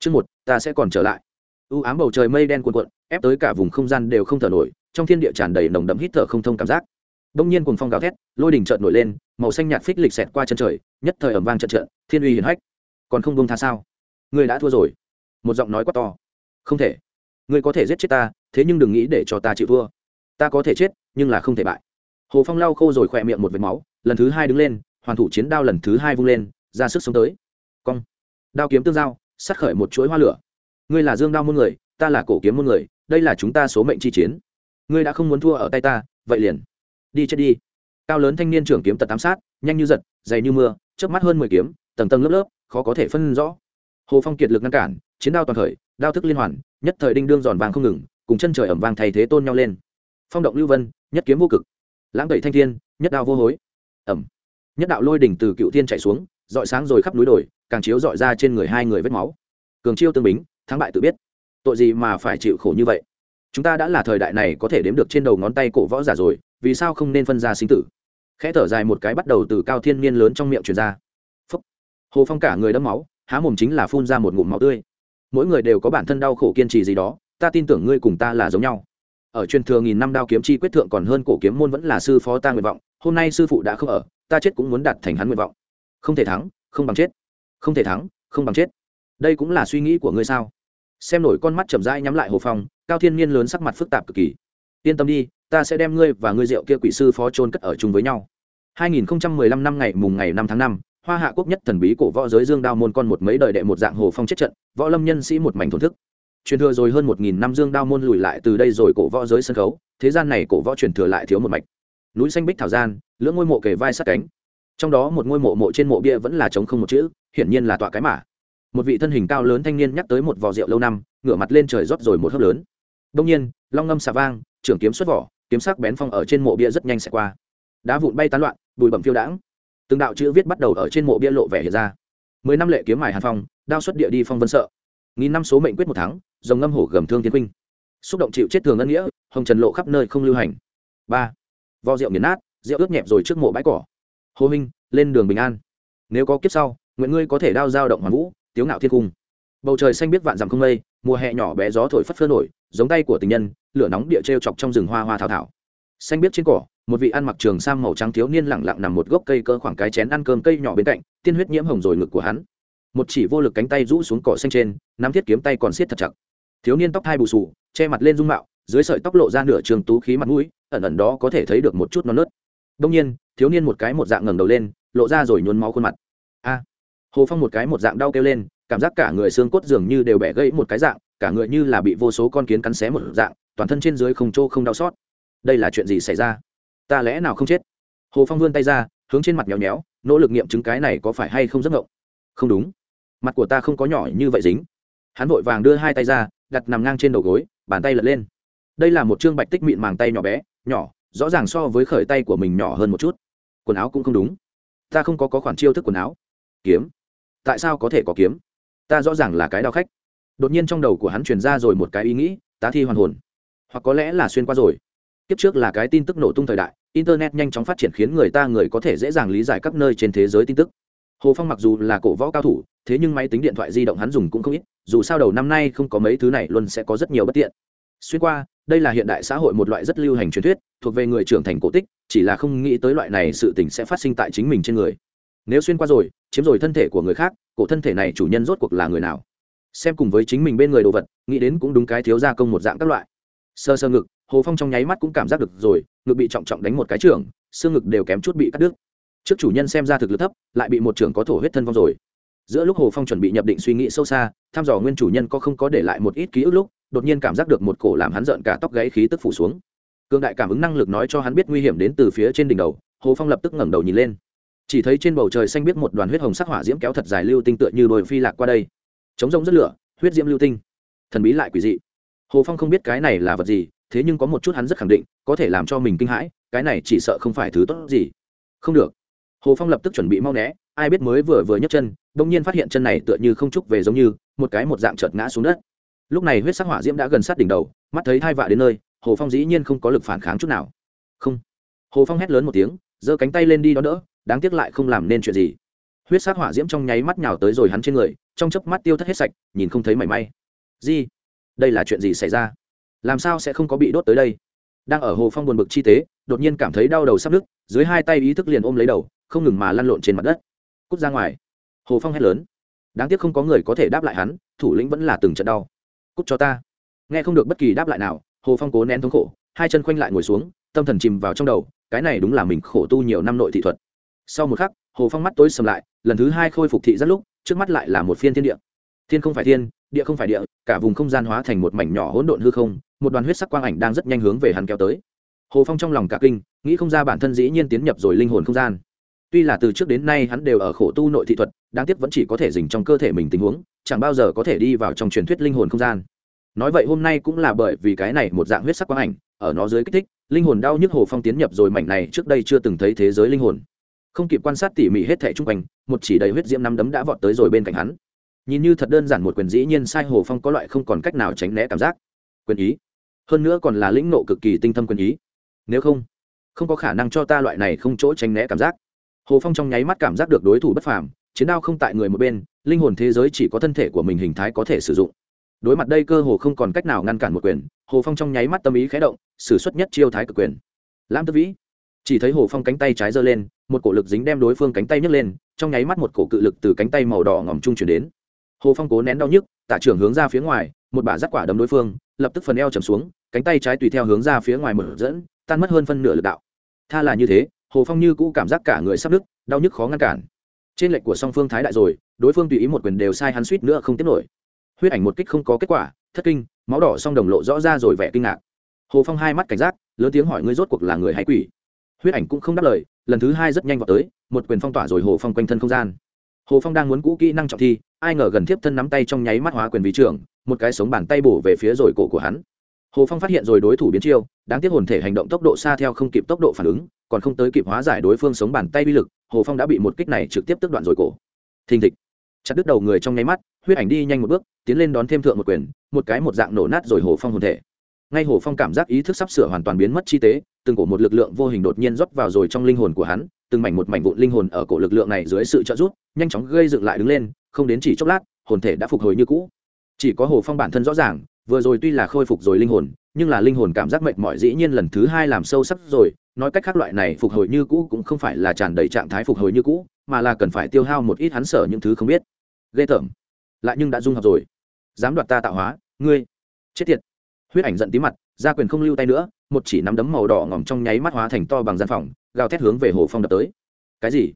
chương một, ta sẽ còn trở lại. U ám bầu trời mây đen cuồn cuộn, ép tới cả vùng không gian đều không thở nổi, trong thiên địa tràn đầy nồng đậm hít thở không thông cảm giác. Đông nhiên cùng phong gào thét, lôi đỉnh trợn nổi lên, màu xanh nhạt phích lịch xẹt qua chân trời, nhất thời ẩm vang trận trận, thiên uy hiển hách. Còn không bông tha sao? Ngươi đã thua rồi. Một giọng nói quá to. Không thể. Ngươi có thể giết chết ta, thế nhưng đừng nghĩ để cho ta chịu thua. Ta có thể chết, nhưng là không thể bại. Hồ phong lau khô rồi khỏe miệng một vệt máu, lần thứ hai đứng lên, hoàn thủ chiến đao lần thứ hai vung lên, ra sức sống tới. Cong. Đao kiếm tương giao sát khởi một chuỗi hoa lửa. Ngươi là dương đao môn người, ta là cổ kiếm môn người, đây là chúng ta số mệnh chi chiến. Ngươi đã không muốn thua ở tay ta, vậy liền. Đi chết đi. Cao lớn thanh niên trưởng kiếm tật tám sát, nhanh như giật, dày như mưa, chớp mắt hơn mười kiếm, tầng tầng lớp lớp, khó có thể phân rõ. Hồ phong kiệt lực ngăn cản, chiến đao toàn khởi, đao thức liên hoàn, nhất thời đinh đương giòn vàng không ngừng, cùng chân trời ẩm vàng thay thế tôn nhau lên. Phong động lưu vân, nhất kiếm vô cực. Lãng tẩy thanh thiên, nhất đao vô hối. Ẩm. Nhất đạo lôi đỉnh từ cựu thiên chạy xuống dọi sáng rồi khắp núi đồi, càng chiếu dọi ra trên người hai người vết máu. Cường chiêu tương bính, thắng bại tự biết. Tội gì mà phải chịu khổ như vậy? Chúng ta đã là thời đại này có thể đếm được trên đầu ngón tay cổ võ giả rồi, vì sao không nên phân ra sinh tử? Khẽ thở dài một cái bắt đầu từ cao thiên niên lớn trong miệng truyền ra. Phúc. hồ phong cả người đẫm máu, há mồm chính là phun ra một ngụm máu tươi. Mỗi người đều có bản thân đau khổ kiên trì gì đó, ta tin tưởng ngươi cùng ta là giống nhau. Ở truyền thừa nghìn năm đao kiếm chi quyết thượng còn hơn cổ kiếm môn vẫn là sư phó ta nguyện vọng, hôm nay sư phụ đã không ở, ta chết cũng muốn đạt thành hắn nguyện vọng không thể thắng không bằng chết. Không thể thắng không bằng chết. Đây cũng là suy nghĩ của ngươi sao? Xem nổi con mắt chậm rãi nhắm lại hồ phong cao thiên nhiên lớn sắc mặt phức tạp cực kỳ. Yên tâm đi ta sẽ đem ngươi và ngươi rượu kia quỷ sư phó trôn cất ở chung với nhau. 2015 năm ngày mùng ngày 5 tháng 5, hoa hạ quốc nhất thần bí cổ võ giới dương đao môn con một mấy đời đệ một dạng hồ phong chết trận võ lâm nhân sĩ một mảnh thổn thức. Truyền thừa rồi hơn một nghìn năm dương đao môn lùi lại từ đây rồi cổ võ giới sân khấu thế gian này cổ võ truyền thừa lại thiếu một mạch. Núi xanh bích thảo gian lưỡng ngôi mộ kề vai sát cánh trong đó một ngôi mộ mộ trên mộ bia vẫn là trống không một chữ, hiển nhiên là tọa cái mả một vị thân hình cao lớn thanh niên nhắc tới một vò rượu lâu năm, ngửa mặt lên trời rót rồi một hớp lớn. Đông nhiên, long ngâm xà vang, trưởng kiếm xuất vỏ, kiếm sắc bén phong ở trên mộ bia rất nhanh sẽ qua. Đá vụn bay tán loạn, bụi bẩm phiêu đãng. Từng đạo chữ viết bắt đầu ở trên mộ bia lộ vẻ hiện ra. Mười năm lệ kiếm mài hàn phong, đao xuất địa đi phong vân sợ. Nghìn năm số mệnh quyết một tháng dòng ngâm hổ gầm thương tiến huynh. Xúc động chịu chết thường ân nghĩa, hồng trần lộ khắp nơi không lưu hành. Ba. Vo rượu nghiền nát, rượu ướt nhẹp rồi trước mộ bãi cỏ hồ minh lên đường bình an. Nếu có kiếp sau, nguyện ngươi có thể đao dao động hoàn vũ, tiếu ngạo thiên cung. Bầu trời xanh biết vạn dặm không mây, mùa hè nhỏ bé gió thổi phất phơ nổi, giống tay của tình nhân, lửa nóng địa trêu chọc trong rừng hoa hoa thảo thảo. Xanh biết trên cỏ, một vị ăn mặc trường sam màu trắng thiếu niên lẳng lặng nằm một gốc cây cơ khoảng cái chén ăn cơm cây nhỏ bên cạnh, tiên huyết nhiễm hồng rồi ngực của hắn. Một chỉ vô lực cánh tay rũ xuống cỏ xanh trên, nắm thiết kiếm tay còn siết thật chặt. Thiếu niên tóc hai bù sù che mặt lên dung mạo, dưới sợi tóc lộ ra nửa trường tú khí mặt mũi, ẩn ẩn đó có thể thấy được một chút non nớt đông nhiên, thiếu niên một cái một dạng ngẩng đầu lên, lộ ra rồi nhuốm máu khuôn mặt. A! Hồ phong một cái một dạng đau kêu lên, cảm giác cả người xương cốt dường như đều bẻ gãy một cái dạng, cả người như là bị vô số con kiến cắn xé một dạng, toàn thân trên dưới không trô không đau xót. Đây là chuyện gì xảy ra? Ta lẽ nào không chết? Hồ phong vươn tay ra, hướng trên mặt nhéo nhéo, nỗ lực nghiệm chứng cái này có phải hay không giấc ngộng không đúng. Mặt của ta không có nhỏ như vậy dính. Hắn vội vàng đưa hai tay ra, đặt nằm ngang trên đầu gối, bàn tay lật lên. Đây là một chương bạch tích mịn màng tay nhỏ bé, nhỏ rõ ràng so với khởi tay của mình nhỏ hơn một chút. Quần áo cũng không đúng. Ta không có, có khoản chiêu thức quần áo. Kiếm? Tại sao có thể có kiếm? Ta rõ ràng là cái đao khách. Đột nhiên trong đầu của hắn truyền ra rồi một cái ý nghĩ tá thi hoàn hồn. Hoặc có lẽ là xuyên qua rồi. Kiếp trước là cái tin tức nổ tung thời đại internet nhanh chóng phát triển khiến người ta người có thể dễ dàng lý giải các nơi trên thế giới tin tức. Hồ phong mặc dù là cổ võ cao thủ thế nhưng máy tính điện thoại di động hắn dùng cũng không ít dù sao đầu năm nay không có mấy thứ này luôn sẽ có rất nhiều bất tiện xuyên qua, đây là hiện đại xã hội một loại rất lưu hành truyền thuyết, thuộc về người trưởng thành cổ tích, chỉ là không nghĩ tới loại này sự tình sẽ phát sinh tại chính mình trên người. Nếu xuyên qua rồi, chiếm rồi thân thể của người khác, cổ thân thể này chủ nhân rốt cuộc là người nào? Xem cùng với chính mình bên người đồ vật, nghĩ đến cũng đúng cái thiếu gia công một dạng các loại. Sơ sơ ngực, hồ phong trong nháy mắt cũng cảm giác được rồi, ngực bị trọng trọng đánh một cái trưởng xương ngực đều kém chút bị cắt đứt. Trước chủ nhân xem ra thực lực thấp, lại bị một trưởng có thổ huyết thân vong rồi. Giữa lúc hồ phong chuẩn bị nhập định suy nghĩ sâu xa, thăm dò nguyên chủ nhân có không có để lại một ít ký ức lúc đột nhiên cảm giác được một cổ làm hắn rợn cả tóc gáy khí tức phủ xuống. Cương đại cảm ứng năng lực nói cho hắn biết nguy hiểm đến từ phía trên đỉnh đầu, hồ phong lập tức ngẩng đầu nhìn lên. Chỉ thấy trên bầu trời xanh biết một đoàn huyết hồng sắc hỏa diễm kéo thật dài lưu tinh tựa như đồi phi lạc qua đây. Chống rông rất lửa, huyết diễm lưu tinh. Thần bí lại quỷ dị. Hồ phong không biết cái này là vật gì, thế nhưng có một chút hắn rất khẳng định, có thể làm cho mình kinh hãi, cái này chỉ sợ không phải thứ tốt gì. Không được. Hồ phong lập tức chuẩn bị mau né, ai biết mới vừa vừa nhấc chân đ ỗ n g nhiên phát hiện chân này tựa như không trúc về giống như, một cái một dạng chợt ngã xuống đất lúc này huyết sắc hỏa diễm đã gần sát đỉnh đầu, mắt thấy thai vạ đến nơi, hồ phong dĩ nhiên không có lực phản kháng chút nào. Không. Hồ phong hét lớn một tiếng, giơ cánh tay lên đi đón đỡ, đáng tiếc lại không làm nên chuyện gì. Huyết sắc hỏa diễm trong nháy mắt nhào tới rồi hắn trên người, trong chớp mắt tiêu thất hết sạch, nhìn không thấy mảy may. Gì đây là chuyện gì xảy ra? Làm sao sẽ không có bị đốt tới đây? Đang ở hồ phong buồn bực chi tế, đột nhiên cảm thấy đau đầu sắp nứt, dưới hai tay ý thức liền ôm lấy đầu, không ngừng mà lăn lộn trên mặt đất. Cút ra ngoài. Hồ phong hét lớn. Đáng tiếc không có người có thể đáp lại hắn, thủ lĩnh vẫn là từng trận đau cút cho ta. Nghe không được bất kỳ đáp lại nào, hồ phong cố nén thống khổ, hai chân khoanh lại ngồi xuống, tâm thần chìm vào trong đầu, cái này đúng là mình khổ tu nhiều năm nội thị thuật. Sau một khắc, hồ phong mắt tối sầm lại, lần thứ hai khôi phục thị rất lúc, trước mắt lại là một phiên thiên địa. Thiên không phải thiên, địa không phải địa, cả vùng không gian hóa thành một mảnh nhỏ hỗn độn hư không, một đoàn huyết sắc quang ảnh đang rất nhanh hướng về hắn kéo tới. Hồ phong trong lòng cả kinh, nghĩ không ra bản thân dĩ nhiên tiến nhập rồi linh hồn không gian tuy là từ trước đến nay hắn đều ở khổ tu nội thị thuật, đáng tiếc vẫn chỉ có thể dình trong cơ thể mình tình huống, chẳng bao giờ có thể đi vào trong truyền thuyết linh hồn không gian. Nói vậy hôm nay cũng là bởi vì cái này một dạng huyết sắc quang ảnh, ở nó dưới kích thích, linh hồn đau nhức hồ phong tiến nhập rồi mảnh này trước đây chưa từng thấy thế giới linh hồn. Không kịp quan sát tỉ mỉ hết thẻ chung quanh, một chỉ đầy huyết diễm năm đấm đã vọt tới rồi bên cạnh hắn. Nhìn như thật đơn giản một quyền dĩ nhiên sai hồ phong có loại không còn cách nào tránh né cảm giác. Quyền ý. Hơn nữa còn là lĩnh nộ cực kỳ tinh thâm quyền ý. Nếu không không có khả năng cho ta loại này không chỗ tránh né cảm giác hồ phong trong nháy mắt cảm giác được đối thủ bất phàm, chiến đao không tại người một bên, linh hồn thế giới chỉ có thân thể của mình hình thái có thể sử dụng. Đối mặt đây cơ hồ không còn cách nào ngăn cản một quyền, hồ phong trong nháy mắt tâm ý khé động s ử suất nhất chiêu thái cực quyền. Lam tức vĩ. Chỉ thấy hồ phong cánh tay trái giơ lên, một cổ lực dính đem đối phương cánh tay nhấc lên, trong nháy mắt một cổ cự lực từ cánh tay màu đỏ ngòm trung chuyển đến. Hồ phong cố nén đau nhức, tạ trưởng hướng ra phía ngoài, một bả rắc quả đấm đối phương, lập tức phần eo chầm xuống, cánh tay trái tùy theo hướng ra phía ngoài mở dẫn, tan mất hơn phân nửa lực đạo. Tha là như thế hồ phong như cũ cảm giác cả người sắp đứt, đau nhức khó ngăn cản. Trên lệnh của song phương thái đại rồi đối phương tùy ý một quyền đều sai hắn suýt nữa không tiếp nổi. Huyết ảnh một kích không có kết quả thất kinh máu đỏ song đồng lộ rõ ra rồi vẻ kinh ngạc. Hồ phong hai mắt cảnh giác lớn tiếng hỏi ngươi rốt cuộc là người hay quỷ. Huyết ảnh cũng không đáp lời lần thứ hai rất nhanh vào tới một quyền phong tỏa rồi hồ phong quanh thân không gian. Hồ phong đang muốn cũ kỹ năng trọng thi ai ngờ gần thiếp thân nắm tay trong nháy mắt hóa quyền vị trưởng một cái sống bàn tay bổ về phía rồi cổ của hắn hồ phong phát hiện rồi đối thủ biến chiêu, đáng tiếc hồn thể hành động tốc độ xa theo không kịp tốc độ phản ứng, còn không tới kịp hóa giải đối phương sống bàn tay uy lực, hồ phong đã bị một kích này trực tiếp tức đoạn rồi cổ. Thình thịch. Chặt đứt đầu người trong nháy mắt, huyết ảnh đi nhanh một bước, tiến lên đón thêm thượng một quyền, một cái một dạng nổ nát rồi hồ phong hồn thể. Ngay hồ phong cảm giác ý thức sắp sửa hoàn toàn biến mất chi tế, từng cổ một lực lượng vô hình đột nhiên rót vào rồi trong linh hồn của hắn, từng mảnh một mảnh vụn linh hồn ở cổ lực lượng này dưới sự trợ giúp, nhanh chóng gây dựng lại đứng lên, không đến chỉ chốc lát, hồn thể đã phục hồi như cũ. Chỉ có hồ phong bản thân rõ ràng vừa rồi tuy là khôi phục rồi linh hồn, nhưng là linh hồn cảm giác mệt mỏi dĩ nhiên lần thứ hai làm sâu sắc rồi. Nói cách khác loại này phục hồi như cũ cũng không phải là tràn đầy trạng thái phục hồi như cũ, mà là cần phải tiêu hao một ít hắn sở những thứ không biết. Ghê tởm. Lại nhưng đã dung hợp rồi. Dám đoạt ta tạo hóa, ngươi. Chết tiệt. Huyết ảnh giận tí mặt, gia quyền không lưu tay nữa, một chỉ nắm đấm màu đỏ ngỏm trong nháy mắt hóa thành to bằng gian phòng, gào thét hướng về hồ phong đập tới. Cái gì?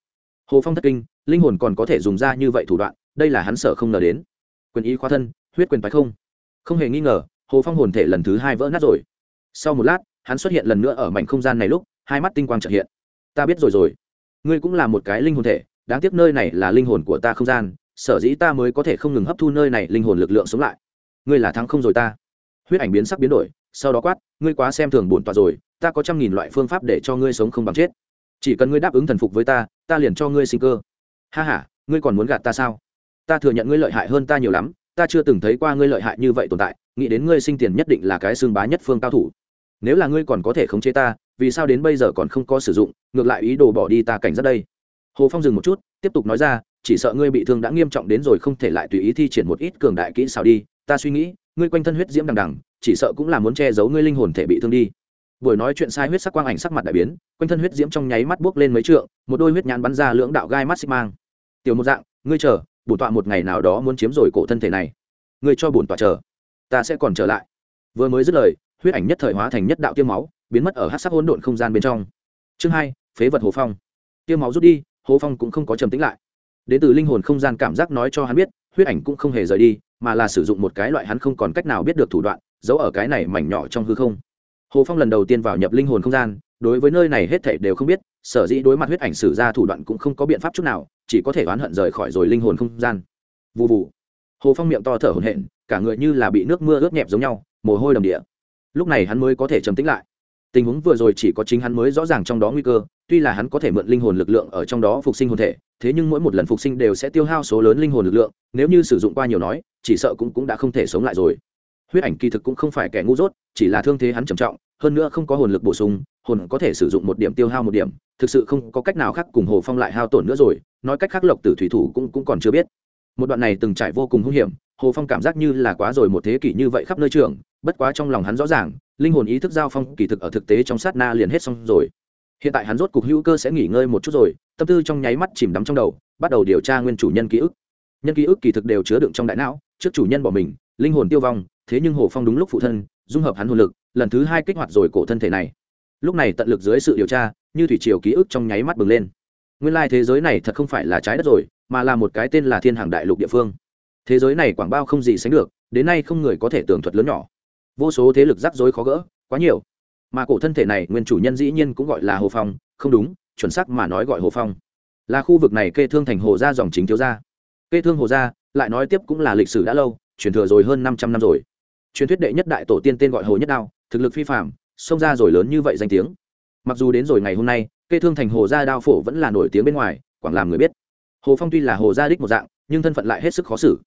Hồ phong thất kinh, linh hồn còn có thể dùng ra như vậy thủ đoạn, đây là hắn sở không ngờ đến. Quyền ý khóa thân, huyết quyền phải không? Không hề nghi ngờ, hồ phong hồn thể lần thứ hai vỡ nát rồi. Sau một lát, hắn xuất hiện lần nữa ở mảnh không gian này lúc, hai mắt tinh quang trợ hiện. Ta biết rồi rồi. Ngươi cũng là một cái linh hồn thể, đáng tiếc nơi này là linh hồn của ta không gian, sở dĩ ta mới có thể không ngừng hấp thu nơi này linh hồn lực lượng sống lại. Ngươi là thắng không rồi ta. Huyết ảnh biến sắc biến đổi, sau đó quát, ngươi quá xem thường bổn tọa rồi, ta có trăm nghìn loại phương pháp để cho ngươi sống không bằng chết. Chỉ cần ngươi đáp ứng thần phục với ta ta liền cho ngươi sinh cơ. Ha h a ngươi còn muốn gạt ta sao? Ta thừa nhận ngươi lợi hại hơn ta nhiều lắm ta chưa từng thấy qua ngươi lợi hại như vậy tồn tại, nghĩ đến ngươi sinh tiền nhất định là cái xương bá nhất phương cao thủ. Nếu là ngươi còn có thể khống chế ta, vì sao đến bây giờ còn không có sử dụng, ngược lại ý đồ bỏ đi ta cảnh giác đây? Hồ phong dừng một chút, tiếp tục nói ra, chỉ sợ ngươi bị thương đã nghiêm trọng đến rồi không thể lại tùy ý thi triển một ít cường đại kỹ xảo đi, ta suy nghĩ, ngươi quanh thân huyết diễm đằng đằng, chỉ sợ cũng là muốn che giấu ngươi linh hồn thể bị thương đi. Buổi nói chuyện sai huyết sắc quang ảnh sắc mặt đại biến, quanh thân huyết diễm trong nháy mắt buốc lên mấy trượng, một đôi huyết nhãn bắn ra lưỡng đạo gai mắt xích mang. Tiểu một dạng, ngươi chờ bổn tọa một ngày nào đó muốn chiếm rồi cổ thân thể này. Người cho bổn tọa chờ, ta sẽ còn trở lại. Vừa mới dứt lời, huyết ảnh nhất thời hóa thành nhất đạo tiêm máu, biến mất ở hát sắc hỗn độn không gian bên trong. Chương hai, phế vật hồ phong. Tiêm máu rút đi, hồ phong cũng không có trầm tĩnh lại. Đến từ linh hồn không gian cảm giác nói cho hắn biết, huyết ảnh cũng không hề rời đi, mà là sử dụng một cái loại hắn không còn cách nào biết được thủ đoạn, giấu ở cái này mảnh nhỏ trong hư không. Hồ phong lần đầu tiên vào nhập linh hồn không gian, đối với nơi này hết thảy đều không biết sở dĩ đối mặt huyết ảnh sử ra thủ đoạn cũng không có biện pháp chút nào, chỉ có thể oán hận rời khỏi rồi linh hồn không gian. Vụ vụ hồ phong miệng to thở hổn hển, cả người như là bị nước mưa ướt nhẹp giống nhau, mồ hôi đầm địa. Lúc này hắn mới có thể trầm tĩnh lại. Tình huống vừa rồi chỉ có chính hắn mới rõ ràng trong đó nguy cơ, tuy là hắn có thể mượn linh hồn lực lượng ở trong đó phục sinh hồn thể, thế nhưng mỗi một lần phục sinh đều sẽ tiêu hao số lớn linh hồn lực lượng, nếu như sử dụng qua nhiều nói, chỉ sợ cũng cũng đã không thể sống lại rồi. Huyết ảnh kỳ thực cũng không phải kẻ ngu dốt, chỉ là thương thế hắn trầm trọng hơn nữa không có hồn lực bổ sung hồn có thể sử dụng một điểm tiêu hao một điểm thực sự không có cách nào khác cùng hồ phong lại hao tổn nữa rồi nói cách khác lộc tử thủy thủ cũng, cũng còn chưa biết. Một đoạn này từng trải vô cùng hung hiểm hồ phong cảm giác như là quá rồi một thế kỷ như vậy khắp nơi trường bất quá trong lòng hắn rõ ràng linh hồn ý thức giao phong kỳ thực ở thực tế trong sát na liền hết xong rồi. Hiện tại hắn rốt cục hữu cơ sẽ nghỉ ngơi một chút rồi tâm tư trong nháy mắt chìm đắm trong đầu bắt đầu điều tra nguyên chủ nhân ký ức. Nhân ký ức kỳ thực đều chứa đựng trong đại não trước chủ nhân bỏ mình linh hồn tiêu vong thế nhưng hồ phong đúng lúc phụ thân, dung hợp hắn hồn lực, lần thứ hai kích hoạt rồi cổ thân thể này. Lúc này tận lực dưới sự điều tra, như thủy triều ký ức trong nháy mắt bừng lên. Nguyên lai thế giới này thật không phải là trái đất rồi, mà là một cái tên là thiên hàng đại lục địa phương. Thế giới này quảng bao không gì sánh được, đến nay không người có thể tường thuật lớn nhỏ. Vô số thế lực rắc rối khó gỡ, quá nhiều. Mà cổ thân thể này, nguyên chủ nhân dĩ nhiên cũng gọi là hồ phong, không đúng, chuẩn xác mà nói gọi hồ phong. Là khu vực này kê thương thành hồ gia dòng chính thiếu gia. Kê thương hồ gia, lại nói tiếp cũng là lịch sử đã lâu, truyền thừa rồi hơn năm trăm năm rồi truyền thuyết đệ nhất đại tổ tiên tên gọi hồ nhất đao, thực lực phi phạm xông ra rồi lớn như vậy danh tiếng. Mặc dù đến rồi ngày hôm nay, kê thương thành hồ gia đao phổ vẫn là nổi tiếng bên ngoài, quảng làm người biết. Hồ phong tuy là hồ gia đích một dạng, nhưng thân phận lại hết sức khó xử.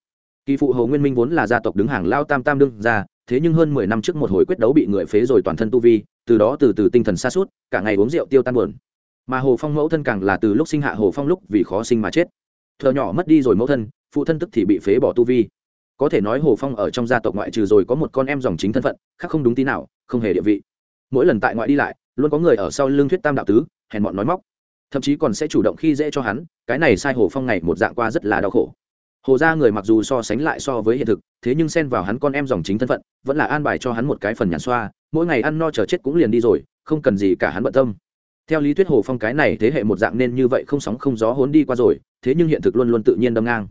Kỳ phụ hồ nguyên minh vốn là gia tộc đứng hàng lao tam tam đương ra thế nhưng hơn mười năm trước một hồi quyết đấu bị người phế rồi toàn thân tu vi, từ đó từ từ tinh thần xa suốt cả ngày uống rượu tiêu tan buồn. Mà hồ phong mẫu thân càng là từ lúc sinh hạ hồ phong lúc vì khó sinh mà chết. Thợ nhỏ mất đi rồi mẫu thân, phụ thân tức thì bị phế bỏ tu vi có thể nói hồ phong ở trong gia tộc ngoại trừ rồi có một con em dòng chính thân phận, khác không đúng tí nào, không hề địa vị. Mỗi lần tại ngoại đi lại, luôn có người ở sau lưng thuyết tam đạo tứ, hèn bọn nói móc. Thậm chí còn sẽ chủ động khi dễ cho hắn, cái này sai hồ phong ngày một dạng qua rất là đau khổ. Hồ ra người mặc dù so sánh lại so với hiện thực, thế nhưng xen vào hắn con em dòng chính thân phận, vẫn là an bài cho hắn một cái phần nhàn xoa, mỗi ngày ăn no chờ chết cũng liền đi rồi, không cần gì cả hắn bận tâm. Theo lý thuyết hồ phong cái này thế hệ một dạng nên như vậy không sóng không gió hốn đi qua rồi, thế nhưng hiện thực luôn luôn tự nhiên đâm ngang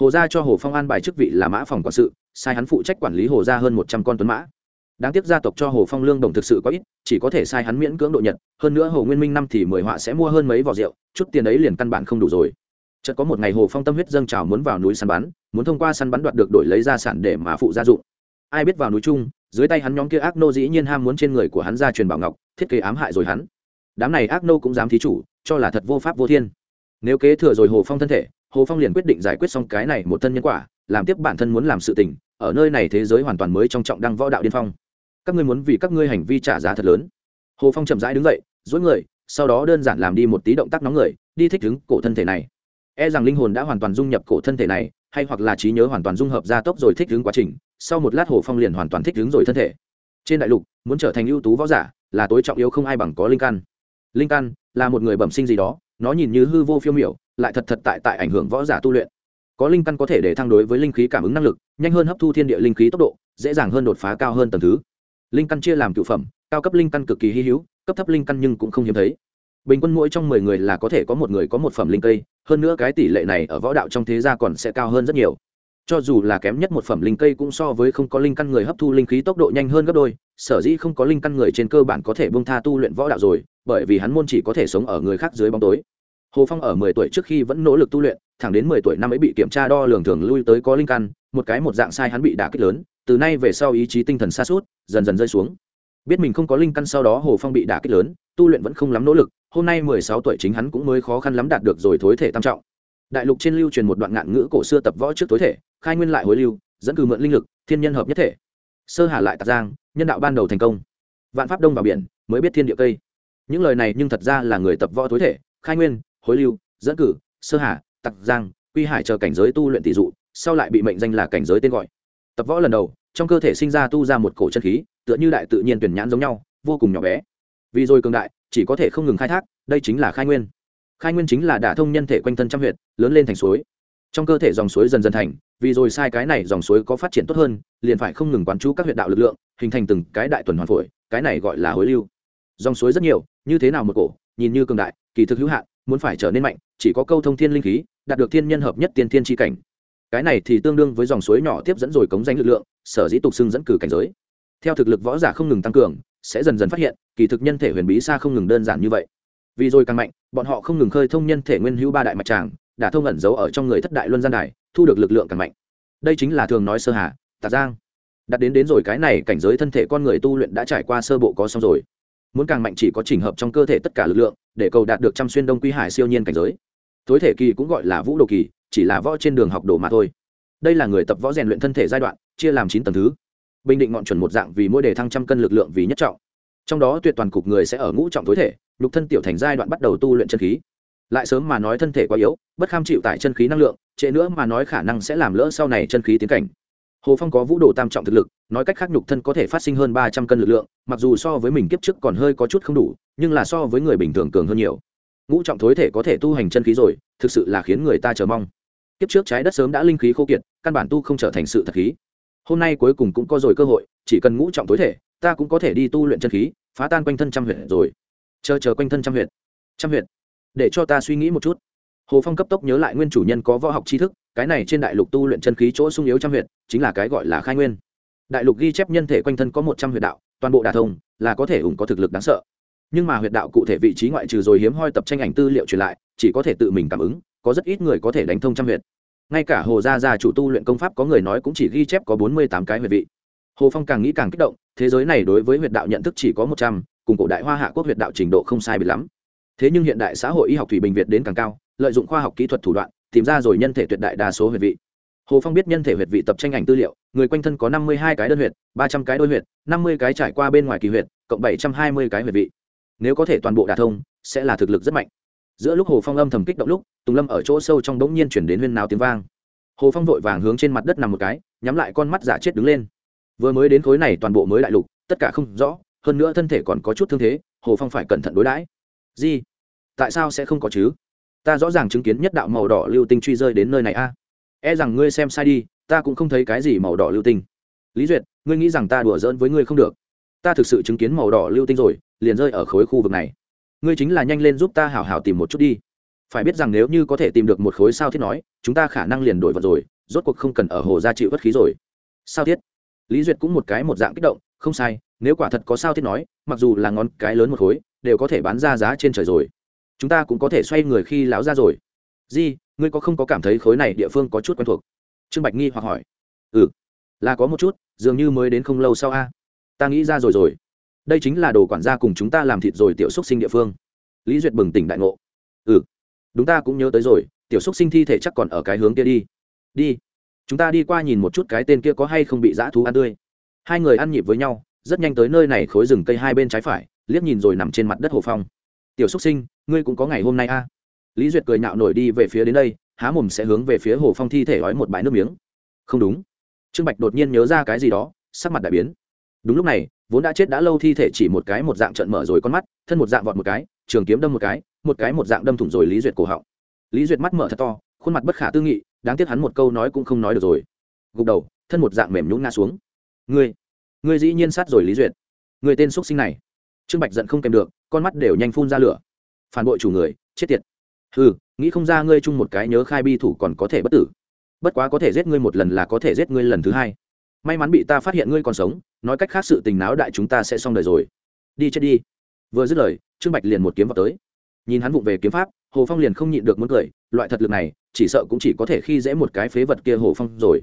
hồ Gia cho hồ phong an bài chức vị là mã phòng quản sự, sai hắn phụ trách quản lý hồ gia hơn một trăm con tuấn mã. Đáng tiếc gia tộc cho hồ phong lương đồng thực sự có ít, chỉ có thể sai hắn miễn cưỡng độ nhật, hơn nữa hồ nguyên minh năm thì mười họa sẽ mua hơn mấy vỏ rượu, chút tiền ấy liền căn bản không đủ rồi. Chợt có một ngày hồ phong tâm huyết dâng trào muốn vào núi săn bắn, muốn thông qua săn bắn đoạt được đổi lấy gia sản để mà phụ gia dụng. Ai biết vào núi chung, dưới tay hắn nhóm kia ác nô dĩ nhiên ham muốn trên người của hắn ra truyền bảo ngọc, thiết kế ám hại rồi hắn. Đám này ác nô cũng dám thí chủ, cho là thật vô pháp vô thiên. Nếu kế thừa rồi hồ phong thân thể hồ phong liền quyết định giải quyết xong cái này một thân nhân quả, làm tiếp bản thân muốn làm sự tình, ở nơi này thế giới hoàn toàn mới trong trọng đăng võ đạo điên phong. Các ngươi muốn vì các ngươi hành vi trả giá thật lớn. Hồ phong chậm rãi đứng dậy dối người, sau đó đơn giản làm đi một tí động tác nóng người, đi thích ứng cổ thân thể này. E rằng linh hồn đã hoàn toàn dung nhập cổ thân thể này, hay hoặc là trí nhớ hoàn toàn dung hợp gia tốc rồi thích ứng quá trình, sau một lát hồ phong liền hoàn toàn thích ứng rồi thân thể. Trên đại lục, muốn trở thành ưu tú võ giả là tối trọng yếu không ai bằng có linh căn. Linh căn là một người bẩm sinh gì đó nó nhìn như hư vô phiêu miểu, lại thật thật tại tại ảnh hưởng võ giả tu luyện. Có linh căn có thể để thăng đối với linh khí cảm ứng năng lực, nhanh hơn hấp thu thiên địa linh khí tốc độ, dễ dàng hơn đột phá cao hơn tầng thứ. Linh căn chia làm cựu phẩm, cao cấp linh căn cực kỳ hy hữu, cấp thấp linh căn nhưng cũng không hiếm thấy. Bình quân mỗi trong mười người là có thể có một người có một phẩm linh cây, hơn nữa cái tỷ lệ này ở võ đạo trong thế gia còn sẽ cao hơn rất nhiều. Cho dù là kém nhất một phẩm linh cây cũng so với không có linh căn người hấp thu linh khí tốc độ nhanh hơn gấp đôi, sở dĩ không có linh căn người trên cơ bản có thể bông tha tu luyện võ đạo rồi bởi vì hắn môn chỉ có thể sống ở người khác dưới bóng tối. Hồ phong ở mười tuổi trước khi vẫn nỗ lực tu luyện, thẳng đến mười tuổi năm ấy bị kiểm tra đo lường thường lui tới có linh căn, một cái một dạng sai hắn bị đả kích lớn, từ nay về sau ý chí tinh thần xa suốt dần dần rơi xuống. Biết mình không có linh căn sau đó hồ phong bị đả kích lớn, tu luyện vẫn không lắm nỗ lực, hôm nay mười sáu tuổi chính hắn cũng mới khó khăn lắm đạt được rồi thối thể tam trọng. Đại lục trên lưu truyền một đoạn ngạn ngữ cổ xưa tập võ trước tối thể, khai nguyên lại hối lưu, dẫn cử mượn linh lực, thiên nhân hợp nhất thể. Sơ hà lại tạc giang, nhân đạo ban đầu thành công. Vạn pháp đông vào biển, mới biết thiên địa cây những lời này nhưng thật ra là người tập võ tối thể, khai nguyên, hối lưu, dẫn cử, sơ hà, tặc giang, quy hải chờ cảnh giới tu luyện tỷ dụ, sau lại bị mệnh danh là cảnh giới tên gọi. Tập võ lần đầu, trong cơ thể sinh ra tu ra một cổ chân khí, tựa như đại tự nhiên tuyển nhãn giống nhau, vô cùng nhỏ bé. Vì rồi cường đại, chỉ có thể không ngừng khai thác, đây chính là khai nguyên. Khai nguyên chính là đả thông nhân thể quanh thân trăm huyệt, lớn lên thành suối. Trong cơ thể dòng suối dần dần thành, vì rồi sai cái này dòng suối có phát triển tốt hơn, liền phải không ngừng quán chú các huyệt đạo lực lượng, hình thành từng cái đại tuần hoàn phổi, cái này gọi là hối lưu dòng suối rất nhiều, như thế nào một cổ, nhìn như cường đại, kỳ thực hữu hạn, muốn phải trở nên mạnh, chỉ có câu thông thiên linh khí, đạt được thiên nhân hợp nhất tiên thiên tri cảnh. Cái này thì tương đương với dòng suối nhỏ tiếp dẫn rồi cống danh lực lượng, sở dĩ tục xưng dẫn cử cảnh giới. Theo thực lực võ giả không ngừng tăng cường, sẽ dần dần phát hiện, kỳ thực nhân thể huyền bí xa không ngừng đơn giản như vậy. Vì rồi càng mạnh, bọn họ không ngừng khơi thông nhân thể nguyên hữu ba đại mạch tràng, đã thông ẩn giấu ở trong người thất đại luân gian đài, thu được lực lượng càng mạnh. Đây chính là thường nói sơ hà, tà giang. Đặt đến đến rồi cái này, cảnh giới thân thể con người tu luyện đã trải qua sơ bộ có xong rồi muốn càng mạnh chỉ có chỉnh hợp trong cơ thể tất cả lực lượng, để cầu đạt được trăm xuyên đông quy hải siêu nhiên cảnh giới. Tối thể kỳ cũng gọi là vũ đồ kỳ, chỉ là võ trên đường học đồ mà thôi. Đây là người tập võ rèn luyện thân thể giai đoạn, chia làm chín tầng thứ. Bình định ngọn chuẩn một dạng vì mỗi đề thăng trăm cân lực lượng vì nhất trọng. Trong đó tuyệt toàn cục người sẽ ở ngũ trọng tối thể, nhục thân tiểu thành giai đoạn bắt đầu tu luyện chân khí. Lại sớm mà nói thân thể quá yếu, bất kham chịu tại chân khí năng lượng, trễ nữa mà nói khả năng sẽ làm lỡ sau này chân khí tiến cảnh hồ phong có vũ đồ tam trọng thực lực, nói cách khác nhục thân có thể phát sinh hơn ba trăm cân lực lượng, mặc dù so với mình kiếp trước còn hơi có chút không đủ, nhưng là so với người bình thường cường hơn nhiều. Ngũ trọng thối thể có thể tu hành chân khí rồi, thực sự là khiến người ta chờ mong. Kiếp trước trái đất sớm đã linh khí khô kiệt, căn bản tu không trở thành sự thật khí. Hôm nay cuối cùng cũng có rồi cơ hội, chỉ cần ngũ trọng thối thể, ta cũng có thể đi tu luyện chân khí, phá tan quanh thân trăm huyện rồi. Chờ chờ quanh thân trăm huyện trăm huyện để cho ta suy nghĩ một chút hồ phong cấp tốc nhớ lại nguyên chủ nhân có võ học tri thức, cái này trên đại lục tu luyện chân khí chỗ sung yếu trăm huyện chính là cái gọi là khai nguyên. Đại lục ghi chép nhân thể quanh thân có một trăm huyện đạo, toàn bộ đà thông, là có thể ủng có thực lực đáng sợ. Nhưng mà huyện đạo cụ thể vị trí ngoại trừ rồi hiếm hoi tập tranh ảnh tư liệu truyền lại, chỉ có thể tự mình cảm ứng, có rất ít người có thể đánh thông trăm huyện ngay cả hồ gia gia chủ tu luyện công pháp có người nói cũng chỉ ghi chép có bốn mươi tám cái huyệt vị. Hồ phong càng nghĩ càng kích động, thế giới này đối với huyệt đạo nhận thức chỉ có một trăm, cùng cổ đại hoa hạ quốc huyệt đạo trình độ không sai biệt lắm thế nhưng hiện đại xã hội y học thủy bình việt đến càng cao, lợi dụng khoa học kỹ thuật thủ đoạn, tìm ra rồi nhân thể tuyệt đại đa số huyệt vị. Hồ phong biết nhân thể huyệt vị tập tranh ảnh tư liệu, người quanh thân có năm mươi hai cái đơn huyệt, ba trăm cái đôi huyệt, năm mươi cái trải qua bên ngoài kỳ huyệt, cộng bảy trăm hai mươi cái huyệt vị. Nếu có thể toàn bộ đả thông, sẽ là thực lực rất mạnh. Giữa lúc hồ phong âm thầm kích động lúc, tùng lâm ở chỗ sâu trong bỗng nhiên chuyển đến huyên nào tiếng vang. Hồ phong vội vàng hướng trên mặt đất nằm một cái, nhắm lại con mắt giả chết đứng lên. Vừa mới đến khối này toàn bộ mới đại lục, tất cả không rõ, hơn nữa thân thể còn có chút thương thế, hồ phong phải cẩn thận đối đãi gì tại sao sẽ không có chứ? Ta rõ ràng chứng kiến nhất đạo màu đỏ lưu tinh truy rơi đến nơi này a. E rằng ngươi xem sai đi, ta cũng không thấy cái gì màu đỏ lưu tinh. Lý duyệt, ngươi nghĩ rằng ta đùa giỡn với ngươi không được. Ta thực sự chứng kiến màu đỏ lưu tinh rồi, liền rơi ở khối khu vực này. Ngươi chính là nhanh lên giúp ta hảo hảo tìm một chút đi. Phải biết rằng nếu như có thể tìm được một khối sao thiết nói, chúng ta khả năng liền đổi vật rồi, rốt cuộc không cần ở hồ gia chịu bất khí rồi. Sao thiết? Lý duyệt cũng một cái một dạng kích động, không sai nếu quả thật có sao thiết nói, mặc dù là ngón cái lớn một khối, đều có thể bán ra giá trên trời rồi. Chúng ta cũng có thể xoay người khi láo ra rồi. Di, ngươi có không có cảm thấy khối này địa phương có chút quen thuộc? Trương bạch nghi hoặc hỏi. Ừ là có một chút, dường như mới đến không lâu sau a. Ta nghĩ ra rồi rồi. Đây chính là đồ quản gia cùng chúng ta làm thịt rồi tiểu xúc sinh địa phương. Lý duyệt bừng tỉnh đại ngộ. Ừ đúng ta cũng nhớ tới rồi, tiểu xúc sinh thi thể chắc còn ở cái hướng kia đi. Đi. Chúng ta đi qua nhìn một chút cái tên kia có hay không bị dã thú ăn tươi. Hai người ăn nhịp với nhau rất nhanh tới nơi này khối rừng cây hai bên trái phải, liếc nhìn rồi nằm trên mặt đất hồ phong. Tiểu xúc sinh, ngươi cũng có ngày hôm nay a? Lý duyệt cười nhạo nổi đi về phía đến đây, há mồm sẽ hướng về phía hồ phong thi thể ói một bãi nước miếng. Không đúng. Trương bạch đột nhiên nhớ ra cái gì đó, sắc mặt đại biến. Đúng lúc này, vốn đã chết đã lâu thi thể chỉ một cái một dạng trận mở rồi con mắt, thân một dạng vọt một cái, trường kiếm đâm một cái một cái một dạng đâm thủng rồi lý duyệt cổ họng. Lý duyệt mắt mở thật to, khuôn mặt bất khả tư nghị, đáng tiếc hắn một câu nói cũng không nói được rồi. Gục đầu, thân một dạng mềm nhũng nga xuống. Ngươi ngươi dĩ nhiên sát rồi lý duyệt. Người tên xúc sinh này. Trương bạch giận không kèm được, con mắt đều nhanh phun ra lửa. Phản bội chủ người, chết tiệt. Ừ nghĩ không ra ngươi chung một cái nhớ khai bi thủ còn có thể bất tử. Bất quá có thể giết ngươi một lần là có thể giết ngươi lần thứ hai. May mắn bị ta phát hiện ngươi còn sống, nói cách khác sự tình náo đại chúng ta sẽ xong đời rồi. Đi chết đi. Vừa dứt lời, trương bạch liền một kiếm vào tới. Nhìn hắn vụng về kiếm pháp, hồ phong liền không nhịn được muốn cười, loại thật lực này, chỉ sợ cũng chỉ có thể khi dễ một cái phế vật kia hồ phong rồi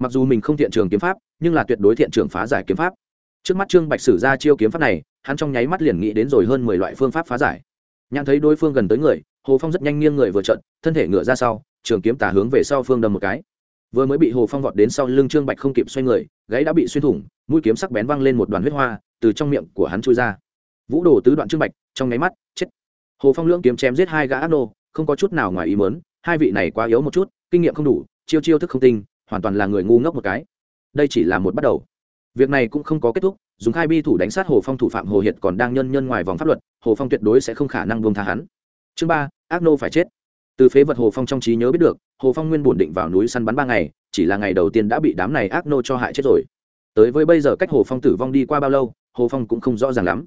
mặc dù mình không thiện trường kiếm pháp, nhưng là tuyệt đối thiện trường phá giải kiếm pháp. Trước mắt trương bạch sử ra chiêu kiếm pháp này, hắn trong nháy mắt liền nghĩ đến rồi hơn mười loại phương pháp phá giải. Nhận thấy đối phương gần tới người, hồ phong rất nhanh nghiêng người vừa trận thân thể ngựa ra sau, trường kiếm tả hướng về sau phương đâm một cái. Vừa mới bị hồ phong vọt đến sau lưng trương bạch không kịp xoay người, gáy đã bị xuyên thủng, mũi kiếm sắc bén văng lên một đoàn huyết hoa, từ trong miệng của hắn chui ra. Vũ đồ tứ đoạn trương bạch, trong nháy mắt, chết. Hồ phong lưỡng kiếm chém giết hai gã ác nô, không có chút nào ngoài ý mớn hai vị này quá yếu một chút, kinh nghiệm không đủ, chiêu chiêu thức không tinh hoàn toàn là người ngu ngốc một cái. Đây chỉ là một bắt đầu. Việc này cũng không có kết thúc, dùng khai bi thủ đánh sát hồ phong thủ phạm hồ hiệt còn đang nhân nhân ngoài vòng pháp luật, hồ phong tuyệt đối sẽ không khả năng buông tha hắn. Chương ba, ác nô phải chết. Từ phế vật hồ phong trong trí nhớ biết được, hồ phong nguyên bổn định vào núi săn bắn ba ngày, chỉ là ngày đầu tiên đã bị đám này ác nô cho hại chết rồi. Tới với bây giờ cách hồ phong tử vong đi qua bao lâu, hồ phong cũng không rõ ràng lắm.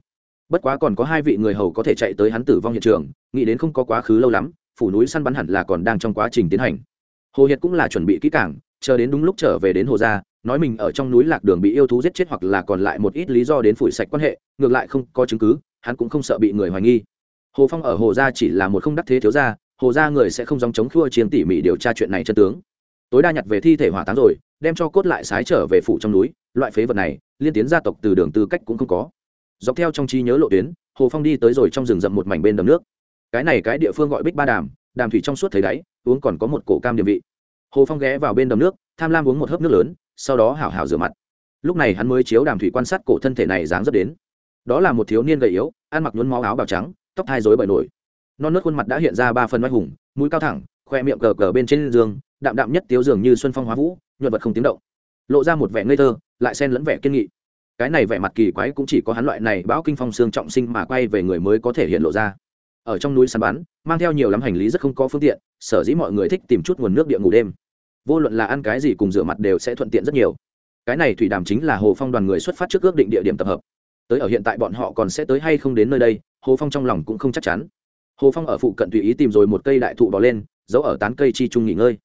Bất quá còn có hai vị người hầu có thể chạy tới hắn tử vong hiện trường, nghĩ đến không có quá khứ lâu lắm, phủ núi săn bắn hẳn là còn đang trong quá trình tiến hành. Hồ hiệt cũng là chuẩn bị kỹ cảng chờ đến đúng lúc trở về đến hồ gia, nói mình ở trong núi lạc đường bị yêu thú giết chết hoặc là còn lại một ít lý do đến phủi sạch quan hệ, ngược lại không có chứng cứ, hắn cũng không sợ bị người hoài nghi. Hồ phong ở hồ gia chỉ là một không đắc thế thiếu gia, hồ gia người sẽ không dòng chống khua chiến tỉ mỉ điều tra chuyện này chân tướng. Tối đa nhặt về thi thể hỏa táng rồi, đem cho cốt lại sái trở về phủ trong núi, loại phế vật này, liên tiến gia tộc từ đường tư cách cũng không có. Dọc theo trong trí nhớ lộ tuyến, hồ phong đi tới rồi trong rừng rậm một mảnh bên đầm nước. Cái này cái địa phương gọi bích ba đàm đàm thủy trong suốt thấy đáy, uống còn có một cổ cam địa vị hồ phong ghé vào bên đầm nước, tham lam uống một hớp nước lớn, sau đó hảo hảo rửa mặt. Lúc này hắn mới chiếu đàm thủy quan sát cổ thân thể này dáng dấp đến. Đó là một thiếu niên gầy yếu, ăn mặc nhuốm máu áo bào trắng, tóc hai rối bởi nổi. Non nớt khuôn mặt đã hiện ra ba phần oai hùng, mũi cao thẳng, khoe miệng cờ cờ bên trên giường, đạm đạm nhất tiếu dường như xuân phong hóa vũ, nhuận vật không tiếng động. Lộ ra một vẻ ngây thơ, lại xen lẫn vẻ kiên nghị. Cái này vẻ mặt kỳ quái cũng chỉ có hắn loại này bão kinh phong xương trọng sinh mà quay về người mới có thể hiện lộ ra. Ở trong núi săn bắn, mang theo nhiều lắm hành lý rất không có phương tiện, sở dĩ mọi người thích tìm chút nguồn nước địa ngủ đêm vô luận là ăn cái gì cùng rửa mặt đều sẽ thuận tiện rất nhiều. Cái này thủy đàm chính là hồ phong đoàn người xuất phát trước ước định địa điểm tập hợp. Tới ở hiện tại bọn họ còn sẽ tới hay không đến nơi đây, hồ phong trong lòng cũng không chắc chắn. Hồ phong ở phụ cận tùy ý tìm rồi một cây đại thụ bỏ lên, giấu ở tán cây chi trung nghỉ ngơi.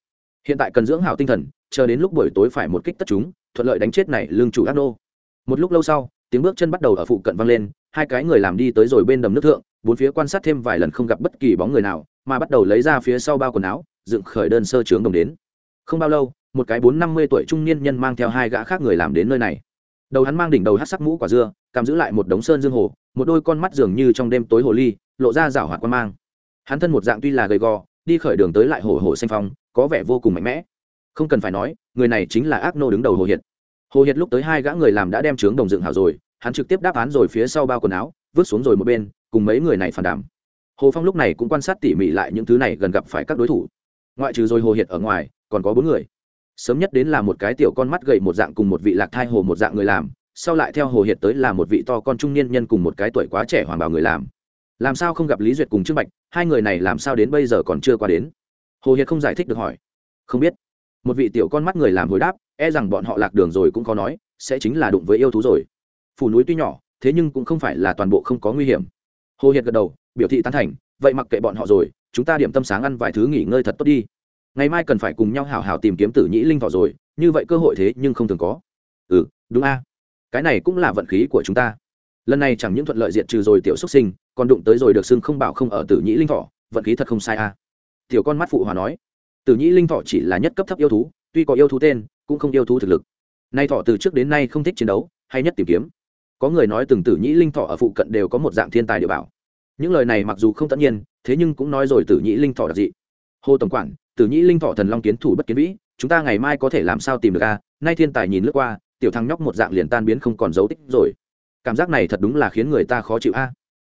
Hiện tại cần dưỡng hào tinh thần, chờ đến lúc buổi tối phải một kích tất chúng, thuận lợi đánh chết này lương chủ ác nô. Một lúc lâu sau, tiếng bước chân bắt đầu ở phụ cận vang lên, hai cái người làm đi tới rồi bên đầm nước thượng, bốn phía quan sát thêm vài lần không gặp bất kỳ bóng người nào, mà bắt đầu lấy ra phía sau bao quần áo, dựng khởi đơn sơ trướng đồng đến không bao lâu, một cái bốn năm mươi tuổi trung niên nhân mang theo hai gã khác người làm đến nơi này. Đầu hắn mang đỉnh đầu hát sắc mũ quả dưa cầm giữ lại một đống sơn dương hồ, một đôi con mắt dường như trong đêm tối hồ ly, lộ ra rảo hoạt quan mang. Hắn thân một dạng tuy là gầy gò, đi khởi đường tới lại hồ hồ xanh phong, có vẻ vô cùng mạnh mẽ. Không cần phải nói, người này chính là ác nô đứng đầu hồ hiệt. Hồ hiệt lúc tới hai gã người làm đã đem trướng đồng dựng hảo rồi, hắn trực tiếp đáp án rồi phía sau bao quần áo, vứt xuống rồi một bên, cùng mấy người này phản đảm hồ phong lúc này cũng quan sát tỉ mỉ lại những thứ này gần gặp phải các đối thủ. Ngoại trừ rồi hồ hiệt ở ngoài còn có bốn người. Sớm nhất đến là một cái tiểu con mắt gầy một dạng cùng một vị lạc thai hồ một dạng người làm, sau lại theo hồ hiệt tới là một vị to con trung niên nhân cùng một cái tuổi quá trẻ hoàng bảo người làm. Làm sao không gặp lý duyệt cùng trương bạch, hai người này làm sao đến bây giờ còn chưa qua đến? Hồ hiệt không giải thích được hỏi. Không biết. Một vị tiểu con mắt người làm hồi đáp e rằng bọn họ lạc đường rồi cũng có nói, sẽ chính là đụng với yêu thú rồi. Phủ núi tuy nhỏ, thế nhưng cũng không phải là toàn bộ không có nguy hiểm. Hồ hiệt gật đầu, biểu thị tán thành, vậy mặc kệ bọn họ rồi, chúng ta điểm tâm sáng ăn vài thứ nghỉ ngơi thật tốt đi ngày mai cần phải cùng nhau hào hào tìm kiếm tử nhĩ linh thọ rồi, như vậy cơ hội thế nhưng không thường có. Ừ đúng a. Cái này cũng là vận khí của chúng ta. Lần này chẳng những thuận lợi diện trừ rồi tiểu xuất sinh, còn đụng tới rồi được xưng không bảo không ở tử nhĩ linh thọ, vận khí thật không sai a. Tiểu con mắt phụ hòa nói. Tử nhĩ linh thọ chỉ là nhất cấp thấp yêu thú, tuy có yêu thú tên, cũng không yêu thú thực lực. Nay thọ từ trước đến nay không thích chiến đấu, hay nhất tìm kiếm. Có người nói từng tử nhĩ linh thọ ở phụ cận đều có một dạng thiên tài địa bảo. Những lời này mặc dù không tất nhiên, thế nhưng cũng nói rồi tử nhĩ linh thọ đặc dị hồ tổng quản tử nhĩ linh thọ thần long kiến thủ bất kiến vĩ, chúng ta ngày mai có thể làm sao tìm được a? Nay thiên tài nhìn lướt qua, tiểu thằng nhóc một dạng liền tan biến không còn dấu tích rồi. Cảm giác này thật đúng là khiến người ta khó chịu a.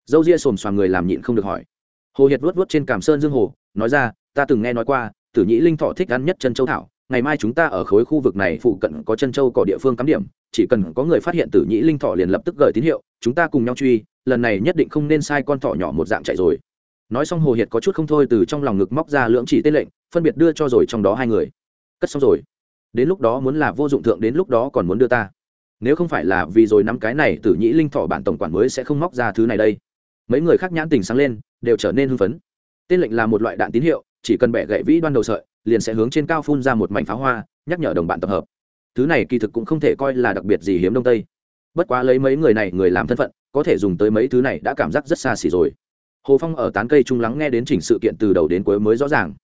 Dâu ria xồm xoàm người làm nhịn không được hỏi. Hồ hiệt vuốt vuốt trên cảm sơn dương hồ, nói ra, ta từng nghe nói qua, tử nhĩ linh thọ thích ăn nhất chân châu thảo. Ngày mai chúng ta ở khối khu vực này phụ cận có chân châu cỏ địa phương cắm điểm, chỉ cần có người phát hiện tử nhĩ linh thọ liền lập tức gửi tín hiệu, chúng ta cùng nhau truy, lần này nhất định không nên sai con thỏ nhỏ một dạng chạy rồi nói xong hồ hiệt có chút không thôi, từ trong lòng ngực móc ra lưỡng chỉ tên lệnh, phân biệt đưa cho rồi trong đó hai người. Cất xong rồi. Đến lúc đó muốn là vô dụng thượng, đến lúc đó còn muốn đưa ta. Nếu không phải là vì rồi năm cái này, tử nhĩ linh thọ bản tổng quản mới sẽ không móc ra thứ này đây. Mấy người khác nhãn tình sáng lên, đều trở nên hưng phấn. Tên lệnh là một loại đạn tín hiệu, chỉ cần bẻ gậy vĩ đoan đầu sợi, liền sẽ hướng trên cao phun ra một mảnh pháo hoa, nhắc nhở đồng bạn tập hợp. Thứ này kỳ thực cũng không thể coi là đặc biệt gì hiếm đông tây. Bất quá lấy mấy người này người làm thân phận, có thể dùng tới mấy thứ này đã cảm giác rất xa xỉ rồi hồ phong ở tán cây trung lắng nghe đến chỉnh sự kiện từ đầu đến cuối mới rõ ràng.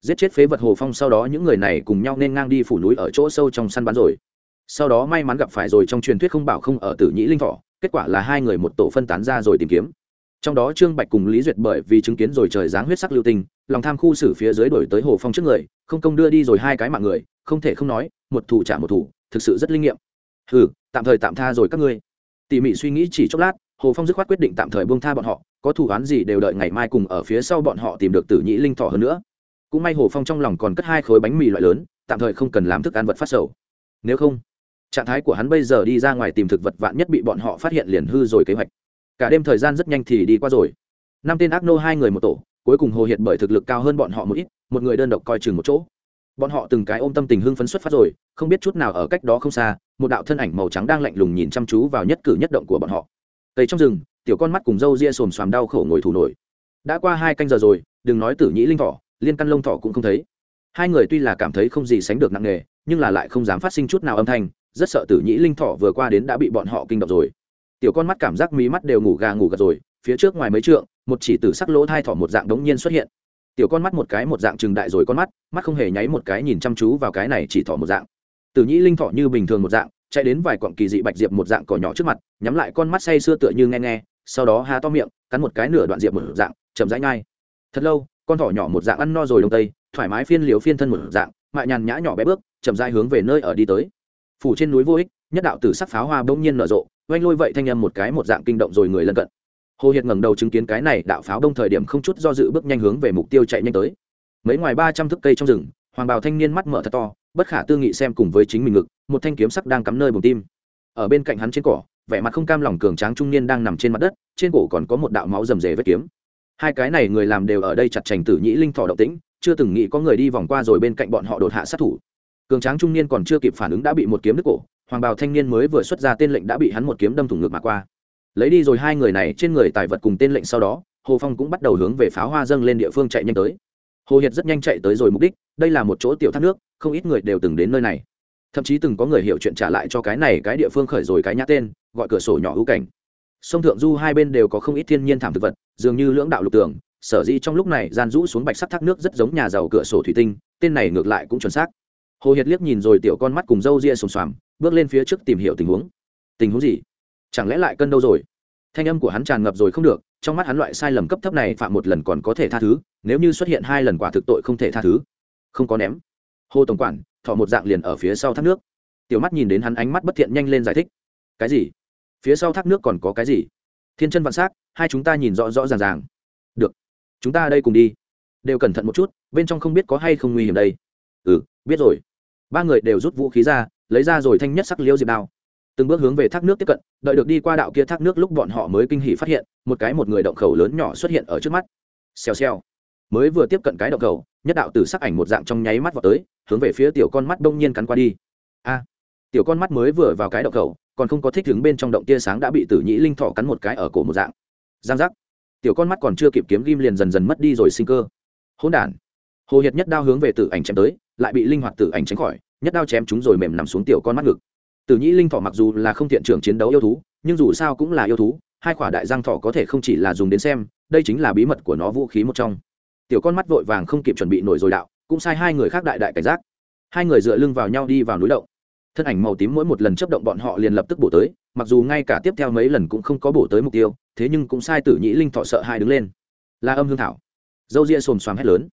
Giết chết phế vật hồ phong sau đó những người này cùng nhau nên ngang đi phủ núi ở chỗ sâu trong săn bắn rồi. Sau đó may mắn gặp phải rồi trong truyền thuyết không bảo không ở tử nhĩ linh thọ kết quả là hai người một tổ phân tán ra rồi tìm kiếm. Trong đó trương bạch cùng lý duyệt bởi vì chứng kiến rồi trời giáng huyết sắc lưu tình, lòng tham khu xử phía dưới đổi tới hồ phong trước người không công đưa đi rồi hai cái mạng người không thể không nói một thủ trả một thủ thực sự rất linh nghiệm. Ừ tạm thời tạm tha rồi các ngươi. Tỉ mỉ suy nghĩ chỉ chốc lát hồ phong dứt khoát quyết định tạm thời buông tha bọn họ có thủ án gì đều đợi ngày mai cùng ở phía sau bọn họ tìm được tử nhĩ linh thọ hơn nữa. Cũng may hồ phong trong lòng còn cất hai khối bánh mì loại lớn, tạm thời không cần làm thức ăn vật phát sầu. Nếu không, trạng thái của hắn bây giờ đi ra ngoài tìm thực vật vạn nhất bị bọn họ phát hiện liền hư rồi kế hoạch. Cả đêm thời gian rất nhanh thì đi qua rồi. Năm tên ác nô hai người một tổ, cuối cùng hồ hiện bởi thực lực cao hơn bọn họ một ít, một người đơn độc coi chừng một chỗ. Bọn họ từng cái ôm tâm tình hưng phấn xuất phát rồi, không biết chút nào ở cách đó không xa, một đạo thân ảnh màu trắng đang lạnh lùng nhìn chăm chú vào nhất cử nhất động của bọn họ tây trong rừng, tiểu con mắt cùng râu ria xồm xoàm đau khổ ngồi thủ nổi. Đã qua hai canh giờ rồi, đừng nói tử nhĩ linh thỏ, liên căn lông thỏ cũng không thấy. Hai người tuy là cảm thấy không gì sánh được nặng nề, nhưng là lại không dám phát sinh chút nào âm thanh, rất sợ tử nhĩ linh thỏ vừa qua đến đã bị bọn họ kinh động rồi. Tiểu con mắt cảm giác mí mắt đều ngủ gà ngủ gật rồi, phía trước ngoài mấy trượng, một chỉ tử sắc lỗ thai thỏ một dạng đống nhiên xuất hiện. Tiểu con mắt một cái một dạng trừng đại rồi con mắt mắt không hề nháy một cái nhìn chăm chú vào cái này chỉ thỏ một dạng. Tử nhĩ linh thỏ như bình thường một dạng chạy đến vài quặng kỳ dị bạch diệp một dạng cỏ nhỏ trước mặt, nhắm lại con mắt say sưa tựa như nghe nghe, sau đó há to miệng, cắn một cái nửa đoạn diệp một dạng, chậm rãi ngay thật lâu, con thỏ nhỏ một dạng ăn no rồi đông tây, thoải mái phiên liều phiên thân một dạng, mại nhàn nhã nhỏ bé bước, chậm rãi hướng về nơi ở đi tới. Phủ trên núi vô ích, nhất đạo tử sắc pháo hoa bỗng nhiên nở rộ oanh lôi vậy thanh âm một cái một dạng kinh động rồi người lân cận. Hồ hiệt ngẩng đầu chứng kiến cái này đạo pháo đông thời điểm không chút do dự bước nhanh hướng về mục tiêu chạy nhanh tới. Mấy ngoài ba trăm thước cây trong rừng, hoàng bào thanh niên mắt mở thật to, bất khả tư nghị xem cùng với chính mình ngực một thanh kiếm sắc đang cắm nơi bùng tim. Ở bên cạnh hắn trên cỏ, vẻ mặt không cam lòng cường tráng trung niên đang nằm trên mặt đất, trên cổ còn có một đạo máu rầm rề vết kiếm. Hai cái này người làm đều ở đây chặt chành tử nhĩ linh thỏ động tĩnh, chưa từng nghĩ có người đi vòng qua rồi bên cạnh bọn họ đột hạ sát thủ. Cường tráng trung niên còn chưa kịp phản ứng đã bị một kiếm đứt cổ, hoàng bào thanh niên mới vừa xuất ra tên lệnh đã bị hắn một kiếm đâm thủng ngực mà qua. Lấy đi rồi hai người này trên người tài vật cùng tên lệnh sau đó, hồ phong cũng bắt đầu hướng về pháo hoa dâng lên địa phương chạy nhanh tới. Hồ hiệt rất nhanh chạy tới rồi mục đích, đây là một chỗ tiểu thác nước, không ít người đều từng đến nơi này thậm chí từng có người hiểu chuyện trả lại cho cái này cái địa phương khởi rồi cái nhã tên, gọi cửa sổ nhỏ hữu cảnh. Sông thượng du hai bên đều có không ít thiên nhiên thảm thực vật, dường như lưỡng đạo lục tường, sở dĩ trong lúc này gian rũ xuống bạch sắc thác nước rất giống nhà giàu cửa sổ thủy tinh, tên này ngược lại cũng chuẩn xác. Hồ hiệt liếc nhìn rồi tiểu con mắt cùng râu ria xồm xoàm, bước lên phía trước tìm hiểu tình huống. Tình huống gì? Chẳng lẽ lại cân đâu rồi? Thanh âm của hắn tràn ngập rồi không được, trong mắt hắn loại sai lầm cấp thấp này phạm một lần còn có thể tha thứ, nếu như xuất hiện hai lần quả thực tội không thể tha thứ. Không có ném. Hồ tổng quản thọ một dạng liền ở phía sau thác nước. Tiểu mắt nhìn đến hắn ánh mắt bất thiện nhanh lên giải thích. Cái gì? Phía sau thác nước còn có cái gì? Thiên chân vạn s á c hai chúng ta nhìn rõ rõ ràng ràng. Được. Chúng ta đây cùng đi. Đều cẩn thận một chút, bên trong không biết có hay không nguy hiểm đây. Ừ biết rồi. Ba người đều rút vũ khí ra, lấy ra rồi thanh nhất sắc liêu diệp đao. Từng bước hướng về thác nước tiếp cận, đợi được đi qua đạo kia thác nước lúc bọn họ mới kinh hỉ phát hiện, một cái một người động khẩu lớn nhỏ xuất hiện ở trước mắt. Xèo xèo mới vừa tiếp cận cái động cầu, nhất đạo từ sắc ảnh một dạng trong nháy mắt vào tới hướng về phía tiểu con mắt đông nhiên cắn qua đi. A! Tiểu con mắt mới vừa vào cái động cầu, còn không có thích đứng bên trong động tia sáng đã bị tử nhĩ linh thọ cắn một cái ở cổ một dạng. Giang giác. Tiểu con mắt còn chưa kịp kiếm ghim liền dần dần mất đi rồi sinh cơ. Hỗn đản. Hồ hiệt nhất đao hướng về tử ảnh chém tới lại bị linh hoạt tử ảnh tránh khỏi nhất đao chém chúng rồi mềm nằm xuống tiểu con mắt ngực. Tử nhĩ linh thọ mặc dù là không thiện trưởng chiến đấu yêu thú nhưng dù sao cũng là yêu thú hai quả đại giang thọ có thể không chỉ là dùng đến xem đây chính là bí mật của nó vũ khí một trong tiểu con mắt vội vàng không kịp chuẩn bị nổi rồi đạo, cũng sai hai người khác đại đại cảnh giác. Hai người dựa lưng vào nhau đi vào núi động. Thân ảnh màu tím mỗi một lần chấp động bọn họ liền lập tức bổ tới, mặc dù ngay cả tiếp theo mấy lần cũng không có bổ tới mục tiêu, thế nhưng cũng sai tử nhĩ linh thọ sợ hai đứng lên. Là âm hương thảo. Dâu ria xồm xoàm hét lớn.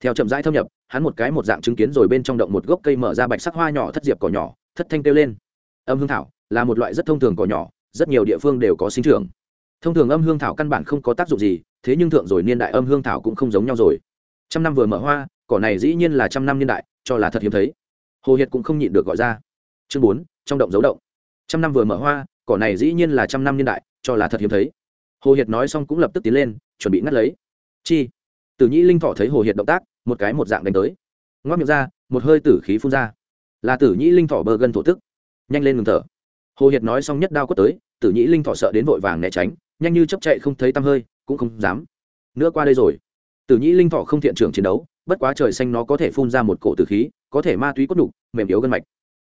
Theo chậm rãi thâm nhập, hắn một cái một dạng chứng kiến rồi bên trong động một gốc cây mở ra bạch sắc hoa nhỏ thất diệp cỏ nhỏ, thất thanh kêu lên. Âm hương thảo là một loại rất thông thường cỏ nhỏ, rất nhiều địa phương đều có sinh trưởng. Thông thường âm hương thảo căn bản không có tác dụng gì thế nhưng thượng rồi niên đại âm hương thảo cũng không giống nhau rồi. Trăm năm vừa mở hoa, cỏ này dĩ nhiên là trăm năm niên đại, cho là thật hiếm thấy. Hồ hiệt cũng không nhịn được gọi ra. Chương bốn, trong động dấu động. Trăm năm vừa mở hoa, cỏ này dĩ nhiên là trăm năm niên đại, cho là thật hiếm thấy. Hồ hiệt nói xong cũng lập tức tiến lên, chuẩn bị ngắt lấy. Chi? Tử nhĩ linh thọ thấy hồ hiệt động tác, một cái một dạng đánh tới. Ngoắc miệng ra, một hơi tử khí phun ra. Là tử nhĩ linh thọ bờ gân thổ tức. Nhanh lên ngừng thở. Hồ hiệt nói xong nhất đao quất tới tử nhĩ linh thọ sợ đến vội vàng né tránh, nhanh như chấp chạy không thấy tăm hơi cũng không dám. Nữa qua đây rồi. Tử nhĩ linh thọ không thiện trưởng chiến đấu, bất quá trời xanh nó có thể phun ra một cổ tử khí, có thể ma túy cốt đục mềm yếu gân mạch.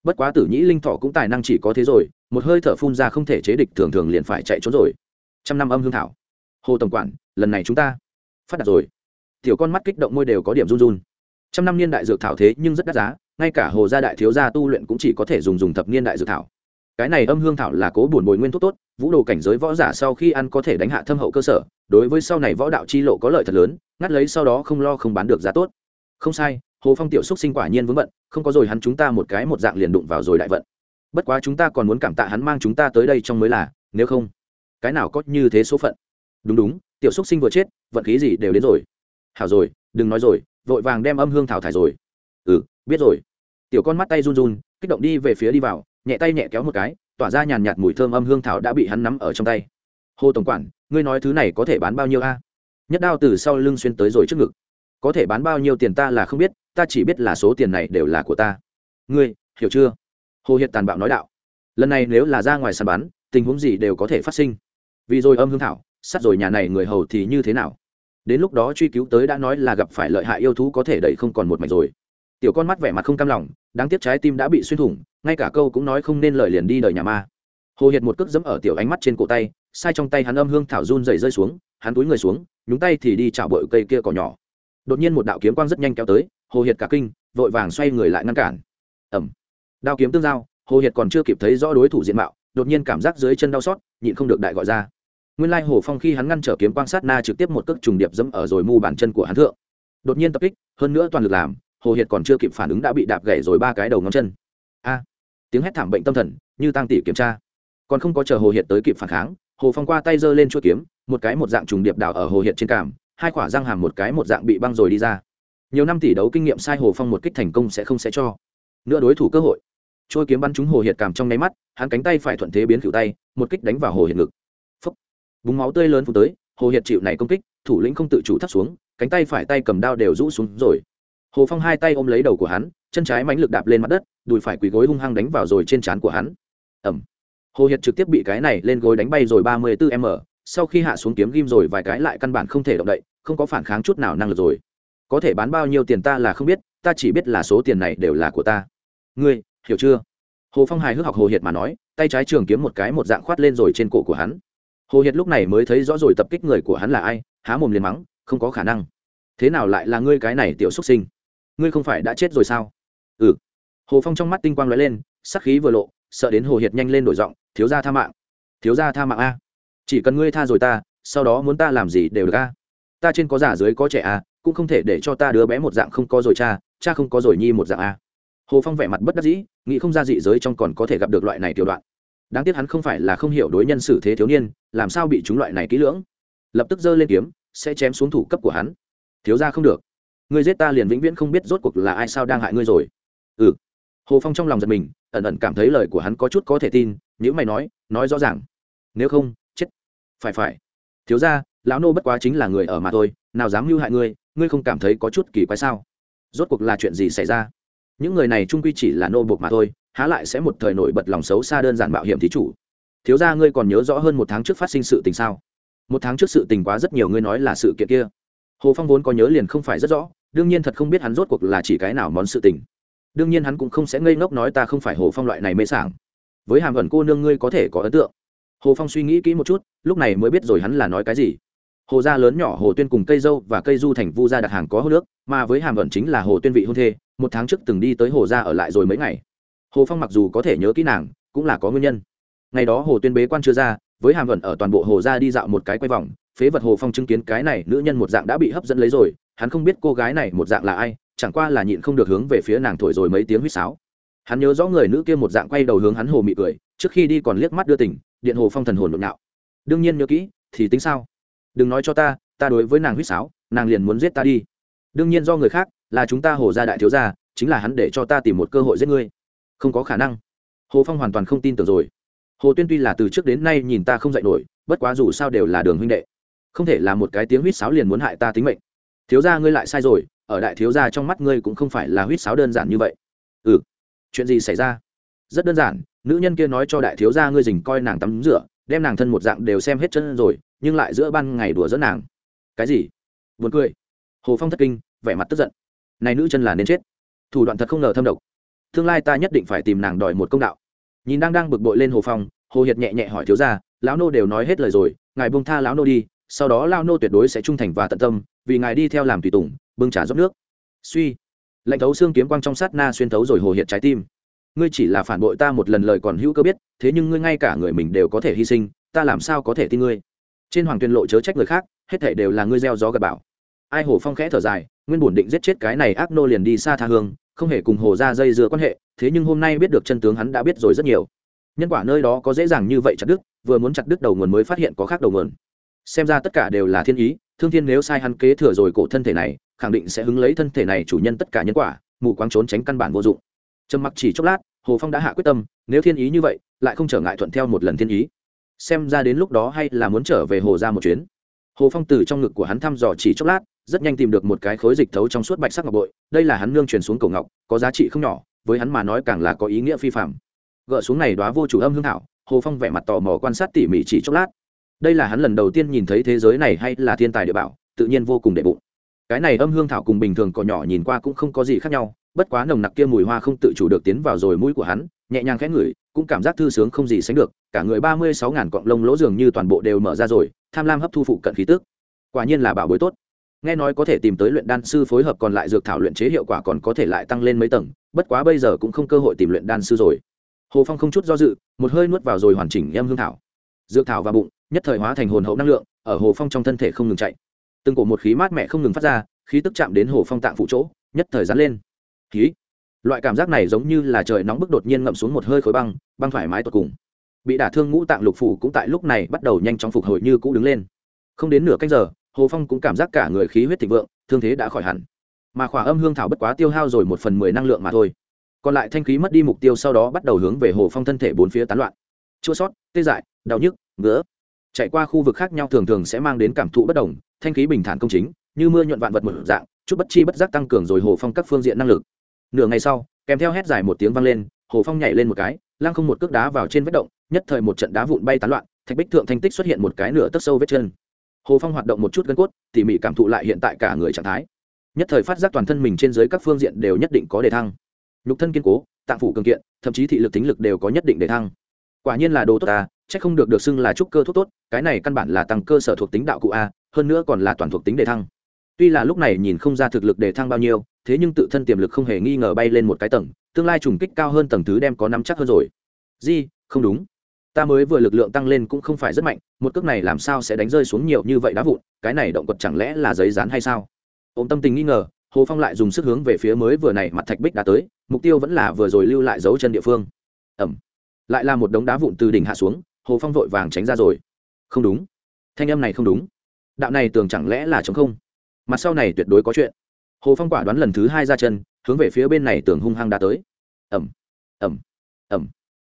Bất quá tử nhĩ linh thọ cũng tài năng chỉ có thế rồi, một hơi thở phun ra không thể chế địch thường thường liền phải chạy trốn rồi. Trăm năm âm hương thảo. Hồ tổng quản, lần này chúng ta phát đạt rồi. Tiểu con mắt kích động môi đều có điểm run run. Trăm năm niên đại dược thảo thế nhưng rất đắt giá, ngay cả hồ gia đại thiếu gia tu luyện cũng chỉ có thể dùng dùng thập niên đại dược thảo. Cái này âm hương thảo là cố bổn bồi nguyên thuốc tốt, vũ đồ cảnh giới võ giả sau khi ăn có thể đánh hạ thâm hậu cơ sở đối với sau này võ đạo chi lộ có lợi thật lớn, ngắt lấy sau đó không lo không bán được giá tốt. Không sai, hồ phong tiểu xúc sinh quả nhiên vướng bận, không có rồi hắn chúng ta một cái một dạng liền đụng vào rồi đại vận. Bất quá chúng ta còn muốn cảm tạ hắn mang chúng ta tới đây trong mới là, nếu không, cái nào có như thế số phận. Đúng đúng, tiểu xúc sinh vừa chết, vận khí gì đều đến rồi. Hảo rồi, đừng nói rồi, vội vàng đem âm hương thảo thải rồi. Ừ biết rồi. Tiểu con mắt tay run run, kích động đi về phía đi vào, nhẹ tay nhẹ kéo một cái, tỏa ra nhàn nhạt mùi thơm âm hương thảo đã bị hắn nắm ở trong tay. Hồ tổng quản ngươi nói thứ này có thể bán bao nhiêu a? Nhất đao từ sau lưng xuyên tới rồi trước ngực. Có thể bán bao nhiêu tiền ta là không biết, ta chỉ biết là số tiền này đều là của ta. Ngươi, hiểu chưa? Hồ hiệt tàn bạo nói đạo. Lần này nếu là ra ngoài sàn bán tình huống gì đều có thể phát sinh. Vì rồi âm hương thảo, sát rồi nhà này người hầu thì như thế nào? Đến lúc đó truy cứu tới đã nói là gặp phải lợi hại yêu thú có thể đẩy không còn một mảnh rồi. Tiểu con mắt vẻ mặt không cam lòng, đáng tiếc trái tim đã bị xuyên thủng, ngay cả câu cũng nói không nên lời liền đi đời nhà ma. Hồ hiệt một cước dẫm ở tiểu ánh mắt trên cổ tay sai trong tay hắn âm hương thảo run dày rơi xuống, hắn túi người xuống, nhúng tay thì đi chảo bội cây kia cỏ nhỏ. Đột nhiên một đạo kiếm quang rất nhanh kéo tới, hồ hiệt cả kinh, vội vàng xoay người lại ngăn cản. Ẩm đao kiếm tương giao, hồ hiệt còn chưa kịp thấy rõ đối thủ diện mạo, đột nhiên cảm giác dưới chân đau xót, nhịn không được đại gọi ra. Nguyên lai hồ phong khi hắn ngăn trở kiếm quang sát na trực tiếp một cước trùng điệp dẫm ở rồi mu bàn chân của hắn thượng. Đột nhiên tập kích, hơn nữa toàn lực làm, hồ hiệt còn chưa kịp phản ứng đã bị đạp gãy rồi ba cái đầu ngón chân. A. Tiếng hét thảm bệnh tâm thần, như tăng tỷ kiểm tra. Còn không có chờ hồ hiệt tới kịp phản kháng hồ phong qua tay giơ lên chuỗi kiếm, một cái một dạng trùng điệp đảo ở hồ hiện trên cảm hai quả răng hàm một cái một dạng bị băng rồi đi ra. Nhiều năm tỷ đấu kinh nghiệm sai hồ phong một kích thành công sẽ không sẽ cho. Nữa đối thủ cơ hội. Trôi kiếm bắn trúng hồ hiệt cảm trong nháy mắt, hắn cánh tay phải thuận thế biến cựu tay, một kích đánh vào hồ hiệt ngực. Phấp búng máu tươi lớn phụ tới, hồ hiệt chịu này công kích, thủ lĩnh không tự chủ thắt xuống, cánh tay phải tay cầm đao đều rũ xuống rồi. Hồ phong hai tay ôm lấy đầu của hắn, chân trái mánh lực đạp lên mặt đất, đùi phải quỳ gối hung hăng đánh vào rồi trên trán của hắn. Ẩm hồ hiệt trực tiếp bị cái này lên gối đánh bay rồi ba mươi bốn m, sau khi hạ xuống kiếm ghim rồi vài cái lại căn bản không thể động đậy, không có phản kháng chút nào năng lực rồi. Có thể bán bao nhiêu tiền ta là không biết, ta chỉ biết là số tiền này đều là của ta. Ngươi, hiểu chưa? Hồ phong hài hước học hồ hiệt mà nói, tay trái trường kiếm một cái một dạng khoát lên rồi trên cổ của hắn. Hồ hiệt lúc này mới thấy rõ rồi tập kích người của hắn là ai, há mồm liền mắng, không có khả năng. Thế nào lại là ngươi cái này tiểu xuất sinh? Ngươi không phải đã chết rồi sao? Ừ. Hồ phong trong mắt tinh quang lóe lên, sắc khí vừa lộ sợ đến hồ hiệt nhanh lên đổi giọng, thiếu gia tha mạng, thiếu gia tha mạng a. Chỉ cần ngươi tha rồi ta, sau đó muốn ta làm gì đều được a. Ta trên có giả dưới có trẻ a, cũng không thể để cho ta đứa bé một dạng không có rồi cha cha không có rồi nhi một dạng a. Hồ phong vẻ mặt bất đắc dĩ, nghĩ không ra dị giới trong còn có thể gặp được loại này tiểu đoạn. Đáng tiếc hắn không phải là không hiểu đối nhân xử thế thiếu niên, làm sao bị chúng loại này kỹ lưỡng? Lập tức giơ lên kiếm, sẽ chém xuống thủ cấp của hắn. Thiếu ra không được. Ngươi giết ta liền vĩnh viễn không biết rốt cuộc là ai sao đang hại ngươi rồi. Ừ. Hồ phong trong lòng giật mình ẩn ẩn cảm thấy lời của hắn có chút có thể tin những mày nói nói rõ ràng. Nếu không, chết. Phải phải. Thiếu ra lão nô bất quá chính là người ở mà thôi, nào dám mưu hại ngươi ngươi không cảm thấy có chút kỳ quái sao? Rốt cuộc là chuyện gì xảy ra? Những người này trung quy chỉ là nô buộc mà thôi, há lại sẽ một thời nổi bật lòng xấu xa đơn giản mạo hiểm thí chủ. Thiếu ra ngươi còn nhớ rõ hơn một tháng trước phát sinh sự tình sao? Một tháng trước sự tình quá rất nhiều, ngươi nói là sự kiện kia. Hồ phong vốn có nhớ liền không phải rất rõ, đương nhiên thật không biết hắn rốt cuộc là chỉ cái nào món sự tình đương nhiên hắn cũng không sẽ ngây ngốc nói ta không phải hồ phong loại này mê sảng. Với hàm ẩn cô nương ngươi có thể có ấn tượng. Hồ phong suy nghĩ kỹ một chút, lúc này mới biết rồi hắn là nói cái gì. Hồ gia lớn nhỏ hồ tuyên cùng cây dâu và cây du thành vu gia đặt hàng có hô nước mà với hàm ẩn chính là hồ tuyên vị hôn thê, một tháng trước từng đi tới hồ gia ở lại rồi mấy ngày. Hồ phong mặc dù có thể nhớ kỹ nàng, cũng là có nguyên nhân. Ngày đó hồ tuyên bế quan chưa ra, với hàm ẩn ở toàn bộ hồ gia đi dạo một cái quay vòng, phế vật hồ phong chứng kiến cái này nữ nhân một dạng đã bị hấp dẫn lấy rồi, hắn không biết cô gái này một dạng là ai chẳng qua là nhịn không được hướng về phía nàng thổi rồi mấy tiếng huýt sáo. Hắn nhớ rõ người nữ kia một dạng quay đầu hướng hắn hồ mị cười, trước khi đi còn liếc mắt đưa tỉnh điện hồ phong thần hồn nội nạo. Đương nhiên nhớ kỹ, thì tính sao? Đừng nói cho ta ta đối với nàng huýt sáo, nàng liền muốn giết ta đi. Đương nhiên do người khác, là chúng ta hồ gia đại thiếu gia, chính là hắn để cho ta tìm một cơ hội giết ngươi. Không có khả năng. Hồ phong hoàn toàn không tin tưởng rồi. Hồ tuyên tuy là từ trước đến nay nhìn ta không dạy nổi, bất quá dù sao đều là đường huynh đệ. Không thể là một cái tiếng huýt sáo liền muốn hại ta tính mệnh. Thiếu gia ngươi lại sai rồi ở đại thiếu gia trong mắt ngươi cũng không phải là huýt sáo đơn giản như vậy. Ừ chuyện gì xảy ra? Rất đơn giản, nữ nhân kia nói cho đại thiếu gia ngươi dình coi nàng tắm rửa, đem nàng thân một dạng đều xem hết chân rồi, nhưng lại giữa ban ngày đùa dẫn nàng. Cái gì? Buồn cười. Hồ phong thất kinh, vẻ mặt tức giận. Này nữ chân là nên chết. Thủ đoạn thật không ngờ thâm độc. Tương lai ta nhất định phải tìm nàng đòi một công đạo. Nhìn đang đang bực bội lên hồ phong, hồ hiệt nhẹ nhẹ hỏi thiếu gia, lão nô đều nói hết lời rồi, ngài buông tha lão nô đi, sau đó lao nô tuyệt đối sẽ trung thành và tận tâm, vì ngài đi theo làm tùy tùng bưng trà rót nước. Suy lệnh thấu xương kiếm quang trong sát na xuyên thấu rồi hồ hiệt trái tim. Ngươi chỉ là phản bội ta một lần lời còn hữu cơ biết, thế nhưng ngươi ngay cả người mình đều có thể hy sinh, ta làm sao có thể tin ngươi? Trên hoàng tuyên lộ chớ trách người khác, hết thể đều là ngươi gieo gió gặp bảo ai hồ phong khẽ thở dài, nguyên bổn định giết chết cái này ác nô liền đi xa tha hương, không hề cùng hồ ra dây dưa quan hệ, thế nhưng hôm nay biết được chân tướng hắn đã biết rồi rất nhiều. Nhân quả nơi đó có dễ dàng như vậy chặt đứt, vừa muốn chặt đứt đầu nguồn mới phát hiện có khác đầu nguồn. Xem ra tất cả đều là thiên ý, thương thiên nếu sai hắn kế thừa rồi cổ thân thể này khẳng định sẽ hứng lấy thân thể này chủ nhân tất cả nhân quả, mù quáng trốn tránh căn bản vô dụng. Trầm mặc chỉ chốc lát, hồ phong đã hạ quyết tâm, nếu thiên ý như vậy, lại không trở ngại thuận theo một lần thiên ý. Xem ra đến lúc đó hay là muốn trở về hồ ra một chuyến. Hồ phong từ trong ngực của hắn thăm dò chỉ chốc lát, rất nhanh tìm được một cái khối dịch thấu trong suốt bạch sắc ngọc bội, đây là hắn nương truyền xuống cổ ngọc, có giá trị không nhỏ, với hắn mà nói càng là có ý nghĩa phi phạm gỡ xuống này đoá vô chủ âm hương thảo, hồ phong vẻ mặt tò mò quan sát tỉ mỉ chỉ chốc lát. Đây là hắn lần đầu tiên nhìn thấy thế giới này hay là thiên tài địa bảo, tự nhiên vô cùng đệ bụng cái này âm hương thảo cùng bình thường cỏ nhỏ nhìn qua cũng không có gì khác nhau, bất quá nồng nặc kia mùi hoa không tự chủ được tiến vào rồi mũi của hắn, nhẹ nhàng khẽ ngửi, cũng cảm giác thư sướng không gì sánh được, cả người ba mươi sáu ngàn cọng lông lỗ dường như toàn bộ đều mở ra rồi, tham lam hấp thu phụ cận khí tức. Quả nhiên là bảo bối tốt. Nghe nói có thể tìm tới luyện đan sư phối hợp còn lại dược thảo luyện chế hiệu quả còn có thể lại tăng lên mấy tầng, bất quá bây giờ cũng không cơ hội tìm luyện đan sư rồi. Hồ phong không chút do dự, một hơi nuốt vào rồi hoàn chỉnh em hương thảo. Dược thảo và bụng, nhất thời hóa thành hồn hậu năng lượng, ở hồ phong trong thân thể không ngừng chạy từng cổ một khí mát mẻ không ngừng phát ra, khí tức chạm đến hồ phong tạng phụ chỗ, nhất thời dán lên. Khí. Loại cảm giác này giống như là trời nóng bức đột nhiên ngậm xuống một hơi khối băng băng thoải mái tột cùng. Bị đả thương ngũ tạng lục phủ cũng tại lúc này bắt đầu nhanh chóng phục hồi như cũ đứng lên. Không đến nửa canh giờ, hồ phong cũng cảm giác cả người khí huyết thịnh vượng, thương thế đã khỏi hẳn. Mà khỏa âm hương thảo bất quá tiêu hao rồi một phần mười năng lượng mà thôi. Còn lại thanh khí mất đi mục tiêu sau đó bắt đầu hướng về hồ phong thân thể bốn phía tán loạn. Chua sót, tê dại, đau nhức, ngứa chạy qua khu vực khác nhau thường thường sẽ mang đến cảm thụ bất đồng, thanh khí bình thản công chính, như mưa nhuận vạn vật một dạng, chút bất chi bất giác tăng cường rồi hồ phong các phương diện năng lực. Nửa ngày sau, kèm theo hét dài một tiếng vang lên, hồ phong nhảy lên một cái, lăng không một cước đá vào trên vết động, nhất thời một trận đá vụn bay tán loạn, thạch bích thượng thanh tích xuất hiện một cái nửa tấc sâu vết chân. Hồ phong hoạt động một chút gân cốt, tỉ mỉ cảm thụ lại hiện tại cả người trạng thái. Nhất thời phát giác toàn thân mình trên dưới các phương diện đều nhất định có đề thăng. Nhục thân kiên cố, tạng phủ cường kiện, thậm chí thị lực tính lực đều có nhất định đề thăng. Quả nhiên là đồ tốt ta chắc không được được xưng là trúc cơ thuốc tốt, cái này căn bản là tăng cơ sở thuộc tính đạo cụ a, hơn nữa còn là toàn thuộc tính đề thăng. Tuy là lúc này nhìn không ra thực lực đề thăng bao nhiêu, thế nhưng tự thân tiềm lực không hề nghi ngờ bay lên một cái tầng, tương lai trùng kích cao hơn tầng thứ đem có nắm chắc hơn rồi. Di, không đúng. Ta mới vừa lực lượng tăng lên cũng không phải rất mạnh, một cước này làm sao sẽ đánh rơi xuống nhiều như vậy đá vụn, cái này động vật chẳng lẽ là giấy rán hay sao? Ôm tâm tình nghi ngờ, hồ phong lại dùng sức hướng về phía mới vừa này mặt thạch bích đã tới, mục tiêu vẫn là vừa rồi lưu lại dấu chân địa phương. Ẩm. Lại là một đống đá vụn từ đỉnh hạ xuống hồ phong vội vàng tránh ra rồi. Không đúng. Thanh âm này không đúng. Đạo này tưởng chẳng lẽ là chống không? Mặt sau này tuyệt đối có chuyện. Hồ phong quả đoán lần thứ hai ra chân, hướng về phía bên này tưởng hung hăng đã tới. Ẩm ẩm ẩm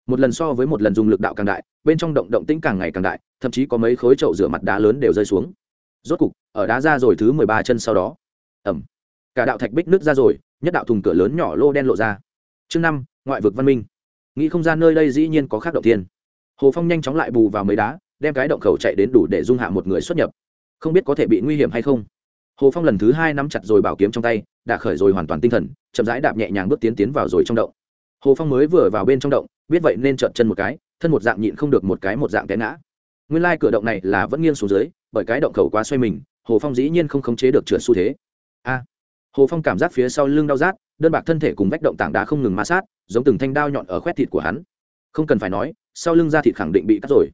một lần so với một lần dùng lực đạo càng đại, bên trong động động tĩnh càng ngày càng đại, thậm chí có mấy khối trậu rửa mặt đá lớn đều rơi xuống. Rốt cục, ở đá ra rồi thứ mười ba chân sau đó. Ẩm cả đạo thạch bích nước ra rồi, nhất đạo thùng cửa lớn nhỏ lô đen lộ ra. Chương năm, ngoại vực văn minh. Nghĩ không gian nơi đây dĩ nhiên có khác động tiên hồ phong nhanh chóng lại bù vào mấy đá, đem cái động khẩu chạy đến đủ để dung hạ một người xuất nhập. Không biết có thể bị nguy hiểm hay không. Hồ phong lần thứ hai nắm chặt rồi bảo kiếm trong tay, đã khởi rồi hoàn toàn tinh thần, chậm rãi đạp nhẹ nhàng bước tiến tiến vào rồi trong động. Hồ phong mới vừa vào bên trong động, biết vậy nên trợn chân một cái, thân một dạng nhịn không được một cái một dạng té ngã. Nguyên lai cửa động này là vẫn nghiêng xuống dưới, bởi cái động khẩu quá xoay mình, hồ phong dĩ nhiên không khống chế được trượt xu thế. A! Hồ phong cảm giác phía sau lưng đau rát, đơn bạc thân thể cùng vách động tảng đá không ngừng ma sát, giống từng thanh đao nhọn ở khoét thịt của hắn. Không cần phải nói sau lưng da thịt khẳng định bị cắt rồi.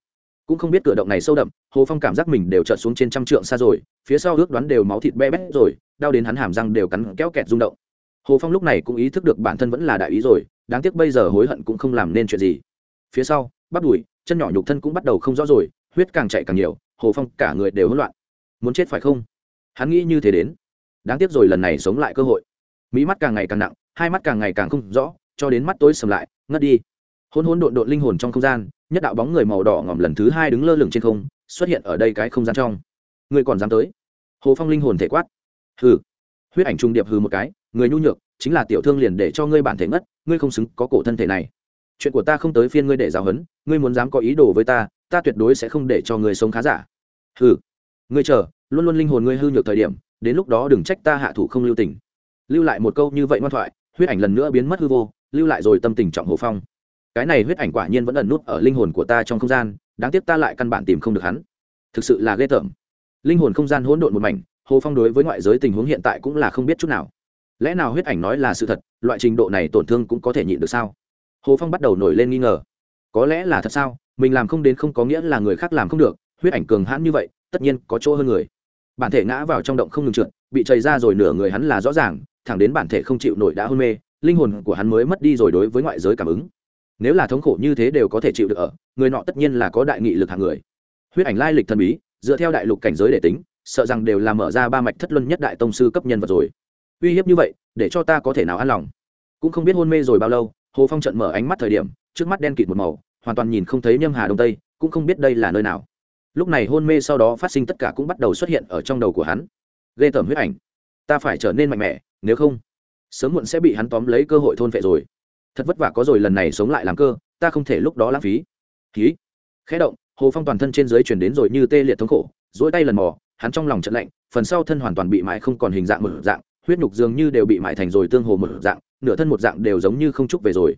Cũng không biết cửa động này sâu đậm, hồ phong cảm giác mình đều trợt xuống trên trăm trượng xa rồi, phía sau ước đoán đều máu thịt be bét rồi, đau đến hắn hàm răng đều cắn kéo kẹt rung động. Hồ phong lúc này cũng ý thức được bản thân vẫn là đại ý rồi, đáng tiếc bây giờ hối hận cũng không làm nên chuyện gì. Phía sau bắt đùi, chân nhỏ nhục thân cũng bắt đầu không rõ rồi, huyết càng chạy càng nhiều, hồ phong cả người đều hỗn loạn. Muốn chết phải không? Hắn nghĩ như thế đến. Đáng tiếc rồi lần này sống lại cơ hội. Mỹ mắt càng ngày càng nặng, hai mắt càng ngày càng không rõ, cho đến mắt tối sầm lại, ngất đi hôn hôn độn độn linh hồn trong không gian, nhất đạo bóng người màu đỏ ngỏm lần thứ hai đứng lơ lửng trên không, xuất hiện ở đây cái không gian trong. Người còn dám tới? Hồ phong linh hồn thể quát. Hừ. Huyết ảnh trung điệp hừ một cái, người nhu nhược, chính là tiểu thương liền để cho ngươi bản thể ngất, ngươi không xứng có cổ thân thể này. Chuyện của ta không tới phiên ngươi để giáo hấn ngươi muốn dám có ý đồ với ta ta tuyệt đối sẽ không để cho ngươi sống khá giả. Hừ. Ngươi chờ, luôn luôn linh hồn ngươi hư nhược thời điểm, đến lúc đó đừng trách ta hạ thủ không lưu tình. Lưu lại một câu như vậy ngoan thoại, huyết ảnh lần nữa biến mất hư vô, lưu lại rồi tâm tình trọng hồ phong cái này huyết ảnh quả nhiên vẫn ẩn nút ở linh hồn của ta trong không gian, đáng tiếc ta lại căn bản tìm không được hắn. Thực sự là ghê tởm. Linh hồn không gian hỗn độn một mảnh, hồ phong đối với ngoại giới tình huống hiện tại cũng là không biết chút nào. Lẽ nào huyết ảnh nói là sự thật, loại trình độ này tổn thương cũng có thể nhịn được sao? Hồ phong bắt đầu nổi lên nghi ngờ. Có lẽ là thật sao? Mình làm không đến không có nghĩa là người khác làm không được, huyết ảnh cường hãn như vậy, tất nhiên có chỗ hơn người. Bản thể ngã vào trong động không ngừng trượt, bị chảy ra rồi nửa người hắn là rõ ràng, thẳng đến bản thể không chịu nổi đã hôn mê, linh hồn của hắn mới mất đi rồi đối với ngoại giới cảm ứng nếu là thống khổ như thế đều có thể chịu được ở, người nọ tất nhiên là có đại nghị lực hàng người. Huyết ảnh lai lịch thần bí, dựa theo đại lục cảnh giới để tính, sợ rằng đều là mở ra ba mạch thất luân nhất đại tông sư cấp nhân vật rồi. Uy hiếp như vậy, để cho ta có thể nào an lòng? Cũng không biết hôn mê rồi bao lâu, hồ phong trận mở ánh mắt thời điểm, trước mắt đen kịt một màu, hoàn toàn nhìn không thấy nhâm hà đông tây, cũng không biết đây là nơi nào. Lúc này hôn mê sau đó phát sinh tất cả cũng bắt đầu xuất hiện ở trong đầu của hắn. Ghê tởm huyết ảnh, ta phải trở nên mạnh mẽ, nếu không, sớm muộn sẽ bị hắn tóm lấy cơ hội thôn vệ rồi thật vất vả có rồi lần này sống lại làm cơ, ta không thể lúc đó lãng phí. Ký khẽ động, hồ phong toàn thân trên dưới chuyển đến rồi như tê liệt thống khổ dỗi tay lần mò, hắn trong lòng trận lạnh, phần sau thân hoàn toàn bị mãi không còn hình dạng một dạng, huyết nhục dường như đều bị mãi thành rồi tương hồ một dạng, nửa thân một dạng đều giống như không trúc về rồi.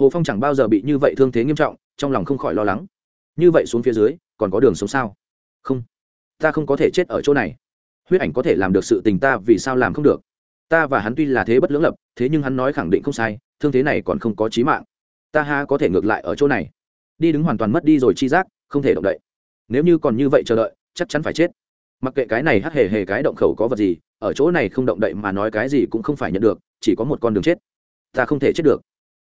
Hồ phong chẳng bao giờ bị như vậy thương thế nghiêm trọng, trong lòng không khỏi lo lắng. Như vậy xuống phía dưới, còn có đường sống sao? Không. Ta không có thể chết ở chỗ này. Huyết ảnh có thể làm được sự tình ta vì sao làm không được? Ta và hắn tuy là thế bất lưỡng lập, thế nhưng hắn nói khẳng định không sai, thương thế này còn không có trí mạng. Ta ha có thể ngược lại ở chỗ này. Đi đứng hoàn toàn mất đi rồi chi giác, không thể động đậy. Nếu như còn như vậy chờ đợi, chắc chắn phải chết. Mặc kệ cái này hắt hề hề cái động khẩu có vật gì, ở chỗ này không động đậy mà nói cái gì cũng không phải nhận được, chỉ có một con đường chết. Ta không thể chết được.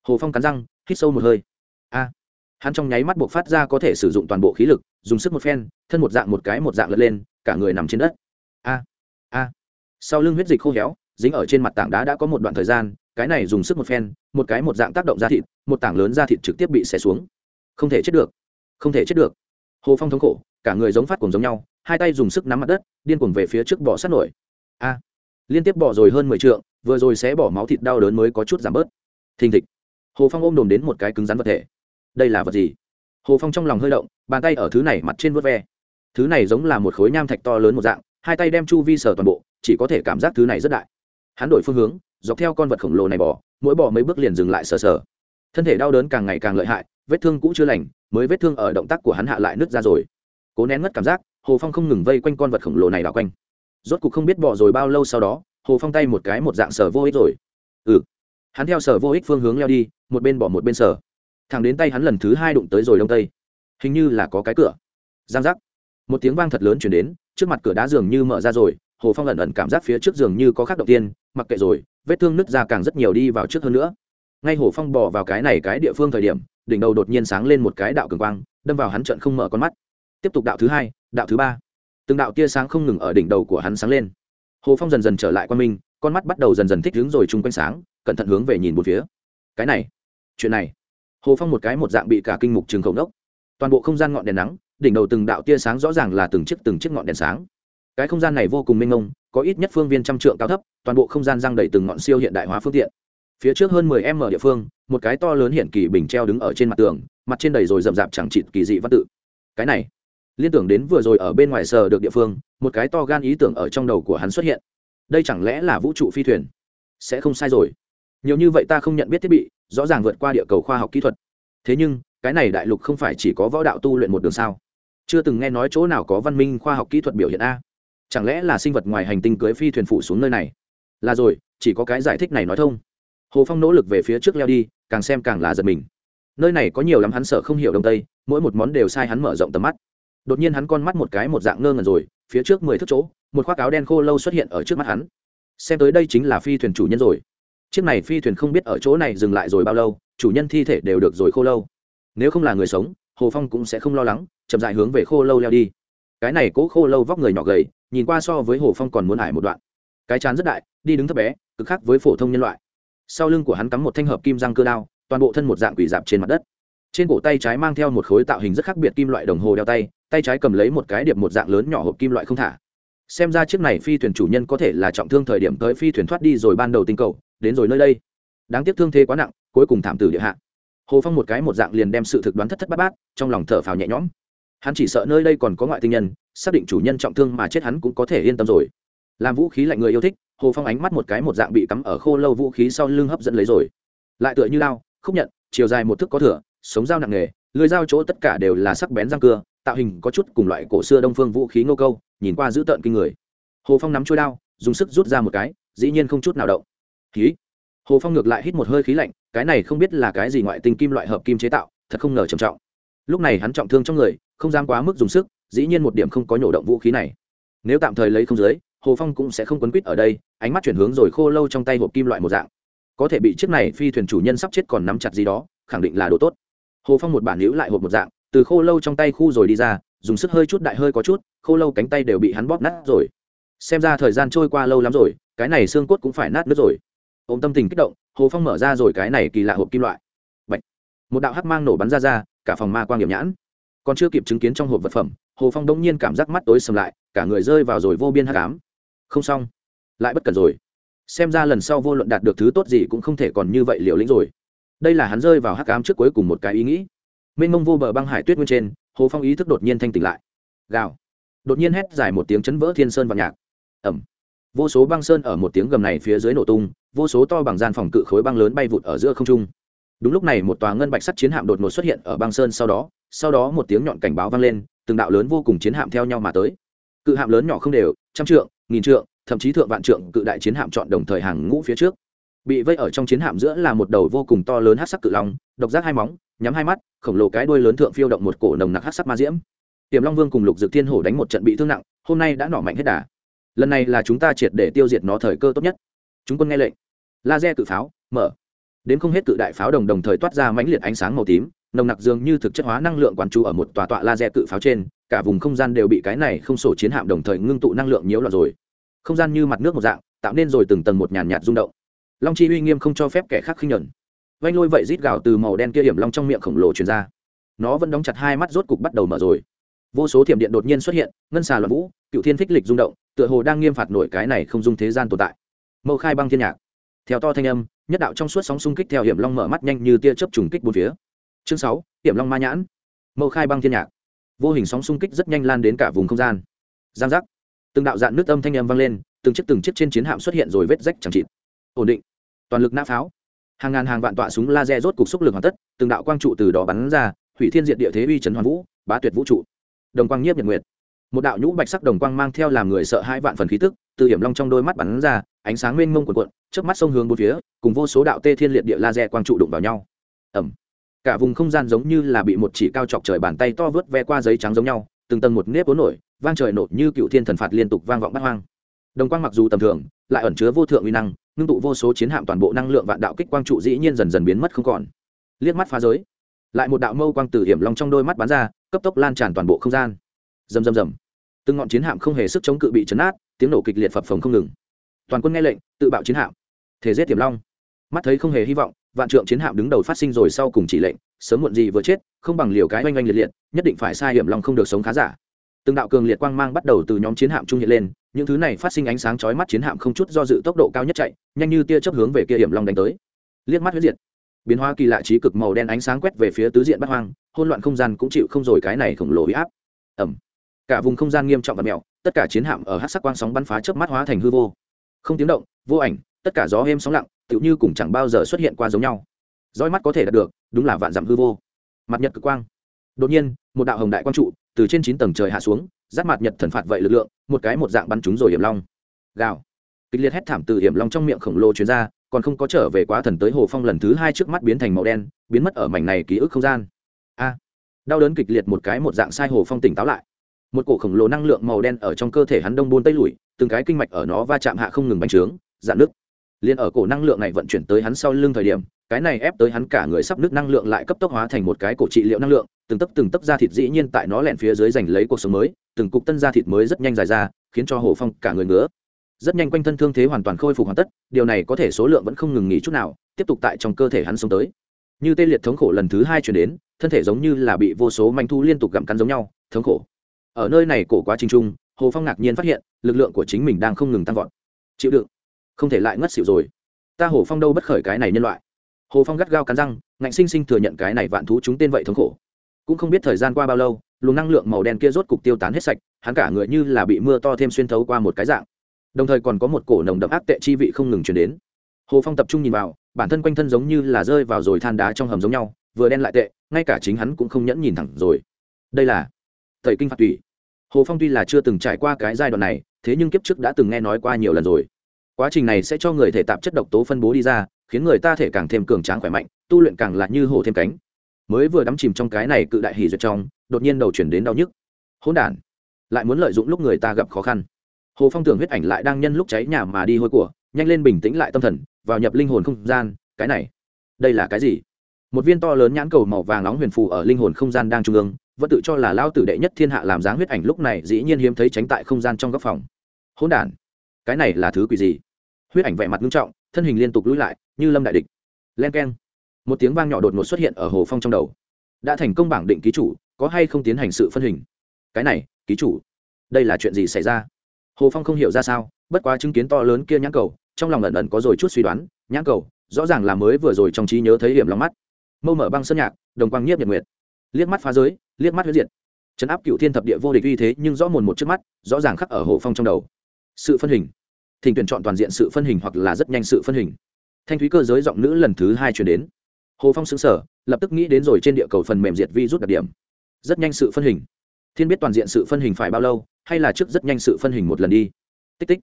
Hồ phong cắn răng, hít sâu một hơi. A. Hắn trong nháy mắt buộc phát ra có thể sử dụng toàn bộ khí lực, dùng sức một phen, thân một dạng một cái một dạng lật lên, cả người nằm trên đất. A. A. Sau lưng huyết dịch khô héo dính ở trên mặt tảng đá đã có một đoạn thời gian, cái này dùng sức một phen, một cái một dạng tác động da thịt, một tảng lớn da thịt trực tiếp bị xẻ xuống. Không thể chết được. Không thể chết được. Hồ phong thống khổ, cả người giống phát cùng giống nhau, hai tay dùng sức nắm mặt đất, điên cuồng về phía trước bỏ sát nổi. A. Liên tiếp bỏ rồi hơn mười t vừa rồi sẽ bỏ máu thịt đau đớn mới có chút giảm bớt. Thình thịch. Hồ phong ôm đồm đến một cái cứng rắn vật thể. Đây là vật gì? Hồ phong trong lòng hơi động, bàn tay ở thứ này mặt trên vớt ve. Thứ này giống là một khối nham thạch to lớn một dạng, hai tay đem chu vi sở toàn bộ, chỉ có thể cảm giác thứ này rất đại hắn đổi phương hướng, dọc theo con vật khổng lồ này bỏ, mỗi bỏ mấy bước liền dừng lại sờ sờ. Thân thể đau đớn càng ngày càng lợi hại, vết thương cũ chưa lành, mới vết thương ở động tác của hắn hạ lại nứt ra rồi. Cố nén ngất cảm giác, hồ phong không ngừng vây quanh con vật khổng lồ này đảo quanh. Rốt cục không biết bỏ rồi bao lâu sau đó, hồ phong tay một cái một dạng sở vô ích rồi. Ừ. Hắn theo sở vô ích phương hướng leo đi, một bên bỏ một bên sở thẳng đến tay hắn lần thứ hai đụng tới rồi đông tây. Hình như là có cái cửa. Giang giác. Một tiếng vang thật lớn chuyển đến, trước mặt cửa đá dường như mở ra rồi hồ phong ẩn ẩn cảm giác phía trước giường như có khác động tiên, mặc kệ rồi, vết thương nứt ra càng rất nhiều đi vào trước hơn nữa. Ngay hồ phong bỏ vào cái này cái địa phương thời điểm, đỉnh đầu đột nhiên sáng lên một cái đạo cường quang, đâm vào hắn trận không mở con mắt. Tiếp tục đạo thứ hai, đạo thứ ba. Từng đạo tia sáng không ngừng ở đỉnh đầu của hắn sáng lên. Hồ phong dần dần trở lại quan minh, con mắt bắt đầu dần dần thích hướng rồi chung quanh sáng, cẩn thận hướng về nhìn một phía. Cái này, chuyện này. Hồ phong một cái một dạng bị cả kinh mục trường khổng đốc toàn bộ không gian ngọn đèn nắng, đỉnh đầu từng đạo tia sáng rõ ràng là từng chiếc từng chiếc ngọn đèn sáng cái không gian này vô cùng mênh mông, có ít nhất phương viên trăm trượng cao thấp, toàn bộ không gian răng đầy từng ngọn siêu hiện đại hóa phương tiện. Phía trước hơn 10 m địa phương, một cái to lớn hiện kỳ bình treo đứng ở trên mặt tường, mặt trên đầy rồi rậm rạp chẳng chịt kỳ dị văn tự. Cái này, liên tưởng đến vừa rồi ở bên ngoài sờ được địa phương, một cái to gan ý tưởng ở trong đầu của hắn xuất hiện. Đây chẳng lẽ là vũ trụ phi thuyền? Sẽ không sai rồi. Nhiều như vậy ta không nhận biết thiết bị, rõ ràng vượt qua địa cầu khoa học kỹ thuật. Thế nhưng, cái này đại lục không phải chỉ có võ đạo tu luyện một đường sao? Chưa từng nghe nói chỗ nào có văn minh khoa học kỹ thuật biểu hiện a chẳng lẽ là sinh vật ngoài hành tinh cưới phi thuyền phụ xuống nơi này? Là rồi, chỉ có cái giải thích này nói thông. Hồ phong nỗ lực về phía trước leo đi, càng xem càng là giật mình. Nơi này có nhiều lắm hắn sợ không hiểu đông tây, mỗi một món đều sai hắn mở rộng tầm mắt. Đột nhiên hắn con mắt một cái một dạng ngơ ngẩn rồi, phía trước mười thước chỗ, một khoác áo đen khô lâu xuất hiện ở trước mắt hắn. Xem tới đây chính là phi thuyền chủ nhân rồi. Chiếc này phi thuyền không biết ở chỗ này dừng lại rồi bao lâu, chủ nhân thi thể đều được rồi khô lâu. Nếu không là người sống, hồ phong cũng sẽ không lo lắng, chậm dại hướng về khô lâu leo đi. Cái này cố khô lâu vóc người nhỏ gầy nhìn qua so với hồ phong còn muốn ải một đoạn. Cái chán rất đại, đi đứng thấp bé, cực khác với phổ thông nhân loại. Sau lưng của hắn cắm một thanh hợp kim răng cơ đao, toàn bộ thân một dạng quỷ dạp trên mặt đất. Trên cổ tay trái mang theo một khối tạo hình rất khác biệt kim loại đồng hồ đeo tay tay trái cầm lấy một cái điệp một dạng lớn nhỏ hộp kim loại không thả. Xem ra chiếc này phi thuyền chủ nhân có thể là trọng thương thời điểm tới phi thuyền thoát đi rồi ban đầu tinh cầu, đến rồi nơi đây. Đáng tiếc thương thế quá nặng, cuối cùng thảm tử địa hạ. Hồ phong một cái một dạng liền đem sự thực đoán thất thất bát bát, trong lòng thở phào nhẹ nhõm. Hắn chỉ sợ nơi đây còn có ngoại tinh nhân xác định chủ nhân trọng thương mà chết hắn cũng có thể yên tâm rồi. Làm vũ khí lạnh người yêu thích, hồ phong ánh mắt một cái một dạng bị cắm ở khô lâu vũ khí sau lưng hấp dẫn lấy rồi. Lại tựa như lao không nhận, chiều dài một thước có thửa sống dao nặng nghề lưới dao chỗ tất cả đều là sắc bén răng cưa, tạo hình có chút cùng loại cổ xưa đông phương vũ khí ngô câu, nhìn qua dữ tợn kinh người. Hồ phong nắm trôi đao, dùng sức rút ra một cái, dĩ nhiên không chút nào động. Khí hồ phong ngược lại hít một hơi khí lạnh, cái này không biết là cái gì ngoại tinh kim loại hợp kim chế tạo, thật không ngờ trầm trọng. Lúc này hắn trọng thương trong người, không dám quá mức dùng sức dĩ nhiên một điểm không có nhổ động vũ khí này. Nếu tạm thời lấy không dưới, hồ phong cũng sẽ không quấn quýt ở đây, ánh mắt chuyển hướng rồi khô lâu trong tay hộp kim loại một dạng. Có thể bị chiếc này phi thuyền chủ nhân sắp chết còn nắm chặt gì đó, khẳng định là đồ tốt. Hồ phong một bản hữu lại hộp một dạng, từ khô lâu trong tay khu rồi đi ra, dùng sức hơi chút đại hơi có chút, khô lâu cánh tay đều bị hắn bóp nát rồi. Xem ra thời gian trôi qua lâu lắm rồi, cái này xương cốt cũng phải nát nứt rồi. Ôm tâm tình kích động, hồ phong mở ra rồi cái này kỳ lạ hộp kim loại. Bạch. một đạo hắc mang nổ bắn ra ra, cả phòng ma quang nghiệm nhãn còn chưa kịp chứng kiến trong hộp vật phẩm, hồ phong đông nhiên cảm giác mắt tối sầm lại, cả người rơi vào rồi vô biên hắc ám. Không xong, lại bất cần rồi. Xem ra lần sau vô luận đạt được thứ tốt gì cũng không thể còn như vậy liều lĩnh rồi. Đây là hắn rơi vào hắc ám trước cuối cùng một cái ý nghĩ. Mênh mông vô bờ băng hải tuyết nguyên trên, hồ phong ý thức đột nhiên thanh tỉnh lại. Gào. Đột nhiên hét dài một tiếng chấn vỡ thiên sơn và nhạc. Ẩm. Vô số băng sơn ở một tiếng gầm này phía dưới nổ tung, vô số to bằng gian phòng cự khối băng lớn bay vụt ở giữa không trung. Đúng lúc này một tòa ngân bạch sắt chiến hạm đột ngột xuất hiện ở băng sơn sau đó sau đó một tiếng nhọn cảnh báo vang lên, từng đạo lớn vô cùng chiến hạm theo nhau mà tới. Cự hạm lớn nhỏ không đều, trăm trượng, nghìn trượng, thậm chí thượng vạn trượng cự đại chiến hạm chọn đồng thời hàng ngũ phía trước. Bị vây ở trong chiến hạm giữa là một đầu vô cùng to lớn hát sắc cự long, độc giác hai móng, nhắm hai mắt, khổng lồ cái đuôi lớn thượng phiêu động một cổ nồng nặc hát sắc ma diễm. Tiềm long vương cùng lục dực thiên hổ đánh một trận bị thương nặng, hôm nay đã nỏ mạnh hết đà. Lần này là chúng ta triệt để tiêu diệt nó thời cơ tốt nhất. Chúng quân nghe lệnh. Laser cự pháo, mở. Đến không hết cự đại pháo đồng đồng thời toát ra mãnh liệt ánh sáng màu tím nồng nặc dường như thực chất hóa năng lượng quán chú ở một tòa tọa laser cự pháo trên, cả vùng không gian đều bị cái này không sổ chiến hạm đồng thời ngưng tụ năng lượng nhiễu loạn rồi. Không gian như mặt nước một dạng, tạo nên rồi từng tầng một nhàn nhạt rung động. Long chi uy nghiêm không cho phép kẻ khác khinh nhẫn vanh lôi vậy rít gào từ màu đen kia hiểm long trong miệng khổng lồ truyền ra. Nó vẫn đóng chặt hai mắt rốt cục bắt đầu mở rồi. Vô số thiểm điện đột nhiên xuất hiện, ngân xà loạn vũ, cựu thiên phích lịch rung động, tựa hồ đang nghiêm phạt nổi cái này không dung thế gian tồn tại. Mâu khai băng thiên nhạc. Theo to thanh âm, nhất đạo trong suốt sóng xung kích theo hiểm long mở mắt nhanh như tia chớp trùng kích bốn phía chương sáu hiểm long ma nhãn. Mâu khai băng thiên nhạc. Vô hình sóng xung kích rất nhanh lan đến cả vùng không gian. Giang giác. Từng đạo dạn nước âm thanh âm vang lên, từng chiếc từng chiếc trên chiến hạm xuất hiện rồi vết rách chẳng chịt. Ổn định. Toàn lực nã pháo. Hàng ngàn hàng vạn tọa súng laser rốt cục xúc lực hoàn tất, từng đạo quang trụ từ đó bắn ra, hủy thiên diện địa thế uy trấn hoàn vũ, bá tuyệt vũ trụ. Đồng quang nhiếp nhật nguyệt. Một đạo nhũ bạch sắc đồng quang mang theo làm người sợ hai vạn phần khí tức, từ hiểm long trong đôi mắt bắn ra, ánh sáng mênh mông cuộn cuộn trước mắt sông hướng bốn phía, cùng vô số đạo tê thiên liệt địa laser quang trụ đụng vào nhau. Ẩm cả vùng không gian giống như là bị một chỉ cao chọc trời bàn tay to vớt ve qua giấy trắng giống nhau, từng tầng một nếp vốn nổi, vang trời nổ như cựu thiên thần phạt liên tục vang vọng bắt hoang. Đồng quang mặc dù tầm thường, lại ẩn chứa vô thượng uy năng, ngưng tụ vô số chiến hạm toàn bộ năng lượng vạn đạo kích quang trụ dĩ nhiên dần dần biến mất không còn. Liếc mắt phá giới, lại một đạo mâu quang từ hiểm long trong đôi mắt bắn ra, cấp tốc lan tràn toàn bộ không gian. Rầm rầm rầm. Từng ngọn chiến hạm không hề sức chống cự bị chấn át tiếng nổ kịch liệt phập phồng không ngừng. Toàn quân nghe lệnh, tự bạo chiến hạm. Thể giết tiềm long mắt thấy không hề hy vọng, vạn trượng chiến hạm đứng đầu phát sinh rồi sau cùng chỉ lệnh, sớm muộn gì vừa chết, không bằng liều cái oanh oanh liệt liệt, nhất định phải sai hiểm long không được sống khá giả. Từng đạo cường liệt quang mang bắt đầu từ nhóm chiến hạm trung hiện lên, những thứ này phát sinh ánh sáng chói mắt chiến hạm không chút do dự tốc độ cao nhất chạy, nhanh như tia chớp hướng về kia hiểm long đánh tới. Liếc mắt huyết diệt, biến hóa kỳ lạ trí cực màu đen ánh sáng quét về phía tứ diện bát hoang hôn loạn không gian cũng chịu không rồi cái này khổng lồ huy áp. Ẩm cả vùng không gian nghiêm trọng và mèo, tất cả chiến hạm ở hát sắc quang sóng bắn phá chớp mắt hóa thành hư vô. Không tiếng động, vô ảnh, tất cả gió êm sóng lặng tựu như cùng chẳng bao giờ xuất hiện qua giống nhau. Roi mắt có thể đạt được, đúng là vạn dặm hư vô. Mặt nhật cực quang. Đột nhiên, một đạo hồng đại quang trụ, từ trên chín tầng trời hạ xuống giáp mặt nhật thần phạt vậy lực lượng, một cái một dạng bắn chúng rồi hiểm long. Gào. Kịch liệt hét thảm từ hiểm long trong miệng khổng lồ chuyên ra, còn không có trở về quá thần tới hồ phong lần thứ hai trước mắt biến thành màu đen, biến mất ở mảnh này ký ức không gian. A. Đau đớn kịch liệt một cái một dạng sai hồ phong tỉnh táo lại. Một cổ khổng lồ năng lượng màu đen ở trong cơ thể hắn đông buôn tây lùi, từng cái kinh mạch ở nó va chạm hạ không ngừng bành trướng, dạn nước liền ở cổ năng lượng này vận chuyển tới hắn sau lưng thời điểm, cái này ép tới hắn cả người sắp nước năng lượng lại cấp tốc hóa thành một cái cổ trị liệu năng lượng, từng tấc từng tấc da thịt dĩ nhiên tại nó lẹn phía dưới giành lấy cuộc sống mới, từng cục tân da thịt mới rất nhanh dài ra, khiến cho hồ phong cả người ngứa. Rất nhanh quanh thân thương thế hoàn toàn khôi phục hoàn tất, điều này có thể số lượng vẫn không ngừng nghỉ chút nào, tiếp tục tại trong cơ thể hắn sống tới. Như tê liệt thống khổ lần thứ hai chuyển đến, thân thể giống như là bị vô số manh thu liên tục gặm cắn giống nhau, thống khổ. Ở nơi này cổ quá trình chung, hồ phong ngạc nhiên phát hiện, lực lượng của chính mình đang không ngừng tăng vọt. Chịu đựng không thể lại ngất xỉu rồi. Ta hồ phong đâu bất khởi cái này nhân loại. Hồ phong gắt gao cắn răng, ngạnh sinh sinh thừa nhận cái này vạn thú chúng tên vậy thống khổ. Cũng không biết thời gian qua bao lâu, luồng năng lượng màu đen kia rốt cục tiêu tán hết sạch, hắn cả người như là bị mưa to thêm xuyên thấu qua một cái dạng. Đồng thời còn có một cổ nồng đậm ác tệ chi vị không ngừng chuyển đến. Hồ phong tập trung nhìn vào, bản thân quanh thân giống như là rơi vào rồi than đá trong hầm giống nhau, vừa đen lại tệ, ngay cả chính hắn cũng không nhẫn nhìn thẳng rồi. Đây là thầy kinh phạt tùy hồ phong tuy là chưa từng trải qua cái giai đoạn này, thế nhưng kiếp trước đã từng nghe nói qua nhiều lần rồi quá trình này sẽ cho người thể tạp chất độc tố phân bố đi ra, khiến người ta thể càng thêm cường tráng khỏe mạnh, tu luyện càng là như hổ thêm cánh. Mới vừa đắm chìm trong cái này cự đại hỉ duyệt trong, đột nhiên đầu chuyển đến đau nhức. Hỗn đản, lại muốn lợi dụng lúc người ta gặp khó khăn. Hồ phong tưởng huyết ảnh lại đang nhân lúc cháy nhà mà đi hôi của, nhanh lên bình tĩnh lại tâm thần, vào nhập linh hồn không gian, cái này, đây là cái gì? Một viên to lớn nhãn cầu màu vàng nóng huyền phù ở linh hồn không gian đang trung ương, vẫn tự cho là lao tử đệ nhất thiên hạ làm dáng huyết ảnh lúc này dĩ nhiên hiếm thấy tránh tại không gian trong góc phòng. Hỗn đản cái này là thứ quỷ gì? Huyết ảnh vẻ mặt nghiêm trọng, thân hình liên tục lũi lại, như lâm đại địch. Len k e n một tiếng vang nhỏ đột ngột xuất hiện ở hồ phong trong đầu. Đã thành công bảng định ký chủ, có hay không tiến hành sự phân hình? Cái này, ký chủ. Đây là chuyện gì xảy ra? Hồ phong không hiểu ra sao, bất quá chứng kiến to lớn kia nhãn cầu, trong lòng ẩn ẩn có rồi chút suy đoán, nhãn cầu, rõ ràng là mới vừa rồi trong trí nhớ thấy hiểm lòng mắt. Mâu mở băng sân nhạc, đồng quang nhiếp nhật nguyệt. Liếc mắt phá giới, liếc mắt huyết diệt. Trấn áp cựu thiên thập địa vô địch uy thế, nhưng rõ mồn một trước mắt, rõ ràng khắc ở hồ phong trong đầu sự phân hình. Thỉnh tuyển chọn toàn diện sự phân hình hoặc là rất nhanh sự phân hình. Thanh thúy cơ giới giọng nữ lần thứ hai chuyển đến. Hồ phong xứng sở lập tức nghĩ đến rồi trên địa cầu phần mềm diệt vi rút đặc điểm. Rất nhanh sự phân hình. Thiên biết toàn diện sự phân hình phải bao lâu, hay là trước rất nhanh sự phân hình một lần đi? Tích tích.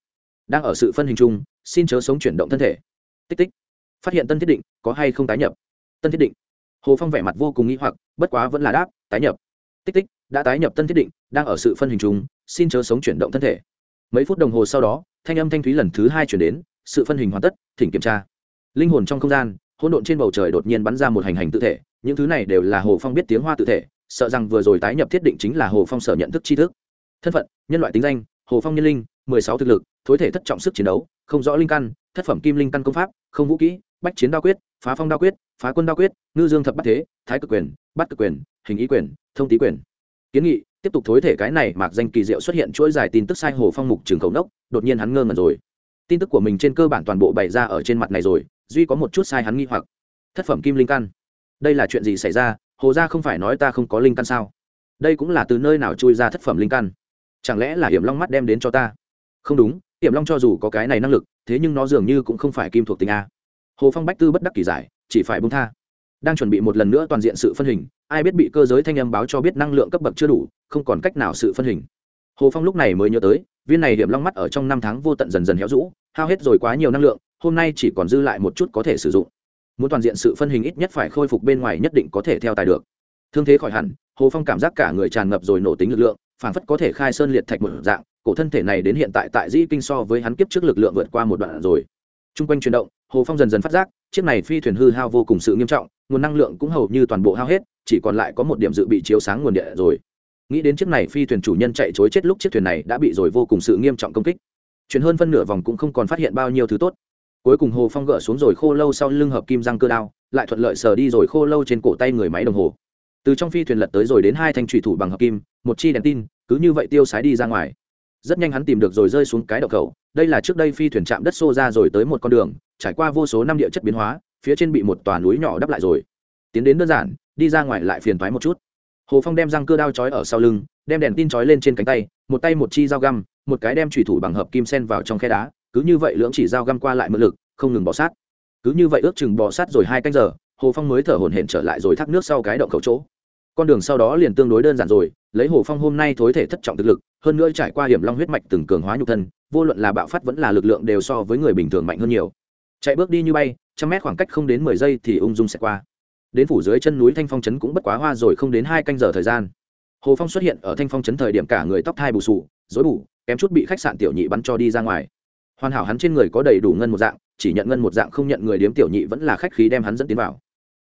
Đang ở sự phân hình chung, xin chớ sống chuyển động thân thể. Tích tích. Phát hiện tân thiết định, có hay không tái nhập? Tân thiết định. Hồ phong vẻ mặt vô cùng nghĩ hoặc, bất quá vẫn là đáp, tái nhập. Tích tích, đã tái nhập tân thiết định, đang ở sự phân hình chung, xin chớ sống chuyển động thân thể mấy phút đồng hồ sau đó, thanh âm thanh thúy lần thứ hai chuyển đến, sự phân hình hoàn tất, thỉnh kiểm tra. Linh hồn trong không gian, hỗn độn trên bầu trời đột nhiên bắn ra một hành hành tự thể, những thứ này đều là hồ phong biết tiếng hoa tự thể, sợ rằng vừa rồi tái nhập thiết định chính là hồ phong sở nhận thức tri thức. Thân phận, nhân loại tính danh, hồ phong nhân linh, mười sáu thực lực, thối thể thất trọng sức chiến đấu, không rõ linh căn, thất phẩm kim linh căn công pháp, không vũ kỹ, bách chiến đao quyết, phá phong đao quyết, phá quân đao quyết, ngư dương thập bắt thế, thái cực quyền bắt cực quyền, hình ý quyền, thông tý quyền. Kiến nghị tiếp tục thối thể cái này mạc danh kỳ diệu xuất hiện chuỗi dài tin tức sai hồ phong mục trường khẩu nốc, đột nhiên hắn ngơ ngẩn rồi. Tin tức của mình trên cơ bản toàn bộ bày ra ở trên mặt này rồi, duy có một chút sai hắn nghi hoặc. Thất phẩm kim linh căn. Đây là chuyện gì xảy ra? Hồ gia không phải nói ta không có linh căn sao? Đây cũng là từ nơi nào chui ra thất phẩm linh căn? Chẳng lẽ là hiểm long mắt đem đến cho ta? Không đúng, hiểm long cho dù có cái này năng lực, thế nhưng nó dường như cũng không phải kim thuộc tính a. Hồ phong bách tư bất đắc kỳ giải, chỉ phải bông tha đang chuẩn bị một lần nữa toàn diện sự phân hình, ai biết bị cơ giới thanh âm báo cho biết năng lượng cấp bậc chưa đủ, không còn cách nào sự phân hình. Hồ phong lúc này mới nhớ tới, viên này điểm long mắt ở trong năm tháng vô tận dần dần héo rũ, hao hết rồi quá nhiều năng lượng, hôm nay chỉ còn dư lại một chút có thể sử dụng. Muốn toàn diện sự phân hình ít nhất phải khôi phục bên ngoài nhất định có thể theo tài được. Thương thế khỏi hẳn, hồ phong cảm giác cả người tràn ngập rồi nổ tính lực lượng phản phất có thể khai sơn liệt thạch một dạng, cổ thân thể này đến hiện tại tại dĩ kinh so với hắn kiếp trước lực lượng vượt qua một đoạn rồi. T r u n g quanh chuyển động, hồ phong dần dần phát giác, chiếc này phi thuyền hư hao vô cùng sự nghiêm trọng nguồn năng lượng cũng hầu như toàn bộ hao hết, chỉ còn lại có một điểm dự bị chiếu sáng nguồn địa rồi. Nghĩ đến chiếc này phi thuyền chủ nhân chạy chối chết lúc chiếc thuyền này đã bị rồi vô cùng sự nghiêm trọng công kích. Chuyển hơn phân nửa vòng cũng không còn phát hiện bao nhiêu thứ tốt. Cuối cùng hồ phong gỡ xuống rồi khô lâu sau lưng hợp kim răng cơ đao, lại thuận lợi sờ đi rồi khô lâu trên cổ tay người máy đồng hồ. Từ trong phi thuyền lật tới rồi đến hai thanh trùy thủ bằng hợp kim, một chi đèn tin, cứ như vậy tiêu sái đi ra ngoài. Rất nhanh hắn tìm được rồi rơi xuống cái đậu khẩu. Đây là trước đây phi thuyền chạm đất xô ra rồi tới một con đường, trải qua vô số năm địa chất biến hóa phía trên bị một tòa núi nhỏ đắp lại rồi. Tiến đến đơn giản, đi ra ngoài lại phiền thoái một chút. Hồ phong đem răng cơ đao trói ở sau lưng, đem đèn tin trói lên trên cánh tay, một tay một chi dao găm, một cái đem thủy thủ bằng hợp kim sen vào trong khe đá, cứ như vậy lưỡng chỉ dao găm qua lại mượn lực, không ngừng bỏ sát. Cứ như vậy ước chừng bỏ sát rồi hai canh giờ, hồ phong mới thở hổn hển trở lại rồi thác nước sau cái động khẩu chỗ. Con đường sau đó liền tương đối đơn giản rồi, lấy hồ phong hôm nay thối thể thất trọng thực lực, hơn nữa trải qua hiểm long huyết mạch từng cường hóa nhục thân, vô luận là bạo phát vẫn là lực lượng đều so với người bình thường mạnh hơn nhiều chạy bước đi như bay, trăm mét khoảng cách không đến mười giây thì ung dung sẽ qua. Đến phủ dưới chân núi thanh phong trấn cũng bất quá hoa rồi không đến hai canh giờ thời gian. Hồ phong xuất hiện ở thanh phong trấn thời điểm cả người tóc thai bù sù dối bù, kém chút bị khách sạn tiểu nhị bắn cho đi ra ngoài. Hoàn hảo hắn trên người có đầy đủ ngân một dạng, chỉ nhận ngân một dạng không nhận người điếm tiểu nhị vẫn là khách khí đem hắn dẫn tiến vào.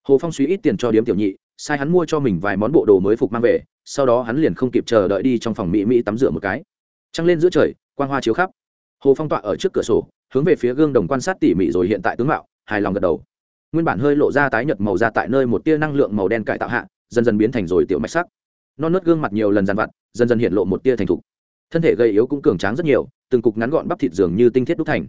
Hồ phong suy ít tiền cho điếm tiểu nhị, sai hắn mua cho mình vài món bộ đồ mới phục mang về, sau đó hắn liền không kịp chờ đợi đi trong phòng mỹ mỹ tắm rửa một cái. Trăng lên giữa trời, quang hoa chiếu khắp. Hồ phong tọa ở trước cửa sổ hướng về phía gương đồng quan sát tỉ mỉ rồi hiện tại tướng mạo, hài lòng gật đầu. Nguyên bản hơi lộ ra tái nhợt màu ra tại nơi một tia năng lượng màu đen cải tạo hạ, dần dần biến thành rồi tiểu mạch sắc. Non nớt gương mặt nhiều lần dàn vặt, dần dần hiện lộ một tia thành thục. Thân thể gây yếu cũng cường tráng rất nhiều, từng cục ngắn gọn bắp thịt dường như tinh thiết đúc thành.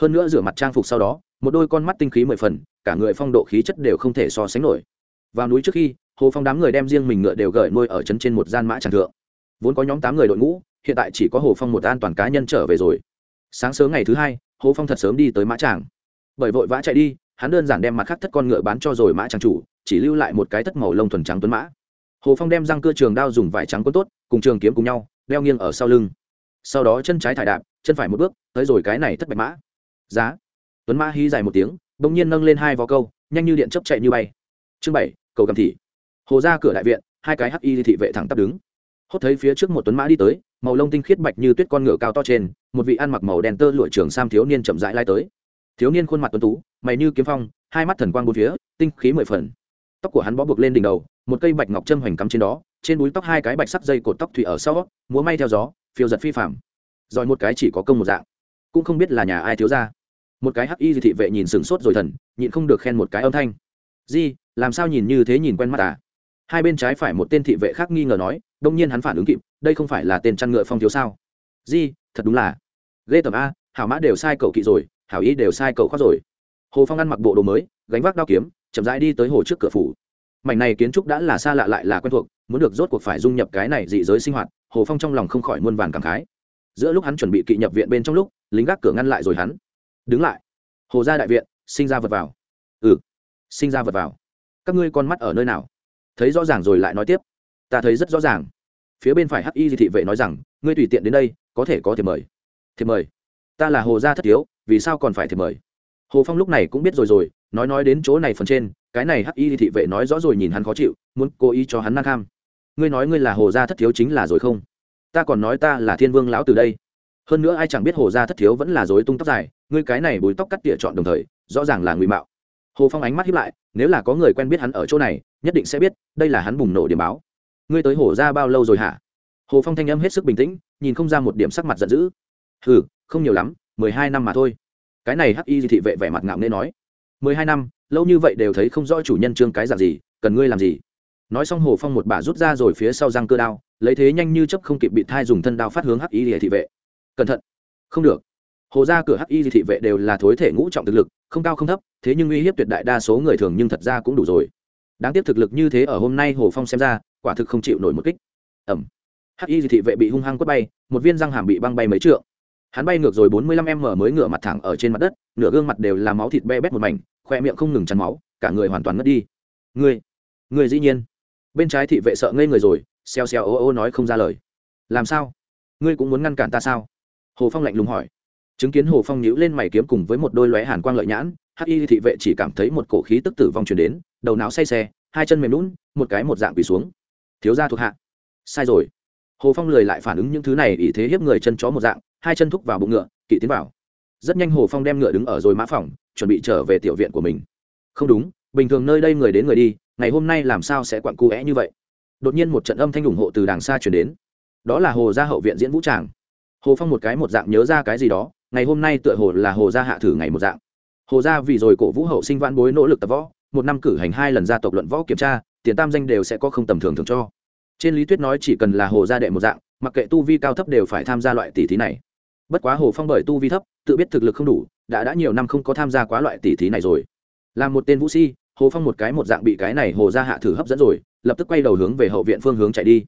Hơn nữa rửa mặt trang phục sau đó, một đôi con mắt tinh khí mười phần, cả người phong độ khí chất đều không thể so sánh nổi. Vào núi trước khi, hồ phong đám người đem riêng mình ngựa đều gởi nuôi ở trấn trên một gian mã tràng thượng. Vốn có nhóm tám người đội ngũ, hiện tại chỉ có hồ phong một an toàn cá nhân trở về rồi. Sáng sớm ngày thứ hai hồ phong thật sớm đi tới mã tràng. Bởi vội vã chạy đi, hắn đơn giản đem mặt khác thất con ngựa bán cho rồi mã tràng chủ, chỉ lưu lại một cái thất màu lông thuần trắng tuấn mã. Hồ phong đem răng cưa trường đao dùng vải trắng quân tốt, cùng trường kiếm cùng nhau, đeo nghiêng ở sau lưng. Sau đó chân trái thải đạp, chân phải một bước, tới rồi cái này thất bạch mã. Giá. Tuấn mã hí dài một tiếng, bỗng nhiên nâng lên hai vó câu, nhanh như điện chấp chạy như bay. Chương bảy, cầu cầm thị. Hồ ra cửa đại viện, hai cái hắc y thị vệ thẳng tắp đứng hốt thấy phía trước một tuấn mã đi tới, màu lông tinh khiết bạch như tuyết con ngựa cao to trên, một vị ăn mặc màu đen tơ lụa trường sam thiếu niên chậm rãi lai tới. Thiếu niên khuôn mặt tuấn tú, mày như kiếm phong, hai mắt thần quang bốn phía, tinh khí mười phần. Tóc của hắn bó buộc lên đỉnh đầu, một cây bạch ngọc châm hoành cắm trên đó, trên búi tóc hai cái bạch sắc dây cột tóc thủy ở sau, múa may theo gió, phiêu giật phi phạm rồi một cái chỉ có công một dạng, cũng không biết là nhà ai thiếu ra. Một cái hắc y thị vệ nhìn sừng sốt rồi thần, nhịn không được khen một cái âm thanh. Di, làm sao nhìn như thế nhìn quen mắt à? Hai bên trái phải một tên thị vệ khác nghi ngờ nói, đông nhiên hắn phản ứng kịp, đây không phải là tên chăn ngựa phong thiếu sao? Di, thật đúng là. Ghê tầm a, hảo mã đều sai cậu kỵ rồi, hảo ý đều sai cậu khoác rồi. Hồ phong ăn mặc bộ đồ mới, gánh vác đao kiếm, chậm rãi đi tới hồ trước cửa phủ. Mảnh này kiến trúc đã là xa lạ lại là quen thuộc, muốn được rốt cuộc phải dung nhập cái này dị giới sinh hoạt, hồ phong trong lòng không khỏi muôn vàn cảm khái. Giữa lúc hắn chuẩn bị kỵ nhập viện bên trong lúc, lính gác cửa ngăn lại rồi hắn. Đứng lại. Hồ ra đại viện, sinh ra vật vào. Ừ sinh ra vật vào. Các ngươi con mắt ở nơi nào? Thấy rõ ràng rồi lại nói tiếp. Ta thấy rất rõ ràng. Phía bên phải hắc y thị vệ nói rằng, ngươi tùy tiện đến đây, có thể có thể mời. Thiệp mời? Ta là hồ gia thất thiếu vì sao còn phải thiệp mời? Hồ phong lúc này cũng biết rồi rồi, nói nói đến chỗ này phần trên, cái này hắc y thị vệ nói rõ rồi nhìn hắn khó chịu, muốn cố ý cho hắn năng kham. Ngươi nói ngươi là hồ gia thất thiếu chính là rồi không? Ta còn nói ta là thiên vương lão từ đây. Hơn nữa ai chẳng biết hồ gia thất thiếu vẫn là dối tung tóc dài, ngươi cái này bùi tóc cắt tỉa chọn đồng thời, rõ ràng là ngụy mạo hồ phong ánh mắt hiếp lại, nếu là có người quen biết hắn ở chỗ này, nhất định sẽ biết, đây là hắn bùng nổ điểm báo. Ngươi tới hồ ra bao lâu rồi hả? Hồ phong thanh âm hết sức bình tĩnh, nhìn không ra một điểm sắc mặt giận dữ. Ừ không nhiều lắm, mười hai năm mà thôi. Cái này hắc y thị vệ vẻ mặt ngạo nghê nói. Mười hai năm, lâu như vậy đều thấy không rõ chủ nhân trương cái dạng gì, cần ngươi làm gì? Nói xong hồ phong một bà rút ra rồi phía sau răng cơ đao, lấy thế nhanh như chấp không kịp bị thai dùng thân đao phát hướng hắc y thị vệ. Cẩn thận. Không được hồ ra cửa hắc y thị vệ đều là thối thể ngũ trọng thực lực, không cao không thấp, thế nhưng uy hiếp tuyệt đại đa số người thường nhưng thật ra cũng đủ rồi. Đáng tiếc thực lực như thế ở hôm nay hồ phong xem ra, quả thực không chịu nổi một kích. Ẩm hắc y thị vệ bị hung hăng quất bay, một viên răng hàm bị băng bay mấy trượng. Hắn bay ngược rồi bốn mươi lăm m mới ngửa mặt thẳng ở trên mặt đất, nửa gương mặt đều là máu thịt be bét một mảnh, khoe miệng không ngừng chắn máu, cả người hoàn toàn ngất đi. Người người dĩ nhiên. Bên trái thị vệ sợ ngây người rồi xeo xeo ô ô nói không ra lời. Làm sao? Ngươi cũng muốn ngăn cản ta sao? Hồ phong lạnh lùng hỏi chứng kiến hồ phong nhíu lên mày kiếm cùng với một đôi lóe hàn quang lợi nhãn, hắc y thị vệ chỉ cảm thấy một cổ khí tức tử vong truyền đến, đầu não say xe, hai chân mềm lún một cái một dạng quỳ xuống. Thiếu gia thuộc hạ. Sai rồi. Hồ phong lười lại phản ứng những thứ này, ý thế hiếp người chân chó một dạng, hai chân thúc vào bụng ngựa, kỵ tiến vào. Rất nhanh hồ phong đem ngựa đứng ở rồi mã phòng, chuẩn bị trở về tiểu viện của mình. Không đúng, bình thường nơi đây người đến người đi, ngày hôm nay làm sao sẽ quặn cu é như vậy? Đột nhiên một trận âm thanh ủng hộ từ đàng xa chuyển đến. Đó là hồ gia hậu viện diễn vũ tràng. Hồ phong một cái một dạng nhớ ra cái gì đó ngày hôm nay tựa hồ là hồ gia hạ thử ngày một dạng. Hồ gia vì rồi cổ vũ hậu sinh vãn bối nỗ lực tập võ, một năm cử hành hai lần gia tộc luận võ kiểm tra, tiền tam danh đều sẽ có không tầm thường thường cho. Trên lý thuyết nói chỉ cần là hồ gia đệ một dạng, mặc kệ tu vi cao thấp đều phải tham gia loại tỷ thí này. Bất quá hồ phong bởi tu vi thấp, tự biết thực lực không đủ, đã đã nhiều năm không có tham gia quá loại tỷ thí này rồi. Là một tên vũ si hồ phong một cái một dạng bị cái này hồ gia hạ thử hấp dẫn rồi, lập tức quay đầu hướng về hậu viện phương hướng chạy đi.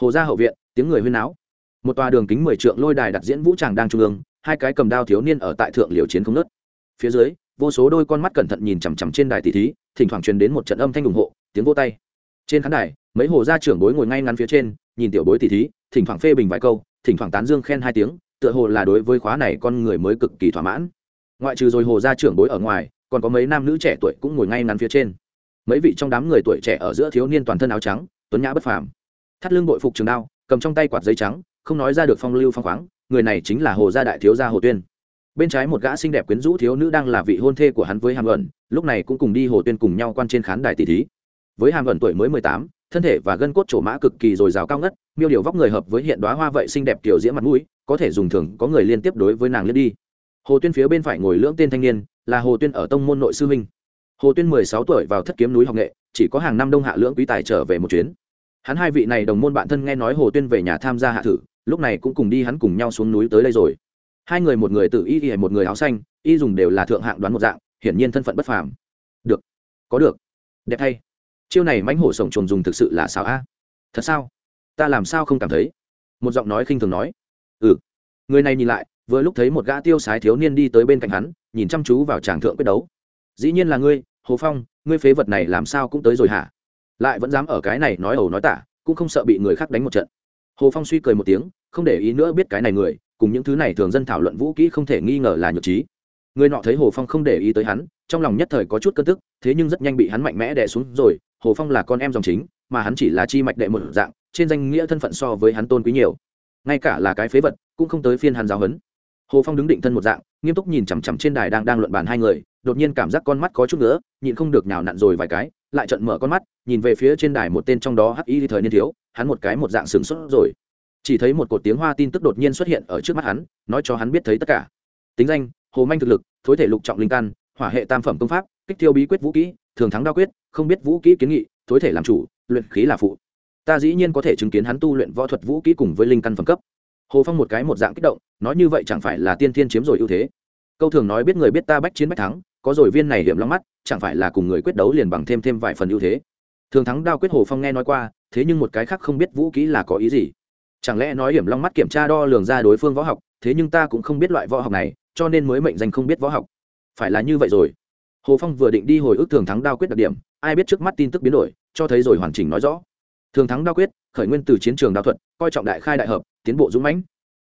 Hồ gia hậu viện, tiếng người huyên náo. Một tòa đường kính mười trượng lôi đài đặt diễn vũ tràng đang trung ương hai cái cầm đao thiếu niên ở tại thượng liều chiến không nớt. Phía dưới, vô số đôi con mắt cẩn thận nhìn chằm chằm trên đài tỷ thí, thỉnh thoảng truyền đến một trận âm thanh ủng hộ, tiếng vô tay. Trên khán đài, mấy hồ gia trưởng bối ngồi ngay ngắn phía trên, nhìn tiểu bối tỷ thí, thỉnh thoảng phê bình vài câu, thỉnh thoảng tán dương khen hai tiếng, tựa hồ là đối với khóa này con người mới cực kỳ thỏa mãn. Ngoại trừ rồi hồ gia trưởng bối ở ngoài, còn có mấy nam nữ trẻ tuổi cũng ngồi ngay ngắn phía trên. Mấy vị trong đám người tuổi trẻ ở giữa thiếu niên toàn thân áo trắng, tuấn nhã bất phàm. Thắt lưng bội phục trường đao, cầm trong tay quạt giấy trắng, không nói ra được phong lưu phong khoáng người này chính là hồ gia đại thiếu gia hồ tuyên. Bên trái một gã xinh đẹp quyến rũ thiếu nữ đang là vị hôn thê của hắn với hàm ẩn lúc này cũng cùng đi hồ tuyên cùng nhau quan trên khán đài tỷ thí. Với hàm ẩn tuổi mới mười tám, thân thể và gân cốt trổ mã cực kỳ dồi dào cao ngất, miêu điều vóc người hợp với hiện đoá hoa vậy xinh đẹp kiểu diễm mặt mũi, có thể dùng thường có người liên tiếp đối với nàng liếc đi. Hồ tuyên phía bên phải ngồi lưỡng tên thanh niên, là hồ tuyên ở tông môn nội sư huynh. Hồ tuyên mười sáu tuổi vào thất kiếm núi học nghệ, chỉ có hàng năm đông hạ lưỡng quý tài trở về một chuyến. Hắn hai vị này đồng môn bạn thân nghe nói hồ tuyên về nhà tham gia hạ thử lúc này cũng cùng đi hắn cùng nhau xuống núi tới đây rồi. Hai người một người tự y y, một người áo xanh, y dùng đều là thượng hạng đoán một dạng, hiển nhiên thân phận bất phàm. Được. Có được. Đẹp thay. Chiêu này mãnh hổ sổng trồn dùng thực sự là xảo a. Thật sao? Ta làm sao không cảm thấy? Một giọng nói khinh thường nói. Ừ. Người này nhìn lại, vừa lúc thấy một gã tiêu sái thiếu niên đi tới bên cạnh hắn, nhìn chăm chú vào tràng thượng quyết đấu. Dĩ nhiên là ngươi, hồ phong, ngươi phế vật này làm sao cũng tới rồi hả? Lại vẫn dám ở cái này nói ẩu nói tả, cũng không sợ bị người khác đánh một trận hồ phong suy cười một tiếng, không để ý nữa biết cái này người, cùng những thứ này thường dân thảo luận vũ kỹ không thể nghi ngờ là nhược trí. Người nọ thấy hồ phong không để ý tới hắn, trong lòng nhất thời có chút cân tức, thế nhưng rất nhanh bị hắn mạnh mẽ đè xuống rồi, hồ phong là con em dòng chính, mà hắn chỉ là chi mạch đệ một dạng, trên danh nghĩa thân phận so với hắn tôn quý nhiều. Ngay cả là cái phế vật, cũng không tới phiên hắn giáo hấn hồ phong đứng định thân một dạng, nghiêm túc nhìn chằm chằm trên đài đang đang luận bàn hai người, đột nhiên cảm giác con mắt có chút nữa nhịn không được nhào nặn rồi vài cái lại trận mở con mắt, nhìn về phía trên đài một tên trong đó hắc y thời niên thiếu, hắn một cái một dạng sừng sốt rồi. Chỉ thấy một cột tiếng hoa tin tức đột nhiên xuất hiện ở trước mắt hắn, nói cho hắn biết thấy tất cả. Tính danh, hồ manh thực lực, thối thể lục trọng linh căn, hỏa hệ tam phẩm công pháp, kích tiêu bí quyết vũ kỹ, thường thắng đa quyết, không biết vũ kỹ kiến nghị, thối thể làm chủ, luyện khí là phụ. Ta dĩ nhiên có thể chứng kiến hắn tu luyện võ thuật vũ kỹ cùng với linh căn phẩm cấp. Hồ phong một cái một dạng kích động, nói như vậy chẳng phải là tiên thiên chiếm rồi ưu thế. Câu thường nói biết người biết ta bách chiến bách thắng có rồi viên này hiểm long mắt, chẳng phải là cùng người quyết đấu liền bằng thêm thêm vài phần ưu thế. Thường thắng đao quyết hồ phong nghe nói qua, thế nhưng một cái khác không biết vũ kỹ là có ý gì. Chẳng lẽ nói hiểm long mắt kiểm tra đo lường ra đối phương võ học, thế nhưng ta cũng không biết loại võ học này, cho nên mới mệnh danh không biết võ học. Phải là như vậy rồi. Hồ phong vừa định đi hồi ức thường thắng đao quyết đặc điểm, ai biết trước mắt tin tức biến đổi, cho thấy rồi hoàn chỉnh nói rõ. Thường thắng đao quyết, khởi nguyên từ chiến trường đao thuật, coi trọng đại khai đại hợp, tiến bộ dũng mãnh.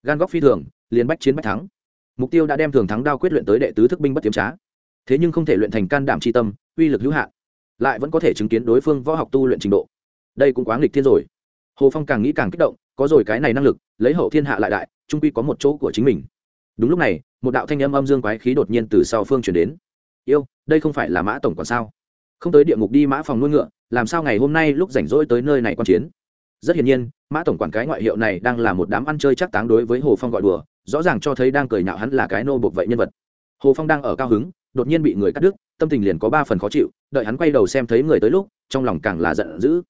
Gan góc phi thường, liền bách chiến bách thắng. Mục tiêu đã đem thường thắng đao quyết luyện tới đệ tứ thức binh bất tiếm trá thế nhưng không thể luyện thành can đảm c tâm, uy lực hữu hạn, lại vẫn có thể chứng kiến đối phương võ học tu luyện trình độ. Đây cũng quá nghịch thiên rồi. Hồ phong càng nghĩ càng kích động, có rồi cái này năng lực, lấy hậu thiên hạ lại đại, trung quy có một chỗ của chính mình. Đúng lúc này, một đạo thanh âm âm dương quái khí đột nhiên từ sau phương chuyển đến. Yêu, đây không phải là mã tổng còn sao? Không tới địa ngục đi mã phòng nuôi ngựa, làm sao ngày hôm nay lúc rảnh rỗi tới nơi này quan chiến? Rất hiển nhiên, mã tổng quản cái ngoại hiệu này đang là một đám ăn chơi chắc táng đối với hồ phong gọi đùa, rõ ràng cho thấy đang cười nhạo hắn là cái nô buộc vậy nhân vật. Hồ phong đang ở cao hứng đột nhiên bị người cắt đứt, tâm tình liền có ba phần khó chịu, đợi hắn quay đầu xem thấy người tới lúc, trong lòng càng là giận dữ.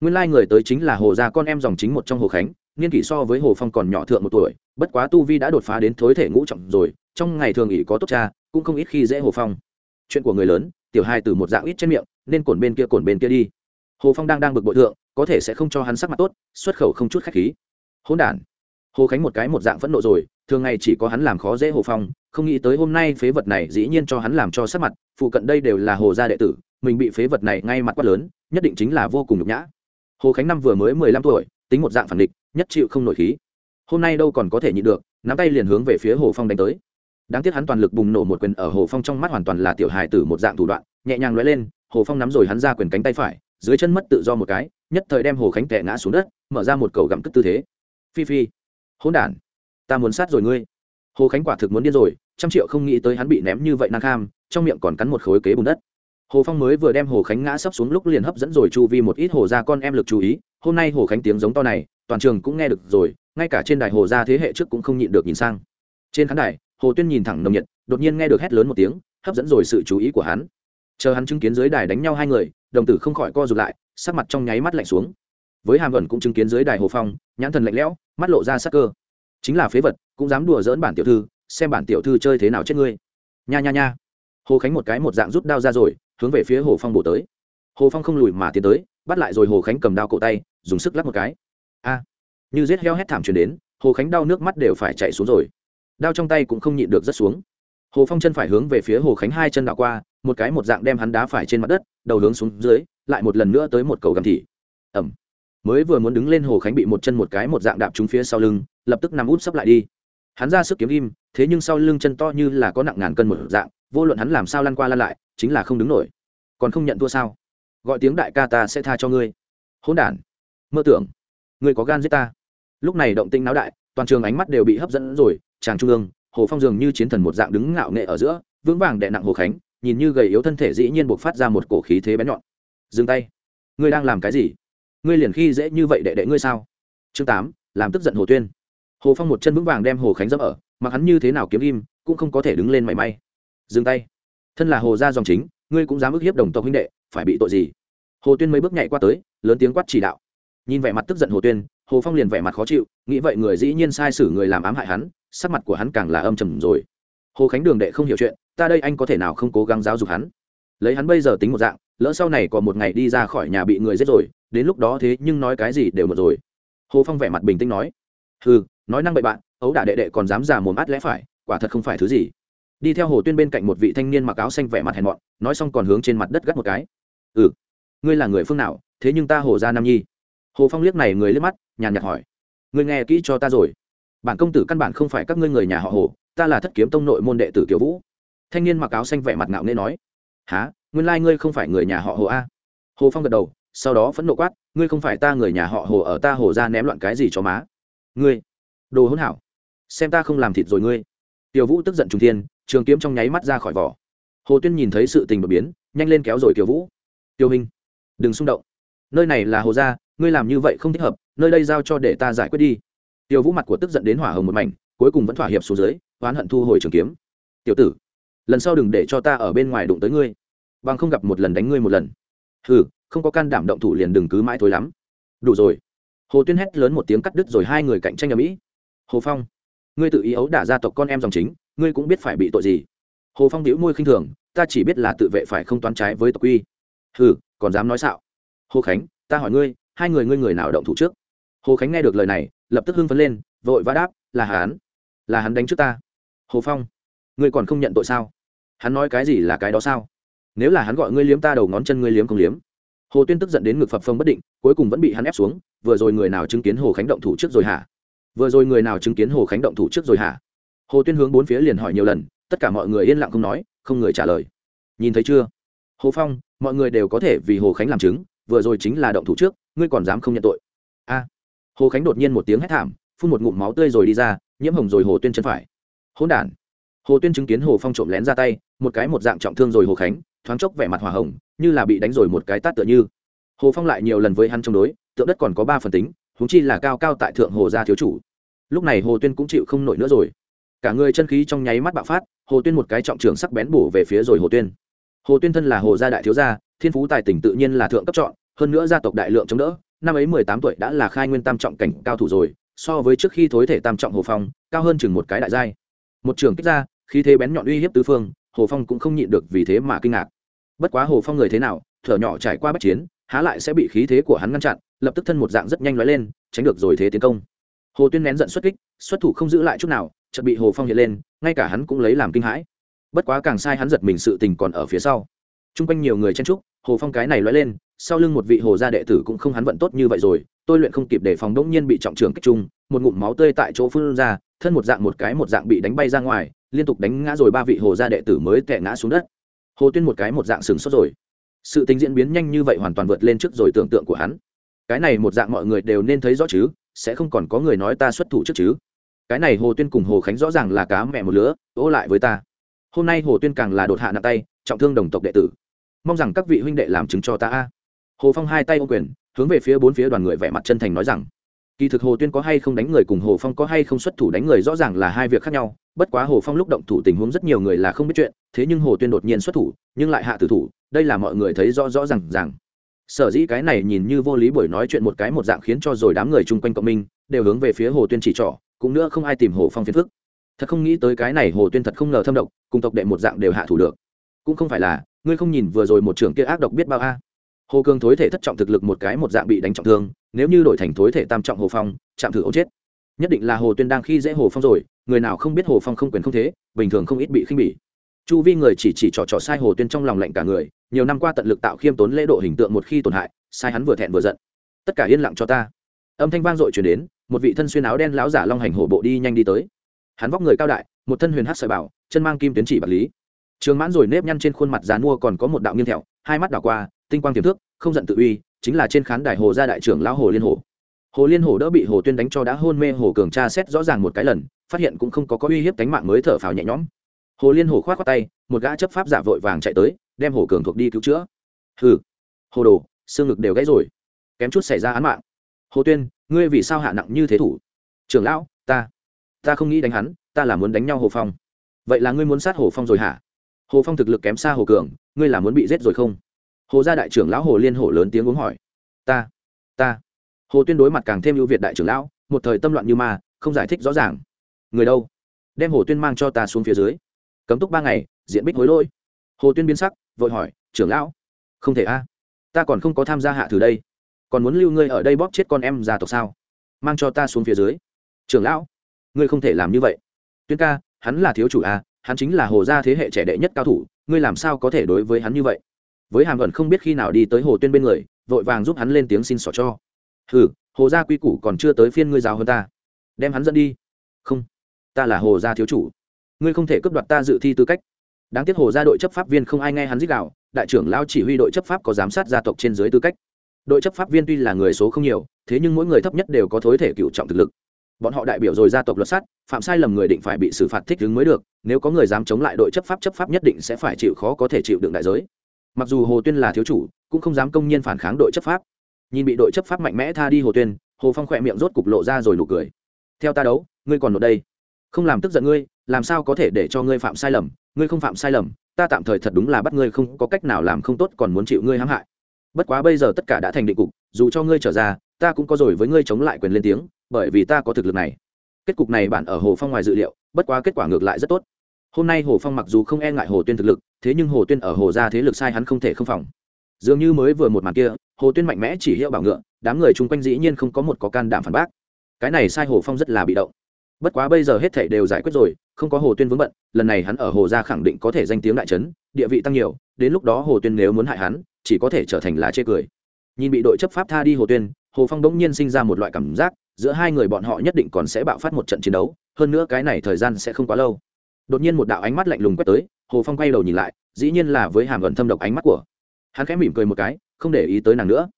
Nguyên lai、like、người tới chính là hồ gia con em dòng chính một trong hồ khánh, niên kỷ so với hồ phong còn nhỏ thượng một tuổi, bất quá tu vi đã đột phá đến thối thể ngũ trọng rồi, trong ngày thường ỷ có tốt cha, cũng không ít khi dễ hồ phong. Chuyện của người lớn, tiểu hai từ một dạng ít trên miệng, nên cồn bên kia cồn bên kia đi. Hồ phong đang đang bực bội thượng, có thể sẽ không cho hắn sắc mặt tốt, xuất khẩu không chút khách khí. Hỗn đản hồ khánh một cái một dạng phẫn nộ rồi, thường ngày chỉ có hắn làm khó dễ hồ phong, không nghĩ tới hôm nay phế vật này dĩ nhiên cho hắn làm cho sắc mặt, phụ cận đây đều là hồ gia đệ tử, mình bị phế vật này ngay mặt quát lớn, nhất định chính là vô cùng nhục nhã. Hồ khánh năm vừa mới mười lăm tuổi, tính một dạng phản địch, nhất chịu không nổi khí. Hôm nay đâu còn có thể nhịn được, nắm tay liền hướng về phía hồ phong đánh tới. Đáng tiếc hắn toàn lực bùng nổ một quyền ở hồ phong trong mắt hoàn toàn là tiểu hài tử một dạng thủ đoạn, nhẹ nhàng lóe lên, hồ phong nắm rồi hắn ra quyền cánh tay phải, dưới chân mất tự do một cái, nhất thời đem hồ khánh tệ ngã xuống đất, mở ra một cầu gặm cất tư thế. Phi phi hỗn đản, ta muốn sát rồi ngươi. Hồ khánh quả thực muốn điên rồi, trăm triệu không nghĩ tới hắn bị ném như vậy năng kham, trong miệng còn cắn một khối kế bùn đất. Hồ phong mới vừa đem hồ khánh ngã sấp xuống lúc liền hấp dẫn rồi chu vi một ít hồ gia con em lực chú ý. Hôm nay hồ khánh tiếng giống to này, toàn trường cũng nghe được rồi, ngay cả trên đài hồ gia thế hệ trước cũng không nhịn được nhìn sang. Trên khán đài, hồ tuyên nhìn thẳng nồng nhiệt, đột nhiên nghe được hét lớn một tiếng, hấp dẫn rồi sự chú ý của hắn. Chờ hắn chứng kiến dưới đài đánh nhau hai người, đồng tử không khỏi co rụt lại, sắc mặt trong nháy mắt lạnh xuống với hàm ẩn cũng chứng kiến dưới đài hồ phong, nhãn thần lạnh lẽo, mắt lộ ra sắc cơ. Chính là phế vật, cũng dám đùa dỡn bản tiểu thư, xem bản tiểu thư chơi thế nào chết ngươi. Nha nha nha. Hồ khánh một cái một dạng rút đao ra rồi, hướng về phía hồ phong bổ tới. Hồ phong không lùi mà tiến tới, bắt lại rồi hồ khánh cầm đao cổ tay, dùng sức lắp một cái. A. Như giết heo hét thảm truyền đến, hồ khánh đau nước mắt đều phải chạy xuống rồi. Đao trong tay cũng không nhịn được rất xuống. Hồ phong chân phải hướng về phía hồ khánh hai chân đạo qua, một cái một dạng đem hắn đá phải trên mặt đất, đầu hướng xuống dưới, lại một lần nữa tới một cầu gầm thị. Ẩm mới vừa muốn đứng lên hồ khánh bị một chân một cái một dạng đạp trúng phía sau lưng, lập tức nằm út sấp lại đi. Hắn ra sức kiếm im, thế nhưng sau lưng chân to như là có nặng ngàn cân một dạng, vô luận hắn làm sao lăn qua lăn lại, chính là không đứng nổi. Còn không nhận thua sao? Gọi tiếng đại ca ta sẽ tha cho ngươi. Hỗn đản, mơ tưởng, ngươi có gan giết ta. Lúc này động tinh náo đại, toàn trường ánh mắt đều bị hấp dẫn rồi, chàng trung ương, hồ phong dường như chiến thần một dạng đứng ngạo nghệ ở giữa, vững vàng đệ nặng hồ khánh, nhìn như gầy yếu thân thể dĩ nhiên buộc phát ra một cổ khí thế bén nhọn. Dừng tay. Ngươi đang làm cái gì? Ngươi liền khi dễ như vậy đệ đệ ngươi sao? Chương tám, làm tức giận hồ tuyên. Hồ phong một chân vững vàng đem hồ khánh dẫm ở, mặc hắn như thế nào kiếm im, cũng không có thể đứng lên mảy may. Dừng tay. Thân là hồ gia dòng chính, ngươi cũng dám ức hiếp đồng tộc huynh đệ, phải bị tội gì? Hồ tuyên mấy bước nhảy qua tới, lớn tiếng quát chỉ đạo. Nhìn vẻ mặt tức giận hồ tuyên, hồ phong liền vẻ mặt khó chịu, nghĩ vậy người dĩ nhiên sai sử người làm ám hại hắn, sắc mặt của hắn càng là âm trầm rồi. Hồ khánh đường đệ không hiểu chuyện, ta đây anh có thể nào không cố gắng giáo dục hắn? Lấy hắn bây giờ tính một dạng, lỡ sau này còn một ngày đi ra khỏi nhà bị người giết rồi đến lúc đó thế nhưng nói cái gì đều một rồi. Hồ phong vẻ mặt bình tĩnh nói, hừ, nói năng bậy bạn, ấu đả đệ đệ còn dám giả mồm át lẽ phải, quả thật không phải thứ gì. Đi theo hồ tuyên bên cạnh một vị thanh niên mặc áo xanh vẻ mặt hèn mọn, nói xong còn hướng trên mặt đất gắt một cái. Ừ ngươi là người phương nào, thế nhưng ta hồ ra nam nhi. Hồ phong liếc này người liếc mắt, nhàn nhạt hỏi, ngươi nghe kỹ cho ta rồi. Bản công tử căn bản không phải các ngươi người nhà họ hồ, ta là thất kiếm tông nội môn đệ tử kiều vũ. Thanh niên mặc áo xanh vẻ mặt ngạo nghê nói há nguyên lai ngươi không phải người nhà họ hồ a? Hồ phong gật đầu sau đó phẫn nộ quát, ngươi không phải ta người nhà họ hồ ở ta hồ ra ném loạn cái gì cho má? Ngươi, đồ hỗn hảo, xem ta không làm thịt rồi ngươi. Tiểu vũ tức giận trung thiên, trường kiếm trong nháy mắt ra khỏi vỏ. Hồ tuyên nhìn thấy sự tình đột biến, nhanh lên kéo rồi tiểu vũ. Tiêu hình đừng xung động. Nơi này là hồ gia, ngươi làm như vậy không thích hợp, nơi đây giao cho để ta giải quyết đi. Tiểu vũ mặt của tức giận đến hỏa hồng một mảnh, cuối cùng vẫn thỏa hiệp xuống dưới, oán hận thu hồi trường kiếm. Tiểu tử, lần sau đừng để cho ta ở bên ngoài đụng tới ngươi, bằng không gặp một lần đánh ngươi một lần. Ừ không có can đảm động thủ liền đừng cứ mãi thối lắm. Đủ rồi. Hồ tuyên hét lớn một tiếng cắt đứt rồi hai người cạnh tranh ở mỹ. Hồ phong, ngươi tự ý ấu đả gia tộc con em dòng chính, ngươi cũng biết phải bị tội gì. Hồ phong đĩu môi khinh thường, ta chỉ biết là tự vệ phải không toán trái với tộc quy. Ừ còn dám nói xạo. Hồ khánh, ta hỏi ngươi, hai người ngươi người nào động thủ trước? Hồ khánh nghe được lời này, lập tức hưng phấn lên, vội vã đáp, là hắn. Là hắn đánh trước ta. Hồ phong, ngươi còn không nhận tội sao? Hắn nói cái gì là cái đó sao? Nếu là hắn gọi ngươi liếm ta đầu ngón chân ngươi liếm không liếm hồ tuyên tức giận đến ngực phập phông bất định, cuối cùng vẫn bị hắn ép xuống, vừa rồi người nào chứng kiến hồ khánh động thủ trước rồi hả? Vừa rồi người nào chứng kiến hồ khánh động thủ trước rồi hả? Hồ tuyên hướng bốn phía liền hỏi nhiều lần, tất cả mọi người yên lặng không nói, không người trả lời. Nhìn thấy chưa? Hồ phong, mọi người đều có thể vì hồ khánh làm chứng, vừa rồi chính là động thủ trước, ngươi còn dám không nhận tội. A. Hồ khánh đột nhiên một tiếng hét thảm, phun một ngụm máu tươi rồi đi ra, nhiễm hồng rồi hồ tuyên chân phải. Hỗn đản. Hồ tuyên chứng kiến hồ phong trộm lén ra tay, một cái một dạng trọng thương rồi hồ khánh thoáng chốc vẻ mặt hòa hồng, như là bị đánh rồi một cái tát tựa như. Hồ phong lại nhiều lần với hắn chống đối, tượng đất còn có ba phần tính húng chi là cao cao tại thượng hồ gia thiếu chủ. Lúc này hồ tuyên cũng chịu không nổi nữa rồi. Cả người chân khí trong nháy mắt bạo phát, hồ tuyên một cái trọng trường sắc bén bổ về phía rồi hồ tuyên. Hồ tuyên thân là hồ gia đại thiếu gia, thiên phú tài tỉnh tự nhiên là thượng cấp chọn, hơn nữa gia tộc đại lượng chống đỡ, năm ấy mười tám tuổi đã là khai nguyên tam trọng cảnh cao thủ rồi, so với trước khi thối thể tam trọng hồ phong, cao hơn chừng một cái đại giai. Một trường kích ra, khí thế bén nhọn uy hiếp tứ phương hồ phong cũng không nhịn được vì thế mà kinh ngạc. Bất quá hồ phong người thế nào, thở nhỏ trải qua bất chiến, há lại sẽ bị khí thế của hắn ngăn chặn, lập tức thân một dạng rất nhanh lóe lên, tránh được rồi thế tiến công. Hồ tuyên nén giận xuất kích, xuất thủ không giữ lại chút nào, chợt bị hồ phong hiện lên, ngay cả hắn cũng lấy làm kinh hãi. Bất quá càng sai hắn giật mình sự tình còn ở phía sau. T r u n g quanh nhiều người chen trúc hồ phong cái này lóe lên, sau lưng một vị hồ gia đệ tử cũng không hắn vận tốt như vậy rồi, tôi luyện không kịp để phòng đống nhiên bị trọng trường kích trung một ngụm máu tươi tại chỗ phun ra, thân một dạng một cái một dạng bị đánh bay ra ngoài liên tục đánh ngã rồi ba vị hồ gia đệ tử mới tệ ngã xuống đất. Hồ tuyên một cái một dạng sừng sốt rồi. Sự tính diễn biến nhanh như vậy hoàn toàn vượt lên trước rồi tưởng tượng của hắn. Cái này một dạng mọi người đều nên thấy rõ chứ, sẽ không còn có người nói ta xuất thủ trước chứ. Cái này hồ tuyên cùng hồ khánh rõ ràng là cá mẹ một lứa ô lại với ta. Hôm nay hồ tuyên càng là đột hạ nặng tay, trọng thương đồng tộc đệ tử. Mong rằng các vị huynh đệ làm chứng cho ta a. Hồ phong hai tay ô quyền, hướng về phía bốn phía đoàn người vẻ mặt chân thành nói rằng kỳ thực hồ tuyên có hay không đánh người cùng hồ phong có hay không xuất thủ đánh người rõ ràng là hai việc khác nhau, bất quá hồ phong lúc động thủ tình huống rất nhiều người là không biết chuyện, thế nhưng hồ tuyên đột nhiên xuất thủ, nhưng lại hạ tử thủ, đây là mọi người thấy rõ rõ r à n g rằng sở dĩ cái này nhìn như vô lý buổi nói chuyện một cái một dạng khiến cho rồi đám người chung quanh cộng minh đều hướng về phía hồ tuyên chỉ trỏ, cũng nữa không ai tìm hồ phong phiền phức. Thật không nghĩ tới cái này hồ tuyên thật không ngờ thâm độc, cùng tộc đệ một dạng đều hạ thủ được. Cũng không phải là, ngươi không nhìn vừa rồi một trưởng kia ác độc biết bao a? Hồ cường thối thể thất trọng thực lực một cái một dạng bị đánh trọng thương, nếu như đổi thành thối thể tam trọng hồ phong, chạm thử ô chết. Nhất định là hồ tuyên đang khi dễ hồ phong rồi, người nào không biết hồ phong không quyền không thế, bình thường không ít bị khinh bỉ. Chu vi người chỉ chỉ trò trò sai hồ tuyên trong lòng lạnh cả người, nhiều năm qua tận lực tạo khiêm tốn lễ độ hình tượng một khi tổn hại, sai hắn vừa thẹn vừa giận. Tất cả yên lặng cho ta. Âm thanh vang dội chuyển đến, một vị thân xuyên áo đen láo giả long hành hổ bộ đi nhanh đi tới. Hắn vóc người cao đại, một thân huyền hát sợi bảo, chân mang kim tuyến chỉ bạc lý. Trường mãn rồi nếp nhăn trên khuôn mặt dán mua còn có một đạo nghiêng thẹo, hai mắt đảo qua tinh quang tiềm thước, không giận tự uy, chính là trên khán đài hồ gia đại trưởng lão hồ liên hồ. Hồ liên hồ đỡ bị hồ tuyên đánh cho đã hôn mê hồ cường tra xét rõ ràng một cái lần, phát hiện cũng không có có uy hiếp cánh mạng mới thở phào nhẹ nhõm. Hồ liên hồ khoát khoát tay, một gã chấp pháp giả vội vàng chạy tới, đem hồ cường thuộc đi cứu chữa. Hừ, hồ đồ, xương ngực đều gãy rồi. Kém chút xảy ra án mạng. Hồ tuyên, ngươi vì sao hạ nặng như thế thủ? Trưởng lão, ta ta không nghĩ đánh hắn, ta là muốn đánh nhau hồ phong. Vậy là ngươi muốn sát hồ phong rồi hả? Hồ phong thực lực kém xa hồ cường, ngươi là muốn bị giết rồi không? Hồ gia đại trưởng lão hồ liên hồ lớn tiếng uống hỏi. Ta ta. Hồ tuyên đối mặt càng thêm ưu việt đại trưởng lão, một thời tâm loạn như ma, không giải thích rõ ràng. Người đâu? Đem hồ tuyên mang cho ta xuống phía dưới. Cấm túc ba ngày, diện bích hối lỗi. Hồ tuyên biến sắc, vội hỏi, trưởng lão, không thể a. Ta còn không có tham gia hạ thử đây. Còn muốn lưu ngươi ở đây bóp chết con em gia tộc sao? Mang cho ta xuống phía dưới. Trưởng lão, ngươi không thể làm như vậy. Tuyên ca, hắn là thiếu chủ à hắn chính là hồ gia thế hệ trẻ đệ nhất cao thủ, ngươi làm sao có thể đối với hắn như vậy? Với hàm ẩn không biết khi nào đi tới hồ tuyên bên người vội vàng giúp hắn lên tiếng xin xỏ cho. Hừ hồ gia quy củ còn chưa tới phiên ngươi giáo hơn ta. Đem hắn dẫn đi. Không ta là hồ gia thiếu chủ. Ngươi không thể cướp đoạt ta dự thi tư cách. Đáng tiếc hồ gia đội chấp pháp viên không ai nghe hắn dích đạo đại trưởng lao chỉ huy đội chấp pháp có giám sát gia tộc trên dưới tư cách. Đội chấp pháp viên tuy là người số không nhiều thế nhưng mỗi người thấp nhất đều có thối thể cựu trọng thực lực. Bọn họ đại biểu rồi gia tộc luật sát, phạm sai lầm người định phải bị xử phạt thích ứng mới được nếu có người dám chống lại đội chấp pháp chấp pháp nhất định sẽ phải chịu khó có thể chịu đựng đại giới mặc dù hồ tuyên là thiếu chủ, cũng không dám công nhiên phản kháng đội chấp pháp. Nhìn bị đội chấp pháp mạnh mẽ tha đi hồ tuyên, hồ phong khỏe miệng rốt cục lộ ra rồi nụ cười. Theo ta đấu, ngươi còn nộp đây. Không làm tức giận ngươi, làm sao có thể để cho ngươi phạm sai lầm? Ngươi không phạm sai lầm, ta tạm thời thật đúng là bắt ngươi không có cách nào làm không tốt còn muốn chịu ngươi hãm hại. Bất quá bây giờ tất cả đã thành định cục, dù cho ngươi trở ra, ta cũng có rồi với ngươi chống lại quyền lên tiếng, bởi vì ta có thực lực này. Kết cục này bản ở hồ phong ngoài dự liệu, bất quá kết quả ngược lại rất tốt hôm nay hồ phong mặc dù không e ngại hồ tuyên thực lực, thế nhưng hồ tuyên ở hồ ra thế lực sai hắn không thể không phòng. Dường như mới vừa một màn kia, hồ tuyên mạnh mẽ chỉ hiệu bảo ngựa, đám người chung quanh dĩ nhiên không có một có can đảm phản bác. Cái này sai hồ phong rất là bị động. Bất quá bây giờ hết thảy đều giải quyết rồi, không có hồ tuyên vướng bận, lần này hắn ở hồ gia khẳng định có thể danh tiếng đại trấn địa vị tăng nhiều, đến lúc đó hồ tuyên nếu muốn hại hắn, chỉ có thể trở thành lá chê cười. Nhìn bị đội chấp pháp tha đi hồ tuyên, hồ phong bỗng nhiên sinh ra một loại cảm giác, giữa hai người bọn họ nhất định còn sẽ bạo phát một trận chiến đấu, hơn nữa cái này thời gian sẽ không quá lâu đột nhiên một đạo ánh mắt lạnh lùng quét tới, hồ phong quay đầu nhìn lại, dĩ nhiên là với hàm gần thâm độc ánh mắt của. Hắn khẽ mỉm cười một cái, không để ý tới nàng nữa.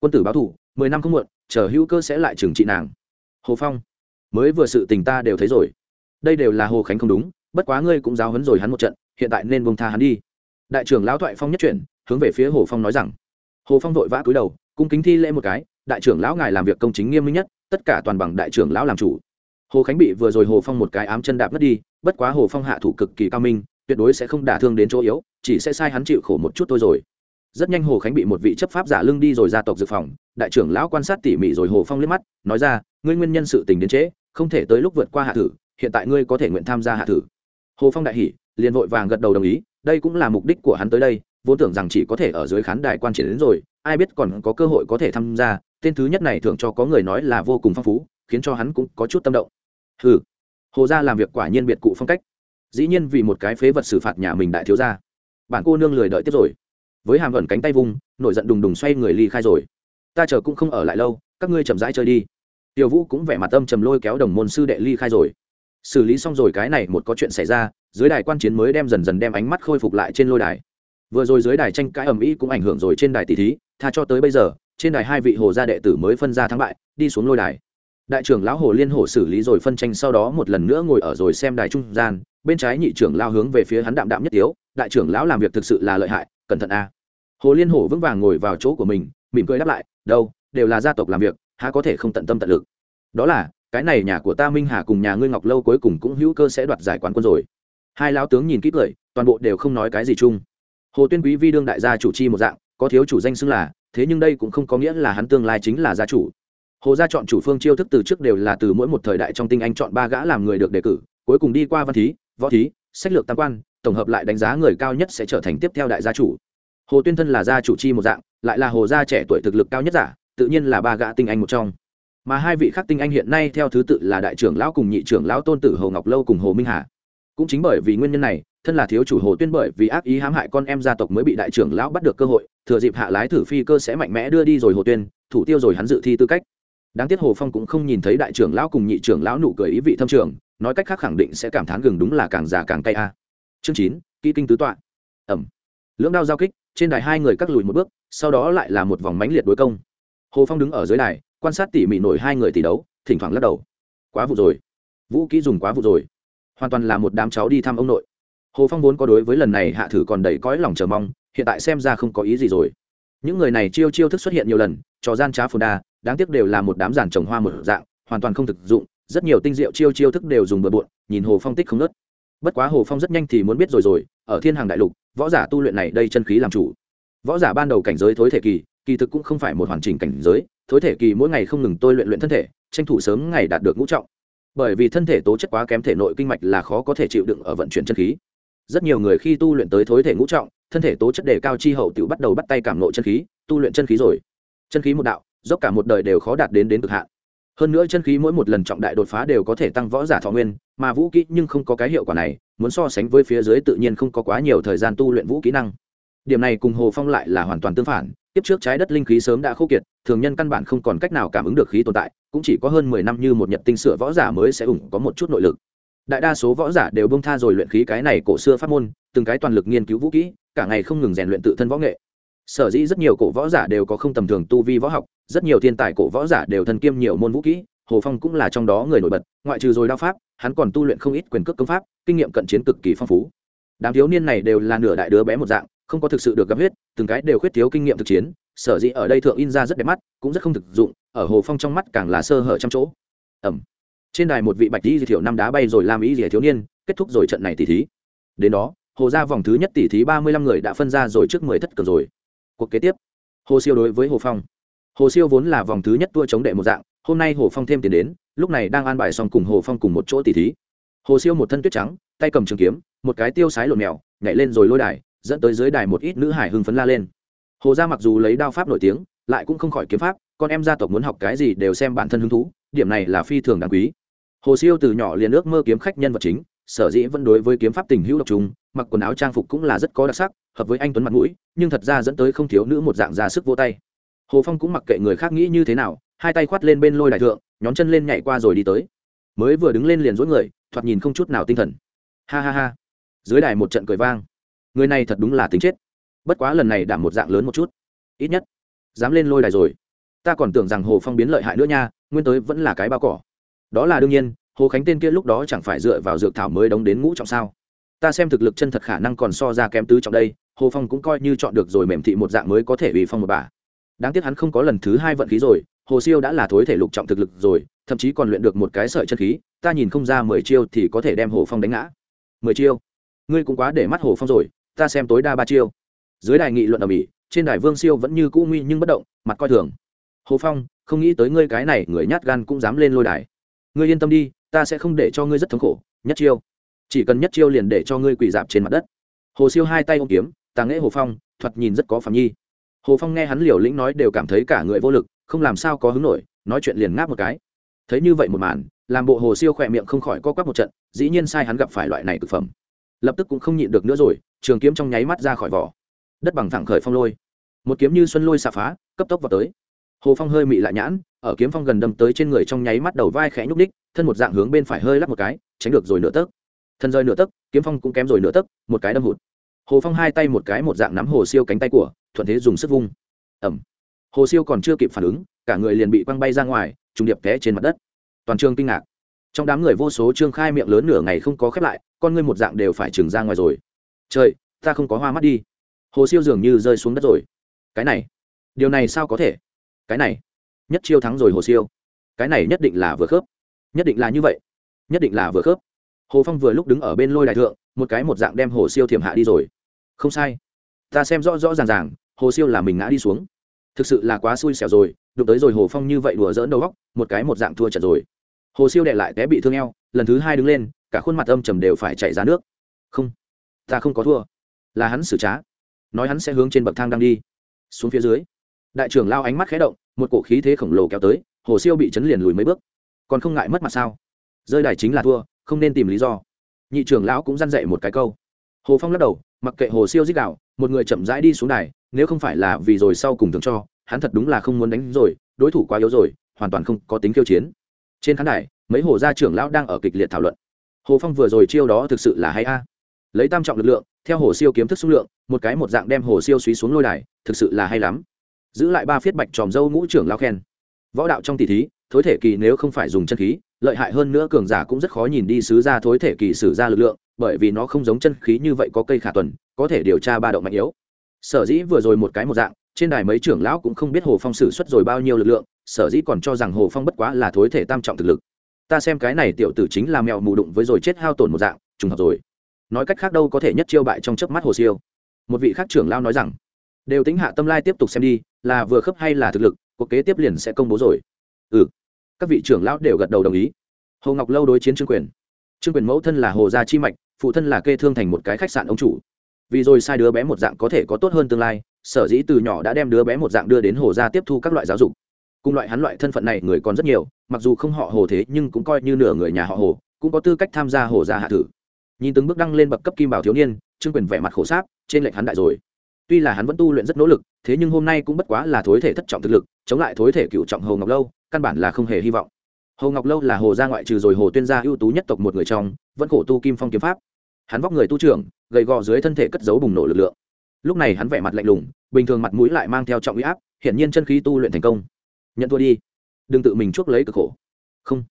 Quân tử báo thủ, mười năm không muộn, chờ hữu cơ sẽ lại trừng trị nàng. Hồ phong, mới vừa sự tình ta đều thấy rồi. Đây đều là hồ khánh không đúng, bất quá ngươi cũng giáo huấn rồi hắn một trận, hiện tại nên buông tha hắn đi. Đại trưởng lão thoại phong nhất chuyển, hướng về phía hồ phong nói rằng. Hồ phong vội vã cúi đầu, cung kính thi lễ một cái, đại trưởng lão ngài làm việc công chính nghiêm minh nhất, tất cả toàn bằng đại trưởng lão làm chủ hồ khánh bị vừa rồi hồ phong một cái ám chân đạp mất đi, bất quá hồ phong hạ thủ cực kỳ cao minh, tuyệt đối sẽ không đả thương đến chỗ yếu, chỉ sẽ sai hắn chịu khổ một chút thôi rồi. Rất nhanh hồ khánh bị một vị chấp pháp giả lưng đi rồi ra tộc dự phòng, đại trưởng lão quan sát tỉ mỉ rồi hồ phong liếc mắt, nói ra, ngươi nguyên nhân sự tình đến trễ, không thể tới lúc vượt qua hạ thử, hiện tại ngươi có thể nguyện tham gia hạ thử. Hồ phong đại hỉ, liền vội vàng gật đầu đồng ý, đây cũng là mục đích của hắn tới đây, vốn tưởng rằng chỉ có thể ở dưới khán đài quan triển đến rồi, ai biết còn có cơ hội có thể tham gia, tên thứ nhất này thường cho có người nói là vô cùng phong phú, khiến cho hắn cũng có chút tâm động ừ hồ gia làm việc quả nhiên biệt cụ phong cách. Dĩ nhiên vì một cái phế vật xử phạt nhà mình đại thiếu gia. Bản cô nương lười đợi tiếp rồi. Với hàm ẩn cánh tay vung, nổi giận đùng đùng xoay người ly khai rồi. Ta chờ cũng không ở lại lâu, các ngươi chậm rãi chơi đi. Tiểu vũ cũng vẻ mặt âm trầm lôi kéo đồng môn sư đệ ly khai rồi. Xử lý xong rồi cái này một có chuyện xảy ra, dưới đài quan chiến mới đem dần dần đem ánh mắt khôi phục lại trên lôi đài. Vừa rồi dưới đài tranh cãi ầm ĩ cũng ảnh hưởng rồi trên đài tỷ thí, tha cho tới bây giờ, trên đài hai vị hồ gia đệ tử mới phân ra thắng bại, đi xuống lôi đài đại trưởng lão hồ liên hồ xử lý rồi phân tranh sau đó một lần nữa ngồi ở rồi xem đài trung gian, bên trái nhị trưởng lao hướng về phía hắn đạm đạm nhất tiếu, đại trưởng lão làm việc thực sự là lợi hại, cẩn thận a. Hồ liên hồ vững vàng ngồi vào chỗ của mình, mỉm cười đáp lại, đâu, đều là gia tộc làm việc, há có thể không tận tâm tận lực? Đó là, cái này nhà của ta minh hà cùng nhà ngươi ngọc lâu cuối cùng cũng hữu cơ sẽ đoạt giải quán quân rồi. Hai lão tướng nhìn kỹ cười toàn bộ đều không nói cái gì chung. Hồ tuyên quý vi đương đại gia chủ chi một dạng, có thiếu chủ danh xưng là, thế nhưng đây cũng không có nghĩa là hắn tương lai chính là gia chủ hồ gia chọn chủ phương chiêu thức từ trước đều là từ mỗi một thời đại trong tinh anh chọn ba gã làm người được đề cử, cuối cùng đi qua văn thí, võ thí, sách lược tam quan, tổng hợp lại đánh giá người cao nhất sẽ trở thành tiếp theo đại gia chủ. Hồ tuyên thân là gia chủ chi một dạng, lại là hồ gia trẻ tuổi thực lực cao nhất giả, tự nhiên là ba gã tinh anh một trong. Mà hai vị khác tinh anh hiện nay theo thứ tự là đại trưởng lão cùng nhị trưởng lão tôn tử hồ ngọc lâu cùng hồ minh hà. Cũng chính bởi vì nguyên nhân này, thân là thiếu chủ hồ tuyên bởi vì ác ý hãm hại con em gia tộc mới bị đại trưởng lão bắt được cơ hội, thừa dịp hạ lái thử phi cơ sẽ mạnh mẽ đưa đi rồi hồ tuyên, thủ tiêu rồi hắn dự thi tư cách đáng tiếc hồ phong cũng không nhìn thấy đại trưởng lão cùng nhị trưởng lão nụ cười ý vị thâm trường, nói cách khác khẳng định sẽ cảm thán gừng đúng là càng già càng cay a. Chương chín, kỹ kinh tứ tọa. Ẩm. Lưỡng đao giao kích, trên đài hai người cắt lùi một bước, sau đó lại là một vòng mánh liệt đối công. Hồ phong đứng ở dưới đài, quan sát tỉ mỉ nổi hai người tỷ đấu, thỉnh thoảng lắc đầu. Quá vụ rồi. Vũ kỹ dùng quá vụ rồi. Hoàn toàn là một đám cháu đi thăm ông nội. Hồ phong vốn có đối với lần này hạ thử còn đầy cõi lòng chờ mong, hiện tại xem ra không có ý gì rồi những người này chiêu chiêu thức xuất hiện nhiều lần, trò gian trá phồn đa, đáng tiếc đều là một đám giàn trồng hoa một dạng, hoàn toàn không thực dụng, rất nhiều tinh diệu chiêu chiêu thức đều dùng bừa bộn, nhìn hồ phong tích không nớt. Bất quá hồ phong rất nhanh thì muốn biết rồi rồi, ở thiên hàng đại lục, võ giả tu luyện này đây chân khí làm chủ. Võ giả ban đầu cảnh giới thối thể kỳ kỳ thực cũng không phải một hoàn chỉnh cảnh giới, thối thể kỳ mỗi ngày không ngừng tôi luyện luyện thân thể, tranh thủ sớm ngày đạt được ngũ trọng. Bởi vì thân thể tố chất quá kém thể nội kinh mạch là khó có thể chịu đựng ở vận chuyển chân khí rất nhiều người khi tu luyện tới thối thể ngũ trọng, thân thể tố chất đề cao chi hậu tự bắt đầu bắt tay cảm nộ chân khí, tu luyện chân khí rồi. Chân khí một đạo, dốc cả một đời đều khó đạt đến đến cực hạn. Hơn nữa chân khí mỗi một lần trọng đại đột phá đều có thể tăng võ giả thọ nguyên, mà vũ kỹ nhưng không có cái hiệu quả này, muốn so sánh với phía dưới tự nhiên không có quá nhiều thời gian tu luyện vũ kỹ năng. Điểm này cùng hồ phong lại là hoàn toàn tương phản tiếp trước trái đất linh khí sớm đã khô kiệt, thường nhân căn bản không còn cách nào cảm ứng được khí tồn tại, cũng chỉ có hơn mười năm như một nhật tinh sửa võ giả mới sẽ ủng có một chút nội lực đại đa số võ giả đều bông tha rồi luyện khí cái này cổ xưa pháp môn, từng cái toàn lực nghiên cứu vũ kỹ, cả ngày không ngừng rèn luyện tự thân võ nghệ. Sở dĩ rất nhiều cổ võ giả đều có không tầm thường tu vi võ học, rất nhiều thiên tài cổ võ giả đều thân kiêm nhiều môn vũ kỹ, hồ phong cũng là trong đó người nổi bật, ngoại trừ rồi đao pháp, hắn còn tu luyện không ít quyền cước công pháp, kinh nghiệm cận chiến cực kỳ phong phú. Đám thiếu niên này đều là nửa đại đứa bé một dạng, không có thực sự được gặp huyết, từng cái đều khuyết thiếu kinh nghiệm thực chiến, sở dĩ ở đây thượng in ra rất đẹp mắt, cũng rất không thực dụng, ở hồ phong trong mắt càng là sơ hở trăm chỗ. Ẩm trên đài một vị bạch di thiểu năm đá bay rồi làm ý gì thiếu niên, kết thúc rồi trận này tỷ thí. Đến đó, hồ ra vòng thứ nhất tỷ thí ba mươi lăm người đã phân ra rồi trước mười thất cường rồi. Cuộc kế tiếp, hồ siêu đối với hồ phong. Hồ siêu vốn là vòng thứ nhất tua chống đệ một dạng, hôm nay hồ phong thêm tiền đến, lúc này đang an bài xong cùng hồ phong cùng một chỗ tỷ thí. Hồ siêu một thân tuyết trắng, tay cầm trường kiếm, một cái tiêu sái lộn mèo, nhảy lên rồi lôi đài, dẫn tới dưới đài một ít nữ hải hưng phấn la lên. Hồ gia mặc dù lấy đao pháp nổi tiếng, lại cũng không khỏi kiếm pháp, con em gia tộc muốn học cái gì đều xem bản thân hứng thú, điểm này là phi thường đáng quý hồ siêu từ nhỏ liền ước mơ kiếm khách nhân vật chính, sở dĩ vẫn đối với kiếm pháp tình hữu độc trùng, mặc quần áo trang phục cũng là rất có đặc sắc, hợp với anh tuấn mặt mũi, nhưng thật ra dẫn tới không thiếu nữ một dạng ra sức vô tay. Hồ phong cũng mặc kệ người khác nghĩ như thế nào, hai tay khoát lên bên lôi đại thượng, nhón chân lên nhảy qua rồi đi tới. Mới vừa đứng lên liền dối người, thoạt nhìn không chút nào tinh thần. Ha ha ha. Dưới đài một trận cười vang. Người này thật đúng là tính chết. Bất quá lần này đảm một dạng lớn một chút. Ít nhất, dám lên lôi đài rồi. Ta còn tưởng rằng hồ phong biến lợi hại nữa nha, nguyên tới vẫn là cái bao cỏ đó là đương nhiên, hồ khánh tên kia lúc đó chẳng phải dựa vào dược thảo mới đóng đến ngũ trọng sao? Ta xem thực lực chân thật khả năng còn so ra kém tứ trọng đây, hồ phong cũng coi như chọn được rồi mềm thị một dạng mới có thể ủy phong một bà. Đáng tiếc hắn không có lần thứ hai vận khí rồi, hồ siêu đã là thối thể lục trọng thực lực rồi, thậm chí còn luyện được một cái sợi chân khí, ta nhìn không ra mười chiêu thì có thể đem hồ phong đánh ngã. Mười chiêu? Ngươi cũng quá để mắt hồ phong rồi, ta xem tối đa ba chiêu. Dưới đài nghị luận ở mỹ, trên đài vương siêu vẫn như cũ nguy nhưng bất động, mặt coi thường. Hồ phong, không nghĩ tới ngươi cái này, người nhát gan cũng dám lên lôi đài ngươi yên tâm đi, ta sẽ không để cho ngươi rất thống khổ, nhất chiêu. Chỉ cần nhất chiêu liền để cho ngươi quỳ dạp trên mặt đất. Hồ siêu hai tay ôm kiếm tàng nghệ hồ phong, thoạt nhìn rất có phạm nhi. Hồ phong nghe hắn liều lĩnh nói đều cảm thấy cả người vô lực, không làm sao có hứng nổi, nói chuyện liền ngáp một cái. Thấy như vậy một màn, làm bộ hồ siêu khỏe miệng không khỏi co quắp một trận, dĩ nhiên sai hắn gặp phải loại này thực phẩm. Lập tức cũng không nhịn được nữa rồi, trường kiếm trong nháy mắt ra khỏi vỏ. Đất bằng thẳng khởi phong lôi. Một kiếm như xuân lôi xà phá, cấp tốc vào tới hồ phong hơi mị lại nhãn, ở kiếm phong gần đâm tới trên người trong nháy mắt đầu vai khẽ nhúc ních thân một dạng hướng bên phải hơi lắp một cái, tránh được rồi nửa tấc. Thân rơi nửa tấc, kiếm phong cũng kém rồi nửa tấc, một cái đâm hụt. Hồ phong hai tay một cái một dạng nắm hồ siêu cánh tay của, thuận thế dùng sức vung. Ẩm hồ siêu còn chưa kịp phản ứng, cả người liền bị quăng bay ra ngoài, trùng điệp té trên mặt đất. Toàn trường kinh ngạc. Trong đám người vô số trương khai miệng lớn nửa ngày không có khép lại, con ngươi một dạng đều phải trừng ra ngoài rồi. Trời, ta không có hoa mắt đi. Hồ siêu dường như rơi xuống đất rồi. Cái này, điều này sao có thể? Cái này, nhất chiêu thắng rồi hồ siêu. Cái này nhất định là vừa khớp. Nhất định là như vậy. Nhất định là vừa khớp. Hồ phong vừa lúc đứng ở bên lôi đại thượng, một cái một dạng đem hồ siêu thiểm hạ đi rồi. Không sai. Ta xem rõ rõ ràng ràng, hồ siêu là mình ngã đi xuống. Thực sự là quá xui xẻo rồi, đụng tới rồi hồ phong như vậy đùa dỡn đầu góc một cái một dạng thua trận rồi. Hồ siêu đệ lại té bị thương eo, lần thứ hai đứng lên, cả khuôn mặt âm trầm đều phải chạy ra nước. Không, ta không có thua. Là hắn xử trá. Nói hắn sẽ hướng trên bậc thang đang đi. Xuống phía dưới. Đại trưởng lao ánh mắt khé động một cổ khí thế khổng lồ kéo tới, hồ siêu bị chấn liền lùi mấy bước. Còn không ngại mất mặt sao? Rơi đài chính là thua, không nên tìm lý do. Nhị trưởng lão cũng răn dậy một cái câu. Hồ phong lắc đầu, mặc kệ hồ siêu dích đạo một người chậm rãi đi xuống đài, nếu không phải là vì rồi sau cùng thường cho, hắn thật đúng là không muốn đánh rồi, đối thủ quá yếu rồi, hoàn toàn không có tính kiêu chiến. Trên khán đài, mấy hồ gia trưởng lão đang ở kịch liệt thảo luận. Hồ phong vừa rồi chiêu đó thực sự là hay a. Lấy tam trọng lực lượng, theo hồ siêu kiếm thức xung lượng, một cái một dạng đem hồ siêu suý xuống lôi đài, thực sự là hay lắm giữ lại ba phiết bạch tròm dâu ngũ trưởng lao khen. Võ đạo trong tỷ thí, thối thể kỳ nếu không phải dùng chân khí, lợi hại hơn nữa cường giả cũng rất khó nhìn đi xứ ra thối thể kỳ sử ra lực lượng, bởi vì nó không giống chân khí như vậy có cây khả tuần, có thể điều tra ba động mạnh yếu. Sở dĩ vừa rồi một cái một dạng, trên đài mấy trưởng lão cũng không biết hồ phong sử xuất rồi bao nhiêu lực lượng, sở dĩ còn cho rằng hồ phong bất quá là thối thể tam trọng thực lực. Ta xem cái này tiểu tử chính là mèo mù đụng với rồi chết hao tổn một dạng, trùng hợp rồi. Nói cách khác đâu có thể nhất chiêu bại trong chớp mắt hồ siêu. Một vị khác trưởng lao nói rằng, đều tính hạ tâm lai tiếp tục xem đi là vừa khớp hay là thực lực, cuộc kế tiếp liền sẽ công bố rồi. Ừ. Các vị trưởng lão đều gật đầu đồng ý. Hồ ngọc lâu đối chiến trương quyền. Trương quyền mẫu thân là hồ gia chi mạch, phụ thân là kê thương thành một cái khách sạn ông chủ. Vì rồi sai đứa bé một dạng có thể có tốt hơn tương lai, sở dĩ từ nhỏ đã đem đứa bé một dạng đưa đến hồ gia tiếp thu các loại giáo dục. Cùng loại hắn loại thân phận này người còn rất nhiều, mặc dù không họ hồ thế nhưng cũng coi như nửa người nhà họ hồ, cũng có tư cách tham gia hồ gia hạ thử. Nhìn từng bước đăng lên bậc cấp kim bảo thiếu niên, trương quyền vẻ mặt khổ sáp, trên lệnh hắn đại rồi tuy là hắn vẫn tu luyện rất nỗ lực, thế nhưng hôm nay cũng bất quá là thối thể thất trọng thực lực, chống lại thối thể cựu trọng hồ ngọc lâu, căn bản là không hề hy vọng. Hồ ngọc lâu là hồ gia ngoại trừ rồi hồ tuyên gia ưu tú nhất tộc một người trong, vẫn khổ tu kim phong kiếm pháp. Hắn vóc người tu trưởng, gầy gò dưới thân thể cất giấu bùng nổ lực lượng. Lúc này hắn vẻ mặt lạnh lùng, bình thường mặt mũi lại mang theo trọng uy áp, hiển nhiên chân khí tu luyện thành công. Nhận thua đi. Đừng tự mình chuốc lấy cực khổ. Không.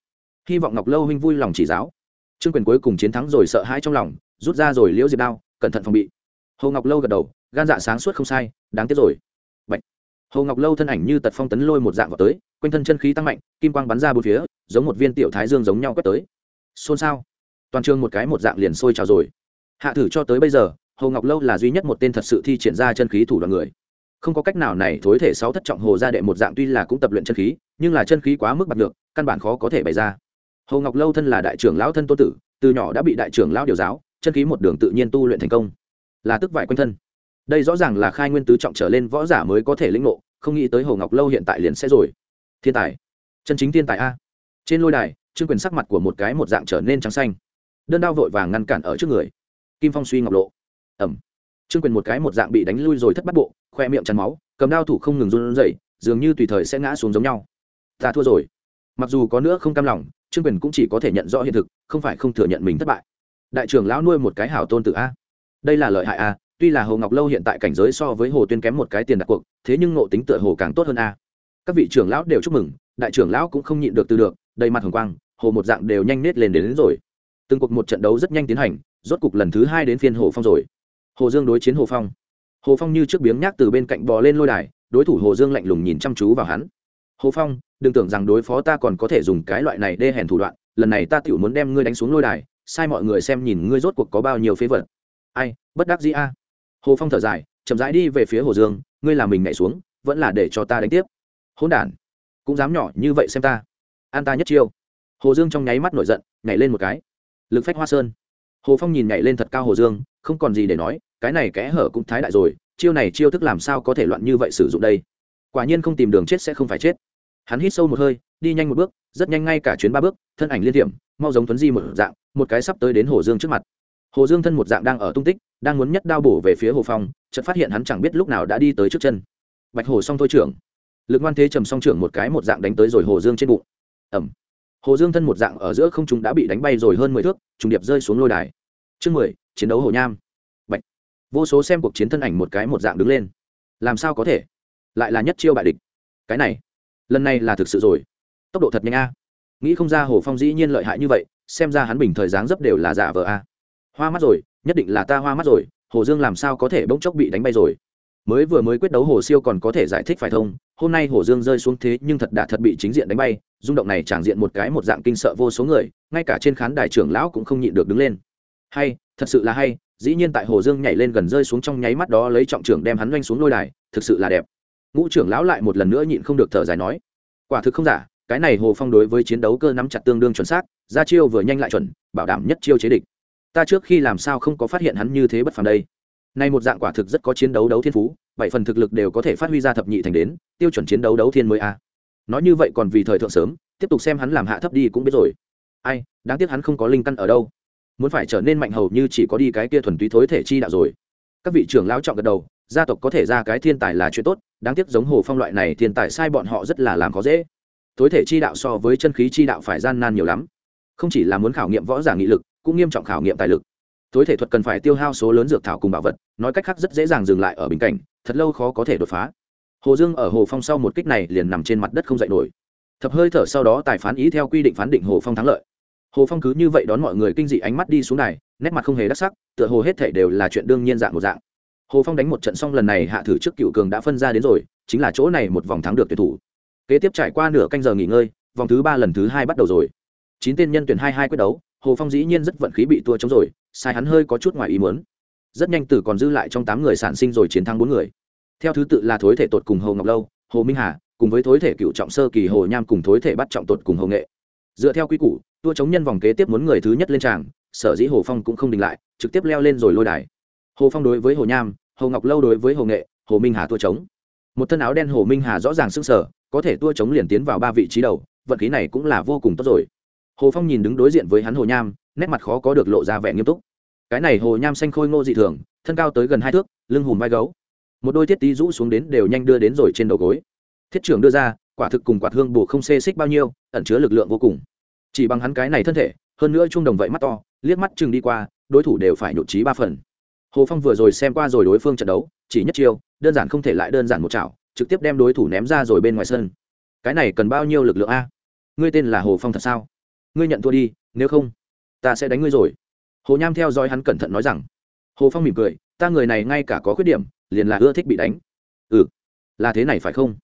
Hy vọng ngọc lâu huynh vui lòng chỉ giáo. Trương quyền cuối cùng chiến thắng rồi sợ hãi trong lòng, rút ra rồi liễu diệp đao, cẩn thận phòng bị. Hồ ngọc lâu gật đầu gan dạ sáng suốt không sai, đáng tiếc rồi. Bạch. hồ ngọc lâu thân ảnh như tật phong tấn lôi một dạng vào tới, quanh thân chân khí tăng mạnh, kim quang bắn ra bốn phía, giống một viên tiểu thái dương giống nhau quét tới. Xôn xao. Toàn trường một cái một dạng liền sôi trào rồi. Hạ thử cho tới bây giờ, hồ ngọc lâu là duy nhất một tên thật sự thi triển ra chân khí thủ đoạn người. Không có cách nào này thối thể sáu thất trọng hồ ra đệ một dạng tuy là cũng tập luyện chân khí, nhưng là chân khí quá mức bạc được căn bản khó có thể bày ra. Hồ ngọc lâu thân là đại trưởng lão thân tô tử, từ nhỏ đã bị đại trưởng lão điều giáo, chân khí một đường tự nhiên tu luyện thành công. Là tức vải quanh thân đây rõ ràng là khai nguyên tứ trọng trở lên võ giả mới có thể lĩnh ngộ, không nghĩ tới hồ ngọc lâu hiện tại liền sẽ rồi. Thiên tài. Chân chính thiên tài a. Trên lôi đài, trương quyền sắc mặt của một cái một dạng trở nên trắng xanh. Đơn đao vội vàng ngăn cản ở trước người. Kim phong suy ngọc lộ. Ẩm trương quyền một cái một dạng bị đánh lui rồi thất bắt bộ, khoe miệng chắn máu, cầm đao thủ không ngừng run rẩy, dường như tùy thời sẽ ngã xuống giống nhau. Ta thua rồi. Mặc dù có nữa không cam lòng, trương quyền cũng chỉ có thể nhận rõ hiện thực, không phải không thừa nhận mình thất bại. Đại trưởng lão nuôi một cái hảo tôn tử a. Đây là lợi hại a tuy là hồ ngọc lâu hiện tại cảnh giới so với hồ tuyên kém một cái tiền đặt cuộc thế nhưng ngộ tính tựa hồ càng tốt hơn a. Các vị trưởng lão đều chúc mừng đại trưởng lão cũng không nhịn được từ được đầy mặt hồng quang hồ một dạng đều nhanh nết lên đến, đến rồi. Từng cuộc một trận đấu rất nhanh tiến hành rốt cục lần thứ hai đến phiên hồ phong rồi. Hồ dương đối chiến hồ phong. Hồ phong như trước biếng nhác từ bên cạnh bò lên lôi đài đối thủ hồ dương lạnh lùng nhìn chăm chú vào hắn. Hồ phong đừng tưởng rằng đối phó ta còn có thể dùng cái loại này đê hèn thủ đoạn lần này ta tựu muốn đem ngươi đánh xuống lôi đài sai mọi người xem nhìn ngươi rốt cuộc có bao nhiêu phế vật. Ai bất đắc dĩ a hồ phong thở dài, chậm rãi đi về phía hồ dương, ngươi làm mình nhảy xuống, vẫn là để cho ta đánh tiếp. Hỗn đản, cũng dám nhỏ như vậy xem ta. An ta nhất chiêu. Hồ dương trong nháy mắt nổi giận, nhảy lên một cái. Lực phách hoa sơn. Hồ phong nhìn nhảy lên thật cao hồ dương, không còn gì để nói, cái này kẽ hở cũng thái đại rồi, chiêu này chiêu thức làm sao có thể loạn như vậy sử dụng đây? Quả nhiên không tìm đường chết sẽ không phải chết. Hắn hít sâu một hơi, đi nhanh một bước, rất nhanh ngay cả chuyến ba bước, thân ảnh liên hiểm mau giống tuấn di một dạng, một cái sắp tới đến hồ dương trước mặt hồ dương thân một dạng đang ở tung tích, đang muốn nhất đao bổ về phía hồ phong, chợt phát hiện hắn chẳng biết lúc nào đã đi tới trước chân. Bạch hồ song thôi trưởng. Lực ngoan thế trầm song trưởng một cái một dạng đánh tới rồi hồ dương trên bụng. Ẩm hồ dương thân một dạng ở giữa không chúng đã bị đánh bay rồi hơn mười thước, trùng điệp rơi xuống lôi đài. Chương mười, chiến đấu hồ nham. Bạch. vô số xem cuộc chiến thân ảnh một cái một dạng đứng lên. Làm sao có thể? Lại là nhất chiêu bại địch. Cái này, lần này là thực sự rồi. Tốc độ thật nhanh a. Nghĩ không ra hồ phong dĩ nhiên lợi hại như vậy, xem ra hắn bình thời dáng dấp đều là giả vờ a hoa mắt rồi, nhất định là ta hoa mắt rồi, hồ dương làm sao có thể bỗng chốc bị đánh bay rồi? Mới vừa mới quyết đấu hồ siêu còn có thể giải thích phải thông hôm nay hồ dương rơi xuống thế nhưng thật đã thật bị chính diện đánh bay, rung động này tràng diện một cái một dạng kinh sợ vô số người, ngay cả trên khán đài trưởng lão cũng không nhịn được đứng lên. Hay, thật sự là hay, dĩ nhiên tại hồ dương nhảy lên gần rơi xuống trong nháy mắt đó lấy trọng trưởng đem hắn doanh xuống lôi đài, thực sự là đẹp. Ngũ trưởng lão lại một lần nữa nhịn không được thở dài nói, quả thực không giả, cái này hồ phong đối với chiến đấu cơ nắm chặt tương đương chuẩn xác, ra chiêu vừa nhanh lại chuẩn, bảo đảm nhất chiêu chế địch ta trước khi làm sao không có phát hiện hắn như thế bất phàm đây? Nay một dạng quả thực rất có chiến đấu đấu thiên phú, bảy phần thực lực đều có thể phát huy ra thập nhị thành đến, tiêu chuẩn chiến đấu đấu thiên mới a. Nói như vậy còn vì thời thượng sớm, tiếp tục xem hắn làm hạ thấp đi cũng biết rồi. Ai, đáng tiếc hắn không có linh căn ở đâu. Muốn phải trở nên mạnh hầu như chỉ có đi cái kia thuần túy thối thể chi đạo rồi. Các vị trưởng lão trọng gật đầu, gia tộc có thể ra cái thiên tài là chuyện tốt, đáng tiếc giống hồ phong loại này thiên tài sai bọn họ rất là làm khó dễ. Thối thể chi đạo so với chân khí chi đạo phải gian nan nhiều lắm. Không chỉ là muốn khảo nghiệm võ giả nghị lực cũng nghiêm trọng khảo nghiệm tài lực. Tối thể thuật cần phải tiêu hao số lớn dược thảo cùng bảo vật nói cách khác rất dễ dàng dừng lại ở bình cảnh thật lâu khó có thể đột phá. Hồ dương ở hồ phong sau một kích này liền nằm trên mặt đất không dậy nổi. Thập hơi thở sau đó tài phán ý theo quy định phán định hồ phong thắng lợi. Hồ phong cứ như vậy đón mọi người kinh dị ánh mắt đi xuống này, nét mặt không hề đắc sắc tựa hồ hết thể đều là chuyện đương nhiên dạng một dạng. Hồ phong đánh một trận xong lần này hạ thử trước cựu cường đã phân ra đến rồi chính là chỗ này một vòng thắng được tuyển thủ. Kế tiếp trải qua nửa canh giờ nghỉ ngơi vòng thứ ba lần thứ hai bắt đầu rồi. Chín tên nhân tuyển hai hai quyết đấu hồ phong dĩ nhiên rất vận khí bị tua chống rồi, sai hắn hơi có chút ngoài ý muốn. Rất nhanh từ còn dư lại trong tám người sản sinh rồi chiến thắng bốn người. Theo thứ tự là thối thể tột cùng hồ ngọc lâu, hồ minh hà, cùng với thối thể cựu trọng sơ kỳ hồ nham cùng thối thể bắt trọng tột cùng hồ nghệ. Dựa theo quy củ, tua chống nhân vòng kế tiếp muốn người thứ nhất lên tràng, sở dĩ hồ phong cũng không đình lại, trực tiếp leo lên rồi lôi đài. Hồ phong đối với hồ nham, hồ ngọc lâu đối với hồ nghệ, hồ minh hà tua chống. Một thân áo đen hồ minh hà rõ ràng s ư n g sở có thể tua chống liền tiến vào ba vị trí đầu, vận khí này cũng là vô cùng tốt rồi hồ phong nhìn đứng đối diện với hắn hồ nham, nét mặt khó có được lộ ra vẻ nghiêm túc. Cái này hồ nham xanh khôi ngô dị thường, thân cao tới gần hai thước, lưng hùm vai gấu. Một đôi thiết tí rũ xuống đến đều nhanh đưa đến rồi trên đầu gối. Thiết trưởng đưa ra, quả thực cùng quạt hương bù không xê xích bao nhiêu, ẩn chứa lực lượng vô cùng. Chỉ bằng hắn cái này thân thể, hơn nữa trung đồng vậy mắt to, liếc mắt chừng đi qua, đối thủ đều phải nhụt trí ba phần. Hồ phong vừa rồi xem qua rồi đối phương trận đấu, chỉ nhất chiêu, đơn giản không thể lại đơn giản một chảo, trực tiếp đem đối thủ ném ra rồi bên ngoài sân. Cái này cần bao nhiêu lực lượng a? Ngươi tên là hồ phong thật sao? Ngươi nhận thua đi, nếu không, ta sẽ đánh ngươi rồi. Hồ nham theo dõi hắn cẩn thận nói rằng. Hồ phong mỉm cười, ta người này ngay cả có khuyết điểm, liền là ưa thích bị đánh. Ừ là thế này phải không?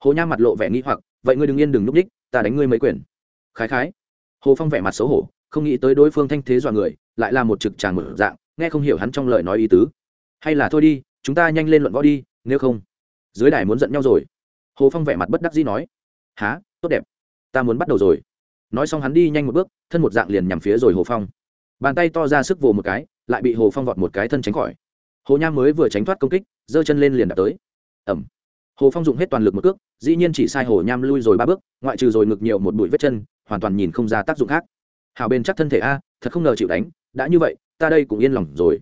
Hồ nham mặt lộ vẻ nghĩ hoặc, vậy ngươi đừng yên đừng núp ních, ta đánh ngươi mấy quyền. Khái khái. Hồ phong vẻ mặt xấu hổ, không nghĩ tới đối phương thanh thế dọa người, lại là một trực tràng mở dạng, nghe không hiểu hắn trong lời nói ý tứ. Hay là thôi đi, chúng ta nhanh lên luận võ đi, nếu không, dưới đài muốn giận nhau rồi. Hồ phong vẻ mặt bất đắc dĩ nói. Há tốt đẹp. Ta muốn bắt đầu rồi nói xong hắn đi nhanh một bước, thân một dạng liền nhằm phía rồi hồ phong. Bàn tay to ra sức vồ một cái, lại bị hồ phong vọt một cái thân tránh khỏi. Hồ nham mới vừa tránh thoát công kích, giơ chân lên liền đạp tới. Ẩm hồ phong dùng hết toàn lực một cước, dĩ nhiên chỉ sai hồ nham lui rồi ba bước, ngoại trừ rồi ngực nhiều một bụi vết chân, hoàn toàn nhìn không ra tác dụng khác. Hào bên chắc thân thể a, thật không ngờ chịu đánh, đã như vậy, ta đây cũng yên lòng rồi.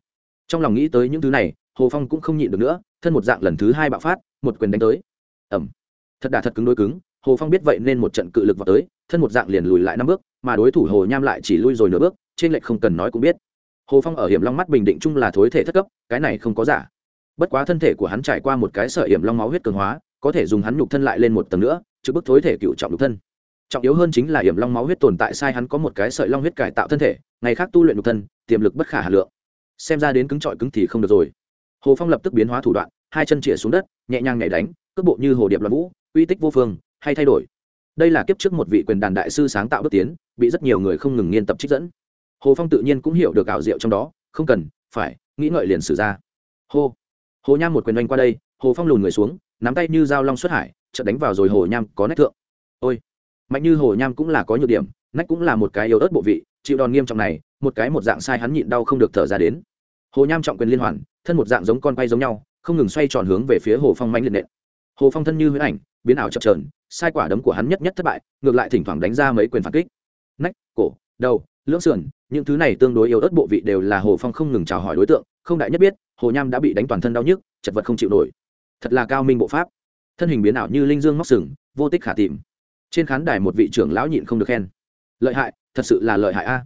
Trong lòng nghĩ tới những thứ này, hồ phong cũng không nhịn được nữa, thân một dạng lần thứ hai bạo phát, một quyền đánh tới. Ẩm thật đà thật cứng đôi cứng, hồ phong biết vậy nên một trận cự lực vào tới thân một dạng liền lùi lại năm bước, mà đối thủ hồ nham lại chỉ lui rồi nửa bước, trên lệch không cần nói cũng biết. Hồ phong ở hiểm long mắt bình định chung là thối thể thất cấp, cái này không có giả. Bất quá thân thể của hắn trải qua một cái sợi hiểm long máu huyết cường hóa, có thể dùng hắn nhục thân lại lên một tầng nữa chứ bức thối thể cựu trọng nhục thân. Trọng yếu hơn chính là hiểm long máu huyết tồn tại sai hắn có một cái sợi long huyết cải tạo thân thể, ngày khác tu luyện nhục thân, tiềm lực bất khả hà lượng. Xem ra đến cứng trọi cứng thì không được rồi. Hồ phong lập tức biến hóa thủ đoạn, hai chân chĩa xuống đất, nhẹ nhàng nhảy đánh, cước bộ như hồ điệp loạn vũ, uy tích vô phương, hay thay đổi đây là kiếp trước một vị quyền đàn đại sư sáng tạo bước tiến, bị rất nhiều người không ngừng nghiên tập trích dẫn. Hồ phong tự nhiên cũng hiểu được ảo diệu trong đó, không cần, phải, nghĩ ngợi liền xử ra. Hô, hồ nham một quyền đánh qua đây, hồ phong lùn người xuống, nắm tay như dao long xuất hải, chợt đánh vào rồi hồ nham có nách thượng. Ôi, mạnh như hồ nham cũng là có nhược điểm, nách cũng là một cái yếu ớt bộ vị, chịu đòn nghiêm trọng này, một cái một dạng sai hắn nhịn đau không được thở ra đến. Hồ nham trọng quyền liên hoàn, thân một dạng giống con quay giống nhau, không ngừng xoay tròn hướng về phía hồ phong mãnh liệt nện. Hồ phong thân như huyễn ảnh biến ảo chập trờn sai quả đấm của hắn nhất nhất thất bại, ngược lại thỉnh thoảng đánh ra mấy quyền phản kích. Nách, cổ, đầu, lưỡng sườn, những thứ này tương đối yếu ớt bộ vị đều là hồ phong không ngừng chào hỏi đối tượng, không đại nhất biết, hồ nham đã bị đánh toàn thân đau nhức, chật vật không chịu nổi. Thật là cao minh bộ pháp. Thân hình biến ảo như linh dương móc sừng, vô tích khả tìm. Trên khán đài một vị trưởng lão nhịn không được khen. Lợi hại, thật sự là lợi hại a.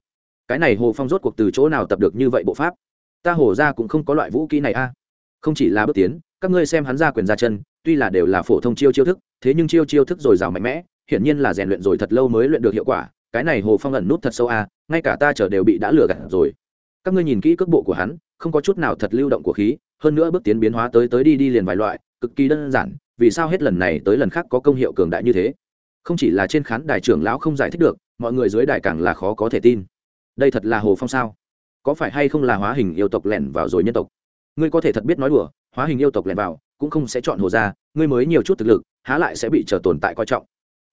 Cái này hồ phong rốt cuộc từ chỗ nào tập được như vậy bộ pháp? Ta hồ ra cũng không có loại vũ kỹ này a. Không chỉ là bước tiến các ngươi xem hắn ra quyền ra chân, tuy là đều là phổ thông chiêu chiêu thức, thế nhưng chiêu chiêu thức rồi dào mạnh mẽ, hiển nhiên là rèn luyện rồi thật lâu mới luyện được hiệu quả, cái này hồ phong ẩn nút thật sâu a ngay cả ta chờ đều bị đã lừa gạt rồi. Các ngươi nhìn kỹ cước bộ của hắn, không có chút nào thật lưu động của khí, hơn nữa bước tiến biến hóa tới tới đi đi liền vài loại, cực kỳ đơn giản, vì sao hết lần này tới lần khác có công hiệu cường đại như thế? Không chỉ là trên khán đài trưởng lão không giải thích được, mọi người dưới đài càng là khó có thể tin. Đây thật là hồ phong sao? Có phải hay không là hóa hình yêu tộc lẻn vào rồi nhân tộc? Ngươi có thể thật biết nói đùa, hóa hình yêu tộc lẻn vào, cũng không sẽ chọn hồ ra ngươi mới nhiều chút thực lực, há lại sẽ bị trở tồn tại coi trọng.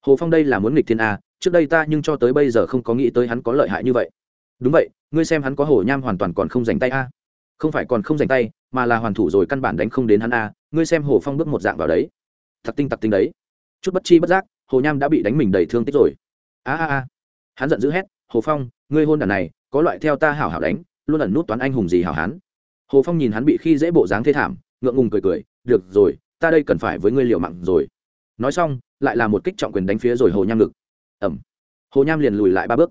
Hồ phong đây là muốn nghịch thiên a, trước đây ta nhưng cho tới bây giờ không có nghĩ tới hắn có lợi hại như vậy. Đúng vậy, ngươi xem hắn có hồ nham hoàn toàn còn không dành tay a. Không phải còn không dành tay, mà là hoàn thủ rồi căn bản đánh không đến hắn a, ngươi xem hồ phong bước một dạng vào đấy. Thật tinh tặc tinh đấy. Chút bất chi bất giác, hồ nham đã bị đánh mình đầy thương tích rồi. A a a. Hắn giận dữ hét, hồ phong, ngươi hôn đàn này, có loại theo ta hảo hảo đánh, luôn ẩn nút toán anh hùng gì hảo hán hồ phong nhìn hắn bị khi dễ bộ dáng thê thảm, ngượng ngùng cười cười, được rồi, ta đây cần phải với ngươi liều mặn rồi. Nói xong, lại là một kích trọng quyền đánh phía rồi hồ nham ngực. Ẩm. Hồ nham liền lùi lại ba bước.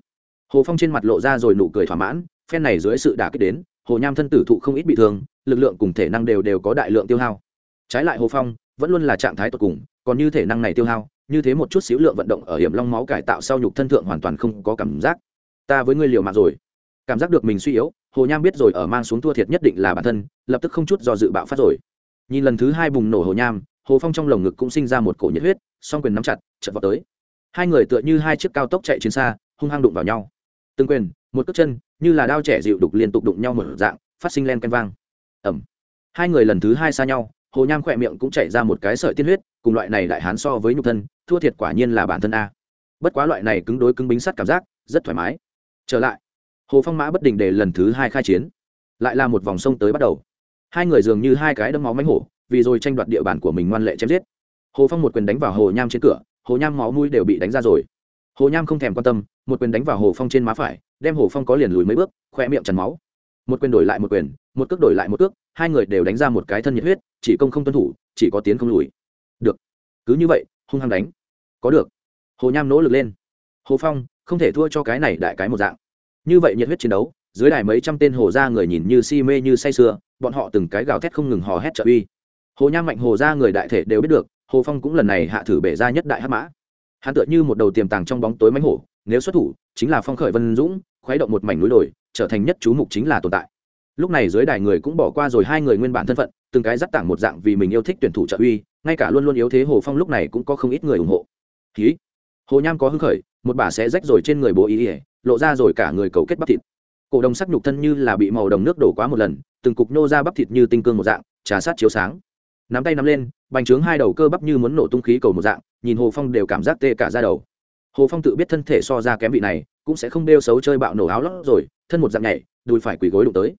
Hồ phong trên mặt lộ ra rồi nụ cười thỏa mãn, phen này dưới sự đả kích đến, hồ nham thân tử thụ không ít bị thương, lực lượng cùng thể năng đều đều có đại lượng tiêu hao. Trái lại hồ phong vẫn luôn là trạng thái tột cùng, còn như thể năng này tiêu hao, như thế một chút xíu lượng vận động ở hiểm long máu cải tạo sau nhục thân thượng hoàn toàn không có cảm giác. Ta với ngươi liều mạng rồi. Cảm giác được mình suy yếu hồ nham biết rồi, ở mang xuống thua thiệt nhất định là bản thân, lập tức không chút do dự bạo phát rồi. Nhìn lần thứ hai bùng nổ hồ nham, hồ phong trong lồng ngực cũng sinh ra một cổ nhiệt huyết, song quyền nắm chặt chật vào tới. Hai người tựa như hai chiếc cao tốc chạy trên xa, hung hăng đụng vào nhau. Từng quyền, một cước chân, như là đao trẻ dịu đục liên tục đụng nhau một dạng, phát sinh len canh vang. Ẩm hai người lần thứ hai xa nhau, hồ nham khỏe miệng cũng chạy ra một cái sợi tiên huyết, cùng loại này đại hán so với nhục thân, thua thiệt quả nhiên là bản thân a. Bất quá loại này cứng đối cứng bính sắt cảm giác, rất thoải mái. Trở lại hồ phong mã bất định để lần thứ hai khai chiến. Lại là một vòng sông tới bắt đầu. Hai người dường như hai cái đấm máu mánh hổ, vì rồi tranh đoạt địa bàn của mình ngoan lệ chém giết. Hồ phong một quyền đánh vào hồ nham trên cửa, hồ nham máu mũi đều bị đánh ra rồi. Hồ nham không thèm quan tâm, một quyền đánh vào hồ phong trên má phải, đem hồ phong có liền lùi mấy bước khoe miệng tràn máu. Một quyền đổi lại một quyền, một cước đổi lại một cước, hai người đều đánh ra một cái thân nhiệt huyết, chỉ công không tuân thủ, chỉ có tiến không lùi. Được. Cứ như vậy, hung hăng đánh. Có được. Hồ nham nỗ lực lên. Hồ phong không thể thua cho cái này đại cái một dạng như vậy nhiệt huyết chiến đấu, dưới đài mấy trăm tên hồ gia người nhìn như si mê như say sưa, bọn họ từng cái gào thét không ngừng hò hét trợ uy. Hồ nham mạnh, hồ gia người đại thể đều biết được, hồ phong cũng lần này hạ thử bể ra nhất đại hát mã. Hắn tựa như một đầu tiềm tàng trong bóng tối mánh hổ, nếu xuất thủ, chính là phong khởi vân dũng, khuấy động một mảnh núi đồi, trở thành nhất chú mục chính là tồn tại. Lúc này dưới đài người cũng bỏ qua rồi hai người nguyên bản thân phận, từng cái dắt tảng một dạng vì mình yêu thích tuyển thủ trợ uy, ngay cả luôn luôn yếu thế hồ phong lúc này cũng có không ít người ủng hộ. Ký hồ nham có hưng khởi, một bà sẽ rách rồi trên người bố ý ỉa lộ ra rồi cả người cầu kết bắp thịt. Cổ đồng sắc nhục thân như là bị màu đồng nước đổ quá một lần, từng cục nô ra bắp thịt như tinh cương một dạng, trà sát chiếu sáng. Nắm tay nắm lên, bành trướng hai đầu cơ bắp như muốn nổ tung khí cầu một dạng, nhìn hồ phong đều cảm giác tê cả ra đầu. Hồ phong tự biết thân thể so ra kém vị này, cũng sẽ không đeo xấu chơi bạo nổ áo lót rồi, thân một dạng nhảy, đùi phải quỳ gối đụng tới.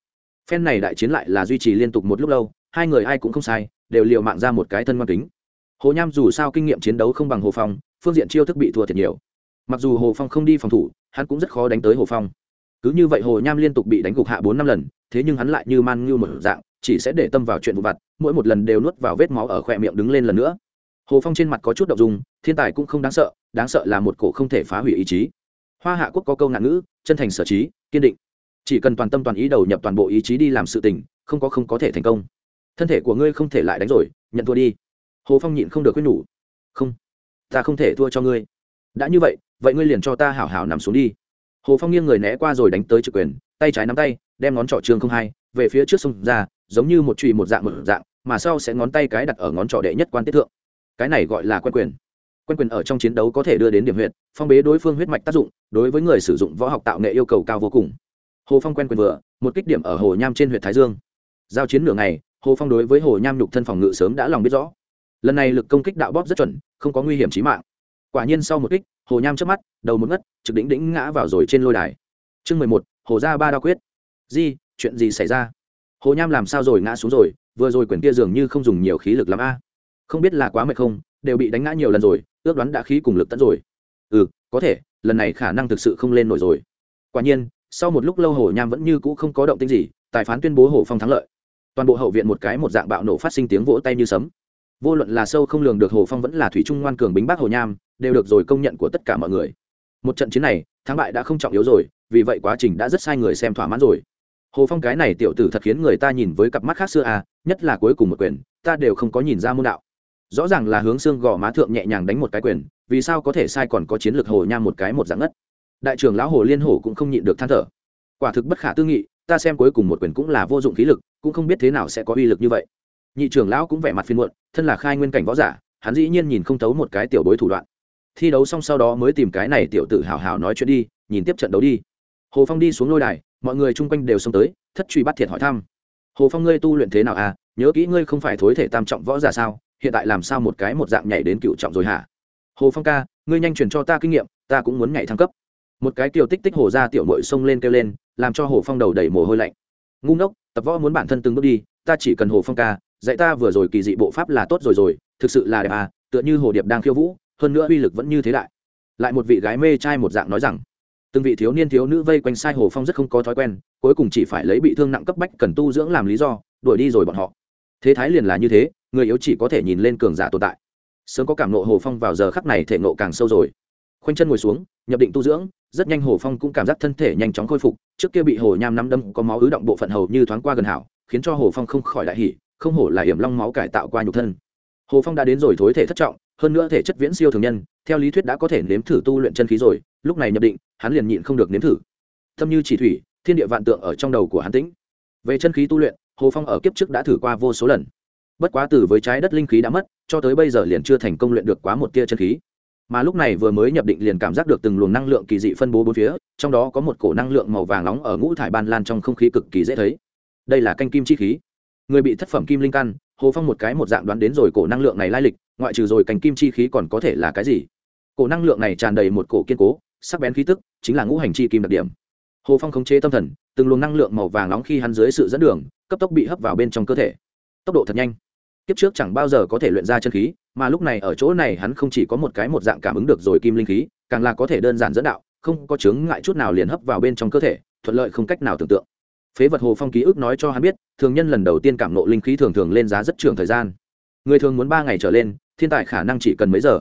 Phen này đại chiến lại là duy trì liên tục một lúc lâu, hai người ai cũng không sai, đều liệu mạng ra một cái thân ngoan kính. Hồ nham dù sao kinh nghiệm chiến đấu không bằng hồ phong, phương diện chiêu thức bị thua thiệt nhiều. Mặc dù hồ phong không đi phòng thủ hắn cũng rất khó đánh tới hồ phong. Cứ như vậy hồ nham liên tục bị đánh gục hạ bốn năm lần, thế nhưng hắn lại như man ngưu một dạng, chỉ sẽ để tâm vào chuyện vụ vặt, mỗi một lần đều nuốt vào vết máu ở khoe miệng đứng lên lần nữa. Hồ phong trên mặt có chút đ ộ n g dung, thiên tài cũng không đáng sợ đáng sợ là một cổ không thể phá hủy ý chí. Hoa hạ quốc có câu ngạn ngữ, chân thành sở trí, kiên định. Chỉ cần toàn tâm toàn ý đầu nhập toàn bộ ý chí đi làm sự tình, không có không có thể thành công. Thân thể của ngươi không thể lại đánh rồi, nhận thua đi. Hồ phong nhịn không được quyết nhủ. Không, ta không thể thua cho ngươi đã như vậy vậy ngươi liền cho ta hảo hảo nằm xuống đi. Hồ phong nghiêng người né qua rồi đánh tới trực quyền, tay trái nắm tay, đem ngón trỏ trường không hai, về phía trước sông ra, giống như một trụy một dạng một dạng, mà sau sẽ ngón tay cái đặt ở ngón trỏ đệ nhất quan tiết thượng. Cái này gọi là quen quyền. Quen quyền ở trong chiến đấu có thể đưa đến điểm huyệt, phong bế đối phương huyết mạch tác dụng, đối với người sử dụng võ học tạo nghệ yêu cầu cao vô cùng. Hồ phong quen quyền vừa, một kích điểm ở hồ nham trên huyện thái dương. Giao chiến nửa ngày, hồ phong đối với hồ nham nhục thân phòng ngự sớm đã lòng biết rõ. Lần này lực công kích đạo bóp rất chuẩn, không có nguy hiểm trí mạng quả nhiên sau một kích, hồ nham chớp mắt, đầu một ngất, trực đỉnh đỉnh ngã vào rồi trên lôi đài. Chương mười một, hồ ra ba đa quyết. Di, chuyện gì xảy ra? Hồ nham làm sao rồi ngã xuống rồi? Vừa rồi quyển kia dường như không dùng nhiều khí lực lắm a. Không biết là quá mệt không, đều bị đánh ngã nhiều lần rồi, ước đoán đã khí cùng lực tận rồi. Ừ có thể, lần này khả năng thực sự không lên nổi rồi. Quả nhiên, sau một lúc lâu hồ nham vẫn như cũ không có động tĩnh gì, tài phán tuyên bố hồ phong thắng lợi. Toàn bộ hậu viện một cái một dạng bạo nổ phát sinh tiếng vỗ tay như sấm. Vô luận là sâu không lường được hồ phong vẫn là thủy trung ngoan cường bính bác hồ nham đều được rồi công nhận của tất cả mọi người. Một trận chiến này, thắng bại đã không trọng yếu rồi, vì vậy quá trình đã rất sai người xem thỏa mãn rồi. Hồ phong cái này tiểu tử thật khiến người ta nhìn với cặp mắt khác xưa à nhất là cuối cùng một quyền, ta đều không có nhìn ra môn đạo. Rõ ràng là hướng xương gò má thượng nhẹ nhàng đánh một cái quyền, vì sao có thể sai còn có chiến lược hồ nham một cái một dạng ngất. Đại trưởng lão hồ liên hổ cũng không nhịn được than thở. Quả thực bất khả tư nghị, ta xem cuối cùng một quyền cũng là vô dụng khí lực, cũng không biết thế nào sẽ có uy lực như vậy. Nhị trưởng lão cũng vẻ mặt phiên muộn, thân là khai nguyên cảnh võ giả, hắn dĩ nhiên nhìn không thấu một cái tiểu bối thủ đoạn thi đấu xong sau đó mới tìm cái này tiểu tử hào hào nói chuyện đi, nhìn tiếp trận đấu đi. Hồ phong đi xuống lôi đài, mọi người chung quanh đều xông tới, thất truy bắt thiệt hỏi thăm. Hồ phong ngươi tu luyện thế nào à? Nhớ kỹ ngươi không phải thối thể tam trọng võ giả sao? Hiện tại làm sao một cái một dạng nhảy đến cựu trọng rồi hả? Hồ phong ca, ngươi nhanh chuyển cho ta kinh nghiệm, ta cũng muốn nhảy thăng cấp. Một cái tiểu tích tích hồ ra tiểu mội xông lên kêu lên, làm cho hồ phong đầu đầy mồ hôi lạnh. Ngu ngốc, tập võ muốn bản thân từng bước đi, ta chỉ cần hồ phong ca, dạy ta vừa rồi kỳ dị bộ pháp là tốt rồi rồi, thực sự là đẹp à? Tựa như hồ điệp đang khiêu vũ hơn nữa uy lực vẫn như thế đại. Lại một vị gái mê trai một dạng nói rằng, từng vị thiếu niên thiếu nữ vây quanh sai hồ phong rất không có thói quen, cuối cùng chỉ phải lấy bị thương nặng cấp bách cần tu dưỡng làm lý do, đuổi đi rồi bọn họ. Thế thái liền là như thế, người yếu chỉ có thể nhìn lên cường giả tồn tại. Sớm có cảm nộ hồ phong vào giờ khắc này thể nộ càng sâu rồi. Khoanh chân ngồi xuống, nhập định tu dưỡng, rất nhanh hồ phong cũng cảm giác thân thể nhanh chóng khôi phục, trước kia bị hồ nham nắm đâm có máu ứ động bộ phận hầu như thoáng qua gần hảo, khiến cho hồ phong không khỏi đại hỉ, không hổ là hiểm long máu cải tạo qua nhục thân. Hồ phong đã đến rồi thối thể thất trọng hơn nữa thể chất viễn siêu thường nhân, theo lý thuyết đã có thể nếm thử tu luyện chân khí rồi, lúc này nhập định, hắn liền nhịn không được nếm thử. Thâm như chỉ thủy, thiên địa vạn tượng ở trong đầu của hắn tĩnh. Về chân khí tu luyện, hồ phong ở kiếp trước đã thử qua vô số lần. Bất quá từ với trái đất linh khí đã mất, cho tới bây giờ liền chưa thành công luyện được quá một tia chân khí. Mà lúc này vừa mới nhập định liền cảm giác được từng luồng năng lượng kỳ dị phân bố bốn phía, trong đó có một cổ năng lượng màu vàng nóng ở ngũ thải ban lan trong không khí cực kỳ dễ thấy. Đây là canh kim chi khí. Người bị thất phẩm kim linh căn hồ phong một cái một dạng đoán đến rồi cổ năng lượng này lai lịch, ngoại trừ rồi cành kim chi khí còn có thể là cái gì? Cổ năng lượng này tràn đầy một cổ kiên cố, sắc bén khí tức, chính là ngũ hành chi kim đặc điểm. Hồ phong khống chế tâm thần, từng luồng năng lượng màu vàng nóng khi hắn dưới sự dẫn đường, cấp tốc bị hấp vào bên trong cơ thể. Tốc độ thật nhanh. Kiếp trước chẳng bao giờ có thể luyện ra chân khí, mà lúc này ở chỗ này hắn không chỉ có một cái một dạng cảm ứng được rồi kim linh khí, càng là có thể đơn giản dẫn đạo, không có chướng ngại chút nào liền hấp vào bên trong cơ thể, thuận lợi không cách nào tưởng tượng phế vật hồ phong ký ức nói cho hắn biết, thường nhân lần đầu tiên cảm nộ linh khí thường thường lên giá rất trường thời gian. Người thường muốn ba ngày trở lên, thiên tài khả năng chỉ cần mấy giờ.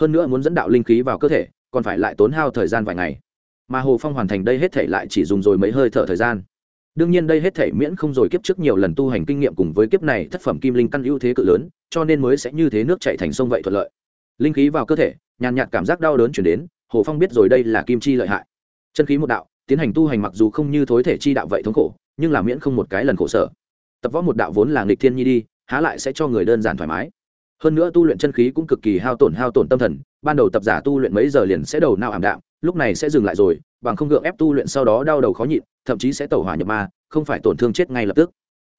Hơn nữa muốn dẫn đạo linh khí vào cơ thể, còn phải lại tốn hao thời gian vài ngày. Mà hồ phong hoàn thành đây hết thể lại chỉ dùng rồi mấy hơi thở thời gian. Đương nhiên đây hết thể miễn không rồi kiếp trước nhiều lần tu hành kinh nghiệm cùng với kiếp này thất phẩm kim linh căn ưu thế cự lớn, cho nên mới sẽ như thế nước chạy thành sông vậy thuận lợi. Linh khí vào cơ thể, nhàn nhạt cảm giác đau đớn chuyển đến, hồ phong biết rồi đây là kim chi lợi hại. Chân khí một đạo tiến hành tu hành mặc dù không như thối thể chi đạo vậy thống khổ, nhưng là miễn không một cái lần khổ sở. Tập võ một đạo vốn là nghịch thiên nhi đi, há lại sẽ cho người đơn giản thoải mái. Hơn nữa tu luyện chân khí cũng cực kỳ hao tổn hao tổn tâm thần, ban đầu tập giả tu luyện mấy giờ liền sẽ đầu nao ảm đạm, lúc này sẽ dừng lại rồi, bằng không gượng ép tu luyện sau đó đau đầu khó nhịn, thậm chí sẽ tẩu hỏa nhập ma, không phải tổn thương chết ngay lập tức.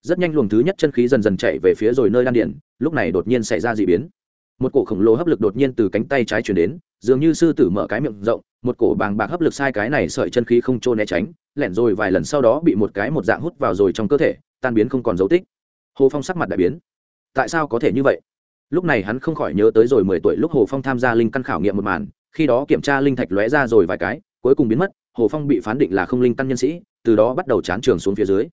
Rất nhanh luồng thứ nhất chân khí dần dần chạy về phía rồi nơi đan điển lúc này đột nhiên xảy ra d ị biến một cổ khổng lồ hấp lực đột nhiên từ cánh tay trái chuyển đến, dường như sư tử mở cái miệng rộng, một cổ bàng bạc hấp lực sai cái này sợi chân khí không trôn né tránh, lẻn rồi vài lần sau đó bị một cái một dạng hút vào rồi trong cơ thể, tan biến không còn dấu tích. Hồ phong sắc mặt đại biến. Tại sao có thể như vậy? Lúc này hắn không khỏi nhớ tới rồi mười tuổi lúc hồ phong tham gia linh căn khảo nghiệm một màn, khi đó kiểm tra linh thạch lóe ra rồi vài cái, cuối cùng biến mất, hồ phong bị phán định là không linh căn nhân sĩ, từ đó bắt đầu chán trường xuống phía dưới.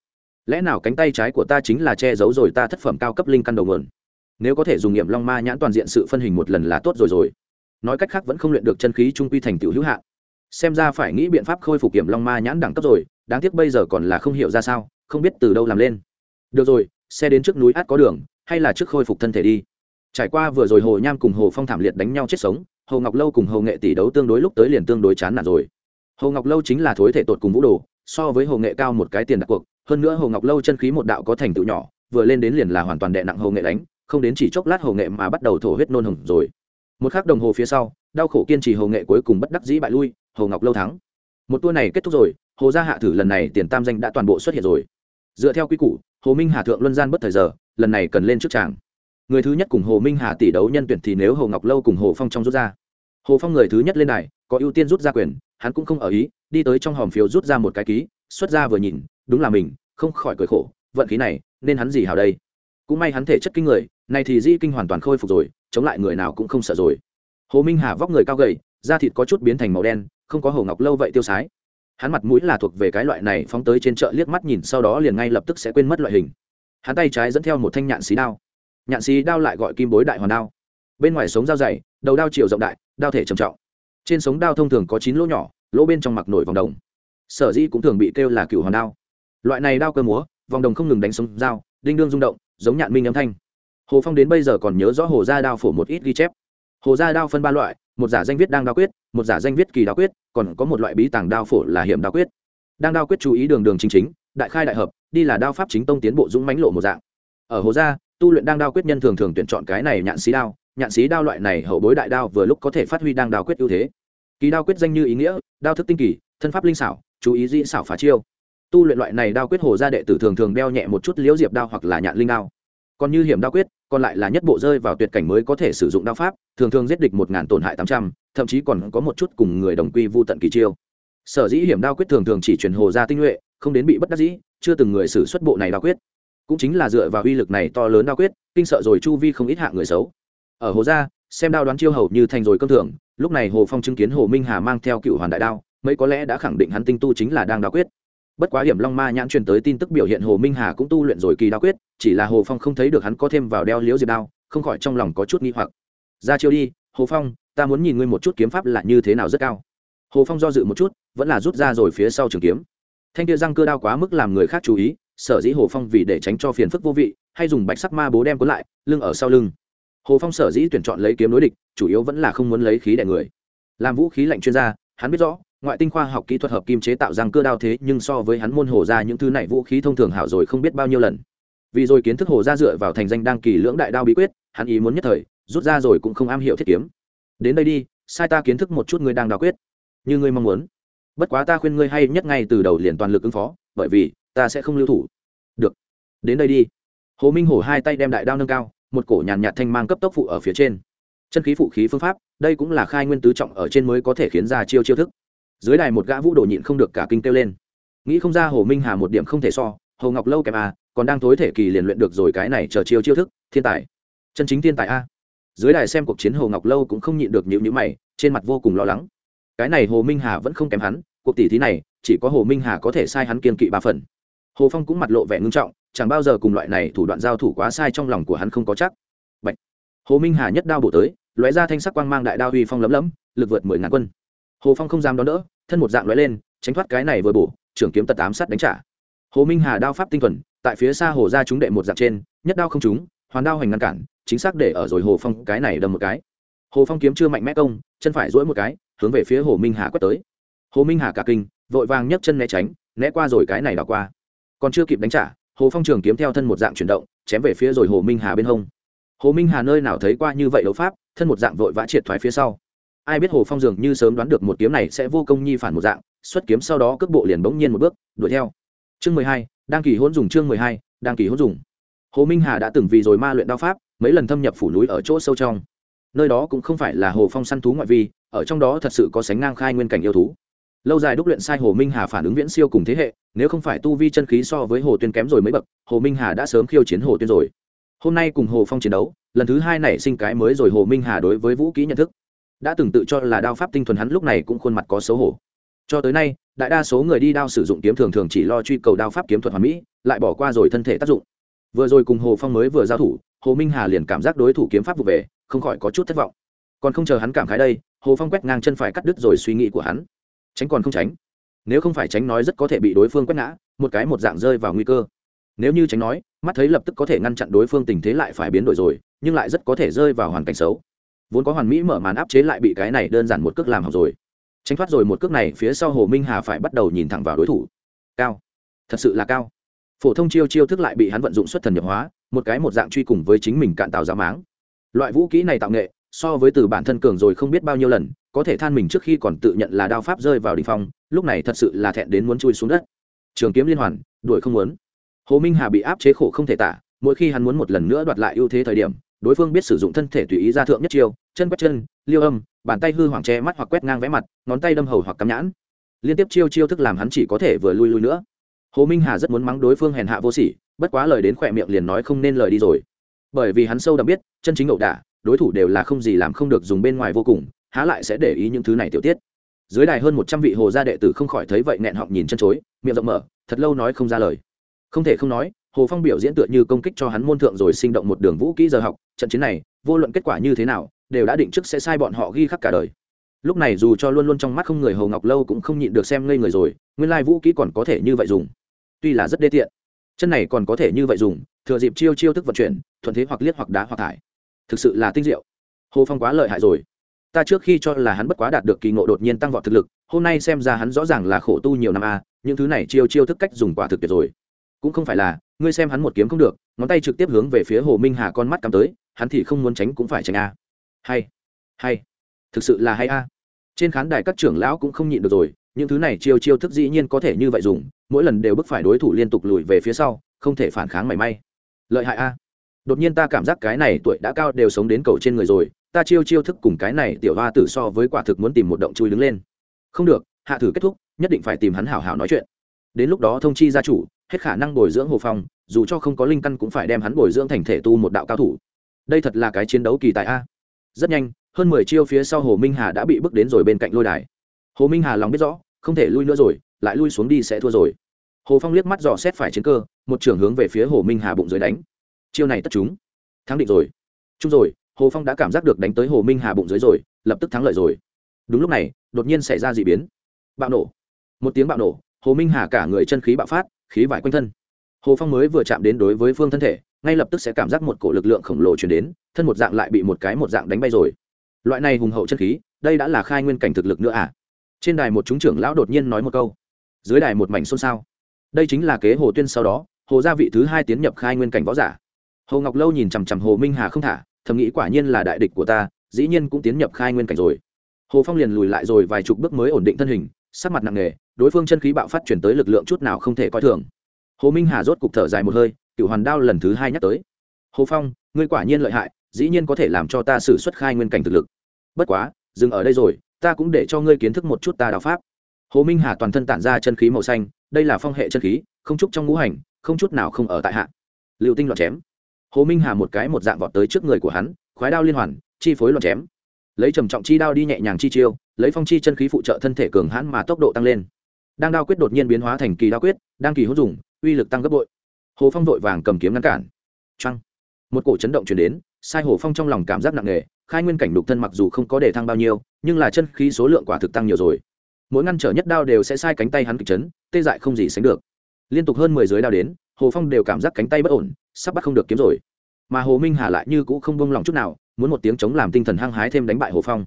Lẽ nào cánh tay trái của ta chính là che giấu rồi ta thất phẩm cao cấp linh căn đầu nguồn? Nếu có thể dùng nghiệm long ma nhãn toàn diện sự phân hình một lần là tốt rồi rồi. Nói cách khác vẫn không luyện được chân khí trung quy thành tựu hữu hạn. Xem ra phải nghĩ biện pháp khôi phục nghiệm long ma nhãn đẳng cấp rồi, đáng tiếc bây giờ còn là không hiểu ra sao, không biết từ đâu làm lên. Được rồi, xe đến trước núi át có đường, hay là trước khôi phục thân thể đi. Trải qua vừa rồi hồ nham cùng hồ phong thảm liệt đánh nhau chết sống, hồ ngọc lâu cùng hồ nghệ tỷ đấu tương đối lúc tới liền tương đối chán nản rồi. Hồ ngọc lâu chính là thối thể tột cùng vũ đồ, so với hồ nghệ cao một cái tiền đặt cuộc, hơn nữa hồ ngọc lâu chân khí một đạo có thành tựu nhỏ, vừa lên đến liền là hoàn toàn đệ nặng hồ nghệ đánh không đến chỉ chốc lát hồ nghệ mà bắt đầu thổ huyết nôn hồng rồi. Một khắc đồng hồ phía sau, đau khổ kiên trì hồ nghệ cuối cùng bất đắc dĩ bại lui, hồ ngọc lâu thắng. Một tour này kết thúc rồi, hồ gia hạ thử lần này tiền tam danh đã toàn bộ xuất hiện rồi. Dựa theo quy củ, hồ minh hà thượng luân gian bất thời giờ, lần này cần lên trước tràng. Người thứ nhất cùng hồ minh hà tỷ đấu nhân tuyển thì nếu hồ ngọc lâu cùng hồ phong trong rút ra. Hồ phong người thứ nhất lên này có ưu tiên rút ra quyền, hắn cũng không ở ý, đi tới trong hòm phiếu rút ra một cái ký, xuất ra vừa nhìn, đúng là mình, không khỏi cười khổ, vận khí này, nên hắn gì hào đây? Cũng may hắn thể chất kinh người này thì di kinh hoàn toàn khôi phục rồi, chống lại người nào cũng không sợ rồi. Hồ minh hà vóc người cao gầy, da thịt có chút biến thành màu đen, không có hồ ngọc lâu vậy tiêu sái. Hắn mặt mũi là thuộc về cái loại này, phóng tới trên chợ liếc mắt nhìn sau đó liền ngay lập tức sẽ quên mất loại hình. Hắn tay trái dẫn theo một thanh nhạn xí đao. Nhạn xí đao lại gọi kim bối đại hoàn đao. Bên ngoài sống dao dày, đầu đao chiều rộng đại, đao thể trầm trọng. Trên sống đao thông thường có chín lỗ nhỏ, lỗ bên trong mặc nổi vòng đồng. Sở dĩ cũng thường bị kêu là cựu hoàn đao. Loại này đao cơ múa, vòng đồng không ngừng đánh sống dao, đinh đương rung động, giống nhạn minh âm thanh hồ phong đến bây giờ còn nhớ rõ hồ gia đao phổ một ít ghi chép. Hồ gia đao phân ba loại, một giả danh viết đang đao quyết, một giả danh viết kỳ đao quyết, còn có một loại bí tàng đao phổ là hiểm đao quyết. Đang đao quyết chú ý đường đường chính chính, đại khai đại hợp, đi là đao pháp chính tông tiến bộ dũng mãnh lộ một dạng. Ở hồ gia, tu luyện đang đao quyết nhân thường thường tuyển chọn cái này nhạn xí đao nhạn xí đao loại này hậu bối đại đao vừa lúc có thể phát huy đang đao quyết ưu thế. Kỳ đao quyết danh như ý nghĩa, đao thức tinh kỳ, thân pháp linh xảo, chú ý dĩ xảo phá chiêu. Tu luyện loại này đao quyết hồ gia đệ tử thường thường đeo nhẹ một chút liễu diệp đao hoặc là nhạn linh đao còn như hiểm đao quyết, còn lại là nhất bộ rơi vào tuyệt cảnh mới có thể sử dụng đao pháp, thường thường giết địch một ngàn tổn hại tám trăm, thậm chí còn có một chút cùng người đồng quy vô tận kỳ chiêu. Sở dĩ hiểm đao quyết thường thường chỉ truyền hồ ra tinh nhuệ, không đến bị bất đắc dĩ, chưa từng người xử xuất bộ này đao quyết. Cũng chính là dựa vào uy lực này to lớn đao quyết, kinh sợ rồi chu vi không ít hạ người xấu. Ở hồ gia xem đao đoán chiêu hầu như thành rồi cơm thưởng lúc này hồ phong chứng kiến hồ minh hà mang theo cựu hoàn đại đao, mấy có lẽ đã khẳng định hắn tinh tu chính là đang đao quyết bất quá hiểm long ma nhãn truyền tới tin tức biểu hiện hồ minh hà cũng tu luyện rồi kỳ đao quyết, chỉ là hồ phong không thấy được hắn có thêm vào đeo liễu diệp đao, không khỏi trong lòng có chút nghi hoặc. Ra chiêu đi, hồ phong, ta muốn nhìn ngươi một chút kiếm pháp là như thế nào rất cao. Hồ phong do dự một chút, vẫn là rút ra rồi phía sau trường kiếm. Thanh kia răng cơ đao quá mức làm người khác chú ý, sở dĩ hồ phong vì để tránh cho phiền phức vô vị, hay dùng bạch sắc ma bố đem cuốn lại, lưng ở sau lưng. Hồ phong sở dĩ tuyển chọn lấy kiếm đối địch, chủ yếu vẫn là không muốn lấy khí đẻ người. Làm vũ khí lạnh chuyên gia, hắn biết rõ ngoại tinh khoa học kỹ thuật hợp kim chế tạo răng cưa đao thế nhưng so với hắn môn hồ ra những thứ này vũ khí thông thường hảo rồi không biết bao nhiêu lần. Vì rồi kiến thức hồ ra dựa vào thành danh đăng kỳ lưỡng đại đao bí quyết, hắn ý muốn nhất thời, rút ra rồi cũng không am hiểu thiết kiếm. Đến đây đi, sai ta kiến thức một chút ngươi đang đào quyết. Như ngươi mong muốn. Bất quá ta khuyên ngươi hay nhất ngay từ đầu liền toàn lực ứng phó, bởi vì ta sẽ không lưu thủ. Được. Đến đây đi. Hồ minh hổ hai tay đem đại đao nâng cao, một cổ nhàn nhạt thanh mang cấp tốc phụ ở phía trên. Chân khí phụ khí phương pháp, đây cũng là khai nguyên tứ trọng ở trên mới có thể khiến ra chiêu chiêu thức dưới đài một gã vũ đồ nhịn không được cả kinh kêu lên. Nghĩ không ra hồ minh hà một điểm không thể so, hồ ngọc lâu kèm à còn đang tối thể kỳ liền luyện được rồi cái này chờ chiêu chiêu thức, thiên tài. Chân chính thiên tài a. Dưới đài xem cuộc chiến hồ ngọc lâu cũng không nhịn được nhịu nhữ mày, trên mặt vô cùng lo lắng. Cái này hồ minh hà vẫn không kém hắn, cuộc tỷ thí này, chỉ có hồ minh hà có thể sai hắn kiên kỵ ba phần. Hồ phong cũng mặt lộ vẻ ngưng trọng, chẳng bao giờ cùng loại này thủ đoạn giao thủ quá sai trong lòng của hắn không có chắc. Bạch. hồ minh hà nhất đao bổ tới, lóe ra thanh sắc quang mang đại đao uy phong lấm lấm, lực vượt mười ngàn quân hồ phong không dám đón đỡ, thân một dạng lóe lên, tránh thoát cái này vừa bổ, trưởng kiếm tật ám sát đánh trả. Hồ minh hà đao pháp tinh thuần, tại phía xa hồ ra chúng đệ một dạng trên, nhất đao không trúng, hoàn đao hành ngăn cản, chính xác để ở rồi hồ phong cái này đâm một cái. Hồ phong kiếm chưa mạnh mẽ công, chân phải dỗi một cái, hướng về phía hồ minh hà quất tới. Hồ minh hà cả kinh, vội vàng nhấc chân né tránh, né qua rồi cái này đảo qua. Còn chưa kịp đánh trả, hồ phong trường kiếm theo thân một dạng chuyển động, chém về phía rồi hồ minh hà bên hông. Hồ minh hà nơi nào thấy qua như vậy đấu pháp, thân một dạng vội vã triệt thoái phía sau ai biết hồ phong dường như sớm đoán được một kiếm này sẽ vô công nhi phản một dạng, xuất kiếm sau đó cước bộ liền bỗng nhiên một bước, đuổi theo. Chương mười hai đang kỳ hôn dùng chương mười hai đang kỳ hôn dùng. Hồ minh hà đã từng vì rồi ma luyện đao pháp, mấy lần thâm nhập phủ núi ở chỗ sâu trong. Nơi đó cũng không phải là hồ phong săn thú ngoại vi, ở trong đó thật sự có sánh ngang khai nguyên cảnh yêu thú. Lâu dài đúc luyện sai hồ minh hà phản ứng viễn siêu cùng thế hệ, nếu không phải tu vi chân khí so với hồ tuyên kém rồi mấy bậc, hồ minh hà đã sớm khiêu chiến hồ tuyên rồi. Hôm nay cùng hồ phong chiến đấu, lần thứ hai nảy sinh cái mới rồi hồ minh hà đối với vũ kỹ nhận thức đã từng tự cho là đao pháp tinh thuần hắn lúc này cũng khuôn mặt có xấu hổ. Cho tới nay, đại đa số người đi đao sử dụng kiếm thường thường chỉ lo truy cầu đao pháp kiếm thuật hoàn mỹ, lại bỏ qua rồi thân thể tác dụng. Vừa rồi cùng hồ phong mới vừa giao thủ, hồ minh hà liền cảm giác đối thủ kiếm pháp vụ về, không khỏi có chút thất vọng. Còn không chờ hắn cảm khái đây, hồ phong quét ngang chân phải cắt đứt rồi suy nghĩ của hắn. Tránh còn không tránh. Nếu không phải tránh nói rất có thể bị đối phương quét ngã, một cái một dạng rơi vào nguy cơ. Nếu như tránh nói, mắt thấy lập tức có thể ngăn chặn đối phương tình thế lại phải biến đổi rồi, nhưng lại rất có thể rơi vào hoàn cảnh xấu vốn có hoàn mỹ mở màn áp chế lại bị cái này đơn giản một cước làm học rồi. Tránh thoát rồi một cước này, phía sau hồ minh hà phải bắt đầu nhìn thẳng vào đối thủ. Cao. Thật sự là cao. Phổ thông chiêu chiêu thức lại bị hắn vận dụng xuất thần nhập hóa, một cái một dạng truy cùng với chính mình cạn tàu giá máng. Loại vũ kỹ này tạo nghệ, so với từ bản thân cường rồi không biết bao nhiêu lần, có thể than mình trước khi còn tự nhận là đao pháp rơi vào đình phong, lúc này thật sự là thẹn đến muốn chui xuống đất. Trường kiếm liên hoàn, đuổi không muốn. Hồ minh hà bị áp chế khổ không thể tả, mỗi khi hắn muốn một lần nữa đoạt lại ưu thế thời điểm, đối phương biết sử dụng thân thể tùy ý ra thượng nhất chiêu chân quét chân, liêu âm, bàn tay hư hoảng che mắt hoặc quét ngang vẽ mặt, ngón tay đâm hầu hoặc cắm nhãn. Liên tiếp chiêu chiêu thức làm hắn chỉ có thể vừa lui lui nữa. Hồ minh hà rất muốn mắng đối phương hèn hạ vô sỉ, bất quá lời đến khỏe miệng liền nói không nên lời đi rồi. Bởi vì hắn sâu đậm biết, chân chính ẩu đả, đối thủ đều là không gì làm không được dùng bên ngoài vô cùng, há lại sẽ để ý những thứ này tiểu tiết. Dưới đài hơn một trăm vị hồ gia đệ tử không khỏi thấy vậy nghẹn họng nhìn chân chối, miệng rộng mở, thật lâu nói không ra lời. Không thể không nói, hồ phong biểu diễn tựa như công kích cho hắn môn thượng rồi sinh động một đường vũ kỹ giờ học, trận chiến này, vô luận kết quả như thế nào đều đã định trước sẽ sai bọn họ ghi khắc cả đời. Lúc này dù cho luôn luôn trong mắt không người hồ ngọc lâu cũng không nhịn được xem ngây người rồi, nguyên lai vũ kỹ còn có thể như vậy dùng. Tuy là rất đê tiện, chân này còn có thể như vậy dùng, thừa dịp chiêu chiêu thức vận chuyển, thuận thế hoặc liếc hoặc đá hoặc thải. Thực sự là tinh diệu. Hồ phong quá lợi hại rồi. Ta trước khi cho là hắn bất quá đạt được kỳ ngộ đột nhiên tăng vọt thực lực, hôm nay xem ra hắn rõ ràng là khổ tu nhiều năm a, những thứ này chiêu chiêu thức cách dùng quả thực tuyệt rồi. Cũng không phải là, ngươi xem hắn một kiếm không được, ngón tay trực tiếp hướng về phía hồ minh hà con mắt cắm tới, hắn thì không muốn tránh cũng phải tránh a hay hay, thực sự là hay a. Trên khán đài các trưởng lão cũng không nhịn được rồi, những thứ này chiêu chiêu thức dĩ nhiên có thể như vậy dùng, mỗi lần đều bức phải đối thủ liên tục lùi về phía sau, không thể phản kháng mảy may. Lợi hại a. Đột nhiên ta cảm giác cái này tuổi đã cao đều sống đến cầu trên người rồi, ta chiêu chiêu thức cùng cái này tiểu hoa tử so với quả thực muốn tìm một động chui đứng lên. Không được, hạ thử kết thúc, nhất định phải tìm hắn hảo hảo nói chuyện. Đến lúc đó thông chi gia chủ, hết khả năng bồi dưỡng hồ phong, dù cho không có linh căn cũng phải đem hắn bồi dưỡng thành thể tu một đạo cao thủ. Đây thật là cái chiến đấu kỳ tài a rất nhanh, hơn mười chiêu phía sau hồ minh hà đã bị bước đến rồi bên cạnh lôi đài. Hồ minh hà lòng biết rõ, không thể lui nữa rồi, lại lui xuống đi sẽ thua rồi. Hồ phong liếc mắt dò xét phải chiến cơ, một trưởng hướng về phía hồ minh hà bụng dưới đánh. Chiêu này tất chúng. Thắng định rồi. Chung rồi, hồ phong đã cảm giác được đánh tới hồ minh hà bụng dưới rồi, lập tức thắng lợi rồi. Đúng lúc này, đột nhiên xảy ra d ị biến. Bạo nổ. Một tiếng bạo nổ, hồ minh hà cả người chân khí bạo phát, khí vải quanh thân. Hồ phong mới vừa chạm đến đối với phương thân thể ngay lập tức sẽ cảm giác một cổ lực lượng khổng lồ chuyển đến, thân một dạng lại bị một cái một dạng đánh bay rồi. Loại này hùng hậu chân khí, đây đã là khai nguyên cảnh thực lực nữa à? Trên đài một chúng trưởng lão đột nhiên nói một câu. Dưới đài một mảnh xôn xao. Đây chính là kế hồ tuyên sau đó, hồ gia vị thứ hai tiến nhập khai nguyên cảnh võ giả. Hồ ngọc lâu nhìn chằm chằm hồ minh hà không thả, thầm nghĩ quả nhiên là đại địch của ta, dĩ nhiên cũng tiến nhập khai nguyên cảnh rồi. Hồ phong liền lùi lại rồi vài chục bước mới ổn định thân hình, sắc mặt nặng nề, đối phương chân khí bạo phát chuyển tới lực lượng chút nào không thể coi thường. Hồ minh hà rốt cục thở dài một hơi cựu hoàn đao lần thứ hai nhắc tới. Hồ phong, ngươi quả nhiên lợi hại, dĩ nhiên có thể làm cho ta xử xuất khai nguyên cảnh thực lực. Bất quá, dừng ở đây rồi, ta cũng để cho ngươi kiến thức một chút ta đạo pháp. Hồ minh hà toàn thân tản ra chân khí màu xanh, đây là phong hệ chân khí, không chút trong ngũ hành, không chút nào không ở tại hạ. Liệu tinh loạn chém. Hồ minh hà một cái một dạng vọt tới trước người của hắn, khoái đao liên hoàn, chi phối loạn chém. Lấy trầm trọng chi đao đi nhẹ nhàng chi chiêu, lấy phong chi chân khí phụ trợ thân thể cường hãn mà tốc độ tăng lên. Đang đao quyết đột nhiên biến hóa thành kỳ đao quyết, đang kỳ hữu dùng uy lực tăng gấp bội hồ phong vội vàng cầm kiếm ngăn cản. Trăng một cổ chấn động chuyển đến, sai hồ phong trong lòng cảm giác nặng nề, khai nguyên cảnh đục thân mặc dù không có đề thăng bao nhiêu, nhưng là chân khí số lượng quả thực tăng nhiều rồi. Mỗi ngăn trở nhất đao đều sẽ sai cánh tay hắn kịch chấn, tê dại không gì sánh được. Liên tục hơn mười giới đao đến, hồ phong đều cảm giác cánh tay bất ổn, sắp bắt không được kiếm rồi. Mà hồ minh hà lại như cũ không bông lòng chút nào, muốn một tiếng chống làm tinh thần hăng hái thêm đánh bại hồ phong.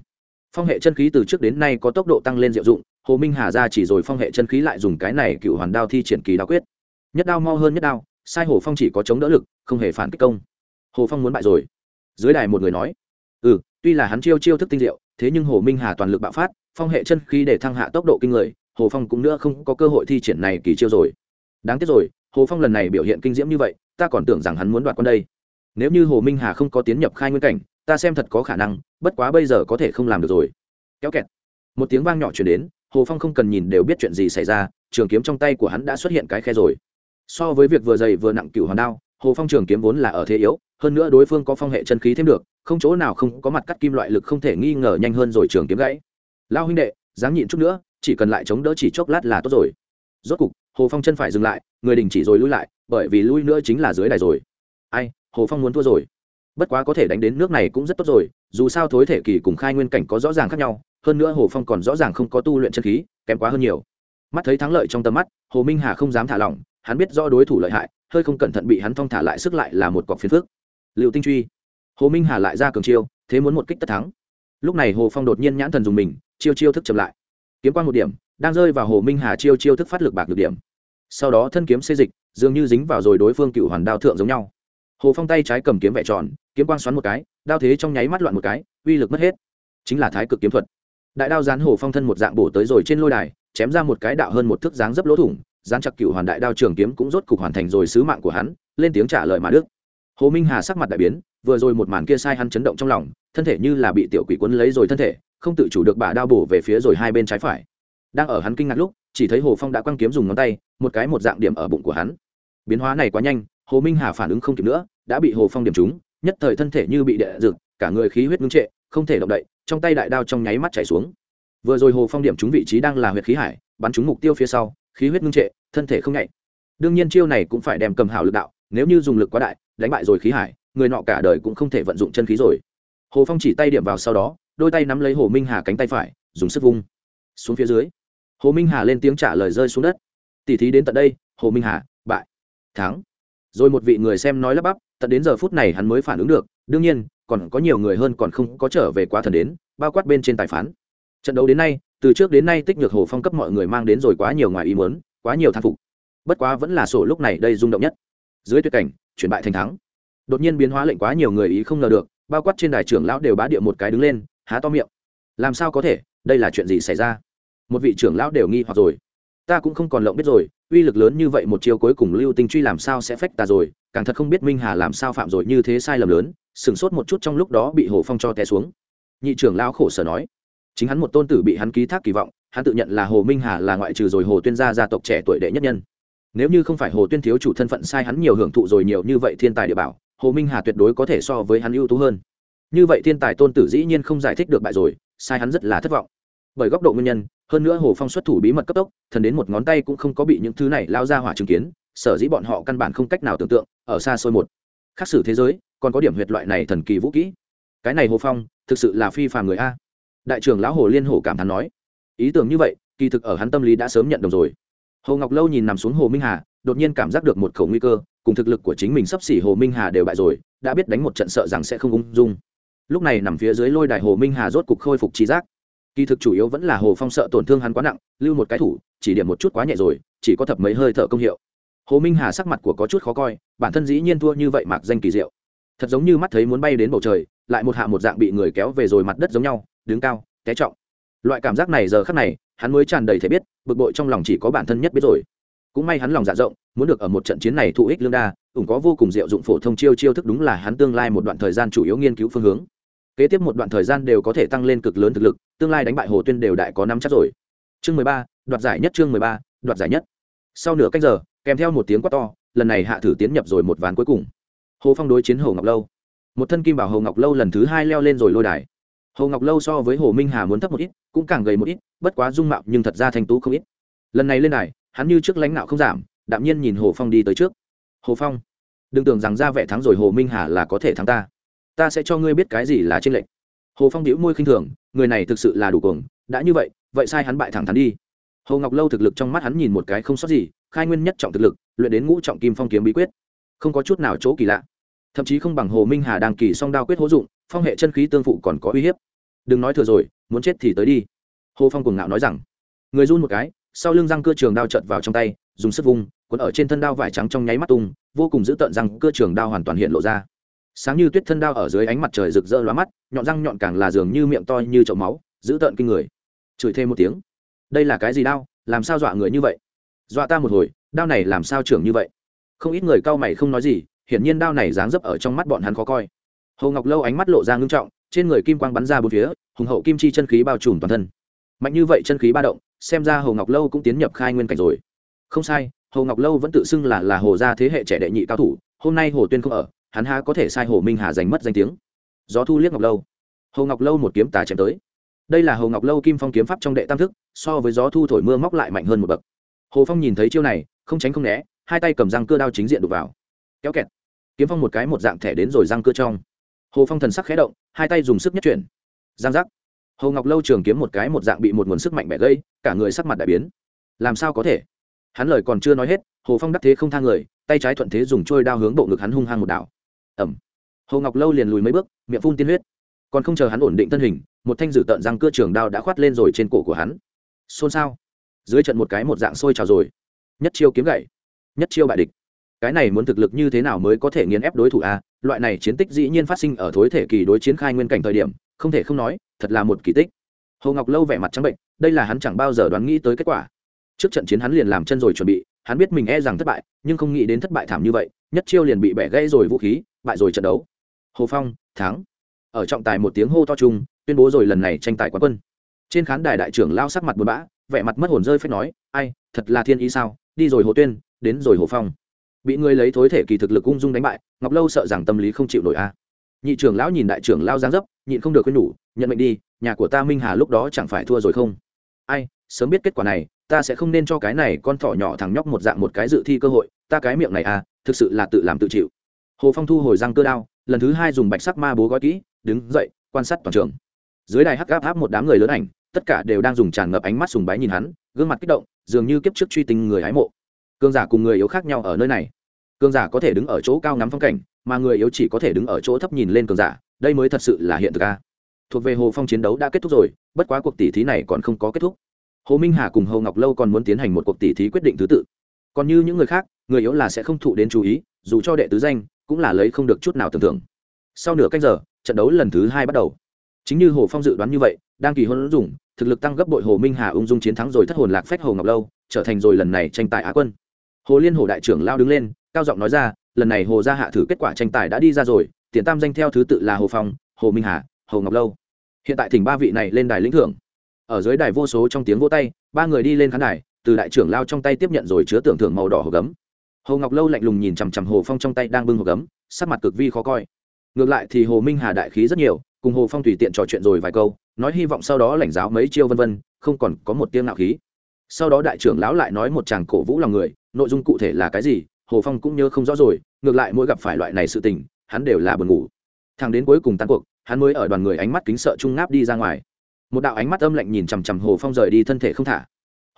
Phong hệ chân khí từ trước đến nay có tốc độ tăng lên diệu dụng, hồ minh hà ra chỉ rồi phong hệ chân khí lại dùng cái này cựu hoàn đao thi triển kỳ đao quyết. Nhất đao mau hơn nhất đao sai hồ phong chỉ có chống đỡ lực, không hề phản kích công. Hồ phong muốn bại rồi. Dưới đài một người nói ừ tuy là hắn chiêu chiêu thức tinh diệu, thế nhưng hồ minh hà toàn lực bạo phát, phong hệ chân khí để thăng hạ tốc độ kinh người, hồ phong cũng nữa không có cơ hội thi triển này kỳ chiêu rồi. Đáng tiếc rồi, hồ phong lần này biểu hiện kinh diễm như vậy, ta còn tưởng rằng hắn muốn đoạt con đây. Nếu như hồ minh hà không có tiến nhập khai nguyên cảnh, ta xem thật có khả năng, bất quá bây giờ có thể không làm được rồi. Kéo kẹt. Một tiếng vang nhỏ chuyển đến, hồ phong không cần nhìn đều biết chuyện gì xảy ra, trường kiếm trong tay của hắn đã xuất hiện cái khe rồi so với việc vừa dày vừa nặng cựu hoàn đao, hồ phong trường kiếm vốn là ở thế yếu, hơn nữa đối phương có phong hệ chân khí thêm được, không chỗ nào không có mặt cắt kim loại lực không thể nghi ngờ nhanh hơn rồi trường kiếm gãy. Lao huynh đệ, dám nhịn chút nữa, chỉ cần lại chống đỡ chỉ chốc lát là tốt rồi. Rốt cục, hồ phong chân phải dừng lại, người đình chỉ rồi lui lại, bởi vì lui nữa chính là dưới đài rồi. Ai, hồ phong muốn thua rồi. Bất quá có thể đánh đến nước này cũng rất tốt rồi, dù sao thối thể kỳ cùng khai nguyên cảnh có rõ ràng khác nhau, hơn nữa hồ phong còn rõ ràng không có tu luyện chân khí, kém quá hơn nhiều. Mắt thấy thắng lợi trong tầm mắt, hồ minh hà không dám thả lỏng hắn biết rõ đối thủ lợi hại, hơi không cẩn thận bị hắn thong thả lại sức lại là một cọc phiền phước liệu tinh truy. Hồ minh hà lại ra cường chiêu, thế muốn một kích tất thắng. Lúc này hồ phong đột nhiên nhãn thần dùng mình, chiêu chiêu thức chậm lại. Kiếm quan một điểm, đang rơi vào hồ minh hà chiêu chiêu thức phát lực bạc được điểm. Sau đó thân kiếm xê dịch, dường như dính vào rồi đối phương cựu hoàn đao thượng giống nhau. Hồ phong tay trái cầm kiếm vẹ tròn, kiếm quang xoắn một cái, đao thế trong nháy mắt loạn một cái, uy lực mất hết. Chính là thái cực kiếm thuật. Đại đao dán hồ phong thân một dạng bổ tới rồi trên lôi đài, chém ra một cái đạo hơn một thước dáng dấp lỗ thủng gián chặt cựu hoàn đại đao trường kiếm cũng rốt cục hoàn thành rồi sứ mạng của hắn, lên tiếng trả lời mà đức. Hồ minh hà sắc mặt đại biến, vừa rồi một màn kia sai hắn chấn động trong lòng, thân thể như là bị tiểu quỷ quấn lấy rồi thân thể, không tự chủ được bà đao bổ về phía rồi hai bên trái phải. Đang ở hắn kinh ngạc lúc, chỉ thấy hồ phong đã quăng kiếm dùng ngón tay, một cái một dạng điểm ở bụng của hắn. Biến hóa này quá nhanh, hồ minh hà phản ứng không kịp nữa, đã bị hồ phong điểm trúng, nhất thời thân thể như bị đệ rực, cả người khí huyết ngưng trệ, không thể động đậy, trong tay đại đao trong nháy mắt chảy xuống. Vừa rồi hồ phong điểm trúng vị trí đang là huyệt khí hải, bắn trúng mục tiêu phía sau, khí huyết ngưng trệ thân thể không nhạy. Đương nhiên chiêu này cũng phải đem cầm hảo lực đạo, nếu như dùng lực quá đại, đánh bại rồi khí hải, người nọ cả đời cũng không thể vận dụng chân khí rồi. Hồ phong chỉ tay điểm vào sau đó, đôi tay nắm lấy hồ minh hà cánh tay phải, dùng sức vung. Xuống phía dưới, hồ minh hà lên tiếng trả lời rơi xuống đất. Tỉ thí đến tận đây, hồ minh hà, bại. Thắng. Rồi một vị người xem nói lắp bắp, tận đến giờ phút này hắn mới phản ứng được, đương nhiên, còn có nhiều người hơn còn không có trở về quá thần đến, bao quát bên trên tài phán. Trận đấu đến nay, từ trước đến nay tích nhược hồ phong cấp mọi người mang đến rồi quá nhiều ngoài ý muốn quá nhiều thang phục. Bất quá vẫn là sổ lúc này đây rung động nhất. Dưới tuyệt cảnh, chuyển bại thành thắng. Đột nhiên biến hóa lệnh quá nhiều người ý không ngờ được, bao quát trên đài trưởng lão đều bá địa một cái đứng lên, há to miệng. Làm sao có thể? Đây là chuyện gì xảy ra? Một vị trưởng lão đều nghi hoặc rồi. Ta cũng không còn lộng biết rồi, uy lực lớn như vậy một chiều cuối cùng lưu tinh truy làm sao sẽ phách ta rồi? Càng thật không biết minh hà làm sao phạm rồi như thế sai lầm lớn sửng sốt một chút trong lúc đó bị hồ phong cho té xuống. Nhị trưởng lão khổ sở nói. Chính hắn một tôn tử bị hắn ký thác kỳ vọng hắn tự nhận là hồ minh hà là ngoại trừ rồi hồ tuyên gia gia tộc trẻ tuổi đệ nhất nhân. Nếu như không phải hồ tuyên thiếu chủ thân phận sai hắn nhiều hưởng thụ rồi nhiều như vậy thiên tài địa bảo, hồ minh hà tuyệt đối có thể so với hắn ưu tú hơn. Như vậy thiên tài tôn tử dĩ nhiên không giải thích được bại rồi, sai hắn rất là thất vọng. Bởi góc độ nguyên nhân, hơn nữa hồ phong xuất thủ bí mật cấp tốc, thần đến một ngón tay cũng không có bị những thứ này lao ra hỏa chứng kiến, sở dĩ bọn họ căn bản không cách nào tưởng tượng, ở xa xôi một khác sử thế giới, còn có điểm huyệt loại này thần kỳ vũ kỹ. Cái này hồ phong, thực sự là phi phàm người a. Đại trưởng lão hồ liên hồ cảm thán nói ý tưởng như vậy, kỳ thực ở hắn tâm lý đã sớm nhận đồng rồi. Hồ ngọc lâu nhìn nằm xuống hồ minh hà, đột nhiên cảm giác được một khẩu nguy cơ, cùng thực lực của chính mình sắp xỉ hồ minh hà đều bại rồi, đã biết đánh một trận sợ rằng sẽ không ung dung. Lúc này nằm phía dưới lôi đài hồ minh hà rốt cục khôi phục trí giác. Kỳ thực chủ yếu vẫn là hồ phong sợ tổn thương hắn quá nặng, lưu một cái thủ, chỉ điểm một chút quá nhẹ rồi, chỉ có thập mấy hơi thở công hiệu. Hồ minh hà sắc mặt của có chút khó coi, bản thân dĩ nhiên thua như vậy mạc danh kỳ diệu. Thật giống như mắt thấy muốn bay đến bầu trời, lại một hạ một dạng bị người kéo về rồi mặt đất giống nhau, đứng cao, té trọng loại cảm giác này giờ khắc này, hắn mới tràn đầy thể biết, bực bội trong lòng chỉ có bản thân nhất biết rồi. Cũng may hắn lòng dạ rộng, muốn được ở một trận chiến này thụ ích lương đa ủng có vô cùng diệu dụng phổ thông chiêu chiêu thức đúng là hắn tương lai một đoạn thời gian chủ yếu nghiên cứu phương hướng. Kế tiếp một đoạn thời gian đều có thể tăng lên cực lớn thực lực, tương lai đánh bại hồ tuyên đều đại có năm chắc rồi. Chương mười ba, đoạt giải nhất chương mười ba, đoạt giải nhất. Sau nửa cách giờ, kèm theo một tiếng quát to, lần này hạ thử tiến nhập rồi một ván cuối cùng. Hồ phong đối chiến hồ ngọc lâu. Một thân kim bảo hồ ngọc lâu lần thứ hai leo lên rồi lôi đài hồ ngọc lâu so với hồ minh hà muốn thấp một ít, cũng càng gầy một ít, bất quá dung mạo nhưng thật ra thanh tú không ít. Lần này lên đài, hắn như trước lãnh đạo không giảm, đạm nhiên nhìn hồ phong đi tới trước. Hồ phong, đừng tưởng rằng ra vẻ thắng rồi hồ minh hà là có thể thắng ta. Ta sẽ cho ngươi biết cái gì là trên lệnh hồ phong đĩu môi khinh thường, người này thực sự là đủ cuồng, đã như vậy vậy sai hắn bại thẳng thắn đi. Hồ ngọc lâu thực lực trong mắt hắn nhìn một cái không sót gì, khai nguyên nhất trọng thực lực, luyện đến ngũ trọng kim phong kiếm bí quyết. Không có chút nào chỗ kỳ lạ. Thậm chí không bằng hồ minh hà đang kỳ song đao quyết hỗ dụng, phong hệ chân khí tương phụ còn có uy hiếp đừng nói thừa rồi, muốn chết thì tới đi. Hồ phong cùng ngạo nói rằng. Người run một cái, sau lưng răng cưa trường đao trợt vào trong tay, dùng sức vung, cuốn ở trên thân đao vải trắng trong nháy mắt tung, vô cùng giữ tợn răng cưa trường đao hoàn toàn hiện lộ ra. Sáng như tuyết thân đao ở dưới ánh mặt trời rực rỡ lóa mắt, nhọn răng nhọn càng là dường như miệng to như chậu máu giữ tợn kinh người. Chửi thêm một tiếng. Đây là cái gì đao? Làm sao dọa người như vậy? Dọa ta một hồi, đao này làm sao trưởng như vậy? Không ít người cau mày không nói gì, hiển nhiên đao này dáng dấp ở trong mắt bọn hắn khó coi. Hồ ngọc lâu ánh mắt lộ ra ngưng trọng trên người kim quang bắn ra bốn phía, hùng hậu kim chi chân khí bao trùm toàn thân. Mạnh như vậy chân khí ba động, xem ra hồ ngọc lâu cũng tiến nhập khai nguyên cảnh rồi. Không sai, hồ ngọc lâu vẫn tự xưng là là hồ gia thế hệ trẻ đệ nhị cao thủ, hôm nay hồ tuyên không ở, hắn há có thể sai hồ minh hà giành mất danh tiếng. Gió thu liếc ngọc lâu. Hồ ngọc lâu một kiếm tà chém tới. Đây là hồ ngọc lâu kim phong kiếm pháp trong đệ tam thức, so với gió thu thổi mưa móc lại mạnh hơn một bậc. Hồ phong nhìn thấy chiêu này, không tránh không né, hai tay cầm răng cưa đao chính diện đục vào. Kéo kẹt. Kiếm phong một cái một dạng thẻ đến rồi răng cưa trong hồ phong thần sắc khé động, hai tay dùng sức nhất chuyển. Giang giác. Hồ ngọc lâu trường kiếm một cái một dạng bị một nguồn sức mạnh bẻ gây cả người sắc mặt đại biến. Làm sao có thể? Hắn lời còn chưa nói hết, hồ phong đắc thế không thang người, tay trái thuận thế dùng trôi đao hướng bộ ngực hắn hung hăng một đảo. Ẩm hồ ngọc lâu liền lùi mấy bước, miệng phun tiên huyết. Còn không chờ hắn ổn định thân hình, một thanh dử tợn răng cưa trường đao đã khoát lên rồi trên cổ của hắn. Xôn xao. Dưới trận một cái một dạng sôi trào rồi. Nhất chiêu kiếm gậy. Nhất chiêu bại địch cái này muốn thực lực như thế nào mới có thể nghiền ép đối thủ a? Loại này chiến tích dĩ nhiên phát sinh ở thối thể kỳ đối chiến khai nguyên cảnh thời điểm, không thể không nói, thật là một kỳ tích. Hồ ngọc lâu vẻ mặt trắng bệnh, đây là hắn chẳng bao giờ đoán nghĩ tới kết quả. Trước trận chiến hắn liền làm chân rồi chuẩn bị, hắn biết mình e rằng thất bại, nhưng không nghĩ đến thất bại thảm như vậy, nhất chiêu liền bị bẻ gãy rồi vũ khí, bại rồi trận đấu. Hồ phong, thắng. Ở trọng tài một tiếng hô to chung, tuyên bố rồi lần này tranh tài quán quân. Trên khán đài đại trưởng lao sắc mặt buồn bã, vẻ mặt mất hồn rơi phép nói, ai, thật là thiên ý sao? Đi rồi hồ tuyên, đến rồi hồ phong bị người lấy thối thể kỳ thực lực ung dung đánh bại, ngọc lâu sợ rằng tâm lý không chịu nổi a. Nhị trưởng lão nhìn đại trưởng lao giáng dấp, nhịn không được quên nhủ, nhận mệnh đi, nhà của ta minh hà lúc đó chẳng phải thua rồi không? Ai, sớm biết kết quả này, ta sẽ không nên cho cái này con thỏ nhỏ thằng nhóc một dạng một cái dự thi cơ hội, ta cái miệng này à thực sự là tự làm tự chịu. Hồ phong thu hồi răng cơ đao, lần thứ hai dùng bạch sắc ma bố gói kỹ, đứng dậy, quan sát toàn trường. Dưới đài hắc gáp áp một đám người lớn ảnh, tất cả đều đang dùng tràn ngập ánh mắt sùng bái nhìn hắn, gương mặt kích động, dường như kiếp trước truy tình người hái mộ. Cương giả cùng người yếu khác nhau ở nơi này. Cường giả có thể đứng ở chỗ cao ngắm phong cảnh, mà người yếu chỉ có thể đứng ở chỗ thấp nhìn lên cường giả, đây mới thật sự là hiện thực ca thuộc về hồ phong chiến đấu đã kết thúc rồi, bất quá cuộc tỷ thí này còn không có kết thúc. Hồ minh hà cùng hồ ngọc lâu còn muốn tiến hành một cuộc tỷ thí quyết định thứ tự. Còn như những người khác, người yếu là sẽ không thụ đến chú ý, dù cho đệ tứ danh, cũng là lấy không được chút nào tưởng tượng. Sau nửa canh giờ, trận đấu lần thứ hai bắt đầu. Chính như hồ phong dự đoán như vậy, đang kỳ hôn dùng, thực lực tăng gấp bội hồ minh hà ung dung chiến thắng rồi thất hồn lạc phách hồ ngọc lâu, trở thành rồi lần này tranh tài á quân. Hồ liên hồ đại trưởng lao đứng lên cao giọng nói ra, lần này hồ gia hạ thử kết quả tranh tài đã đi ra rồi, tiền tam danh theo thứ tự là hồ phong, hồ minh hà, hồ ngọc lâu. Hiện tại thỉnh ba vị này lên đài lĩnh thưởng. Ở dưới đài vô số trong tiếng vô tay, ba người đi lên khán đài, từ đại trưởng lao trong tay tiếp nhận rồi chứa tưởng thưởng màu đỏ hồ gấm. Hồ ngọc lâu lạnh lùng nhìn chằm chằm hồ phong trong tay đang bưng hồ gấm, sắc mặt cực vi khó coi. Ngược lại thì hồ minh hà đại khí rất nhiều, cùng hồ phong tùy tiện trò chuyện rồi vài câu, nói hy vọng sau đó lãnh giáo mấy chiêu vân vân, không còn có một tiếng nạo khí. Sau đó đại trưởng lão lại nói một chàng cổ vũ lòng người, nội dung cụ thể là cái gì hồ phong cũng nhớ không rõ rồi, ngược lại mỗi gặp phải loại này sự tình, hắn đều là buồn ngủ. Thằng đến cuối cùng tan cuộc, hắn mới ở đoàn người ánh mắt kính sợ trung ngáp đi ra ngoài. Một đạo ánh mắt âm lạnh nhìn chằm chằm hồ phong rời đi thân thể không thả.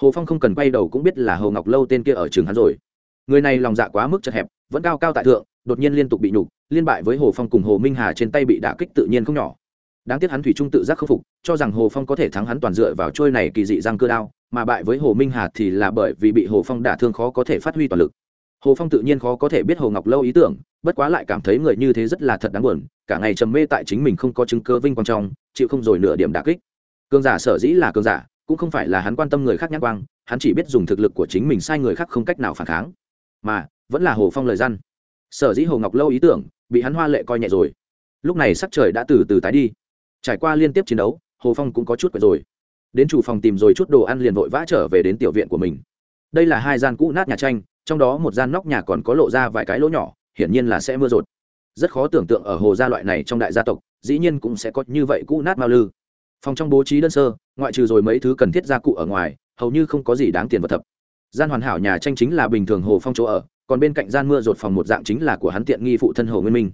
Hồ phong không cần quay đầu cũng biết là hồ ngọc lâu tên kia ở trường hắn rồi. Người này lòng dạ quá mức chật hẹp, vẫn cao cao tại thượng, đột nhiên liên tục bị nhục, liên bại với hồ phong cùng hồ minh hà trên tay bị đả kích tự nhiên không nhỏ. Đáng tiếc hắn thủy trung tự giác khâm phục, cho rằng hồ phong có thể thắng hắn toàn dựa vào trôi này kỳ dị răng cơ đao, mà bại với hồ minh hà thì là bởi vì bị hồ phong đả thương khó có thể phát huy toàn lực hồ phong tự nhiên khó có thể biết hồ ngọc lâu ý tưởng, bất quá lại cảm thấy người như thế rất là thật đáng buồn, cả ngày trầm mê tại chính mình không có chứng cơ vinh quang trong, chịu không rồi nửa điểm đả kích. Cường giả sở dĩ là cường giả, cũng không phải là hắn quan tâm người khác nhắc quang, hắn chỉ biết dùng thực lực của chính mình sai người khác không cách nào phản kháng. Mà, vẫn là hồ phong lời răn sở dĩ hồ ngọc lâu ý tưởng, bị hắn hoa lệ coi nhẹ rồi. Lúc này sắc trời đã từ từ tái đi. Trải qua liên tiếp chiến đấu, hồ phong cũng có chút quệt rồi. Đến chủ phòng tìm rồi chút đồ ăn liền vội vã trở về đến tiểu viện của mình. Đây là hai gian cũ nát nhà tranh trong đó một gian nóc nhà còn có lộ ra vài cái lỗ nhỏ, hiển nhiên là sẽ mưa rột. Rất khó tưởng tượng ở hồ gia loại này trong đại gia tộc, dĩ nhiên cũng sẽ có như vậy cũ nát mau lư. Phòng trong bố trí đơn sơ, ngoại trừ rồi mấy thứ cần thiết gia cụ ở ngoài, hầu như không có gì đáng tiền vật thập. Gian hoàn hảo nhà tranh chính là bình thường hồ phong chỗ ở, còn bên cạnh gian mưa rột phòng một dạng chính là của hắn tiện nghi phụ thân hồ nguyên minh.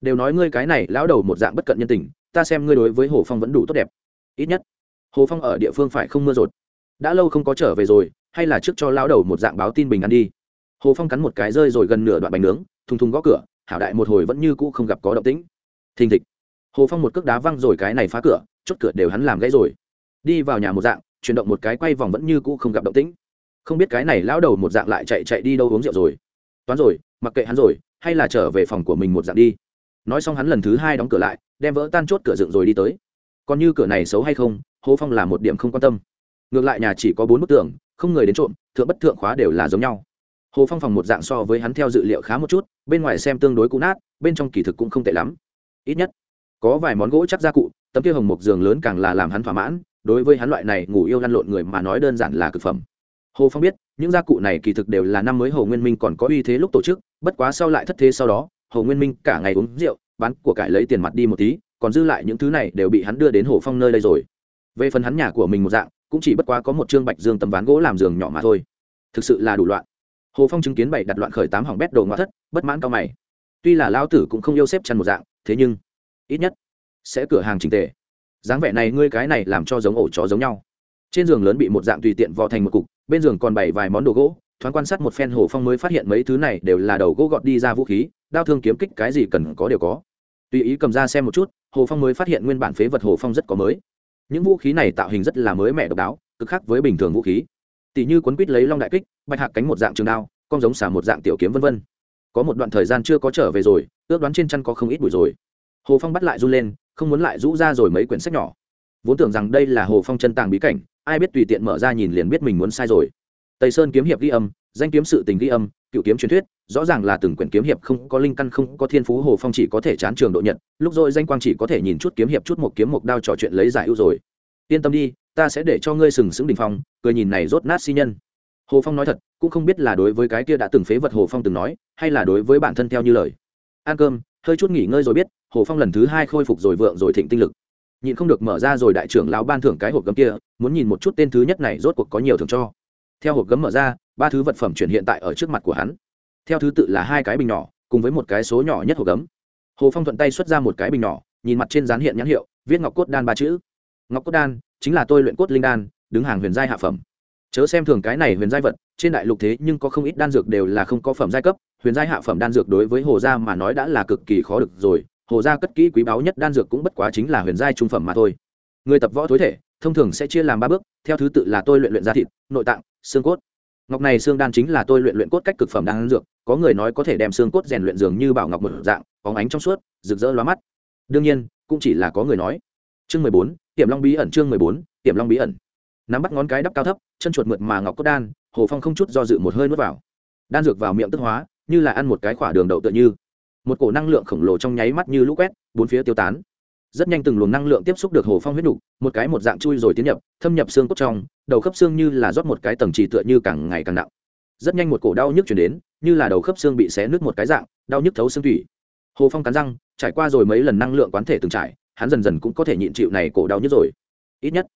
Đều nói ngươi cái này lão đầu một dạng bất cận nhân tình, ta xem ngươi đối với hồ phong vẫn đủ tốt đẹp. Ít nhất, hồ phong ở địa phương phải không mưa rột. Đã lâu không có trở về rồi, hay là trước cho lão đầu một dạng báo tin bình ăn đi hồ phong cắn một cái rơi rồi gần nửa đoạn bánh nướng, thùng thùng gõ cửa, hảo đại một hồi vẫn như cũ không gặp có động tĩnh. Thình thịch. Hồ phong một cước đá văng rồi cái này phá cửa, chốt cửa đều hắn làm gãy rồi. Đi vào nhà một dạng, chuyển động một cái quay vòng vẫn như cũ không gặp động tĩnh. Không biết cái này lão đầu một dạng lại chạy chạy đi đâu uống rượu rồi. Toán rồi, mặc kệ hắn rồi, hay là trở về phòng của mình một dạng đi. Nói xong hắn lần thứ hai đóng cửa lại, đem vỡ tan chốt cửa dựng rồi đi tới. Còn như cửa này xấu hay không, hồ phong là một điểm không quan tâm. Ngược lại nhà chỉ có bốn bức tường, không người đến trộm, thượng bất thượng khóa đều là giống nhau hồ phong phòng một dạng so với hắn theo dự liệu khá một chút, bên ngoài xem tương đối cũ nát, bên trong kỳ thực cũng không tệ lắm. Ít nhất, có vài món gỗ chắc gia cụ, tấm kia hồng mộc giường lớn càng là làm hắn thỏa mãn, đối với hắn loại này ngủ yêu lăn lộn người mà nói đơn giản là cực phẩm. Hồ phong biết, những gia cụ này kỳ thực đều là năm mới hồ nguyên minh còn có uy thế lúc tổ chức, bất quá sau lại thất thế sau đó, hồ nguyên minh cả ngày uống rượu, bán của cải lấy tiền mặt đi một tí, còn dư lại những thứ này đều bị hắn đưa đến hồ phong nơi đây rồi. Về phần hắn nhà của mình một dạng, cũng chỉ bất quá có một chương bạch dương tấm ván gỗ làm giường nhỏ mà thôi. Thực sự là đủ loạn hồ phong chứng kiến bảy đặt loạn khởi tám hỏng bét đồ ngoại thất, bất mãn cao mày. Tuy là lao tử cũng không yêu xếp chăn một dạng, thế nhưng ít nhất sẽ cửa hàng trình tề. Dáng vẻ này ngươi cái này làm cho giống ổ chó giống nhau. Trên giường lớn bị một dạng tùy tiện vò thành một cục, bên giường còn bày vài món đồ gỗ, thoáng quan sát một phen hồ phong mới phát hiện mấy thứ này đều là đầu gỗ gọt đi ra vũ khí, đao thương kiếm kích cái gì cần có đều có. Tùy ý cầm ra xem một chút, hồ phong mới phát hiện nguyên bản phế vật hồ phong rất có mới. Những vũ khí này tạo hình rất là mới mẻ độc đáo, cực khác với bình thường vũ khí tỷ như quấn quýt lấy long đại kích, bạch hạc cánh một dạng trường đao, con giống xả một dạng tiểu kiếm vân vân. Có một đoạn thời gian chưa có trở về rồi, ước đoán trên chân có không ít bụi rồi. Hồ phong bắt lại run lên, không muốn lại rũ ra rồi mấy quyển sách nhỏ. Vốn tưởng rằng đây là hồ phong chân tàng bí cảnh, ai biết tùy tiện mở ra nhìn liền biết mình muốn sai rồi. Tây sơn kiếm hiệp ghi âm, danh kiếm sự tình ghi âm, cựu kiếm truyền thuyết, rõ ràng là từng quyển kiếm hiệp không có linh căn không có thiên phú, hồ phong chỉ có thể chán trường độ nhận lúc rồi danh quang chỉ có thể nhìn chút kiếm hiệp chút một kiếm một đao trò chuyện lấy giải ưu rồi. Yên tâm đi ta sẽ để cho ngươi sừng sững đình phong, cười nhìn này rốt nát si nhân. Hồ phong nói thật, cũng không biết là đối với cái kia đã từng phế vật hồ phong từng nói, hay là đối với bản thân theo như lời. Ăn cơm, hơi chút nghỉ ngơi rồi biết, hồ phong lần thứ hai khôi phục rồi vượng rồi thịnh tinh lực. Nhịn không được mở ra rồi đại trưởng lão ban thưởng cái hộp gấm kia, muốn nhìn một chút tên thứ nhất này rốt cuộc có nhiều thưởng cho. Theo hộp gấm mở ra, ba thứ vật phẩm chuyển hiện tại ở trước mặt của hắn. Theo thứ tự là hai cái bình nhỏ, cùng với một cái số nhỏ nhất hộp gấm. Hồ phong thuận tay xuất ra một cái bình nhỏ, nhìn mặt trên dán hiện nhãn hiệu, viết ngọc cốt đan ba chữ. Ngọc cốt đan chính là tôi luyện cốt linh đan, đứng hàng huyền giai hạ phẩm. Chớ xem thường cái này huyền giai vật, trên đại lục thế nhưng có không ít đan dược đều là không có phẩm giai cấp, huyền giai hạ phẩm đan dược đối với hồ gia mà nói đã là cực kỳ khó được rồi, hồ gia cất kỹ quý báu nhất đan dược cũng bất quá chính là huyền giai trung phẩm mà thôi. Người tập võ thối thể, thông thường sẽ chia làm ba bước, theo thứ tự là tôi luyện luyện da thịt, nội tạng, xương cốt. Ngọc này xương đan chính là tôi luyện luyện cốt cách cực phẩm đan dược, có người nói có thể đem xương cốt rèn luyện dường như bảo ngọc một dạng óng ánh trong suốt, rực rỡ lóa mắt. Đương nhiên, cũng chỉ là có người nói. Chương mười bốn tiềm long bí ẩn chương mười bốn tiềm long bí ẩn. Nắm bắt ngón cái đắp cao thấp, chân chuột mượt mà ngọc cốt đan, hồ phong không chút do dự một hơi nuốt vào. Đan dược vào miệng tức hóa, như là ăn một cái khỏa đường đậu tựa như. Một cổ năng lượng khổng lồ trong nháy mắt như lũ quét, bốn phía tiêu tán. Rất nhanh từng luồng năng lượng tiếp xúc được hồ phong huyết nục, một cái một dạng chui rồi tiến nhập, thâm nhập xương cốt trong, đầu khớp xương như là rót một cái tầng trì tựa như càng ngày càng nặng. Rất nhanh một cổ đau nhức chuyển đến, như là đầu khớp xương bị xé nứt một cái dạng, đau nhức thấu xương thủy hồ phong cắn răng, trải qua rồi mấy lần năng lượng quán thể từng trải hắn dần dần cũng có thể nhịn chịu này cổ đau nhất rồi. Ít nhất,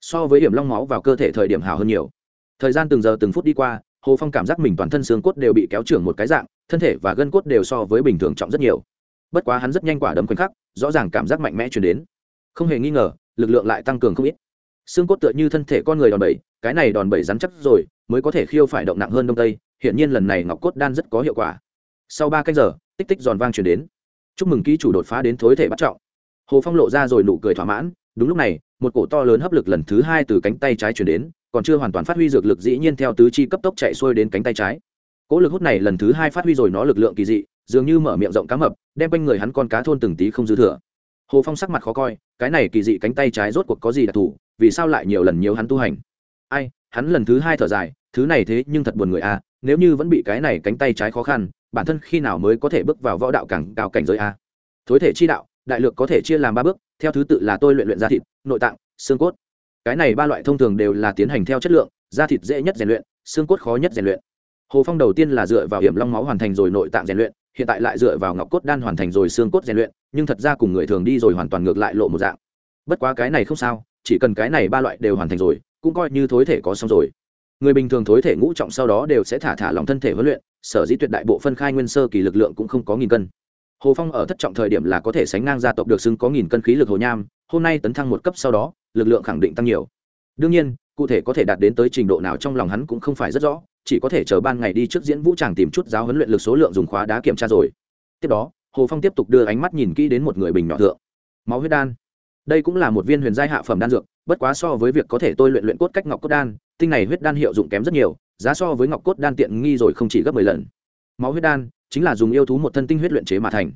so với điểm long máu vào cơ thể thời điểm hào hơn nhiều. Thời gian từng giờ từng phút đi qua, hồ phong cảm giác mình toàn thân xương cốt đều bị kéo trưởng một cái dạng, thân thể và gân cốt đều so với bình thường trọng rất nhiều. Bất quá hắn rất nhanh quả đấm khoảnh khắc, rõ ràng cảm giác mạnh mẽ chuyển đến. Không hề nghi ngờ, lực lượng lại tăng cường không ít. Xương cốt tựa như thân thể con người đòn bẩy, cái này đòn bẩy rắn chắc rồi, mới có thể khiêu phải động nặng hơn đông tây hiện nhiên lần này ngọc cốt đan rất có hiệu quả. Sau ba canh giờ, tích tích giòn vang chuyển đến. Chúc mừng ký chủ đột phá đến thối thể bắt trọng hồ phong lộ ra rồi nụ cười thỏa mãn, đúng lúc này, một cổ to lớn hấp lực lần thứ hai từ cánh tay trái chuyển đến, còn chưa hoàn toàn phát huy dược lực dĩ nhiên theo tứ chi cấp tốc chạy xuôi đến cánh tay trái. Cỗ lực hút này lần thứ hai phát huy rồi nó lực lượng kỳ dị, dường như mở miệng rộng cá mập, đem quanh người hắn con cá thôn từng tí không dư thừa. Hồ phong sắc mặt khó coi, cái này kỳ dị cánh tay trái rốt cuộc có gì đặc thù, vì sao lại nhiều lần nhiều hắn tu hành? Ai, hắn lần thứ hai thở dài, thứ này thế nhưng thật buồn người a nếu như vẫn bị cái này cánh tay trái khó khăn, bản thân khi nào mới có thể bước vào võ đạo càng cao cảnh giới a thối thể chi đạo đại lược có thể chia làm ba bước, theo thứ tự là tôi luyện luyện da thịt, nội tạng, xương cốt. Cái này ba loại thông thường đều là tiến hành theo chất lượng, da thịt dễ nhất rèn luyện, xương cốt khó nhất rèn luyện. Hồ phong đầu tiên là dựa vào hiểm long máu hoàn thành rồi nội tạng rèn luyện, hiện tại lại dựa vào ngọc cốt đan hoàn thành rồi xương cốt rèn luyện, nhưng thật ra cùng người thường đi rồi hoàn toàn ngược lại lộ một dạng. Bất quá cái này không sao, chỉ cần cái này ba loại đều hoàn thành rồi, cũng coi như thối thể có xong rồi. Người bình thường thối thể ngũ trọng sau đó đều sẽ thả thả lòng thân thể huấn luyện, sở dĩ tuyệt đại bộ phân khai nguyên sơ kỳ lực lượng cũng không có nghìn cân hồ phong ở thất trọng thời điểm là có thể sánh ngang gia tộc được xưng có nghìn cân khí lực hồ nham, hôm nay tấn thăng một cấp sau đó, lực lượng khẳng định tăng nhiều. Đương nhiên, cụ thể có thể đạt đến tới trình độ nào trong lòng hắn cũng không phải rất rõ, chỉ có thể chờ ban ngày đi trước diễn vũ tràng tìm chút giáo huấn luyện lực số lượng dùng khóa đá kiểm tra rồi. Tiếp đó, hồ phong tiếp tục đưa ánh mắt nhìn kỹ đến một người bình nhỏ thượng. Máu huyết đan. Đây cũng là một viên huyền giai hạ phẩm đan dược, bất quá so với việc có thể tôi luyện luyện cốt cách ngọc cốt đan, tinh này huyết đan hiệu dụng kém rất nhiều, giá so với ngọc cốt đan tiện nghi rồi không chỉ gấp mười lần. Máu huyết đan chính là dùng yêu thú một thân tinh huyết luyện chế mà thành.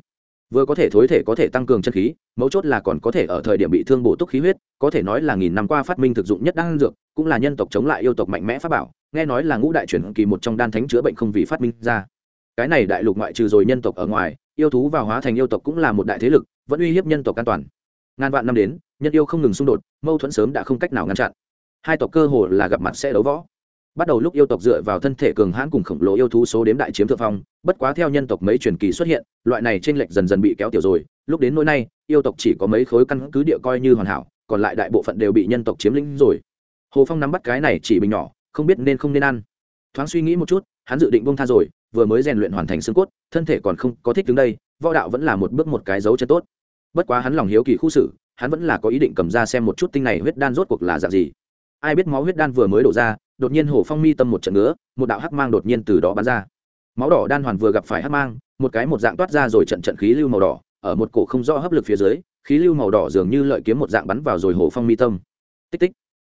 Vừa có thể thối thể có thể tăng cường chân khí, mấu chốt là còn có thể ở thời điểm bị thương bổ túc khí huyết, có thể nói là nghìn năm qua phát minh thực dụng nhất đan dược, cũng là nhân tộc chống lại yêu tộc mạnh mẽ pháp bảo, nghe nói là ngũ đại truyền kỳ một trong đan thánh chữa bệnh không vì phát minh ra. Cái này đại lục ngoại trừ rồi nhân tộc ở ngoài, yêu thú vào hóa thành yêu tộc cũng là một đại thế lực, vẫn uy hiếp nhân tộc an toàn. Ngàn vạn năm đến, nhân yêu không ngừng xung đột, mâu thuẫn sớm đã không cách nào ngăn chặn. Hai tộc cơ hồ là gặp mặt sẽ đấu võ bắt đầu lúc yêu tộc dựa vào thân thể cường hãn cùng khổng lồ yêu thú số đếm đại chiếm thượng phong, bất quá theo nhân tộc mấy truyền kỳ xuất hiện, loại này t r ê n lệch dần dần bị kéo tiểu rồi. Lúc đến nỗi nay, yêu tộc chỉ có mấy khối căn cứ địa coi như hoàn hảo, còn lại đại bộ phận đều bị nhân tộc chiếm lĩnh rồi. Hồ phong nắm bắt cái này chỉ bình nhỏ, không biết nên không nên ăn. Thoáng suy nghĩ một chút, hắn dự định bông tha rồi, vừa mới rèn luyện hoàn thành xương cốt, thân thể còn không có thích đứng đây, võ đạo vẫn là một bước một cái dấu chân tốt. Bất quá hắn lòng hiếu kỳ khu xử, hắn vẫn là có ý định cầm ra xem một chút tinh này huyết đan rốt cuộc là dạng gì. Ai biết máu huyết đan vừa mới đổ ra đột nhiên hổ phong mi tâm một trận ngứa, một đạo hắc mang đột nhiên từ đó bắn ra. Máu đỏ đan hoàn vừa gặp phải hắc mang, một cái một dạng toát ra rồi trận trận khí lưu màu đỏ, ở một cổ không rõ hấp lực phía dưới, khí lưu màu đỏ dường như lợi kiếm một dạng bắn vào rồi hồ phong mi tâm. Tích tích.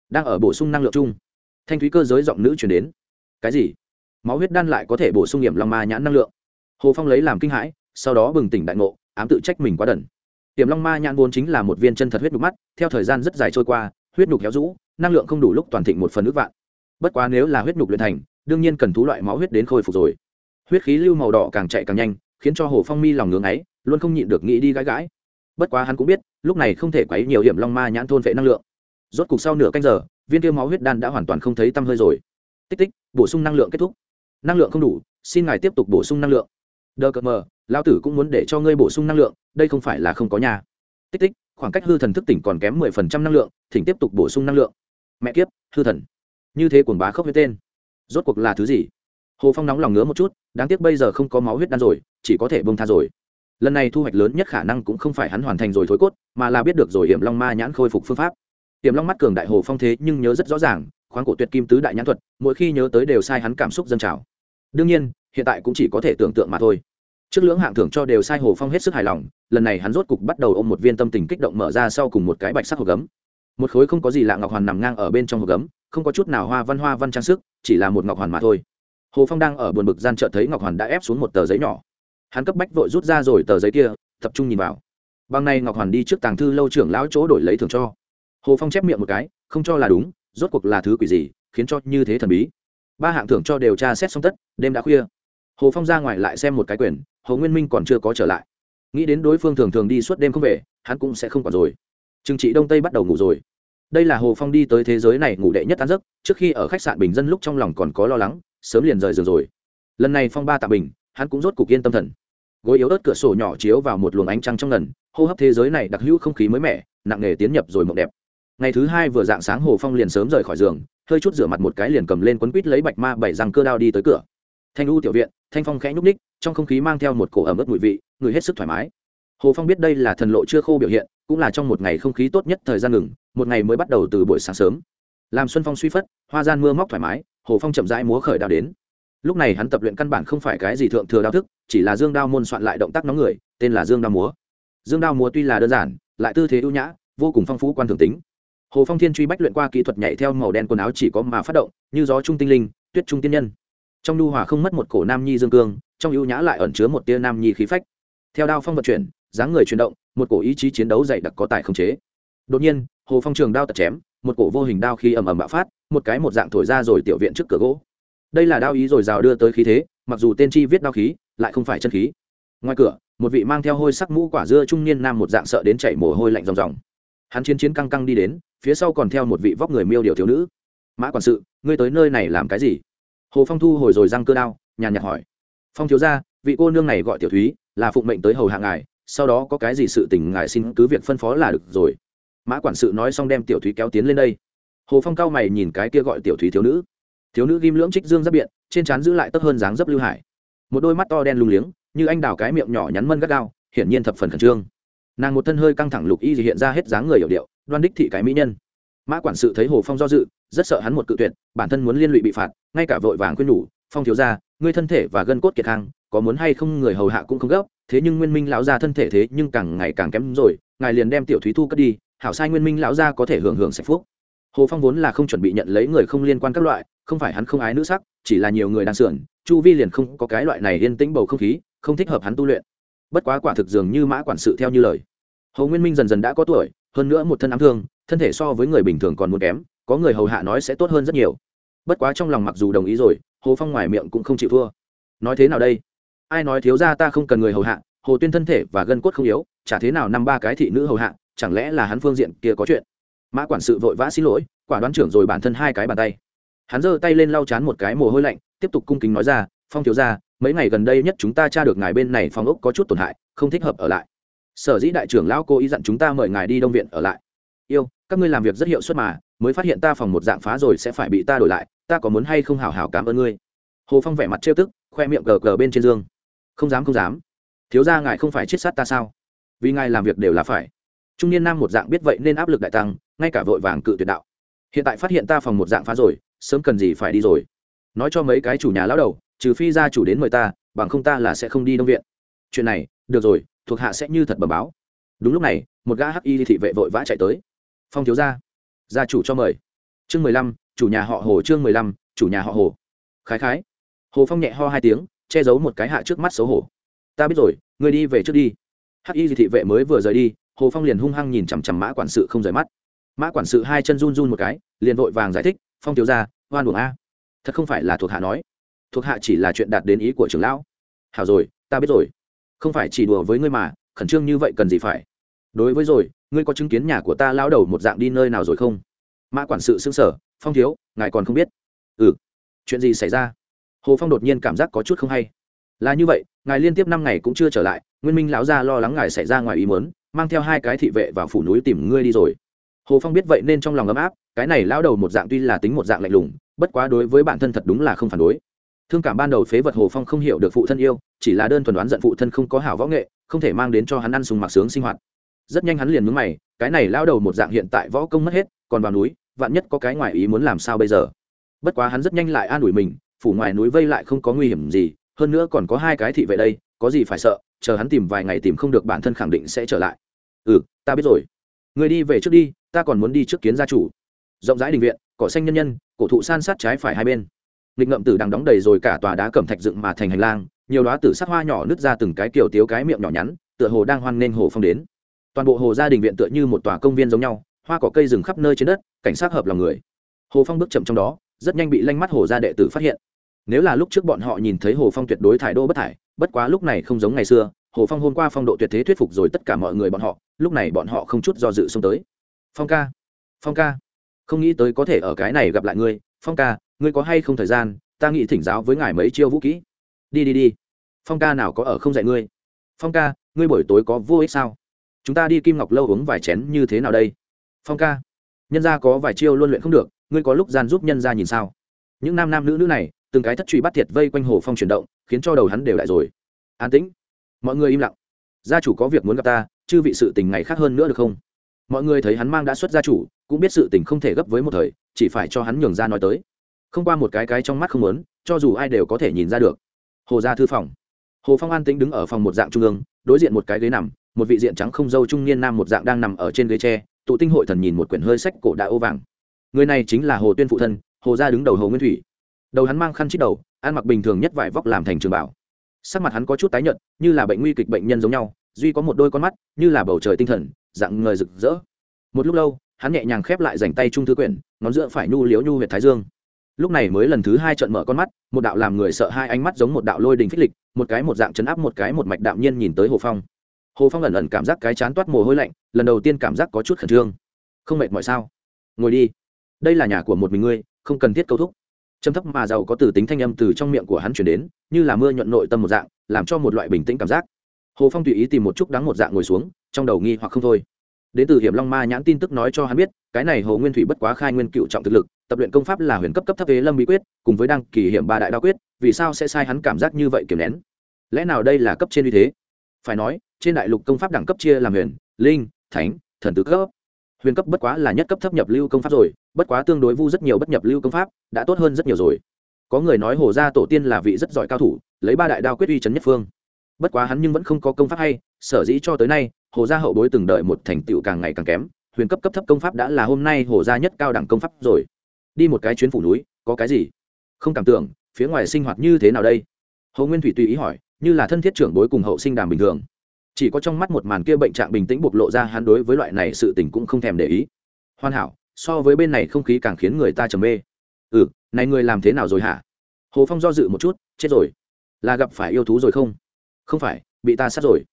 Đang ở bổ sung năng lượng chung. Thanh thúy cơ giới giọng nữ chuyển đến. Cái gì? Máu huyết đan lại có thể bổ sung nghiệm long ma nhãn năng lượng. Hồ phong lấy làm kinh hãi, sau đó bừng tỉnh đại ngộ, ám tự trách mình quá đần. Tiềm long ma nhãn vốn chính là một viên chân thật huyết nhục mắt, theo thời gian rất dài trôi qua, huyết nhục héo rũ, năng lượng không đủ lúc toàn thịnh một phần nước vạn bất quá nếu là huyết nhục luyện thành, đương nhiên cần thú loại máu huyết đến khôi phục rồi. Huyết khí lưu màu đỏ càng chạy càng nhanh, khiến cho hồ phong mi lòng ngưỡng ấy, luôn không nhịn được nghĩ đi gãi gãi. Bất quá hắn cũng biết, lúc này không thể quấy nhiều điểm long ma nhãn thôn vệ năng lượng. Rốt cục sau nửa canh giờ, viên tiêu máu huyết đan đã hoàn toàn không thấy tăm hơi rồi. Tích tích, bổ sung năng lượng kết thúc. Năng lượng không đủ, xin ngài tiếp tục bổ sung năng lượng. Đờ cờ mờ lao tử cũng muốn để cho ngươi bổ sung năng lượng, đây không phải là không có nhà. Tích tích, khoảng cách hư thần thức tỉnh còn kém mười phần trăm năng lượng, thỉnh tiếp tục bổ sung năng lượng. Mẹ kiếp, hư thần như thế quần bá khốc huyết tên. Rốt cuộc là thứ gì? Hồ phong nóng lòng ngứa một chút, đáng tiếc bây giờ không có máu huyết đan rồi, chỉ có thể bông tha rồi. Lần này thu hoạch lớn nhất khả năng cũng không phải hắn hoàn thành rồi thối cốt, mà là biết được rồi hiểm long ma nhãn khôi phục phương pháp. Hiểm long mắt cường đại hồ phong thế nhưng nhớ rất rõ ràng, khoáng cổ tuyệt kim tứ đại nhãn thuật, mỗi khi nhớ tới đều sai hắn cảm xúc dân trào. Đương nhiên, hiện tại cũng chỉ có thể tưởng tượng mà thôi. Trước lưỡng hạng thưởng cho đều sai hồ phong hết sức hài lòng, lần này hắn rốt cục bắt đầu ôm một viên tâm tình kích động mở ra sau cùng một cái bạch sắc hộp gấm. Một khối không có gì lạ ngọc hoàn nằm ngang ở bên trong hộp gấm không có chút nào hoa văn hoa văn trang sức, chỉ là một ngọc hoàn mà thôi. Hồ phong đang ở buồn bực gian chợ thấy ngọc hoàn đã ép xuống một tờ giấy nhỏ. Hắn cấp bách vội rút ra rồi tờ giấy kia, tập trung nhìn vào. Bằng này ngọc hoàn đi trước tàng thư lâu trưởng lão chỗ đổi lấy thưởng cho. Hồ phong chép miệng một cái, không cho là đúng, rốt cuộc là thứ quỷ gì, khiến cho như thế thần bí. Ba hạng thưởng cho điều tra xét xong tất, đêm đã khuya. Hồ phong ra ngoài lại xem một cái quyền hồ nguyên minh còn chưa có trở lại. Nghĩ đến đối phương thường thường đi suốt đêm không về, hắn cũng sẽ không còn rồi. Trừng trị đông tây bắt đầu ngủ rồi đây là hồ phong đi tới thế giới này ngủ đệ nhất tán giấc, trước khi ở khách sạn bình dân lúc trong lòng còn có lo lắng, sớm liền rời giường rồi. Lần này phong ba tạ bình, hắn cũng rốt cục yên tâm thần. Gối yếu ớt cửa sổ nhỏ chiếu vào một luồng ánh trăng trong ngần, hô hấp thế giới này đặc hữu không khí mới mẻ, nặng nề tiến nhập rồi mộng đẹp. Ngày thứ hai vừa dạng sáng hồ phong liền sớm rời khỏi giường, hơi chút rửa mặt một cái liền cầm lên quấn quýt lấy bạch ma bảy răng cơ đao đi tới cửa. Thanh u tiểu viện, thanh phong khẽ nhúc ních trong không khí mang theo một cổ ẩm ướt mùi vị, người hết sức thoải mái. Hồ phong biết đây là thần lộ chưa khô biểu hiện cũng là trong một ngày không khí tốt nhất thời gian ngừng, một ngày mới bắt đầu từ buổi sáng sớm. Làm xuân phong suy phất, hoa gian mưa móc thoải mái, hồ phong chậm rãi múa khởi đao đến. Lúc này hắn tập luyện căn bản không phải cái gì thượng thừa đao thức, chỉ là dương đao môn soạn lại động tác nóng người, tên là dương đao múa. Dương đao múa tuy là đơn giản, lại tư thế ưu nhã, vô cùng phong phú quan thường tính. Hồ phong thiên truy bách luyện qua kỹ thuật nhảy theo màu đen quần áo chỉ có mà phát động, như gió trung tinh linh, tuyết trung tiên nhân. Trong nhu hòa không mất một cổ nam nhi dương cương, trong ưu nhã lại ẩn chứa một tia nam nhi khí phách. Theo đao phong vận chuyển, dáng người chuyển động một cổ ý chí chiến đấu dày đặc có tài không chế. Đột nhiên, hồ phong trường đao tật chém, một cổ vô hình đao khí ầm ầm bạo phát, một cái một dạng thổi ra rồi tiểu viện trước cửa gỗ. Đây là đao ý rồi rào đưa tới khí thế, mặc dù tên chi viết đao khí, lại không phải chân khí. Ngoài cửa, một vị mang theo hôi sắc mũ quả dưa trung niên nam một dạng sợ đến chảy mồ hôi lạnh ròng ròng. Hắn chiến chiến căng căng đi đến, phía sau còn theo một vị vóc người miêu điều thiếu nữ. Mã quản sự, ngươi tới nơi này làm cái gì? Hồ phong thu hồi rồi răng cơ đao, nhàn nhạt hỏi. Phong thiếu ra vị cô nương này gọi tiểu thúy, là phụng mệnh tới hầu hạ ngài sau đó có cái gì sự tình ngài xin cứ việc phân phó là được rồi. Mã quản sự nói xong đem tiểu thúy kéo tiến lên đây. Hồ phong cao mày nhìn cái kia gọi tiểu thúy thiếu nữ. Thiếu nữ ghim lưỡng trích dương giáp biện, trên trán giữ lại tấp hơn dáng dấp lưu hải. Một đôi mắt to đen lung liếng, như anh đào cái miệng nhỏ nhắn mân gắt gao, hiển nhiên thập phần khẩn trương. Nàng một thân hơi căng thẳng lục y thì hiện ra hết dáng người hiểu điệu, đoan đích thị cái mỹ nhân. Mã quản sự thấy hồ phong do dự, rất sợ hắn một cự tuyệt, bản thân muốn liên lụy bị phạt, ngay cả vội vàng khuyên nhủ, phong thiếu ra ngươi thân thể và gân cốt kiệt khang có muốn hay không người hầu hạ cũng không gấp thế nhưng nguyên minh lão gia thân thể thế nhưng càng ngày càng kém rồi, ngài liền đem tiểu thúy thu cất đi, hảo sai nguyên minh lão gia có thể hưởng hưởng sạch phúc. Hồ phong vốn là không chuẩn bị nhận lấy người không liên quan các loại, không phải hắn không ái nữ sắc, chỉ là nhiều người đang sườn, chu vi liền không có cái loại này yên tĩnh bầu không khí, không thích hợp hắn tu luyện. Bất quá quả thực dường như mã quản sự theo như lời. Hồ nguyên minh dần dần đã có tuổi, hơn nữa một thân ám thương, thân thể so với người bình thường còn muốn kém, có người hầu hạ nói sẽ tốt hơn rất nhiều. Bất quá trong lòng mặc dù đồng ý rồi, hồ phong ngoài miệng cũng không chịu thua. Nói thế nào đây? Ai nói thiếu ra ta không cần người hầu hạ, hồ tuyên thân thể và gân cốt không yếu, chả thế nào năm ba cái thị nữ hầu hạ, chẳng lẽ là hắn phương diện kia có chuyện? Mã quản sự vội vã xin lỗi, quả đoán trưởng rồi bản thân hai cái bàn tay. Hắn giơ tay lên lau chán một cái mồ hôi lạnh, tiếp tục cung kính nói ra, phong thiếu ra mấy ngày gần đây nhất chúng ta tra được ngài bên này phong ốc có chút tổn hại, không thích hợp ở lại. Sở dĩ đại trưởng lão cố ý dặn chúng ta mời ngài đi đông viện ở lại. Yêu, các ngươi làm việc rất hiệu suất mà, mới phát hiện ta phòng một dạng phá rồi sẽ phải bị ta đổi lại, ta có muốn hay không hào hào cảm ơn ngươi? Hồ phong vẻ mặt trêu tức, khoe miệng gờ gờ bên trên giường không dám không dám. Thiếu ra ngài không phải chết sát ta sao? Vì ngài làm việc đều là phải. Trung niên nam một dạng biết vậy nên áp lực đại tăng, ngay cả vội vàng cự tuyệt đạo. Hiện tại phát hiện ta phòng một dạng phá rồi, sớm cần gì phải đi rồi. Nói cho mấy cái chủ nhà lão đầu, trừ phi gia chủ đến mời ta, bằng không ta là sẽ không đi đông viện. Chuyện này, được rồi, thuộc hạ sẽ như thật bẩm báo. Đúng lúc này, một gã hắc y thị vệ vội vã chạy tới. Phong thiếu gia gia chủ cho mời. Chương mười lăm, chủ nhà họ hồ chương mười lăm, chủ nhà họ hồ. Khái khái. Hồ phong nhẹ ho hai tiếng che giấu một cái hạ trước mắt xấu hổ. Ta biết rồi người đi về trước đi. Hắc y thị vệ mới vừa rời đi, hồ phong liền hung hăng nhìn chằm chằm mã quản sự không rời mắt. Mã quản sự hai chân run run một cái, liền vội vàng giải thích, phong thiếu gia, oan buồng a. Thật không phải là thuộc hạ nói. Thuộc hạ chỉ là chuyện đạt đến ý của trưởng lão. Hảo rồi, ta biết rồi. Không phải chỉ đùa với ngươi mà, khẩn trương như vậy cần gì phải? Đối với rồi, ngươi có chứng kiến nhà của ta lao đầu một dạng đi nơi nào rồi không? Mã quản sự xưng sở phong thiếu, ngài còn không biết. Ừ. Chuyện gì xảy ra? Hồ phong đột nhiên cảm giác có chút không hay. Là như vậy, ngài liên tiếp năm ngày cũng chưa trở lại, nguyên minh lão gia lo lắng ngài xảy ra ngoài ý mớn mang theo hai cái thị vệ vào phủ núi tìm ngươi đi rồi. Hồ phong biết vậy nên trong lòng ấm áp, cái này lao đầu một dạng tuy là tính một dạng lạnh lùng, bất quá đối với bản thân thật đúng là không phản đối. Thương cảm ban đầu phế vật hồ phong không hiểu được phụ thân yêu, chỉ là đơn thuần đoán giận phụ thân không có hảo võ nghệ, không thể mang đến cho hắn ăn sùng mặc sướng sinh hoạt. Rất nhanh hắn liền mướn mày, cái này lao đầu một dạng hiện tại võ công mất hết, còn vào núi, vạn nhất có cái ngoài ý muốn làm sao bây giờ? Bất quá hắn rất nhanh lại an ủi mình phủ ngoài núi vây lại không có nguy hiểm gì, hơn nữa còn có hai cái thị vệ đây, có gì phải sợ, chờ hắn tìm vài ngày tìm không được bản thân khẳng định sẽ trở lại. Ừ ta biết rồi. Người đi về trước đi, ta còn muốn đi trước kiến gia chủ. Rộng rãi đình viện, cỏ xanh nhân nhân, cổ thụ san sát trái phải hai bên. Nghịch ngậm tử đang đóng đầy rồi cả tòa đá cẩm thạch dựng mà thành hành lang, nhiều đoá tử sắc hoa nhỏ nứt ra từng cái kiểu tiếu cái miệng nhỏ nhắn, tựa hồ đang hoan nghênh hồ phong đến. Toàn bộ hồ gia đình viện tựa như một tòa công viên giống nhau, hoa cỏ cây rừng khắp nơi trên đất, cảnh sát hợp lòng người. Hồ phong bước chậm trong đó, rất nhanh bị lanh mắt hồ gia đệ tử phát hiện nếu là lúc trước bọn họ nhìn thấy hồ phong tuyệt đối thải đô bất thải, bất quá lúc này không giống ngày xưa, hồ phong hôm qua phong độ tuyệt thế thuyết phục rồi tất cả mọi người bọn họ, lúc này bọn họ không chút do dự xông tới. Phong ca phong ca, không nghĩ tới có thể ở cái này gặp lại ngươi. Phong ca, ngươi có hay không thời gian? Ta nghĩ thỉnh giáo với ngài mấy chiêu vũ kỹ. Đi đi đi. Phong ca nào có ở không dạy ngươi? Phong ca, ngươi buổi tối có vô ích sao? Chúng ta đi kim ngọc lâu uống vài chén như thế nào đây? Phong ca, nhân gia có vài chiêu luôn luyện không được, ngươi có lúc gian giúp nhân gia nhìn sao? Những nam nam nữ nữ này từng cái thất truy bắt thiệt vây quanh hồ phong chuyển động, khiến cho đầu hắn đều đại rồi. An tĩnh. Mọi người im lặng. Gia chủ có việc muốn gặp ta, chư vị sự tình ngày khác hơn nữa được không? Mọi người thấy hắn mang đã xuất gia chủ, cũng biết sự tình không thể gấp với một thời, chỉ phải cho hắn nhường ra nói tới. Không qua một cái cái trong mắt không muốn, cho dù ai đều có thể nhìn ra được. Hồ ra thư phòng. Hồ phong an tĩnh đứng ở phòng một dạng trung ương, đối diện một cái ghế nằm, một vị diện trắng không dâu trung niên nam một dạng đang nằm ở trên ghế tre, tụ tinh hội thần nhìn một quyển hơi sách cổ đại ô vàng. Người này chính là hồ tuyên phụ thân, hồ gia đứng đầu hồ nguyên thủy đầu hắn mang khăn chít đầu, ăn mặc bình thường nhất vải vóc làm thành trường bảo. Sắc mặt hắn có chút tái nhợt, như là bệnh nguy kịch bệnh nhân giống nhau, duy có một đôi con mắt, như là bầu trời tinh thần, dạng người rực rỡ. Một lúc lâu, hắn nhẹ nhàng khép lại dành tay trung thư quyển, ngón giữa phải nhu liếu nhu huyệt thái dương. Lúc này mới lần thứ hai trận mở con mắt, một đạo làm người sợ hai ánh mắt giống một đạo lôi đình phích lịch, một cái một dạng chấn áp một cái một mạch đạm nhiên nhìn tới hồ phong. Hồ phong ẩn ẩn cảm giác cái chán toát mồ hôi lạnh, lần đầu tiên cảm giác có chút khẩn trương. Không mệt mỏi sao? Ngồi đi. Đây là nhà của một mình ngươi, không cần thiết câu thúc trầm thấp mà giàu có từ tính thanh âm từ trong miệng của hắn chuyển đến, như là mưa nhuận nội tâm một dạng, làm cho một loại bình tĩnh cảm giác. Hồ phong tùy ý tìm một chút đắng một dạng ngồi xuống, trong đầu nghi hoặc không thôi. Đến từ hiểm long ma nhãn tin tức nói cho hắn biết, cái này hồ nguyên thủy bất quá khai nguyên cựu trọng thực lực, tập luyện công pháp là huyền cấp cấp thấp thế lâm bí quyết, cùng với đăng kỳ hiểm ba đại đa quyết, vì sao sẽ sai hắn cảm giác như vậy kiểu nén? Lẽ nào đây là cấp trên uy thế? Phải nói, trên đại lục công pháp đẳng cấp chia làm huyền, linh, thánh, thần tứ cấp huyền cấp bất quá là nhất cấp thấp nhập lưu công pháp rồi, bất quá tương đối vu rất nhiều bất nhập lưu công pháp, đã tốt hơn rất nhiều rồi. Có người nói hồ gia tổ tiên là vị rất giỏi cao thủ, lấy ba đại đao quyết uy chấn nhất phương. Bất quá hắn nhưng vẫn không có công pháp hay, sở dĩ cho tới nay, hồ gia hậu bối từng đợi một thành tựu càng ngày càng kém, huyền cấp cấp thấp công pháp đã là hôm nay hồ gia nhất cao đẳng công pháp rồi. Đi một cái chuyến phủ núi, có cái gì? Không cảm tưởng, phía ngoài sinh hoạt như thế nào đây? Hồ nguyên thủy tùy ý hỏi, như là thân thiết trưởng bối cùng hậu sinh đàm bình thường chỉ có trong mắt một màn kia bệnh trạng bình tĩnh bộc lộ ra hắn đối với loại này sự tình cũng không thèm để ý. Hoàn hảo, so với bên này không khí càng khiến người ta trầm mê. Ừ này người làm thế nào rồi hả? Hồ phong do dự một chút, chết rồi. Là gặp phải yêu thú rồi không? Không phải, bị ta sát rồi.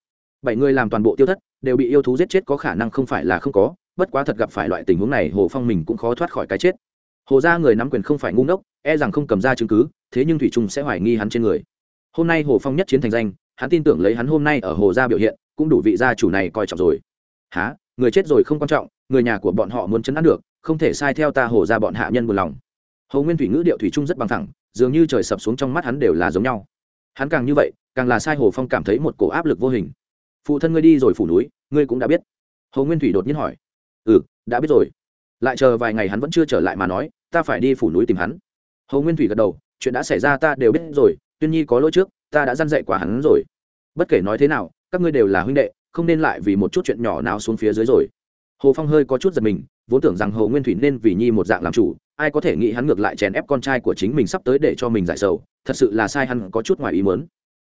Bảy người làm toàn bộ tiêu thất, đều bị yêu thú giết chết có khả năng không phải là không có, bất quá thật gặp phải loại tình huống này, hồ phong mình cũng khó thoát khỏi cái chết. Hồ ra người nắm quyền không phải ngu ngốc e rằng không cầm ra chứng cứ, thế nhưng thủy trung sẽ hoài nghi hắn trên người. Hôm nay hồ phong nhất chiến thành danh hắn tin tưởng lấy hắn hôm nay ở hồ gia biểu hiện, cũng đủ vị gia chủ này coi trọng rồi. Há người chết rồi không quan trọng, người nhà của bọn họ muốn chấn an được, không thể sai theo ta hồ gia bọn hạ nhân buồn lòng. Hồ nguyên thủy ngữ điệu thủy trung rất bằng thẳng, dường như trời sập xuống trong mắt hắn đều là giống nhau. Hắn càng như vậy, càng là sai hồ phong cảm thấy một cổ áp lực vô hình. Phụ thân ngươi đi rồi phủ núi, ngươi cũng đã biết. Hồ nguyên thủy đột nhiên hỏi. Ừ đã biết rồi. Lại chờ vài ngày hắn vẫn chưa trở lại mà nói, ta phải đi phủ núi tìm hắn. Hồ nguyên thủy gật đầu, chuyện đã xảy ra ta đều biết rồi, tuyên nhi có lỗi trước ta đã dăn dạy quả hắn rồi. Bất kể nói thế nào, các ngươi đều là huynh đệ, không nên lại vì một chút chuyện nhỏ nào xuống phía dưới rồi. Hồ phong hơi có chút giật mình, vốn tưởng rằng hồ nguyên thủy nên vì nhi một dạng làm chủ, ai có thể nghĩ hắn ngược lại chèn ép con trai của chính mình sắp tới để cho mình giải sầu, thật sự là sai hắn có chút ngoài ý mớn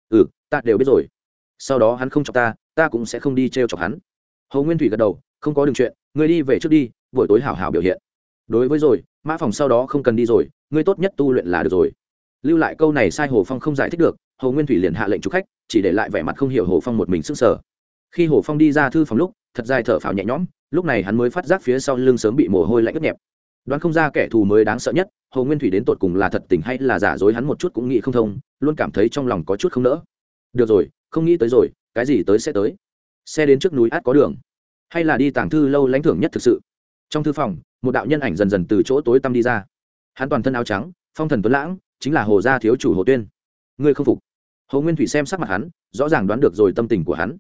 ừ ta đều biết rồi. Sau đó hắn không chọc ta ta cũng sẽ không đi t r e o chọc hắn. Hồ nguyên thủy gật đầu, không có đường chuyện người đi về trước đi, buổi tối hảo hảo biểu hiện. Đối với rồi, mã phòng sau đó không cần đi rồi, ngươi tốt nhất tu luyện là được rồi. Lưu lại câu này sai hồ phong không giải thích được hồ nguyên thủy liền hạ lệnh chụp khách, chỉ để lại vẻ mặt không hiểu hồ phong một mình sức sở khi hồ phong đi ra thư phòng lúc, thật dài thở phào nhẹ nhõm, lúc này hắn mới phát giác phía sau lưng sớm bị mồ hôi lạnh ướt nhẹp. Đoán không ra kẻ thù mới đáng sợ nhất, hồ nguyên thủy đến tột cùng là thật tình hay là giả dối hắn một chút cũng nghĩ không thông, luôn cảm thấy trong lòng có chút không nỡ. Được rồi, không nghĩ tới rồi, cái gì tới sẽ tới. Xe đến trước núi át có đường. Hay là đi tàng thư lâu lãnh thưởng nhất thực sự. Trong thư phòng, một đạo nhân ảnh dần dần từ chỗ tối tăm đi ra. Hắn toàn thân áo trắng, phong thần tuấn lãng, chính là hồ gia thiếu chủ hồ tuyên. Ngươi không phục hồ nguyên thủy xem sắc mặt hắn, rõ ràng đoán được rồi tâm tình của hắn.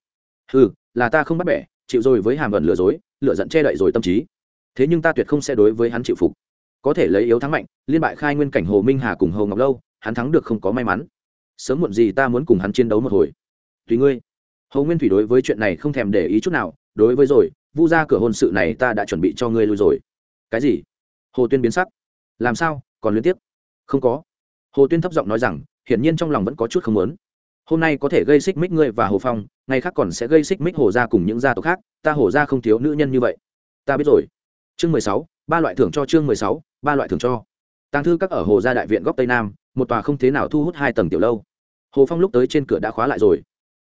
Ừ là ta không bắt bẻ, chịu rồi với hàm vận lừa dối lựa dẫn che đậy rồi tâm trí. Thế nhưng ta tuyệt không sẽ đối với hắn chịu phục. Có thể lấy yếu thắng mạnh, liên bại khai nguyên cảnh hồ minh hà cùng hồ ngọc lâu, hắn thắng được không có may mắn. Sớm muộn gì ta muốn cùng hắn chiến đấu một hồi. Tùy ngươi. Hồ nguyên thủy đối với chuyện này không thèm để ý chút nào, đối với rồi, vu ra cửa hôn sự này ta đã chuẩn bị cho ngươi lui rồi. Cái gì? Hồ tuyên biến sắc. Làm sao? Còn liên tiếp? Không có. Hồ tuyên thấp giọng nói rằng, hiển nhiên trong lòng vẫn có chút không muốn hôm nay có thể gây xích mích ngươi và hồ phong, ngày khác còn sẽ gây xích mích hồ gia cùng những gia tộc khác, ta hồ gia không thiếu nữ nhân như vậy. Ta biết rồi. Chương mười sáu, ba loại thưởng cho chương mười sáu, ba loại thưởng cho. Tàng thư các ở hồ gia đại viện góc tây nam, một tòa không thế nào thu hút hai tầng tiểu lâu. Hồ phong lúc tới trên cửa đã khóa lại rồi.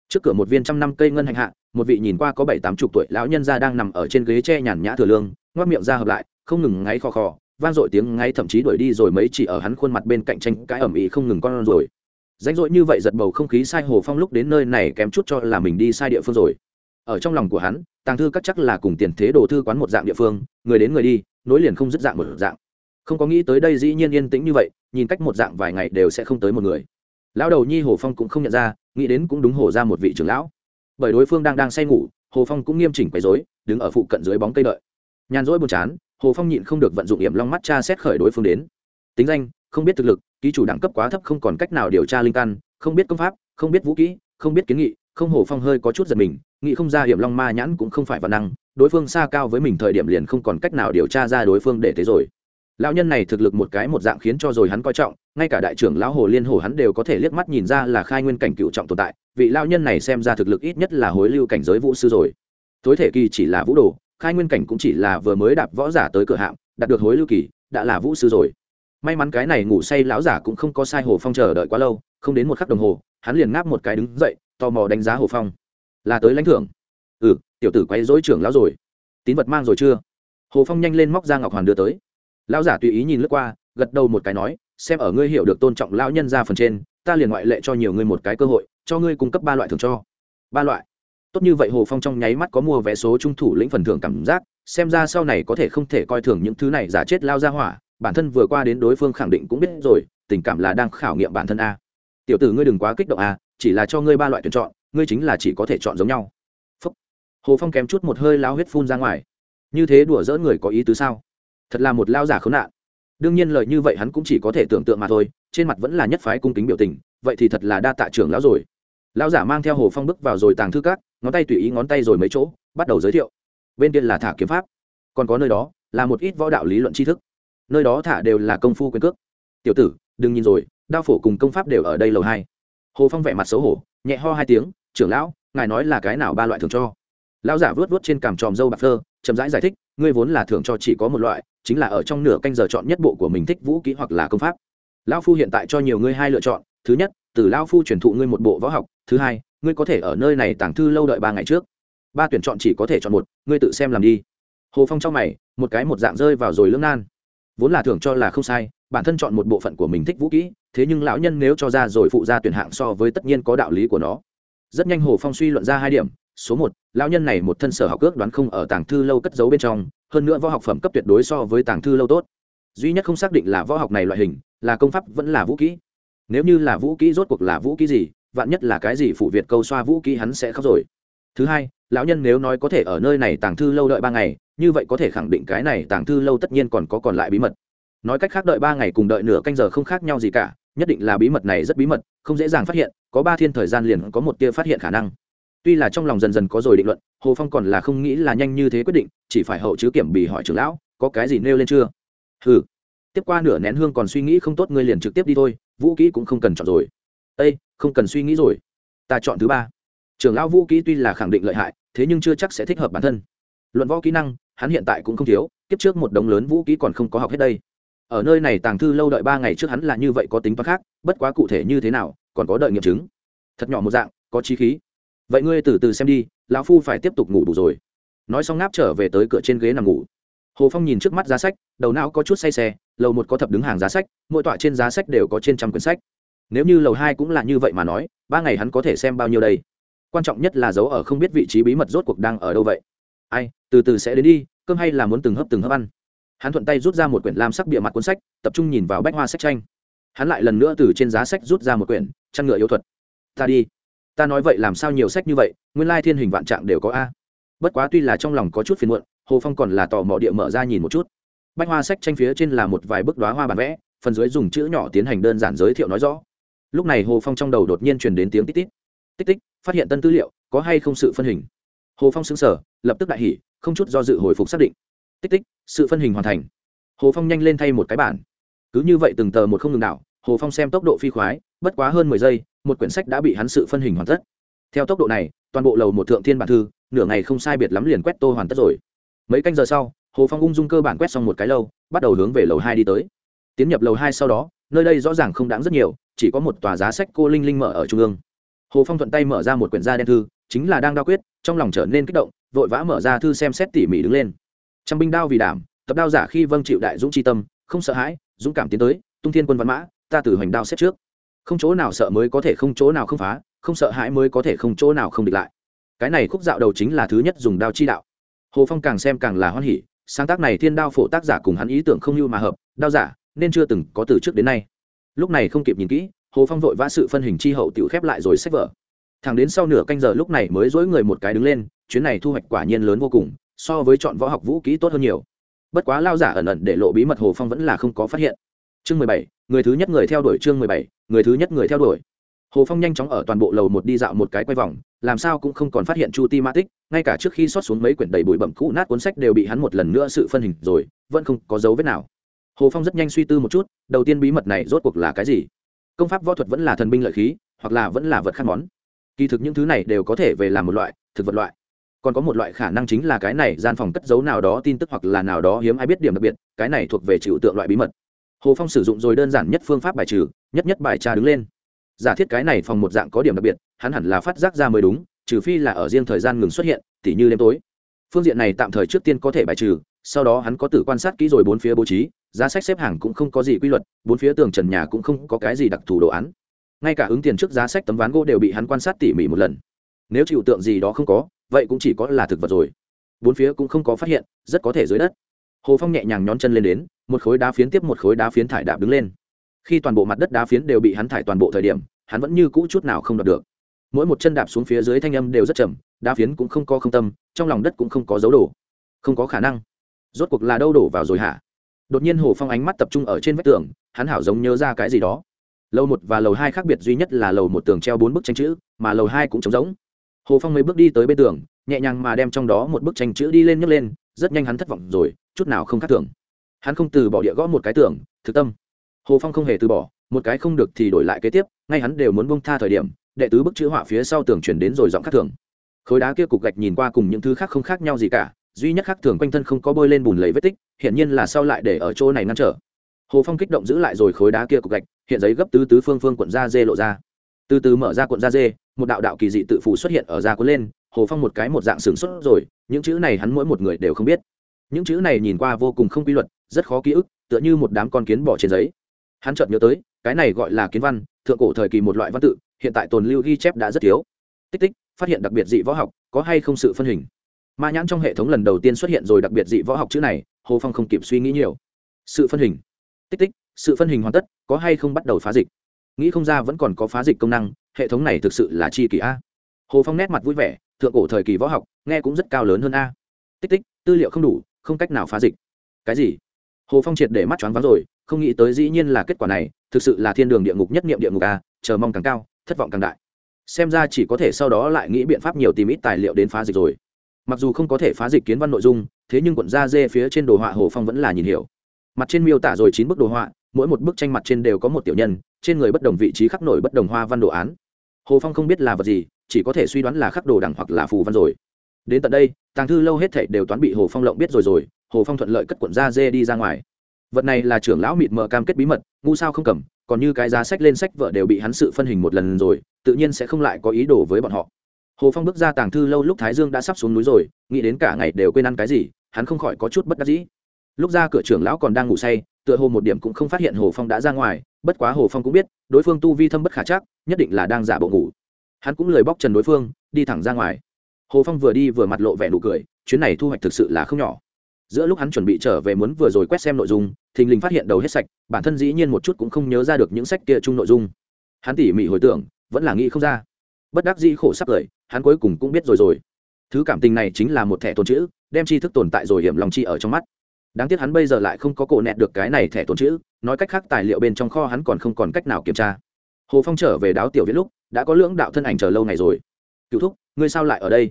Trước cửa một viên trăm năm cây ngân hành hạ, một vị nhìn qua có bảy tám chục tuổi lão nhân gia đang nằm ở trên ghế tre nhàn nhã thừa lương, ngoác miệng ra hợp lại, không ngừng ngáy khò khò, vang dội tiếng ngáy thậm chí đuổi đi rồi mấy chỉ ở hắn khuôn mặt bên cạnh tranh cãi ẩm ý không ngừng con rồi rãnh rỗi như vậy giật bầu không khí sai hồ phong lúc đến nơi này kém chút cho là mình đi sai địa phương rồi. Ở trong lòng của hắn, tàng thư các chắc là cùng tiền thế đồ thư quán một dạng địa phương, người đến người đi, nối liền không dứt dạng một dạng. Không có nghĩ tới đây dĩ nhiên yên tĩnh như vậy, nhìn cách một dạng vài ngày đều sẽ không tới một người. Lão đầu nhi hồ phong cũng không nhận ra, nghĩ đến cũng đúng hồ ra một vị trưởng lão. Bởi đối phương đang đang say ngủ, hồ phong cũng nghiêm chỉnh quấy dối đứng ở phụ cận dưới bóng cây đợi. Nhàn rỗi buồn chán, hồ phong nhịn không được vận dụng hiểm long mắt cha xét khởi đối phương đến. Tính danh, không biết thực lực ký chủ đẳng cấp quá thấp không còn cách nào điều tra linh căn, không biết công pháp, không biết vũ kỹ, không biết kiến nghị, không hồ phong hơi có chút giật mình, nghĩ không ra hiểm long ma nhãn cũng không phải văn năng, đối phương xa cao với mình thời điểm liền không còn cách nào điều tra ra đối phương để thế rồi. Lão nhân này thực lực một cái một dạng khiến cho rồi hắn coi trọng, ngay cả đại trưởng lão hồ liên hồ hắn đều có thể liếc mắt nhìn ra là khai nguyên cảnh cựu trọng tồn tại, vị lão nhân này xem ra thực lực ít nhất là hối lưu cảnh giới vũ sư rồi. Tối thể kỳ chỉ là vũ đồ, khai nguyên cảnh cũng chỉ là vừa mới đạp võ giả tới cửa hạm, đạt được hối lưu kỳ, đã là vũ sư rồi may mắn cái này ngủ say lão giả cũng không có sai hồ phong chờ đợi quá lâu, không đến một khắc đồng hồ, hắn liền ngáp một cái đứng dậy, tò mò đánh giá hồ phong. Là tới lãnh thưởng. Ừ tiểu tử quay dối trưởng lão rồi. Tín vật mang rồi chưa? Hồ phong nhanh lên móc ra ngọc hoàn đưa tới. Lão giả tùy ý nhìn lướt qua, gật đầu một cái nói, xem ở ngươi hiểu được tôn trọng lão nhân ra phần trên, ta liền ngoại lệ cho nhiều ngươi một cái cơ hội, cho ngươi cung cấp ba loại thưởng cho. Ba loại. Tốt như vậy hồ phong trong nháy mắt có mua vé số trung thủ lĩnh phần thưởng cảm giác, xem ra sau này có thể không thể coi thường những thứ này giả chết lao ra hỏa bản thân vừa qua đến đối phương khẳng định cũng biết rồi, tình cảm là đang khảo nghiệm bản thân a. Tiểu tử ngươi đừng quá kích động a, chỉ là cho ngươi ba loại tuyển chọn, ngươi chính là chỉ có thể chọn giống nhau. Phúc. hồ phong kém chút một hơi lao huyết phun ra ngoài. Như thế đùa dỡ người có ý tứ sao? Thật là một lao giả khốn nạn. Đương nhiên lời như vậy hắn cũng chỉ có thể tưởng tượng mà thôi, trên mặt vẫn là nhất phái cung kính biểu tình, vậy thì thật là đa tạ trưởng lão rồi. Lão giả mang theo hồ phong bước vào rồi tàng thư cát ngón tay tùy ý ngón tay rồi mấy chỗ, bắt đầu giới thiệu. Bên kia là thả kiếm pháp. Còn có nơi đó, là một ít võ đạo lý luận tri thức nơi đó thả đều là công phu quyền cước. Tiểu tử đừng nhìn rồi đao phổ cùng công pháp đều ở đây lầu hai. Hồ phong vẻ mặt xấu hổ nhẹ ho hai tiếng trưởng lão ngài nói là cái nào ba loại thường cho? Lão giả vớt vớt trên cằm tròm dâu bạc phơ chậm rãi giải, giải thích ngươi vốn là thưởng cho chỉ có một loại chính là ở trong nửa canh giờ chọn nhất bộ của mình thích vũ kỹ hoặc là công pháp. Lão phu hiện tại cho nhiều ngươi hai lựa chọn thứ nhất từ lão phu truyền thụ ngươi một bộ võ học thứ hai ngươi có thể ở nơi này tàng thư lâu đợi ba ngày trước. Ba tuyển chọn chỉ có thể chọn một ngươi tự xem làm đi. Hồ phong trong mày một cái một dạng rơi vào rồi lưỡng nan vốn là thường cho là không sai, bản thân chọn một bộ phận của mình thích vũ kỹ, thế nhưng lão nhân nếu cho ra rồi phụ ra tuyển hạng so với tất nhiên có đạo lý của nó. Rất nhanh hồ phong suy luận ra hai điểm, số một, lão nhân này một thân sở học ước đoán không ở tàng thư lâu cất giấu bên trong, hơn nữa võ học phẩm cấp tuyệt đối so với tàng thư lâu tốt. Duy nhất không xác định là võ học này loại hình, là công pháp vẫn là vũ kỹ. Nếu như là vũ kỹ rốt cuộc là vũ kỹ gì, vạn nhất là cái gì phụ việt câu xoa vũ kỹ hắn sẽ khóc rồi. Thứ hai, lão nhân nếu nói có thể ở nơi này tàng thư lâu đợi ba ngày như vậy có thể khẳng định cái này tàng thư lâu tất nhiên còn có còn lại bí mật. Nói cách khác đợi ba ngày cùng đợi nửa canh giờ không khác nhau gì cả, nhất định là bí mật này rất bí mật, không dễ dàng phát hiện, có ba thiên thời gian liền có một tia phát hiện khả năng. Tuy là trong lòng dần dần có rồi định luận, hồ phong còn là không nghĩ là nhanh như thế quyết định, chỉ phải hậu chứ kiểm bì hỏi trưởng lão, có cái gì nêu lên chưa? Ừ tiếp qua nửa nén hương còn suy nghĩ không tốt ngươi liền trực tiếp đi thôi, vũ kỹ cũng không cần chọn rồi. Ây không cần suy nghĩ rồi. Ta chọn thứ ba. Trưởng lão vũ kỹ tuy là khẳng định lợi hại, thế nhưng chưa chắc sẽ thích hợp bản thân. Luận võ kỹ năng hắn hiện tại cũng không thiếu, kiếp trước một đống lớn vũ kỹ còn không có học hết đây. Ở nơi này tàng thư lâu đợi ba ngày trước hắn là như vậy có tính toán khác, bất quá cụ thể như thế nào, còn có đợi nghiệm chứng. Thật nhỏ một dạng, có trí khí. Vậy ngươi từ từ xem đi, lão phu phải tiếp tục ngủ đủ rồi. Nói xong ngáp trở về tới cửa trên ghế nằm ngủ. Hồ phong nhìn trước mắt giá sách, đầu não có chút say xe, lầu một có thập đứng hàng giá sách, mỗi tọa trên giá sách đều có trên trăm quyển sách. Nếu như lầu hai cũng là như vậy mà nói, ba ngày hắn có thể xem bao nhiêu đây? Quan trọng nhất là dấu ở không biết vị trí bí mật rốt cuộc đang ở đâu vậy. Ai từ từ sẽ đến đi, cơm hay là muốn từng hấp từng hấp ăn. Hắn thuận tay rút ra một quyển lam sắc bịa mặt cuốn sách, tập trung nhìn vào bách hoa sách tranh. Hắn lại lần nữa từ trên giá sách rút ra một quyển chăn ngựa yếu thuật. Ta đi. Ta nói vậy làm sao nhiều sách như vậy, nguyên lai thiên hình vạn trạng đều có a. Bất quá tuy là trong lòng có chút phiền muộn, hồ phong còn là tò mò địa mở ra nhìn một chút. Bách hoa sách tranh phía trên là một vài bức đoá hoa bản vẽ, phần dưới dùng chữ nhỏ tiến hành đơn giản giới thiệu nói rõ. Lúc này hồ phong trong đầu đột nhiên truyền đến tiếng tít tít. Tích tích, phát hiện tân tư liệu, có hay không sự phân hình? Hồ phong xứng sở lập tức đại hỉ, không chút do dự hồi phục xác định. Tích tích, sự phân hình hoàn thành. Hồ phong nhanh lên thay một cái bản. Cứ như vậy từng tờ một không ngừng nào hồ phong xem tốc độ phi khoái, bất quá hơn mười giây, một quyển sách đã bị hắn sự phân hình hoàn tất. Theo tốc độ này, toàn bộ lầu một thượng thiên bản thư, nửa ngày không sai biệt lắm liền quét tô hoàn tất rồi. Mấy canh giờ sau, hồ phong ung dung cơ bản quét xong một cái lâu, bắt đầu hướng về lầu hai đi tới. Tiến nhập lầu hai sau đó, nơi đây rõ ràng không đáng rất nhiều, chỉ có một tòa giá sách cô linh linh mở ở trung ương. Hồ phong thuận tay mở ra một quyển da đen thư, chính là đang đa quyết trong lòng trở nên kích động, vội vã mở ra thư xem xét tỉ mỉ đứng lên. Trăm binh đao vì đảm, tập đao giả khi vâng chịu đại dũng tri tâm, không sợ hãi, dũng cảm tiến tới, tung thiên quân văn mã, ta từ hoành đao xếp trước. Không chỗ nào sợ mới có thể không chỗ nào không phá, không sợ hãi mới có thể không chỗ nào không địch lại. Cái này khúc dạo đầu chính là thứ nhất dùng đao chi đạo. Hồ phong càng xem càng là hoan hỉ, sáng tác này thiên đao phổ tác giả cùng hắn ý tưởng không như mà hợp, đao giả nên chưa từng có từ trước đến nay. Lúc này không kịp nhìn kỹ, hồ phong vội vã sự phân hình chi hậu tự khép lại rồi sách vở thẳng đến sau nửa canh giờ lúc này mới dỗi người một cái đứng lên, chuyến này thu hoạch quả nhiên lớn vô cùng, so với chọn võ học vũ kỹ tốt hơn nhiều. Bất quá lao giả ẩn ẩn để lộ bí mật hồ phong vẫn là không có phát hiện. Chương mười bảy, người thứ nhất người theo đuổi chương mười bảy, người thứ nhất người theo đuổi. Hồ phong nhanh chóng ở toàn bộ lầu một đi dạo một cái quay vòng, làm sao cũng không còn phát hiện chu ti ma tích, ngay cả trước khi xót xuống mấy quyển đầy bụi bẩm cũ nát cuốn sách đều bị hắn một lần nữa sự phân hình rồi, vẫn không có dấu vết nào. Hồ phong rất nhanh suy tư một chút, đầu tiên bí mật này rốt cuộc là cái gì? Công pháp võ thuật vẫn là thần binh lợi khí, hoặc là vẫn là vật khăn món? Kỳ thực những thứ này đều có thể về làm một loại, thực vật loại. Còn có một loại khả năng chính là cái này gian phòng cất giấu nào đó tin tức hoặc là nào đó hiếm ai biết điểm đặc biệt, cái này thuộc về chịu tượng loại bí mật. Hồ phong sử dụng rồi đơn giản nhất phương pháp bài trừ, nhất nhất bài tra đứng lên. Giả thiết cái này phòng một dạng có điểm đặc biệt, hắn hẳn là phát giác ra mới đúng, trừ phi là ở riêng thời gian ngừng xuất hiện, tỉ như đêm tối. Phương diện này tạm thời trước tiên có thể bài trừ, sau đó hắn có tự quan sát kỹ rồi bốn phía bố trí, giá sách xếp hàng cũng không có gì quy luật, bốn phía tường trần nhà cũng không có cái gì đặc thù đồ án ngay cả ứng tiền trước giá sách tấm ván gỗ đều bị hắn quan sát tỉ mỉ một lần. Nếu chịu tượng gì đó không có, vậy cũng chỉ có là thực vật rồi. Bốn phía cũng không có phát hiện, rất có thể dưới đất. Hồ phong nhẹ nhàng nhón chân lên đến, một khối đá phiến tiếp một khối đá phiến thải đạp đứng lên. Khi toàn bộ mặt đất đá phiến đều bị hắn thải toàn bộ thời điểm, hắn vẫn như cũ chút nào không đọc được. Mỗi một chân đạp xuống phía dưới thanh âm đều rất chậm đá phiến cũng không có không tâm, trong lòng đất cũng không có dấu đổ không có khả năng. Rốt cuộc là đâu đổ vào rồi hả? Đột nhiên hồ phong ánh mắt tập trung ở trên vách tường, hắn hảo giống nhớ ra cái gì đó lầu một và lầu hai khác biệt duy nhất là lầu một tường treo bốn bức tranh chữ, mà lầu hai cũng trống rỗng. Hồ phong mấy bước đi tới bên tường, nhẹ nhàng mà đem trong đó một bức tranh chữ đi lên nhấc lên, rất nhanh hắn thất vọng rồi, chút nào không khác thường. Hắn không từ bỏ địa gõ một cái tường, thực tâm. Hồ phong không hề từ bỏ, một cái không được thì đổi lại kế tiếp, ngay hắn đều muốn bông tha thời điểm, đệ tứ bức chữ họa phía sau tường chuyển đến rồi giọng khác thường. Khối đá kia cục gạch nhìn qua cùng những thứ khác không khác nhau gì cả, duy nhất khác thường quanh thân không có bôi lên bùn lấy vết tích hiện nhiên là sau lại để ở chỗ này ngăn trở hồ phong kích động giữ lại rồi khối đá kia cục gạch, hiện giấy gấp tứ tứ phương phương cuộn da dê lộ ra. Từ từ mở ra cuộn da dê, một đạo đạo kỳ dị tự phủ xuất hiện ở da cuốn lên, hồ phong một cái một dạng sửng sốt rồi, những chữ này hắn mỗi một người đều không biết. Những chữ này nhìn qua vô cùng không quy luật, rất khó ký ức, tựa như một đám con kiến bỏ trên giấy. Hắn chợt nhớ tới, cái này gọi là kiến văn, thượng cổ thời kỳ một loại văn tự, hiện tại tồn lưu ghi chép đã rất thiếu. Tích tích, phát hiện đặc biệt dị võ học, có hay không sự phân hình? Ma nhãn trong hệ thống lần đầu tiên xuất hiện rồi đặc biệt dị võ học chữ này, hồ phong không kịp suy nghĩ nhiều. Sự phân hình tích tích, sự phân hình hoàn tất, có hay không bắt đầu phá dịch? Nghĩ không ra vẫn còn có phá dịch công năng, hệ thống này thực sự là chi kỳ a. Hồ phong nét mặt vui vẻ, thượng cổ thời kỳ võ học, nghe cũng rất cao lớn hơn a. Tích tích, tư liệu không đủ, không cách nào phá dịch. Cái gì? Hồ phong triệt để mắt choáng váng rồi, không nghĩ tới dĩ nhiên là kết quả này, thực sự là thiên đường địa ngục nhất nghiệm địa ngục a, chờ mong càng cao, thất vọng càng đại. Xem ra chỉ có thể sau đó lại nghĩ biện pháp nhiều tìm ít tài liệu đến phá dịch rồi. Mặc dù không có thể phá dịch kiến văn nội dung, thế nhưng quận da dê phía trên đồ họa hồ phong vẫn là nhìn hiểu mặt trên miêu tả rồi chín bức đồ họa, mỗi một bức tranh mặt trên đều có một tiểu nhân, trên người bất đồng vị trí khắc nổi bất đồng hoa văn đồ án. Hồ phong không biết là vật gì, chỉ có thể suy đoán là khắc đồ đằng hoặc là phù văn rồi. Đến tận đây, tàng thư lâu hết thảy đều toán bị hồ phong lộng biết rồi rồi, hồ phong thuận lợi cất cuộn da dê đi ra ngoài. Vật này là trưởng lão mịt mờ cam kết bí mật, ngu sao không cầm, còn như cái giá sách lên sách vợ đều bị hắn sự phân hình một lần rồi, tự nhiên sẽ không lại có ý đồ với bọn họ. Hồ phong bước ra tàng thư lâu lúc thái dương đã sắp xuống núi rồi, nghĩ đến cả ngày đều quên ăn cái gì, hắn không khỏi có chút bất đắc dĩ lúc ra cửa trưởng lão còn đang ngủ say, tựa hồ một điểm cũng không phát hiện hồ phong đã ra ngoài, bất quá hồ phong cũng biết, đối phương tu vi thâm bất khả chắc, nhất định là đang giả bộ ngủ. Hắn cũng lời bóc trần đối phương, đi thẳng ra ngoài. Hồ phong vừa đi vừa mặt lộ vẻ nụ cười, chuyến này thu hoạch thực sự là không nhỏ. Giữa lúc hắn chuẩn bị trở về muốn vừa rồi quét xem nội dung, thình lình phát hiện đầu hết sạch, bản thân dĩ nhiên một chút cũng không nhớ ra được những sách kia chung nội dung. Hắn tỉ mỉ hồi tưởng, vẫn là nghĩ không ra. Bất đắc dĩ khổ sắp cười, hắn cuối cùng cũng biết rồi rồi. Thứ cảm tình này chính là một thẻ tồn chữ, đem tri thức tồn tại rồi hiểm lòng chi ở trong mắt đáng tiếc hắn bây giờ lại không có cổ nẹt được cái này thẻ tồn chữ, nói cách khác tài liệu bên trong kho hắn còn không còn cách nào kiểm tra. Hồ phong trở về đáo tiểu viết lúc, đã có lưỡng đạo thân ảnh chờ lâu ngày rồi. Cựu thúc, ngươi sao lại ở đây?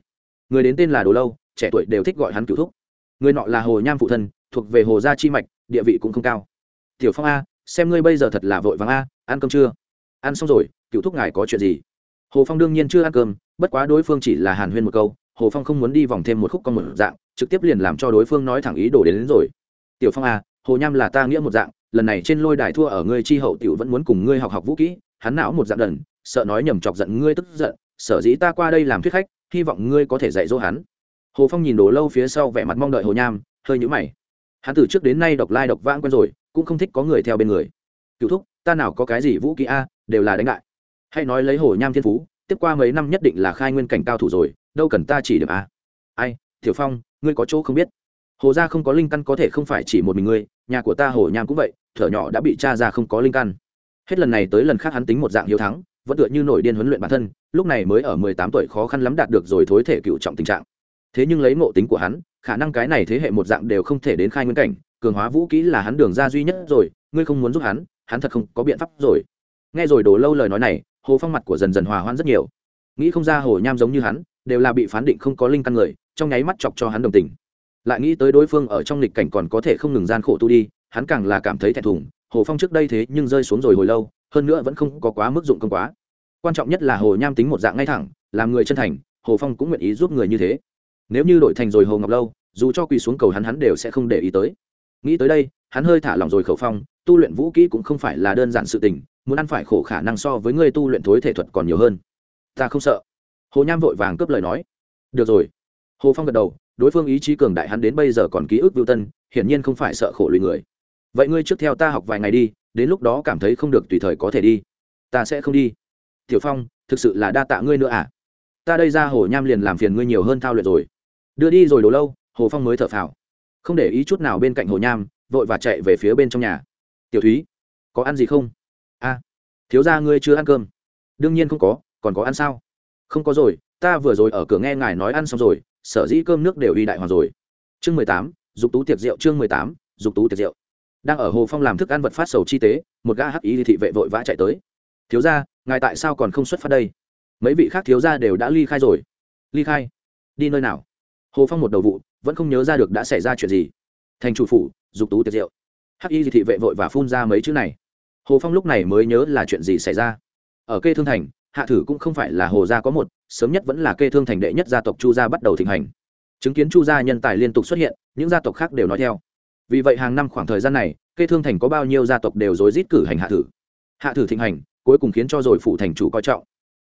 Người đến tên là đồ lâu, trẻ tuổi đều thích gọi hắn cựu thúc. Người nọ là hồ nham phụ thân, thuộc về hồ gia chi mạch, địa vị cũng không cao. Tiểu phong a, xem ngươi bây giờ thật là vội vàng a, ăn cơm chưa? Ăn xong rồi cựu thúc ngài có chuyện gì? Hồ phong đương nhiên chưa ăn cơm, bất quá đối phương chỉ là hàn huyên một câu hồ phong không muốn đi vòng thêm một khúc con một dạng trực tiếp liền làm cho đối phương nói thẳng ý đồ đến, đến rồi. Tiểu phong a hồ nham là ta nghĩa một dạng lần này trên lôi đài thua ở ngươi chi hậu tiểu vẫn muốn cùng ngươi học học vũ kỹ hắn não một dạng đần sợ nói nhầm chọc giận ngươi tức giận sở dĩ ta qua đây làm thuyết khách hy vọng ngươi có thể dạy dỗ hắn. Hồ phong nhìn đồ lâu phía sau vẻ mặt mong đợi hồ nham hơi nhũ mày. Hắn từ trước đến nay độc lai độc vãng quen rồi cũng không thích có người theo bên người. Cựu thúc ta nào có cái gì vũ kỹ a đều là đánh lại hay nói lấy hồ nham thiên phú tiếp qua mấy năm nhất định là khai nguyên cảnh cao thủ rồi đâu cần ta chỉ điểm a. Ai thiểu phong, ngươi có chỗ không biết. Hồ gia không có linh căn có thể không phải chỉ một mình ngươi, nhà của ta hồ nham cũng vậy, thở nhỏ đã bị cha ra không có linh căn. Hết lần này tới lần khác hắn tính một dạng hiếu thắng, vẫn tựa như nổi điên huấn luyện bản thân, lúc này mới ở mười tám tuổi khó khăn lắm đạt được rồi thối thể cựu trọng tình trạng. Thế nhưng lấy ngộ tính của hắn, khả năng cái này thế hệ một dạng đều không thể đến khai nguyên cảnh, cường hóa vũ kỹ là hắn đường ra duy nhất rồi, ngươi không muốn giúp hắn hắn thật không có biện pháp rồi. Nghe rồi đổ lâu lời nói này, hồ phong mặt của dần dần hòa hoãn rất nhiều. Nghĩ không ra hồ nham giống như hắn đều là bị phán định không có linh căn người, trong nháy mắt chọc cho hắn đồng tình. Lại nghĩ tới đối phương ở trong lịch cảnh còn có thể không ngừng gian khổ tu đi, hắn càng là cảm thấy thẹn thùng, hồ phong trước đây thế nhưng rơi xuống rồi hồi lâu, hơn nữa vẫn không có quá mức dụng công quá. Quan trọng nhất là hồ nham tính một dạng ngay thẳng, làm người chân thành, hồ phong cũng nguyện ý giúp người như thế. Nếu như đổi thành rồi hồ ngọc lâu, dù cho quỳ xuống cầu hắn hắn đều sẽ không để ý tới. Nghĩ tới đây, hắn hơi thả lỏng rồi khẩu phong, tu luyện vũ kỹ cũng không phải là đơn giản sự tình, muốn ăn phải khổ khả năng so với người tu luyện thối thể thuật còn nhiều hơn. Ta không sợ hồ nham vội vàng cướp lời nói. Được rồi. Hồ phong gật đầu, đối phương ý chí cường đại hắn đến bây giờ còn ký ức vưu tân, hiển nhiên không phải sợ khổ lụy người. Vậy ngươi trước theo ta học vài ngày đi, đến lúc đó cảm thấy không được tùy thời có thể đi. Ta sẽ không đi. Tiểu phong, thực sự là đa tạ ngươi nữa à? Ta đây ra hồ nham liền làm phiền ngươi nhiều hơn thao luyện rồi. Đưa đi rồi đồ lâu, hồ phong mới thở phào. Không để ý chút nào bên cạnh hồ nham, vội và chạy về phía bên trong nhà. Tiểu thúy, có ăn gì không? A thiếu ra ngươi chưa ăn cơm. Đương nhiên không có, còn có ăn sao? Không có rồi, ta vừa rồi ở cửa nghe ngài nói ăn xong rồi, sở dĩ cơm nước đều y đại hoàng rồi. Chương mười tám, dục tú tiệc rượu, chương mười tám, dục tú tiệc rượu. Đang ở hồ phong làm thức ăn vật phát sầu chi tế, một gã hắc ý thị vệ vội vã chạy tới. Thiếu ra ngài tại sao còn không xuất phát đây? Mấy vị khác thiếu ra đều đã ly khai rồi. Ly khai? Đi nơi nào? Hồ phong một đầu vụ, vẫn không nhớ ra được đã xảy ra chuyện gì. Thành chủ phủ, dục tú tiệc rượu. Hắc y thị vệ vội và phun ra mấy chữ này. Hồ phong lúc này mới nhớ là chuyện gì xảy ra. Ở kê thương thành hạ thử cũng không phải là hồ gia có một, sớm nhất vẫn là kê thương thành đệ nhất gia tộc chu gia bắt đầu thịnh hành. Chứng kiến chu gia nhân tài liên tục xuất hiện, những gia tộc khác đều nói theo. Vì vậy hàng năm khoảng thời gian này, kê thương thành có bao nhiêu gia tộc đều rối rít cử hành hạ thử. Hạ thử thịnh hành, cuối cùng khiến cho rồi phụ thành chủ coi trọng.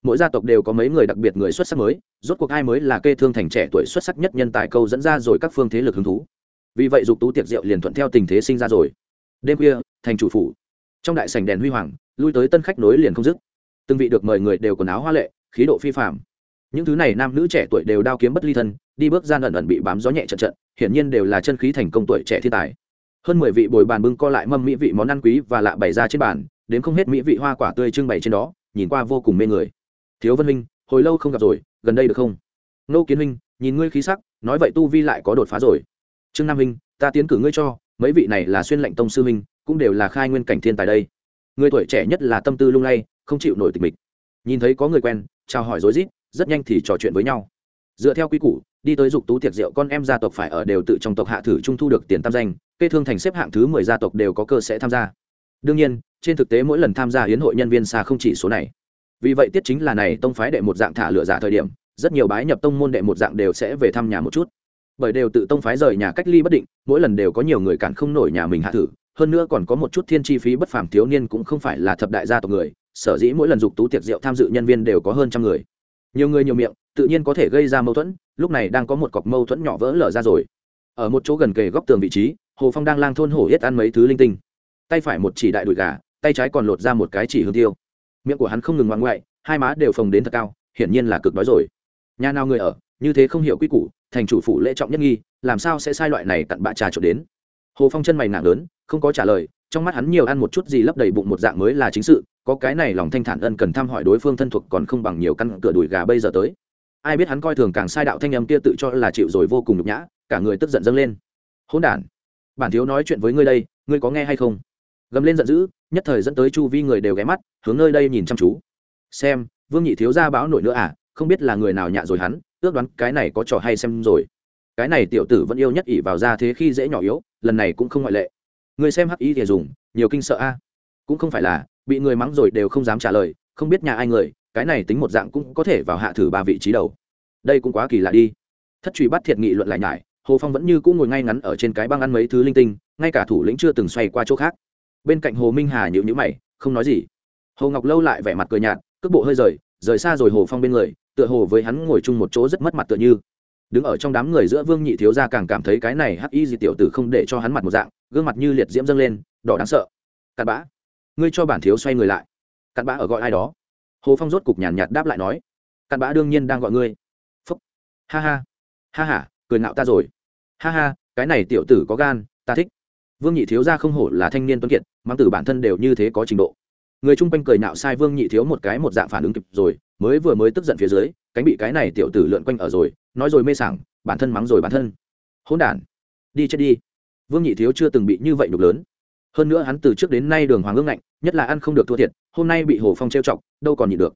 Mỗi gia tộc đều có mấy người đặc biệt người xuất sắc mới, rốt cuộc ai mới là kê thương thành trẻ tuổi xuất sắc nhất nhân tài câu dẫn ra rồi các phương thế lực hứng thú. Vì vậy dục tú tiệc rượu liền thuận theo tình thế sinh ra rồi. Đêm khuya, thành chủ phủ. Trong đại sảnh đèn huy hoàng, lui tới tân khách nối liền không dứt từng vị được mời người đều quần áo hoa lệ, khí độ phi phạm những thứ này nam nữ trẻ tuổi đều đao kiếm bất ly thân, đi bước gian ẩn ẩn bị bám gió nhẹ trận trận, hiển nhiên đều là chân khí thành công tuổi trẻ thiên tài. Hơn mười vị bồi bàn bưng co lại mâm mỹ vị món ăn quý và lạ bày ra trên bàn đến không hết mỹ vị hoa quả tươi trưng bày trên đó, nhìn qua vô cùng mê người. Thiếu vân minh hồi lâu không gặp rồi, gần đây được không? Nô kiến minh nhìn ngươi khí sắc, nói vậy tu vi lại có đột phá rồi. Trương nam minh ta tiến cử ngươi cho, mấy vị này là xuyên lệnh tông sư minh cũng đều là khai nguyên cảnh thiên tài đây. Người tuổi trẻ nhất là tâm tư lung lay không chịu nổi tịch mịch. Nhìn thấy có người quen, chào hỏi rối rít, rất nhanh thì trò chuyện với nhau. Dựa theo quy củ, đi tới dục tú tiệc rượu, con em gia tộc phải ở đều tự trong tộc hạ thử trung thu được tiền tam danh, kê thương thành xếp hạng thứ mười gia tộc đều có cơ sẽ tham gia. Đương nhiên, trên thực tế mỗi lần tham gia hiến hội nhân viên xa không chỉ số này. Vì vậy tiết chính là này tông phái đệ một dạng thả lựa giả thời điểm, rất nhiều bái nhập tông môn đệ một dạng đều sẽ về thăm nhà một chút. Bởi đều tự tông phái rời nhà cách ly bất định, mỗi lần đều có nhiều người cản không nổi nhà mình hạ thử hơn nữa còn có một chút thiên chi phí bất phàm thiếu niên cũng không phải là thập đại gia tộc người, sở dĩ mỗi lần dục tú tiệc rượu tham dự nhân viên đều có hơn trăm người. Nhiều người nhiều miệng, tự nhiên có thể gây ra mâu thuẫn, lúc này đang có một cọc mâu thuẫn nhỏ vỡ lở ra rồi. Ở một chỗ gần kề góc tường vị trí, hồ phong đang lang thôn hổ yết ăn mấy thứ linh tinh. Tay phải một chỉ đại đùi gà, tay trái còn lột ra một cái chỉ hương tiêu. Miệng của hắn không ngừng ngoan ngoại hai má đều phồng đến thật cao, hiển nhiên là cực đói rồi. Nhà nào người ở, như thế không hiểu quy củ, thành chủ phủ lễ trọng nhất nghi, làm sao sẽ sai loại này tận bạ trà trộn đến? Hồ phong chân mày nặng lớn không có trả lời, trong mắt hắn nhiều ăn một chút gì lấp đầy bụng một dạng mới là chính sự, có cái này lòng thanh thản ân cần thăm hỏi đối phương thân thuộc còn không bằng nhiều căn cửa đùi gà bây giờ tới. Ai biết hắn coi thường càng sai đạo thanh âm kia tự cho là chịu rồi vô cùng nhục nhã, cả người tức giận dâng lên. Hôn đản, bản thiếu nói chuyện với ngươi đây, ngươi có nghe hay không? Gầm lên giận dữ, nhất thời dẫn tới chu vi người đều ghé mắt, hướng nơi đây nhìn chăm chú. Xem, vương nhị thiếu gia báo nổi nữa à không biết là người nào nhạ rồi hắn, ước đoán cái này có trò hay xem rồi. Cái này tiểu tử vẫn yêu nhất ỷ vào ra thế khi dễ nhỏ yếu, lần này cũng không ngoại lệ người xem hắc y thì dùng, nhiều kinh sợ a. Cũng không phải là, bị người mắng rồi đều không dám trả lời, không biết nhà ai người, cái này tính một dạng cũng có thể vào hạ thử ba vị trí đầu. Đây cũng quá kỳ lạ đi. Thất truy bắt thiệt nghị luận lại nhải, hồ phong vẫn như cũng ngồi ngay ngắn ở trên cái băng ăn mấy thứ linh tinh, ngay cả thủ lĩnh chưa từng xoay qua chỗ khác. Bên cạnh hồ minh hà nhịu nhữ mày, không nói gì. Hồ ngọc lâu lại vẻ mặt cười nhạt, cước bộ hơi rời rời xa rồi hồ phong bên người, tựa hồ với hắn ngồi chung một chỗ rất mất mặt tựa như. Đứng ở trong đám người giữa vương nhị thiếu gia càng cảm thấy cái này hắc y gì tiểu tử không để cho hắn mặt một dạng gương mặt như liệt diễm dâng lên, đỏ đáng sợ. Cặn bã. Ngươi cho bản thiếu xoay người lại. Cặn bã ở gọi ai đó. Hồ phong rốt cục nhàn nhạt đáp lại nói. Cặn bã đương nhiên đang gọi ngươi. Phúc. Ha ha. Ha ha, cười nạo ta rồi. Ha ha, cái này tiểu tử có gan, ta thích. Vương nhị thiếu gia không hổ là thanh niên tuấn kiệt mang từ bản thân đều như thế có trình độ. Người chung quanh cười nạo sai vương nhị thiếu một cái một dạng phản ứng kịp rồi, mới vừa mới tức giận phía dưới, cánh bị cái này tiểu tử lượn quanh ở rồi, nói rồi mê sảng, bản thân mắng rồi bản thân. Hỗn đản. Đi chết đi vương nhị thiếu chưa từng bị như vậy nhục lớn. Hơn nữa hắn từ trước đến nay đường hoàng ương ngạnh, nhất là ăn không được thua thiệt, hôm nay bị hồ phong trêu chọc, đâu còn nhịn được.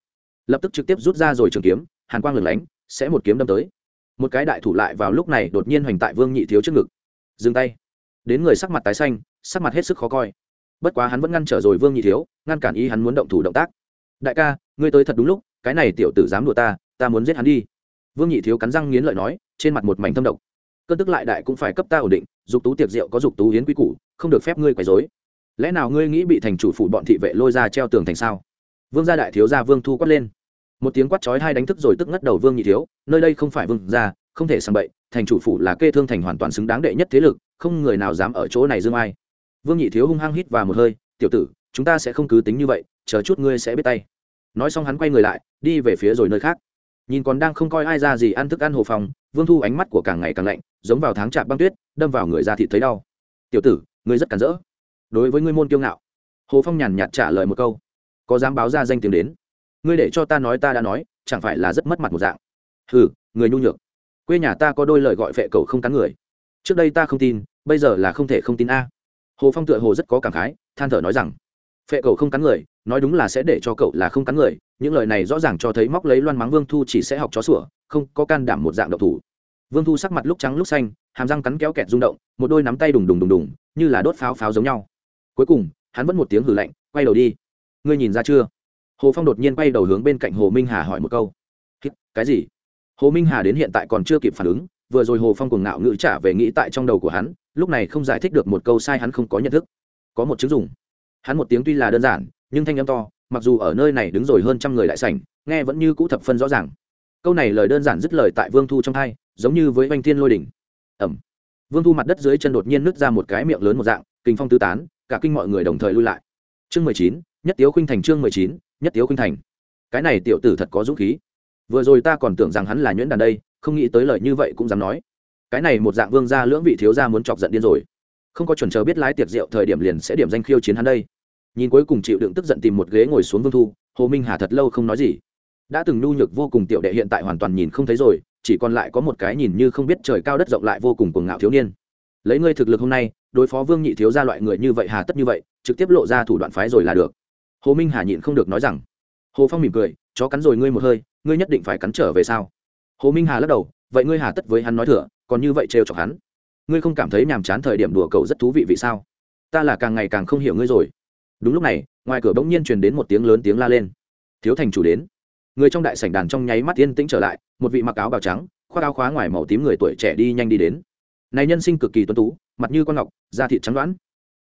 Lập tức trực tiếp rút ra rồi trường kiếm, hàn quang lửng lánh, sẽ một kiếm đâm tới. Một cái đại thủ lại vào lúc này đột nhiên hoành tại vương nhị thiếu trước ngực. Dừng tay. Đến người sắc mặt tái xanh, sắc mặt hết sức khó coi. Bất quá hắn vẫn ngăn trở rồi vương nhị thiếu, ngăn cản ý hắn muốn động thủ động tác. Đại ca, ngươi tới thật đúng lúc, cái này tiểu tử dám đùa ta ta muốn giết hắn đi. Vương nhị thiếu cắn răng nghiến lợi nói, trên mặt một mảnh thâm độc cơn tức lại đại cũng phải cấp ta ổn định, dục tú tiệc rượu có dục tú hiến quy củ, không được phép ngươi quấy dối lẽ nào ngươi nghĩ bị thành chủ phủ bọn thị vệ lôi ra treo tường thành sao? Vương gia đại thiếu gia vương thu quát lên. Một tiếng quát chói hai đánh thức rồi tức ngất đầu vương nhị thiếu, nơi đây không phải vương gia, không thể sang bậy, thành chủ phủ là kê thương thành hoàn toàn xứng đáng đệ nhất thế lực, không người nào dám ở chỗ này dương ai. Vương nhị thiếu hung hăng hít vào một hơi, tiểu tử, chúng ta sẽ không cứ tính như vậy, chờ chút ngươi sẽ biết tay. Nói xong hắn quay người lại, đi về phía rồi nơi khác. Nhìn còn đang không coi ai ra gì ăn thức ăn hồ phòng vương thu ánh mắt của càng ngày càng lạnh, giống vào tháng chạp băng tuyết, đâm vào người ra thịt thấy đau. Tiểu tử, ngươi rất cản rỡ. Đối với ngươi môn kiêu ngạo. Hồ phong nhàn nhạt trả lời một câu. Có dám báo ra danh tiếng đến? Ngươi để cho ta nói ta đã nói, chẳng phải là rất mất mặt một dạng? Ừ người nhu nhược. Quê nhà ta có đôi lời gọi vệ cầu không cắn người. Trước đây ta không tin, bây giờ là không thể không tin a. Hồ phong tựa hồ rất có cảm khái, than thở nói rằng, phệ cầu không cắn người nói đúng là sẽ để cho cậu là không cắn người, những lời này rõ ràng cho thấy móc lấy loan mắng vương thu chỉ sẽ học chó sủa, không có can đảm một dạng độc thủ. Vương thu sắc mặt lúc trắng lúc xanh, hàm răng cắn kéo kẹt rung động, một đôi nắm tay đùng đùng đùng đùng, như là đốt pháo pháo giống nhau. Cuối cùng, hắn vẫn một tiếng hử lạnh, quay đầu đi. Ngươi nhìn ra chưa? Hồ phong đột nhiên quay đầu hướng bên cạnh hồ minh hà hỏi một câu. Cái gì? Hồ minh hà đến hiện tại còn chưa kịp phản ứng, vừa rồi hồ phong cùng ngạo ngữ trả về nghĩ tại trong đầu của hắn, lúc này không giải thích được một câu sai hắn không có nhận thức. Có một chứng dùng. Hắn một tiếng tuy là đơn giản nhưng thanh âm to, mặc dù ở nơi này đứng rồi hơn trăm người đại sảnh, nghe vẫn như cũ thập phân rõ ràng. Câu này lời đơn giản dứt lời tại vương thu trong hai giống như với oanh thiên lôi đỉnh. Ẩm. Vương thu mặt đất dưới chân đột nhiên nứt ra một cái miệng lớn một dạng, kinh phong tư tán, cả kinh mọi người đồng thời lui lại. Chương mười chín, nhất tiếu khinh thành chương mười chín, nhất tiếu khinh thành. Cái này tiểu tử thật có dũng khí. Vừa rồi ta còn tưởng rằng hắn là nhuyễn đàn đây, không nghĩ tới lời như vậy cũng dám nói. Cái này một dạng vương gia lưỡng vị thiếu gia muốn chọc giận điên rồi. Không có chuẩn chờ biết lái tiệc rượu thời điểm liền sẽ điểm danh khiêu chiến hắn đây nhìn cuối cùng chịu đựng tức giận tìm một ghế ngồi xuống vương thu, hồ minh hà thật lâu không nói gì. Đã từng nhu nhược vô cùng tiểu đệ hiện tại hoàn toàn nhìn không thấy rồi, chỉ còn lại có một cái nhìn như không biết trời cao đất rộng lại vô cùng cuồng ngạo thiếu niên. Lấy ngươi thực lực hôm nay, đối phó vương nhị thiếu gia loại người như vậy hà tất như vậy, trực tiếp lộ ra thủ đoạn phái rồi là được. Hồ minh hà nhịn không được nói rằng, hồ phong mỉm cười, chó cắn rồi ngươi một hơi, ngươi nhất định phải cắn trở về sao? Hồ minh hà lắc đầu, vậy ngươi hà tất với hắn nói thừa, còn như vậy trêu chọc hắn. Ngươi không cảm thấy nhàm chán thời điểm đùa cậu rất thú vị vì sao? Ta là càng ngày càng không hiểu ngươi rồi đúng lúc này, ngoài cửa bỗng nhiên truyền đến một tiếng lớn tiếng la lên. Thiếu thành chủ đến. Người trong đại sảnh đàn trong nháy mắt yên tĩnh trở lại, một vị mặc áo bào trắng, khoác áo khóa ngoài màu tím người tuổi trẻ đi nhanh đi đến. Này nhân sinh cực kỳ tuấn tú, mặt như con ngọc, da thịt trắng đoán.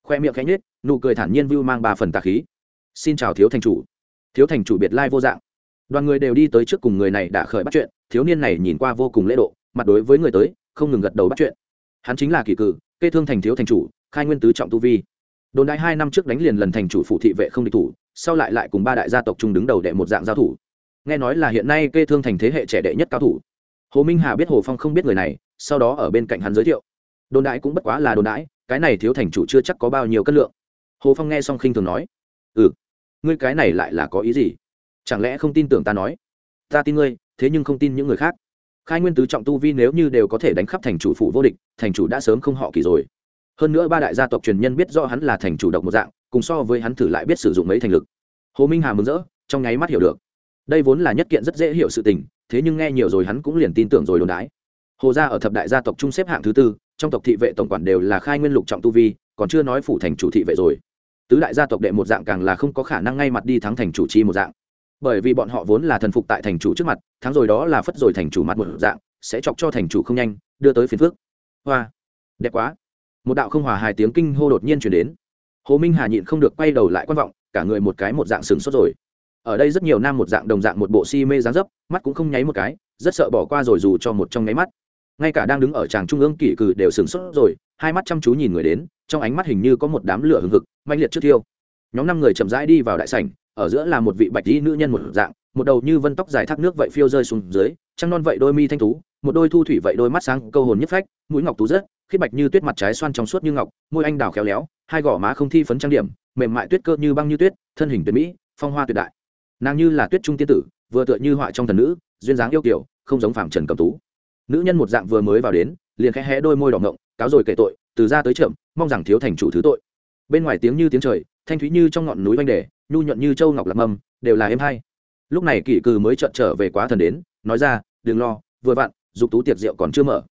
Khoe miệng khẽ nhếch, nụ cười thản nhiên vưu mang ba phần tà khí. Xin chào thiếu thành chủ. Thiếu thành chủ biệt lai vô dạng. Đoàn người đều đi tới trước cùng người này đã khởi bắt chuyện, thiếu niên này nhìn qua vô cùng lễ độ, mặt đối với người tới, không ngừng gật đầu bắt chuyện. Hắn chính là kỳ cử, kê thương thành thiếu thành chủ, khai nguyên tứ trọng tu vi đồn đại hai năm trước đánh liền lần thành chủ phụ thị vệ không địch thủ, sau lại lại cùng ba đại gia tộc chung đứng đầu đệ một dạng giao thủ. Nghe nói là hiện nay kê thương thành thế hệ trẻ đệ nhất cao thủ. Hồ minh hà biết hồ phong không biết người này, sau đó ở bên cạnh hắn giới thiệu. Đồn đại cũng bất quá là đồn đại, cái này thiếu thành chủ chưa chắc có bao nhiêu cân lượng. Hồ phong nghe xong khinh thường nói ừ ngươi cái này lại là có ý gì? Chẳng lẽ không tin tưởng ta nói? Ta tin ngươi, thế nhưng không tin những người khác. Khai nguyên tứ trọng tu vi nếu như đều có thể đánh khắp thành chủ phụ vô địch, thành chủ đã sớm không họ kỳ rồi hơn nữa ba đại gia tộc truyền nhân biết do hắn là thành chủ độc một dạng, cùng so với hắn thử lại biết sử dụng mấy thành lực. Hồ minh hà mừng rỡ, trong nháy mắt hiểu được. Đây vốn là nhất kiện rất dễ hiểu sự tình, thế nhưng nghe nhiều rồi hắn cũng liền tin tưởng rồi đồn đái hồ gia ở thập đại gia tộc trung xếp hạng thứ tư, trong tộc thị vệ tổng quản đều là khai nguyên lục trọng tu vi, còn chưa nói phủ thành chủ thị vệ rồi. Tứ đại gia tộc đệ một dạng càng là không có khả năng ngay mặt đi thắng thành chủ chi một dạng. Bởi vì bọn họ vốn là thần phục tại thành chủ trước mặt, thắng rồi đó là phất rồi thành chủ mặt một dạng, sẽ chọc cho thành chủ không nhanh, đưa tới phiền phước hoa. Đẹp quá một đạo không hòa hài tiếng kinh hô đột nhiên chuyển đến. Hồ minh hà nhịn không được quay đầu lại quan vọng, cả người một cái một dạng sừng sốt rồi. Ở đây rất nhiều nam một dạng đồng dạng một bộ si mê dáng dấp, mắt cũng không nháy một cái, rất sợ bỏ qua rồi dù cho một trong nháy mắt. Ngay cả đang đứng ở tràng trung ương kỷ cử đều sừng sốt rồi, hai mắt chăm chú nhìn người đến, trong ánh mắt hình như có một đám lửa hừng hực manh liệt trước thiêu. Nhóm năm người chậm rãi đi vào đại sảnh, ở giữa là một vị bạch y nữ nhân một dạng, một đầu như vân tóc dài thác nước vậy phiêu rơi xuống dưới, trăng non vậy đôi mi thanh tú một đôi thu thủy vậy đôi mắt sáng, câu hồn nhất phách, mũi ngọc tú rất khiết bạch như tuyết mặt trái xoan trong suốt như ngọc, môi anh đào khéo léo, hai gò má không thi phấn trang điểm, mềm mại tuyết cơ như băng như tuyết, thân hình tuyệt mỹ, phong hoa tuyệt đại. Nàng như là tuyết trung tiên tử, vừa tựa như họa trong thần nữ, duyên dáng yêu kiểu không giống phạm trần cầm tú. Nữ nhân một dạng vừa mới vào đến, liền khẽ hé đôi môi đỏ ngộng, cáo rồi kể tội, từ ra tới chậm mong rằng thiếu thành chủ thứ tội. Bên ngoài tiếng như tiếng trời, thanh thúy như trong ngọn núi oanh đề, nhu nhuận như châu ngọc lạc mâm, đều là êm hay. Lúc này kỷ cừ mới chợt trở về quá thần đến, nói ra, đừng lo, vừa vặn dục tú tiệc rượu còn chưa mở.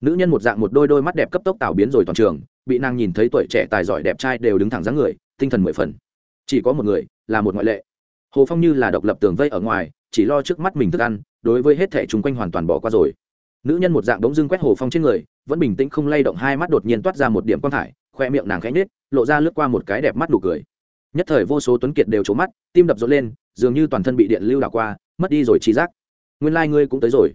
Nữ nhân một dạng một đôi đôi mắt đẹp cấp tốc tạo biến rồi toàn trường, bị nàng nhìn thấy tuổi trẻ tài giỏi đẹp trai đều đứng thẳng dáng người, tinh thần mười phần. Chỉ có một người, là một ngoại lệ. Hồ phong như là độc lập tường vây ở ngoài, chỉ lo trước mắt mình thức ăn, đối với hết thẻ chung quanh hoàn toàn bỏ qua rồi. Nữ nhân một dạng bỗng dưng quét hồ phong trên người, vẫn bình tĩnh không lay động hai mắt đột nhiên toát ra một điểm quang thải, khoe miệng nàng khẽ nết lộ ra lướt qua một cái đẹp mắt đủ cười. Nhất thời vô số tuấn kiệt đều trố mắt, tim đập rộn lên, dường như toàn thân bị điện lưu đảo qua, mất đi rồi trí giác. Nguyên lai、like、ngươi cũng tới rồi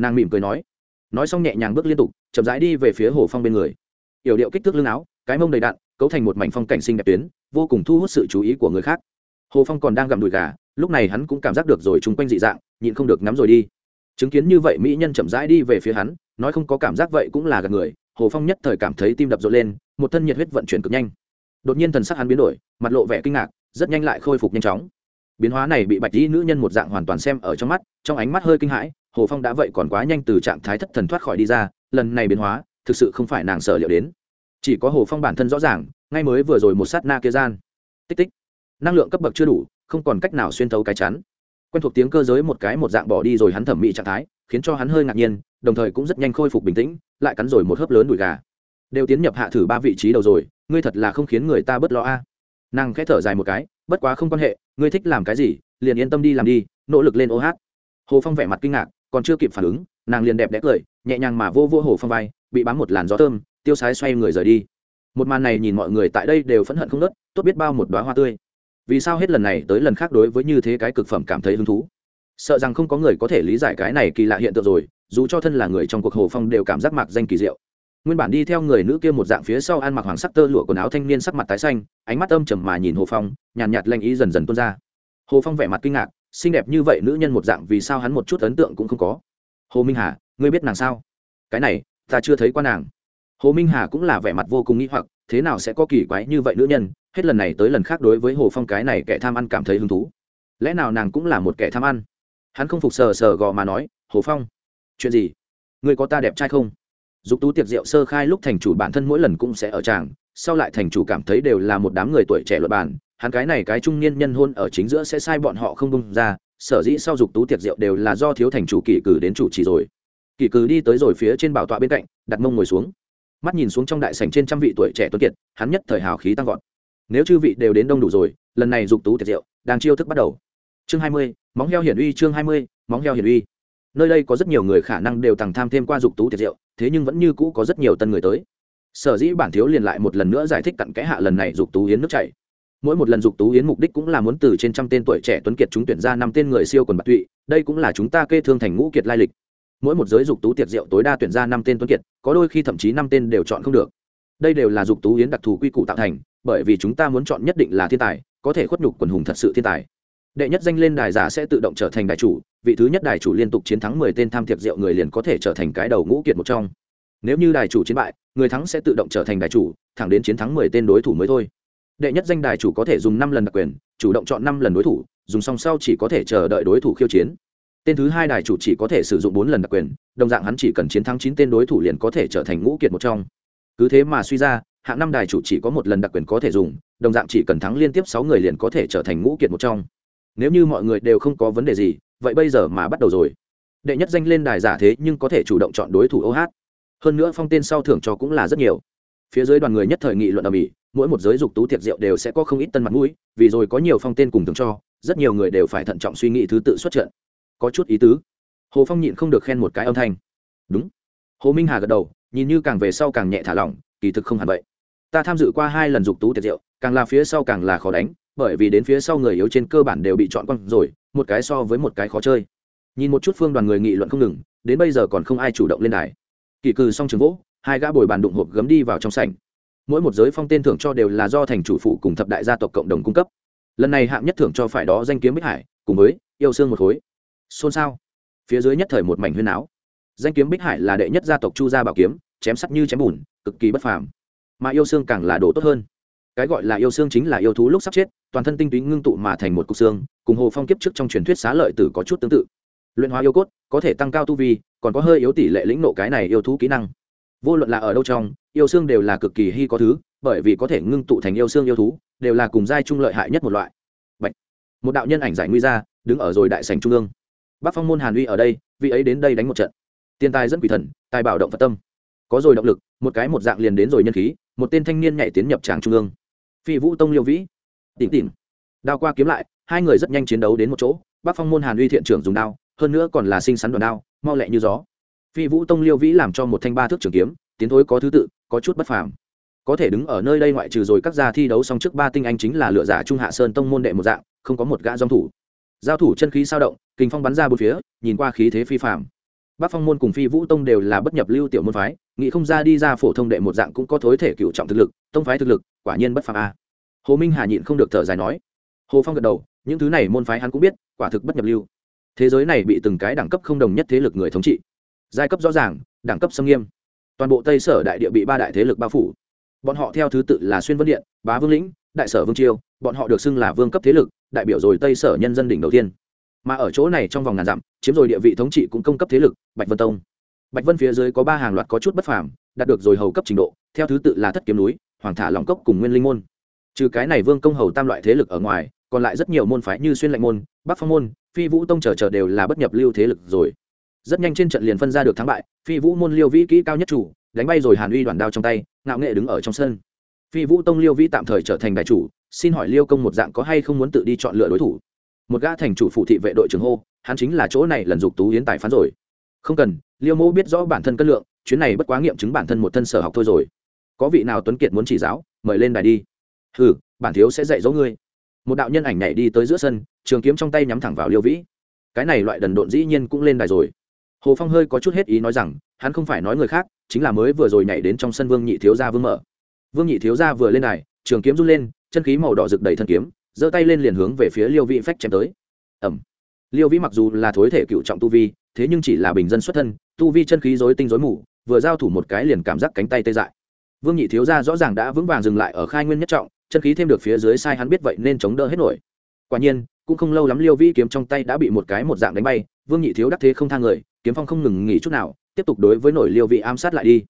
nàng mỉm cười nói. Nói xong nhẹ nhàng bước liên tục, chậm rãi đi về phía hồ phong bên người. Yểu điệu kích thước lưng áo, cái mông đầy đạn cấu thành một mảnh phong cảnh xinh đẹp tuyến, vô cùng thu hút sự chú ý của người khác. Hồ phong còn đang gặm đùi gà, lúc này hắn cũng cảm giác được rồi chung quanh dị dạng, nhịn không được ngắm rồi đi. Chứng kiến như vậy mỹ nhân chậm rãi đi về phía hắn, nói không có cảm giác vậy cũng là gạt người, hồ phong nhất thời cảm thấy tim đập rộn lên, một thân nhiệt huyết vận chuyển cực nhanh. Đột nhiên thần sắc hắn biến đổi, mặt lộ vẻ kinh ngạc, rất nhanh lại khôi phục nhanh chóng. Biến hóa này bị bạch dĩ nữ nhân một dạng hoàn toàn xem ở trong mắt, trong ánh mắt hơi kinh hãi hồ phong đã vậy còn quá nhanh từ trạng thái thất thần thoát khỏi đi ra, lần này biến hóa, thực sự không phải nàng sợ liệu đến. Chỉ có hồ phong bản thân rõ ràng, ngay mới vừa rồi một sát na kia gian. Tích tích. Năng lượng cấp bậc chưa đủ, không còn cách nào xuyên thấu cái chắn. Quen thuộc tiếng cơ giới một cái một dạng bỏ đi rồi hắn thẩm mỹ trạng thái, khiến cho hắn hơi ngạc nhiên, đồng thời cũng rất nhanh khôi phục bình tĩnh, lại cắn rồi một hớp lớn đùi gà. Đều tiến nhập hạ thử ba vị trí đầu rồi, ngươi thật là không khiến người ta bớt lo a. Nàng khẽ thở dài một cái, bất quá không quan hệ, ngươi thích làm cái gì, liền yên tâm đi làm đi, nỗ lực lên ô hát. Hồ phong vẻ mặt kinh ngạc còn chưa kịp phản ứng nàng liền đẹp đẽ cười nhẹ nhàng mà vô vô hồ phong vai bị bám một làn gió thơm tiêu sái xoay người rời đi. Một màn này nhìn mọi người tại đây đều phẫn hận không nớt tốt biết bao một đoá hoa tươi. Vì sao hết lần này tới lần khác đối với như thế cái cực phẩm cảm thấy hứng thú? Sợ rằng không có người có thể lý giải cái này kỳ lạ hiện tượng rồi dù cho thân là người trong cuộc hồ phong đều cảm giác mạc danh kỳ diệu. Nguyên bản đi theo người nữ kia một dạng phía sau ăn mặc hoàng sắc tơ lụa quần áo thanh niên sắc mặt tái xanh ánh mắt âm trầm mà nhìn hồ phong nhàn nhạt, nhạt lanh ý dần dần tuôn ra. Hồ phong vẻ mặt kinh ngạc xinh đẹp như vậy nữ nhân một dạng vì sao hắn một chút ấn tượng cũng không có. Hồ minh hà, ngươi biết nàng sao? Cái này, ta chưa thấy qua nàng. Hồ minh hà cũng là vẻ mặt vô cùng nghĩ hoặc, thế nào sẽ có kỳ quái như vậy nữ nhân? Hết lần này tới lần khác đối với hồ phong cái này kẻ tham ăn cảm thấy hứng thú. Lẽ nào nàng cũng là một kẻ tham ăn? Hắn không phục sờ sờ gò mà nói, hồ phong, chuyện gì? Người có ta đẹp trai không? Dục tú tiệc rượu sơ khai lúc thành chủ bản thân mỗi lần cũng sẽ ở tràng, sau lại thành chủ cảm thấy đều là một đám người tuổi trẻ luật bản hắn cái này cái trung niên nhân hôn ở chính giữa sẽ sai bọn họ không bung ra, sở dĩ sau dục tú tiệc rượu đều là do thiếu thành chủ kỷ cử đến chủ trì rồi. Kỷ cử đi tới rồi phía trên bảo tọa bên cạnh, đặt mông ngồi xuống. Mắt nhìn xuống trong đại sảnh trên trăm vị tuổi trẻ tuấn kiệt, hắn nhất thời hào khí tăng vọt. Nếu chư vị đều đến đông đủ rồi, lần này dục tú tiệc rượu đang chiêu thức bắt đầu. Chương hai mươi, móng heo hiển uy, chương hai mươi, móng heo hiển uy. Nơi đây có rất nhiều người khả năng đều tàng tham thêm qua dục tú tiệc rượu, thế nhưng vẫn như cũ có rất nhiều tân người tới. Sở dĩ bản thiếu liền lại một lần nữa giải thích cặn kẽ hạ lần này dục tú hiến nước chảy mỗi một lần dục tú yến mục đích cũng là muốn từ trên trăm tên tuổi trẻ tuấn kiệt chúng tuyển ra năm tên người siêu quần bạc tụy, đây cũng là chúng ta kê thương thành ngũ kiệt lai lịch. Mỗi một giới dục tú tiệc rượu tối đa tuyển ra năm tên tuấn kiệt, có đôi khi thậm chí năm tên đều chọn không được. Đây đều là dục tú yến đặc thù quy củ tạo thành, bởi vì chúng ta muốn chọn nhất định là thiên tài, có thể khuất nhục quần hùng thật sự thiên tài. Đệ nhất danh lên đài giả sẽ tự động trở thành đại chủ, vị thứ nhất đài chủ liên tục chiến thắng mười tên tham tiệc rượu người liền có thể trở thành cái đầu ngũ kiệt một trong. Nếu như đài chủ chiến bại, người thắng sẽ tự động trở thành đài chủ, thẳng đến chiến thắng mười tên đối thủ mới thôi đệ nhất danh đài chủ có thể dùng năm lần đặc quyền, chủ động chọn năm lần đối thủ, dùng song sau chỉ có thể chờ đợi đối thủ khiêu chiến. Tên thứ hai đài chủ chỉ có thể sử dụng bốn lần đặc quyền, đồng dạng hắn chỉ cần chiến thắng chín tên đối thủ liền có thể trở thành ngũ kiệt một trong. Cứ thế mà suy ra, hạng năm đài chủ chỉ có một lần đặc quyền có thể dùng, đồng dạng chỉ cần thắng liên tiếp sáu người liền có thể trở thành ngũ kiệt một trong. Nếu như mọi người đều không có vấn đề gì, vậy bây giờ mà bắt đầu rồi. Đệ nhất danh lên đài giả thế nhưng có thể chủ động chọn đối thủ ô hát. Hơn nữa phong tên sau thưởng cho cũng là rất nhiều. Phía dưới đoàn người nhất thời nghị luận ở mỹ mỗi một giới dục tú tiệc rượu đều sẽ có không ít tân mặt mũi, vì rồi có nhiều phong tên cùng thưởng cho, rất nhiều người đều phải thận trọng suy nghĩ thứ tự xuất trận. Có chút ý tứ. Hồ phong nhịn không được khen một cái âm thanh. Đúng. Hồ minh hà gật đầu, nhìn như càng về sau càng nhẹ thả lỏng, kỳ thực không hẳn vậy. Ta tham dự qua hai lần dục tú tiệc rượu, càng là phía sau càng là khó đánh, bởi vì đến phía sau người yếu trên cơ bản đều bị chọn con rồi, một cái so với một cái khó chơi. Nhìn một chút phương đoàn người nghị luận không ngừng, đến bây giờ còn không ai chủ động lên đài. Kỳ cừ xong trường vỗ hai gã bồi bàn đụng hộp gấm đi vào trong sảnh mỗi một giới phong tên thưởng cho đều là do thành chủ phụ cùng thập đại gia tộc cộng đồng cung cấp. Lần này hạng nhất thưởng cho phải đó danh kiếm bích hải, cùng với yêu xương một khối. Xôn xao. Phía dưới nhất thời một mảnh huyên áo danh kiếm bích hải là đệ nhất gia tộc chu gia bảo kiếm, chém sắt như chém bùn, cực kỳ bất phàm. Mà yêu xương càng là đồ tốt hơn. Cái gọi là yêu xương chính là yêu thú lúc sắp chết, toàn thân tinh túy ngưng tụ mà thành một cục xương, cùng hồ phong kiếp trước trong truyền thuyết xá lợi tử có chút tương tự. Luyện hóa yêu cốt, có thể tăng cao tu vi, còn có hơi yếu tỷ lệ lĩnh nộ cái này yêu thú kỹ năng vô luận là ở đâu trong, yêu xương đều là cực kỳ hy có thứ, bởi vì có thể ngưng tụ thành yêu xương yêu thú, đều là cùng giai trung lợi hại nhất một loại. Bạch. một đạo nhân ảnh giải nguy ra, đứng ở rồi đại sành trung ương. Bác phong môn hàn uy ở đây, vị ấy đến đây đánh một trận. Tiền tài dẫn quỷ thần, tài bảo động phật tâm. Có rồi động lực, một cái một dạng liền đến rồi nhân khí, một tên thanh niên nhảy tiến nhập tràng trung ương. Phi vũ tông liêu vĩ. Tìm tìm đao qua kiếm lại, hai người rất nhanh chiến đấu đến một chỗ. Bác phong môn hàn uy thiện trưởng dùng đao, hơn nữa còn là sinh sắn đoàn đao, mau lẹ như gió phi vũ tông liêu vĩ làm cho một thanh ba thước trường kiếm, tiến thối có thứ tự, có chút bất phàm. Có thể đứng ở nơi đây ngoại trừ rồi các gia thi đấu xong trước ba tinh anh chính là lựa giả trung hạ sơn tông môn đệ một dạng, không có một gã dòng thủ. Giao thủ chân khí sao động kinh phong bắn ra bốn phía, nhìn qua khí thế phi phàm. Bác phong môn cùng phi vũ tông đều là bất nhập lưu tiểu môn phái, nghĩ không ra đi ra phổ thông đệ một dạng cũng có thối thể cựu trọng thực lực, tông phái thực lực, quả nhiên bất phàm a. Hồ minh hà nhịn không được thở dài nói. Hồ phong gật đầu, những thứ này môn phái hắn cũng biết, quả thực bất nhập lưu. Thế giới này bị từng cái đẳng cấp không đồng nhất thế lực người thống trị giai cấp rõ ràng, đẳng cấp xâm nghiêm. Toàn bộ tây sở đại địa bị ba đại thế lực bao phủ. Bọn họ theo thứ tự là xuyên vân điện, bá vương lĩnh, đại sở vương triều, bọn họ được xưng là vương cấp thế lực, đại biểu rồi tây sở nhân dân đỉnh đầu tiên. Mà ở chỗ này trong vòng ngàn dặm, chiếm rồi địa vị thống trị cũng công cấp thế lực, bạch vân tông. Bạch vân phía dưới có ba hàng loạt có chút bất phàm, đạt được rồi hầu cấp trình độ, theo thứ tự là thất kiếm núi, hoàng thả lòng cốc cùng nguyên linh môn. Trừ cái này vương công hầu tam loại thế lực ở ngoài, còn lại rất nhiều môn phái như xuyên lạnh môn, bắc phong môn, phi vũ tông chờ chờ đều là bất nhập lưu thế lực rồi rất nhanh trên trận liền phân ra được thắng bại, phi vũ môn liêu vĩ kỹ cao nhất chủ, đánh bay rồi hàn uy đoàn đao trong tay, ngạo nghệ đứng ở trong sân. Phi vũ tông liêu vĩ tạm thời trở thành đại chủ, xin hỏi liêu công một dạng có hay không muốn tự đi chọn lựa đối thủ? Một gã thành chủ phụ thị vệ đội trưởng hô, hắn chính là chỗ này lần dục tú hiến tài phán rồi. Không cần, liêu mẫu biết rõ bản thân cân lượng, chuyến này bất quá nghiệm chứng bản thân một thân sở học thôi rồi. Có vị nào tuấn kiệt muốn chỉ giáo, mời lên đài đi. Ừ bản thiếu sẽ dạy dỗ ngươi. Một đạo nhân ảnh nhảy đi tới giữa sân, trường kiếm trong tay nhắm thẳng vào liêu vĩ. Cái này loại đần độn dĩ nhiên cũng lên đài rồi hồ phong hơi có chút hết ý nói rằng hắn không phải nói người khác chính là mới vừa rồi nhảy đến trong sân vương nhị thiếu gia vương mở. Vương nhị thiếu gia vừa lên này, trường kiếm run lên chân khí màu đỏ rực đầy thân kiếm giơ tay lên liền hướng về phía liêu vĩ phách chém tới. Ẩm liêu vĩ mặc dù là thối thể cựu trọng tu vi thế nhưng chỉ là bình dân xuất thân tu vi chân khí dối tinh dối mù vừa giao thủ một cái liền cảm giác cánh tay tê dại. Vương nhị thiếu gia rõ ràng đã vững vàng dừng lại ở khai nguyên nhất trọng chân khí thêm được phía dưới sai hắn biết vậy nên chống đỡ hết nổi. Quả nhiên cũng không lâu lắm liêu vĩ kiếm trong tay đã bị một cái một dạng đánh bay vương nhị thiếu đắc thế không thang người kiếm phong không ngừng nghỉ chút nào, tiếp tục đối với nổi liêu vĩ ám sát lại đi.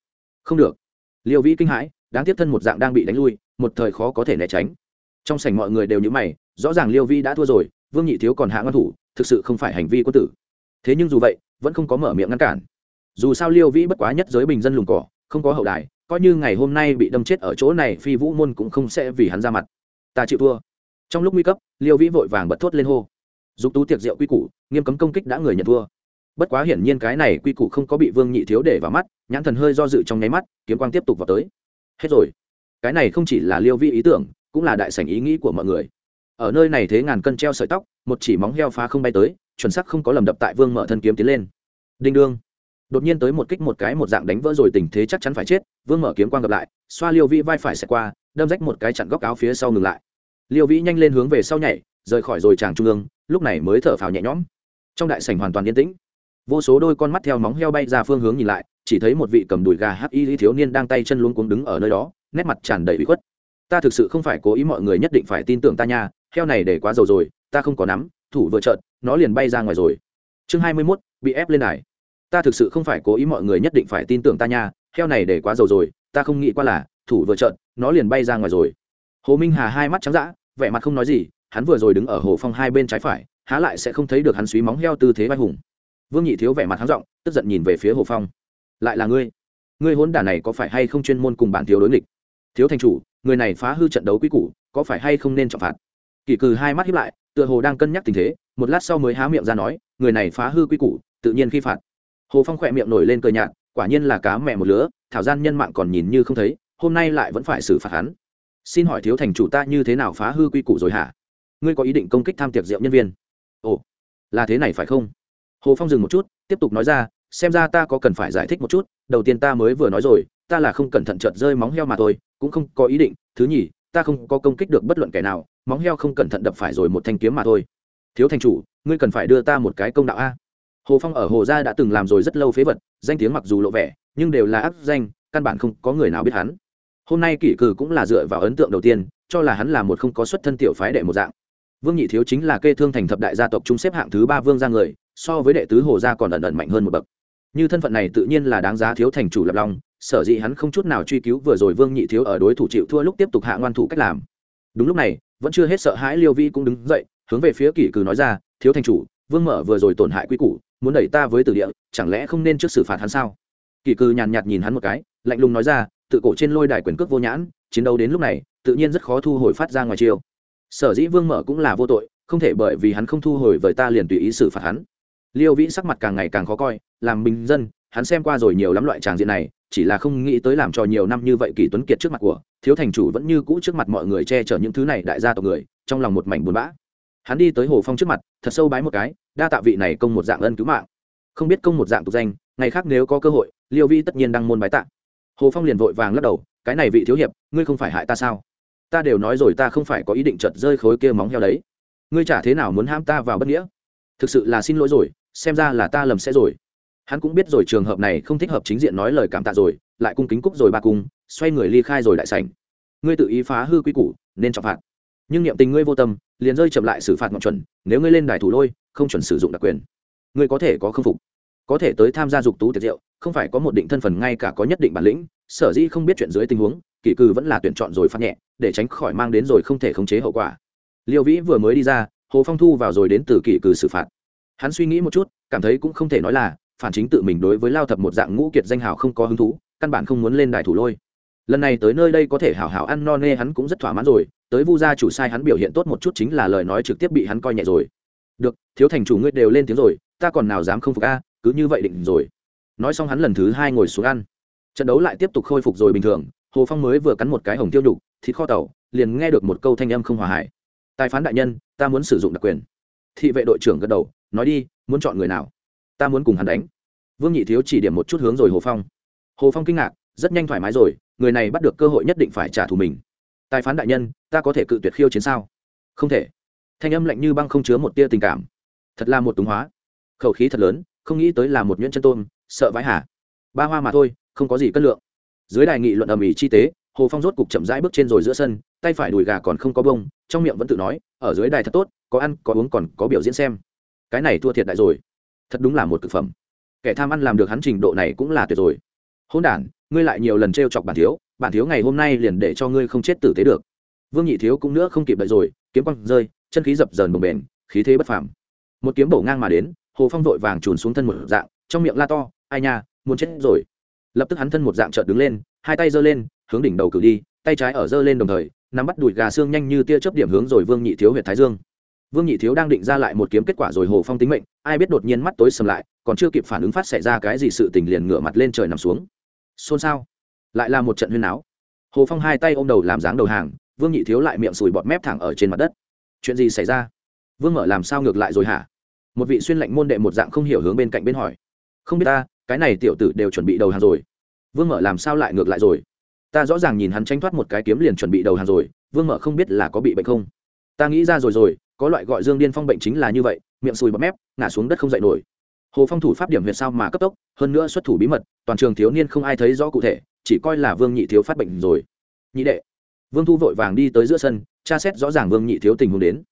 Không được. Liêu vĩ kinh hãi, đáng tiếp thân một dạng đang bị đánh lui, một thời khó có thể né tránh. Trong sảnh mọi người đều nhữ mày, rõ ràng liêu vĩ đã thua rồi, vương nhị thiếu còn hạ ngăn thủ, thực sự không phải hành vi quân tử. Thế nhưng dù vậy, vẫn không có mở miệng ngăn cản. Dù sao liêu vĩ bất quá nhất giới bình dân lùng cỏ, không có hậu đài, coi như ngày hôm nay bị đâm chết ở chỗ này, phi vũ môn cũng không sẽ vì hắn ra mặt. Ta chịu thua. Trong lúc nguy cấp, liêu vĩ vội vàng bật thốt lên hô. Dục tú tiệc rượu quy củ, nghiêm cấm công kích đã người nhận thua bất quá hiển nhiên cái này quy củ không có bị vương nhị thiếu để vào mắt, nhãn thần hơi do dự trong nháy mắt, kiếm quang tiếp tục vào tới. Hết rồi. Cái này không chỉ là liêu vi ý tưởng, cũng là đại sảnh ý nghĩ của mọi người. Ở nơi này thế ngàn cân treo sợi tóc, một chỉ móng heo phá không bay tới, chuẩn sắc không có lầm đập tại vương mở thân kiếm tiến lên. Đinh đương. Đột nhiên tới một kích một cái một dạng đánh vỡ rồi tình thế chắc chắn phải chết, vương mở kiếm quang gặp lại, xoa liêu vi vai phải xẹt qua, đâm rách một cái chặn góc áo phía sau ngừng lại. Liêu vĩ nhanh lên hướng về sau nhảy, rời khỏi rồi tràng trung ương, lúc này mới thở phào nhẹ nhõm. Trong đại sảnh hoàn toàn yên tĩnh vô số đôi con mắt theo móng heo bay ra phương hướng nhìn lại chỉ thấy một vị cầm đùi gà hắc y thiếu niên đang tay chân luống cuống đứng ở nơi đó nét mặt tràn đầy bị khuất. Ta thực sự không phải cố ý mọi người nhất định phải tin tưởng ta nha heo này để quá dầu rồi ta không có nắm thủ vừa trợn nó liền bay ra ngoài rồi. Chương hai mươi 21, bị ép lên này. Ta thực sự không phải cố ý mọi người nhất định phải tin tưởng ta nha heo này để quá dầu rồi ta không nghĩ qua là thủ vừa trợn nó liền bay ra ngoài rồi. Hồ minh hà hai mắt trắng dã vẻ mặt không nói gì hắn vừa rồi đứng ở hồ phong hai bên trái phải há lại sẽ không thấy được hắn suý móng heo tư thế vai hùng vương nhị thiếu vẻ mặt hắn giọng, tức giận nhìn về phía hồ phong. Lại là ngươi? Ngươi hốn đả này có phải hay không chuyên môn cùng bản thiếu đối nghịch? Thiếu thành chủ, người này phá hư trận đấu quý củ, có phải hay không nên trọng phạt? Kỷ cừ hai mắt hiếp lại, tựa hồ đang cân nhắc tình thế, một lát sau mới há miệng ra nói, người này phá hư quý củ, tự nhiên khi phạt. Hồ phong khỏe miệng nổi lên cờ nhạt, quả nhiên là cá mẹ một lứa, thảo gian nhân mạng còn nhìn như không thấy, hôm nay lại vẫn phải xử phạt hắn. Xin hỏi thiếu thành chủ ta như thế nào phá hư quy củ rồi hả? Ngươi có ý định công kích tham tiệc rượu nhân viên? Ồ, là thế này phải không? Hồ phong dừng một chút, tiếp tục nói ra, xem ra ta có cần phải giải thích một chút, đầu tiên ta mới vừa nói rồi, ta là không cẩn thận trợt rơi móng heo mà thôi, cũng không có ý định, thứ nhì, ta không có công kích được bất luận kẻ nào, móng heo không cẩn thận đập phải rồi một thanh kiếm mà thôi. Thiếu thành chủ, ngươi cần phải đưa ta một cái công đạo a. Hồ phong ở hồ gia đã từng làm rồi rất lâu phế vật, danh tiếng mặc dù lộ vẻ, nhưng đều là áp danh, căn bản không có người nào biết hắn. Hôm nay kỷ cử cũng là dựa vào ấn tượng đầu tiên, cho là hắn là một không có xuất thân tiểu phái đệ một dạng. Vương nhị thiếu chính là kê thương thành thập đại gia tộc chúng xếp hạng thứ ba vương gia người so với đệ tứ hồ gia còn ẩn ẩn mạnh hơn một bậc. Như thân phận này tự nhiên là đáng giá thiếu thành chủ lập lòng, sở dĩ hắn không chút nào truy cứu vừa rồi vương nhị thiếu ở đối thủ chịu thua lúc tiếp tục hạ ngoan thủ cách làm. Đúng lúc này, vẫn chưa hết sợ hãi liêu vi cũng đứng dậy, hướng về phía kỷ cử nói ra, thiếu thành chủ, vương mở vừa rồi tổn hại quy củ, muốn đẩy ta với tử địa, chẳng lẽ không nên trước xử phạt hắn sao? Kỷ cừ nhàn nhạt nhìn hắn một cái, lạnh lùng nói ra, tự cổ trên lôi đài quyền cước vô nhãn, chiến đấu đến lúc này, tự nhiên rất khó thu hồi phát ra ngoài chiêu. Sở dĩ vương mở cũng là vô tội, không thể bởi vì hắn không thu hồi với ta liền tùy ý xử phạt hắn liêu vĩ sắc mặt càng ngày càng khó coi, làm bình dân, hắn xem qua rồi nhiều lắm loại tràng diện này, chỉ là không nghĩ tới làm cho nhiều năm như vậy kỳ tuấn kiệt trước mặt của, thiếu thành chủ vẫn như cũ trước mặt mọi người che chở những thứ này đại gia tộc người, trong lòng một mảnh buồn bã. Hắn đi tới hồ phong trước mặt, thật sâu bái một cái, đa tạ vị này công một dạng ân cứu mạng. Không biết công một dạng tục danh, ngày khác nếu có cơ hội, liêu Vĩ tất nhiên đăng môn bái tạ. Hồ phong liền vội vàng lắc đầu, cái này vị thiếu hiệp, ngươi không phải hại ta sao? Ta đều nói rồi ta không phải có ý định chợt rơi khối kia móng heo đấy. Ngươi chả thế nào muốn ham ta vào bất nghĩa? Thực sự là xin lỗi rồi xem ra là ta lầm sẽ rồi. Hắn cũng biết rồi trường hợp này không thích hợp chính diện nói lời cảm tạ rồi, lại cung kính cúc rồi ba cung, xoay người ly khai rồi đại sảnh. Ngươi tự ý phá hư quy củ, nên trọng phạt. Nhưng niệm tình ngươi vô tâm, liền rơi chậm lại xử phạt ngọn chuẩn, nếu ngươi lên đài thủ lôi, không chuẩn sử dụng đặc quyền. Ngươi có thể có khâm phục, có thể tới tham gia dục tú tiệc rượu, không phải có một định thân phần ngay cả có nhất định bản lĩnh, sở dĩ không biết chuyện dưới tình huống kỷ cư vẫn là tuyển chọn rồi phát nhẹ, để tránh khỏi mang đến rồi không thể khống chế hậu quả. Liêu vĩ vừa mới đi ra, hồ phong thu vào rồi đến từ kỷ cư xử phạt hắn suy nghĩ một chút, cảm thấy cũng không thể nói là phản chính tự mình đối với lao thập một dạng ngũ kiệt danh hào không có hứng thú, căn bản không muốn lên đài thủ lôi. Lần này tới nơi đây có thể hảo hảo ăn no nê hắn cũng rất thỏa mãn rồi, tới vu gia chủ sai hắn biểu hiện tốt một chút chính là lời nói trực tiếp bị hắn coi nhẹ rồi. Được, thiếu thành chủ ngươi đều lên tiếng rồi, ta còn nào dám không phục a, cứ như vậy định rồi. Nói xong hắn lần thứ hai ngồi xuống ăn. Trận đấu lại tiếp tục khôi phục rồi bình thường, hồ phong mới vừa cắn một cái hồng tiêu nhục, thịt kho tàu, liền nghe được một câu thanh âm không hòa hải tài phán đại nhân, ta muốn sử dụng đặc quyền. Thị vệ đội trưởng gật đầu nói đi, muốn chọn người nào? Ta muốn cùng hắn đánh. Vương nhị thiếu chỉ điểm một chút hướng rồi hồ phong. Hồ phong kinh ngạc, rất nhanh thoải mái rồi, người này bắt được cơ hội nhất định phải trả thù mình. Tài phán đại nhân, ta có thể cự tuyệt khiêu chiến sao? Không thể. Thanh âm lạnh như băng không chứa một tia tình cảm. Thật là một túng hóa. Khẩu khí thật lớn, không nghĩ tới là một nhuyễn chân tôm, sợ vãi hả ba hoa mà thôi, không có gì cân lượng. Dưới đài nghị luận ầm ĩ chi tế, hồ phong rốt cục chậm rãi bước trên rồi giữa sân, tay phải đùi gà còn không có bông, trong miệng vẫn tự nói, ở dưới đài thật tốt, có ăn, có uống còn có biểu diễn xem cái này thua thiệt đại rồi. Thật đúng là một thực phẩm. Kẻ tham ăn làm được hắn trình độ này cũng là tuyệt rồi. Hôn đản, ngươi lại nhiều lần t chọc bản thiếu bản thiếu ngày hôm nay liền để cho ngươi không chết tử tế được. Vương nhị thiếu cũng nữa không kịp đợi rồi, kiếm quăng rơi, chân khí dập dờn bồng bền khí thế bất phàm. Một kiếm bổ ngang mà đến, hồ phong vội vàng trùn xuống thân một dạng, trong miệng la to, ai nha, muốn chết rồi. Lập tức hắn thân một dạng trợt đứng lên, hai tay giơ lên, hướng đỉnh đầu cử đi, tay trái ở giơ lên đồng thời, nắm bắt đùi gà xương nhanh như tia chớp điểm hướng rồi vương nhị thiếu huyệt thái dương vương nhị thiếu đang định ra lại một kiếm kết quả rồi hồ phong tính mệnh, ai biết đột nhiên mắt tối sầm lại, còn chưa kịp phản ứng phát xảy ra cái gì sự tình liền ngửa mặt lên trời nằm xuống. Xôn xao. Lại là một trận huyên áo hồ phong hai tay ôm đầu làm dáng đầu hàng, vương nhị thiếu lại miệng sùi bọt mép thẳng ở trên mặt đất. Chuyện gì xảy ra? Vương mở làm sao ngược lại rồi hả? Một vị xuyên lệnh môn đệ một dạng không hiểu hướng bên cạnh bên hỏi. Không biết ta, cái này tiểu tử đều chuẩn bị đầu hàng rồi. Vương mở làm sao lại ngược lại rồi? Ta rõ ràng nhìn hắn tranh thoát một cái kiếm liền chuẩn bị đầu hàng rồi, vương mở không biết là có bị bệnh không? Ta nghĩ ra rồi rồi có loại gọi dương điên phong bệnh chính là như vậy, miệng sùi bọt mép ngã xuống đất không dậy nổi. Hồ phong thủ pháp điểm huyệt sao mà cấp tốc, hơn nữa xuất thủ bí mật, toàn trường thiếu niên không ai thấy rõ cụ thể, chỉ coi là vương nhị thiếu phát bệnh rồi. Nhị đệ, vương thu vội vàng đi tới giữa sân, tra xét rõ ràng vương nhị thiếu tình huống đến.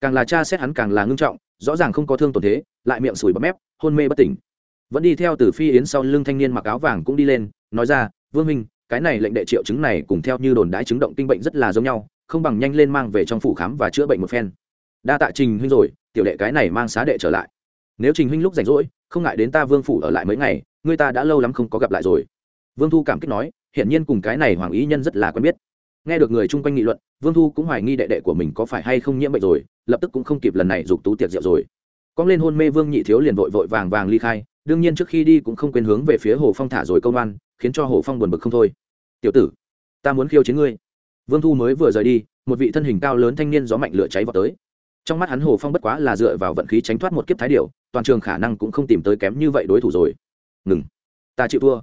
Càng là tra xét hắn càng là ngưng trọng, rõ ràng không có thương tổn thế, lại miệng sùi bọt mép, hôn mê bất tỉnh. Vẫn đi theo từ phi yến sau lưng thanh niên mặc áo vàng cũng đi lên, nói ra, vương minh cái này lệnh đệ triệu chứng này cùng theo như đồn đãi chứng động kinh bệnh rất là giống nhau, không bằng nhanh lên mang về trong phủ khám và chữa bệnh một phen đa tạ trình huynh rồi, tiểu đệ cái này mang xá đệ trở lại. Nếu trình huynh lúc rảnh rỗi, không ngại đến ta vương phủ ở lại mấy ngày người ta đã lâu lắm không có gặp lại rồi. Vương thu cảm kích nói, hiển nhiên cùng cái này hoàng ý nhân rất là quen biết. Nghe được người chung quanh nghị luận, vương thu cũng hoài nghi đệ đệ của mình có phải hay không nhiễm bệnh rồi, lập tức cũng không kịp lần này giục tú tiệc rượu rồi. Cong lên hôn mê vương nhị thiếu liền vội vội vàng vàng ly khai, đương nhiên trước khi đi cũng không quên hướng về phía hồ phong thả rồi công an khiến cho hồ phong buồn bực không thôi. Tiểu tử, ta muốn khiêu chiến ngươi. Vương thu mới vừa rời đi, một vị thân hình cao lớn thanh niên gió mạnh lửa cháy vào tới trong mắt hắn hồ phong bất quá là dựa vào vận khí tránh thoát một kiếp thái điệu toàn trường khả năng cũng không tìm tới kém như vậy đối thủ rồi. Ngừng. Ta chịu thua.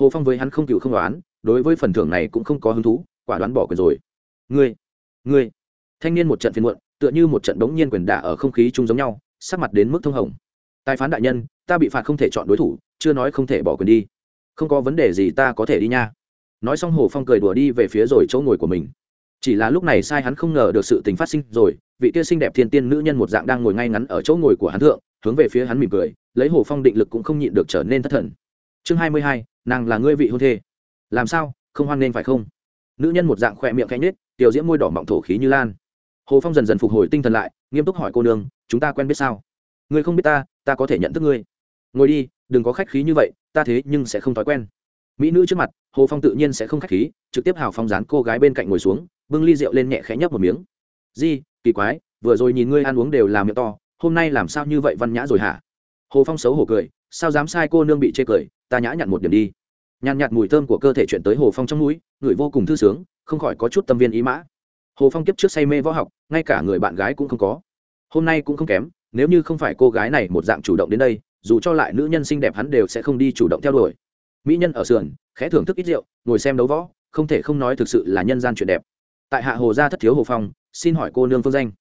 Hồ phong với hắn không cựu không đoán đối với phần thưởng này cũng không có hứng thú, quả đoán bỏ quyền rồi. Ngươi ngươi. Thanh niên một trận phiên muộn, tựa như một trận đống nhiên quyền đả ở không khí chung giống nhau, sắc mặt đến mức thông hồng. Tài phán đại nhân, ta bị phạt không thể chọn đối thủ, chưa nói không thể bỏ quyền đi. Không có vấn đề gì ta có thể đi nha. Nói xong hồ phong cười đùa đi về phía rồi chỗ ngồi của mình. Chỉ là lúc này sai hắn không ngờ được sự tình phát sinh rồi vị kia xinh đẹp thiên tiên nữ nhân một dạng đang ngồi ngay ngắn ở chỗ ngồi của hắn thượng, hướng về phía hắn mỉm cười, lấy hồ phong định lực cũng không nhịn được trở nên thất thần. Chương hai mươi hai, nàng là ngươi vị hôn thê. Làm sao, không hoan nghênh phải không? Nữ nhân một dạng khỏe miệng cánh nết tiểu diễm môi đỏ mọng thổ khí như lan. Hồ phong dần dần phục hồi tinh thần lại, nghiêm túc hỏi cô nương, chúng ta quen biết sao? Ngươi không biết ta ta có thể nhận thức ngươi. Ngồi đi, đừng có khách khí như vậy, ta thế nhưng sẽ không thói quen. Mỹ nữ trước mặt, hồ phong tự nhiên sẽ không khách khí, trực tiếp hào phong dán cô gái bên cạnh ngồi xuống, bưng ly rượu lên nhẹ khẽ nhấp một miếng. Di kỳ quái, vừa rồi nhìn ngươi ăn uống đều làm miệng to, hôm nay làm sao như vậy văn nhã rồi hả? Hồ phong xấu hổ cười, sao dám sai cô nương bị chê cười, ta nhã nhặn một điểm đi. Nhàn nhạt mùi thơm của cơ thể chuyển tới hồ phong trong mũi, người vô cùng thư sướng, không khỏi có chút tâm viên ý mã. Hồ phong kiếp trước say mê võ học, ngay cả người bạn gái cũng không có. Hôm nay cũng không kém, nếu như không phải cô gái này một dạng chủ động đến đây, dù cho lại nữ nhân xinh đẹp hắn đều sẽ không đi chủ động theo đuổi. Mỹ nhân ở sườn, khẽ thưởng thức ít rượu, ngồi xem đấu võ, không thể không nói thực sự là nhân gian chuyện đẹp. Tại hạ hồ gia thất thiếu hồ phong xin hỏi cô nương phương danh.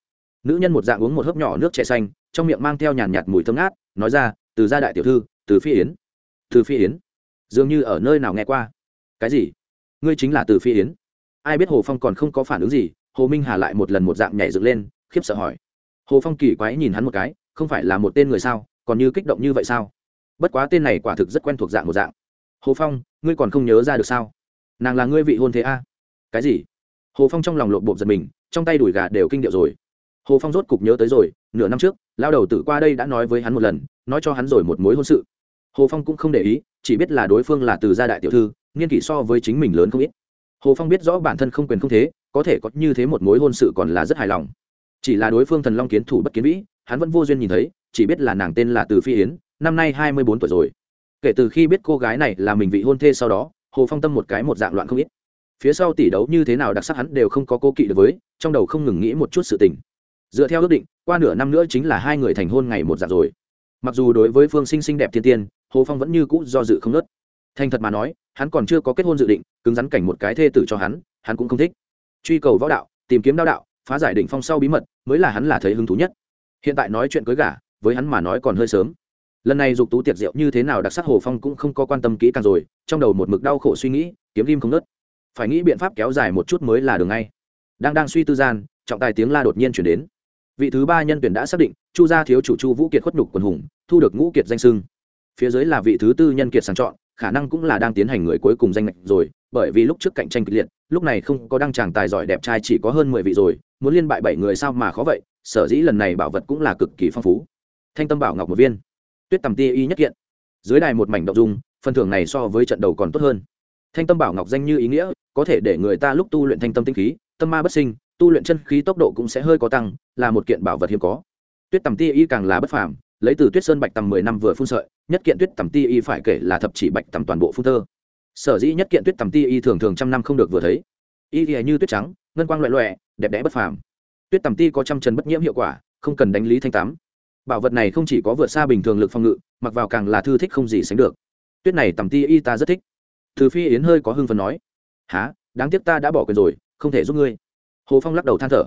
Nữ nhân một dạng uống một hớp nhỏ nước chè xanh, trong miệng mang theo nhàn nhạt mùi thơm ngát, nói ra, từ gia đại tiểu thư, từ phi yến. Từ phi yến? Dường như ở nơi nào nghe qua. Cái gì? Ngươi chính là từ phi yến? Ai biết hồ phong còn không có phản ứng gì, hồ minh hà lại một lần một dạng nhảy dựng lên, khiếp sợ hỏi. Hồ phong kỳ quái nhìn hắn một cái, không phải là một tên người sao, còn như kích động như vậy sao? Bất quá tên này quả thực rất quen thuộc dạng một dạng. Hồ phong, ngươi còn không nhớ ra được sao? Nàng là ngươi vị hôn thế a? Cái gì? Hồ phong trong lòng lộn bộp giật mình trong tay đùi gà đều kinh điệu rồi. Hồ phong rốt cục nhớ tới rồi, nửa năm trước, lao đầu tử qua đây đã nói với hắn một lần, nói cho hắn rồi một mối hôn sự. Hồ phong cũng không để ý, chỉ biết là đối phương là từ gia đại tiểu thư, nghiên kỷ so với chính mình lớn không ít. Hồ phong biết rõ bản thân không quyền không thế, có thể có như thế một mối hôn sự còn là rất hài lòng. Chỉ là đối phương thần long kiến thủ bất kiến vĩ, hắn vẫn vô duyên nhìn thấy, chỉ biết là nàng tên là từ phi yến, năm nay hai mươi bốn tuổi rồi. Kể từ khi biết cô gái này là mình vị hôn thê sau đó, hồ phong tâm một cái một dạng loạn không ít phía sau tỷ đấu như thế nào đặc sắc hắn đều không có cố kỵ được với, trong đầu không ngừng nghĩ một chút sự tình. Dựa theo ước định, qua nửa năm nữa chính là hai người thành hôn ngày một dạng rồi. Mặc dù đối với phương sinh xinh đẹp thiên tiên, hồ phong vẫn như cũ do dự không nớt. Thành thật mà nói, hắn còn chưa có kết hôn dự định, cứng rắn cảnh một cái thê tử cho hắn hắn cũng không thích. Truy cầu võ đạo, tìm kiếm đao đạo, phá giải đỉnh phong sau bí mật, mới là hắn là thấy hứng thú nhất. Hiện tại nói chuyện cưới gả, với hắn mà nói còn hơi sớm. Lần này dục tú tiệc rượu như thế nào đặc sắc hồ phong cũng không có quan tâm kỹ càng rồi, trong đầu một mực đau khổ suy nghĩ, kiếm tim không nớt phải nghĩ biện pháp kéo dài một chút mới là đường ngay. Đang đang suy tư gian, trọng tài tiếng la đột nhiên chuyển đến. Vị thứ ba nhân tuyển đã xác định, chu gia thiếu chủ chu vũ kiệt khuất nhục quần hùng, thu được ngũ kiệt danh sưng phía dưới là vị thứ tư nhân kiệt sàng chọn, khả năng cũng là đang tiến hành người cuối cùng danh lệch rồi, bởi vì lúc trước cạnh tranh kịch liệt, lúc này không có đăng tràng tài giỏi đẹp trai chỉ có hơn mười vị rồi, muốn liên bại bảy người sao mà khó vậy, sở dĩ lần này bảo vật cũng là cực kỳ phong phú. Thanh tâm bảo ngọc một viên. Tuyết tầm ti y nhất kiện. Dưới đài một mảnh động dung, phần thưởng này so với trận đầu còn tốt hơn. Thanh tâm bảo ngọc danh như ý nghĩa có thể để người ta lúc tu luyện thanh tâm tinh khí, tâm ma bất sinh, tu luyện chân khí tốc độ cũng sẽ hơi có tăng, là một kiện bảo vật hiếm có. Tuyết tầm ti y càng là bất phàm, lấy từ tuyết sơn bạch tầm mười năm vừa phun sợi, nhất kiện tuyết tầm ti y phải kể là thập chỉ bạch tầm toàn bộ phun tơ. Sở dĩ nhất kiện tuyết tầm ti y thường thường trăm năm không được vừa thấy. Y thì như tuyết trắng, ngân quang loẹ loẹ, đẹp đẽ bất phàm. Tuyết tầm ti có trăm trần bất nhiễm hiệu quả, không cần đánh lý thanh tám. bảo vật này không chỉ có vượt xa bình thường lực phòng ngự, mặc vào càng là thư thích không gì sánh được. Tuyết này tầm ti y ta rất thích. Từ phi yến hơi có hưng phấn nói há, đáng tiếc ta đã bỏ quyền rồi, không thể giúp ngươi. Hồ phong lắc đầu than thở.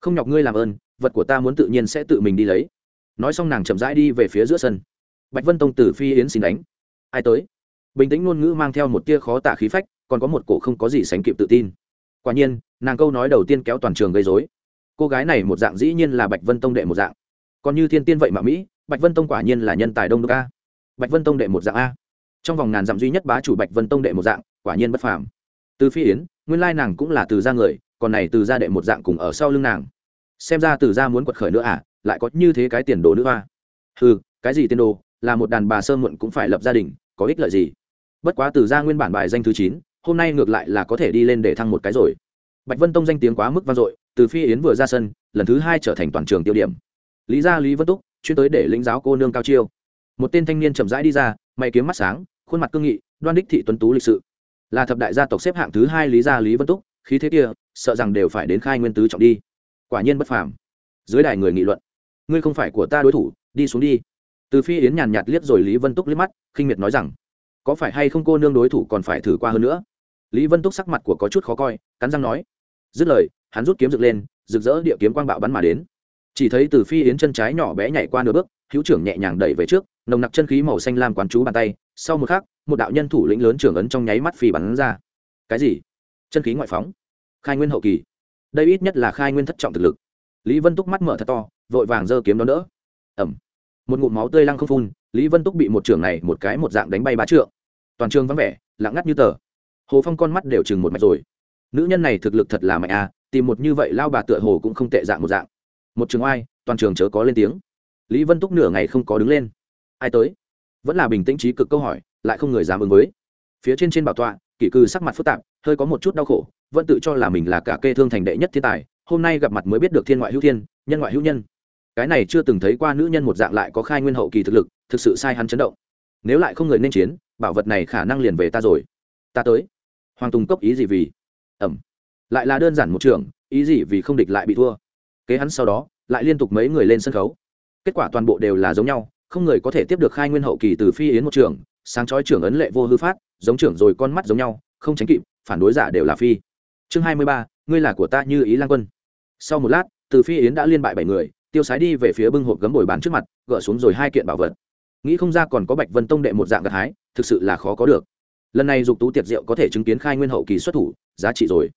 Không nhọc ngươi làm ơn, vật của ta muốn tự nhiên sẽ tự mình đi lấy. Nói xong nàng chậm rãi đi về phía giữa sân. Bạch vân tông Tử phi yến xin đánh. Ai tới? Bình tĩnh ngôn ngữ mang theo một tia khó tả khí phách, còn có một cổ không có gì sánh kịp tự tin. Quả nhiên, nàng câu nói đầu tiên kéo toàn trường gây dối cô gái này một dạng dĩ nhiên là bạch vân tông đệ một dạng. Còn như thiên tiên vậy mà mỹ, bạch vân tông quả nhiên là nhân tài đông đô ca bạch vân tông đệ một dạng a. Trong vòng ngàn dặm duy nhất bá chủ bạch vân tông đệ một dạng, quả nhiên bất phàm từ phi yến, nguyên lai nàng cũng là từ gia người, còn này từ gia đệ một dạng cùng ở sau lưng nàng. Xem ra từ gia muốn quật khởi nữa à lại có như thế cái tiền đồ nữa à? ừ cái gì tiền đồ, là một đàn bà sơ muộn cũng phải lập gia đình, có ích lợi gì? Bất quá từ gia nguyên bản bài danh thứ chín, hôm nay ngược lại là có thể đi lên để thăng một cái rồi. Bạch vân tông danh tiếng quá mức vang dội, từ phi yến vừa ra sân, lần thứ hai trở thành toàn trường tiêu điểm. Lý gia lý vân túc, chuyên tới để lĩnh giáo cô nương cao chiêu. Một tên thanh niên chậm rãi đi ra, mày kiếm mắt sáng, khuôn mặt cương nghị, đoan đích thị tuấn tú lịch sự là thập đại gia tộc xếp hạng thứ hai lý gia lý vân túc, khí thế kia, sợ rằng đều phải đến khai nguyên tứ trọng đi. Quả nhiên bất phàm. Dưới đài người nghị luận, ngươi không phải của ta đối thủ, đi xuống đi. Từ phi yến nhàn nhạt liếc rồi lý vân túc liếc mắt, khinh miệt nói rằng, có phải hay không cô nương đối thủ còn phải thử qua hơn nữa? Lý vân túc sắc mặt của có chút khó coi, cắn răng nói, dứt lời, hắn rút kiếm rực lên, rực rỡ địa kiếm quang bạo bắn mà đến. Chỉ thấy từ phi yến chân trái nhỏ bé nhảy qua nửa bước, hữu trưởng nhẹ nhàng đẩy về trước, nồng nặc chân khí màu xanh lam quán chú bàn tay sau một khắc, một đạo nhân thủ lĩnh lớn trưởng ấn trong nháy mắt phi bắn ra. Cái gì? Chân khí ngoại phóng. Khai nguyên hậu kỳ. Đây ít nhất là khai nguyên thất trọng thực lực. Lý vân túc mắt mở thật to, vội vàng giơ kiếm đón đỡ. Ẩm một ngụm máu tươi lăng không phun, lý vân túc bị một trưởng này một cái một dạng đánh bay ba trượng. Toàn trường vắng vẻ, lặng ngắt như tờ. Hồ phong con mắt đều chừng một mạch rồi. Nữ nhân này thực lực thật là mạnh à tìm một như vậy lao bà tựa hồ cũng không tệ dạng một dạng. Một trường oai, toàn trường chớ có lên tiếng. Lý vân túc nửa ngày không có đứng lên. Ai tới? Vẫn là bình tĩnh trí cực câu hỏi, lại không người dám ứng với. Phía trên trên bảo tọa, kỷ cư sắc mặt phức tạp, hơi có một chút đau khổ, vẫn tự cho là mình là cả kê thương thành đệ nhất thiên tài, hôm nay gặp mặt mới biết được thiên ngoại hữu thiên, nhân ngoại hữu nhân. Cái này chưa từng thấy qua nữ nhân một dạng lại có khai nguyên hậu kỳ thực lực, thực sự sai hắn chấn động. Nếu lại không người nên chiến, bảo vật này khả năng liền về ta rồi. Ta tới. Hoàng tùng cốc ý gì vì? Ẩm. Lại là đơn giản một trường, ý gì vì không địch lại bị thua. Kế hắn sau đó, lại liên tục mấy người lên sân khấu. Kết quả toàn bộ đều là giống nhau không người có thể tiếp được khai nguyên hậu kỳ từ phi yến một trường, sáng chói trưởng ấn lệ vô hư phát, giống trưởng rồi con mắt giống nhau, không tránh kịp, phản đối giả đều là phi. Chương hai mươi ba, ngươi là của ta như ý lan quân. Sau một lát, từ phi yến đã liên bại bảy người, tiêu sái đi về phía bưng hộp gấm bồi bán trước mặt, gỡ xuống rồi hai kiện bảo vật. Nghĩ không ra còn có bạch vân tông đệ một dạng gặt hái, thực sự là khó có được. Lần này dục tú tiệc rượu có thể chứng kiến khai nguyên hậu kỳ xuất thủ, giá trị rồi.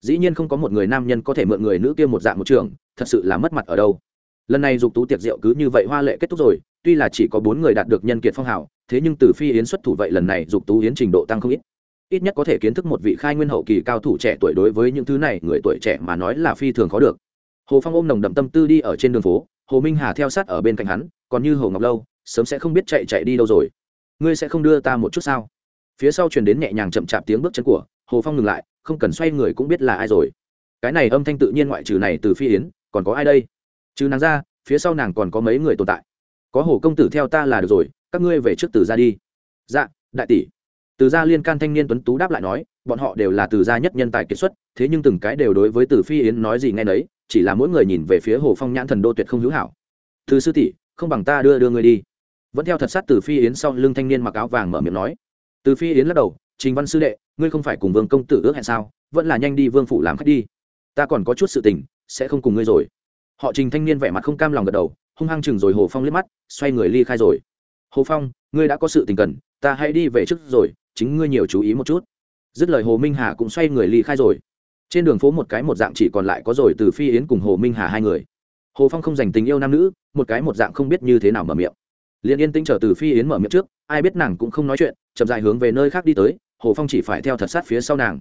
Dĩ nhiên không có một người nam nhân có thể mượn người nữ kia một dạng một trường, thật sự là mất mặt ở đâu. Lần này dục tú tiệc rượu cứ như vậy hoa lệ kết thúc rồi tuy là chỉ có bốn người đạt được nhân kiệt phong hào, thế nhưng từ phi yến xuất thủ vậy lần này dục tú yến trình độ tăng không ít. Ít nhất có thể kiến thức một vị khai nguyên hậu kỳ cao thủ trẻ tuổi đối với những thứ này, người tuổi trẻ mà nói là phi thường khó được. Hồ phong ôm nồng đậm tâm tư đi ở trên đường phố, hồ minh hà theo sát ở bên cạnh hắn, còn như hồ ngọc lâu, sớm sẽ không biết chạy chạy đi đâu rồi. Ngươi sẽ không đưa ta một chút sao? Phía sau truyền đến nhẹ nhàng chậm chạp tiếng bước chân của, hồ phong ngừng lại, không cần xoay người cũng biết là ai rồi. Cái này âm thanh tự nhiên ngoại trừ này từ phi yến, còn có ai đây? Trừ nàng ra, phía sau nàng còn có mấy người tồn tại có hồ công tử theo ta là được rồi, các ngươi về trước từ ra đi. Dạ đại tỷ. Từ gia liên can thanh niên tuấn tú đáp lại nói, bọn họ đều là từ gia nhất nhân tài kiệt xuất, thế nhưng từng cái đều đối với từ phi yến nói gì nghe nấy, chỉ là mỗi người nhìn về phía hồ phong nhãn thần đô tuyệt không hữu hảo. Thư sư tỷ, không bằng ta đưa đưa người đi. Vẫn theo thật sát từ phi yến sau lưng thanh niên mặc áo vàng mở miệng nói. Từ phi yến lắc đầu, trình văn sư đệ, ngươi không phải cùng vương công tử ước hẹn sao? Vẫn là nhanh đi vương phủ làm khách đi. Ta còn có chút sự tình, sẽ không cùng ngươi rồi. Họ trình thanh niên vẻ mặt không cam lòng gật đầu hung hăng chừng rồi hồ phong liếc mắt, xoay người ly khai rồi. Hồ phong, ngươi đã có sự tình cần, ta hãy đi về trước rồi, chính ngươi nhiều chú ý một chút. Dứt lời hồ minh hà cũng xoay người ly khai rồi. Trên đường phố một cái một dạng chỉ còn lại có rồi từ phi yến cùng hồ minh hà hai người. Hồ phong không dành tình yêu nam nữ, một cái một dạng không biết như thế nào mở miệng. Liền yên tĩnh chờ từ phi yến mở miệng trước, ai biết nàng cũng không nói chuyện, chậm dài hướng về nơi khác đi tới, hồ phong chỉ phải theo thật sát phía sau nàng.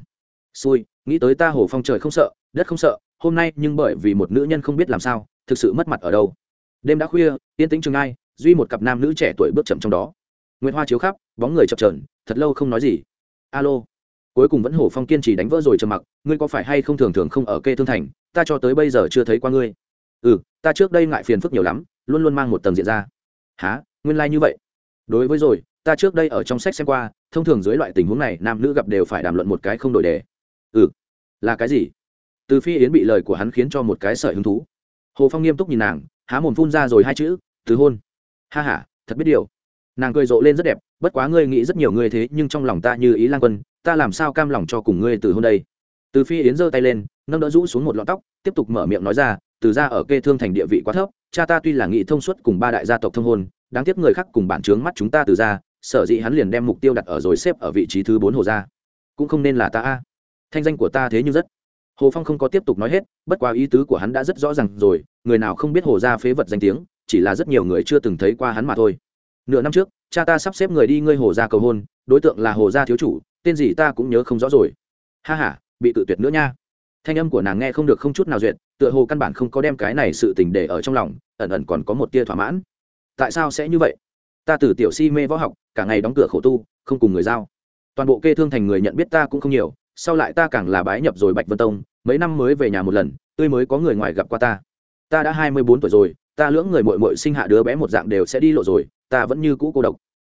Xui, nghĩ tới ta hồ phong trời không sợ, đất không sợ, hôm nay nhưng bởi vì một nữ nhân không biết làm sao, thực sự mất mặt ở đâu đêm đã khuya, yên tĩnh trường ai, duy một cặp nam nữ trẻ tuổi bước chậm trong đó. Nguyễn hoa chiếu khắp, bóng người chập trờn thật lâu không nói gì. Alo. Cuối cùng vẫn hồ phong kiên trì đánh vỡ rồi trầm mặc, ngươi có phải hay không thường thường không ở kê thương thành, ta cho tới bây giờ chưa thấy qua ngươi. Ừ ta trước đây ngại phiền phức nhiều lắm, luôn luôn mang một tầng diện ra. Há nguyên lai、like、như vậy. Đối với rồi, ta trước đây ở trong sách xem qua, thông thường dưới loại tình huống này, nam nữ gặp đều phải đàm luận một cái không đổi đề. Ừ. Là cái gì? Từ phi yến bị lời của hắn khiến cho một cái sợi hứng thú. Hồ phong nghiêm túc nhìn nàng há mồm phun ra rồi hai chữ, từ hôn. Ha h a thật biết điều. Nàng cười rộ lên rất đẹp, bất quá ngươi nghĩ rất nhiều ngươi thế, nhưng trong lòng ta như ý lan quân, ta làm sao cam lòng cho cùng ngươi từ hôn đây? Từ phi yến giơ tay lên, nâng đỡ rũ xuống một lọn tóc, tiếp tục mở miệng nói ra, từ ra ở kê thương thành địa vị quá thấp, cha ta tuy là nghị thông suốt cùng ba đại gia tộc thông hôn, đáng tiếc người khác cùng bản trướng mắt chúng ta từ ra sở dĩ hắn liền đem mục tiêu đặt ở rồi xếp ở vị trí thứ bốn hồ gia. Cũng không nên là ta a. Thanh danh của ta thế nhưng rất hồ phong không có tiếp tục nói hết, bất quá ý tứ của hắn đã rất rõ ràng rồi, người nào không biết hồ gia phế vật danh tiếng, chỉ là rất nhiều người chưa từng thấy qua hắn mà thôi. Nửa năm trước, cha ta sắp xếp người đi ngươi hồ gia cầu hôn, đối tượng là hồ gia thiếu chủ, tên gì ta cũng nhớ không rõ rồi. Ha h a bị tự tuyệt nữa nha. Thanh âm của nàng nghe không được không chút nào duyệt, tựa hồ căn bản không có đem cái này sự tình để ở trong lòng, ẩn ẩn còn có một tia thỏa mãn. Tại sao sẽ như vậy? Ta từ tiểu si mê võ học, cả ngày đóng cửa khổ tu, không cùng người giao. Toàn bộ kê thương thành người nhận biết ta cũng không nhiều sau lại ta càng là bái nhập rồi bạch vân tông, mấy năm mới về nhà một lần, tươi mới có người ngoài gặp qua ta. Ta đã hai mươi bốn tuổi rồi, ta lưỡng người mội mội sinh hạ đứa bé một dạng đều sẽ đi lộ rồi, ta vẫn như cũ cô độc.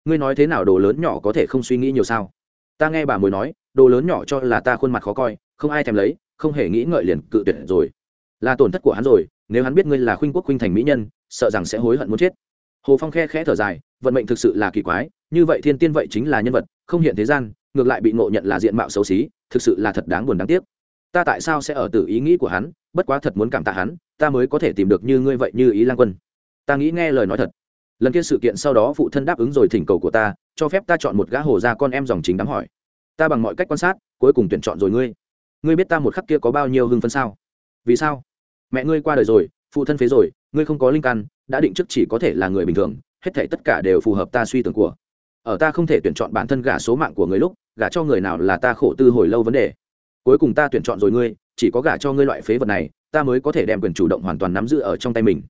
Ngươi nói thế nào đồ lớn nhỏ có thể không suy nghĩ nhiều sao? Ta nghe bà mối nói, đồ lớn nhỏ cho là ta khuôn mặt khó coi, không ai thèm lấy, không hề nghĩ ngợi liền cự tuyệt rồi. Là tổn thất của hắn rồi, nếu hắn biết ngươi là khuynh quốc khuynh thành mỹ nhân, sợ rằng sẽ hối hận muốn chết. Hồ phong khe khẽ thở dài, vận mệnh thực sự là kỳ quái, như vậy thiên tiên vậy chính là nhân vật, không hiện thế gian, ngược lại bị ngộ nhận là diện mạo xấu xí thực sự là thật đáng buồn đáng tiếc. Ta tại sao sẽ ở từ ý nghĩ của hắn, bất quá thật muốn cảm tạ hắn, ta mới có thể tìm được như ngươi vậy như ý lan quân. Ta nghĩ nghe lời nói thật. Lần kia sự kiện sau đó phụ thân đáp ứng rồi thỉnh cầu của ta, cho phép ta chọn một gã hồ ra con em dòng chính đám hỏi. Ta bằng mọi cách quan sát, cuối cùng tuyển chọn rồi ngươi. Ngươi biết ta một khắc kia có bao nhiêu hưng phấn sao? Vì sao? Mẹ ngươi qua đời rồi, phụ thân phế rồi, ngươi không có linh căn, đã định trước chỉ có thể là người bình thường, hết thể tất cả đều phù hợp ta suy tưởng của ở ta không thể tuyển chọn bản thân gả số mạng của người lúc, gả cho người nào là ta khổ tư hồi lâu vấn đề. Cuối cùng ta tuyển chọn rồi ngươi, chỉ có gả cho ngươi loại phế vật này, ta mới có thể đem quyền chủ động hoàn toàn nắm giữ ở trong tay mình.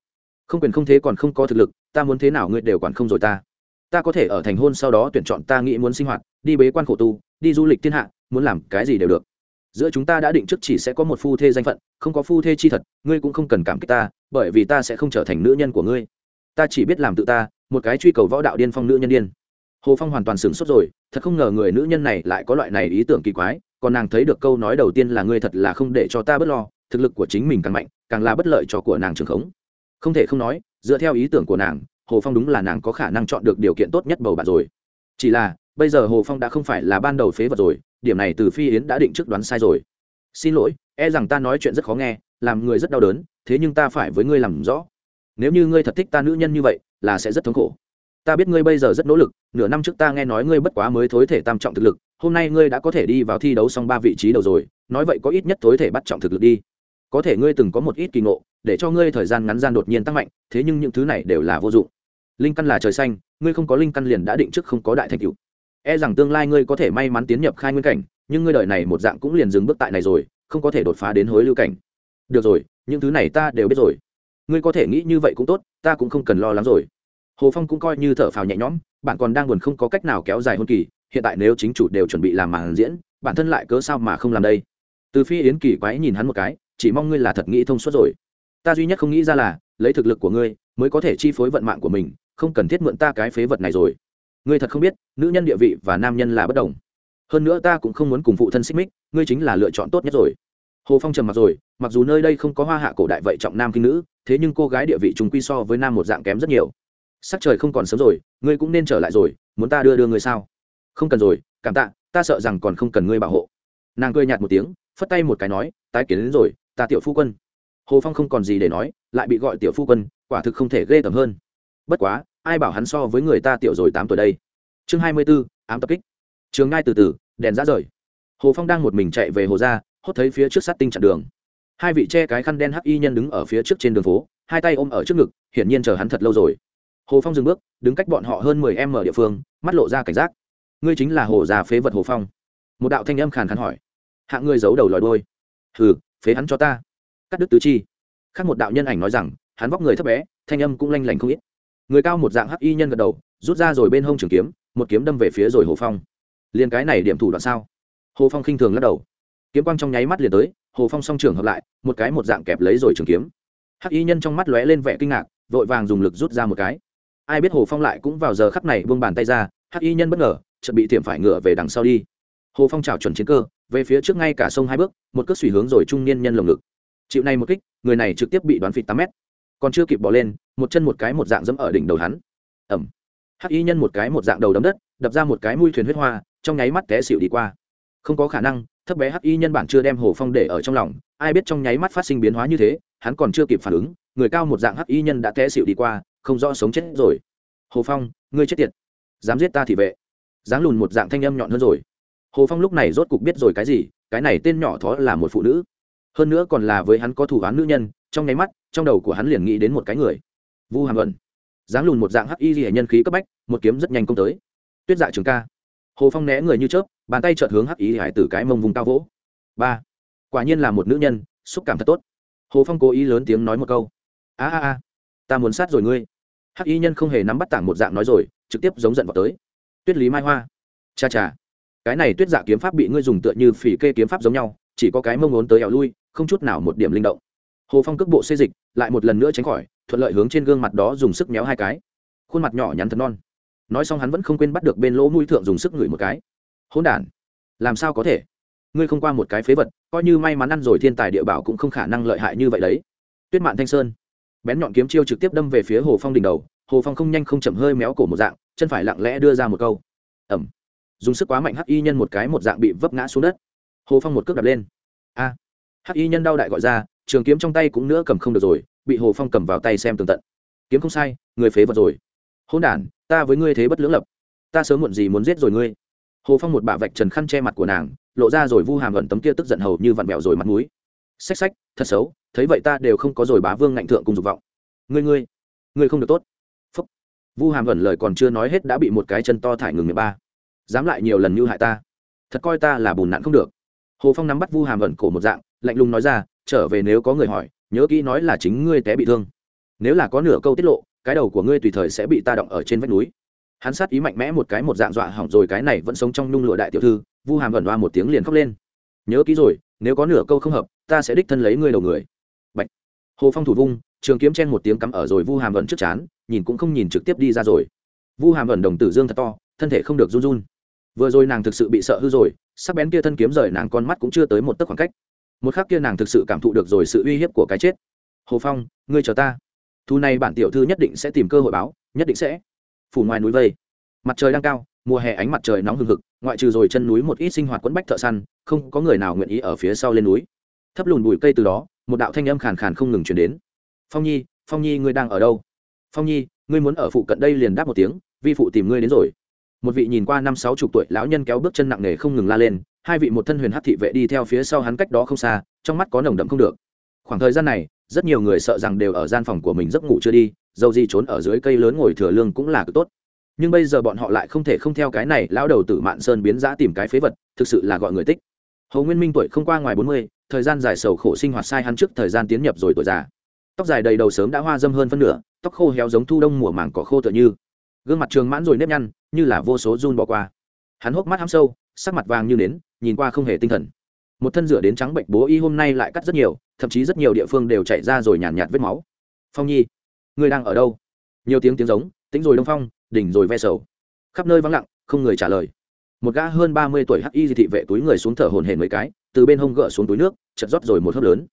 Không quyền không thế còn không có thực lực, ta muốn thế nào ngươi đều quản không rồi ta. Ta có thể ở thành hôn sau đó tuyển chọn ta nghĩ muốn sinh hoạt, đi bế quan khổ tu, đi du lịch thiên hạ, muốn làm cái gì đều được. Giữa chúng ta đã định trước chỉ sẽ có một phu thê danh phận, không có phu thê chi thật, ngươi cũng không cần cảm kích ta, bởi vì ta sẽ không trở thành nữ nhân của ngươi. Ta chỉ biết làm tự ta, một cái truy cầu võ đạo điên phong nữ nhân điên hồ phong hoàn toàn sửng sốt rồi, thật không ngờ người nữ nhân này lại có loại này ý tưởng kỳ quái, còn nàng thấy được câu nói đầu tiên là ngươi thật là không để cho ta bớt lo, thực lực của chính mình càng mạnh, càng là bất lợi cho của nàng trường khống. Không thể không nói, dựa theo ý tưởng của nàng, hồ phong đúng là nàng có khả năng chọn được điều kiện tốt nhất bầu bạn rồi. Chỉ là, bây giờ hồ phong đã không phải là ban đầu phế vật rồi, điểm này từ phi yến đã định trước đoán sai rồi. Xin lỗi e rằng ta nói chuyện rất khó nghe, làm người rất đau đớn, thế nhưng ta phải với ngươi làm rõ. Nếu như ngươi thật thích ta nữ nhân như vậy, là sẽ rất thống khổ ta biết ngươi bây giờ rất nỗ lực, nửa năm trước ta nghe nói ngươi bất quá mới thối thể tam trọng thực lực, hôm nay ngươi đã có thể đi vào thi đấu xong ba vị trí đầu rồi, nói vậy có ít nhất thối thể bắt trọng thực lực đi. Có thể ngươi từng có một ít kỳ ngộ, để cho ngươi thời gian ngắn gian đột nhiên tăng mạnh, thế nhưng những thứ này đều là vô dụng. Linh căn là trời xanh, ngươi không có linh căn liền đã định trước không có đại thành cựu e rằng tương lai ngươi có thể may mắn tiến nhập khai nguyên cảnh, nhưng ngươi đời này một dạng cũng liền dừng bước tại này rồi, không có thể đột phá đến hối lưu cảnh. Được rồi, những thứ này ta đều biết rồi. Ngươi có thể nghĩ như vậy cũng tốt, ta cũng không cần lo lắng rồi hồ phong cũng coi như thở phào nhẹ nhõm, bạn còn đang buồn không có cách nào kéo dài hôn kỳ, hiện tại nếu chính chủ đều chuẩn bị làm màn diễn, bản thân lại cớ sao mà không làm đây? Từ phi yến kỳ quái nhìn hắn một cái, chỉ mong ngươi là thật nghĩ thông suốt rồi. Ta duy nhất không nghĩ ra là, lấy thực lực của ngươi, mới có thể chi phối vận mạng của mình, không cần thiết mượn ta cái phế vật này rồi. Ngươi thật không biết, nữ nhân địa vị và nam nhân là bất đồng. Hơn nữa ta cũng không muốn cùng phụ thân xích mích, ngươi chính là lựa chọn tốt nhất rồi. Hồ phong trầm mặc rồi, mặc dù nơi đây không có hoa hạ cổ đại vậy trọng nam kinh nữ, thế nhưng cô gái địa vị chúng quy so với nam một dạng kém rất nhiều sắc trời không còn sớm rồi, ngươi cũng nên trở lại rồi, muốn ta đưa đưa ngươi sao? Không cần rồi, cảm tạ, ta sợ rằng còn không cần ngươi bảo hộ. Nàng cười nhạt một tiếng, phất tay một cái nói, tái kiến đến rồi, ta tiểu phu quân. Hồ phong không còn gì để nói, lại bị gọi tiểu phu quân, quả thực không thể ghê tởm hơn. Bất quá, ai bảo hắn so với người ta tiểu rồi tám tuổi đây? Chương hai mươi b ố ám tập kích. Trường ngai từ từ, đèn ra rời. Hồ phong đang một mình chạy về hồ ra, hốt thấy phía trước sát tinh chặn đường. Hai vị che cái khăn đen hắc y nhân đứng ở phía trước trên đường phố, hai tay ôm ở trước ngực, hiển nhiên chờ hắn thật lâu rồi hồ phong dừng bước, đứng cách bọn họ hơn mười em ở địa phương, mắt lộ ra cảnh giác. Ngươi chính là hồ già phế vật hồ phong. Một đạo thanh âm khàn khàn hỏi. Hạng người giấu đầu lòi đôi hừ, phế hắn cho ta. Cắt đứt tứ chi. Khác một đạo nhân ảnh nói rằng, hắn vóc người thấp bé, thanh âm cũng lanh lảnh không ít. Người cao một dạng hắc y nhân gật đầu, rút ra rồi bên hông trường kiếm, một kiếm đâm về phía rồi hồ phong. Liền cái này điểm thủ đoạn sao? Hồ phong khinh thường lắc đầu. Kiếm quang trong nháy mắt liền tới, hồ phong song trường hợp lại, một cái một dạng kẹp lấy rồi trường kiếm. Hắc y nhân trong mắt lóe lên vẻ kinh ngạc, vội vàng dùng lực rút ra một cái ai biết hồ phong lại cũng vào giờ khắc này buông bàn tay ra, hắc y nhân bất ngờ chuẩn bị tiệm phải ngựa về đằng sau đi. Hồ phong trào chuẩn chiến cơ, về phía trước ngay cả sông hai bước, một cước suy hướng rồi trung niên nhân lồng ngực. Chịu này một kích, người này trực tiếp bị đoán phịt tám mét. Còn chưa kịp bỏ lên, một chân một cái một dạng dẫm ở đỉnh đầu hắn. Ẩm hắc y nhân một cái một dạng đầu đấm đất, đập ra một cái mũi thuyền huyết hoa, trong nháy mắt té xịu đi qua. Không có khả năng, thấp bé hắc y nhân bản chưa đem hồ phong để ở trong lòng, ai biết trong nháy mắt phát sinh biến hóa như thế, hắn còn chưa kịp phản ứng, người cao một dạng hắc y nhân đã té xịu đi qua không rõ sống chết rồi. Hồ phong, ngươi chết tiệt. Dám giết ta thì vệ. Dáng lùn một dạng thanh âm nhọn hơn rồi. Hồ phong lúc này rốt cục biết rồi cái gì, cái này tên nhỏ thó là một phụ nữ. Hơn nữa còn là với hắn có thủ án nữ nhân, trong nháy mắt, trong đầu của hắn liền nghĩ đến một cái người. Vu hàm ẩn dáng lùn một dạng hắc y hệ nhân khí cấp bách, một kiếm rất nhanh công tới. Tuyết dạ trường ca. Hồ phong né người như chớp, bàn tay chợt hướng hắc y hải tử cái mông vùng cao vỗ. Ba. Quả nhiên là một nữ nhân, xúc cảm thật tốt. Hồ phong cố ý lớn tiếng nói một câu. A a a. Ta muốn sát rồi ngươi hắc y nhân không hề nắm bắt tảng một dạng nói rồi, trực tiếp giống giận vào tới. Tuyết lý mai hoa. Cha cha. Cái này tuyết dạ kiếm pháp bị ngươi dùng tựa như phỉ kê kiếm pháp giống nhau, chỉ có cái mông ốn tới ẻo lui, không chút nào một điểm linh động. Hồ phong cước bộ xê dịch, lại một lần nữa tránh khỏi, thuận lợi hướng trên gương mặt đó dùng sức méo hai cái. Khuôn mặt nhỏ nhắn thật non. Nói xong hắn vẫn không quên bắt được bên lỗ mũi thượng dùng sức ngửi một cái. Hôn đản. Làm sao có thể? Ngươi không qua một cái phế vật, coi như may mắn ăn rồi thiên tài địa bảo cũng không khả năng lợi hại như vậy đấy. Tuyết mạn thanh sơn bén nhọn kiếm chiêu trực tiếp đâm về phía hồ phong đỉnh đầu, hồ phong không nhanh không chậm hơi méo cổ một dạng, chân phải lặng lẽ đưa ra một câu. Ẩm dùng sức quá mạnh hắc y nhân một cái một dạng bị vấp ngã xuống đất. Hồ phong một cước đập lên. A. Hắc y nhân đau đại gọi ra, trường kiếm trong tay cũng nữa cầm không được rồi, bị hồ phong cầm vào tay xem tường tận. Kiếm không sai, người phế vật rồi. Hôn đản, ta với ngươi thế bất lưỡng lập. Ta sớm muộn gì muốn giết rồi ngươi. Hồ phong một bả vạch trần khăn che mặt của nàng, lộ ra rồi vu hàm ẩn tấm kia tức giận hầu như vặn vẹo rồi mặt mũi sách sách thật xấu, thấy vậy ta đều không có rồi bá vương ngạnh thượng cùng dục vọng. Ngươi ngươi ngươi không được tốt. Phúc. Vu hàm ẩn lời còn chưa nói hết đã bị một cái chân to thải ngừng miệng ba. Dám lại nhiều lần như hại ta. Thật coi ta là bùn nạn không được. Hồ phong nắm bắt vu hàm ẩn cổ một dạng, lạnh lùng nói ra, trở về nếu có người hỏi, nhớ kỹ nói là chính ngươi té bị thương. Nếu là có nửa câu tiết lộ, cái đầu của ngươi tùy thời sẽ bị ta động ở trên vách núi. Hắn sát ý mạnh mẽ một cái một dạng dọa hỏng rồi cái này vẫn sống trong nhung lụa đại tiểu thư, vu hàm ẩn đoa một tiếng liền khóc lên nhớ kỹ rồi, nếu có nửa câu không hợp, ta sẽ đích thân lấy ngươi đầu người. Bạch. hồ phong thủ vung, trường kiếm chen một tiếng cắm ở rồi vu hàm vẩn trước chán, nhìn cũng không nhìn trực tiếp đi ra rồi. Vu hàm vẩn đồng tử dương thật to, thân thể không được run run. Vừa rồi nàng thực sự bị sợ hư rồi, sắc bén kia thân kiếm rời nàng con mắt cũng chưa tới một tấc khoảng cách. Một khắc kia nàng thực sự cảm thụ được rồi sự uy hiếp của cái chết. Hồ phong, ngươi chờ ta. Thu này bản tiểu thư nhất định sẽ tìm cơ hội báo, nhất định sẽ. Phủ ngoài núi vây. Mặt trời đang cao, mùa hè ánh mặt trời nóng hừng hực ngoại trừ rồi chân núi một ít sinh hoạt quẫn bách thợ săn, không có người nào nguyện ý ở phía sau lên núi. Thấp lùn bụi cây từ đó, một đạo thanh âm khàn khàn không ngừng chuyển đến. Phong nhi phong nhi ngươi đang ở đâu? Phong nhi, ngươi muốn ở phụ cận đây liền đáp một tiếng, vi phụ tìm ngươi đến rồi. Một vị nhìn qua năm sáu chục tuổi lão nhân kéo bước chân nặng nề không ngừng la lên, hai vị một thân huyền hát thị vệ đi theo phía sau hắn cách đó không xa, trong mắt có nồng đậm không được. Khoảng thời gian này, rất nhiều người sợ rằng đều ở gian phòng của mình giấc ngủ chưa đi, dầu gì trốn ở dưới cây lớn ngồi thừa lương cũng là cực tốt nhưng bây giờ bọn họ lại không thể không theo cái này lão đầu tử mạn sơn biến giã tìm cái phế vật thực sự là gọi người tích. Hầu nguyên minh tuổi không qua ngoài bốn mươi thời gian dài sầu khổ sinh hoạt sai hắn trước thời gian tiến nhập rồi tuổi già. Tóc dài đầy đầu sớm đã hoa dâm hơn phân nửa tóc khô héo giống thu đông mùa màng cỏ khô tựa như. Gương mặt trường mãn rồi nếp nhăn như là vô số run bỏ qua. Hắn hốc mắt hăm sâu sắc mặt vàng như nến nhìn qua không hề tinh thần. Một thân rửa đến trắng bệnh bố y hôm nay lại cắt rất nhiều thậm chí rất nhiều địa phương đều chạy ra rồi nhàn nhạt, nhạt vết máu. Phong nhi người đang ở đâu? Nhiều tiếng tiếng giống tính rồi đông phong đỉnh rồi ve sầu. Khắp nơi vắng lặng, không người trả lời. Một gã hơn ba mươi tuổi hắc y thị vệ túi người xuống thở hồn hển mấy cái, từ bên hông gỡ xuống túi nước, chật rót rồi một hớp lớn.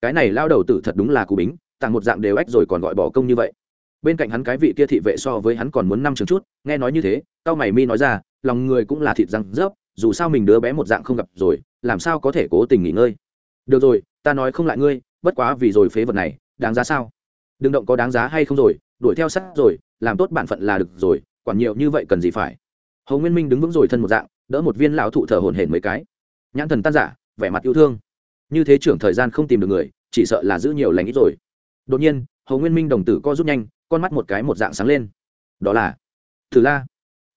Cái này lao đầu tử thật đúng là cú bính, tặng một dạng đều ách rồi còn gọi bỏ công như vậy. Bên cạnh hắn cái vị kia thị vệ so với hắn còn muốn năm chừng chút, nghe nói như thế tao mày mi nói ra, lòng người cũng là thịt răng rớp, dù sao mình đứa bé một dạng không gặp rồi, làm sao có thể cố tình nghỉ ngơi? Được rồi, ta nói không lại ngươi, bất quá vì rồi phế vật này, đáng giá sao? Đừng động có đáng giá hay không rồi đuổi theo sát rồi, làm tốt bản phận là được rồi, quản nhiều như vậy cần gì phải. Hầu nguyên minh đứng vững rồi thân một dạng, đỡ một viên lão thụ thở hổn hển mấy cái. Nhãn thần tan giả vẻ mặt yêu thương. Như thế trưởng thời gian không tìm được người, chỉ sợ là giữ nhiều lành ít rồi. Đột nhiên hầu nguyên minh đồng tử co rút nhanh, con mắt một cái một dạng sáng lên. Đó là thử la,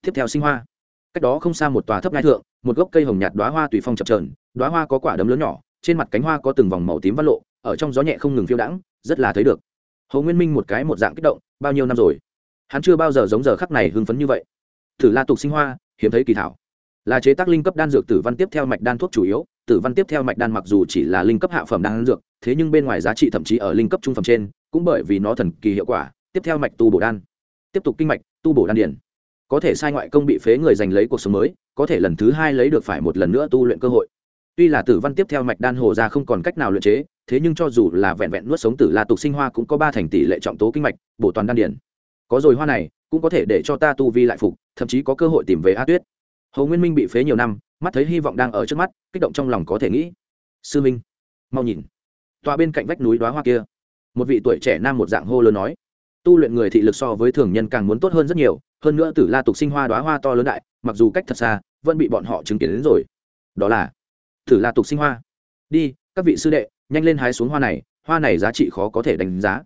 tiếp theo sinh hoa. Cách đó không xa một tòa thấp ngai thượng, một gốc cây hồng nhạt đoá hoa tùy phong chập trờn đoá hoa có quả đấm lớn nhỏ, trên mặt cánh hoa có từng vòng màu tím văn lộ, ở trong gió nhẹ không ngừng phiêu đãng, rất là thấy được hồ nguyên minh một cái một dạng kích động, bao nhiêu năm rồi? Hắn chưa bao giờ giống giờ khắc này hưng phấn như vậy. Thử la tục sinh hoa, hiếm thấy kỳ thảo. Là chế tác linh cấp đan dược tử văn tiếp theo mạch đan thuốc chủ yếu, tử văn tiếp theo mạch đan mặc dù chỉ là linh cấp hạ phẩm đan dược, thế nhưng bên ngoài giá trị thậm chí ở linh cấp trung phẩm trên, cũng bởi vì nó thần kỳ hiệu quả, tiếp theo mạch tu bổ đan. Tiếp tục kinh mạch, tu bổ đan điển. Có thể sai ngoại công bị phế người giành lấy cuộc sống mới, có thể lần thứ hai lấy được phải một lần nữa tu luyện cơ hội. Tuy là tử văn tiếp theo mạch đan hồ ra không còn cách nào luyện chế thế nhưng cho dù là vẹn vẹn nuốt sống tử la tục sinh hoa cũng có ba thành tỷ lệ trọng tố kinh mạch, bổ toàn đan điển có rồi hoa này, cũng có thể để cho ta tu vi lại phục, thậm chí có cơ hội tìm về a tuyết. Hầu nguyên minh bị phế nhiều năm, mắt thấy hy vọng đang ở trước mắt, kích động trong lòng có thể nghĩ. Sư minh, mau nhìn. Tòa bên cạnh vách núi đoá hoa kia. Một vị tuổi trẻ nam một dạng hô lớn nói. Tu luyện người thị lực so với thường nhân càng muốn tốt hơn rất nhiều, hơn nữa tử la tục sinh hoa đoá hoa to lớn đại, mặc dù cách thật xa, vẫn bị bọn họ chứng kiến đến rồi. Đó là tử la tục sinh hoa. Đi, các vị sư đệ nhanh lên hái xuống hoa này hoa này giá trị khó có thể đánh giá.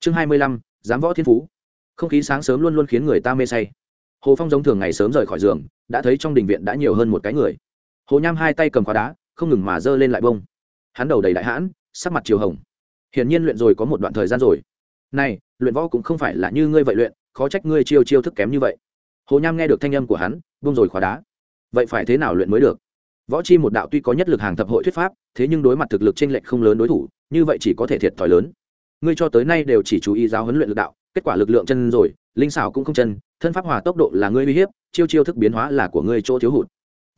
Chương hai mươi lăm, giám võ thiên phú. Không khí sáng sớm luôn luôn khiến người ta mê say. Hồ phong giống thường ngày sớm rời khỏi giường, đã thấy trong đình viện đã nhiều hơn một cái người. Hồ nham hai tay cầm khóa đá, không ngừng mà giơ lên lại bông. Hắn đầu đầy đại hãn, sắc mặt chiều hồng. Hiển nhiên luyện rồi có một đoạn thời gian rồi. Này, luyện võ cũng không phải là như ngươi vậy luyện, khó trách ngươi chiêu chiêu thức kém như vậy. Hồ nham nghe được thanh âm của hắn bông rồi khóa đá. Vậy phải thế nào luyện mới được? Võ chi một đạo tuy có nhất lực hàng thập hội thuyết pháp, thế nhưng đối mặt thực lực t r ê n lệch không lớn đối thủ, như vậy chỉ có thể thiệt thòi lớn. Ngươi cho tới nay đều chỉ chú ý giáo huấn luyện lực đạo, kết quả lực lượng chân rồi, linh xảo cũng không chân, thân pháp hòa tốc độ là ngươi uy hiếp, chiêu chiêu thức biến hóa là của ngươi chỗ thiếu hụt.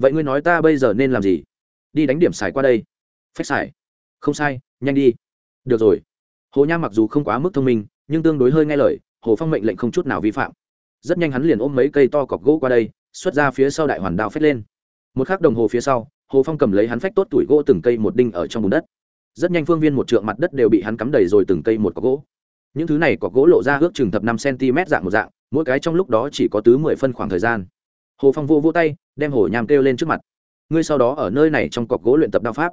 Vậy ngươi nói ta bây giờ nên làm gì? Đi đánh điểm xài qua đây. Phách xài. Không sai, nhanh đi. Được rồi. Hồ nham mặc dù không quá mức thông minh, nhưng tương đối hơi nghe lời, hồ phong mệnh lệnh không chút nào vi phạm. Rất nhanh hắn liền ôm mấy cây to cọc gỗ qua đây, xuất ra phía sau đại hoàn đao phết lên một k h ắ c đồng hồ phía sau, hồ phong cầm lấy hắn phách tốt tuổi gỗ từng cây một đinh ở trong bùn đất. Rất nhanh phương viên một trượng mặt đất đều bị hắn cắm đầy rồi từng cây một có gỗ. Những thứ này có gỗ lộ ra ước chừng thập năm cm dạng một dạng, mỗi cái trong lúc đó chỉ có tứ mười phân khoảng thời gian. Hồ phong vô vô tay, đem hồ nham kêu lên trước mặt. Ngươi sau đó ở nơi này trong cọc gỗ luyện tập đao pháp.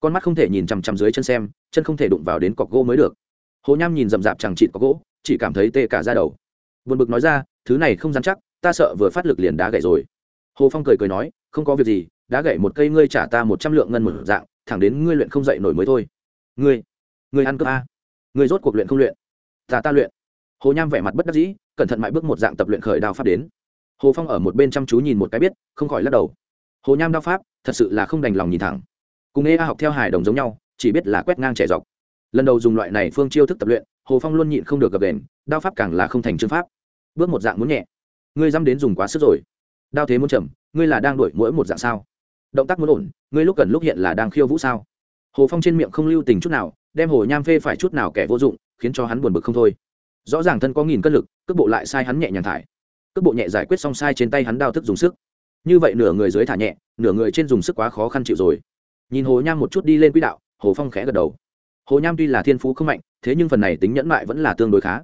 Con mắt không thể nhìn chằm chằm dưới chân xem, chân không thể đụng vào đến cọc gỗ mới được. Hồ nham nhìn rậm rạp chẳng chịt cọc gỗ, chỉ cảm thấy tê cả ra đầu. Vượt bực nói ra, thứ này không dám chắc, ta sợ vừa phát lực liền đá gậy rồi. Hồ phong cười cười nói không có việc gì, đã gậy một cây ngươi trả ta một trăm lượng ngân một dạng, thẳng đến ngươi luyện không dậy nổi mới thôi. Ngươi ngươi ăn cướp a. Ngươi rốt cuộc luyện không luyện? Ta ta luyện. Hồ nham vẻ mặt bất đắc dĩ, cẩn thận mãi bước một dạng tập luyện khởi đao pháp đến. Hồ phong ở một bên chăm chú nhìn một cái biết, không khỏi lắc đầu. Hồ nham đao pháp, thật sự là không đành lòng nhìn thẳng. Cùng nghe a học theo hài đồng giống nhau, chỉ biết là quét ngang trẻ dọc. Lần đầu dùng loại này phương chiêu thức tập luyện, hồ phong luôn nhịn không được gập đền đao pháp càng là không thành chương pháp. Bước một dạng muốn nhẹ. Ngươi dám đến dùng quá sức rồi đao thế muốn chậm, ngươi là đang đổi mỗi một dạng sao? Động tác muốn ổn, ngươi lúc cần lúc hiện là đang khiêu vũ sao? Hồ phong trên miệng không lưu tình chút nào, đem hồ nham phê phải chút nào kẻ vô dụng, khiến cho hắn buồn bực không thôi. Rõ ràng thân có nghìn cân lực, cước bộ lại sai hắn nhẹ nhàng thải. Cước bộ nhẹ giải quyết xong sai trên tay hắn đao thức dùng sức. Như vậy nửa người dưới thả nhẹ, nửa người trên dùng sức quá khó khăn chịu rồi. Nhìn hồ nham một chút đi lên quỹ đạo, hồ phong khẽ gật đầu. Hồ nham tuy là thiên phú không mạnh, thế nhưng phần này tính nhẫn mại vẫn là tương đối khá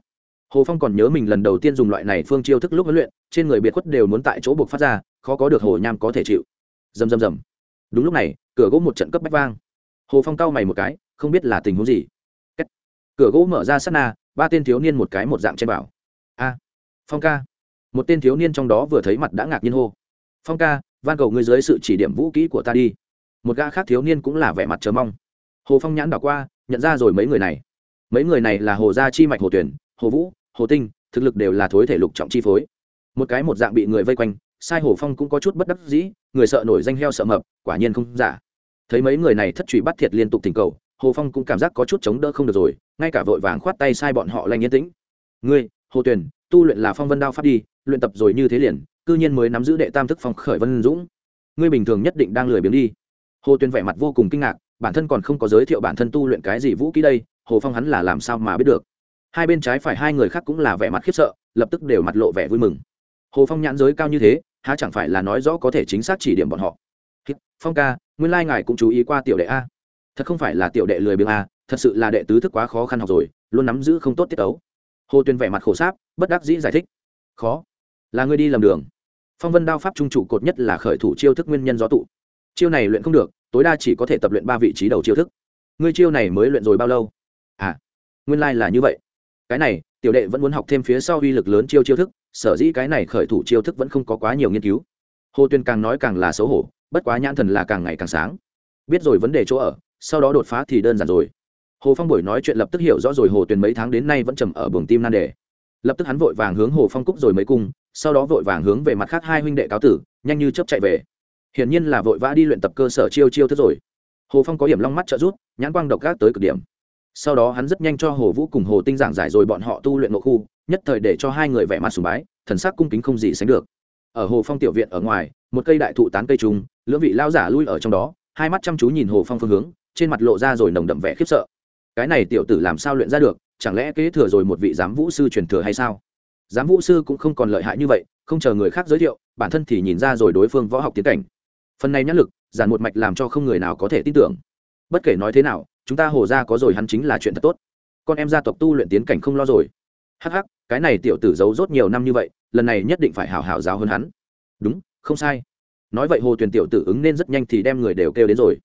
hồ phong còn nhớ mình lần đầu tiên dùng loại này phương chiêu thức lúc huấn luyện, trên người biệt khuất đều muốn tại chỗ buộc phát ra, khó có được hồ nham có thể chịu. Dầm dầm dầm đúng lúc này, cửa gỗ một trận cấp bách vang. Hồ phong cau mày một cái, không biết là tình huống gì. Cửa gỗ mở ra sát na, ba tên thiếu niên một cái một dạng trên bảo. A. Phong ca. Một tên thiếu niên trong đó vừa thấy mặt đã ngạc nhiên hô. Phong ca, van cầu ngươi dưới sự chỉ điểm vũ kỹ của ta đi. Một gã khác thiếu niên cũng là vẻ mặt chờ mong. Hồ phong nhãn đảo qua, nhận ra rồi mấy người này. Mấy người này là hồ gia chi mạch hồ tuyển, hồ vũ hồ tinh, thực lực đều là thối thể lục trọng chi phối. Một cái một dạng bị người vây quanh, sai hồ phong cũng có chút bất đắc dĩ, người sợ nổi danh heo sợ mập, quả nhiên không giả. Thấy mấy người này thất truy bắt thiệt liên tục tình cầu, hồ phong cũng cảm giác có chút chống đỡ không được rồi, ngay cả vội vàng khoát tay sai bọn họ lanh yên tĩnh. Ngươi, hồ tuyền, tu luyện là phong vân đao pháp đi, luyện tập rồi như thế liền, cư nhiên mới nắm giữ đệ tam thức phong khởi vân dũng. Ngươi bình thường nhất định đang lười biếng đi. Hồ tuyền vẻ mặt vô cùng kinh ngạc, bản thân còn không có giới thiệu bản thân tu luyện cái gì vũ kỹ đây, hồ phong hắn là làm sao mà biết được hai bên trái phải hai người khác cũng là vẻ mặt khiếp sợ, lập tức đều mặt lộ vẻ vui mừng. Hồ phong nhãn giới cao như thế, há chẳng phải là nói rõ có thể chính xác chỉ điểm bọn họ? Phong ca, nguyên lai ngài cũng chú ý qua tiểu đệ a. Thật không phải là tiểu đệ lười biếng a, thật sự là đệ tứ thức quá khó khăn học rồi, luôn nắm giữ không tốt tiết tấu. Hồ tuyền vẻ mặt khổ sáp, bất đắc dĩ giải thích. Khó. Là người đi lầm đường. Phong vân đao pháp trung trụ cột nhất là khởi thủ chiêu thức nguyên nhân gió tụ. Chiêu này luyện không được, tối đa chỉ có thể tập luyện ba vị trí đầu chiêu thức. Ngươi chiêu này mới luyện rồi bao lâu? À nguyên lai、like、là như vậy cái này, tiểu đệ vẫn muốn học thêm phía sau uy lực lớn chiêu chiêu thức, sở dĩ cái này khởi thủ chiêu thức vẫn không có quá nhiều nghiên cứu. Hồ tuyên càng nói càng là xấu hổ, bất quá nhãn thần là càng ngày càng sáng. Biết rồi vấn đề chỗ ở, sau đó đột phá thì đơn giản rồi. Hồ phong buổi nói chuyện lập tức hiểu rõ rồi hồ tuyền mấy tháng đến nay vẫn trầm ở buồng tim nan đề. Lập tức hắn vội vàng hướng hồ phong cúc rồi mấy cung, sau đó vội vàng hướng về mặt khác hai huynh đệ cáo tử, nhanh như chấp chạy về. Hiển nhiên là vội vã đi luyện tập cơ sở chiêu chiêu thức rồi. Hồ phong có điểm long mắt trợ rút nhãn quang độc gác tới cực điểm sau đó hắn rất nhanh cho hồ vũ cùng hồ tinh giảng giải rồi bọn họ tu luyện nội khu, nhất thời để cho hai người vẻ mặt sùng bái, thần sắc cung kính không gì sánh được. Ở hồ phong tiểu viện ở ngoài, một cây đại thụ tán cây trùng, lưỡng vị lao giả lui ở trong đó, hai mắt chăm chú nhìn hồ phong phương hướng, trên mặt lộ ra rồi nồng đậm vẻ khiếp sợ. Cái này tiểu tử làm sao luyện ra được, chẳng lẽ kế thừa rồi một vị giám vũ sư truyền thừa hay sao? Giám vũ sư cũng không còn lợi hại như vậy, không chờ người khác giới thiệu, bản thân thì nhìn ra rồi đối phương võ học tiến cảnh. Phần này nhãn lực, giản một mạch làm cho không người nào có thể tin tưởng. Bất kể nói thế nào chúng ta hồ ra có rồi, hắn chính là chuyện thật tốt. Con em gia tộc tu luyện tiến cảnh không lo rồi. Hắc hắc, cái này tiểu tử giấu rốt nhiều năm như vậy, lần này nhất định phải hảo hảo giáo hơn hắn. Đúng, không sai. Nói vậy hồ tuyền tiểu tử ứng nên rất nhanh thì đem người đều kêu đến rồi.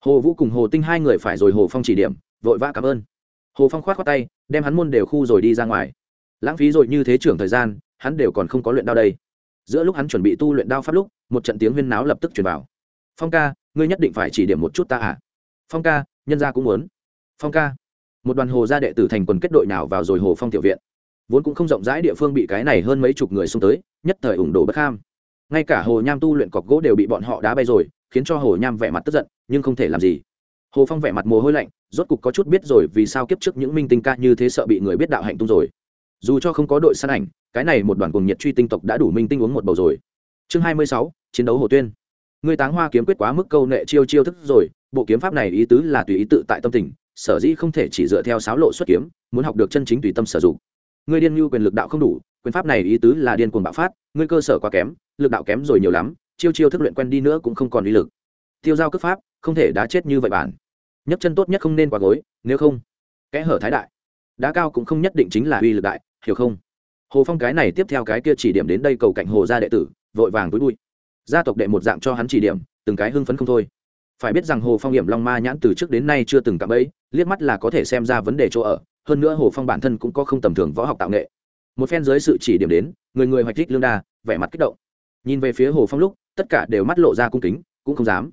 Hồ vũ cùng hồ tinh hai người phải rồi hồ phong chỉ điểm, vội vã cảm ơn. Hồ phong khoát khoát tay, đem hắn môn đều khu rồi đi ra ngoài. Lãng phí rồi như thế trưởng thời gian, hắn đều còn không có luyện đao đây. Giữa lúc hắn chuẩn bị tu luyện đao pháp lúc, một trận tiếng huyên náo lập tức truyền vào. Phong ca, ngươi nhất định phải chỉ điểm một chút ta à? Phong ca nhân gia cũng muốn. Phong ca. Một đoàn hồ gia đệ tử thành quần kết đội nào vào rồi hồ phong tiểu viện. Vốn cũng không rộng rãi địa phương bị cái này hơn mấy chục người xung tới, nhất thời ủng đổ bất kham ngay cả hồ nham tu luyện cọc gỗ đều bị bọn họ đá bay rồi, khiến cho hồ nham vẻ mặt tức giận, nhưng không thể làm gì. Hồ phong vẻ mặt mồ hôi lạnh, rốt cục có chút biết rồi vì sao kiếp trước những minh tinh ca như thế sợ bị người biết đạo hạnh tung rồi. Dù cho không có đội săn ảnh, cái này một đoàn cùng nhiệt truy tinh tộc đã đủ minh tinh uống một bầu rồi. Chương hai mươi sáu, chiến đấu hồ tuyên. Người táng hoa kiếm quyết quá mức câu nệ chiêu chiêu thức rồi bộ kiếm pháp này ý tứ là tùy ý tự tại tâm tình, sở dĩ không thể chỉ dựa theo sáo lộ xuất kiếm, muốn học được chân chính tùy tâm sử dụng. Người điên như quyền lực đạo không đủ, quyền pháp này ý tứ là điên cuồng bạo phát, ngươi cơ sở quá kém, lực đạo kém rồi nhiều lắm, chiêu chiêu thức luyện quen đi nữa cũng không còn uy lực. Tiêu giao cấp pháp, không thể đá chết như vậy bản nhấc chân tốt nhất không nên quá gối, nếu không, kẽ hở thái đại. Đá cao cũng không nhất định chính là uy lực đại, hiểu không? Hồ phong cái này tiếp theo cái kia chỉ điểm đến đây cầu cạnh hồ gia đệ tử, vội vàng túi bụi. Gia tộc đệ một dạng cho hắn chỉ điểm, từng cái hưng phấn không thôi phải biết rằng hồ phong hiểm long ma nhãn từ trước đến nay chưa từng cạm ấy liếc mắt là có thể xem ra vấn đề chỗ ở, hơn nữa hồ phong bản thân cũng có không tầm thường võ học tạo nghệ. Một phen dưới sự chỉ điểm đến, người người hoạch thích lương đa, vẻ mặt kích động. Nhìn về phía hồ phong lúc, tất cả đều mắt lộ ra cung kính, cũng không dám.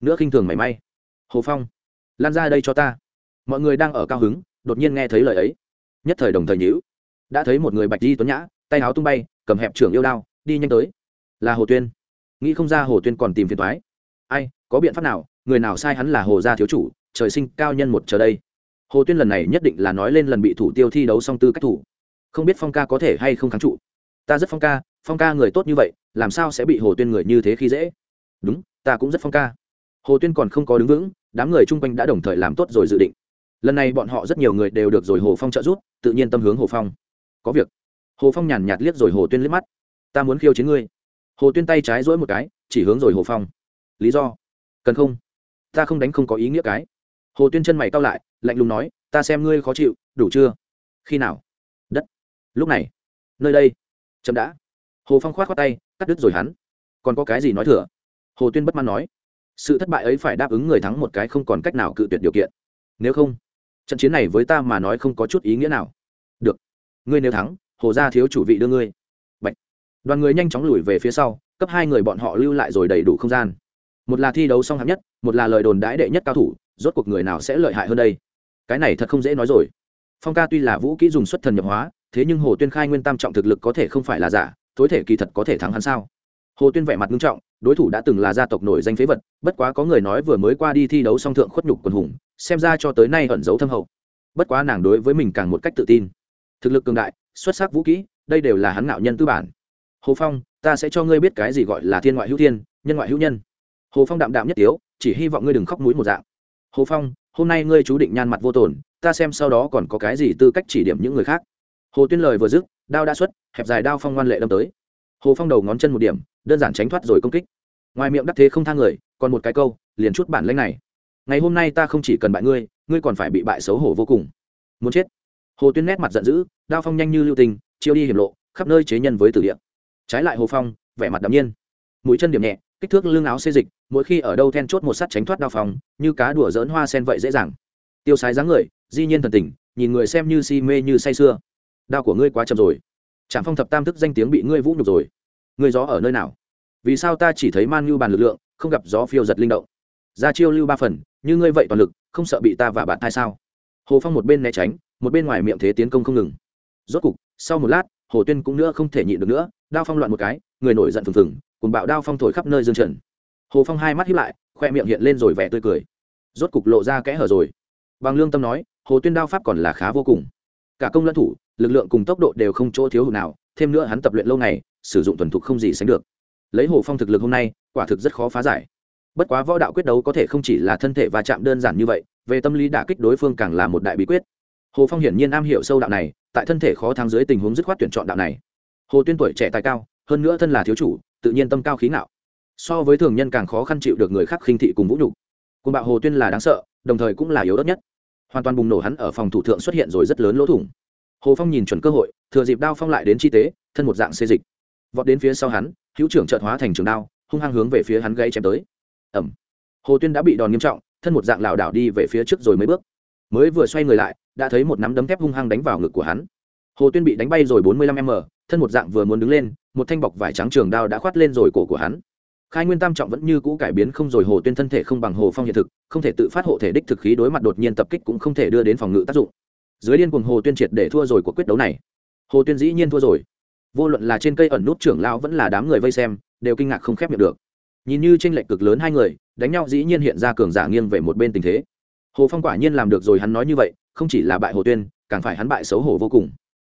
Nữa khinh thường mảy may. Hồ phong, lan ra đây cho ta. Mọi người đang ở cao hứng, đột nhiên nghe thấy lời ấy. Nhất thời đồng thời nhữ đã thấy một người bạch di tuấn nhã, tay áo tung bay, cầm hẹp trưởng yêu đao, đi nhanh tới. Là hồ tuyên. Nghĩ không ra hồ tuyên còn tìm phiền thoái ai có biện pháp nào, người nào sai hắn là hồ gia thiếu chủ, trời sinh cao nhân một chờ đây. Hồ tuyên lần này nhất định là nói lên lần bị thủ tiêu thi đấu song tư cách thủ. Không biết phong ca có thể hay không kháng trụ. Ta rất phong ca phong ca người tốt như vậy, làm sao sẽ bị hồ tuyên người như thế khi dễ? Đúng, ta cũng rất phong ca. Hồ tuyên còn không có đứng vững, đám người chung quanh đã đồng thời làm tốt rồi dự định. Lần này bọn họ rất nhiều người đều được rồi hồ phong trợ giúp, tự nhiên tâm hướng hồ phong. Có việc. Hồ phong nhàn nhạt liếc rồi hồ tuyên liếc mắt. Ta muốn khiêu chiến ngươi. Hồ tuyên tay trái dỗi một cái, chỉ hướng rồi hồ phong. Lý do cần không? Ta không đánh không có ý nghĩa cái. Hồ tuyên chân mày cao lại, lạnh lùng nói, ta xem ngươi khó chịu, đủ chưa? Khi nào? Đất. Lúc này. Nơi đây. Chậm đã. Hồ phong khoát khoát tay, cắt đứt rồi hắn. Còn có cái gì nói thừa? Hồ tuyên bất mãn nói. Sự thất bại ấy phải đáp ứng người thắng một cái không còn cách nào cự tuyệt điều kiện. Nếu không, trận chiến này với ta mà nói không có chút ý nghĩa nào. Được. Ngươi nếu thắng, hồ gia thiếu chủ vị đưa ngươi. Bạch. đoàn người nhanh chóng lùi về phía sau, cấp hai người bọn họ lưu lại rồi đầy đủ không gian một là thi đấu song hạng nhất, một là lời đồn đãi đệ nhất cao thủ, rốt cuộc người nào sẽ lợi hại hơn đây? Cái này thật không dễ nói rồi. Phong ca tuy là vũ kỹ dùng xuất thần nhập hóa, thế nhưng hồ tuyên khai nguyên tam trọng thực lực có thể không phải là giả tối thể kỳ thật có thể thắng hắn sao? Hồ tuyên vẻ mặt nghiêm trọng, đối thủ đã từng là gia tộc nổi danh phế vật, bất quá có người nói vừa mới qua đi thi đấu song thượng khuất nhục quần hùng, xem ra cho tới nay ẩn giấu thâm hậu. Bất quá nàng đối với mình càng một cách tự tin. Thực lực cường đại, xuất sắc vũ kỹ, đây đều là hắn ngạo nhân tư bản. Hồ phong, ta sẽ cho ngươi biết cái gì gọi là thiên ngoại hữu thiên, nhân ngoại hữu nhân hồ phong đạm đạm nhất tiếu, chỉ hy vọng ngươi đừng khóc mũi một dạng. Hồ phong, hôm nay ngươi chú định nhan mặt vô tổn ta xem sau đó còn có cái gì tư cách chỉ điểm những người khác. Hồ tuyên lời vừa dứt, đao đã xuất, hẹp dài đao phong ngoan lệ đâm tới. Hồ phong đầu ngón chân một điểm, đơn giản tránh thoát rồi công kích. Ngoài miệng đắc thế không thang người, còn một cái câu, liền chút bản lanh này. Ngày hôm nay ta không chỉ cần bại ngươi ngươi còn phải bị bại xấu hổ vô cùng. Muốn chết. Hồ tuyên nét mặt giận dữ, đao phong nhanh như lưu tình, chiêu đi hiểm lộ, khắp nơi chế nhân với tử địa. Trái lại hồ phong, vẻ mặt đ nhiên. Mũi chân điểm nhẹ, kích thước lương áo xê dịch mỗi khi ở đâu then chốt một sắt tránh thoát đao phong như cá đùa dỡn hoa sen vậy dễ dàng. Tiêu sái dáng người, di nhiên thần tình, nhìn người xem như si mê như say sưa. Đao của ngươi quá chậm rồi. Trạm phong thập tam thức danh tiếng bị ngươi vũ nhục rồi. Ngươi gió ở nơi nào? Vì sao ta chỉ thấy man như bàn lực lượng, không gặp gió phiêu giật linh động? Ra chiêu lưu ba phần, như ngươi vậy toàn lực, không sợ bị ta và bạn thai sao? Hồ phong một bên né tránh, một bên ngoài miệng thế tiến công không ngừng. Rốt cục, sau một lát, hồ tuyên cũng nữa không thể nhịn được nữa, đao phong loạn một cái, người nổi giận phừng phừng cùng bạo đao phong thổi khắp nơi dương trần hồ phong hai mắt hiếp lại, khoe miệng hiện lên rồi vẻ tươi cười. Rốt cục lộ ra kẽ hở rồi. Bằng lương tâm nói, hồ tuyên đao pháp còn là khá vô cùng. Cả công lẫn thủ, lực lượng cùng tốc độ đều không chỗ thiếu hụt nào, thêm nữa hắn tập luyện lâu ngày, sử dụng thuần thục không gì sánh được. Lấy hồ phong thực lực hôm nay, quả thực rất khó phá giải. Bất quá võ đạo quyết đấu có thể không chỉ là thân thể và chạm đơn giản như vậy, về tâm lý đả kích đối phương càng là một đại bí quyết. Hồ phong hiển nhiên am hiểu sâu đạo này, tại thân thể khó thắng dưới tình huống dứt khoát tuyển chọn đạo này. Hồ tuyên tuổi trẻ tài cao, hơn nữa thân là thiếu chủ, tự nhiên tâm cao khí ngạo so với thường nhân càng khó khăn chịu được người khác khinh thị cùng vũ nhục. Côn bạo hồ tuyên là đáng sợ, đồng thời cũng là yếu đất nhất. Hoàn toàn bùng nổ hắn ở phòng thủ thượng xuất hiện rồi rất lớn lỗ thủng. Hồ phong nhìn chuẩn cơ hội, thừa dịp đao phong lại đến chi tế, thân một dạng xê dịch. Vọt đến phía sau hắn, hữu trưởng trợt hóa thành trường đao, hung hăng hướng về phía hắn gây chém tới. Ẩm. Hồ tuyên đã bị đòn nghiêm trọng, thân một dạng lảo đảo đi về phía trước rồi mấy bước. Mới vừa xoay người lại, đã thấy một nắm đấm thép hung hăng đánh vào ngực của hắn. Hồ tuyên bị đánh bay rồi bốn mươi lăm m, thân một dạng vừa muốn đứng lên, một thanh bọc vải trắng trường đao đã khoát lên rồi cổ của hắn khai nguyên tam trọng vẫn như cũ cải biến không rồi hồ tuyên thân thể không bằng hồ phong hiện thực, không thể tự phát hộ thể đích thực khí đối mặt đột nhiên tập kích cũng không thể đưa đến phòng ngự tác dụng. Dưới điên cuồng hồ tuyên triệt để thua rồi cuộc quyết đấu này. Hồ tuyên dĩ nhiên thua rồi. Vô luận là trên cây ẩn nút trưởng lão vẫn là đám người vây xem, đều kinh ngạc không khép miệng được. Nhìn như tranh lệch cực lớn hai người, đánh nhau dĩ nhiên hiện ra cường giả nghiêng về một bên tình thế. Hồ phong quả nhiên làm được rồi hắn nói như vậy, không chỉ là bại hồ tuyên, càng phải hắn bại xấu hổ vô cùng.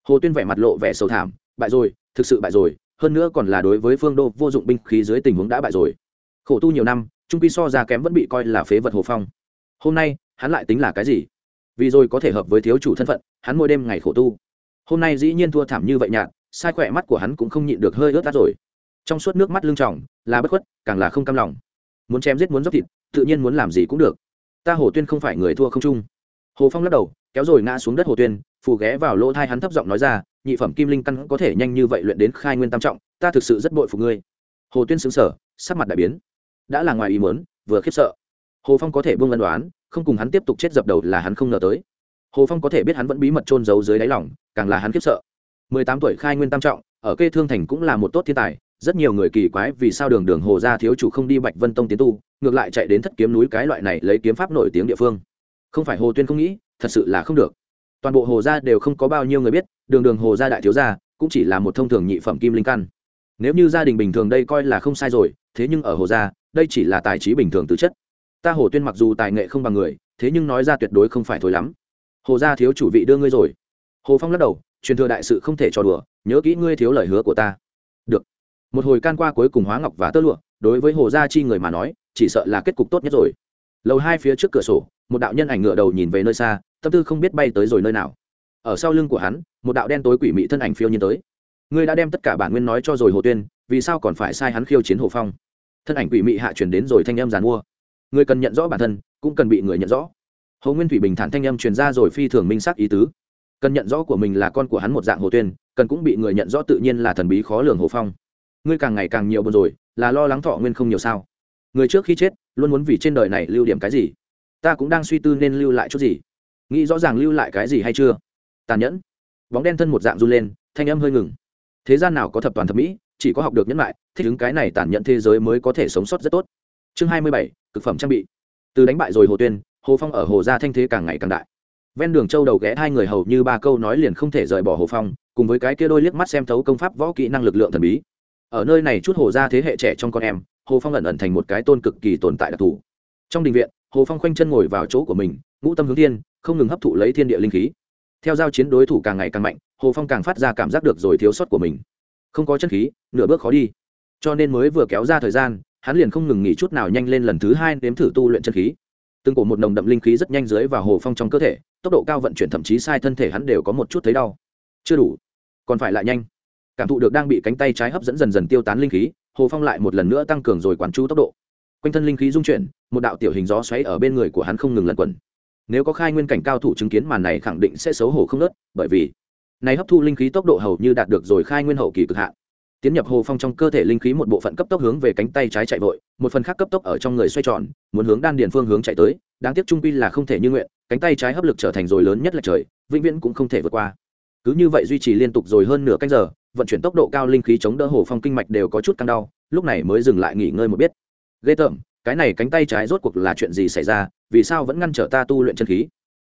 Hồ tuyên vẻ mặt lộ vẻ sầu thảm, bại rồi, thực sự bại rồi hơn nữa còn là đối với phương đô vô dụng binh khí dưới tình huống đã bại rồi. Khổ tu nhiều năm, trung quy so ra kém vẫn bị coi là phế vật hồ phong. Hôm nay, hắn lại tính là cái gì? Vì rồi có thể hợp với thiếu chủ thân phận, hắn mỗi đêm ngày khổ tu. Hôm nay dĩ nhiên thua thảm như vậy nhạt, sai khỏe mắt của hắn cũng không nhịn được hơi ướt át rồi. Trong suốt nước mắt lưng tròng, là bất khuất, càng là không cam lòng. Muốn chém giết muốn dốc thịt, tự nhiên muốn làm gì cũng được. Ta hồ tuyên không phải người thua không trung hồ phong lắc đầu, kéo rồi ngã xuống đất hồ tuyên, phù ghé vào lỗ thai hắn thấp giọng nói ra nhị phẩm kim linh căn có thể nhanh như vậy luyện đến khai nguyên tam trọng, ta thực sự rất bội phục ngươi. Hồ tuyên xứng sở sắc mặt đại biến. Đã là ngoài ý mớn vừa khiếp sợ. Hồ phong có thể buông ân đoán, không cùng hắn tiếp tục chết dập đầu là hắn không ngờ tới. Hồ phong có thể biết hắn vẫn bí mật trôn giấu dưới đáy lòng, càng là hắn khiếp sợ. Mười tám tuổi khai nguyên tam trọng, ở kê thương thành cũng là một tốt thiên tài, rất nhiều người kỳ quái vì sao đường đường hồ gia thiếu chủ không đi bạch vân tông tiến tu, ngược lại chạy đến thất kiếm núi cái loại này lấy kiếm pháp nổi tiếng địa phương. Không phải hồ tuyên không nghĩ, thật sự là không được toàn bộ hồ gia đều không có bao nhiêu người biết, đường đường hồ gia đại thiếu gia cũng chỉ là một thông thường nhị phẩm kim linh căn. Nếu như gia đình bình thường đây coi là không sai rồi, thế nhưng ở hồ gia, đây chỉ là tài trí bình thường từ chất. Ta hồ tuyên mặc dù tài nghệ không bằng người, thế nhưng nói ra tuyệt đối không phải thối lắm. Hồ gia thiếu chủ vị đưa ngươi rồi. Hồ phong lắc đầu, truyền thừa đại sự không thể trò đùa, nhớ kỹ ngươi thiếu lời hứa của ta. Được. Một hồi can qua cuối cùng hóa ngọc và tơ lụa, đối với hồ gia chi người mà nói, chỉ sợ là kết cục tốt nhất rồi. Lầu hai phía trước cửa sổ, một đạo nhân ảnh ngựa đầu nhìn về nơi xa tâm tư không biết bay tới rồi nơi nào. Ở sau lưng của hắn, một đạo đen tối quỷ mị thân ảnh phiêu nhiên tới. Ngươi đã đem tất cả bản nguyên nói cho rồi hồ tuyên, vì sao còn phải sai hắn khiêu chiến hồ phong? Thân ảnh quỷ mị hạ chuyển đến rồi thanh em giàn mua. Người cần nhận rõ bản thân, cũng cần bị người nhận rõ. Hồ nguyên thủy bình thản thanh âm truyền ra rồi phi thường minh sắc ý tứ. Cần nhận rõ của mình là con của hắn một dạng hồ tuyên, cần cũng bị người nhận rõ tự nhiên là thần bí khó lường hồ phong. Ngươi càng ngày càng nhiều buồn rồi, là lo lắng thọ nguyên không nhiều sao? Người trước khi chết, luôn muốn vì trên đời này lưu điểm cái gì? Ta cũng đang suy tư nên lưu lại chút gì nghĩ rõ ràng lưu lại cái gì hay chưa? Tàn nhẫn. Bóng đen thân một dạng run lên, thanh âm hơi ngừng. Thế gian nào có thập toàn thập mỹ, chỉ có học được nhẫn lại thích ứng cái này tàn nhẫn thế giới mới có thể sống sót rất tốt. Chương hai mươi bảy, cực phẩm trang bị. Từ đánh bại rồi hồ tuyên, hồ phong ở hồ gia thanh thế càng ngày càng đại. Ven đường châu đầu ghé hai người hầu như ba câu nói liền không thể rời bỏ hồ phong, cùng với cái kia đôi liếc mắt xem thấu công pháp võ kỹ năng lực lượng thần bí. Ở nơi này chút hồ gia thế hệ trẻ trong con em, hồ phong ẩn ẩn thành một cái tôn cực kỳ tồn tại đặc thù. Trong đình viện, hồ phong khoanh chân ngồi vào chỗ của mình, ngũ tâm hướng thiên không ngừng hấp thụ lấy thiên địa linh khí. Theo giao chiến đối thủ càng ngày càng mạnh, hồ phong càng phát ra cảm giác được rồi thiếu sót của mình. Không có chân khí, nửa bước khó đi. Cho nên mới vừa kéo ra thời gian, hắn liền không ngừng nghỉ chút nào nhanh lên lần thứ hai nếm thử tu luyện chân khí. Từng cổ một nồng đậm linh khí rất nhanh dưới vào hồ phong trong cơ thể, tốc độ cao vận chuyển thậm chí sai thân thể hắn đều có một chút thấy đau. Chưa đủ, còn phải lại nhanh. Cảm thụ được đang bị cánh tay trái hấp dẫn dần dần tiêu tán linh khí, hồ phong lại một lần nữa tăng cường rồi quán chú tốc độ. Quanh thân linh khí dung chuyển, một đạo tiểu hình gió xoáy ở bên người của hắn không ngừng lẩn quẩn nếu có khai nguyên cảnh cao thủ chứng kiến màn này khẳng định sẽ xấu hổ không nớt, bởi vì này hấp thu linh khí tốc độ hầu như đạt được rồi khai nguyên hậu kỳ cực hạn. Tiến nhập hồ phong trong cơ thể linh khí một bộ phận cấp tốc hướng về cánh tay trái chạy vội, một phần khác cấp tốc ở trong người xoay tròn, muốn hướng đan điền phương hướng chạy tới, đáng tiếc trung quy là không thể như nguyện, cánh tay trái hấp lực trở thành rồi lớn nhất là trời, vĩnh viễn cũng không thể vượt qua. Cứ như vậy duy trì liên tục rồi hơn nửa canh giờ, vận chuyển tốc độ cao linh khí chống đỡ hồ phong kinh mạch đều có chút căng đau, lúc này mới dừng lại nghỉ ngơi một biết. Ghê tởm cái này cánh tay trái rốt cuộc là chuyện gì xảy ra? Vì sao vẫn ngăn trở ta tu luyện chân khí?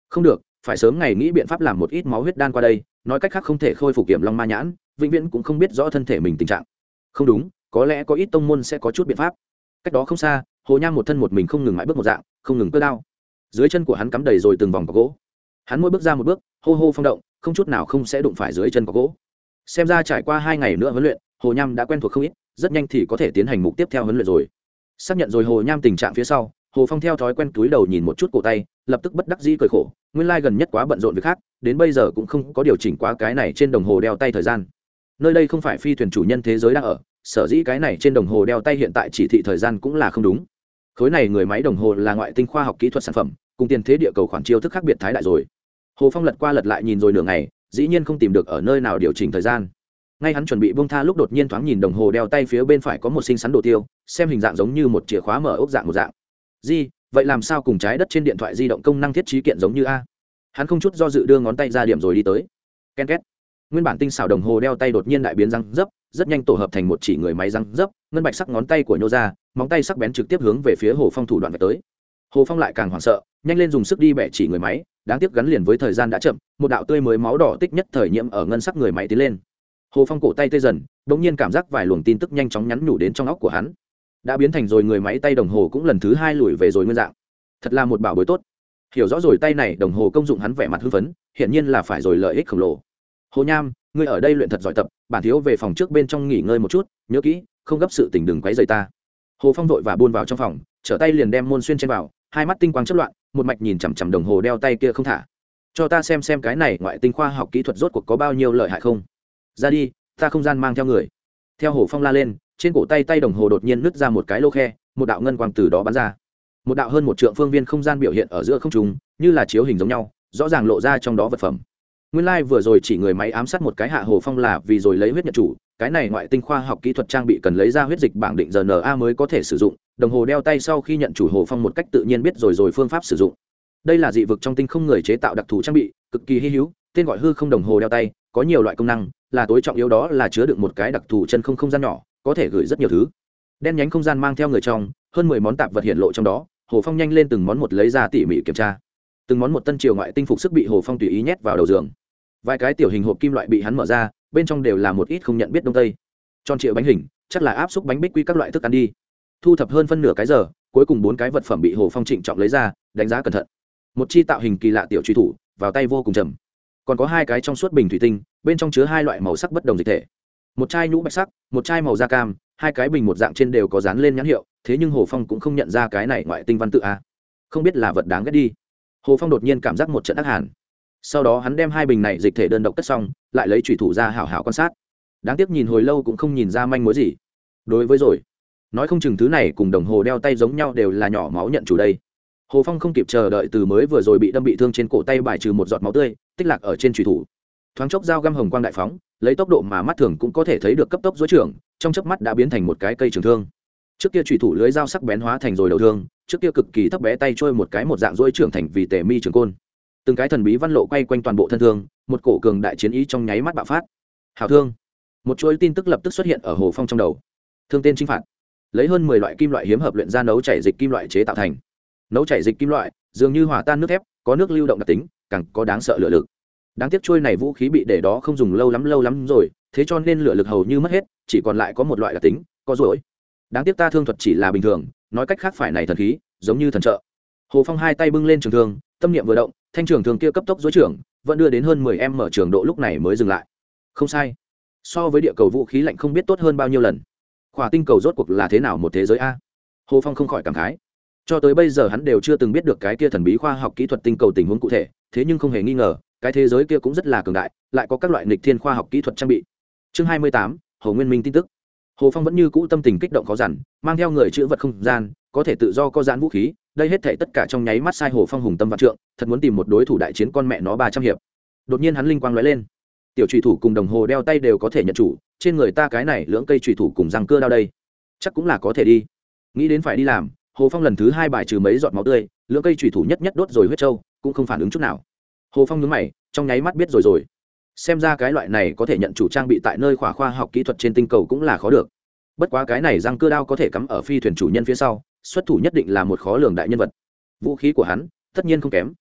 Không được, phải sớm ngày nghĩ biện pháp làm một ít máu huyết đan qua đây, nói cách khác không thể khôi phục kiểm long ma nhãn, vĩnh viễn cũng không biết rõ thân thể mình tình trạng. Không đúng, có lẽ có ít tông môn sẽ có chút biện pháp. Cách đó không xa, hồ nham một thân một mình không ngừng mãi bước một dạng, không ngừng cơ đao. Dưới chân của hắn cắm đầy rồi từng vòng có gỗ. Hắn mỗi bước ra một bước, hô hô phong động, không chút nào không sẽ đụng phải dưới chân có gỗ. Xem ra trải qua hai ngày nữa huấn luyện, hồ nham đã quen thuộc không ít, rất nhanh thì có thể tiến hành mục tiếp theo huấn luyện rồi xác nhận rồi hồ nham tình trạng phía sau, hồ phong theo thói quen túi đầu nhìn một chút cổ tay, lập tức bất đắc dĩ cười khổ, nguyên lai gần nhất quá bận rộn việc khác, đến bây giờ cũng không có điều chỉnh quá cái này trên đồng hồ đeo tay thời gian. Nơi đây không phải phi thuyền chủ nhân thế giới đang ở, sở dĩ cái này trên đồng hồ đeo tay hiện tại chỉ thị thời gian cũng là không đúng. Khối này người máy đồng hồ là ngoại tinh khoa học kỹ thuật sản phẩm, cùng tiền thế địa cầu khoản chiêu thức khác biệt thái đại rồi. Hồ phong lật qua lật lại nhìn rồi nửa ngày, dĩ nhiên không tìm được ở nơi nào điều chỉnh thời gian ngay hắn chuẩn bị bông tha lúc đột nhiên thoáng nhìn đồng hồ đeo tay phía bên phải có một sinh sắn đồ tiêu, xem hình dạng giống như một chìa khóa mở ốc dạng một dạng. Di, vậy làm sao cùng trái đất trên điện thoại di động công năng thiết trí kiện giống như a? Hắn không chút do dự đưa ngón tay ra điểm rồi đi tới. Ken két. Nguyên bản tinh xảo đồng hồ đeo tay đột nhiên đại biến răng dấp, rất nhanh tổ hợp thành một chỉ người máy răng dấp, ngân bạch sắc ngón tay của nhô ra móng tay sắc bén trực tiếp hướng về phía hồ phong thủ đoạn về tới. Hồ phong lại càng hoảng sợ, nhanh lên dùng sức đi bẻ chỉ người máy, đáng tiếc gắn liền với thời gian đã chậm, một đạo tươi mới máu đỏ tích nhất thời nhiễm ở ngân sắc người máy tiến lên hồ phong cổ tay tê dần đ ỗ n g nhiên cảm giác vài luồng tin tức nhanh chóng nhắn nhủ đến trong óc của hắn. Đã biến thành rồi người máy tay đồng hồ cũng lần thứ hai lùi về rồi nguyên dạng. Thật là một bảo bối tốt. Hiểu rõ rồi tay này đồng hồ công dụng hắn vẻ mặt hưng phấn, hiển nhiên là phải rồi lợi ích khổng lồ. Hồ nham, ngươi ở đây luyện thật giỏi tập, bản thiếu về phòng trước bên trong nghỉ ngơi một chút, nhớ kỹ, không gấp sự tình đừng quấy dày ta. Hồ phong vội và buôn vào trong phòng, trở tay liền đem môn xuyên trên vào, hai mắt tinh quang chất loạn, một mạch nhìn chằm chằm đồng hồ đeo tay kia không thả. Cho ta xem xem cái này ngoại tinh khoa học kỹ thuật rốt cuộc có bao nhiêu lợi hại không? Ra đi, ta không gian mang theo người. Theo hồ phong la lên, trên cổ tay tay đồng hồ đột nhiên nứt ra một cái lô khe, một đạo ngân quang từ đó bắn ra. Một đạo hơn một trượng phương viên không gian biểu hiện ở giữa không trùng như là chiếu hình giống nhau, rõ ràng lộ ra trong đó vật phẩm. Nguyên lai、like、vừa rồi chỉ người máy ám sát một cái hạ hồ phong là vì rồi lấy huyết nhận chủ, cái này ngoại tinh khoa học kỹ thuật trang bị cần lấy ra huyết dịch bảng định rna mới có thể sử dụng, đồng hồ đeo tay sau khi nhận chủ hồ phong một cách tự nhiên biết rồi rồi phương pháp sử dụng. Đây là dị vực trong tinh không người chế tạo đặc thù trang bị, cực kỳ hy hữu, tên gọi hư không đồng hồ đeo tay, có nhiều loại công năng là tối trọng yếu đó là chứa đựng một cái đặc thù chân không không gian nhỏ, có thể gửi rất nhiều thứ. Đen nhánh không gian mang theo người trong, hơn mười món tạp vật hiện lộ trong đó, hồ phong nhanh lên từng món một lấy ra tỉ mỉ kiểm tra. Từng món một tân triều ngoại tinh phục sức bị hồ phong tùy ý nhét vào đầu giường. Vài cái tiểu hình hộp kim loại bị hắn mở ra, bên trong đều là một ít không nhận biết đông tây. Tròn triệu bánh hình, chắc là áp xúc bánh bích quy các loại thức ăn đi. Thu thập hơn phân nửa cái giờ, cuối cùng bốn cái vật phẩm bị hồ phong trịnh trọng lấy ra, đánh giá cẩn thận. Một chi tạo hình kỳ lạ tiểu truy thủ, vào tay vô cùng trầm còn có hai cái trong suốt bình thủy tinh, bên trong chứa hai loại màu sắc bất đồng dịch thể. Một chai nhũ bạch sắc, một chai màu da cam, hai cái bình một dạng trên đều có dán lên nhãn hiệu, thế nhưng hồ phong cũng không nhận ra cái này ngoại tinh văn tự a. Không biết là vật đáng ghét đi. Hồ phong đột nhiên cảm giác một trận ác hàn. Sau đó hắn đem hai bình này dịch thể đơn độc cất xong, lại lấy thủy thủ ra hảo hảo quan sát. Đáng tiếc nhìn hồi lâu cũng không nhìn ra manh mối gì. Đối với rồi. Nói không chừng thứ này cùng đồng hồ đeo tay giống nhau đều là nhỏ máu nhận chủ đây hồ phong không kịp chờ đợi từ mới vừa rồi bị đâm bị thương trên cổ tay bài trừ một giọt máu tươi, tích lạc ở trên trùy thủ. Thoáng chốc dao găm hồng quang đại phóng, lấy tốc độ mà mắt thường cũng có thể thấy được cấp tốc dối trưởng trong chớp mắt đã biến thành một cái cây trường thương. Trước kia trùy thủ lưới dao sắc bén hóa thành rồi đầu thương, trước kia cực kỳ thấp bé tay trôi một cái một dạng dối trưởng thành vì tề mi trường côn. Từng cái thần bí văn lộ quay quanh toàn bộ thân thương, một cổ cường đại chiến ý trong nháy mắt bạo phát. Hào thương. Một chuỗi tin tức lập tức xuất hiện ở hồ phong trong đầu. Thương tên chinh phạt. Lấy hơn mười loại kim loại hiếm hợp luyện ra nấu chảy dịch kim loại chế tạo thành nấu chảy dịch kim loại, dường như hòa tan nước thép, có nước lưu động đặc tính, càng có đáng sợ lửa lực. Đáng tiếc trôi này vũ khí bị để đó không dùng lâu lắm lâu lắm rồi, thế cho nên lửa lực hầu như mất hết, chỉ còn lại có một loại đặc tính, có rỗi. Đáng tiếc ta thương thuật chỉ là bình thường, nói cách khác phải này thần khí, giống như thần trợ. Hồ phong hai tay bưng lên trường thương, tâm niệm vừa động, thanh trường thường kia cấp tốc dối trưởng, vẫn đưa đến hơn mười em mở trường độ lúc này mới dừng lại. Không sai. So với địa cầu vũ khí lạnh không biết tốt hơn bao nhiêu lần. Khỏa tinh cầu rốt cuộc là thế nào một thế giới a? Hồ phong không khỏi cảm khái cho tới bây giờ hắn đều chưa từng biết được cái kia thần bí khoa học kỹ thuật tinh cầu tình huống cụ thể, thế nhưng không hề nghi ngờ, cái thế giới kia cũng rất là cường đại, lại có các loại nịch thiên khoa học kỹ thuật trang bị. Chương hai mươi tám, hồ nguyên minh tin tức. Hồ phong vẫn như cũ tâm tình kích động khó giản mang theo người chữ vật không gian, có thể tự do có giãn vũ khí, đây hết thể tất cả trong nháy mắt sai hồ phong hùng tâm vạn trượng, thật muốn tìm một đối thủ đại chiến con mẹ nó ba trăm hiệp. Đột nhiên hắn linh quang lóe lên. Tiểu trùy thủ cùng đồng hồ đeo tay đều có thể nhận chủ, trên người ta cái này lưỡng cây trùy thủ cùng răng cưa đao đây, chắc cũng là có thể đi. Nghĩ đến phải đi làm hồ phong lần thứ hai bài trừ mấy giọt máu tươi lưỡng cây thủy thủ nhất nhất đốt rồi huyết trâu, cũng không phản ứng chút nào. Hồ phong nhớ mày, trong nháy mắt biết rồi rồi. Xem ra cái loại này có thể nhận chủ trang bị tại nơi khỏa khoa học kỹ thuật trên tinh cầu cũng là khó được. Bất quá cái này răng cưa đao có thể cắm ở phi thuyền chủ nhân phía sau, xuất thủ nhất định là một khó lường đại nhân vật. Vũ khí của hắn, tất nhiên không kém.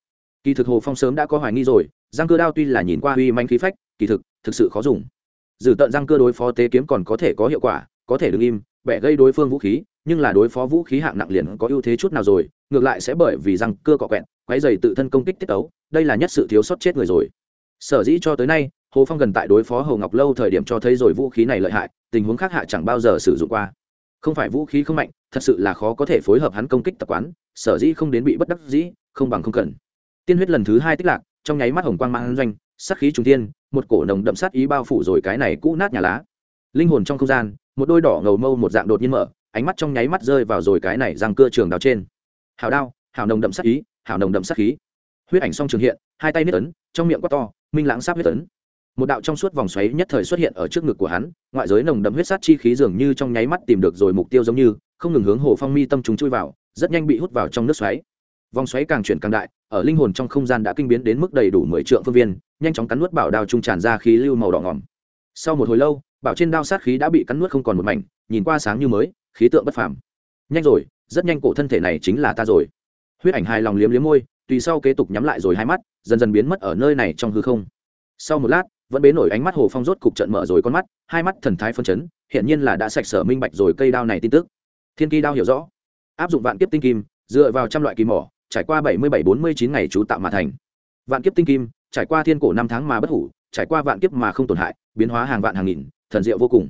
Kỳ thực hồ phong sớm đã có hoài nghi rồi, răng cưa đao tuy là nhìn qua uy manh khí phách, kỳ thực thực sự khó dùng. Dử tận răng cưa đối phó tế kiếm còn có thể có hiệu quả, có thể đ ứ n g im, bẻ gây đối phương vũ khí nhưng là đối phó vũ khí hạng nặng liền có ưu thế chút nào rồi, ngược lại sẽ bởi vì răng cưa cọ quẹn quái dày tự thân công kích tiết tấu, đây là nhất sự thiếu sót chết người rồi. Sở dĩ cho tới nay, hồ phong gần tại đối phó hồ ngọc lâu thời điểm cho thấy rồi vũ khí này lợi hại, tình huống khác hạ chẳng bao giờ sử dụng qua. Không phải vũ khí không mạnh, thật sự là khó có thể phối hợp hắn công kích tập quán, sở dĩ không đến bị bất đắc dĩ, không bằng không cần. Tiên huyết lần thứ hai tích lạc, trong nháy mắt hồng quang mang doanh, sát khí trung tiên một cổ nồng đậm sát ý bao phủ rồi cái này cũ nát nhà lá. Linh hồn trong không gian, một đôi đỏ ngầu mâu một dạng đột nhiên mở ánh mắt trong nháy mắt rơi vào rồi cái này răng cưa trường đào trên. Hào đao hào nồng đậm sát ý hào nồng đậm sát khí. Huyết ảnh song trường hiện, hai tay nứt ấn, trong miệng quát to, minh lãng sáp huyết ấn. Một đạo trong suốt vòng xoáy nhất thời xuất hiện ở trước ngực của hắn, ngoại giới nồng đậm huyết sát chi khí dường như trong nháy mắt tìm được rồi mục tiêu giống như, không ngừng hướng hồ phong mi tâm chúng chui vào, rất nhanh bị hút vào trong nước xoáy. Vòng xoáy càng chuyển càng đại, ở linh hồn trong không gian đã kinh biến đến mức đầy đủ mười triệu phương viên, nhanh chóng cắn nuốt bảo đao trung tràn ra khí lưu màu đỏ ngỏm. Sau một hồi lâu, bảo trên đao sát khí đã bị cắn nuốt không còn một mảnh, nhìn qua sáng như mới khí tượng bất phàm. Nhanh rồi, rất nhanh cổ thân thể này chính là ta rồi. Huyết ảnh hài lòng liếm liếm môi, tùy sau kế tục nhắm lại rồi hai mắt, dần dần biến mất ở nơi này trong hư không. Sau một lát, vẫn bế nổi ánh mắt hồ phong rốt cục trận mở rồi con mắt, hai mắt thần thái phân chấn hiện nhiên là đã sạch sở minh bạch rồi cây đao này tin tức. Thiên kỳ đao hiểu rõ. Áp dụng vạn kiếp tinh kim, dựa vào trăm loại kỳ mỏ, trải qua bảy mươi bảy bốn mươi chín ngày chú tạo mà thành. Vạn kiếp tinh kim, trải qua thiên cổ năm tháng mà bất hủ, trải qua vạn kiếp mà không tổn hại, biến hóa hàng vạn hàng nghìn, thần diệu vô cùng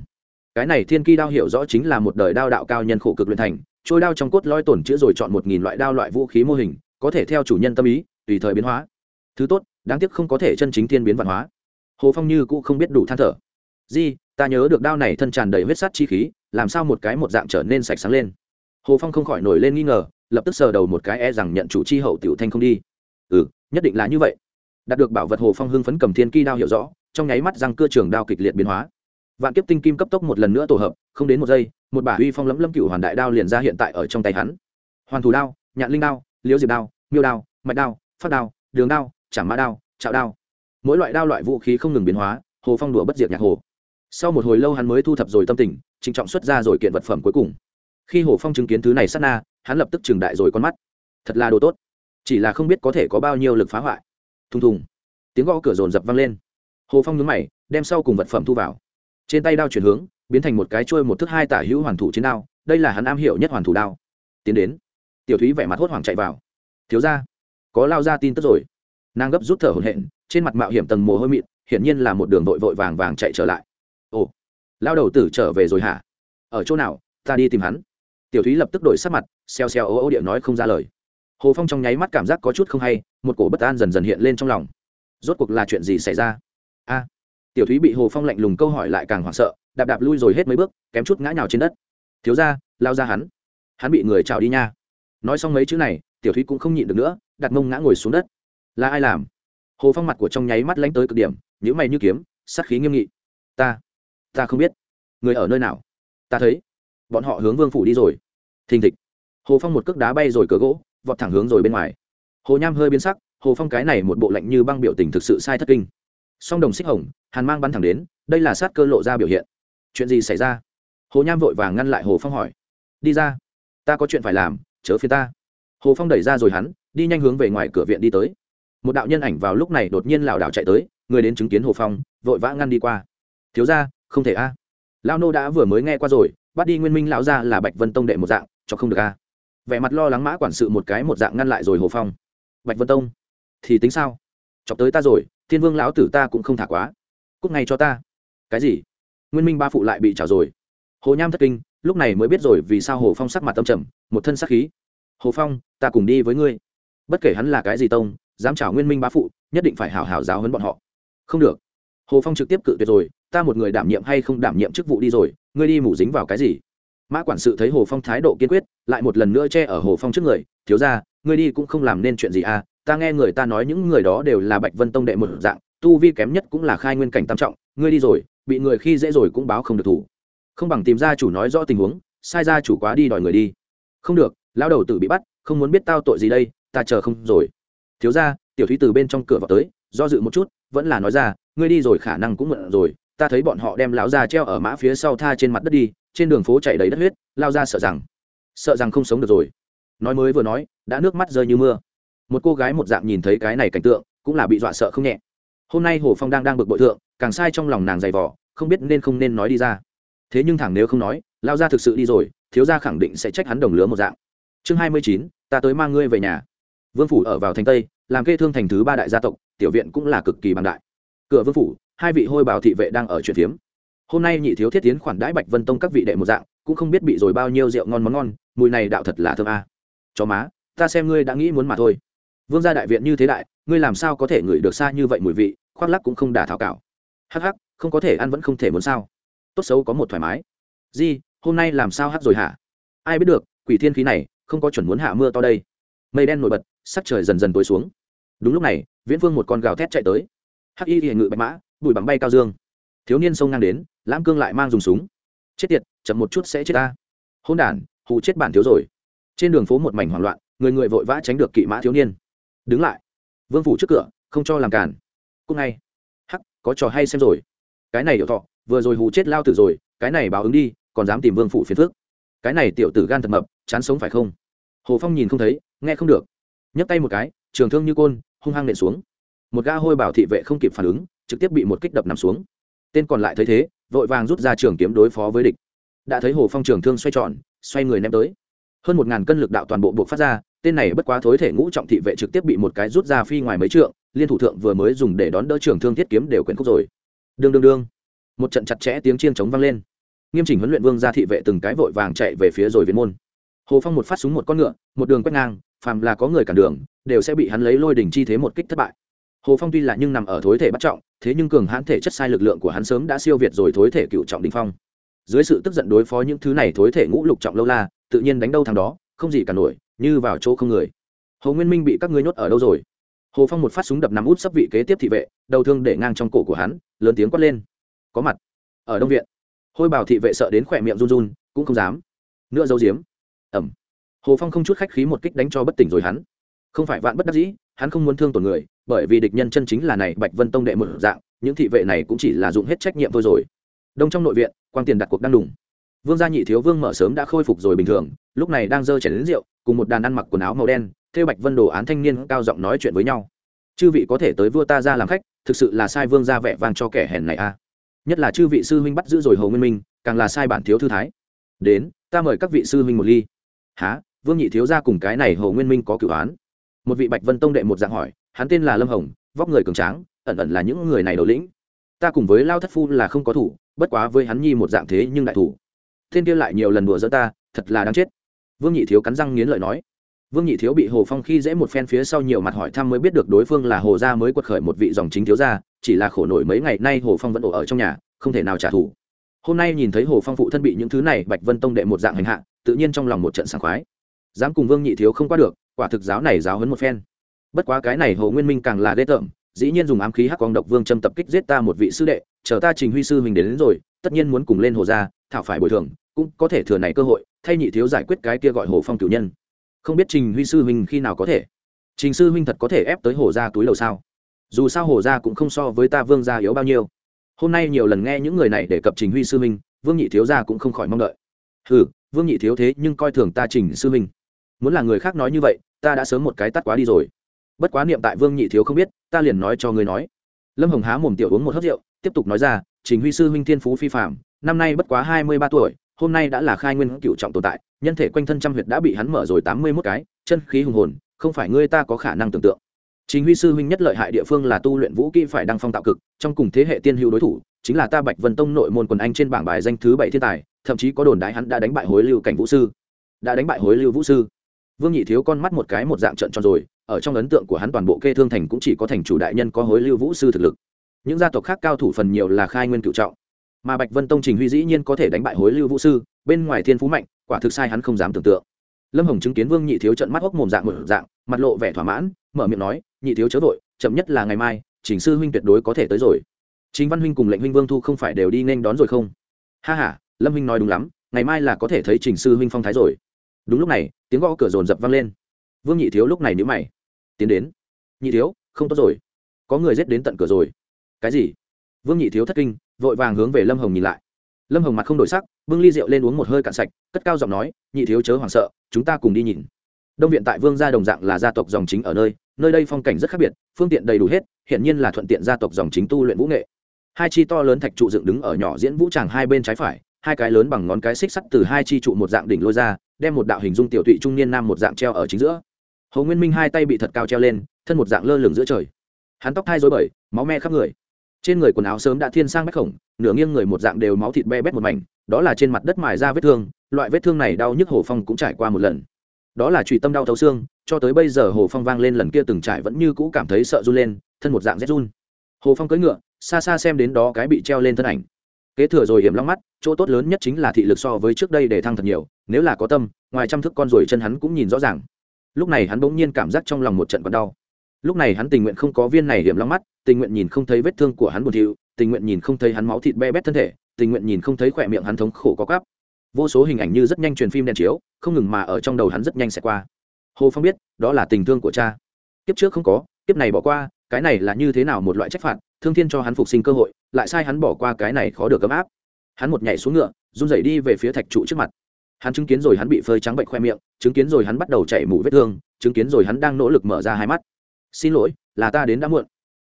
cái này thiên ki đao hiểu rõ chính là một đời đao đạo cao nhân khổ cực luyện thành, trôi đao trong cốt loi tổn chữa rồi chọn một nghìn loại đao loại vũ khí mô hình, có thể theo chủ nhân tâm ý, tùy thời biến hóa. Thứ tốt, đáng tiếc không có thể chân chính thiên biến văn hóa. Hồ phong như cũng không biết đủ than thở. Di, ta nhớ được đao này thân tràn đầy huyết sắt chi khí, làm sao một cái một dạng trở nên sạch sáng lên? Hồ phong không khỏi nổi lên nghi ngờ, lập tức sờ đầu một cái e rằng nhận chủ chi hậu tiểu thanh không đi. Ừ nhất định là như vậy. Đạt được bảo vật hồ phong hưng phấn cầm thiên ki đao hiểu rõ, trong nháy mắt răng cưa trường đao kịch liệt biến hóa vạn kiếp tinh kim cấp tốc một lần nữa tổ hợp, không đến một giây, một bả uy phong lẫm lâm cựu hoàn đại đao liền ra hiện tại ở trong tay hắn. Hoàn thủ đao, nhạn linh đao, liễu diệp đao, miêu đao, mạch đao, phát đao, đường đao chảm mã đao chạo đao. Mỗi loại đao loại vũ khí không ngừng biến hóa, hồ phong đùa bất diệt nhạc hồ. Sau một hồi lâu hắn mới thu thập rồi tâm tình, trịnh trọng xuất ra rồi kiện vật phẩm cuối cùng. Khi hồ phong chứng kiến thứ này sát na, hắn lập tức trừng đại rồi con mắt. Thật là đồ tốt. Chỉ là không biết có thể có bao nhiêu lực phá hoại. Thùng thùng. Tiếng gõ cửa rồn rập vang lên. Hồ phong nhúng mày, đem sau cùng vật phẩm thu vào trên tay đao chuyển hướng, biến thành một cái trôi một thước hai tả hữu hoàn thủ chiến đao, đây là hắn am hiểu nhất hoàn thủ đao. Tiến đến, tiểu thúy vẻ mặt hốt hoảng chạy vào. Thiếu ra có lao ra tin tức rồi. Nàng gấp rút thở hổn hển, trên mặt mạo hiểm tầng mồ hôi mịn, hiển nhiên là một đường vội vội vàng vàng chạy trở lại. Ồ, lao đầu tử trở về rồi hả? Ở chỗ nào? Ta đi tìm hắn. Tiểu thúy lập tức đổi sắc mặt xeo xeo ô ô điệu nói không ra lời. Hồ phong trong nháy mắt cảm giác có chút không hay, một cổ bất an dần dần hiện lên trong lòng. Rốt cuộc là chuyện gì xảy ra? A tiểu thúy bị hồ phong lạnh lùng câu hỏi lại càng hoảng sợ, đạp đạp lui rồi hết mấy bước, kém chút ngã nhào trên đất. Thiếu ra lao ra hắn. Hắn bị người trào đi nha. Nói xong mấy chữ này, tiểu thúy cũng không nhịn được nữa, đặt mông ngã ngồi xuống đất. Là ai làm? Hồ phong mặt của trong nháy mắt lanh tới cực điểm nhữ mày như kiếm, sát khí nghiêm nghị. Ta ta không biết. Người ở nơi nào? Ta thấy. Bọn họ hướng vương phủ đi rồi. Thình thịch. Hồ phong một cước đá bay rồi cửa gỗ, vọt thẳng hướng rồi bên ngoài. Hồ nham hơi biến sắc, hồ phong cái này một bộ lạnh như băng biểu tình thực sự sai thất kinh song đồng xích hồng, hàn mang bắn thẳng đến, đây là sát cơ lộ ra biểu hiện. Chuyện gì xảy ra? Hồ nham vội vàng ngăn lại hồ phong hỏi. Đi ra. Ta có chuyện phải làm, chớ phía ta. Hồ phong đẩy ra rồi hắn, đi nhanh hướng về ngoài cửa viện đi tới. Một đạo nhân ảnh vào lúc này đột nhiên lảo đảo chạy tới, người đến chứng kiến hồ phong, vội vã ngăn đi qua. Thiếu ra không thể a. À. lao nô đã vừa mới nghe qua rồi, bắt đi nguyên minh lão ra là bạch vân tông đệ một dạng, cho không được a. Vẻ mặt lo lắng mã quản sự một cái một dạng ngăn lại rồi hồ phong. Bạch vân tông, thì tính sao? Chọc tới ta rồi thiên vương lão tử ta cũng không thả quá. Cúc ngay cho ta. Cái gì? Nguyên minh ba phụ lại bị trào rồi. Hồ nham thất kinh, lúc này mới biết rồi vì sao hồ phong sắc mặt tâm trầm, một thân sắc khí. Hồ phong, ta cùng đi với ngươi. Bất kể hắn là cái gì tông, dám chảo nguyên minh ba phụ, nhất định phải hào hào giáo hấn bọn họ. Không được. Hồ phong trực tiếp cự tuyệt rồi, ta một người đảm nhiệm hay không đảm nhiệm chức vụ đi rồi, ngươi đi mủ dính vào cái gì? Mã quản sự thấy hồ phong thái độ kiên quyết, lại một lần nữa che ở hồ phong trước người, thiếu ra ngươi đi cũng không làm nên chuyện gì à ta nghe người ta nói những người đó đều là bạch vân tông đệ một dạng, tu vi kém nhất cũng là khai nguyên cảnh tam trọng, ngươi đi rồi, bị người khi dễ rồi cũng báo không được thủ. Không bằng tìm ra chủ nói rõ tình huống, sai ra chủ quá đi đòi người đi. Không được lao đầu tự bị bắt, không muốn biết tao tội gì đây, ta chờ không rồi. Thiếu ra tiểu thúy từ bên trong cửa vào tới, do dự một chút, vẫn là nói ra, ngươi đi rồi khả năng cũng mượn rồi, ta thấy bọn họ đem lão ra treo ở mã phía sau tha trên mặt đất đi, trên đường phố chảy đầy đất huyết, lao ra sợ rằng sợ rằng không sống được rồi. Nói mới vừa nói đã nước mắt rơi như mưa. Một cô gái một dạng nhìn thấy cái này cảnh tượng, cũng là bị dọa sợ không nhẹ. Hôm nay hồ phong đang đang bực bội thượng, càng sai trong lòng nàng dày vỏ không biết nên không nên nói đi ra. Thế nhưng thẳng nếu không nói, lao ra thực sự đi rồi, thiếu gia khẳng định sẽ trách hắn đồng lứa một dạng. Chương hai mươi chín, ta tới mang ngươi về nhà. Vương phủ ở vào thành tây, làm kê thương thành thứ ba đại gia tộc, tiểu viện cũng là cực kỳ bằng đại. Cửa vương phủ, hai vị hôi bào thị vệ đang ở chuyện phiếm. Hôm nay nhị thiếu thiết tiến khoản đãi bạch vân tông các vị đệ một dạng, cũng không biết bị rồi bao nhiêu rượu ngon món ngon, mùi này đạo thật là thơm a. À. chó má ta xem ngươi đã nghĩ muốn mà thôi. Vương gia đại viện như thế đại, ngươi làm sao có thể ngửi được xa như vậy mùi vị, khoác lắc cũng không đả thảo cảo. Hắc hắc, không có thể ăn vẫn không thể muốn sao? Tốt xấu có một thoải mái. Di, hôm nay làm sao hắc rồi hả? Ai biết được, quỷ thiên khí này, không có chuẩn muốn hạ mưa to đây. Mây đen nổi bật, sắc trời dần dần tối xuống. Đúng lúc này, viễn vương một con gào thét chạy tới. Hắc y thì ngự bạch mã, bụi bắm bay cao dương. Thiếu niên sông ngang đến lãm cương lại mang dùng súng. Chết tiệt, chậm một chút sẽ chết ta. Hôn đản, hù chết bản thiếu rồi. Trên đường phố một mảnh hoảng loạn người người vội vã tránh được kỵ mã thiếu niên. Đứng lại. Vương phủ trước cửa, không cho làm cản. Cúc ngay. Hắc, có trò hay xem rồi. Cái này hiểu thọ, vừa rồi hù chết lao tử rồi, cái này báo ứng đi, còn dám tìm vương phủ phiền phước cái này tiểu tử gan thật mập, chán sống phải không? Hồ phong nhìn không thấy, nghe không được. Nhấc tay một cái, trường thương như côn, hung hăng nện xuống. Một ga hôi bảo thị vệ không kịp phản ứng, trực tiếp bị một kích đập nằm xuống. Tên còn lại thấy thế, vội vàng rút ra trường kiếm đối phó với địch. Đã thấy hồ phong trường thương xoay tròn, xoay người ném tới hơn một ngàn cân lực đạo toàn bộ buộc phát ra, tên này bất quá thối thể ngũ trọng thị vệ trực tiếp bị một cái rút ra phi ngoài mấy trượng, liên thủ thượng vừa mới dùng để đón đỡ trường thương thiết kiếm đều quyển khúc rồi. Đương đương đương. Một trận chặt chẽ tiếng chiên chống vang lên. Nghiêm chỉnh huấn luyện vương gia thị vệ từng cái vội vàng chạy về phía rồi viên môn. Hồ phong một phát súng một con ngựa, một đường quét ngang, phàm là có người cản đường, đều sẽ bị hắn lấy lôi đỉnh chi thế một kích thất bại. Hồ phong tuy là nhưng nằm ở thối thể bắt trọng, thế nhưng cường hãn thể chất sai lực lượng của hắn sớm đã siêu việt rồi thối thể cựu trọng đình phong dưới sự tức giận đối phó những thứ này thối thể ngũ lục trọng lâu la, tự nhiên đánh đâu thằng đó, không gì cả nổi, như vào chỗ không người. Hồ nguyên minh bị các ngươi nhốt ở đâu rồi? Hồ phong một phát súng đập nằm út sấp vị kế tiếp thị vệ, đầu thương để ngang trong cổ của hắn, lớn tiếng quát lên. Có mặt. Ở đông viện. Hôi bảo thị vệ sợ đến khỏe miệng run run, cũng không dám. Nữa giấu diếm ẩm. Hồ phong không chút khách khí một kích đánh cho bất tỉnh rồi hắn. Không phải vạn bất đắc dĩ, hắn không muốn thương tổn người, bởi vì địch nhân chân chính là này bạch vân tông đệ một dạng, những thị vệ này cũng chỉ là dụng hết trách nhiệm thôi rồi. Đông trong nội viện quan tiền đặt cuộc đang đủng vương gia nhị thiếu vương mở sớm đã khôi phục rồi bình thường, lúc này đang dơ chảy đến rượu, cùng một đàn ăn mặc quần áo màu đen theo bạch vân đồ án thanh niên cao giọng nói chuyện với nhau. Chư vị có thể tới vua ta ra làm khách, thực sự là sai vương gia vẻ vang cho kẻ hèn này a. À. nhất là chư vị sư huynh bắt giữ rồi hầu nguyên minh, càng là sai bản thiếu thư thái. Đến, ta mời các vị sư huynh một ly. Há vương nhị thiếu gia cùng cái này hầu nguyên minh có cửu án? Một vị bạch vân tông đệ một dạng hỏi, hắn tên là lâm hồng, vóc người cường tráng, ẩn ẩn là những người này đầu lĩnh. Ta cùng với lao thất phu là không có thủ bất quá với hắn nhi một dạng thế nhưng đại thủ. Thiên kia lại nhiều lần đùa giỡn ta, thật là đáng chết. Vương nhị thiếu cắn răng nghiến lợi nói. Vương nhị thiếu bị hồ phong khi dễ một phen phía sau nhiều mặt hỏi thăm mới biết được đối phương là hồ gia mới quật khởi một vị dòng chính thiếu gia, chỉ là khổ nổi mấy ngày nay hồ phong vẫn ổ ở trong nhà, không thể nào trả thù. Hôm nay nhìn thấy hồ phong phụ thân bị những thứ này bạch vân tông đệ một dạng hành hạ, tự nhiên trong lòng một trận sảng khoái. Dám cùng vương nhị thiếu không qua được, quả thực giáo này giáo hấn một phen. Bất quá cái này hồ nguyên minh càng là ghê tởm dĩ nhiên dùng ám khí hắc quang độc vương châm tập kích giết ta một vị sư đệ chờ ta trình huy sư mình đến, đến rồi tất nhiên muốn cùng lên hồ gia thảo phải bồi thường cũng có thể thừa này cơ hội thay nhị thiếu giải quyết cái kia gọi hồ phong cửu nhân. Không biết trình huy sư huynh khi nào có thể? Trình sư huynh thật có thể ép tới hồ gia túi lầu sao? Dù sao hồ gia cũng không so với ta vương gia yếu bao nhiêu. Hôm nay nhiều lần nghe những người này để cập trình huy sư huynh vương nhị thiếu gia cũng không khỏi mong đợi. Ừ vương nhị thiếu thế nhưng coi thường ta trình sư huynh. Muốn là người khác nói như vậy ta đã sớm một cái tắt quá đi rồi bất quá niệm tại vương nhị thiếu không biết, ta liền nói cho ngươi nói. Lâm hồng há mồm tiểu uống một hớt rượu, tiếp tục nói ra, trình huy sư huynh thiên phú phi phạm năm nay bất quá hai mươi ba tuổi, hôm nay đã là khai nguyên cựu trọng tồn tại, nhân thể quanh thân trăm huyệt đã bị hắn mở rồi tám mươi mốt cái, chân khí hùng hồn, không phải ngươi ta có khả năng tưởng tượng. Chính huy sư huynh nhất lợi hại địa phương là tu luyện vũ kỹ phải đăng phong tạo cực, trong cùng thế hệ tiên hữu đối thủ, chính là ta bạch vân tông nội môn quần anh trên bảng bài danh thứ bảy thiên tài, thậm chí có đồn đại hắn đã đánh bại hối lưu cảnh vũ sư. Đã đánh bại hối lưu vũ sư. Vương nhị thiếu con mắt một cái một dạng trận tròn rồi ở trong ấn tượng của hắn toàn bộ kê thương thành cũng chỉ có thành chủ đại nhân có hối lưu vũ sư thực lực. Những gia tộc khác cao thủ phần nhiều là khai nguyên cựu trọng. Mà bạch vân tông trình huy dĩ nhiên có thể đánh bại hối lưu vũ sư, bên ngoài thiên phú mạnh, quả thực sai hắn không dám tưởng tượng. Lâm hồng chứng kiến vương nhị thiếu trận mắt hốc mồm dạng một dạng, mặt lộ vẻ thỏa mãn, mở miệng nói, nhị thiếu chớ vội, chậm nhất là ngày mai chỉnh sư huynh tuyệt đối có thể tới rồi. Chính văn huynh cùng lệnh huynh vương thu không phải đều đi nên đón rồi không? Ha ha, lâm huynh nói đúng lắm, ngày mai là có thể thấy trình sư huynh phong thái rồi. Đúng lúc này, tiếng gõ cửa rồn rập vang lên. Vương nhị thiếu lúc này nhữ mày tiến đến. Nhị thiếu, không tốt rồi. Có người giết đến tận cửa rồi. Cái gì? Vương nhị thiếu thất kinh, vội vàng hướng về lâm hồng nhìn lại. Lâm hồng mặt không đổi sắc, bưng ly rượu lên uống một hơi cạn sạch, cất cao giọng nói, nhị thiếu chớ hoảng sợ, chúng ta cùng đi nhìn. Đông viện tại vương gia đồng dạng là gia tộc dòng chính ở nơi nơi đây phong cảnh rất khác biệt, phương tiện đầy đủ hết hiện nhiên là thuận tiện gia tộc dòng chính tu luyện vũ nghệ. Hai chi to lớn thạch trụ dựng đứng ở nhỏ diễn vũ tràng hai bên trái phải, hai cái lớn bằng ngón cái xích sắt từ hai chi trụ một dạng đỉnh lôi ra, đem một đạo hình dung tiểu tụy trung niên nam một dạng treo ở chính giữa hồ nguyên minh hai tay bị thật cao treo lên, thân một dạng lơ lửng giữa trời. Hắn tóc thai dối bời, máu me khắp người. Trên người quần áo sớm đã thiên sang bách khổng, nửa nghiêng người một dạng đều máu thịt be bét một mảnh, đó là trên mặt đất mài ra vết thương, loại vết thương này đau nhức hồ phong cũng trải qua một lần. Đó là trụy tâm đau thấu xương, cho tới bây giờ hồ phong vang lên lần kia từng trải vẫn như cũ cảm thấy sợ run lên, thân một dạng rét run. Hồ phong cưỡi ngựa, xa xa xem đến đó cái bị treo lên thân ảnh. Kế thừa rồi hiểm long mắt, chỗ tốt lớn nhất chính là thị lực so với trước đây để thăng thật nhiều, nếu là có tâm, ngoài trăm thức con rồi chân hắn cũng nhìn rõ ràng lúc này hắn bỗng nhiên cảm giác trong lòng một trận còn đau. Lúc này hắn tình nguyện không có viên này điểm long mắt, tình nguyện nhìn không thấy vết thương của hắn buồn thiu, tình nguyện nhìn không thấy hắn máu thịt be bét thân thể, tình nguyện nhìn không thấy khỏe miệng hắn thống khổ có cắp vô số hình ảnh như rất nhanh truyền phim đèn chiếu, không ngừng mà ở trong đầu hắn rất nhanh sẽ qua. Hồ phong biết, đó là tình thương của cha. Kiếp trước không có, kiếp này bỏ qua, cái này là như thế nào một loại trách phạt, thương thiên cho hắn phục sinh cơ hội, lại sai hắn bỏ qua cái này khó được ấm áp. Hắn một nhảy xuống ngựa, run rẩy đi về phía thạch trụ trước mặt hắn chứng kiến rồi hắn bị phơi trắng bệnh khoe miệng, chứng kiến rồi hắn bắt đầu chảy mũ vết thương, chứng kiến rồi hắn đang nỗ lực mở ra hai mắt. Xin lỗi, là ta đến đã muộn.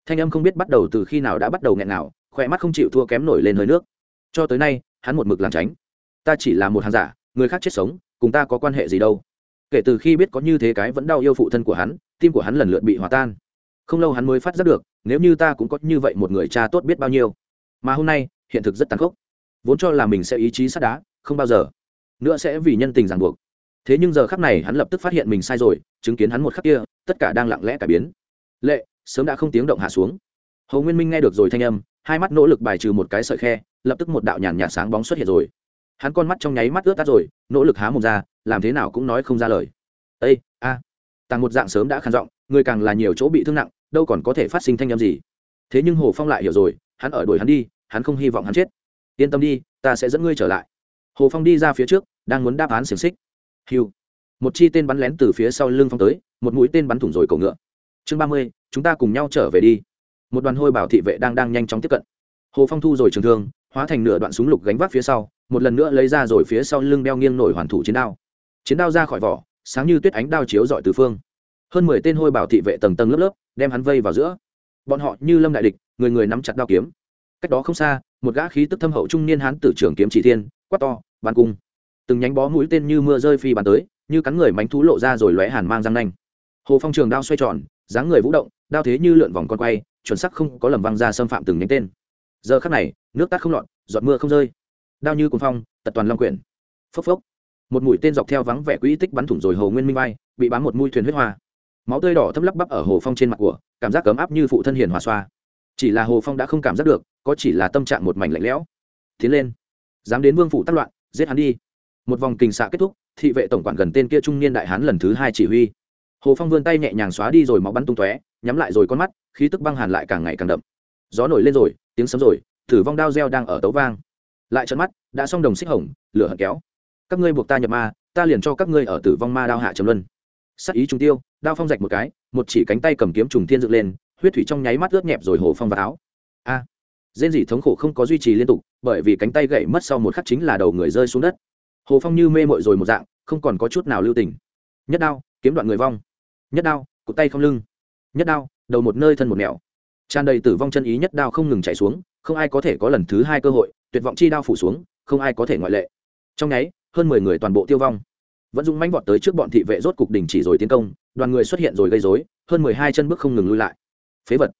Thanh âm không biết bắt đầu từ khi nào đã bắt đầu nghẹn nào khoe mắt không chịu thua kém nổi lên hơi nước. Cho tới nay, hắn một mực làm tránh. Ta chỉ là một hàng giả, người khác chết sống, cùng ta có quan hệ gì đâu. Kể từ khi biết có như thế cái vẫn đau yêu phụ thân của hắn, tim của hắn lần lượt bị hòa tan. Không lâu hắn mới phát giác được, nếu như ta cũng có như vậy một người cha tốt biết bao nhiêu. Mà hôm nay, hiện thực rất tàn khốc. Vốn cho là mình sẽ ý chí sắt đá, không bao giờ nữa sẽ vì nhân tình ràng buộc. Thế nhưng giờ khắc này hắn lập tức phát hiện mình sai rồi, chứng kiến hắn một khắc kia, tất cả đang lặng lẽ cải biến. Lệ, sớm đã không tiếng động hạ xuống. Hầu nguyên minh nghe được rồi thanh âm, hai mắt nỗ lực bài trừ một cái sợi khe, lập tức một đạo nhàn nhạt sáng bóng xuất hiện rồi. Hắn con mắt trong nháy mắt ướt tắt rồi, nỗ lực há mồm ra, làm thế nào cũng nói không ra lời. Ây a à. tàng một dạng sớm đã khăn giọng, người càng là nhiều chỗ bị thương nặng, đâu còn có thể phát sinh thanh âm gì. Thế nhưng hồ phong lại hiểu rồi, hắn ở đuổi hắn đi, hắn không hy vọng hắn chết. Yên tâm đi, ta sẽ dẫn ngươi trở lại hồ phong đi ra phía trước, đang muốn đáp án xiềng xích. Hiu một chi tên bắn lén từ phía sau lưng phong tới, một mũi tên bắn thủng rồi cổ ngựa. Chương ba mươi, chúng ta cùng nhau trở về đi. Một đoàn hôi bảo thị vệ đang đang nhanh chóng tiếp cận. Hồ phong thu rồi trường thương, hóa thành nửa đoạn súng lục gánh vác phía sau, một lần nữa lấy ra rồi phía sau lưng đeo nghiêng nổi hoàn thủ chiến đao. Chiến đao ra khỏi vỏ, sáng như tuyết ánh đao chiếu dọi từ phương. Hơn mười tên hôi bảo thị vệ tầng tầng lớp lớp, đem hắn vây vào giữa. Bọn họ như lâm đại địch, người người nắm chặt đao kiếm. Cách đó không xa, một gã khí tức thâm hậu trung niên hán tử trưởng kiếm chỉ thiên, quát to bàn cung. Từng nhánh bó mũi tên như mưa rơi phi bàn tới, như cắn người mánh thú lộ ra rồi lóe hàn mang răng nanh. Hồ phong trường đao xoay tròn, dáng người vũ động, đao thế như lượn vòng con quay, chuẩn sắc không có lầm văng ra xâm phạm từng nhánh tên. Giờ khắc này, nước tắt không lọt, giọt mưa không rơi. Đao như cuồng phong, tật toàn long quyển. Phốc phốc. Một mũi tên dọc theo vắng vẻ quỹ tích bắn thủng rồi hồ nguyên minh bay bị bám một mũi thuyền huyết hoa. Máu tươi đỏ thâm lắc bắp ở hồ phong trên mặt của, cảm giác cấm áp như phụ thân hiền hòa xoa. Chỉ là hồ phong đã không cảm giác được, có chỉ là tâm trạng một mảnh lạnh lẽo. Tiến lên. Dám đến vương phủ tác loạn giết hắn đi. Một vòng kình xạ kết thúc thị vệ tổng quản gần tên kia trung niên đại hán lần thứ hai chỉ huy. Hồ phong vươn tay nhẹ nhàng xóa đi rồi máu bắn tung tóe nhắm lại rồi con mắt khí tức băng hàn lại càng ngày càng đậm. Gió nổi lên rồi tiếng sấm rồi thử vong đao reo đang ở tấu vang. Lại trận mắt đã xong đồng xích hồng lửa hận kéo. Các ngươi buộc ta nhập ma ta liền cho các ngươi ở tử vong ma đao hạ trầm luân. Sắc ý trung tiêu đao phong rạch một cái một chỉ cánh tay cầm kiếm trùng thiên dựng lên huyết thủy trong nháy mắt ướt nhẹp rồi hồ phong vào áo. A! à, rên rỉ thống khổ không có duy trì liên tục, bởi vì cánh tay gãy mất sau một khắc chính là đầu người rơi xuống đất. Hồ phong như mê mội rồi một dạng, không còn có chút nào lưu tình. Nhất đao, kiếm đoạn người vong. Nhất đao, cụt tay không lưng. Nhất đao, đầu một nơi thân một mẹo tràn đầy tử vong chân ý nhất đao không ngừng chạy xuống, không ai có thể có lần thứ hai cơ hội, tuyệt vọng chi đao phủ xuống, không ai có thể ngoại lệ. Trong nháy, hơn mười người toàn bộ tiêu vong. Vẫn dũng mãnh vọt tới trước bọn thị vệ rốt cục đình chỉ rồi tiến công, đoàn người xuất hiện rồi gây dối hơn mười hai chân bước không ngừng lui lại. Phế vật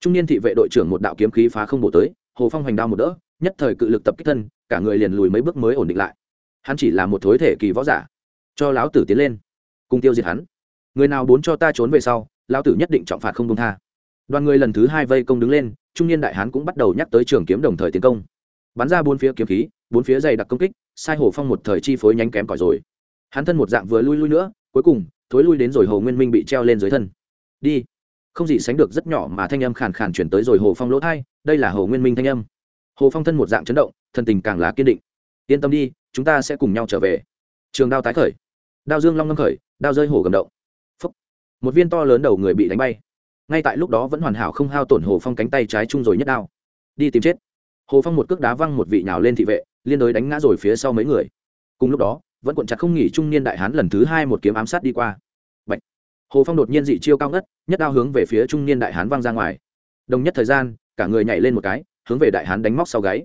trung niên thị vệ đội trưởng một đạo kiếm khí phá không bổ tới, hồ phong hoành đao một đỡ, nhất thời cự lực tập kích thân, cả người liền lùi mấy bước mới ổn định lại. Hắn chỉ là một thối thể kỳ võ giả. Cho lão tử tiến lên, cùng tiêu diệt hắn. Người nào muốn cho ta trốn về sau, lão tử nhất định trọng phạt không công tha. Đoàn người lần thứ hai vây công đứng lên, trung niên đại hán cũng bắt đầu nhắc tới trường kiếm đồng thời tiến công. Bắn ra bốn phía kiếm khí, bốn phía dày đặc công kích, sai hồ phong một thời chi phối nhánh kém cỏi rồi. Hắn thân một dạng vừa lui lui nữa, cuối cùng, thối lui đến rồi hồ nguyên minh bị treo lên dưới thân. Đi không gì sánh được rất nhỏ mà thanh âm khàn khàn chuyển tới rồi hồ phong lỗ thai, đây là hồ nguyên minh thanh âm. Hồ phong thân một dạng chấn động thân tình càng là kiên định. Yên tâm đi, chúng ta sẽ cùng nhau trở về. Trường đao tái khởi. Đao dương long ngâm khởi, đao rơi hồ gầm động. Phúc. một viên to lớn đầu người bị đánh bay. Ngay tại lúc đó vẫn hoàn hảo không hao tổn hồ phong cánh tay trái chung rồi nhất đao. Đi tìm chết. Hồ phong một cước đá văng một vị nhào lên thị vệ, liên đối đánh ngã rồi phía sau mấy người. Cùng lúc đó, vẫn cuộn chặt không nghỉ trung niên đại hán lần thứ hai một kiếm ám sát đi qua hồ phong đột nhiên dị chiêu cao ngất, nhất đao hướng về phía trung niên đại hán văng ra ngoài. Đồng nhất thời gian, cả người nhảy lên một cái, hướng về đại hán đánh móc sau gáy.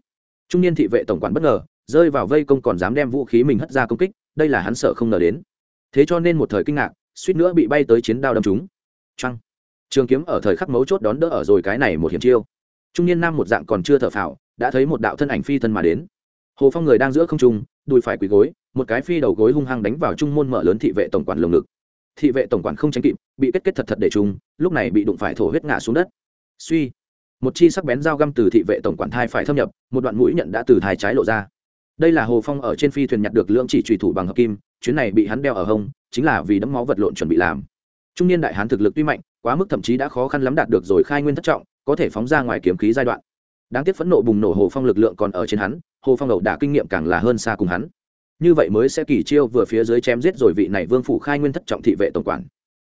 Trung niên thị vệ tổng quản bất ngờ, rơi vào vây công còn dám đem vũ khí mình hất ra công kích, đây là hắn sợ không ngờ đến. Thế cho nên một thời kinh ngạc, suýt nữa bị bay tới chiến đao đâm chúng trăng trường kiếm ở thời khắc mấu chốt đón đỡ ở rồi cái này một hiểm chiêu. Trung niên nam một dạng còn chưa thở phào, đã thấy một đạo thân ảnh phi thân mà đến. Hồ phong người đang giữa không trung, đùi phải quỳ gối, một cái phi đầu gối hung hăng đánh vào trung môn mở lớn thị vệ tổng quản lồng ngực thị vệ tổng quản không tránh kịp, bị kết kết thật thật để trung lúc này bị đụng phải thổ huyết ngã xuống đất. Suy, một chi sắc bén dao găm từ thị vệ tổng quản thai phải thâm nhập, một đoạn mũi nhận đã từ thai trái lộ ra. Đây là hồ phong ở trên phi thuyền nhặt được lưỡng chỉ trùy thủ bằng hợp kim, chuyến này bị hắn đeo ở hông, chính là vì đấm máu vật lộn chuẩn bị làm. Trung niên đại hán thực lực tuy mạnh, quá mức thậm chí đã khó khăn lắm đạt được rồi khai nguyên thất trọng, có thể phóng ra ngoài kiếm khí giai đoạn. Đáng tiếc phẫn nộ bùng nổ hồ phong lực lượng còn ở trên hắn, hồ phong ẩu đả kinh nghiệm càng là hơn xa cùng hắn như vậy mới sẽ kỳ chiêu vừa phía dưới chém giết rồi vị này vương phủ khai nguyên thất trọng thị vệ tổng quản.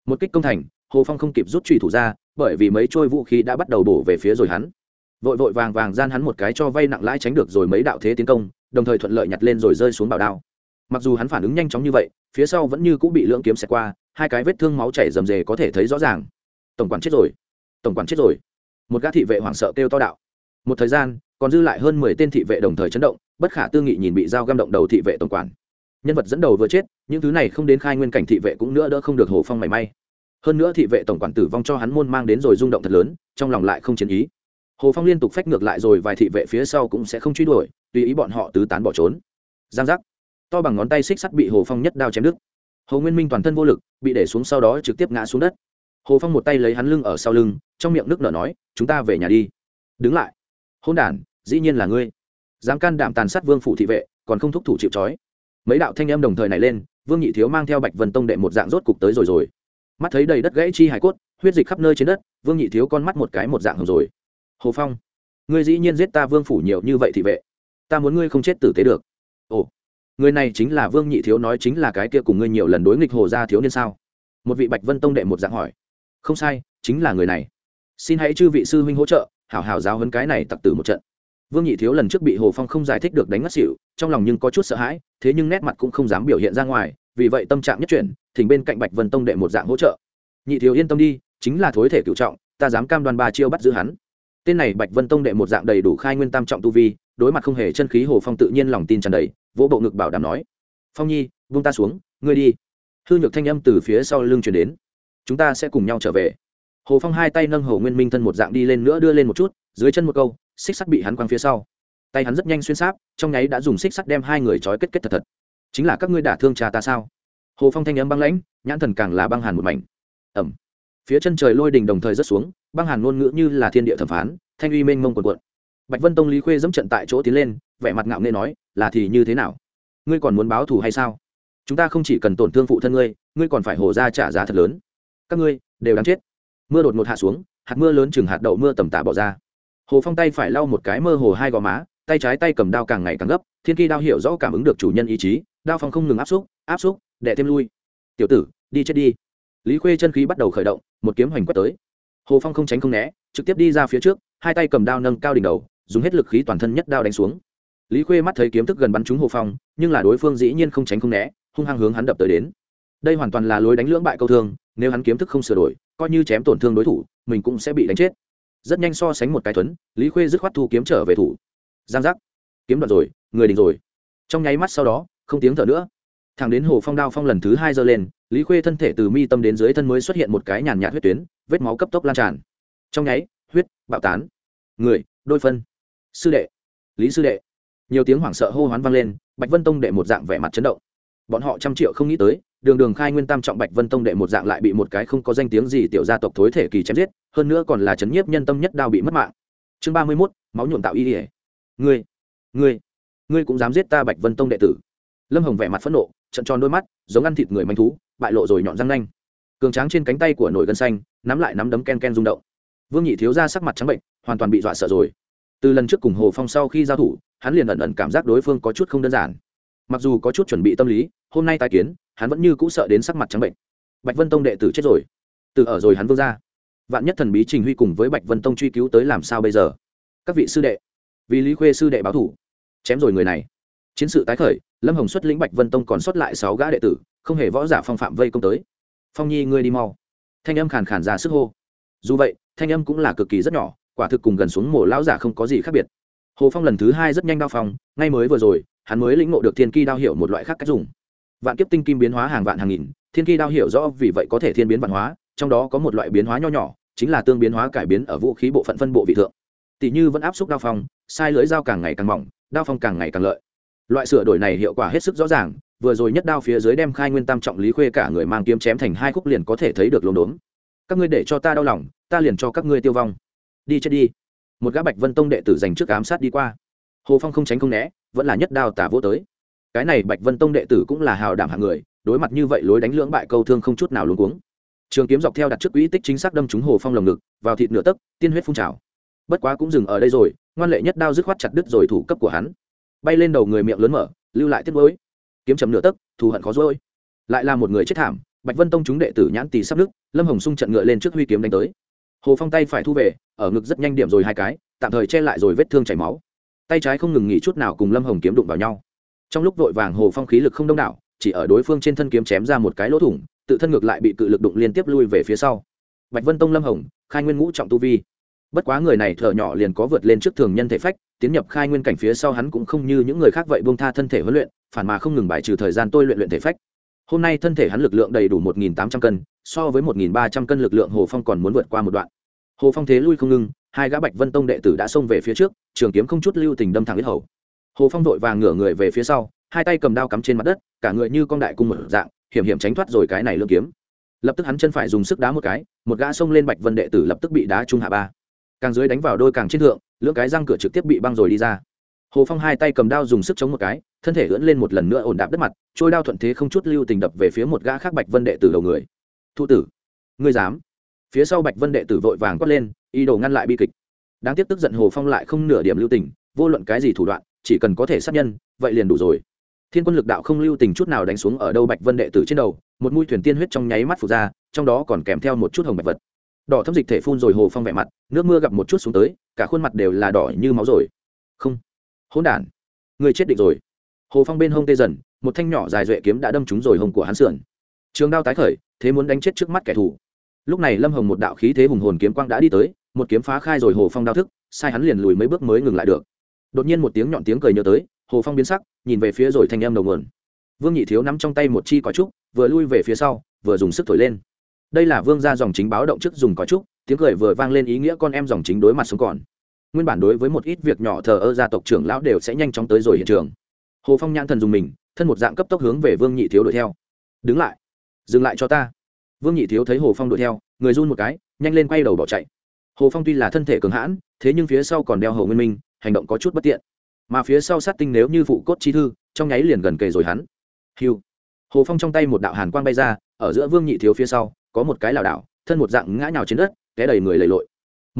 Một kích công thành, hồ phong không kịp rút truy thủ ra, bởi vì mấy trôi vũ khí đã bắt đầu bổ về phía rồi hắn. Vội vội vàng vàng gian hắn một cái cho vay nặng lãi tránh được rồi mấy đạo thế tiến công, đồng thời thuận lợi nhặt lên rồi rơi xuống bảo đao. Mặc dù hắn phản ứng nhanh chóng như vậy, phía sau vẫn như cũng bị lưỡng kiếm xẹt qua, hai cái vết thương máu chảy rầm rề có thể thấy rõ ràng. Tổng quản chết rồi, tổng quản chết rồi. Một gã thị vệ hoảng sợ kêu to đạo một thời gian, còn dư lại hơn mười tên thị vệ đồng thời chấn động, bất khả tư nghị nhìn bị dao găm động đầu thị vệ tổng quản. Nhân vật dẫn đầu vừa chết, những thứ này không đến khai nguyên cảnh thị vệ cũng nữa đỡ không được hồ phong mảy may. Hơn nữa thị vệ tổng quản tử vong cho hắn môn mang đến rồi rung động thật lớn, trong lòng lại không chiến ý. Hồ phong liên tục phách ngược lại rồi vài thị vệ phía sau cũng sẽ không truy đuổi, tùy ý bọn họ tứ tán bỏ trốn. Giang giác. To bằng ngón tay xích sắt bị hồ phong nhất đao chém đứt. Hồ nguyên minh toàn thân vô lực, bị để xuống sau đó trực tiếp ngã xuống đất. Hồ phong một tay lấy hắn lưng ở sau lưng, trong miệng nước nở nói, chúng ta về nhà đi. Đứng lại hôn đ dĩ nhiên là ngươi. Dám can đảm tàn sát vương phủ thị vệ, còn không thúc thủ chịu trói. Mấy đạo thanh em đồng thời này lên, vương nhị thiếu mang theo bạch vân tông đệ một dạng rốt cục tới rồi rồi. Mắt thấy đầy đất gãy chi hải cốt, huyết dịch khắp nơi trên đất, vương nhị thiếu con mắt một cái một dạng hồng rồi. Hồ phong, ngươi dĩ nhiên giết ta vương phủ nhiều như vậy thị vệ. Ta muốn ngươi không chết tử tế được. Ồ, người này chính là vương nhị thiếu nói chính là cái kia cùng ngươi nhiều lần đối nghịch hồ gia thiếu niên sao? Một vị bạch vân tông đệ một dạng hỏi. Không sai, chính là người này. Xin hãy chư vị sư huynh hỗ trợ hảo hảo giáo hấn cái này tặc tử một trận. Vương nhị thiếu lần trước bị hồ phong không giải thích được đánh ngất xỉu, trong lòng nhưng có chút sợ hãi, thế nhưng nét mặt cũng không dám biểu hiện ra ngoài, vì vậy tâm trạng nhất chuyển, thỉnh bên cạnh bạch vân tông đệ một dạng hỗ trợ. Nhị thiếu yên tâm đi, chính là thối thể cựu trọng, ta dám cam đoan ba chiêu bắt giữ hắn. Tên này bạch vân tông đệ một dạng đầy đủ khai nguyên tam trọng tu vi, đối mặt không hề chân khí hồ phong tự nhiên lòng tin tràn đầy, vỗ bộ ngực bảo đảm nói. Phong nhi vung ta xuống, ngươi đi. Hư nhược thanh âm từ phía sau lưng chuyển đến. Chúng ta sẽ cùng nhau trở về hồ phong hai tay nâng hồ nguyên minh thân một dạng đi lên nữa đưa lên một chút, dưới chân một câu, xích sắt bị hắn quăng phía sau. Tay hắn rất nhanh xuyên sáp, trong nháy đã dùng xích sắt đem hai người trói kết kết thật thật. Chính là các ngươi đả thương cha ta sao? Hồ phong thanh âm băng lãnh, nhãn thần càng là băng hàn một mảnh. Ẩm phía chân trời lôi đình đồng thời rất xuống, băng hàn ngôn ngữ như là thiên địa thẩm phán, thanh uy mênh mông quần quận bạch vân tông lý khuê dẫm trận tại chỗ tiến lên, vẻ mặt ngạo nghê nói, là thì như thế nào? Ngươi còn muốn báo thù hay sao? Chúng ta không chỉ cần tổn thương phụ thân ngươi ngươi còn phải hồ ra trả giá thật lớn. Các ngươi đều đáng chết mưa đột ngột hạ xuống, hạt mưa lớn chừng hạt đậu mưa tầm tả bỏ ra. Hồ phong tay phải lau một cái mơ hồ hai gò má, tay trái tay cầm đao càng ngày càng gấp, thiên kỳ đao hiểu rõ cảm ứng được chủ nhân ý chí, đao phong không ngừng áp xúc áp xúc đệ thêm lui. Tiểu tử, đi chết đi. Lý khuê chân khí bắt đầu khởi động, một kiếm hoành quét tới. Hồ phong không tránh không né, trực tiếp đi ra phía trước, hai tay cầm đao nâng cao đỉnh đầu, dùng hết lực khí toàn thân nhất đao đánh xuống. Lý khuê mắt thấy kiếm thức gần bắn trúng hồ phong, nhưng là đối phương dĩ nhiên không tránh không né, hung hăng hướng hắn đập tới đến đây hoàn toàn là lối đánh lưỡng bại câu thương, nếu hắn kiếm thức không sửa đổi, coi như chém tổn thương đối thủ, mình cũng sẽ bị đánh chết. Rất nhanh so sánh một cái tuấn lý khuê dứt khoát thu kiếm trở về thủ. Giang giác. Kiếm đoạt rồi, người đình rồi. Trong nháy mắt sau đó, không tiếng thở nữa. Thằng đến hồ phong đao phong lần thứ hai giơ lên, lý khuê thân thể từ mi tâm đến dưới thân mới xuất hiện một cái nhàn nhạt huyết tuyến, vết máu cấp tốc lan tràn. Trong nháy, huyết, bạo tán. Người, đôi phân. Sư đệ. Lý sư đệ. Nhiều tiếng hoảng sợ hô hoán vang lên, bạch vân tông đệ một dạng vẻ mặt chấn động. Bọn họ trăm triệu không nghĩ tới đường đường khai nguyên tam trọng bạch vân tông đệ một dạng lại bị một cái không có danh tiếng gì tiểu gia tộc thối thể kỳ chém giết, hơn nữa còn là chấn nhiếp nhân tâm nhất đao bị mất mạng. Chương ba mươi mốt, máu nhuộm tạo y ỉa ngươi ngươi ngươi cũng dám giết ta bạch vân tông đệ tử. Lâm hồng vẻ mặt phẫn nộ, trận tròn đôi mắt, giống ăn thịt người manh thú, bại lộ rồi nhọn răng nanh. Cường tráng trên cánh tay của nổi gân xanh, nắm lại nắm đấm ken ken rung động. Vương nhị thiếu ra sắc mặt trắng bệnh, hoàn toàn bị dọa sợ rồi. Từ lần trước cùng hồ phong sau khi giao thủ, hắn liền ẩn ẩn cảm giác đối phương có chút không đơn giản mặc dù có chút chuẩn bị tâm lý, hôm nay tai kiến, hắn vẫn như cũ sợ đến sắc mặt trắng bệnh. Bạch vân tông đệ tử chết rồi. Từ ở rồi hắn vương ra vạn nhất thần bí trình huy cùng với bạch vân tông truy cứu tới làm sao bây giờ? Các vị sư đệ, vì lý khuê sư đệ báo thủ, chém rồi người này. Chiến sự tái khởi, lâm hồng xuất lĩnh bạch vân tông còn sót lại sáu gã đệ tử, không hề võ giả phong phạm vây công tới. Phong nhi, ngươi đi mau. Thanh âm khàn khàn ra sức hô. Dù vậy, thanh âm cũng là cực kỳ rất nhỏ, quả thực cùng gần xuống mổ lão giả không có gì khác biệt hồ phong lần thứ hai rất nhanh đao phong, ngay mới vừa rồi, hắn mới lĩnh ngộ được thiên ki đao hiệu một loại khác cách dùng. Vạn kiếp tinh kim biến hóa hàng vạn hàng nghìn, thiên ki đao hiểu rõ vì vậy có thể thiên biến vạn hóa, trong đó có một loại biến hóa nho nhỏ, chính là tương biến hóa cải biến ở vũ khí bộ phận phân bộ vị thượng. Tỷ như vẫn áp xúc đao phong, sai lưới dao càng ngày càng mỏng, đao phong càng ngày càng lợi. Loại sửa đổi này hiệu quả hết sức rõ ràng, vừa rồi nhất đao phía dưới đem khai nguyên tam trọng lý khuê cả người mang kiếm chém thành hai khúc liền có thể thấy được lồn đốn các ngươi để cho ta đau lòng, ta liền cho các ngươi tiêu vong. Đi chết đi một gã bạch vân tông đệ tử dành trước ám sát đi qua. Hồ phong không tránh không né, vẫn là nhất đao tả vô tới. Cái này bạch vân tông đệ tử cũng là hào đảm hạng người, đối mặt như vậy lối đánh lưỡng bại câu thương không chút nào luống cuống. Trường kiếm dọc theo đặt trước quỹ tích chính xác đâm trúng hồ phong lồng ngực, vào thịt nửa tấc, tiên huyết phun trào. Bất quá cũng dừng ở đây rồi, ngoan lệ nhất đao dứt khoát chặt đứt rồi thủ cấp của hắn. Bay lên đầu người miệng lớn mở, lưu lại tiết mới kiếm chầm nửa tấc, thù hận khó dối lại là một người chết thảm, bạch vân tông chúng đệ tử nhãn tì sắp nước lâm hồng sung trận ngựa lên trước huy kiếm đánh tới hồ phong tay phải thu về, ở ngực rất nhanh điểm rồi hai cái, tạm thời che lại rồi vết thương chảy máu. Tay trái không ngừng nghỉ chút nào cùng lâm hồng kiếm đụng vào nhau. Trong lúc vội vàng hồ phong khí lực không đông đảo, chỉ ở đối phương trên thân kiếm chém ra một cái lỗ thủng, tự thân ngược lại bị cự lực đụng liên tiếp lui về phía sau. Bạch vân tông lâm hồng, khai nguyên ngũ trọng tu vi. Bất quá người này thở nhỏ liền có vượt lên trước thường nhân thể phách, tiến nhập khai nguyên cảnh phía sau hắn cũng không như những người khác vậy buông tha thân thể huấn luyện, phản mà không ngừng bài trừ thời gian tôi luyện luyện thể phách hôm nay thân thể hắn lực lượng đầy đủ một nghìn tám trăm cân, so với một nghìn ba trăm cân lực lượng hồ phong còn muốn vượt qua một đoạn. Hồ phong thế lui không ngưng hai gã bạch vân tông đệ tử đã xông về phía trước, trường kiếm không chút lưu tình đâm thẳng yết hầu. Hồ phong vội vàng ngửa người về phía sau, hai tay cầm đao cắm trên mặt đất, cả người như con đại cung một dạng, hiểm hiểm tránh thoát rồi cái này lương kiếm. Lập tức hắn chân phải dùng sức đá một cái, một gã xông lên bạch vân đệ tử lập tức bị đá trung hạ ba. Càng dưới đánh vào đôi càng trên thượng, lưỡng cái răng cửa trực tiếp bị băng rồi đi ra hồ phong hai tay cầm đao dùng sức chống một cái, thân thể ưỡn lên một lần nữa ổn đạp đất mặt, trôi đao thuận thế không chút lưu tình đập về phía một gã khác bạch vân đệ tử đầu người. Thu tử, ngươi dám? Phía sau bạch vân đệ tử vội vàng quát lên, ý đồ ngăn lại bi kịch. Đáng tiếc tức giận hồ phong lại không nửa điểm lưu tình, vô luận cái gì thủ đoạn, chỉ cần có thể sát nhân, vậy liền đủ rồi. Thiên quân lực đạo không lưu tình chút nào đánh xuống ở đâu bạch vân đệ tử trên đầu, một mũi thuyền tiên huyết trong nháy mắt phụt ra, trong đó còn kèm theo một chút hồng bạch vật. Đỏ thâm dịch thể phun rồi hồ phong vẻ mặt, nước mưa gặp một chút xuống tới, cả khuôn mặt đều là đỏ như máu rồi. Không hỗn đản người chết định rồi. Hồ phong bên hông tê dần, một thanh nhỏ dài duệ kiếm đã đâm trúng rồi hông của hắn sườn. Trường đao tái khởi, thế muốn đánh chết trước mắt kẻ thù. Lúc này lâm hồng một đạo khí thế hùng hồn kiếm quang đã đi tới, một kiếm phá khai rồi hồ phong đao thức, sai hắn liền lùi mấy bước mới ngừng lại được. Đột nhiên một tiếng nhọn tiếng cười nhớ tới, hồ phong biến sắc, nhìn về phía rồi thanh em đầu nguồn. Vương nhị thiếu nắm trong tay một chi cỏ trúc, vừa lui về phía sau, vừa dùng sức thổi lên. Đây là vương gia dòng chính báo động trước dùng cỏ trúc, tiếng cười vừa vang lên ý nghĩa con em dòng chính đối mặt sống còn nguyên bản đối với một ít việc nhỏ thờ ơ gia tộc trưởng lão đều sẽ nhanh chóng tới rồi hiện trường. Hồ phong nhãn thần dùng mình, thân một dạng cấp tốc hướng về vương nhị thiếu đuổi theo. Đứng lại, dừng lại cho ta. Vương nhị thiếu thấy hồ phong đuổi theo, người run một cái, nhanh lên quay đầu bỏ chạy. Hồ phong tuy là thân thể cường hãn, thế nhưng phía sau còn đeo hồ nguyên minh, hành động có chút bất tiện. Mà phía sau sát tinh nếu như phụ cốt chi thư, trong nháy liền gần kề rồi hắn. Hiu hồ phong trong tay một đạo hàn quang bay ra, ở giữa vương nhị thiếu phía sau, có một cái lảo đảo, thân một dạng ngã nhào trên đất, té đầy người lầy lội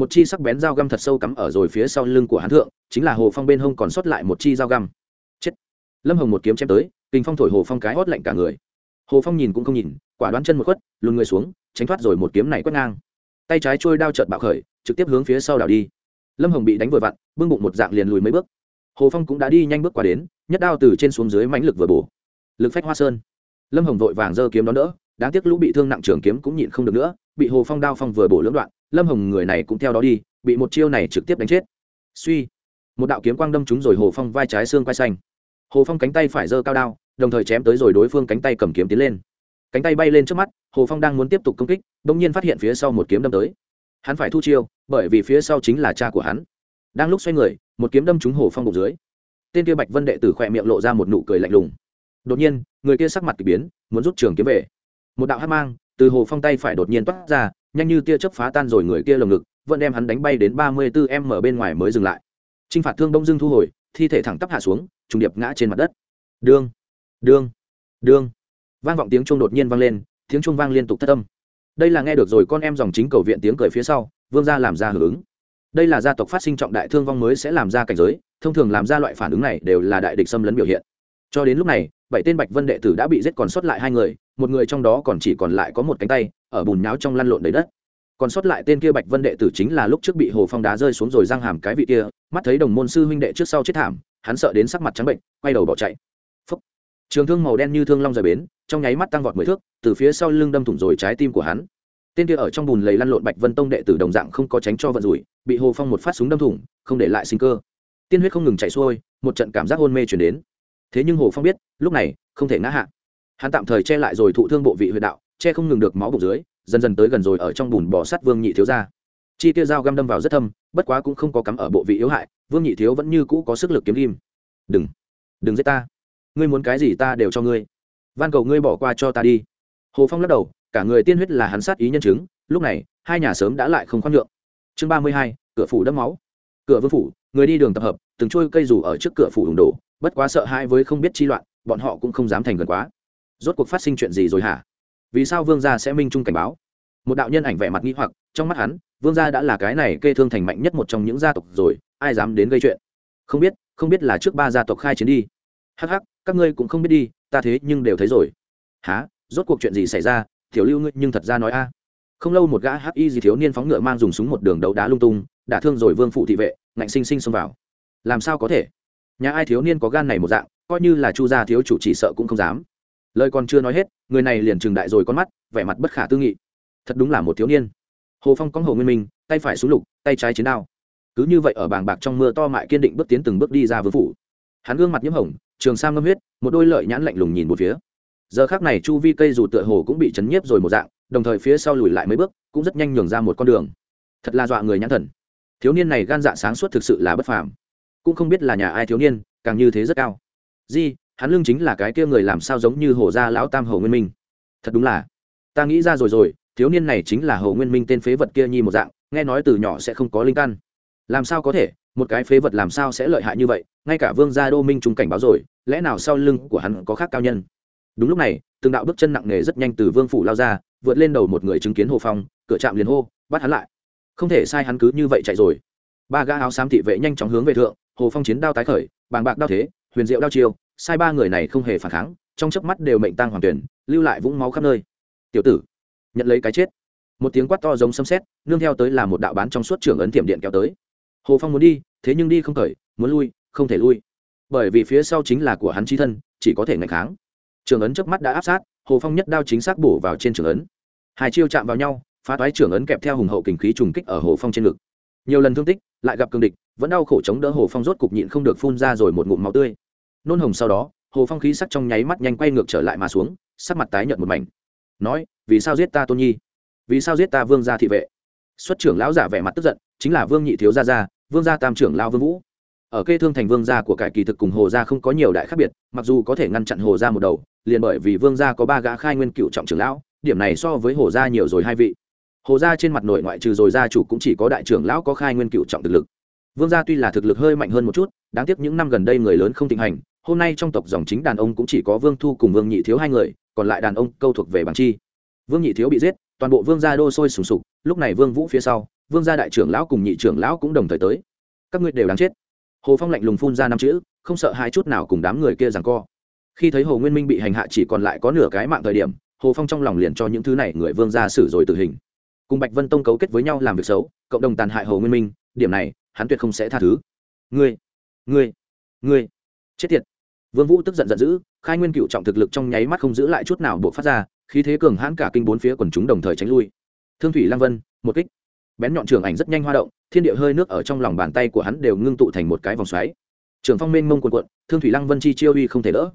một chi sắc bén dao găm thật sâu cắm ở rồi phía sau lưng của hắn thượng, chính là hồ phong bên hông còn sót lại một chi dao găm. Chết! Lâm hồng một kiếm chém tới, kinh phong thổi hồ phong cái hót lạnh cả người. Hồ phong nhìn cũng không nhìn, quả đoán chân một khuất, lùn người xuống, tránh thoát rồi một kiếm này quét ngang. Tay trái trôi đao trợt bạo khởi, trực tiếp hướng phía sau đảo đi. Lâm hồng bị đánh vừa vặn, bưng bụng một dạng liền lùi mấy bước. Hồ phong cũng đã đi nhanh bước qua đến, nhất đao từ trên xuống dưới mánh lực vừa bổ. Lực phách hoa sơn. Lâm hồng vội vàng giơ kiếm đón đỡ, đáng tiếc lũ bị thương nặng trường kiếm cũng nhịn không được nữa, bị hồ phong đao phong vừa bổ lưỡng đoạn lâm hồng người này cũng theo đó đi, bị một chiêu này trực tiếp đánh chết. Suy, một đạo kiếm quang đâm trúng rồi hồ phong vai trái xương quai xanh. Hồ phong cánh tay phải giơ cao đao, đồng thời chém tới rồi đối phương cánh tay cầm kiếm tiến lên. Cánh tay bay lên trước mắt, hồ phong đang muốn tiếp tục công kích đ ỗ n g nhiên phát hiện phía sau một kiếm đâm tới. Hắn phải thu chiêu, bởi vì phía sau chính là cha của hắn. Đang lúc xoay người, một kiếm đâm trúng hồ phong bụng dưới. Tên kia bạch vân đệ tử khỏe miệng lộ ra một nụ cười lạnh lùng. Đột nhiên, người kia sắc mặt k ỳ biến, muốn rút trường kiếm về. Một đạo hát mang từ hồ phong tay phải đột nhiên toát ra nhanh như tia chớp phá tan rồi người kia lồng ngực, vẫn đem hắn đánh bay đến ba mươi bốn m bên ngoài mới dừng lại. T r i n h phạt thương đông dưng thu hồi, thi thể thẳng tắp hạ xuống, trùng điệp ngã trên mặt đất. Đương đương đương. Vang vọng tiếng chuông đột nhiên vang lên, tiếng chuông vang liên tục thất âm. Đây là nghe được rồi con em dòng chính cầu viện tiếng cười phía sau, vương gia làm ra hưởng ứng. Đây là gia tộc phát sinh trọng đại thương vong mới sẽ làm ra cảnh giới, thông thường làm ra loại phản ứng này đều là đại địch xâm lấn biểu hiện cho đến lúc này, bảy tên bạch vân đệ tử đã bị giết còn sót lại hai người, một người trong đó còn chỉ còn lại có một cánh tay, ở bùn nháo trong lăn lộn đầy đất. Còn sót lại tên kia bạch vân đệ tử chính là lúc trước bị hồ phong đá rơi xuống rồi răng hàm cái vị kia, mắt thấy đồng môn sư huynh đệ trước sau chết thảm, hắn sợ đến sắc mặt trắng bệnh, quay đầu bỏ chạy. Phúc. trường thương màu đen như thương long rời bến, trong nháy mắt tăng vọt mười thước, từ phía sau lưng đâm thủng rồi trái tim của hắn. Tên kia ở trong bùn lầy lăn lộn bạch vân tông đệ tử đồng dạng không có tránh cho vận rủi, bị hồ phong một phát súng đâm thủng, không để lại sinh cơ. Tiên huyết không ngừng chạy xuôi, một trận cảm giác hôn mê chuyển đến thế nhưng hồ phong biết lúc này không thể ngã hạ hắn tạm thời che lại rồi thụ thương bộ vị huyệt đạo che không ngừng được máu bụng dưới dần dần tới gần rồi ở trong bùn bò sắt vương nhị thiếu ra chi tiêu dao găm đâm vào rất thâm bất quá cũng không có cắm ở bộ vị yếu hại vương nhị thiếu vẫn như cũ có sức lực kiếm kim đừng đừng giết ta ngươi muốn cái gì ta đều cho ngươi van cầu ngươi bỏ qua cho ta đi hồ phong lắc đầu cả người tiên huyết là hắn sát ý nhân chứng lúc này hai nhà sớm đã lại không khoan nhượng chương ba mươi hai cửa phủ đẫm máu cửa vương phủ người đi đường tập hợp từng trôi cây rủ ở trước cửa phủ đùng đổ bất quá sợ hãi với không biết chi loạn, bọn họ cũng không dám thành gần quá. Rốt cuộc phát sinh chuyện gì rồi hả? Vì sao vương gia sẽ minh trung cảnh báo? Một đạo nhân ảnh vẻ mặt nghi hoặc, trong mắt hắn, vương gia đã là cái này kê thương thành mạnh nhất một trong những gia tộc rồi, ai dám đến gây chuyện? Không biết không biết là trước ba gia tộc khai chiến đi. Hắc hắc, các ngươi cũng không biết đi, ta thế nhưng đều thấy rồi. Há rốt cuộc chuyện gì xảy ra? Tiểu lưu ngươi nhưng thật ra nói a. Không lâu một gã hắc y gì thiếu niên phóng ngựa mang dùng súng một đường đấu đá lung tung, đả thương rồi vương phụ thị vệ, ngạnh sinh sinh xông vào. Làm sao có thể? Nhà ai thiếu niên có gan này một dạng, coi như là chu gia thiếu chủ chỉ sợ cũng không dám. Lời còn chưa nói hết, người này liền trừng đại rồi con mắt, vẻ mặt bất khả tư nghị. Thật đúng là một thiếu niên. Hồ phong có hồ nguyên minh tay phải xuống lục, tay trái chiến đao. Cứ như vậy ở bàng bạc trong mưa to mại kiên định bước tiến từng bước đi ra vương phủ. Hắn gương mặt nhiễm hồng, trường sam ngâm huyết, một đôi lợi nhãn lạnh lùng nhìn một phía. Giờ khác này chu vi cây dù tựa hồ cũng bị chấn nhiếp rồi một dạng, đồng thời phía sau lùi lại mấy bước, cũng rất nhanh nhường ra một con đường. Thật là dọa người nhãn thần. Thiếu niên này gan dạ sáng suốt thực sự là bất phàm cũng không biết là nhà ai thiếu niên, càng như thế rất cao. Di, hắn lưng chính là cái kia người làm sao giống như hồ gia lão tam hồ nguyên minh. Thật đúng là, ta nghĩ ra rồi rồi, thiếu niên này chính là hồ nguyên minh tên phế vật kia nhi một dạng, nghe nói từ nhỏ sẽ không có linh căn. Làm sao có thể, một cái phế vật làm sao sẽ lợi hại như vậy, ngay cả vương gia đô minh trung cảnh báo rồi, lẽ nào sau lưng của hắn có khác cao nhân? Đúng lúc này, từng đạo bước chân nặng nề rất nhanh từ vương phủ lao ra, vượt lên đầu một người chứng kiến hồ phong, cửa trạm liền hô, bắt hắn lại. Không thể sai hắn cứ như vậy chạy rồi. Ba gã áo xám thị vệ nhanh chóng hướng về thượng hồ phong chiến đao tái khởi bàng bạc đao thế huyền diệu đao chiêu sai ba người này không hề phản kháng trong chớp mắt đều mệnh tang hoàng tuyển lưu lại vũng máu khắp nơi. Tiểu tử nhận lấy cái chết. Một tiếng quát to giống sấm sét, nương theo tới là một đạo bán trong suốt trưởng ấn tiệm điện kéo tới. Hồ phong muốn đi thế nhưng đi không khởi muốn lui không thể lui. Bởi vì phía sau chính là của hắn chi thân chỉ có thể ngày kháng. Trường ấn trước mắt đã áp sát hồ phong nhất đao chính xác bổ vào trên trường ấn. Hai chiêu chạm vào nhau phá toái trưởng ấn kẹp theo hùng hậu kình khí trùng kích ở hồ phong trên ngực. Nhiều lần thương tích lại gặp cương địch vẫn đau khổ chống đỡ hồ phong rốt cục nhịn không được phun ra rồi một ngụm máu tươi. Nôn hồng sau đó, hồ phong khí sắc trong nháy mắt nhanh quay ngược trở lại mà xuống, sắc mặt tái nhợt một mảnh. Nói, vì sao giết ta tôn nhi? Vì sao giết ta vương gia thị vệ? Xuất trưởng lão giả vẻ mặt tức giận, chính là vương nhị thiếu gia gia, vương gia tam trưởng lao vương vũ. Ở kê thương thành vương gia của cải kỳ thực cùng hồ gia không có nhiều đại khác biệt, mặc dù có thể ngăn chặn hồ gia một đầu, liền bởi vì vương gia có ba gã khai nguyên cựu trọng trưởng lão, điểm này so với hồ gia nhiều rồi hai vị. Hồ gia trên mặt nội ngoại trừ rồi gia chủ cũng chỉ có đại trưởng lão có khai nguyên cựu trọng thực lực vương gia tuy là thực lực hơi mạnh hơn một chút, đáng tiếc những năm gần đây người lớn không thịnh hành, hôm nay trong tộc dòng chính đàn ông cũng chỉ có vương thu cùng vương nhị thiếu hai người, còn lại đàn ông câu thuộc về bằng chi. Vương nhị thiếu bị giết, toàn bộ vương gia đô sôi sùng sục, lúc này vương vũ phía sau, vương gia đại trưởng lão cùng nhị trưởng lão cũng đồng thời tới. Các ngươi đều đáng chết. Hồ phong lạnh lùng phun ra năm chữ, không sợ hai chút nào cùng đám người kia rằng co. Khi thấy hồ nguyên minh bị hành hạ chỉ còn lại có nửa cái mạng thời điểm, hồ phong trong lòng liền cho những thứ này người vương gia xử rồi tử hình. Cùng bạch vân tông cấu kết với nhau làm việc xấu, cộng đồng tàn hại hồ nguyên minh, điểm này hắn tuyệt không sẽ tha thứ. Ngươi ngươi ngươi. Chết tiệt. Vương vũ tức giận giận dữ, khai nguyên cựu trọng thực lực trong nháy mắt không giữ lại chút nào buộc phát ra, khí thế cường hãn cả kinh bốn phía quần chúng đồng thời tránh lui. Thương thủy lang vân, một kích. Bén nhọn trường ảnh rất nhanh hoa động, thiên địa hơi nước ở trong lòng bàn tay của hắn đều ngưng tụ thành một cái vòng xoáy. Trường phong mênh mông quần quận thương thủy lăng vân chi chiêu uy không thể đỡ.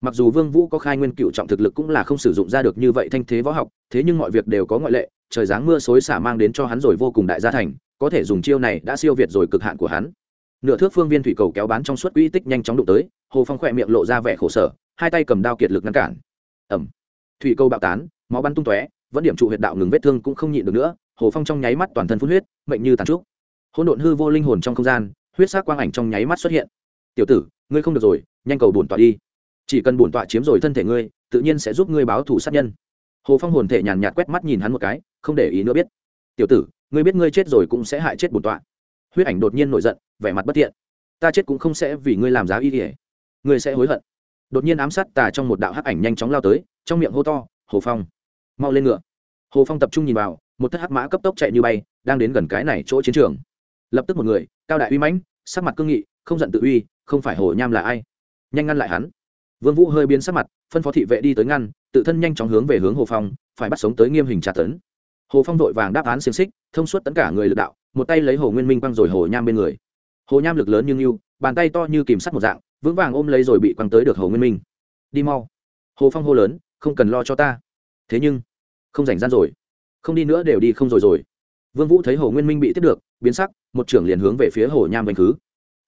Mặc dù vương vũ có khai nguyên cựu trọng thực lực cũng là không sử dụng ra được như vậy thanh thế võ học, thế nhưng mọi việc đều có ngoại lệ, trời giáng mưa xối xả mang đến cho hắn rồi vô cùng đại gia thành có thể dùng chiêu này đã siêu việt rồi cực hạn của hắn. Nửa thước phương viên thủy cầu kéo bán trong suốt quỹ tích nhanh chóng đụng tới, hồ phong khỏe miệng lộ ra vẻ khổ sở, hai tay cầm đao kiệt lực ngăn cản. Ẩm thủy cầu bạo tán, máu bắn tung tóe, vẫn điểm trụ huyệt đạo ngừng vết thương cũng không nhịn được nữa, hồ phong trong nháy mắt toàn thân phun huyết, mệnh như tàn trúc. Hỗn độn hư vô linh hồn trong không gian, huyết sắc quang ảnh trong nháy mắt xuất hiện. Tiểu tử, ngươi không được rồi, nhanh cầu bổn tọa đi. Chỉ cần bổn tọa chiếm rồi thân thể ngươi, tự nhiên sẽ giúp ngươi báo thù sát nhân. Hồ phong hồn thể nhàn nhạt quét mắt nhìn hắn một cái, không để ý nữa biết. Tiểu tử ngươi biết ngươi chết rồi cũng sẽ hại chết bổn tọa. Huyết ảnh đột nhiên nổi giận, vẻ mặt bất thiện. Ta chết cũng không sẽ vì ngươi làm giá y lìa. ngươi sẽ hối hận. Đột nhiên ám sát tà trong một đạo hắc ảnh nhanh chóng lao tới, trong miệng hô to, hồ phong. Mau lên ngựa. Hồ phong tập trung nhìn vào, một thất hắc mã cấp tốc chạy như bay, đang đến gần cái này chỗ chiến trường. Lập tức một người, cao đại uy mãnh, sắc mặt cương nghị, không giận tự uy, không phải hồ nham là ai? Nhanh ngăn lại hắn. Vương vũ hơi biến sắc mặt, phân phó thị vệ đi tới ngăn, tự thân nhanh chóng hướng về hướng hồ phong, phải bắt sống tới nghiêm hình trả tấn hồ phong vội vàng đáp án xiềng xích, thông suốt tất cả người lực đạo, một tay lấy hồ nguyên minh quăng rồi hồ nham bên người. Hồ nham lực lớn như ngưu, bàn tay to như kìm sắt một dạng, vững vàng ôm lấy rồi bị quăng tới được hồ nguyên minh. Đi mau. Hồ phong hô lớn, không cần lo cho ta. Thế nhưng, không rảnh gian rồi. Không đi nữa đều đi không rồi rồi. Vương vũ thấy hồ nguyên minh bị tiếp được, biến sắc, một trưởng liền hướng về phía hồ nham vành khứ.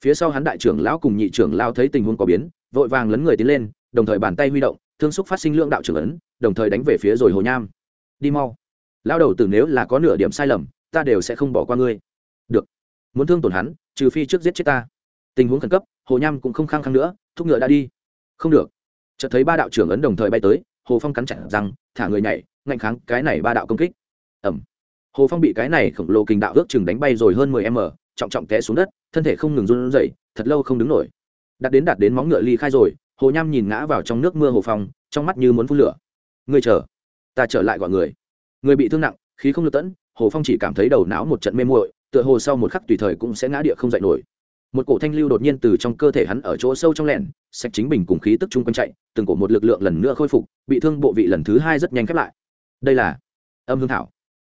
Phía sau hắn đại trưởng lão cùng nhị trưởng lao thấy tình huống có biến, vội vàng lấn người tiến lên, đồng thời bàn tay huy động, thương xúc phát sinh lượng đạo trưởng ấn, đồng thời đánh về phía rồi hồ nham. Đi mau lao đầu tử nếu là có nửa điểm sai lầm, ta đều sẽ không bỏ qua ngươi. Được. Muốn thương tổn hắn, trừ phi trước giết chết ta. Tình huống khẩn cấp, hồ nham cũng không khăng khăng nữa, thúc ngựa đã đi. Không được. Chợt thấy ba đạo trưởng ấn đồng thời bay tới, hồ phong cắn chặt rằng thả người nhảy, ngạnh kháng cái này ba đạo công kích. Ẩm hồ phong bị cái này khổng lồ kình đạo ước chừng đánh bay rồi hơn mười m trọng trọng té xuống đất, thân thể không ngừng run rẩy, thật lâu không đứng nổi. Đặt đến đặt đến móng ngựa ly khai rồi, hồ nham nhìn ngã vào trong nước mưa hồ phong, trong mắt như muốn phun lửa. Ngươi chờ, ta trở lại gọi người người bị thương nặng, khí không được tẫn, hồ phong chỉ cảm thấy đầu não một trận mê muội, tựa hồ sau một khắc tùy thời cũng sẽ ngã địa không dậy nổi. Một cổ thanh lưu đột nhiên từ trong cơ thể hắn ở chỗ sâu trong lẻn, sạch chính bình cùng khí tức chung quanh chạy, từng cổ một lực lượng lần nữa khôi phục, bị thương bộ vị lần thứ hai rất nhanh khép lại. Đây là âm hương thảo.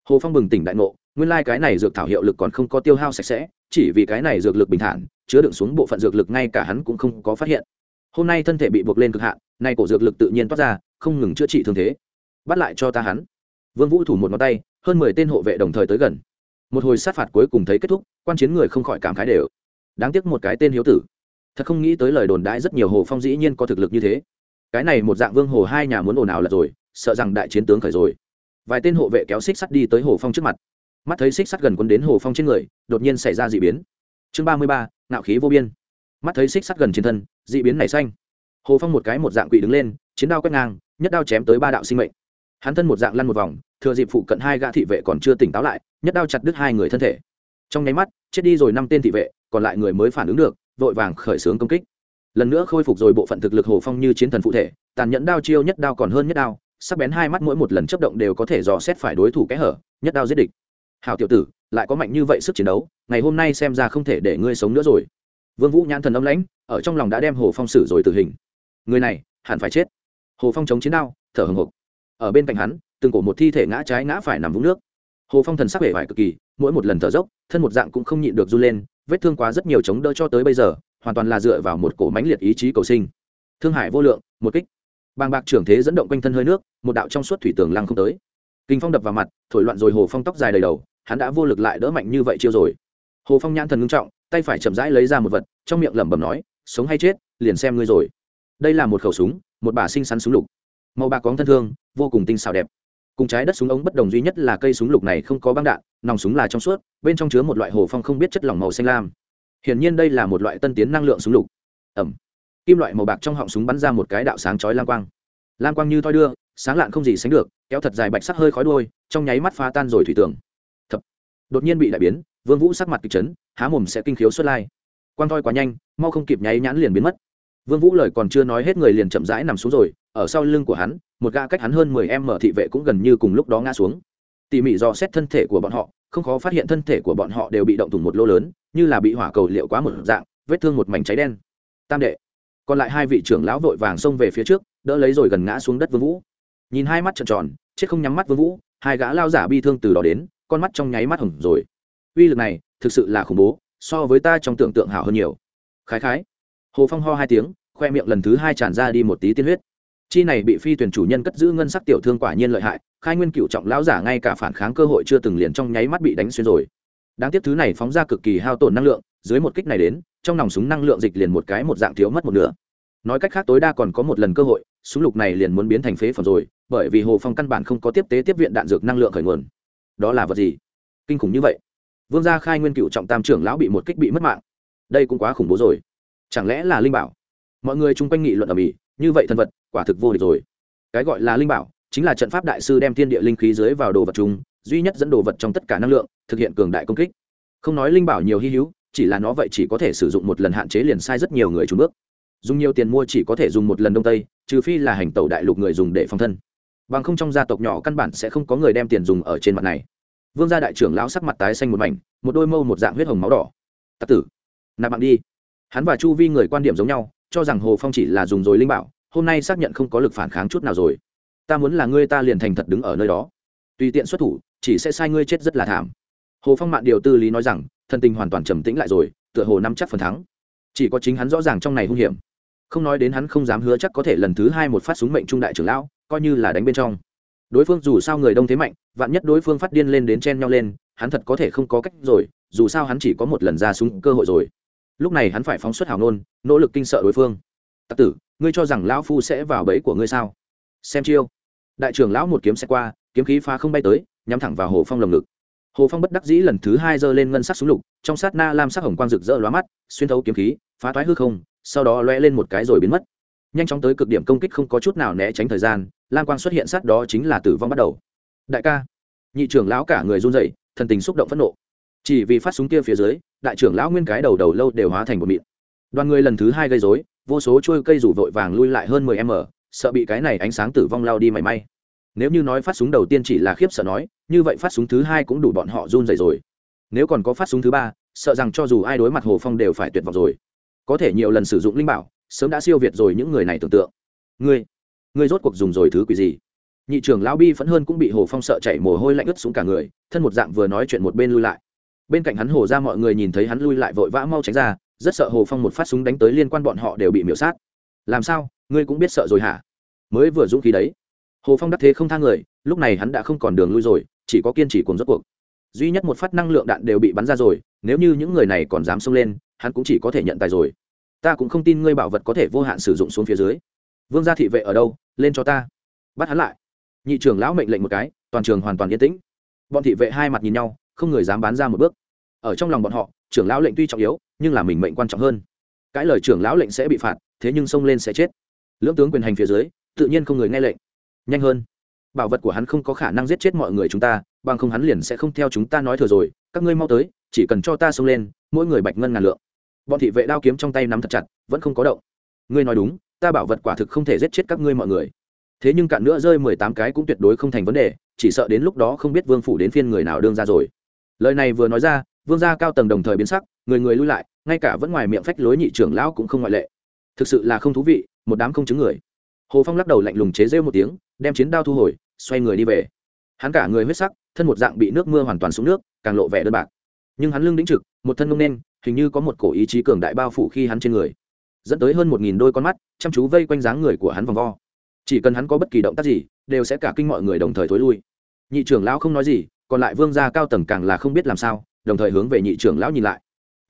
Hồ phong bừng tỉnh đại ngộ, nguyên lai、like、cái này dược thảo hiệu lực còn không có tiêu hao sạch sẽ, chỉ vì cái này dược lực bình thản, chứa đựng xuống bộ phận dược lực ngay cả hắn cũng không có phát hiện. Hôm nay thân thể bị buộc lên cực hạn, nay cổ dược lực tự nhiên toát ra, không ngừng chữa trị thương thế. Bắt lại cho ta hắn vương vũ thủ một ngón tay, hơn mười tên hộ vệ đồng thời tới gần. Một hồi sát phạt cuối cùng thấy kết thúc, quan chiến người không khỏi cảm khái đều. Đáng tiếc một cái tên hiếu tử. Thật không nghĩ tới lời đồn đãi rất nhiều hồ phong dĩ nhiên có thực lực như thế. Cái này một dạng vương hồ hai nhà muốn ồn ào là rồi, sợ rằng đại chiến tướng khởi rồi. Vài tên hộ vệ kéo xích sắt đi tới hồ phong trước mặt. Mắt thấy xích sắt gần cuốn đến hồ phong trên người, đột nhiên xảy ra d ị biến. Chương ba mươi ba nạo khí vô biên. Mắt thấy xích sắt gần trên thân d ị biến nảy xanh. Hồ phong một cái một dạng quỷ đứng lên, chiến đao quét ngang, nhất đao chém tới ba đạo sinh mệnh hắn thân một dạng lăn một vòng, thừa dịp phụ cận hai gã thị vệ còn chưa tỉnh táo lại, nhất đao chặt đứt hai người thân thể. Trong nháy mắt, chết đi rồi năm tên thị vệ, còn lại người mới phản ứng được, vội vàng khởi xướng công kích. Lần nữa khôi phục rồi bộ phận thực lực hồ phong như chiến thần phụ thể, tàn nhẫn đao chiêu nhất đao còn hơn nhất đao, sắc bén hai mắt mỗi một lần chấp động đều có thể dò xét phải đối thủ kẽ hở, nhất đao giết địch. Hào tiểu tử, lại có mạnh như vậy sức chiến đấu, ngày hôm nay xem ra không thể để ngươi sống nữa rồi. Vương vũ nhãn thần âm lãnh, ở trong lòng đã đem hồ phong xử rồi tử hình. Người này, hẳn phải chết. Hồ phong chống chiến đao, thở hồng hộc ở bên cạnh hắn, từng cổ một thi thể ngã trái ngã phải nằm vũng nước. Hồ phong thần sắc vẻ vải cực kỳ, mỗi một lần thở dốc, thân một dạng cũng không nhịn được run lên, vết thương quá rất nhiều chống đỡ cho tới bây giờ, hoàn toàn là dựa vào một cổ mãnh liệt ý chí cầu sinh. Thương hải vô lượng, một kích. Bàng bạc trưởng thế dẫn động quanh thân hơi nước, một đạo trong suốt thủy tường lăng không tới. Kinh phong đập vào mặt, thổi loạn rồi hồ phong tóc dài đầy đầu, hắn đã vô lực lại đỡ mạnh như vậy chiêu rồi. Hồ phong nhãn thần ngưng trọng, tay phải chậm rãi lấy ra một vật, trong miệng lẩm bẩm nói, sống hay chết, liền xem ngươi rồi. Đây là một khẩu súng, một bà sinh sắn súng lục màu bạc cóng thân thương, vô cùng tinh xảo đẹp. Cùng trái đất súng ống bất đồng duy nhất là cây súng lục này không có băng đạn, nòng súng là trong suốt, bên trong chứa một loại hồ phong không biết chất lỏng màu xanh lam. Hiển nhiên đây là một loại tân tiến năng lượng súng lục. Ẩm. Kim loại màu bạc trong họng súng bắn ra một cái đạo sáng chói lam quang. Lam quang như thoi đưa, sáng lạn không gì sánh được, kéo thật dài bạch sắc hơi khói đôi trong nháy mắt phá tan rồi thủy tường. Thập. Đột nhiên bị đại biến, vương vũ sắc mặt kịch chấn, há mồm sẽ kinh khiếu xuất lai. Quang thoi quá nhanh, mau không kịp nháy nhãn liền biến mất vương vũ lời còn chưa nói hết người liền chậm rãi nằm xuống rồi, ở sau lưng của hắn, một gã cách hắn hơn mười em mở thị vệ cũng gần như cùng lúc đó ngã xuống. Tỉ mỉ dò xét thân thể của bọn họ, không khó phát hiện thân thể của bọn họ đều bị động thủng một lỗ lớn, như là bị hỏa cầu liệu quá một dạng, vết thương một mảnh cháy đen. Tam đệ, còn lại hai vị trưởng lão vội vàng xông về phía trước, đỡ lấy rồi gần ngã xuống đất vương vũ. Nhìn hai mắt tròn tròn, chết không nhắm mắt vương vũ, hai gã lao giả bi thương từ đó đến, con mắt trong nháy mắt hồng rồi. Uy lực này thực sự là khủng bố, so với ta trong tưởng tượng hảo hơn nhiều. Khái khái hồ phong ho hai tiếng, khoe miệng lần thứ hai tràn ra đi một tí tiên huyết. Chi này bị phi tuyển chủ nhân cất giữ ngân sắc tiểu thương quả nhiên lợi hại, khai nguyên cựu trọng lão giả ngay cả phản kháng cơ hội chưa từng liền trong nháy mắt bị đánh xuyên rồi. Đáng tiếc thứ này phóng ra cực kỳ hao tổn năng lượng, dưới một kích này đến, trong nòng súng năng lượng dịch liền một cái một dạng thiếu mất một nửa. Nói cách khác tối đa còn có một lần cơ hội, súng lục này liền muốn biến thành phế phẩm rồi, bởi vì hồ phong căn bản không có tiếp tế tiếp viện đạn dược năng lượng khởi nguồn. Đó là vật gì? Kinh khủng như vậy. Vương gia khai nguyên cựu trọng tam trưởng lão bị một kích bị mất mạng. Đây cũng quá khủng bố rồi chẳng lẽ là linh bảo? Mọi người chung quanh nghị luận ở mỹ như vậy thân vật, quả thực vô địch rồi. Cái gọi là linh bảo, chính là trận pháp đại sư đem thiên địa linh khí dưới vào đồ vật chúng duy nhất dẫn đồ vật trong tất cả năng lượng, thực hiện cường đại công kích. Không nói linh bảo nhiều hy hữu, chỉ là nó vậy chỉ có thể sử dụng một lần hạn chế liền sai rất nhiều người trúng bước. Dùng nhiều tiền mua chỉ có thể dùng một lần đông tây, trừ phi là hành tẩu đại lục người dùng để phòng thân. Bằng không trong gia tộc nhỏ căn bản sẽ không có người đem tiền dùng ở trên mặt này. Vương gia đại trưởng lão sắc mặt tái xanh một mảnh, một đôi mâu một dạng huyết hồng máu đỏ. Tặc tử, nạp bạn đi hắn và chu vi người quan điểm giống nhau, cho rằng hồ phong chỉ là dùng rồi linh bảo, hôm nay xác nhận không có lực phản kháng chút nào rồi. Ta muốn là ngươi ta liền thành thật đứng ở nơi đó. Tùy tiện xuất thủ, chỉ sẽ sai ngươi chết rất là thảm. Hồ phong mạn điều tư lý nói rằng thần tình hoàn toàn trầm tĩnh lại rồi, tựa hồ nắm chắc phần thắng. Chỉ có chính hắn rõ ràng trong này hung hiểm. Không nói đến hắn không dám hứa chắc có thể lần thứ hai một phát súng mệnh trung đại trưởng lão, coi như là đánh bên trong. Đối phương dù sao người đông thế mạnh, vạn nhất đối phương phát điên lên đến chen nhau lên, hắn thật có thể không có cách rồi, dù sao hắn chỉ có một lần ra súng cơ hội rồi lúc này hắn phải phóng xuất hào nôn nỗ lực kinh sợ đối phương. Tặc tử, ngươi cho rằng lão phu sẽ vào bẫy của ngươi sao? Xem chiêu. Đại trưởng lão một kiếm xe qua, kiếm khí phá không bay tới, nhắm thẳng vào hồ phong lồng ngực. Hồ phong bất đắc dĩ lần thứ hai giơ lên ngân sắc súng lục, trong sát na lam sắc hồng quang rực rỡ lóa mắt, xuyên thấu kiếm khí, phá toái hư không, sau đó loe lên một cái rồi biến mất. Nhanh chóng tới cực điểm công kích không có chút nào né tránh thời gian, lam quang xuất hiện sát đó chính là tử vong bắt đầu. Đại ca. Nhị trưởng lão cả người run rẩy, thần tình xúc động phẫn nộ chỉ vì phát súng kia phía dưới, đại trưởng lão nguyên cái đầu đầu lâu đều hóa thành một mịn. Đoàn người lần thứ hai gây dối vô số trôi cây rủ vội vàng lui lại hơn mười m sợ bị cái này ánh sáng tử vong lao đi mảy may. Nếu như nói phát súng đầu tiên chỉ là khiếp sợ nói, như vậy phát súng thứ hai cũng đủ bọn họ run dày rồi. Nếu còn có phát súng thứ ba, sợ rằng cho dù ai đối mặt hồ phong đều phải tuyệt vọng rồi. Có thể nhiều lần sử dụng linh bảo, sớm đã siêu việt rồi những người này tưởng tượng. Ngươi ngươi rốt cuộc dùng rồi thứ quỷ gì? Nhị trưởng lão bi phẫn hơn cũng bị hồ phong sợ chảy mồ hôi lạnh ướt xuống cả người, thân một dạng vừa nói chuyện một bên lui lại bên cạnh hắn hồ ra mọi người nhìn thấy hắn lui lại vội vã mau tránh ra, rất sợ hồ phong một phát súng đánh tới liên quan bọn họ đều bị miễu sát. Làm sao? Ngươi cũng biết sợ rồi hả? Mới vừa dũng khí đấy. Hồ phong đắc thế không thang người, lúc này hắn đã không còn đường lui rồi, chỉ có kiên trì cùng rốt cuộc. Duy nhất một phát năng lượng đạn đều bị bắn ra rồi, nếu như những người này còn dám xông lên, hắn cũng chỉ có thể nhận tài rồi. Ta cũng không tin ngươi bảo vật có thể vô hạn sử dụng xuống phía dưới. Vương gia thị vệ ở đâu? Lên cho ta. Bắt hắn lại. Nhị trưởng lão mệnh lệnh một cái, toàn trường hoàn toàn yên tĩnh. Bọn thị vệ hai mặt nhìn nhau không người dám bán ra một bước. Ở trong lòng bọn họ, trưởng lão lệnh tuy trọng yếu, nhưng là mình mệnh quan trọng hơn. Cãi lời trưởng lão lệnh sẽ bị phạt, thế nhưng xông lên sẽ chết. Lưỡng tướng quyền hành phía dưới, tự nhiên không người nghe lệnh. Nhanh hơn. Bảo vật của hắn không có khả năng giết chết mọi người chúng ta, bằng không hắn liền sẽ không theo chúng ta nói thừa rồi. Các ngươi mau tới, chỉ cần cho ta xông lên, mỗi người bạch ngân ngàn lượng. Bọn thị vệ đao kiếm trong tay nắm thật chặt, vẫn không có động. Ngươi nói đúng, ta bảo vật quả thực không thể giết chết các ngươi mọi người. Thế nhưng cạn nữa rơi mười tám cái cũng tuyệt đối không thành vấn đề, chỉ sợ đến lúc đó không biết vương phủ đến phiên người nào đương ra rồi lời này vừa nói ra, vương gia cao tầng đồng thời biến sắc, người người lui lại, ngay cả vẫn ngoài miệng phách lối nhị trưởng lão cũng không ngoại lệ. Thực sự là không thú vị, một đám không chứng người. Hồ phong lắc đầu lạnh lùng chế rêu một tiếng, đem chiến đao thu hồi, xoay người đi về. Hắn cả người huyết sắc, thân một dạng bị nước mưa hoàn toàn xuống nước, càng lộ vẻ đơn bạc. Nhưng hắn lưng đĩnh trực, một thân ngông nên hình như có một cổ ý chí cường đại bao phủ khi hắn trên người. Dẫn tới hơn một nghìn đôi con mắt, chăm chú vây quanh dáng người của hắn vòng vo. Chỉ cần hắn có bất kỳ động tác gì, đều sẽ cả kinh mọi người đồng thời thối lui. Nhị trưởng lão không nói gì còn lại vương gia cao tầng càng là không biết làm sao, đồng thời hướng về nhị trưởng lão nhìn lại.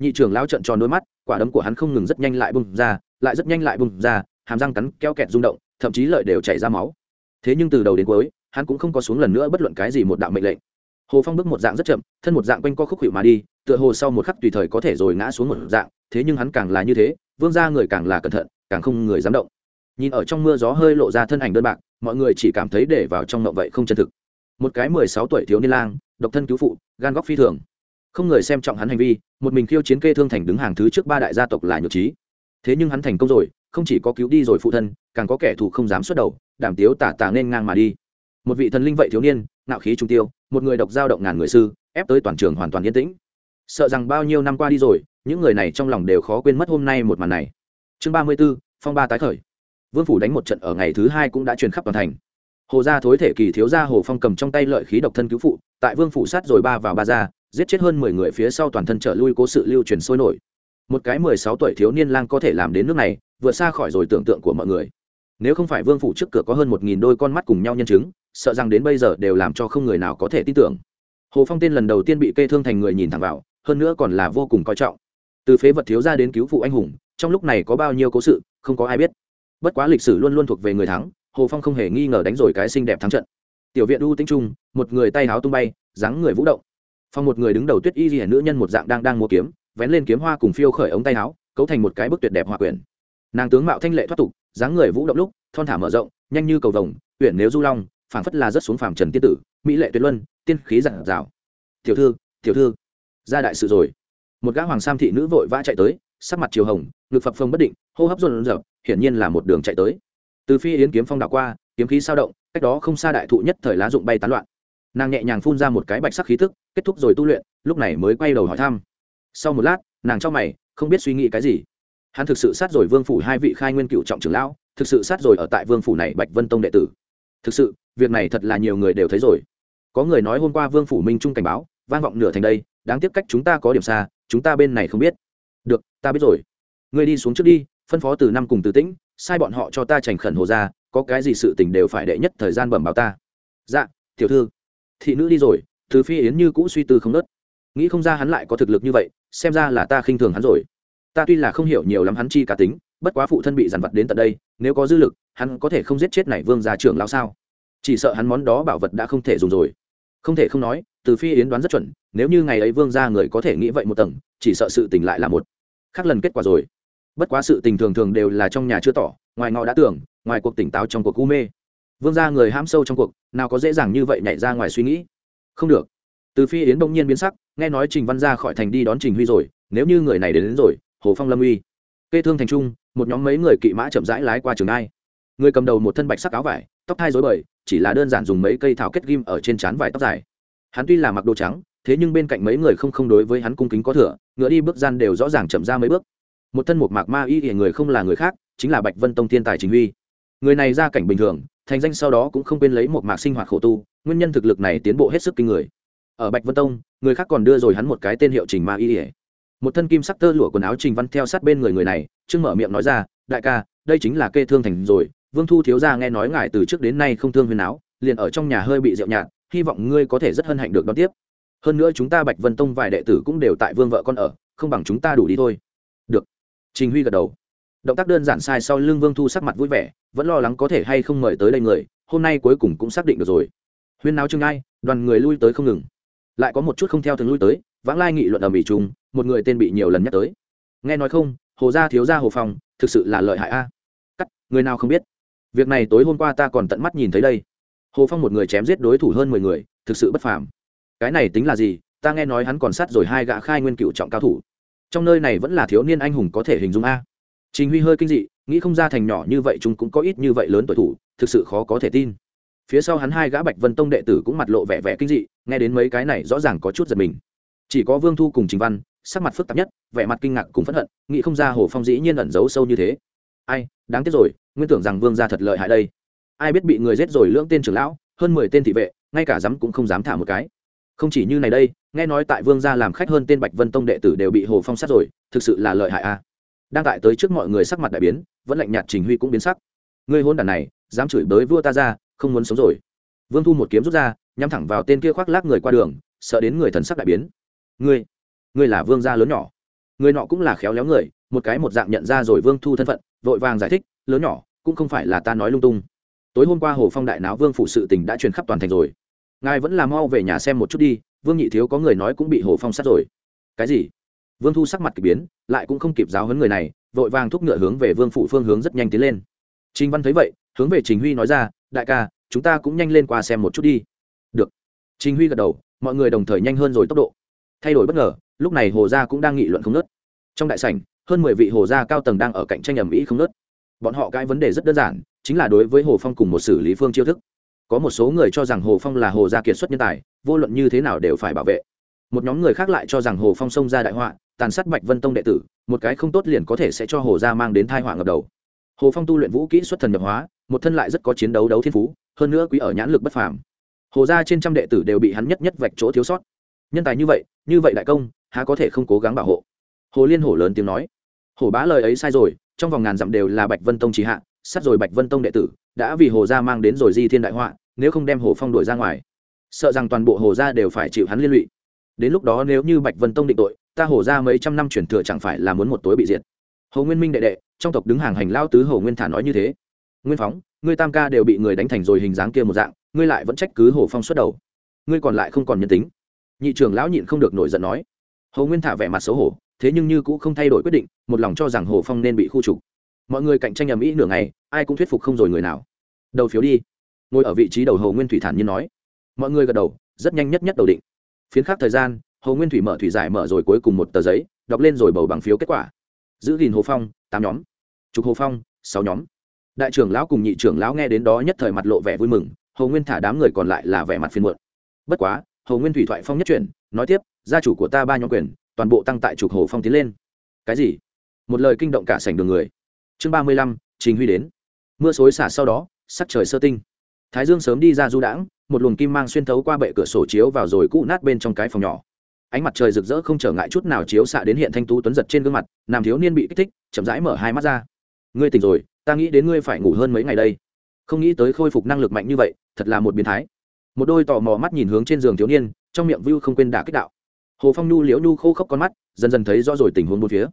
Nhị trưởng lão trợn tròn đôi mắt, quả đấm của hắn không ngừng rất nhanh lại bung ra, lại rất nhanh lại bung ra, hàm răng cắn, keo kẹt rung động, thậm chí lợi đều chảy ra máu. Thế nhưng từ đầu đến cuối, hắn cũng không có xuống lần nữa bất luận cái gì một đạo mệnh lệnh. Hồ phong bước một dạng rất chậm, thân một dạng quanh co khúc hiệu mà đi, tựa hồ sau một khắc tùy thời có thể rồi ngã xuống một dạng, thế nhưng hắn càng là như thế, vương ra người càng là cẩn thận, càng không người dám động. Nhìn ở trong mưa gió hơi lộ ra thân ảnh đơn bạc, mọi người chỉ cảm thấy để vào trong mộng vậy không chân thực một cái mười sáu tuổi thiếu niên lang, độc thân cứu phụ, gan góc phi thường. Không người xem trọng hắn hành vi, một mình khiêu chiến kê thương thành đứng hàng thứ trước ba đại gia tộc là nhược trí. Thế nhưng hắn thành công rồi, không chỉ có cứu đi rồi phụ thân, càng có kẻ thù không dám xuất đầu, đảm tiếu tả tả nên ngang mà đi. Một vị thần linh vậy thiếu niên nạo khí trung tiêu, một người độc giao động ngàn người sư, ép tới toàn trường hoàn toàn yên tĩnh. Sợ rằng bao nhiêu năm qua đi rồi, những người này trong lòng đều khó quên mất hôm nay một màn này. Chương ba mươi b ố phong ba tái khởi. Vương phủ đánh một trận ở ngày thứ hai cũng đã truyền khắp toàn thành hồ gia thối thể kỳ thiếu gia hồ phong cầm trong tay lợi khí độc thân cứu phụ, tại vương phủ sát rồi ba vào ba ra giết chết hơn mười người phía sau toàn thân trở lui cố sự lưu truyền sôi nổi. Một cái mười sáu tuổi thiếu niên lang có thể làm đến nước này vượt xa khỏi rồi tưởng tượng của mọi người. Nếu không phải vương phủ trước cửa có hơn một nghìn đôi con mắt cùng nhau nhân chứng, sợ rằng đến bây giờ đều làm cho không người nào có thể tin tưởng. Hồ phong tên lần đầu tiên bị kê thương thành người nhìn thẳng vào, hơn nữa còn là vô cùng coi trọng. Từ phế vật thiếu ra đến cứu phụ anh hùng, trong lúc này có bao nhiêu cố sự, không có ai biết. Bất quá lịch sử luôn luôn thuộc về người thắng hồ phong không hề nghi ngờ đánh rồi cái xinh đẹp thắng trận. Tiểu viện u Tĩnh trung, một người tay háo tung bay, dáng người vũ động. Phong một người đứng đầu tuyết y ghi nữ nhân một dạng đang đang mua kiếm, vén lên kiếm hoa cùng phiêu khởi ống tay áo cấu thành một cái bức tuyệt đẹp hòa quyển. Nàng tướng mạo thanh lệ thoát tục, dáng người vũ động lúc, thon thả mở rộng, nhanh như cầu vồng, uyển nếu du long, phảng phất là rất xuống phàm trần tiên tử, mỹ lệ tuyệt luân, tiên khí giản rào tiểu thư tiểu thư, ra đại sự rồi. Một gã hoàng sam thị nữ vội vã chạy tới, sắc mặt chiều hồng, ngực phập phồng bất định, hô hấp rộn rợp hiển nhiên là một đường chạy tới từ phi yến kiếm phong đạo qua, kiếm khí sao động, cách đó không xa đại thụ nhất thời lá dụng bay tán loạn. Nàng nhẹ nhàng phun ra một cái bạch sắc khí thức, kết thúc rồi tu luyện, lúc này mới quay đầu hỏi thăm. Sau một lát, nàng cho mày, không biết suy nghĩ cái gì. Hắn thực sự sát rồi vương phủ hai vị khai nguyên cựu trọng trưởng lão, thực sự sát rồi ở tại vương phủ này bạch vân tông đệ tử. Thực sự, việc này thật là nhiều người đều thấy rồi. Có người nói hôm qua vương phủ minh trung cảnh báo, vang vọng nửa thành đây, đáng tiếc cách chúng ta có điểm xa, chúng ta bên này không biết. Được, ta biết rồi. Ngươi đi xuống trước đi, phân phó từ năm cùng từ tĩnh sai bọn họ cho ta trành khẩn hồ ra, có cái gì sự tình đều phải đệ nhất thời gian bẩm báo ta. Dạ tiểu thư. Thị nữ đi rồi thứ phi yến như cũ suy tư không nớt nghĩ không ra hắn lại có thực lực như vậy, xem ra là ta khinh thường hắn rồi. Ta tuy là không hiểu nhiều lắm hắn chi cá tính, bất quá phụ thân bị dằn vặt đến tận đây, nếu có dư lực, hắn có thể không giết chết này vương gia trưởng lão sao? Chỉ sợ hắn món đó bảo vật đã không thể dùng rồi. Không thể không nói, từ phi yến đoán rất chuẩn, nếu như ngày ấy vương gia người có thể nghĩ vậy một tầng, chỉ sợ sự tình lại là một. Khác lần kết quả rồi bất quá sự tình thường thường đều là trong nhà chưa tỏ ngoài ngọ đã tưởng ngoài cuộc tỉnh táo trong cuộc u mê. Vương gia người ham sâu trong cuộc nào có dễ dàng như vậy nhảy ra ngoài suy nghĩ. Không được. Từ phi yến bỗng nhiên biến sắc nghe nói trình văn ra khỏi thành đi đón trình huy rồi nếu như người này đến, đến rồi hồ phong lâm uy kê thương thành trung một nhóm mấy người kỵ mã chậm rãi lái qua trường ai người cầm đầu một thân bạch sắc áo vải tóc thai dối bời chỉ là đơn giản dùng mấy cây thảo kết ghim ở trên trán vải tóc dài. Hắn tuy là mặc đồ trắng thế nhưng bên cạnh mấy người không không đối với hắn cung kính có thừa ngựa đi bước gian đều rõ ràng chậm ra mấy bước một thân một mạc ma y thì người không là người khác, chính là bạch vân tông thiên tài chính huy. Người này ra cảnh bình thường, thành danh sau đó cũng không quên lấy một mạc sinh hoạt khổ tu, nguyên nhân thực lực này tiến bộ hết sức kinh người. Ở bạch vân tông, người khác còn đưa rồi hắn một cái tên hiệu trình ma y ỉa một thân kim sắc tơ lụa quần áo trình văn theo sát bên người người này trương mở miệng nói ra, đại ca, đây chính là kê thương thành rồi, vương thu thiếu gia nghe nói ngài từ trước đến nay không thương huyền áo, liền ở trong nhà hơi bị rượu nhạt, hy vọng ngươi có thể rất hân hạnh được đón tiếp. Hơn nữa chúng ta bạch vân tông vài đệ tử cũng đều tại vương vợ con ở, không bằng chúng ta đủ đi thôi trình huy gật đầu. Động tác đơn giản sai sau lưng vương thu sắc mặt vui vẻ, vẫn lo lắng có thể hay không mời tới đây người, hôm nay cuối cùng cũng xác định được rồi. Huyên náo trưng ai đoàn người lui tới không ngừng. Lại có một chút không theo thường lui tới, vãng lai nghị luận ở mỹ trung, một người tên bị nhiều lần nhắc tới. Nghe nói không, hồ gia thiếu gia hồ phong, thực sự là lợi hại a. Cắt, người nào không biết? Việc này tối hôm qua ta còn tận mắt nhìn thấy đây. Hồ phong một người chém giết đối thủ hơn mười người, thực sự bất phàm. Cái này tính là gì? Ta nghe nói hắn còn sát rồi hai gã khai nguyên cựu trọng cao thủ trong nơi này vẫn là thiếu niên anh hùng có thể hình dung a. Trình huy hơi kinh dị, nghĩ không ra thành nhỏ như vậy chúng cũng có ít như vậy lớn tuổi thủ, thực sự khó có thể tin. Phía sau hắn hai gã bạch vân tông đệ tử cũng mặt lộ vẻ vẻ kinh dị, nghe đến mấy cái này rõ ràng có chút giật mình. Chỉ có vương thu cùng trình văn, sắc mặt phức tạp nhất, vẻ mặt kinh ngạc cùng phẫn hận, nghĩ không ra hồ phong dĩ nhiên ẩn giấu sâu như thế. Ai, đáng tiếc rồi, nguyên tưởng rằng vương gia thật lợi hại đây. Ai biết bị người giết rồi lưỡng tên trưởng lão, hơn mười tên thị vệ, ngay cả dám cũng không dám thả một cái. Không chỉ như này đây nghe nói tại vương gia làm khách hơn tên bạch vân tông đệ tử đều bị hồ phong sát rồi, thực sự là lợi hại a. Đang tại tới trước mọi người sắc mặt đại biến, vẫn lạnh nhạt trình huy cũng biến sắc. Ngươi hôn đàn này, dám chửi bới vua ta ra, không muốn sống rồi. Vương thu một kiếm rút ra, nhắm thẳng vào tên kia khoác lác người qua đường, sợ đến người thần sắc đại biến. Ngươi ngươi là vương gia lớn nhỏ. Người nọ cũng là khéo léo người, một cái một dạng nhận ra rồi vương thu thân phận, vội vàng giải thích, lớn nhỏ, cũng không phải là ta nói lung tung. Tối hôm qua hồ phong đại náo vương phủ sự tình đã truyền khắp toàn thành rồi. Ngài vẫn là mau về nhà xem một chút đi vương nhị thiếu có người nói cũng bị hồ phong sát rồi. Cái gì? Vương thu sắc mặt k ỳ biến, lại cũng không kịp giáo hấn người này, vội vàng thúc ngựa hướng về vương phủ phương hướng rất nhanh tiến lên. Trình văn thấy vậy, hướng về trình huy nói ra, đại ca, chúng ta cũng nhanh lên qua xem một chút đi. Được. Trình huy gật đầu, mọi người đồng thời nhanh hơn rồi tốc độ. Thay đổi bất ngờ, lúc này hồ gia cũng đang nghị luận không nớt trong đại sảnh, hơn mười vị hồ gia cao tầng đang ở cạnh tranh ẩm ĩ không nớt bọn họ cãi vấn đề rất đơn giản, chính là đối với hồ phong cùng một xử lý phương chiêu thức. Có một số người cho rằng hồ phong là hồ gia kiệt xuất nhân tài vô luận như thế nào đều phải bảo vệ. Một nhóm người khác lại cho rằng hồ phong xông ra đại họa, tàn sát bạch vân tông đệ tử, một cái không tốt liền có thể sẽ cho hồ gia mang đến thai họa ngập đầu. Hồ phong tu luyện vũ kỹ xuất thần nhập hóa, một thân lại rất có chiến đấu đấu thiên phú, hơn nữa quý ở nhãn lực bất phàm. Hồ gia trên trăm đệ tử đều bị hắn nhất nhất vạch chỗ thiếu sót. Nhân tài như vậy như vậy đại công, há có thể không cố gắng bảo hộ? Hồ liên hổ lớn tiếng nói. Hổ bá lời ấy sai rồi, trong vòng ngàn dặm đều là bạch vân tông trí hạ, sát rồi bạch vân tông đệ tử, đã vì hồ gia mang đến rồi di thiên đại họa, nếu không đem hồ phong đuổi ra ngoài sợ rằng toàn bộ hồ gia đều phải chịu hắn liên lụy. Đến lúc đó nếu như bạch vân tông định tội, ta hồ gia mấy trăm năm chuyển thừa chẳng phải là muốn một tối bị diệt. Hồ nguyên minh đệ đệ, trong tộc đứng hàng hành lao tứ hồ nguyên thả nói như thế. Nguyên phóng, ngươi tam ca đều bị người đánh thành rồi hình dáng kia một dạng, ngươi lại vẫn trách cứ hồ phong xuất đầu. Ngươi còn lại không còn nhân tính. Nhị trưởng lão nhịn không được nổi giận nói. Hồ nguyên thả vẻ mặt xấu hổ, thế nhưng như cũng không thay đổi quyết định, một lòng cho rằng hồ phong nên bị khu trục. Mọi người cạnh tranh ầm ĩ nửa ngày, ai cũng thuyết phục không rồi người nào. Đầu phiếu đi. Ngồi ở vị trí đầu hồ nguyên thủy thản nhiên nói mọi người gật đầu, rất nhanh nhất nhất đầu định. Phiến khác thời gian, hồ nguyên thủy mở thủy giải mở rồi cuối cùng một tờ giấy, đọc lên rồi bầu bằng phiếu kết quả. Giữ gìn hồ phong, tám nhóm. Trục hồ phong, sáu nhóm. Đại trưởng lão cùng nhị trưởng lão nghe đến đó nhất thời mặt lộ vẻ vui mừng, hồ nguyên thả đám người còn lại là vẻ mặt phiền muộn. Bất quá, hồ nguyên thủy thoại phong nhất chuyển, nói tiếp, gia chủ của ta ba nhóm quyền, toàn bộ tăng tại trục hồ phong tiến lên. Cái gì? Một lời kinh động cả sảnh đường người. Chương ba mươi lăm, trình huy đến. Mưa xối xả sau đó, sắc trời sơ tinh. Thái dương sớm đi ra du đãng một luồng kim mang xuyên thấu qua bệ cửa sổ chiếu vào rồi cũ nát bên trong cái phòng nhỏ. Ánh mặt trời rực rỡ không trở ngại chút nào chiếu xạ đến hiện thanh tú tuấn giật trên gương mặt, nam thiếu niên bị kích thích, chậm rãi mở hai mắt ra. Ngươi tỉnh rồi, ta nghĩ đến ngươi phải ngủ hơn mấy ngày đây. Không nghĩ tới khôi phục năng lực mạnh như vậy, thật là một biến thái. Một đôi tò mò mắt nhìn hướng trên giường thiếu niên, trong miệng view không quên đả kích đạo. Hồ phong nhu liễu nhu khô khốc con mắt, dần dần thấy rõ rồi tình huống bốn phía.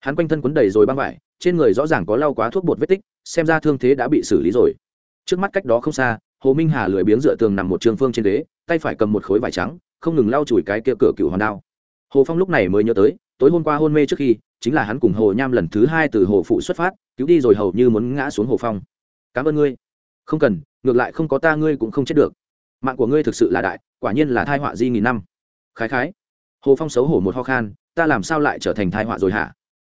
Hắn quanh thân quấn đầy rồi băng vải, trên người rõ ràng có lau quá thuốc bột vết tích, xem ra thương thế đã bị xử lý rồi. Trước mắt cách đó không xa hồ minh hà lười biếng dựa tường nằm một trường phương trên ghế, tay phải cầm một khối vải trắng, không ngừng lau chùi cái kia cửa cựu hòn đao. Hồ phong lúc này mới nhớ tới, tối hôm qua hôn mê trước khi, chính là hắn cùng hồ nham lần thứ hai từ hồ phụ xuất phát, cứu đi rồi hầu như muốn ngã xuống hồ phong. Cảm ơn ngươi. Không cần, ngược lại không có ta ngươi cũng không chết được. Mạng của ngươi thực sự là đại, quả nhiên là thai họa di nghìn năm. Khái khái. Hồ phong xấu hổ một ho khan, ta làm sao lại trở thành thai họa rồi hả?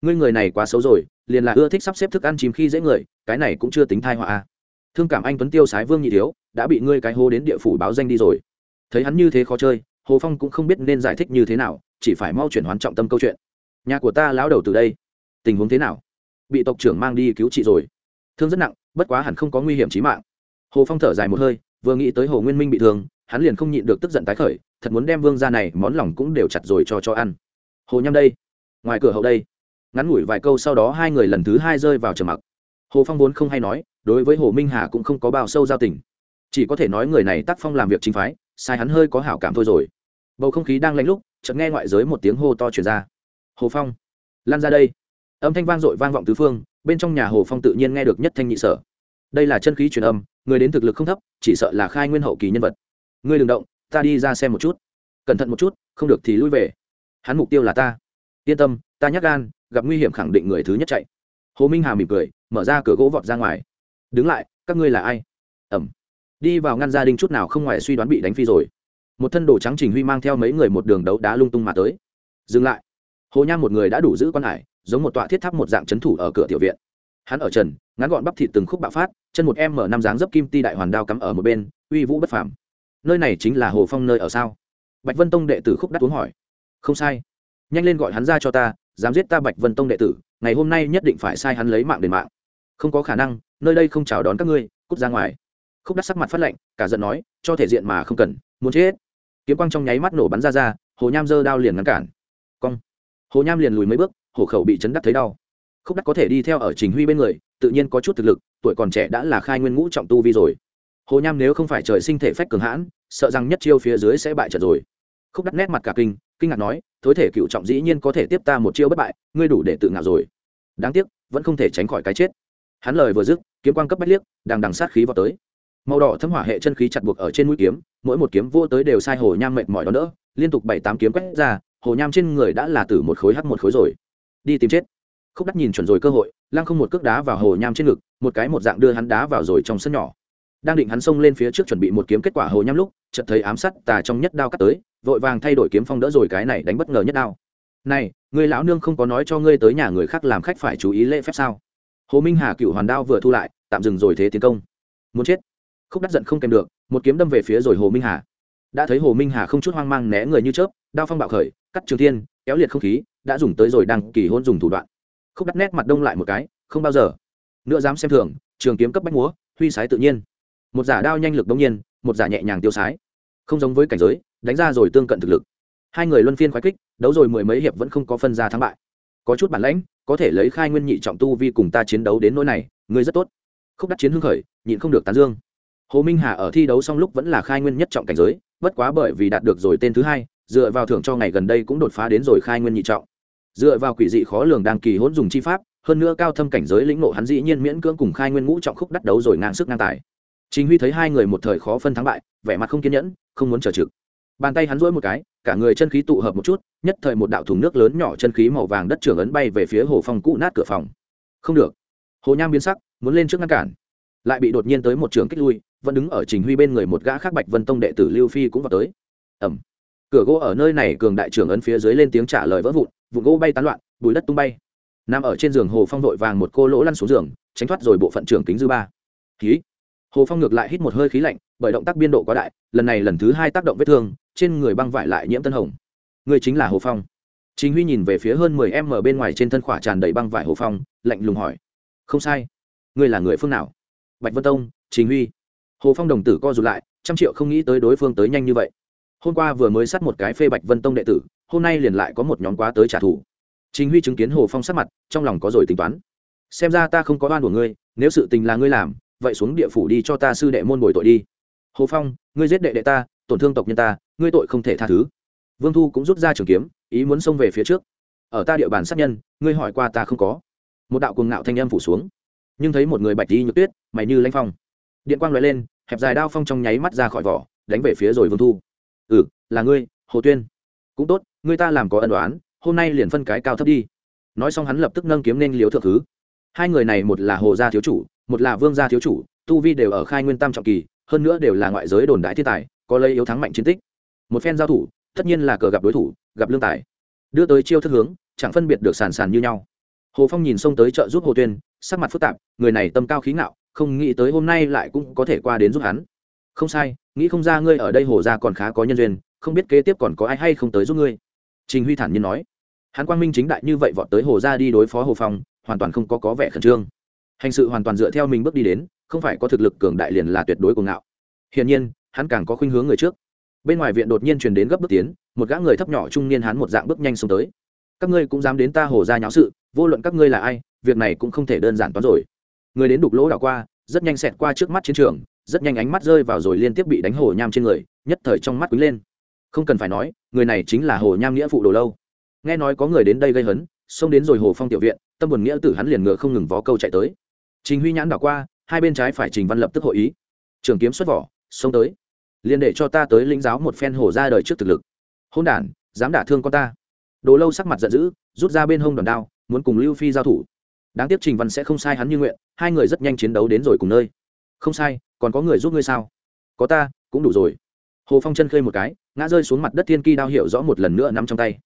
Ngươi người này quá xấu rồi, liền là ưa thích sắp xếp thức ăn chìm khi dễ người, cái này cũng chưa tính thai họa à? Thương cảm anh tuấn tiêu sái vương nhị thiếu, đã bị ngươi cái hô đến địa phủ báo danh đi rồi. Thấy hắn như thế khó chơi, hồ phong cũng không biết nên giải thích như thế nào, chỉ phải mau chuyển hoán trọng tâm câu chuyện. Nhà của ta lão đầu từ đây, tình huống thế nào? Bị tộc trưởng mang đi cứu trị rồi. Thương rất nặng, bất quá hẳn không có nguy hiểm trí mạng. Hồ phong thở dài một hơi, vừa nghĩ tới hồ nguyên minh bị thương, hắn liền không nhịn được tức giận tái khởi, thật muốn đem vương ra này món lòng cũng đều chặt rồi cho cho ăn. Hồ nhâm đây, ngoài cửa hậu đây. Ngắn ngủi vài câu sau đó hai người lần thứ hai rơi vào trầm mặc hồ phong vốn không hay nói, đối với hồ minh hà cũng không có bao sâu giao tình. Chỉ có thể nói người này tác phong làm việc chính phái, sai hắn hơi có hảo cảm thôi rồi. Bầu không khí đang lạnh lúc, chợt nghe ngoại giới một tiếng hô to chuyển ra. Hồ phong, lan ra đây. Âm thanh vang dội vang vọng tứ phương, bên trong nhà hồ phong tự nhiên nghe được nhất thanh nhị sở. Đây là chân khí truyền âm, người đến thực lực không thấp, chỉ sợ là khai nguyên hậu kỳ nhân vật. Ngươi đừng động, ta đi ra xem một chút. Cẩn thận một chút, không được thì lui về. Hắn mục tiêu là ta. Yên tâm, ta nhắc gan, gặp nguy hiểm khẳng định người thứ nhất chạy. Hồ minh hà mỉm cười mở ra cửa gỗ vọt ra ngoài. Đứng lại, các ngươi là ai? Ẩm. Đi vào ngăn gia đình chút nào không ngoài suy đoán bị đánh phi rồi. Một thân đồ trắng trình huy mang theo mấy người một đường đấu đá lung tung mà tới. Dừng lại. Hồ nham một người đã đủ giữ quan hải, giống một tọa thiết tháp một dạng c h ấ n thủ ở cửa tiểu viện. Hắn ở trần, ngắn gọn bắp thịt từng khúc bạo phát, chân một em mở năm dáng dấp kim ti đại hoàn đao cắm ở một bên, uy vũ bất phàm. Nơi này chính là hồ phong nơi ở sao? Bạch vân tông đệ tử khúc đắc uống hỏi. Không sai. Nhanh lên gọi hắn ra cho ta, dám giết ta bạch vân tông đệ tử, ngày hôm nay nhất định phải sai hắn lấy mạng đền mạng không có khả năng, nơi đây không chào đón các ngươi, cút ra ngoài. Khúc đắt sắc mặt phát lệnh cả giận nói, cho thể diện mà không cần, muốn chết. Kiếm quang trong nháy mắt nổ bắn ra ra, hồ nham giơ đao liền ngăn cản. Cong. Hồ nham liền lùi mấy bước, hổ khẩu bị chấn đắc thấy đau. Khúc đắc có thể đi theo ở trình huy bên người, tự nhiên có chút thực lực, tuổi còn trẻ đã là khai nguyên ngũ trọng tu vi rồi. Hồ nham nếu không phải trời sinh thể phách cường hãn, sợ rằng nhất chiêu phía dưới sẽ bại trận rồi. Khúc đắc nét mặt cả kinh kinh ngạc nói, thối thể cựu trọng dĩ nhiên có thể tiếp ta một chiêu bất bại, ngươi đủ để tự ngạo rồi. Đáng tiếc, vẫn không thể tránh khỏi cái chết hắn lời vừa dứt, kiếm quang cấp bách liếc đang đằng sát khí vào tới. Màu đỏ thấm hỏa hệ chân khí chặt buộc ở trên mũi kiếm, mỗi một kiếm vô tới đều sai hồ nham mệt mỏi đó đỡ, liên tục bảy tám kiếm quét ra, hồ nham trên người đã là tử một khối hắt một khối rồi. Đi tìm chết. Khúc đắc nhìn chuẩn rồi cơ hội, lăng không một cước đá vào hồ nham trên ngực, một cái một dạng đưa hắn đá vào rồi trong sân nhỏ. Đang định hắn xông lên phía trước chuẩn bị một kiếm kết quả hồ nham lúc, chợt thấy ám sát tà trong nhất đao cắt tới, vội vàng thay đổi kiếm phong đỡ rồi cái này đánh bất ngờ nhất đao. Này người lão nương không có nói cho ngươi tới nhà người khác làm khách phải chú ý lễ phép sao? Hồ minh hà cựu hoàn đao vừa thu lại, tạm dừng rồi thế tiến công. Muốn chết. Khúc đắt giận không kèm được, một kiếm đâm về phía rồi hồ minh hà. Đã thấy hồ minh hà không chút hoang mang né người như chớp, đao phong bạo khởi, cắt trường thiên, kéo liệt không khí, đã dùng tới rồi đăng kỳ hôn dùng thủ đoạn. Khúc đắt nét mặt đông lại một cái, không bao giờ. Nữa dám xem thường, trường kiếm cấp bách múa, huy sái tự nhiên. Một giả đao nhanh lực đông nhiên, một giả nhẹ nhàng tiêu sái. Không giống với cảnh giới, đánh ra rồi tương cận thực lực. Hai người luân phiên khoái kích, đấu rồi mười mấy hiệp vẫn không có phân ra thắng bại có chút bản lãnh, có thể lấy khai nguyên nhị trọng tu vi cùng ta chiến đấu đến nỗi này, ngươi rất tốt. Khúc đắc chiến hưng khởi, nhịn không được tán dương. Hồ minh hà ở thi đấu xong lúc vẫn là khai nguyên nhất trọng cảnh giới, bất quá bởi vì đạt được rồi tên thứ hai, dựa vào thưởng cho ngày gần đây cũng đột phá đến rồi khai nguyên nhị trọng. Dựa vào quỷ dị khó lường đang kỳ hỗn dùng chi pháp, hơn nữa cao thâm cảnh giới lĩnh ngộ hắn dĩ nhiên miễn cưỡng cùng khai nguyên ngũ trọng khúc đắt đấu rồi ngang sức ngang tài. Chính huy thấy hai người một thời khó phân thắng bại, vẻ mặt không kiên nhẫn, không muốn chờ trực. Bàn tay hắn rỗi một cái, cả người chân khí tụ hợp một chút nhất thời một đạo thùng nước lớn nhỏ chân khí màu vàng đất trưởng ấn bay về phía hồ phong cũ nát cửa phòng. Không được. Hồ nham biến sắc, muốn lên trước ngăn cản. Lại bị đột nhiên tới một trường kích lui, vẫn đứng ở trình huy bên người một gã khác bạch vân tông đệ tử lưu phi cũng vào tới. Ẩm cửa gỗ ở nơi này cường đại trưởng ấn phía dưới lên tiếng trả lời vỡ vụn vụn gỗ bay tán loạn bùi đất tung bay. Nằm ở trên giường hồ phong vội vàng một cô lỗ lăn xuống giường, tránh thoát rồi bộ phận trưởng kính dư ba. Khí hồ phong ngược lại hít một hơi khí lạnh, bởi động tác biên độ quá đại, lần này lần thứ hai tác động vết thương, trên người băng vải lại nhiễm tân hồng người chính là hồ phong. Chính huy nhìn về phía hơn mười em ở bên ngoài trên thân khỏa tràn đầy băng vải hồ phong, lạnh lùng hỏi. Không sai. Ngươi là người phương nào? Bạch vân tông, chính huy. Hồ phong đồng tử co rụt lại, trăm triệu không nghĩ tới đối phương tới nhanh như vậy. Hôm qua vừa mới sát một cái phê bạch vân tông đệ tử, hôm nay liền lại có một nhóm quá tới trả thù. Chính huy chứng kiến hồ phong sát mặt, trong lòng có rồi tính toán. Xem ra ta không có oan của ngươi, nếu sự tình là ngươi làm, vậy xuống địa phủ đi cho ta sư đệ môn bồi tội đi. Hồ phong, ngươi giết đệ đệ ta, tổn thương tộc nhân ta, ngươi tội không thể tha thứ vương thu cũng rút ra trường kiếm, ý muốn xông về phía trước. Ở ta địa bàn sát nhân, ngươi hỏi qua ta không có. Một đạo cuồng ngạo thanh âm phủ xuống. Nhưng thấy một người bạch đi nhược tuyết, mày như lanh phong. Điện quang loại lên, hẹp dài đao phong trong nháy mắt ra khỏi vỏ, đánh về phía rồi vương thu. Ừ là ngươi, hồ tuyên. Cũng tốt, ngươi ta làm có ân đoán hôm nay liền phân cái cao thấp đi. Nói xong hắn lập tức nâng kiếm nên liếu thượng thứ. Hai người này một là hồ gia thiếu chủ, một là vương gia thiếu chủ, tu vi đều ở khai nguyên tam trọng kỳ, hơn nữa đều là ngoại giới đồn đại thiên tài, có lấy yếu thắng mạnh chiến tích. Một phen giao thủ tất nhiên là cờ gặp đối thủ, gặp lương tài. Đưa tới chiêu thức hướng, chẳng phân biệt được sàn sàn như nhau. Hồ phong nhìn xông tới chợ giúp hồ tuyên, sắc mặt phức tạp, người này tâm cao khí ngạo, không nghĩ tới hôm nay lại cũng có thể qua đến giúp hắn. Không sai, nghĩ không ra ngươi ở đây hồ gia còn khá có nhân duyên, không biết kế tiếp còn có ai hay không tới giúp ngươi. Trình huy thản nhiên nói. Hắn quang minh chính đại như vậy vọt tới hồ gia đi đối phó hồ phong, hoàn toàn không có có vẻ khẩn trương. Hành sự hoàn toàn dựa theo mình bước đi đến, không phải có thực lực cường đại liền là tuyệt đối cuồng ngạo. Hiển nhiên, hắn càng có khuynh hướng người trước bên ngoài viện đột nhiên truyền đến gấp bước tiến, một gã người thấp nhỏ trung niên hắn một dạng bước nhanh xuống tới. Các ngươi cũng dám đến ta hồ ra nháo sự, vô luận các ngươi là ai, việc này cũng không thể đơn giản toán rồi. Người đến đục lỗ đảo qua, rất nhanh xẹt qua trước mắt chiến trường, rất nhanh ánh mắt rơi vào rồi liên tiếp bị đánh hồ nham trên người, nhất thời trong mắt quý lên. Không cần phải nói, người này chính là hồ nham nghĩa phụ đồ lâu. Nghe nói có người đến đây gây hấn, xông đến rồi hồ phong tiểu viện, tâm buồn nghĩa tử hắn liền ngựa không ngừng vó câu chạy tới. Trình huy nhãn đảo qua, hai bên trái phải trình văn lập tức hội ý. Trường kiếm xuất vỏ, xông tới liền để cho ta tới lĩnh giáo một phen hổ ra đời trước thực lực. Hôn đản, dám đả thương con ta. Đồ lâu sắc mặt giận dữ, rút ra bên hông đòn đao, muốn cùng lưu phi giao thủ. Đáng tiếc trình văn sẽ không sai hắn như nguyện, hai người rất nhanh chiến đấu đến rồi cùng nơi. Không sai, còn có người giúp ngươi sao? Có ta, cũng đủ rồi. Hồ phong chân khơi một cái, ngã rơi xuống mặt đất thiên kỳ đao hiệu rõ một lần nữa nắm trong tay.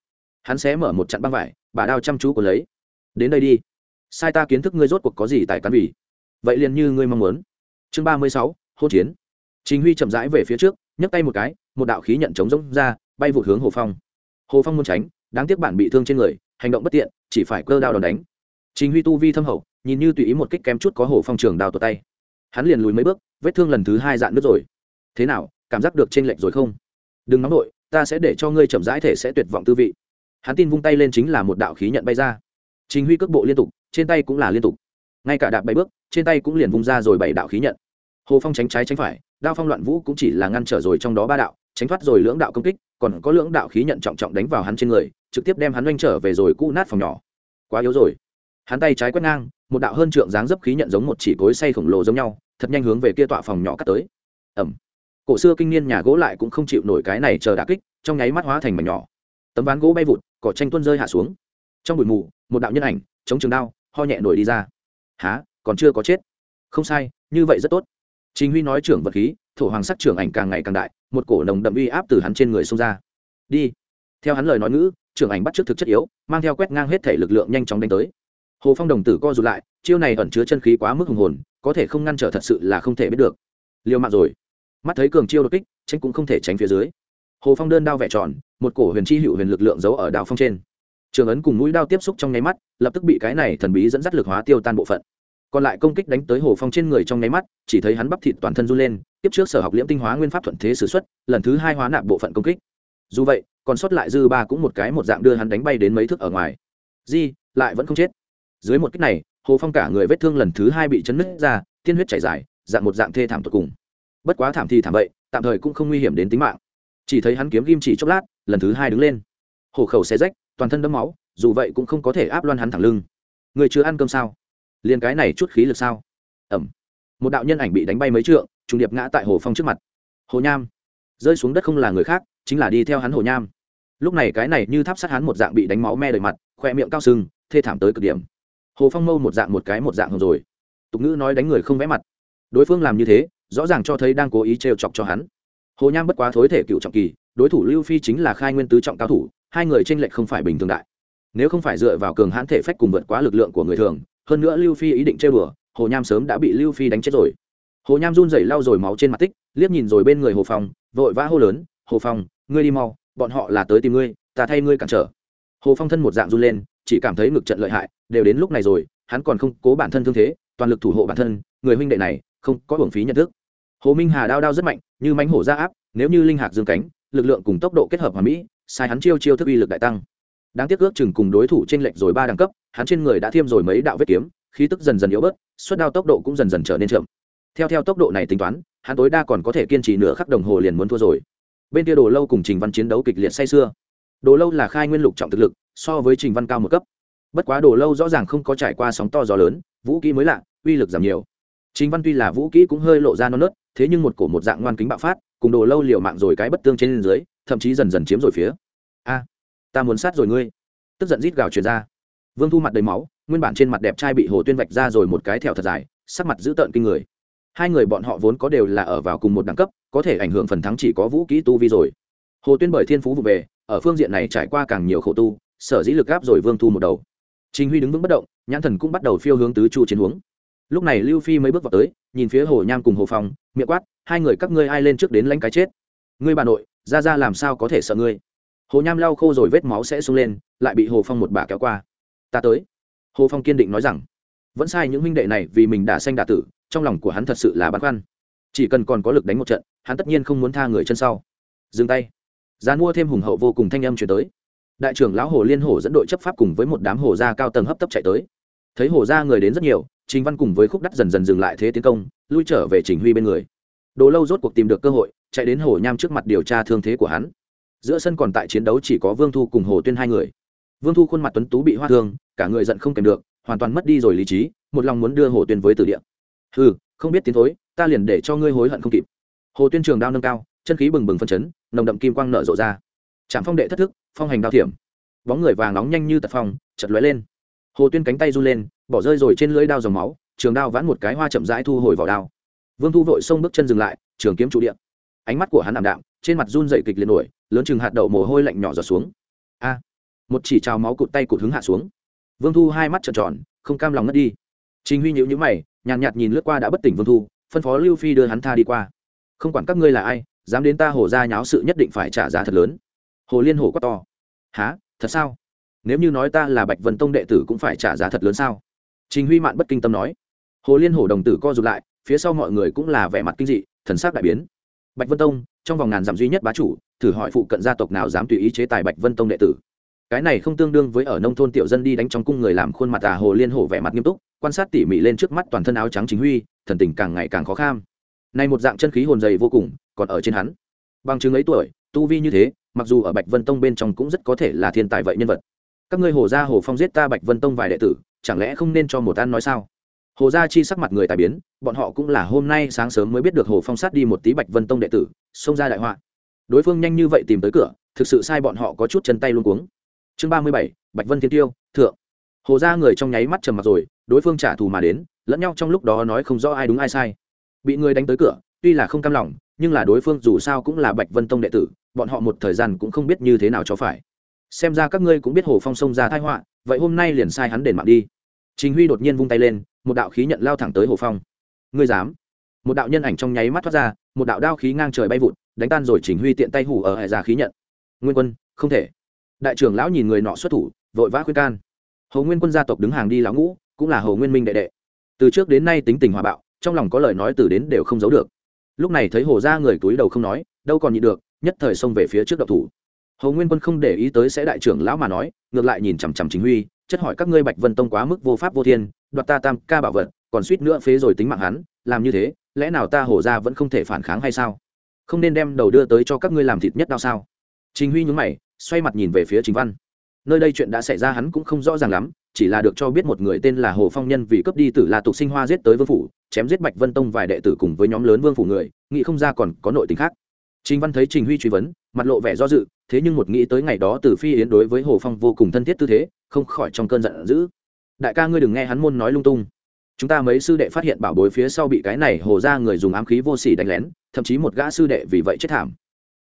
Hắn sẽ mở một chặn băng vải, bà đao chăm chú của lấy. Đến đây đi. Sai ta kiến thức ngươi rốt cuộc có gì tại cán bỉ vậy liền như ngươi mong muốn. Chương ba mươi sáu hốt chiến chính huy chậm rãi về phía trước, nhấc tay một cái, một đạo khí nhận chống rỗng ra, bay vụt hướng hồ phong. Hồ phong muốn tránh, đáng tiếc bản bị thương trên người, hành động bất tiện, chỉ phải cơ đao đòn đánh. Chính huy tu vi thâm hậu, nhìn như tùy ý một kích kém chút có hồ phong trường đào tuột tay. Hắn liền lùi mấy bước, vết thương lần thứ hai dạn nước rồi. Thế nào, cảm giác được t r ê n lệch rồi không? Đừng nóng đội ta sẽ để cho ngươi chậm rãi thể sẽ tuyệt vọng tư vị. Hắn tin vung tay lên chính là một đạo khí nhận bay ra. Chính huy cước bộ liên tục, trên tay cũng là liên tục. Ngay cả đạp bảy bước, trên tay cũng liền vung ra rồi bảy đạo khí nhận hồ phong tránh trái tránh phải, đao phong loạn vũ cũng chỉ là ngăn trở rồi trong đó ba đạo, tránh thoát rồi lưỡng đạo công kích, còn có lưỡng đạo khí nhận trọng trọng đánh vào hắn trên người, trực tiếp đem hắn oanh trở về rồi cũ nát phòng nhỏ. Quá yếu rồi. Hắn tay trái quét ngang, một đạo hơn trượng dáng dấp khí nhận giống một chỉ cối say khổng lồ giống nhau, thật nhanh hướng về kia tọa phòng nhỏ cắt tới. Ẩm cổ xưa kinh niên nhà gỗ lại cũng không chịu nổi cái này chờ đà kích, trong nháy mắt hóa thành mảnh nhỏ. Tấm ván gỗ bay vụt, cỏ tranh tuôn rơi hạ xuống. Trong bụi mù, một đạo nhân ảnh, chống trường đao, ho nhẹ nổi đi ra. Há còn chưa có chết. Không sai, như vậy rất tốt chính huy nói trưởng vật khí, thổ hoàng sắc trưởng ảnh càng ngày càng đại, một cổ nồng đậm uy áp từ hắn trên người xông ra. Đi. Theo hắn lời nói ngữ, trưởng ảnh bắt trước thực chất yếu, mang theo quét ngang hết thể lực lượng nhanh chóng đánh tới. Hồ phong đồng tử co rụt lại, chiêu này ẩn chứa chân khí quá mức hùng hồn, có thể không ngăn trở thật sự là không thể biết được. Liều mạng rồi. Mắt thấy cường chiêu đột kích, tránh cũng không thể tránh phía dưới. Hồ phong đơn đao vẽ tròn, một cổ huyền chi hữu huyền lực lượng giấu ở đao phong trên. Trường ấn cùng mũi đao tiếp xúc trong nháy mắt, lập tức bị cái này thần bí dẫn dắt lực hóa tiêu tan bộ phận còn lại công kích đánh tới hồ phong trên người trong nháy mắt, chỉ thấy hắn bắp thịt toàn thân run lên, tiếp trước sở học liễm tinh hóa nguyên pháp thuận thế s ử x u ấ t lần thứ hai hóa nạp bộ phận công kích. Dù vậy, còn sót lại dư ba cũng một cái một dạng đưa hắn đánh bay đến mấy thước ở ngoài. Di, lại vẫn không chết. Dưới một kích này, hồ phong cả người vết thương lần thứ hai bị chấn nứt ra, tiên huyết chảy dài, dạng một dạng thê thảm tột cùng. Bất quá thảm thì thảm vậy, tạm thời cũng không nguy hiểm đến tính mạng. Chỉ thấy hắn kiếm kim chỉ chốc lát, lần thứ hai đứng lên. Hồ khẩu xe rách, toàn thân đấm máu, dù vậy cũng không có thể áp loan hắn thẳng lưng. Người chưa ăn cơm sao? Liền cái này chút khí lực sao? Ẩm. Một đạo nhân ảnh bị đánh bay mấy trượng, trùng điệp ngã tại hồ phong trước mặt. Hồ nham. Rơi xuống đất không là người khác, chính là đi theo hắn hồ nham. Lúc này cái này như tháp sát hắn một dạng bị đánh máu me đầy mặt, khoe miệng cao sưng, thê thảm tới cực điểm. Hồ phong mâu một dạng một cái một dạng hồng rồi. Tục ngữ nói đánh người không vẽ mặt. Đối phương làm như thế, rõ ràng cho thấy đang cố ý trêu chọc cho hắn. Hồ nham bất quá thối thể cựu trọng kỳ, đối thủ lưu phi chính là khai nguyên tứ trọng cao thủ, hai người tranh lệch không phải bình thường đại. Nếu không phải dựa vào cường hãn thể phách cùng vượt quá lực lượng của người thường hơn nữa lưu phi ý định chơi bừa hồ nham sớm đã bị lưu phi đánh chết rồi. Hồ nham run rẩy lau rồi máu trên mặt tích, liếc nhìn rồi bên người hồ phong, vội vã hô lớn, hồ phong, ngươi đi mau, bọn họ là tới tìm ngươi, ta thay ngươi cản trở. Hồ phong thân một dạng run lên, chỉ cảm thấy ngực trận lợi hại, đều đến lúc này rồi, hắn còn không cố bản thân thương thế, toàn lực thủ hộ bản thân, người huynh đệ này không có hưởng phí nhận thức. Hồ minh hà đao đao rất mạnh, như mánh hổ ra áp, nếu như linh hạc dương cánh, lực lượng cùng tốc độ kết hợp hòa mỹ, sai hắn chiêu chiêu thức uy lực đại tăng đáng tiếc ước chừng cùng đối thủ trên lệnh rồi ba đẳng cấp, hắn trên người đã thiêm rồi mấy đạo vết kiếm, khí tức dần dần yếu bớt, suất đao tốc độ cũng dần dần trở nên chậm. Theo theo tốc độ này tính toán, hắn tối đa còn có thể kiên trì nửa khắc đồng hồ liền muốn thua rồi. Bên kia đồ lâu cùng trình văn chiến đấu kịch liệt say sưa. Đồ lâu là khai nguyên lục trọng thực lực, so với trình văn cao một cấp. Bất quá đồ lâu rõ ràng không có trải qua sóng to gió lớn, vũ kỹ mới lạ, uy lực giảm nhiều. Trình văn tuy là vũ kỹ cũng hơi lộ ra non nớt, thế nhưng một cổ một dạng ngoan kính bạo phát, cùng đồ lâu liều mạng rồi cái bất tương trên dưới, thậm chí dần dần chiếm rồi phía ta muốn sát rồi ngươi. Tức giận rít gào truyền ra. Vương thu mặt đầy máu, nguyên bản trên mặt đẹp trai bị hồ tuyên vạch ra rồi một cái thẹo thật dài, sắc mặt dữ tợn kinh người. Hai người bọn họ vốn có đều là ở vào cùng một đẳng cấp, có thể ảnh hưởng phần thắng chỉ có vũ kỹ tu vi rồi. Hồ tuyên bởi thiên phú vụ về, ở phương diện này trải qua càng nhiều khổ tu, sở dĩ lực gáp rồi vương thu một đầu. Trình huy đứng vững bất động, nhãn thần cũng bắt đầu phiêu hướng tứ chu chiến hướng. lúc này lưu phi mới bước vào tới, nhìn phía hồ nham cùng hồ phong, miệng quát, hai người các ngươi ai lên trước đến lãnh cái chết? Ngươi bà nội, ra ra làm sao có thể sợ ngươi? Hồ nham lau khô rồi vết máu sẽ sung lên, lại bị hồ phong một bà kéo qua. Ta tới. Hồ phong kiên định nói rằng, vẫn sai những huynh đệ này vì mình đã sanh đả tử, trong lòng của hắn thật sự là băn khoăn. Chỉ cần còn có lực đánh một trận, hắn tất nhiên không muốn tha người chân sau. Dừng tay. Gian mua thêm hùng hậu vô cùng thanh âm chuyển tới. Đại trưởng lão hồ liên hồ dẫn đội chấp pháp cùng với một đám hồ gia cao tầng hấp tấp chạy tới. Thấy hồ gia người đến rất nhiều, trình văn cùng với khúc đắt dần dần dừng lại thế tiến công, lui trở về trình huy bên người. Đồ lâu rốt cuộc tìm được cơ hội, chạy đến hồ nham trước mặt điều tra thương thế của hắn giữa sân còn tại chiến đấu chỉ có vương thu cùng hồ tuyên hai người. Vương thu khuôn mặt tuấn tú bị hoa thương, cả người giận không kèm được, hoàn toàn mất đi rồi lý trí, một lòng muốn đưa hồ tuyên với từ địa. Ừ không biết tiến thối, ta liền để cho ngươi hối hận không kịp. Hồ tuyên trường đao nâng cao, chân khí bừng bừng phân chấn, nồng đậm kim quang nở rộ ra. Trạm phong đệ thất thức, phong hành đao thiểm. Bóng người vàng nóng nhanh như tật phong chật lóe lên. Hồ tuyên cánh tay run lên, bỏ rơi rồi trên lưỡi đao dòng máu, trường đao vãn một cái hoa chậm rãi thu hồi vào đao. Vương thu vội xông bước chân dừng lại, trường kiếm trụ điện. Ánh mắt của hắn ảm đạm trên mặt run dậy kịch liệt nổi lớn chừng hạt đậu mồ hôi lạnh nhỏ giọt xuống. A một chỉ trào máu cụt tay cụt hứng hạ xuống. Vương thu hai mắt trợn tròn không cam lòng ngất đi. Trình huy nhíu nhíu mày nhàn nhạt, nhìn lướt qua đã bất tỉnh vương thu phân phó lưu phi đưa hắn tha đi qua. Không quản các ngươi là ai dám đến ta hồ ra nháo sự nhất định phải trả giá thật lớn. Hồ liên hồ quá to. Há thật sao? Nếu như nói ta là bạch vân tông đệ tử cũng phải trả giá thật lớn sao? Trình huy mạn bất kinh tâm nói. Hồ liên hồ đồng tử co rụt lại phía sau mọi người cũng là vẻ mặt kinh dị thần sắc đại biến. Bạch vân tông trong vòng ngàn dặm duy nhất bá chủ, thử hỏi phụ cận gia tộc nào dám tùy ý chế tài bạch vân tông đệ tử. Cái này không tương đương với ở nông thôn tiểu dân đi đánh trong cung người làm khuôn mặt à hồ liên hổ vẻ mặt nghiêm túc, quan sát tỉ mỉ lên trước mắt toàn thân áo trắng chính huy, thần tình càng ngày càng khó kham. Nay một dạng chân khí hồn dày vô cùng, còn ở trên hắn. Bằng chứng ấy tuổi, tu vi như thế, mặc dù ở bạch vân tông bên trong cũng rất có thể là thiên tài vậy nhân vật. Các ngươi hồ gia hồ phong giết ta bạch vân tông vài đệ tử, chẳng lẽ không nên cho một an nói sao? Hồ gia chi sắc mặt người tài biến, bọn họ cũng là hôm nay sáng sớm mới biết được hồ phong sát đi một tí bạch vân tông đệ tử, xông ra đại họa. Đối phương nhanh như vậy tìm tới cửa, thực sự sai bọn họ có chút chân tay luôn cuống. Chương ba mươi bảy, bạch vân thiên tiêu, thượng. Hồ gia người trong nháy mắt trầm mặt rồi, đối phương trả thù mà đến, lẫn nhau trong lúc đó nói không rõ ai đúng ai sai. Bị người đánh tới cửa, tuy là không cam lòng, nhưng là đối phương dù sao cũng là bạch vân tông đệ tử, bọn họ một thời gian cũng không biết như thế nào cho phải. Xem ra các ngươi cũng biết hồ phong xông ra thái họa, vậy hôm nay liền sai hắn đền mạng đi. Trình huy đột nhiên vung tay lên một đạo khí nhận lao thẳng tới hồ phong. Ngươi dám? Một đạo nhân ảnh trong nháy mắt thoát ra, một đạo đao khí ngang trời bay vụt, đánh tan rồi chỉnh huy tiện tay hủ ở hệ ra khí nhận. Nguyên quân, không thể. Đại trưởng lão nhìn người nọ xuất thủ, vội vã khuyên can. Hồ nguyên quân gia tộc đứng hàng đi lão ngũ, cũng là hồ nguyên minh đệ đệ. Từ trước đến nay tính tình hòa bạo, trong lòng có lời nói từ đến đều không giấu được. Lúc này thấy hồ ra người túi đầu không nói, đâu còn nhịn được, nhất thời xông về phía trước độc thủ. Hồ nguyên quân không để ý tới sẽ đại trưởng lão mà nói, ngược lại nhìn chằm chằm chính huy chất hỏi các ngươi bạch vân tông quá mức vô pháp vô thiên, đoạt ta tam ca bảo vật, còn suýt nữa phế rồi tính mạng hắn, làm như thế, lẽ nào ta hồ ra vẫn không thể phản kháng hay sao? Không nên đem đầu đưa tới cho các ngươi làm thịt nhất đau sao? Trình huy nhúng mày, xoay mặt nhìn về phía chính văn. Nơi đây chuyện đã xảy ra hắn cũng không rõ ràng lắm, chỉ là được cho biết một người tên là hồ phong nhân vì cướp đi tử la tục sinh hoa giết tới vương phủ, chém giết bạch vân tông vài đệ tử cùng với nhóm lớn vương phủ người, nghĩ không ra còn có nội tình khác trình văn thấy trình huy truy vấn, mặt lộ vẻ do dự, thế nhưng một nghĩ tới ngày đó từ phi yến đối với hồ phong vô cùng thân thiết tư thế, không khỏi trong cơn giận dữ. Đại ca ngươi đừng nghe hắn môn nói lung tung. Chúng ta mấy sư đệ phát hiện bảo bối phía sau bị cái này hồ ra người dùng ám khí vô sỉ đánh lén, thậm chí một gã sư đệ vì vậy chết thảm.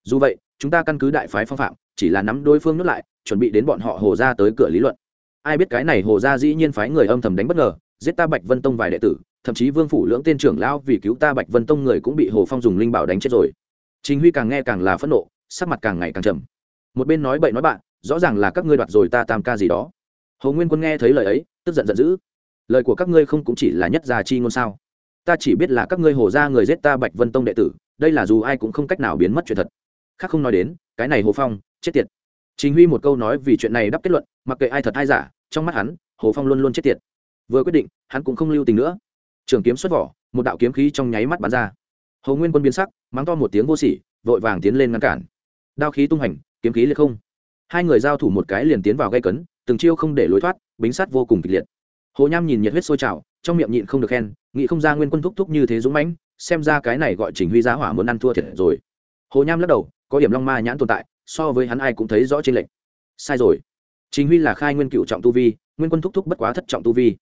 Dù vậy, chúng ta căn cứ đại phái phong phạm, chỉ là nắm đối phương nút lại, chuẩn bị đến bọn họ hồ ra tới cửa lý luận. Ai biết cái này hồ ra dĩ nhiên phái người âm thầm đánh bất ngờ, giết ta bạch vân tông vài đệ tử, thậm chí vương phủ lưỡng tên trưởng lão vì cứu ta bạch vân tông người cũng bị hồ phong dùng linh bảo đánh chết rồi chính huy càng nghe càng là phẫn nộ, sắc mặt càng ngày càng trầm. Một bên nói bậy nói bạn, rõ ràng là các ngươi đoạt rồi ta tam ca gì đó. Hồ nguyên quân nghe thấy lời ấy, tức giận giận dữ. Lời của các ngươi không cũng chỉ là nhất gia chi ngôn sao? Ta chỉ biết là các ngươi hồ ra người giết ta bạch vân tông đệ tử, đây là dù ai cũng không cách nào biến mất chuyện thật. Khác không nói đến, cái này hồ phong, chết tiệt. Chính huy một câu nói vì chuyện này đắp kết luận, mặc kệ ai thật ai giả, trong mắt hắn, hồ phong luôn luôn chết tiệt. Vừa quyết định, hắn cũng không lưu tình nữa. Trường kiếm xuất vỏ, một đạo kiếm khí trong nháy mắt bắn ra hồ nguyên quân biến sắc, mắng to một tiếng vô sỉ, vội vàng tiến lên ngăn cản. Đao khí tung hành, kiếm khí liệt không. Hai người giao thủ một cái liền tiến vào gây cấn, từng chiêu không để lối thoát, bính sát vô cùng kịch liệt. Hồ nham nhìn nhiệt huyết sôi trào, trong miệng nhịn không được khen, nghĩ không ra nguyên quân thúc thúc như thế dũng mãnh, xem ra cái này gọi chỉnh huy giá hỏa muốn ăn thua thiệt rồi. Hồ nham lắc đầu, có điểm long ma nhãn tồn tại, so với hắn ai cũng thấy rõ trên lệnh sai rồi. Chính huy là khai nguyên cựu trọng tu vi, nguyên quân thúc thúc bất quá thất trọng tu vi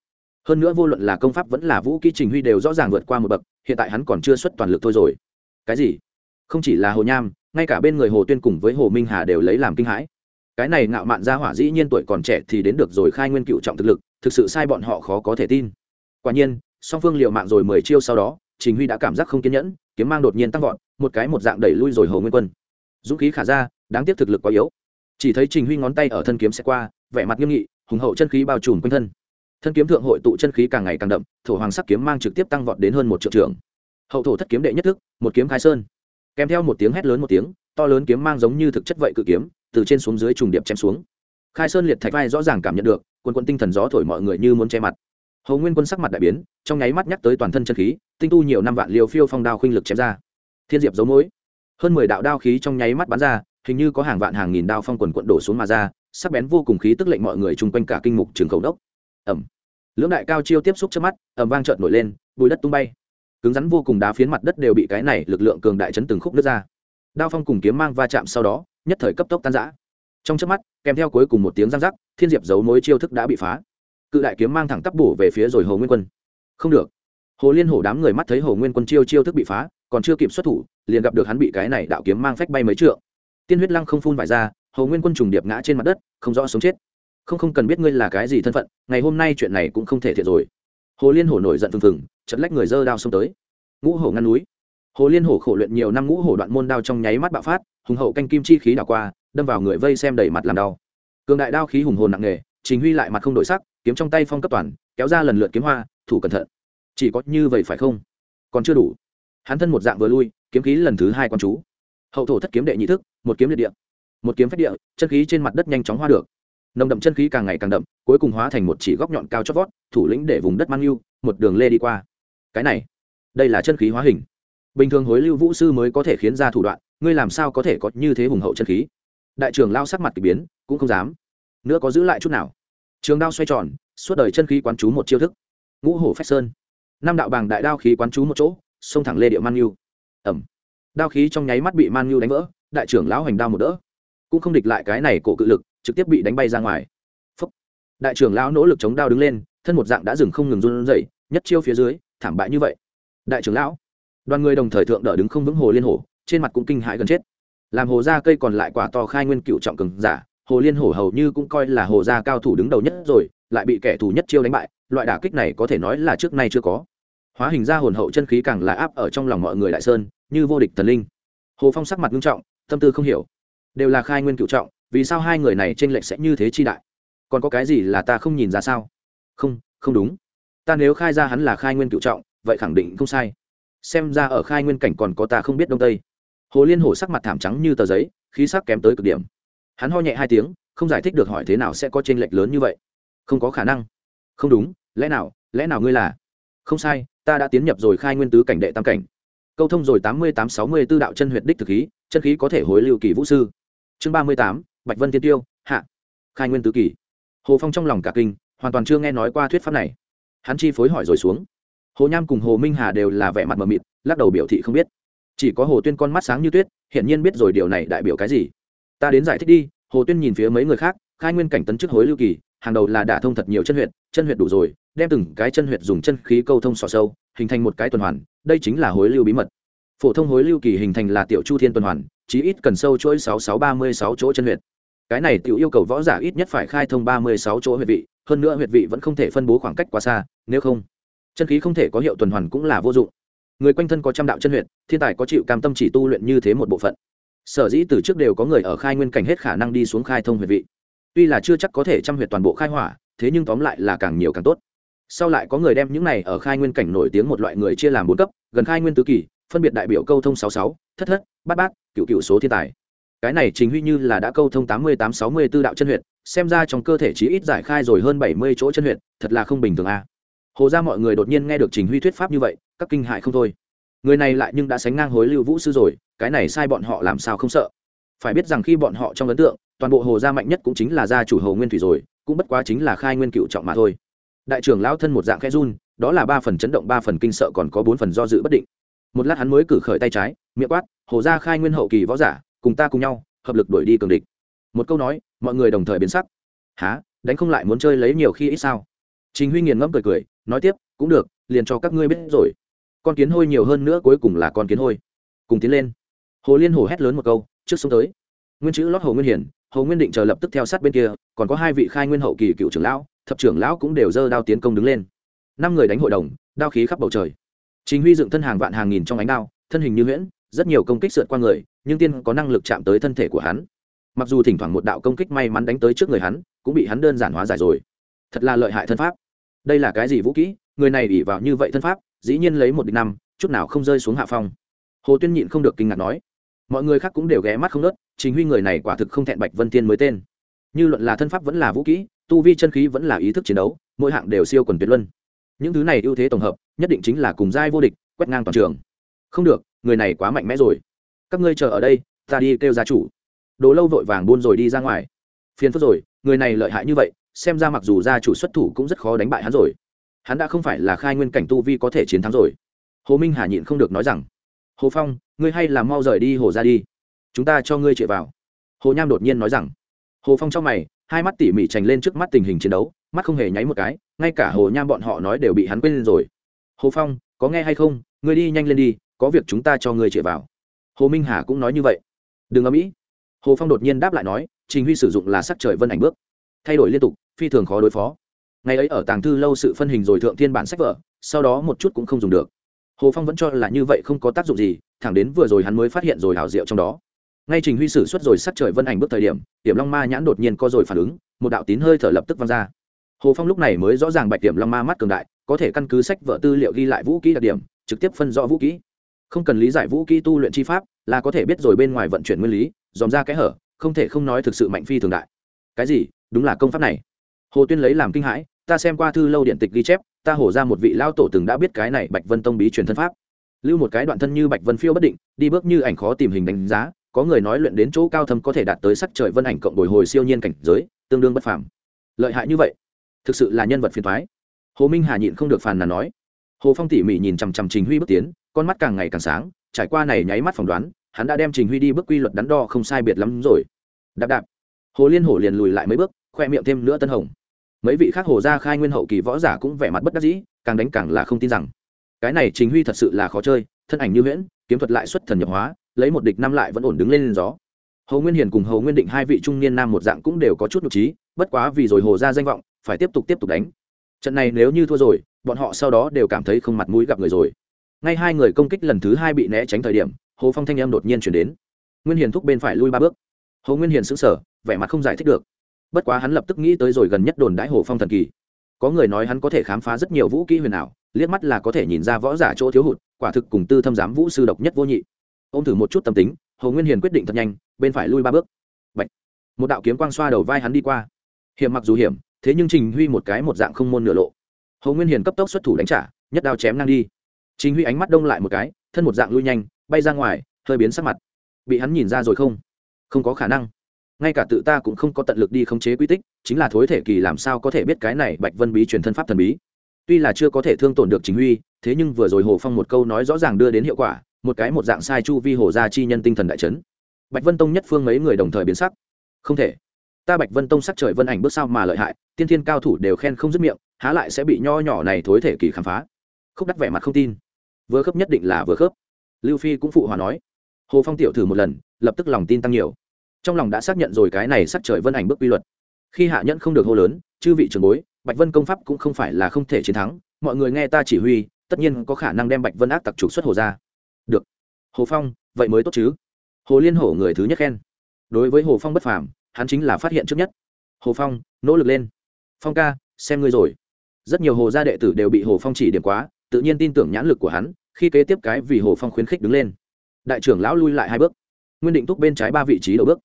hơn nữa vô luận là công pháp vẫn là vũ kỹ trình huy đều rõ ràng vượt qua một bậc, hiện tại hắn còn chưa xuất toàn lực thôi rồi. Cái gì? Không chỉ là hồ nham, ngay cả bên người hồ tuyên cùng với hồ minh hà đều lấy làm kinh hãi. Cái này ngạo mạn ra hỏa dĩ nhiên tuổi còn trẻ thì đến được rồi khai nguyên cựu trọng thực lực, thực sự sai bọn họ khó có thể tin. Quả nhiên, song phương liều mạng rồi mười chiêu sau đó, trình huy đã cảm giác không kiên nhẫn, kiếm mang đột nhiên tăng vọt, một cái một dạng đẩy lui rồi hồ nguyên quân. Dũng khí khả ra, đáng tiếc thực lực quá yếu. Chỉ thấy trình huy ngón tay ở thân kiếm xe qua, vẻ mặt nghiêm nghị, hùng hậu chân khí bao trùm quanh thân thân kiếm thượng hội tụ chân khí càng ngày càng đậm, thổ hoàng sắc kiếm mang trực tiếp tăng vọt đến hơn một triệu trường hậu thổ thất kiếm đệ nhất thức, một kiếm khai sơn. Kèm theo một tiếng hét lớn một tiếng, to lớn kiếm mang giống như thực chất vậy cự kiếm, từ trên xuống dưới trùng điệp chém xuống. Khai sơn liệt thạch vai rõ ràng cảm nhận được quân quân tinh thần gió thổi mọi người như muốn che mặt. Hầu nguyên quân sắc mặt đại biến, trong nháy mắt nhắc tới toàn thân chân khí, tinh tu nhiều năm vạn liều phiêu phong đao khuynh lực chém ra. Thiên diệp giấu mối. Hơn mười đạo đao khí trong nháy mắt bắn ra, hình như có hàng vạn hàng nghìn đao phong quần quận đổ xuống mà ra, sắc bén vô cùng khí tức lệnh mọi người chung quanh cả kinh mục trường khẩu đốc ẩm. Lưỡng đại cao chiêu tiếp xúc trước mắt ẩm vang trợn nổi lên, bùi đất tung bay. Cứng rắn vô cùng đá phiến mặt đất đều bị cái này lực lượng cường đại chấn từng khúc nước ra. Đao phong cùng kiếm mang va chạm sau đó, nhất thời cấp tốc tan giã trong trước mắt, kèm theo cuối cùng một tiếng răng rắc, thiên diệp giấu mối chiêu thức đã bị phá. Cự đại kiếm mang thẳng tắp bổ về phía rồi hồ nguyên quân. Không được. Hồ liên hổ đám người mắt thấy hồ nguyên quân chiêu chiêu thức bị phá, còn chưa kịp xuất thủ, liền gặp được hắn bị cái này đạo kiếm mang phách bay mấy trượng. Tiên huyết lăng không phun vải ra, hồ nguyên quân trùng điệp ngã trên mặt đất, không rõ sống chết không không cần biết ngươi là cái gì thân phận, ngày hôm nay chuyện này cũng không thể thiệt rồi. Hồ liên hổ nổi giận phừng phừng chật lách người dơ đao xông tới. Ngũ hổ ngăn núi. Hồ liên hổ khổ luyện nhiều năm ngũ hổ đoạn môn đao trong nháy mắt bạo phát, hùng hậu canh kim chi khí đảo qua, đâm vào người vây xem đầy mặt làm đau. Cường đại đao khí hùng hồn nặng nề chính huy lại mặt không đổi sắc, kiếm trong tay phong cấp toàn, kéo ra lần lượt kiếm hoa, thủ cẩn thận. Chỉ có như vậy phải không? Còn chưa đủ. Hắn thân một dạng vừa lui, kiếm khí lần thứ hai con chú. Hậu thổ thất kiếm đệ nhị thức, một kiếm liệt địa. Một kiếm phách địa, chân khí trên mặt đất nhanh chóng hoa được nồng đậm chân khí càng ngày càng đậm, cuối cùng hóa thành một chỉ góc nhọn cao chót vót, thủ lĩnh để vùng đất mang lưu, một đường lê đi qua. Cái này, đây là chân khí hóa hình. Bình thường hối lưu vũ sư mới có thể khiến ra thủ đoạn, ngươi làm sao có thể có như thế hùng hậu chân khí? Đại trưởng lao sắc mặt k ỳ biến, cũng không dám. Nữa có giữ lại chút nào? Trường đao xoay tròn, suốt đời chân khí quán chú một chiêu thức. Ngũ hổ phách sơn. Năm đạo bàng đại đao khí quán chú một chỗ, xông thẳng lê điệu man nhu ẩm. Đao khí trong nháy mắt bị man nhu đánh vỡ, đại trưởng lão hành đao một đỡ. Cũng không địch lại cái này cổ cự lực trực tiếp bị đánh bay ra ngoài. Phúc. đại trưởng lão nỗ lực chống đao đứng lên, thân một dạng đã dừng không ngừng run rẩy, nhất chiêu phía dưới, thảm bại như vậy. Đại trưởng lão. Đoàn người đồng thời thượng đỡ đứng không vững hồ liên hồ trên mặt cũng kinh hãi gần chết. Làm hồ ra cây còn lại quả to khai nguyên cựu trọng cường giả, hồ liên hổ hầu như cũng coi là hồ gia cao thủ đứng đầu nhất rồi, lại bị kẻ thù nhất chiêu đánh bại, loại đả kích này có thể nói là trước nay chưa có. Hóa hình ra hồn hậu chân khí càng là áp ở trong lòng mọi người đại sơn, như vô địch thần linh. Hồ phong sắc mặt nghiêm trọng, tâm tư không hiểu. Đều là khai nguyên cựu trọng vì sao hai người này trên lệch sẽ như thế chi đại? Còn có cái gì là ta không nhìn ra sao? Không không đúng. Ta nếu khai ra hắn là khai nguyên cựu trọng, vậy khẳng định không sai. Xem ra ở khai nguyên cảnh còn có ta không biết đông tây. Hồ liên hổ sắc mặt thảm trắng như tờ giấy, khí sắc kém tới cực điểm. Hắn ho nhẹ hai tiếng, không giải thích được hỏi thế nào sẽ có t r ê n lệch lớn như vậy. Không có khả năng. Không đúng, lẽ nào lẽ nào ngươi là? Không sai, ta đã tiến nhập rồi khai nguyên tứ cảnh đệ tam cảnh. Câu thông rồi tám mươi tám sáu mươi b ố đạo chân huyệt đích thực khí, chân khí có thể hối lưu kỳ vũ sư. Chương ba mươi tám bạch vân tiên tiêu, hạ, khai nguyên tứ kỳ. Hồ phong trong lòng cả kinh, hoàn toàn chưa nghe nói qua thuyết pháp này. Hắn chi phối hỏi rồi xuống. Hồ nham cùng hồ minh hà đều là vẻ mặt mờ mịt, lắc đầu biểu thị không biết. Chỉ có hồ tuyên con mắt sáng như tuyết, hiển nhiên biết rồi điều này đại biểu cái gì. Ta đến giải thích đi, hồ tuyên nhìn phía mấy người khác, khai nguyên cảnh tấn chức hối lưu kỳ, hàng đầu là đả thông thật nhiều chân huyệt chân huyệt đủ rồi, đem từng cái chân huyệt dùng chân khí câu thông sò sâu, hình thành một cái tuần hoàn, đây chính là hối lưu bí mật. Phổ thông hối lưu kỳ hình thành là tiểu chu thiên tuần hoàn, chí ít cần sâu chuỗi sáu sáu ba mươi sáu chỗ chân huyệt cái này tiểu yêu cầu võ giả ít nhất phải khai thông ba mươi sáu chỗ huyệt vị, hơn nữa huyệt vị vẫn không thể phân bố khoảng cách quá xa, nếu không, chân khí không thể có hiệu tuần hoàn cũng là vô dụng. Người quanh thân có trăm đạo chân huyệt, thiên tài có chịu cam tâm chỉ tu luyện như thế một bộ phận. Sở dĩ từ trước đều có người ở khai nguyên cảnh hết khả năng đi xuống khai thông huyệt vị. Tuy là chưa chắc có thể trăm huyệt toàn bộ khai hỏa, thế nhưng tóm lại là càng nhiều càng tốt. Sau lại có người đem những này ở khai nguyên cảnh nổi tiếng một loại người chia làm bốn cấp, gần khai nguyên tứ kỳ, phân biệt đại biểu câu thông sáu sáu, thất thất, bát bát cựu cựu số thiên tài cái này chính huy như là đã câu thông tám mươi tám sáu mươi b ố đạo chân huyệt, xem ra trong cơ thể chí ít giải khai rồi hơn bảy mươi chỗ chân huyệt, thật là không bình thường a. À. hồ ra mọi người đột nhiên nghe được trình huy thuyết pháp như vậy, các kinh hại không thôi. Người này lại nhưng đã sánh ngang hối lưu vũ sư rồi, cái này sai bọn họ làm sao không sợ? Phải biết rằng khi bọn họ trong ấn tượng, toàn bộ hồ gia mạnh nhất cũng chính là gia chủ hồ nguyên thủy rồi, cũng bất quá chính là khai nguyên cựu trọng mà thôi. Đại trưởng lão thân một dạng khe run, đó là ba phần chấn động, ba phần kinh sợ còn có bốn phần do dự bất định. Một lát hắn mới cử khởi tay trái, miệng quát, hồ gia khai nguyên hậu kỳ võ giả cùng ta cùng nhau, hợp lực đuổi đi cường địch. Một câu nói, mọi người đồng thời biến sắc. Há đánh không lại muốn chơi lấy nhiều khi ít sao? Trình huy nghiền ngẫm cười cười, nói tiếp, cũng được, liền cho các ngươi biết rồi. Con kiến hôi nhiều hơn nữa cuối cùng là con kiến hôi. Cùng tiến lên. Hồ liên hồ hét lớn một câu, trước xuống tới. Nguyên chữ lót hồ nguyên hiển, hồ nguyên định chờ lập tức theo sát bên kia, còn có hai vị khai nguyên hậu kỳ cựu trưởng lão, thập trưởng lão cũng đều dơ đao tiến công đứng lên. Năm người đánh hội đồng, đao khí khắp bầu trời. Trình huy dựng thân hàng vạn hàng nghìn trong ánh đao, thân hình như huyễn, rất nhiều công kích sượt qua người nhưng tiên có năng lực chạm tới thân thể của hắn. Mặc dù thỉnh thoảng một đạo công kích may mắn đánh tới trước người hắn, cũng bị hắn đơn giản hóa giải rồi. Thật là lợi hại thân pháp. Đây là cái gì vũ kỹ? Người này ỉ vào như vậy thân pháp, dĩ nhiên lấy một địch năm, chút nào không rơi xuống hạ phong. Hồ tuyên nhịn không được kinh ngạc nói. Mọi người khác cũng đều ghé mắt không nớt chính huy người này quả thực không thẹn bạch vân tiên mới tên. Như luận là thân pháp vẫn là vũ kỹ, tu vi chân khí vẫn là ý thức chiến đấu, mỗi hạng đều siêu quần tuyệt luân. Những thứ này ưu thế tổng hợp, nhất định chính là cùng giai vô địch, quét ngang toàn trường. Không được, người này quá mạnh mẽ rồi các ngươi chờ ở đây, ta đi kêu gia chủ. Đồ lâu vội vàng buôn rồi đi ra ngoài. Phiền phức rồi, người này lợi hại như vậy, xem ra mặc dù gia chủ xuất thủ cũng rất khó đánh bại hắn rồi. Hắn đã không phải là khai nguyên cảnh tu vi có thể chiến thắng rồi. Hồ minh hà nhịn không được nói rằng, hồ phong, ngươi hay là mau rời đi hồ ra đi. Chúng ta cho ngươi chạy vào. Hồ nham đột nhiên nói rằng. Hồ phong trong mày, hai mắt tỉ mỉ trành lên trước mắt tình hình chiến đấu, mắt không hề nháy một cái, ngay cả hồ nham bọn họ nói đều bị hắn quên lên rồi. Hồ phong, có nghe hay không? Ngươi đi nhanh lên đi, có việc chúng ta cho ngươi chạy vào hồ minh hà cũng nói như vậy. Đừng ở mỹ hồ phong đột nhiên đáp lại nói, trình huy sử dụng là sắc trời vân ảnh bước, thay đổi liên tục, phi thường khó đối phó. Ngày ấy ở tàng thư lâu sự phân hình rồi thượng thiên bản sách vở, sau đó một chút cũng không dùng được. Hồ phong vẫn cho là như vậy không có tác dụng gì, thẳng đến vừa rồi hắn mới phát hiện rồi hào diệu trong đó. Ngay trình huy sử xuất rồi sắc trời vân ảnh bước thời điểm điểm long ma nhãn đột nhiên có rồi phản ứng, một đạo tín hơi thở lập tức văng ra. Hồ phong lúc này mới rõ ràng bạch điểm long ma mắt cường đại, có thể căn cứ sách vở tư liệu ghi lại vũ kỹ đặc điểm, trực tiếp phân rõ vũ kỹ không cần lý giải vũ kỹ tu luyện chi pháp, là có thể biết rồi bên ngoài vận chuyển nguyên lý, dòm ra cái hở, không thể không nói thực sự mạnh phi thường đại. Cái gì? Đúng là công pháp này. Hồ tuyên lấy làm kinh hãi, ta xem qua thư lâu điện tịch ghi chép, ta hổ ra một vị lao tổ từng đã biết cái này bạch vân tông bí truyền thân pháp. Lưu một cái đoạn thân như bạch vân phiêu bất định, đi bước như ảnh khó tìm hình đánh giá, có người nói luyện đến chỗ cao thâm có thể đạt tới sắc trời vân ảnh cộng bồi hồi siêu nhiên cảnh giới, tương đương bất phàm. Lợi hại như vậy, thực sự là nhân vật phiền thoái hồ minh hà nhịn không được phàn nàn nói. Hồ phong tỉ mỉ nhìn chằm chằm trình huy bước tiến con mắt càng ngày càng sáng trải qua này nháy mắt phỏng đoán hắn đã đem trình huy đi bước quy luật đắn đo không sai biệt lắm rồi. Đạp đạp. Hồ liên hổ liền lùi lại mấy bước khoe miệng thêm nữa tân hồng. Mấy vị khác hồ gia khai nguyên hậu kỳ võ giả cũng vẻ mặt bất đắc dĩ càng đánh càng là không tin rằng cái này trình huy thật sự là khó chơi thân ảnh như huyễn kiếm thuật lại xuất thần nhập hóa lấy một địch năm lại vẫn ổn đứng lên, lên gió. Hồ nguyên hiền cùng hồ nguyên định hai vị trung niên nam một dạng cũng đều có chút nhục trí bất quá vì rồi hồ ra danh vọng phải tiếp tục tiếp tục đánh. Trận này nếu như thua rồi bọn họ sau đó đều cảm thấy không mặt mũi gặp người rồi ngay hai người công kích lần thứ hai bị né tránh thời điểm, hồ phong thanh em đột nhiên chuyển đến. Nguyên hiền thúc bên phải lui ba bước. Hồ nguyên hiền xứng sở vẻ mặt không giải thích được. Bất quá hắn lập tức nghĩ tới rồi gần nhất đồn đãi hồ phong thần kỳ. Có người nói hắn có thể khám phá rất nhiều vũ kỹ huyền ảo, liếc mắt là có thể nhìn ra võ giả chỗ thiếu hụt, quả thực cùng tư thâm giám vũ sư độc nhất vô nhị. Ô m thử một chút tâm tính, hồ nguyên hiền quyết định thật nhanh, bên phải lui ba bước. Bạch. một đạo kiếm quang xoa đầu vai hắn đi qua. Hiểm mặc dù hiểm, thế nhưng trình huy một cái một dạng không môn nửa lộ. Hồ nguyên hiền cấp tốc xuất thủ đánh trả, nhất đao chém ngang đi. Chính huy ánh mắt đông lại một cái, thân một dạng lui nhanh, bay ra ngoài, hơi biến sắc mặt. Bị hắn nhìn ra rồi không? Không có khả năng. Ngay cả tự ta cũng không có tận lực đi khống chế quy tích, chính là thối thể kỳ làm sao có thể biết cái này bạch vân bí truyền thân pháp thần bí. Tuy là chưa có thể thương tổn được chính huy, thế nhưng vừa rồi hồ phong một câu nói rõ ràng đưa đến hiệu quả, một cái một dạng sai chu vi hồ gia chi nhân tinh thần đại trấn bạch vân tông nhất phương mấy người đồng thời biến sắc. Không thể. Ta bạch vân tông sắc trời vân ảnh bước sao mà lợi hại, tiên thiên cao thủ đều khen không dứt miệng, há lại sẽ bị nho nhỏ này thối thể kỳ khám phá. Khúc đắc vẻ mặt không tin vừa khớp nhất định là vừa khớp. Lưu phi cũng phụ hòa nói. Hồ phong tiểu thử một lần, lập tức lòng tin tăng nhiều. Trong lòng đã xác nhận rồi cái này sắc trời vân ảnh bước quy luật. Khi hạ nhẫn không được hô lớn, chư vị trường bối, bạch vân công pháp cũng không phải là không thể chiến thắng, mọi người nghe ta chỉ huy, tất nhiên có khả năng đem bạch vân ác tặc trục xuất hồ ra. Được. Hồ phong, vậy mới tốt chứ? Hồ liên hổ người thứ nhất khen. Đối với hồ phong bất phàm, hắn chính là phát hiện trước nhất. Hồ phong, nỗ lực lên. Phong ca, xem ngươi rồi. Rất nhiều hồ gia đệ tử đều bị hồ phong chỉ điểm quá, tự nhiên tin tưởng nhãn lực của hắn khi kế tiếp cái vì hồ phong khuyến khích đứng lên đại trưởng lão lui lại hai bước nguyên định thúc bên trái ba vị trí đầu bước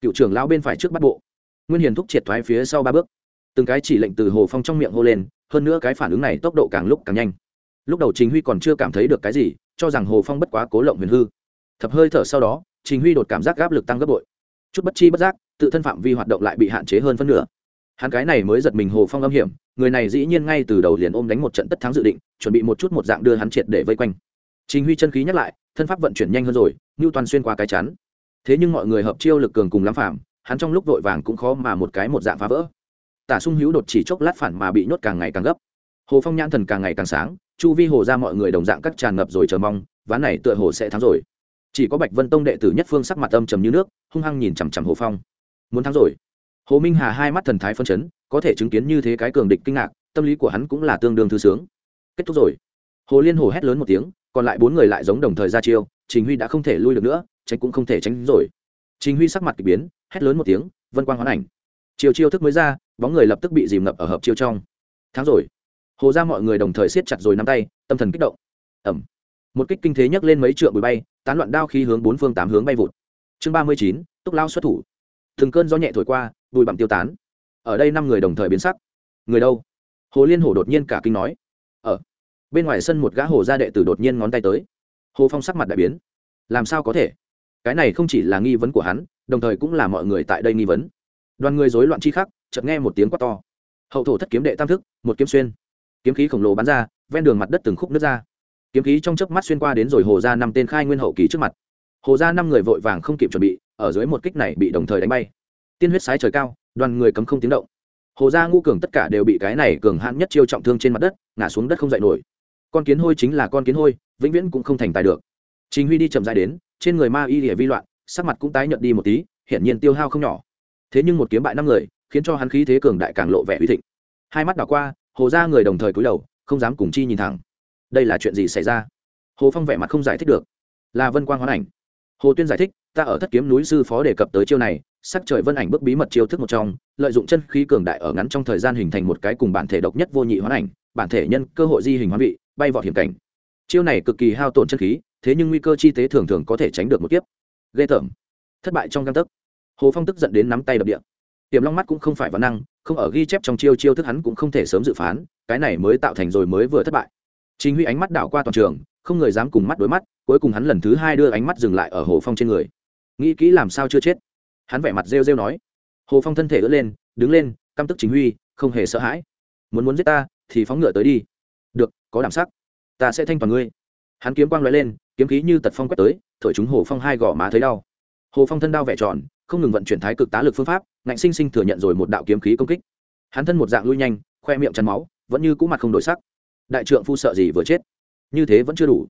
cựu trưởng lão bên phải trước bắt bộ nguyên hiền thúc triệt thoái phía sau ba bước từng cái chỉ lệnh từ hồ phong trong miệng hô lên hơn nữa cái phản ứng này tốc độ càng lúc càng nhanh lúc đầu chính huy còn chưa cảm thấy được cái gì cho rằng hồ phong bất quá cố lộng huyền hư thập hơi thở sau đó chính huy đột cảm giác gáp lực tăng gấp bội chút bất chi bất giác tự thân phạm vi hoạt động lại bị hạn chế hơn phân nửa hắn cái này mới giật mình hồ phong âm hiểm người này dĩ nhiên ngay từ đầu liền ôm đánh một trận tất thắng dự định, chuẩn bị một chút một dạng đưa hắn triệt để vây quanh. Trình huy chân khí nhắc lại, thân pháp vận chuyển nhanh hơn rồi như toàn xuyên qua cái chắn. Thế nhưng mọi người hợp chiêu lực cường cùng lắm phạm hắn trong lúc vội vàng cũng khó mà một cái một dạng phá vỡ. Tả sung hữu đột chỉ chốc lát phản mà bị nhốt càng ngày càng gấp. Hồ phong nhãn thần càng ngày càng sáng, chu vi hồ ra mọi người đồng dạng các tràn ngập rồi chờ mong, ván này tựa hồ sẽ thắng rồi. Chỉ có bạch vân tông đệ tử nhất phương sắc mặt âm trầm như nước, hung hăng nhìn chằm chằm hồ phong. Muốn thắng rồi. Hồ minh hà hai mắt thần thái phân chấn có thể chứng kiến như thế cái cường địch kinh ngạc, tâm lý của hắn cũng là tương đương thư sướng. Kết thúc rồi. Hồ liên hồ hét lớn một tiếng, còn lại bốn người lại giống đồng thời ra chiêu, trình huy đã không thể lui được nữa, tránh cũng không thể tránh rồi. Trình huy sắc mặt k ỳ biến, hét lớn một tiếng, vân quang hoán ảnh. Chiều chiêu thức mới ra, bóng người lập tức bị dìm ngập ở hợp chiêu trong. Thắng rồi. Hồ ra mọi người đồng thời siết chặt rồi nắm tay, tâm thần kích động. Ẩm. Một kích kinh thế nhấc lên mấy trượng bụi bay, tán loạn đao khí hướng bốn phương tám hướng bay vụt. Chương ba mươi chín, túc lao xuất thủ. Từng cơn gió nhẹ thổi qua, bụi bặm tiêu tán ở đây năm người đồng thời biến sắc. Người đâu? Hồ liên hồ đột nhiên cả kinh nói. Ở bên ngoài sân một gã hồ gia đệ tử đột nhiên ngón tay tới. Hồ phong sắc mặt đại biến. Làm sao có thể? Cái này không chỉ là nghi vấn của hắn, đồng thời cũng là mọi người tại đây nghi vấn. Đoàn người rối loạn chi khắc, chợt nghe một tiếng quát to. Hậu thổ thất kiếm đệ tam thức, một kiếm xuyên. Kiếm khí khổng lồ bắn ra, ven đường mặt đất từng khúc nước ra. Kiếm khí trong chớp mắt xuyên qua đến rồi hồ ra năm tên khai nguyên hậu kỳ trước mặt. Hồ ra năm người vội vàng không kịp chuẩn bị, ở dưới một kích này bị đồng thời đánh bay. Tiên huyết sái trời cao đoàn người cấm không tiếng động. Hồ gia ngũ cường tất cả đều bị cái này cường hãn nhất chiêu trọng thương trên mặt đất, ngã xuống đất không dậy nổi. Con kiến hôi chính là con kiến hôi, vĩnh viễn cũng không thành tài được. Chính huy đi chậm dài đến, trên người ma y lìa vi loạn, sắc mặt cũng tái nhợt đi một tí, hiển nhiên tiêu hao không nhỏ. Thế nhưng một kiếm bại năm người, khiến cho hắn khí thế cường đại càng lộ vẻ uy thịnh. Hai mắt đảo qua, hồ ra người đồng thời cúi đầu, không dám cùng chi nhìn thẳng. Đây là chuyện gì xảy ra? Hồ phong vẻ mặt không giải thích được. Là vân quang hoán ảnh. Hồ tuyên giải thích, ta ở thất kiếm núi sư phó đề cập tới chiêu này sắc trời vân ảnh bước bí mật chiêu thức một trong lợi dụng chân khí cường đại ở ngắn trong thời gian hình thành một cái cùng bản thể độc nhất vô nhị hoán ảnh bản thể nhân cơ hội di hình hoán vị bay vọt hiểm cảnh. Chiêu này cực kỳ hao tổn chân khí thế nhưng nguy cơ chi tế thường thường có thể tránh được một kiếp. Ghê tởm. Thất bại trong găng tấc. Hồ phong tức giận đến nắm tay đập địa, tiềm long mắt cũng không phải văn năng không ở ghi chép trong chiêu chiêu thức hắn cũng không thể sớm dự phán cái này mới tạo thành rồi mới vừa thất bại. Chính huy ánh mắt đảo qua toàn trường không người dám cùng mắt đối mắt cuối cùng hắn lần thứ hai đưa ánh mắt dừng lại ở hồ phong trên người. Nghĩ kỹ làm sao chưa chết hắn vẻ mặt rêu rêu nói. Hồ phong thân thể ướt lên, đứng lên, căm tức chính huy, không hề sợ hãi. Muốn muốn giết ta, thì phóng ngựa tới đi. Được, có đảm sắc. Ta sẽ thanh toàn ngươi. Hắn kiếm quang l lên, kiếm khí như tật phong quét tới, thổi chúng hồ phong hai gò má thấy đau. Hồ phong thân đau vẻ tròn, không ngừng vận chuyển thái cực tá lực phương pháp, ngạnh sinh sinh thừa nhận rồi một đạo kiếm khí công kích. Hắn thân một dạng lui nhanh, khoe miệng chắn máu, vẫn như cũ mặt không đổi sắc. Đại trượng phu sợ gì vừa chết? Như thế vẫn chưa đủ.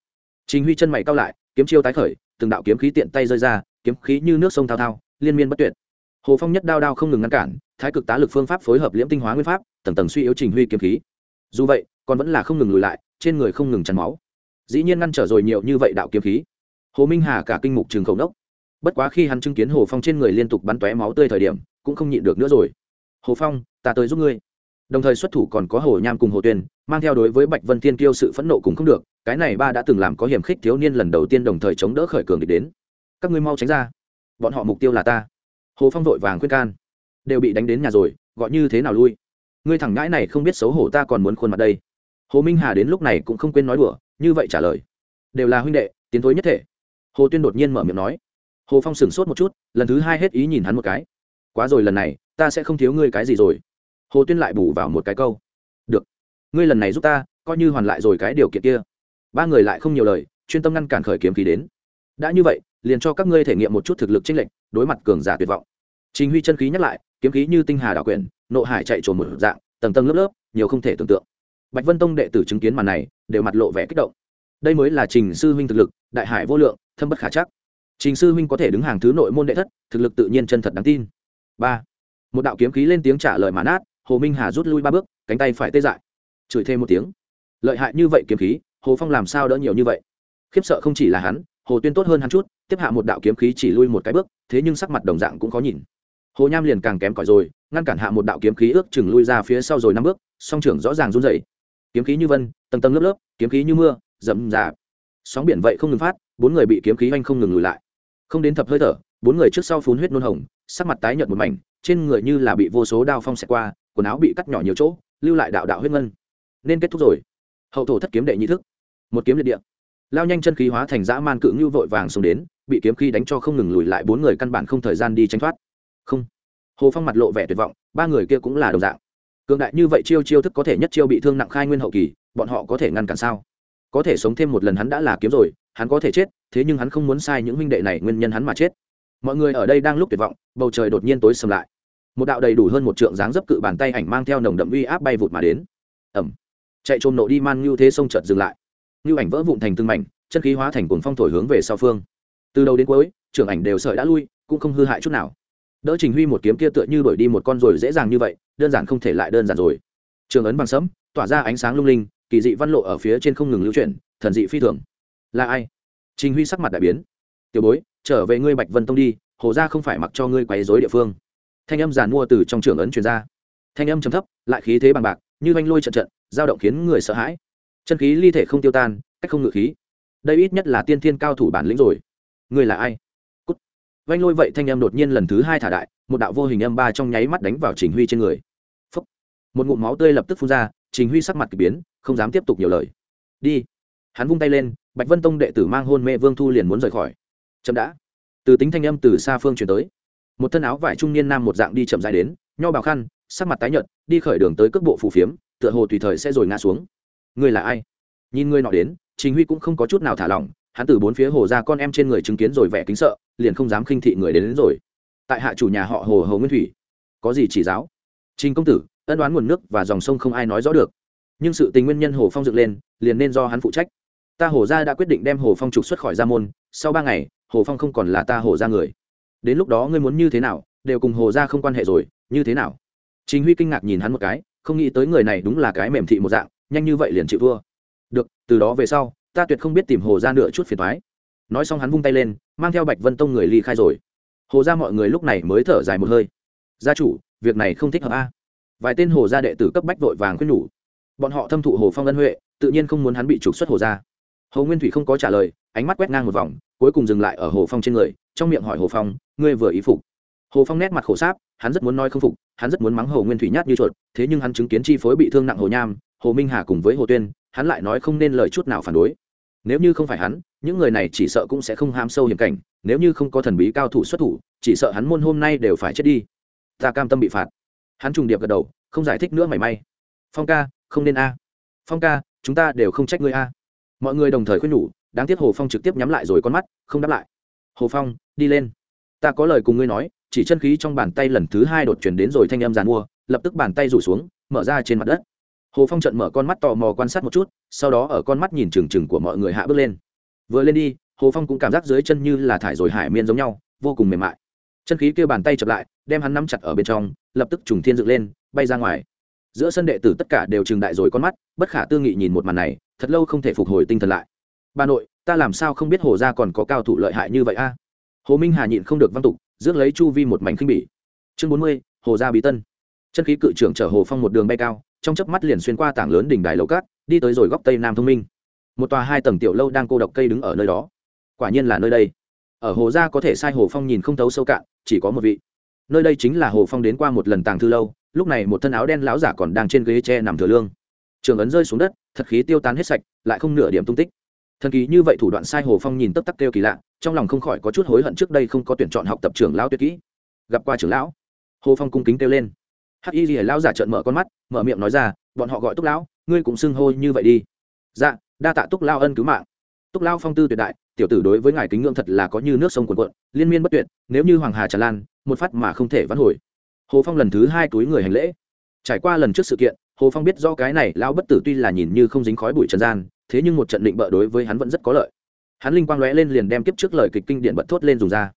Trình huy chân mày cao lại, kiếm chiêu tái khởi, từng đạo kiếm khí tiện tay rơi ra, kiếm khí như nước sông thao thao liên miên bất tuyệt. Hồ phong nhất đao đao không ngừng ngăn cản, thái cực tá lực phương pháp phối hợp liễm tinh hóa nguyên pháp, tầng tầng suy yếu trình huy kiếm khí. Dù vậy, còn vẫn là không ngừng lùi lại, trên người không ngừng chắn máu. Dĩ nhiên ngăn trở rồi nhiều như vậy đạo kiếm khí. Hồ minh hà cả kinh mục trường khẩu đốc bất quá khi hắn chứng kiến hồ phong trên người liên tục bắn tóe máu tươi thời điểm, cũng không nhịn được nữa rồi. Hồ phong, ta tới giúp ngươi. Đồng thời xuất thủ còn có hồ nham cùng hồ tuyền, mang theo đối với bạch vân thiên kiêu sự phẫn nộ cùng không được, cái này ba đã từng làm có hiểm khích thiếu niên lần đầu tiên đồng thời chống đỡ khởi cường địch đến. Các ngươi mau tránh ra bọn họ mục tiêu là ta. Hồ phong vội vàng khuyên can. Đều bị đánh đến nhà rồi, gọi như thế nào lui? Ngươi thẳng ngãi này không biết xấu hổ ta còn muốn khuôn mặt đây. Hồ minh hà đến lúc này cũng không quên nói đùa, như vậy trả lời. Đều là huynh đệ, tiến thối nhất thể. Hồ tuyên đột nhiên mở miệng nói. Hồ phong sửng sốt một chút, lần thứ hai hết ý nhìn hắn một cái. Quá rồi lần này, ta sẽ không thiếu ngươi cái gì rồi. Hồ tuyên lại bù vào một cái câu. Được. Ngươi lần này giúp ta, coi như hoàn lại rồi cái điều kiện kia. Ba người lại không nhiều lời, chuyên tâm ngăn cản khởi kiếm khí đến. Đã như vậy liền cho các ngươi thể nghiệm một chút thực lực chênh lệch, đối mặt cường giả tuyệt vọng. Trình huy chân khí nhắc lại, kiếm khí như tinh hà đảo quyển, nộ hải chạy trồn một dạng, tầng tầng lớp lớp, nhiều không thể tưởng tượng. Bạch vân tông đệ tử chứng kiến màn này, đều mặt lộ vẻ kích động. Đây mới là trình sư huynh thực lực, đại hải vô lượng, thâm bất khả chắc. Trình sư huynh có thể đứng hàng thứ nội môn đệ thất, thực lực tự nhiên chân thật đáng tin. Ba. Một đạo kiếm khí lên tiếng trả lời mãn át hồ minh hà rút lui ba bước, cánh tay phải tê dại. Chửi thêm một tiếng. Lợi hại như vậy kiếm khí, hồ phong làm sao đỡ nhiều như vậy? Khiếp sợ không chỉ là hắn hồ tuyên tốt hơn hắn chút, tiếp hạ một đạo kiếm khí chỉ lui một cái bước, thế nhưng sắc mặt đồng dạng cũng khó nhìn. Hồ nham liền càng kém cỏi rồi, ngăn cản hạ một đạo kiếm khí ước chừng lui ra phía sau rồi năm bước, song trưởng rõ ràng run dậy kiếm khí như vân, tầng tầng lớp lớp, kiếm khí như mưa, rậm rạp. Sóng biển vậy không ngừng phát, bốn người bị kiếm khí oanh không ngừng lùi lại. Không đến thập hơi thở, bốn người trước sau phun huyết nôn hồng, sắc mặt tái nhợt một mảnh, trên người như là bị vô số đao phong xẹt qua, quần áo bị cắt nhỏ nhiều chỗ, lưu lại đạo đạo huyết ngân. Nên kết thúc rồi. Hậu thổ thất kiếm đệ nhị thức. Một kiếm liệt địa lao nhanh chân khí hóa thành dã man cự ngưu vội vàng xuống đến, bị kiếm khí đánh cho không ngừng lùi lại bốn người căn bản không thời gian đi tránh thoát. Không. Hồ phong mặt lộ vẻ tuyệt vọng, ba người kia cũng là đồng dạng. Cường đại như vậy chiêu chiêu thức có thể nhất chiêu bị thương nặng khai nguyên hậu kỳ, bọn họ có thể ngăn cản sao? Có thể sống thêm một lần hắn đã là kiếm rồi, hắn có thể chết, thế nhưng hắn không muốn sai những huynh đệ này nguyên nhân hắn mà chết. Mọi người ở đây đang lúc tuyệt vọng, bầu trời đột nhiên tối sầm lại. Một đạo đầy đủ hơn một trượng dáng dấp cự bàn tay ảnh mang theo nồng đậm uy áp bay vụt mà đến. Ẩm chạy trôm nộ đi man ngưu thế sông chợt dừng lại như ảnh vỡ vụn thành từng mảnh, chân khí hóa thành cuồng phong thổi hướng về sau phương. Từ đầu đến cuối, trưởng ảnh đều sợi đã lui, cũng không hư hại chút nào. Đỡ trình huy một kiếm kia tựa như đổi đi một con rồi dễ dàng như vậy, đơn giản không thể lại đơn giản rồi. Trường ấn bằng sấm, tỏa ra ánh sáng lung linh, kỳ dị văn lộ ở phía trên không ngừng lưu chuyển, thần dị phi thường. Là ai? Trình huy sắc mặt đại biến. Tiểu bối, trở về ngươi bạch vân tông đi, hồ ra không phải mặc cho ngươi quấy dối địa phương. Thanh âm giàn mua từ trong trường ấn truyền ra. Thanh âm chấm thấp, lại khí thế bằng bạc, như oanh lôi trận trận, dao động khiến người sợ hãi chân khí ly thể không tiêu tan, cách không ngự khí. Đây ít nhất là tiên thiên cao thủ bản lĩnh rồi. Ngươi là ai? Cút. Vanh lôi vậy thanh âm đột nhiên lần thứ hai thả đại, một đạo vô hình âm ba trong nháy mắt đánh vào trình huy trên người. Phúc. một ngụm máu tươi lập tức phun ra, trình huy sắc mặt k ỳ biến, không dám tiếp tục nhiều lời. Đi. Hắn vung tay lên, bạch vân tông đệ tử mang hôn mê vương thu liền muốn rời khỏi. Chậm đã. Từ tính thanh âm từ xa phương chuyển tới. Một thân áo vải trung niên nam một dạng đi chậm dài đến, nho bào khăn, sắc mặt tái nhợt, đi khởi đường tới cước bộ phù phiếm, tựa hồ tùy thời sẽ rồi ngã xuống. Ngươi là ai? Nhìn ngươi nọ đến trình huy cũng không có chút nào thả lỏng hắn từ bốn phía hồ ra con em trên người chứng kiến rồi vẻ kính sợ liền không dám khinh thị người đến, đến rồi. Tại hạ chủ nhà họ hồ hồ nguyên thủy. Có gì chỉ giáo? Trình công tử ân đoán nguồn nước và dòng sông không ai nói rõ được. Nhưng sự tình nguyên nhân hồ phong dựng lên liền nên do hắn phụ trách. Ta hồ gia đã quyết định đem hồ phong trục xuất khỏi gia môn sau ba ngày hồ phong không còn là ta hồ gia người. Đến lúc đó ngươi muốn như thế nào đều cùng hồ gia không quan hệ rồi như thế nào? Trình huy kinh ngạc nhìn hắn một cái không nghĩ tới người này đúng là cái mềm thị một dạng nhanh như vậy liền chịu thua. Được, từ đó về sau, ta tuyệt không biết tìm hồ gia nửa chút phiền thoái nói xong hắn vung tay lên, mang theo bạch vân tông người ly khai rồi. Hồ gia mọi người lúc này mới thở dài một hơi. Gia chủ, việc này không thích hợp a. Vài tên hồ gia đệ tử cấp bách vội vàng khuyên nhủ. Bọn họ thâm thụ hồ phong ân huệ, tự nhiên không muốn hắn bị trục xuất hồ gia. Hồ nguyên thủy không có trả lời, ánh mắt quét ngang một vòng, cuối cùng dừng lại ở hồ phong trên người, trong miệng hỏi hồ phong, ngươi vừa ý phục? Hồ phong nét mặt khổ sáp, hắn rất muốn nói không phục, hắn rất muốn mắng hồ nguyên thủy nhát như chuột, thế nhưng hắn chứng kiến chi phối bị thương nặng hồ nham hồ minh hà cùng với hồ tuyên, hắn lại nói không nên lời chút nào phản đối. Nếu như không phải hắn, những người này chỉ sợ cũng sẽ không ham sâu hiểm cảnh, nếu như không có thần bí cao thủ xuất thủ, chỉ sợ hắn môn hôm nay đều phải chết đi. Ta cam tâm bị phạt. Hắn trùng điệp gật đầu, không giải thích nữa mảy may. Phong ca, không nên a. Phong ca, chúng ta đều không trách ngươi a. Mọi người đồng thời khuyên nhủ, đáng tiếc hồ phong trực tiếp nhắm lại rồi con mắt, không đáp lại. Hồ phong, đi lên. Ta có lời cùng ngươi nói, chỉ chân khí trong bàn tay lần thứ hai đột chuyển đến rồi thanh âm giàn mua, lập tức bàn tay rủ xuống, mở ra trên mặt đất hồ phong trận mở con mắt tò mò quan sát một chút, sau đó ở con mắt nhìn trừng trừng của mọi người hạ bước lên. Vừa lên đi, hồ phong cũng cảm giác dưới chân như là thải rồi hải miên giống nhau, vô cùng mềm mại. Chân khí kêu bàn tay chập lại, đem hắn nắm chặt ở bên trong, lập tức trùng thiên dựng lên, bay ra ngoài. Giữa sân đệ tử tất cả đều trừng đại rồi con mắt, bất khả tư nghị nhìn một màn này, thật lâu không thể phục hồi tinh thần lại. Bà nội, ta làm sao không biết hồ gia còn có cao thủ lợi hại như vậy a? Hồ minh hà nhịn không được văn tục, rước lấy chu vi một mảnh khinh bỉ. Chương bốn mươi, hồ gia bí tân. Chân khí cự trưởng chở hồ phong một đường bay cao trong chớp mắt liền xuyên qua tảng lớn đỉnh đài lầu cát, đi tới rồi góc tây nam thông minh. Một tòa hai tầng tiểu lâu đang cô độc cây đứng ở nơi đó. Quả nhiên là nơi đây. Ở hồ gia có thể sai hồ phong nhìn không thấu sâu cạn, chỉ có một vị. Nơi đây chính là hồ phong đến qua một lần tàng thư lâu, lúc này một thân áo đen lão giả còn đang trên ghế tre nằm thừa lương. Trường ấn rơi xuống đất, thật khí tiêu tán hết sạch, lại không nửa điểm tung tích. Thần kỳ như vậy thủ đoạn sai hồ phong nhìn tấp tắc kêu kỳ lạ, trong lòng không khỏi có chút hối hận trước đây không có tuyển chọn học tập trưởng lão tuyệt kỹ. Gặp qua trưởng lão, hồ phong cung kính kêu lên hắc y lìa lão giả trợn mở con mắt, mở miệng nói ra, bọn họ gọi túc lão, ngươi cũng xưng hô như vậy đi. Dạ đa tạ túc lao ân cứu mạng. Túc lao phong tư tuyệt đại, tiểu tử đối với ngài kính ngưỡng thật là có như nước sông cuồn cuộn, liên miên bất tuyệt, nếu như hoàng hà tràn lan, một phát mà không thể vãn hồi. Hồ phong lần thứ hai túi người hành lễ. Trải qua lần trước sự kiện, hồ phong biết do cái này lão bất tử tuy là nhìn như không dính khói bụi trần gian, thế nhưng một trận định bợ đối với hắn vẫn rất có lợi. Hắn linh quang lóe lên liền đem kiếp trước lời kịch kinh điển bật thốt lên dùng ra.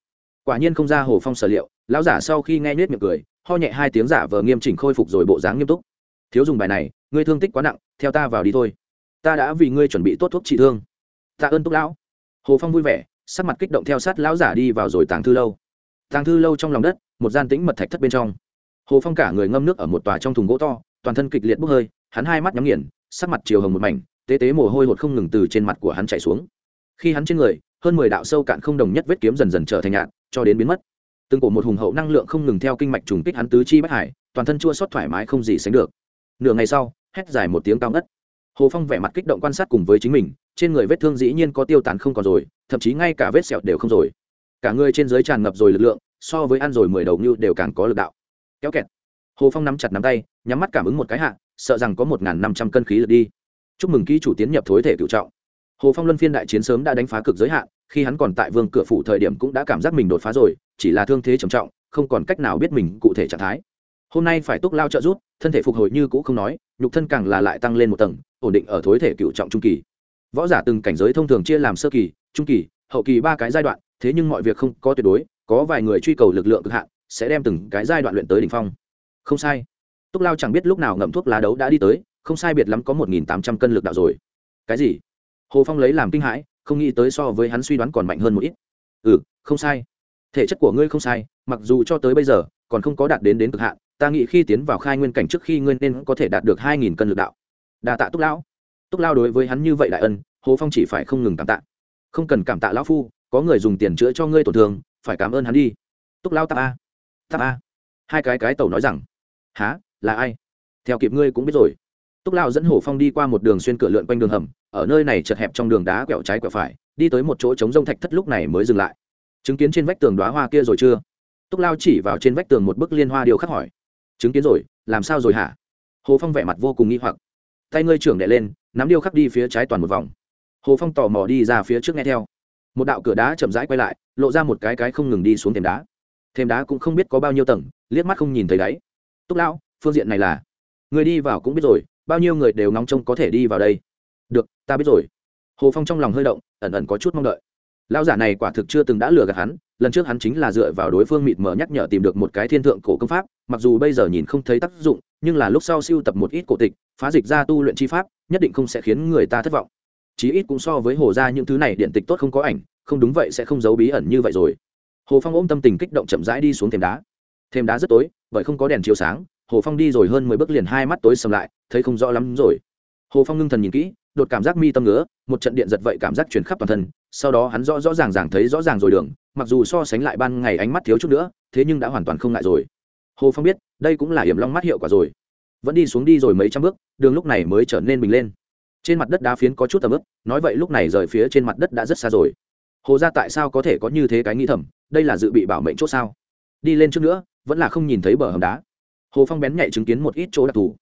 Quả nhiên không ra hồ phong sở liệu, lão giả sau khi nghe nhếch miệng cười ho nhẹ hai tiếng giả vờ nghiêm chỉnh khôi phục rồi bộ dáng nghiêm túc. Thiếu dùng bài này, ngươi thương tích quá nặng, theo ta vào đi thôi. Ta đã vì ngươi chuẩn bị tốt thuốc trị thương. Tạ ơn túc lão. Hồ phong vui vẻ, sắc mặt kích động theo sát lão giả đi vào rồi tàng thư lâu. Tàng thư lâu trong lòng đất, một gian tĩnh mật thạch thất bên trong. Hồ phong cả người ngâm nước ở một tòa trong thùng gỗ to, toàn thân kịch liệt bốc hơi, hắn hai mắt nhắm nghiền, sắc mặt chiều hồng một mảnh, tế tế mồ hôi hột không ngừng từ trên mặt của hắn chạy xuống. Khi hắn trên người, hơn mười đạo sâu cạn không đồng nhất vết kiếm dần dần trở thành nhạn cho đến biến mất từng cổ một hùng hậu năng lượng không ngừng theo kinh mạch trùng kích hắn tứ chi bất hải, toàn thân chua xót thoải mái không gì sánh được. Nửa ngày sau, hét dài một tiếng cao ngất. Hồ phong vẻ mặt kích động quan sát cùng với chính mình, trên người vết thương dĩ nhiên có tiêu tán không còn rồi, thậm chí ngay cả vết sẹo đều không rồi. Cả người trên dưới tràn ngập rồi lực lượng, so với ăn rồi mười đầu như đều càng có lực đạo. Kéo kẹt. Hồ phong nắm chặt nắm tay, nhắm mắt cảm ứng một cái hạ, sợ rằng có một n g h n năm trăm cân khí lượt đi. Chúc mừng ký chủ tiến nhập thối thể cựu trọng. Hồ phong luân phiên đại chiến sớm đã đánh phá cực giới hạn, khi hắn còn tại vương cửa phủ thời điểm cũng đã cảm giác mình đột phá rồi chỉ là thương thế trầm trọng, không còn cách nào biết mình cụ thể trạng thái. Hôm nay phải túc lao trợ rút thân thể phục hồi như cũ không nói, nhục thân càng là lại tăng lên một tầng, ổn định ở thối thể cựu trọng trung kỳ. Võ giả từng cảnh giới thông thường chia làm sơ kỳ, trung kỳ, hậu kỳ ba cái giai đoạn, thế nhưng mọi việc không có tuyệt đối, có vài người truy cầu lực lượng cực hạn, sẽ đem từng cái giai đoạn luyện tới đỉnh phong. Không sai. Túc lao chẳng biết lúc nào ngậm thuốc lá đấu đã đi tới, không sai biệt lắm có một nghìn tám trăm cân lực đạo rồi. Cái gì? Hồ phong lấy làm kinh hãi, không nghĩ tới so với hắn suy đoán còn mạnh hơn một ít. Ừ không sai thể chất của ngươi không sai, mặc dù cho tới bây giờ, còn không có đạt đến đến cực hạn, ta nghĩ khi tiến vào khai nguyên cảnh trước khi ngươi nên có thể đạt được hai nghìn cân lực đạo. Đà tạ túc lão. Túc lao đối với hắn như vậy đại ân, hồ phong chỉ phải không ngừng cảm tạ. Không cần cảm tạ lão phu, có người dùng tiền chữa cho ngươi tổn thương, phải cảm ơn hắn đi. Túc lao tạ a. Tạ a. Hai cái cái tàu nói rằng há là ai? Theo kịp ngươi cũng biết rồi. Túc lao dẫn hồ phong đi qua một đường xuyên cửa lượn quanh đường hầm, ở nơi này chật hẹp trong đường đá quẹo trái quẹo phải, đi tới một chỗ trống rông thạch thất lúc này mới dừng lại chứng kiến trên vách tường đoá hoa kia rồi chưa? Túc lao chỉ vào trên vách tường một bức liên hoa điều khắc hỏi. Chứng kiến rồi làm sao rồi hả? Hồ phong vẻ mặt vô cùng nghi hoặc. Tay ngươi trưởng đệ lên nắm điêu khắc đi phía trái toàn một vòng. Hồ phong tò mò đi ra phía trước nghe theo. Một đạo cửa đá chậm rãi quay lại lộ ra một cái cái không ngừng đi xuống thềm đá. Thềm đá cũng không biết có bao nhiêu tầng liếc mắt không nhìn thấy đáy. Túc Lão, phương diện này là? Người đi vào cũng biết rồi bao nhiêu người đều ngóng trông có thể đi vào đây. Được ta biết rồi. Hồ phong trong lòng hơi động ẩn ẩn có chút mong đợi. Lão giả này quả thực chưa từng đã lừa gạt hắn, lần trước hắn chính là dựa vào đối phương mịt mờ nhắc nhở tìm được một cái thiên thượng cổ công pháp, mặc dù bây giờ nhìn không thấy tác dụng, nhưng là lúc sau siêu tập một ít cổ tịch, phá dịch ra tu luyện chi pháp, nhất định không sẽ khiến người ta thất vọng. Chí ít cũng so với hồ ra những thứ này điện tịch tốt không có ảnh, không đúng vậy sẽ không giấu bí ẩn như vậy rồi. Hồ phong ôm tâm tình kích động chậm rãi đi xuống thềm đá. Thềm đá rất tối, bởi không có đèn chiếu sáng, hồ phong đi rồi hơn mười bước liền hai mắt tối sầm lại, thấy không rõ lắm rồi. Hồ phong ngưng thần nhìn kỹ, đột cảm giác mi tâm ngứa, một trận điện giật vậy cảm giác chuyển khắp toàn thân sau đó hắn rõ rõ ràng ràng thấy rõ ràng rồi đường, mặc dù so sánh lại ban ngày ánh mắt thiếu chút nữa, thế nhưng đã hoàn toàn không ngại rồi. Hồ phong biết, đây cũng là hiểm long mắt hiệu quả rồi. Vẫn đi xuống đi rồi mấy trăm bước, đường lúc này mới trở nên bình lên. Trên mặt đất đá phiến có chút tầm ướp nói vậy lúc này rời phía trên mặt đất đã rất xa rồi. Hồ ra tại sao có thể có như thế cái nghĩ thầm, đây là dự bị bảo mệnh c h ỗ sao? Đi lên trước nữa, vẫn là không nhìn thấy bờ hầm đá. Hồ phong bén nhạy chứng kiến một ít chỗ đặc thù.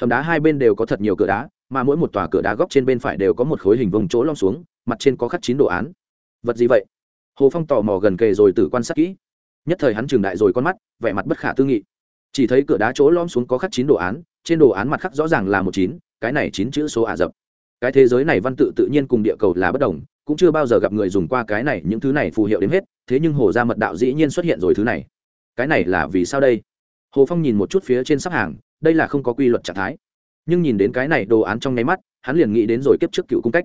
Hầm đá hai bên đều có thật nhiều cửa đá, mà mỗi một tòa cửa đá góc trên bên phải đều có một khối hình vông chỗ lom xuống mặt trên có khắc chín đồ án. Vật gì vậy? Hồ phong tò mò gần kề rồi tử quan sát kỹ. Nhất thời hắn trừng đại rồi con mắt, vẻ mặt bất khả tư nghị. Chỉ thấy cửa đá chỗ lom xuống có khắc chín đồ án, trên đồ án mặt khắc rõ ràng là một chín, cái này chín chữ số ả rập. Cái thế giới này văn tự tự nhiên cùng địa cầu là bất đồng, cũng chưa bao giờ gặp người dùng qua cái này, những thứ này phù hiệu đến hết, thế nhưng hồ gia mật đạo dĩ nhiên xuất hiện rồi thứ này. Cái này là vì sao đây? Hồ phong nhìn một chút phía trên sắp hàng, đây là không có quy luật trạng thái. Nhưng nhìn đến cái này đồ án trong nháy mắt, hắn liền nghĩ đến rồi kiếp trước cựu cung cách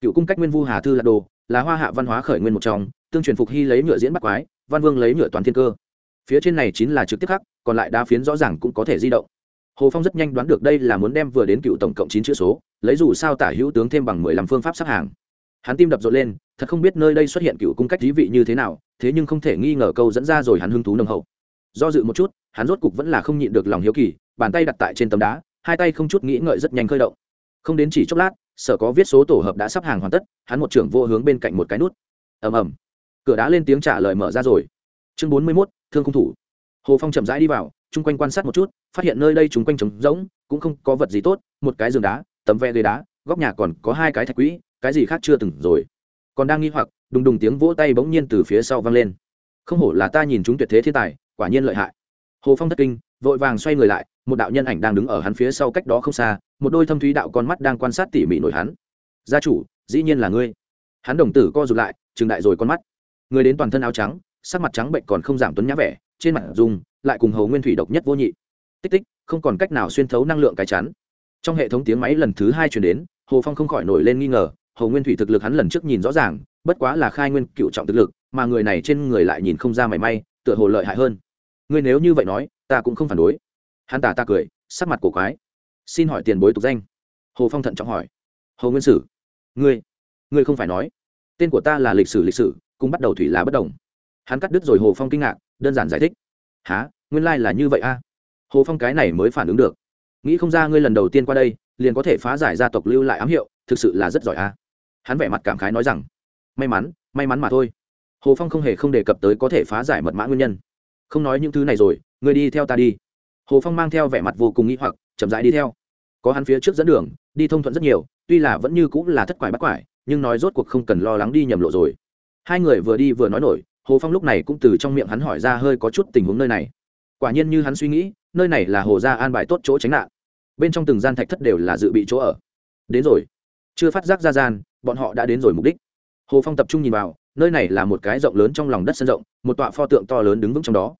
cựu cung cách nguyên vu hà thư là đồ, là hoa hạ văn hóa khởi nguyên một trong, tương truyền phục hy lấy nhựa diễn bắt quái, văn vương lấy nhựa toàn thiên cơ. Phía trên này chính là trực tiếp khắc, còn lại đa phiến rõ ràng cũng có thể di động. Hồ phong rất nhanh đoán được đây là muốn đem vừa đến cựu tổng cộng chín chữ số, lấy dù sao tả hữu tướng thêm bằng mười lăm phương pháp sắp hàng. Hắn tim đập rộn lên, thật không biết nơi đây xuất hiện cựu cung cách thí vị như thế nào, thế nhưng không thể nghi ngờ câu dẫn ra rồi hắn hứng thú nồng hậu. Do dự một chút, hắn rốt cục vẫn là không nhịn được lòng hiếu kỳ, bàn tay đặt tại trên tấm đá, hai tay không chút nghĩ ngợi rất nhanh khơi động. Không đến chỉ chốc lát sở có viết số tổ hợp đã sắp hàng hoàn tất, hắn một trưởng vô hướng bên cạnh một cái nút. Ầm ầm. Cửa đá lên tiếng trả lời mở ra rồi. Chương bốn mươi mốt, thương không thủ. Hồ phong chậm rãi đi vào, chung quanh quan sát một chút, phát hiện nơi đây chung quanh trống rỗng, cũng không có vật gì tốt, một cái giường đá, tấm ve ghế đá, góc nhà còn có hai cái thạch quỹ, cái gì khác chưa từng rồi. Còn đang nghi hoặc, đùng đùng tiếng vỗ tay bỗng nhiên từ phía sau vang lên. Không hổ là ta nhìn chúng tuyệt thế thiên tài, quả nhiên lợi hại. Hồ phong thất kinh, vội vàng xoay người lại một đạo nhân ảnh đang đứng ở hắn phía sau cách đó không xa, một đôi thâm thúy đạo con mắt đang quan sát tỉ mỉ nổi hắn. Gia chủ, dĩ nhiên là ngươi. Hắn đồng tử co rụt lại, trừng đại rồi con mắt. Người đến toàn thân áo trắng, sắc mặt trắng bệnh còn không giảm tuấn nhã vẻ, trên mặt dùng lại cùng hầu nguyên thủy độc nhất vô nhị. Tích tích, không còn cách nào xuyên thấu năng lượng cái chắn. Trong hệ thống tiếng máy lần thứ hai chuyển đến, hồ phong không khỏi nổi lên nghi ngờ, hồ nguyên thủy thực lực hắn lần trước nhìn rõ ràng, bất quá là khai nguyên cựu trọng thực lực, mà người này trên người lại nhìn không ra mảy may, tựa hồ lợi hại hơn. Ngươi nếu như vậy nói, ta cũng không phản đối hắn tả ta cười, sắc mặt cổ quái. Xin hỏi tiền bối tục danh. Hồ phong thận trọng hỏi. Hồ nguyên sử, ngươi ngươi không phải nói. Tên của ta là lịch sử lịch sử, cùng bắt đầu thủy là bất đồng. Hắn cắt đứt rồi hồ phong kinh ngạc, đơn giản giải thích. Há nguyên lai、like、là như vậy a? Hồ phong cái này mới phản ứng được. Nghĩ không ra ngươi lần đầu tiên qua đây, liền có thể phá giải gia tộc lưu lại ám hiệu, thực sự là rất giỏi a. Hắn vẻ mặt cảm khái nói rằng, may mắn may mắn mà thôi. Hồ phong không hề không đề cập tới có thể phá giải mật mã nguyên nhân. Không nói những thứ này rồi, ngươi đi theo ta đi hồ phong mang theo vẻ mặt vô cùng nghĩ hoặc, chậm rãi đi theo. Có hắn phía trước dẫn đường, đi thông thuận rất nhiều, tuy là vẫn như cũng là thất quải bắt quải, nhưng nói rốt cuộc không cần lo lắng đi nhầm lộ rồi. Hai người vừa đi vừa nói nổi, hồ phong lúc này cũng từ trong miệng hắn hỏi ra hơi có chút tình huống nơi này. Quả nhiên như hắn suy nghĩ, nơi này là hồ gia an bài tốt chỗ tránh nạn. Bên trong từng gian thạch thất đều là dự bị chỗ ở. Đến rồi. Chưa phát giác ra gian, bọn họ đã đến rồi mục đích. Hồ phong tập trung nhìn vào, nơi này là một cái rộng lớn trong lòng đất sân rộng, một tọa pho tượng to lớn đứng vững trong đó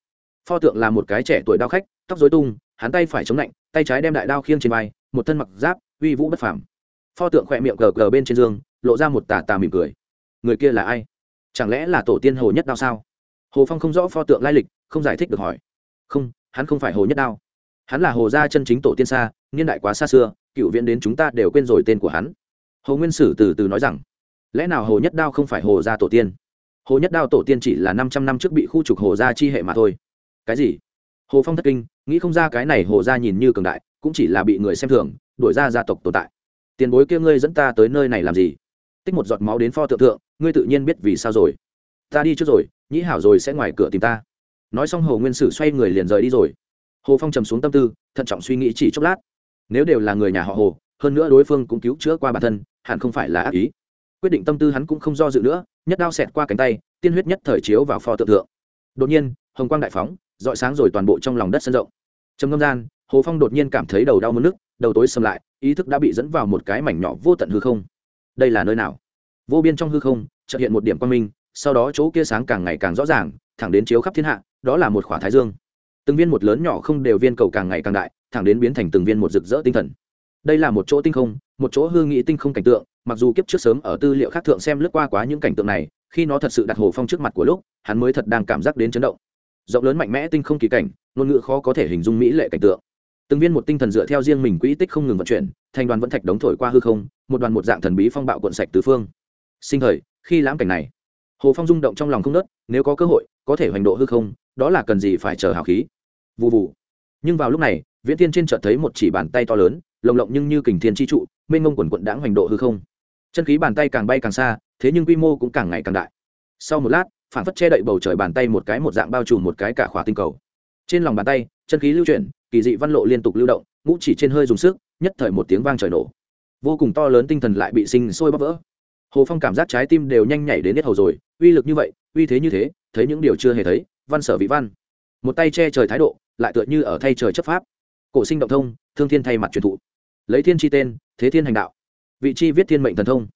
pho tượng là một cái trẻ tuổi đao khách, tóc dối tung, hắn tay phải chống lạnh, tay trái đem đại đao khiêng trên vai, một thân mặc giáp, uy vũ bất phàm. Pho tượng khỏe miệng gờ gờ bên trên giường, lộ ra một tà tà mỉm cười. Người kia là ai? Chẳng lẽ là tổ tiên hồ nhất đao sao? Hồ phong không rõ pho tượng lai lịch, không giải thích được hỏi. Không, hắn không phải hồ nhất đao. Hắn là hồ gia chân chính tổ tiên xa, niên đại quá xa xưa, cựu viễn đến chúng ta đều quên rồi tên của hắn. Hồ nguyên sử từ từ nói rằng, lẽ nào hồ nhất đao không phải hồ gia tổ tiên? Hồ nhất đao tổ tiên chỉ là năm trăm năm trước bị khu trục hồ gia chi hệ mà thôi cái gì? Hồ phong thất kinh, nghĩ không ra cái này hồ ra nhìn như cường đại, cũng chỉ là bị người xem thường, đuổi ra gia tộc tồn tại. Tiền bối kia ngươi dẫn ta tới nơi này làm gì? Tích một giọt máu đến pho tượng thượng, ngươi tự nhiên biết vì sao rồi. Ta đi trước rồi, nhĩ hảo rồi sẽ ngoài cửa tìm ta. Nói xong hồ nguyên sử xoay người liền rời đi rồi. Hồ phong trầm xuống tâm tư, thận trọng suy nghĩ chỉ chốc lát. Nếu đều là người nhà họ hồ, hơn nữa đối phương cũng cứu chữa qua bản thân, hẳn không phải là ác ý. Quyết định tâm tư hắn cũng không do dự nữa, nhất đao xẹt qua cánh tay, tiên huyết nhất thời chiếu vào pho tượng thượng. Đột nhiên hồng quang đại phóng dọi sáng rồi toàn bộ trong lòng đất sân rộng. Trầm ngâm gian, hồ phong đột nhiên cảm thấy đầu đau mất nước, đầu tối xâm lại, ý thức đã bị dẫn vào một cái mảnh nhỏ vô tận hư không. Đây là nơi nào? Vô biên trong hư không, chợt hiện một điểm quang minh, sau đó chỗ kia sáng càng ngày càng rõ ràng, thẳng đến chiếu khắp thiên hạ, đó là một khỏa thái dương. Từng viên một lớn nhỏ không đều viên cầu càng ngày càng đại, thẳng đến biến thành từng viên một rực rỡ tinh thần. Đây là một chỗ tinh không, một chỗ hư nghị tinh không cảnh tượng, mặc dù kiếp trước sớm ở tư liệu khác thượng xem lướt qua quá những cảnh tượng này, khi nó thật sự đặt hồ phong trước mặt của lúc, hắn mới thật đang cảm giác đến chấn động rộng lớn mạnh mẽ tinh không kỳ cảnh, ngôn ngữ khó có thể hình dung mỹ lệ cảnh tượng. Từng viên một tinh thần dựa theo riêng mình quỹ tích không ngừng vận chuyển, thành đoàn vẫn thạch đống thổi qua hư không, một đoàn một dạng thần bí phong bạo cuộn sạch tứ phương. Sinh thời, khi lãm cảnh này, hồ phong rung động trong lòng không nớt, nếu có cơ hội, có thể hoành độ hư không, đó là cần gì phải chờ hào khí. Vụ vụ nhưng vào lúc này, viễn tiên trên chợt thấy một chỉ bàn tay to lớn, lồng lộng nhưng như kình thiên chi trụ, mênh mông quần quận đãng hoành độ hư không. Chân khí bàn tay càng bay càng xa, thế nhưng quy mô cũng càng ngày càng đại. Sau một lát phản phất che đậy bầu trời bàn tay một cái một dạng bao trùm một cái cả khóa tinh cầu. Trên lòng bàn tay, chân khí lưu chuyển, kỳ dị văn lộ liên tục lưu động, ngũ chỉ trên hơi dùng sức, nhất thời một tiếng vang trời nổ. Vô cùng to lớn tinh thần lại bị sinh sôi bắp vỡ. Hồ phong cảm giác trái tim đều nhanh nhảy đến hết hầu rồi, uy lực như vậy, uy thế như thế, thấy những điều chưa hề thấy, văn sở vị văn. Một tay che trời thái độ, lại tựa như ở thay trời chấp pháp. Cổ sinh động thông, thương thiên thay mặt truyền thụ. Lấy thiên tri tên, thế thiên hành đạo. Vị chi viết thiên mệnh thần thông.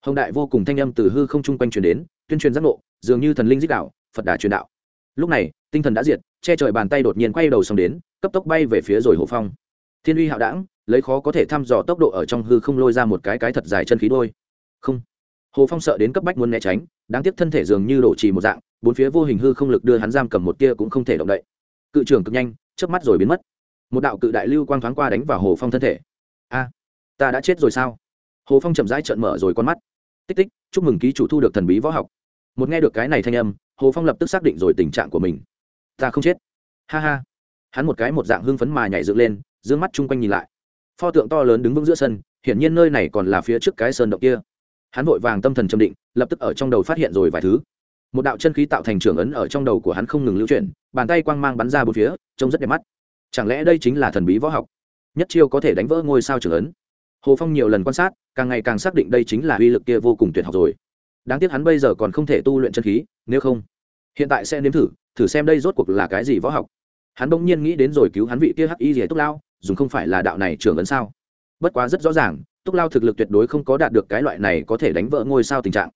Hồng đại vô cùng thanh âm từ hư không chung quanh truyền đến, tuyên truyền giác ngộ dường như thần linh dích đạo, phật đà truyền đạo. Lúc này, tinh thần đã diệt, che trời bàn tay đột nhiên quay đầu xong đến, cấp tốc bay về phía rồi hồ phong. Thiên uy hạo đảng lấy khó có thể thăm dò tốc độ ở trong hư không lôi ra một cái cái thật dài chân khí đôi. Không. Hồ phong sợ đến cấp bách muốn né tránh, đáng tiếc thân thể dường như đổ trì một dạng, bốn phía vô hình hư không lực đưa hắn giam cầm một tia cũng không thể động đậy. Cự trưởng cực nhanh, chớp mắt rồi biến mất. Một đạo cự đại lưu quang thoáng qua đánh vào hồ phong thân thể. A, ta đã chết rồi sao? Hồ phong chậm rãi trợn mở rồi con mắt. Tích tích, chúc mừng ký chủ thu được thần bí võ học một nghe được cái này thanh âm, hồ phong lập tức xác định rồi tình trạng của mình. Ta không chết. Ha ha. Hắn một cái một dạng hưng phấn mà nhảy dựng lên d ư ơ n g mắt chung quanh nhìn lại. Pho tượng to lớn đứng vững giữa sân, hiển nhiên nơi này còn là phía trước cái sơn động kia. Hắn vội vàng tâm thần châm định, lập tức ở trong đầu phát hiện rồi vài thứ. Một đạo chân khí tạo thành trưởng ấn ở trong đầu của hắn không ngừng lưu chuyển, bàn tay quang mang bắn ra bốn phía, trông rất đẹp mắt. Chẳng lẽ đây chính là thần bí võ học? Nhất chiêu có thể đánh vỡ ngôi sao trưởng ấn. Hồ phong nhiều lần quan sát, càng ngày càng xác định đây chính là uy lực kia vô cùng tuyệt học rồi đáng tiếc hắn bây giờ còn không thể tu luyện chân khí, nếu không, hiện tại sẽ nếm thử thử xem đây rốt cuộc là cái gì võ học. Hắn bỗng nhiên nghĩ đến rồi cứu hắn vị kia hắc y rỉa túc lao, dùng không phải là đạo này trưởng ấn sao? Bất quá rất rõ ràng, túc lao thực lực tuyệt đối không có đạt được cái loại này có thể đánh vỡ ngôi sao tình trạng.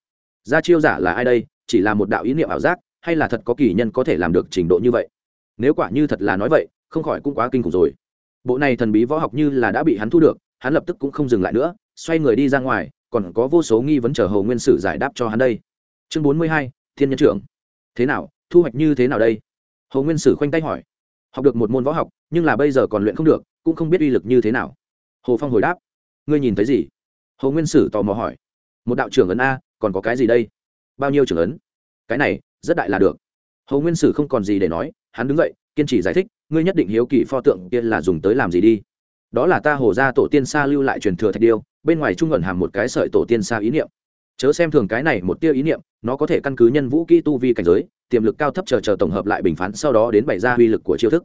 Ra chiêu giả là ai đây? Chỉ là một đạo ý niệm ảo giác, hay là thật có kỳ nhân có thể làm được trình độ như vậy? Nếu quả như thật là nói vậy, không khỏi cũng quá kinh khủng rồi. Bộ này thần bí võ học như là đã bị hắn thu được, hắn lập tức cũng không dừng lại nữa, xoay người đi ra ngoài còn có vô số nghi vấn chờ hồ nguyên sử giải đáp cho hắn đây. Chương bốn mươi hai, thiên nhân trưởng. Thế nào, thu hoạch như thế nào đây? Hồ nguyên sử khoanh tay hỏi. Học được một môn võ học, nhưng là bây giờ còn luyện không được, cũng không biết uy lực như thế nào. Hồ phong hồi đáp. Ngươi nhìn thấy gì? Hồ nguyên sử tò mò hỏi. Một đạo trưởng ấn a, còn có cái gì đây? Bao nhiêu trưởng ấn? Cái này, rất đại là được. Hồ nguyên sử không còn gì để nói, hắn đứng dậy, kiên trì giải thích, ngươi nhất định hiếu kỳ pho tượng kia là dùng tới làm gì đi? Đó là ta hồ ra tổ tiên xa lưu lại truyền thừa thạch điêu bên ngoài trung ẩn hàm một cái sợi tổ tiên xa ý niệm. Chớ xem thường cái này một tia ý niệm, nó có thể căn cứ nhân vũ kỹ tu vi cảnh giới, tiềm lực cao thấp chờ chờ tổng hợp lại bình phán, sau đó đến bày ra uy lực của chiêu thức.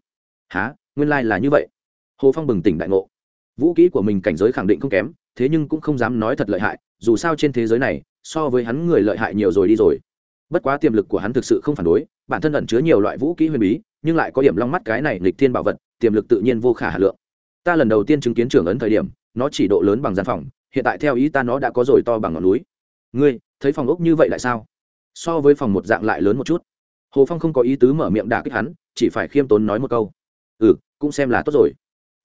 Há nguyên lai là như vậy. Hồ phong bừng tỉnh đại ngộ. Vũ kỹ của mình cảnh giới khẳng định không kém, thế nhưng cũng không dám nói thật lợi hại, dù sao trên thế giới này, so với hắn người lợi hại nhiều rồi đi rồi. Bất quá tiềm lực của hắn thực sự không phản đối, bản thân ẩn chứa nhiều loại vũ kỹ huyền bí, nhưng lại có điểm long mắt cái này lịch thiên bảo vật, tiềm lực tự nhiên vô khả hà lượng. Ta lần đầu tiên chứng kiến trưởng ấn thời điểm nó chỉ độ lớn bằng gian phòng, hiện tại theo ý ta nó đã có rồi to bằng ngọn núi. Ngươi, thấy phòng ốc như vậy lại sao? So với phòng một dạng lại lớn một chút. Hồ phong không có ý tứ mở miệng đả kích hắn, chỉ phải khiêm tốn nói một câu. Ừ cũng xem là tốt rồi.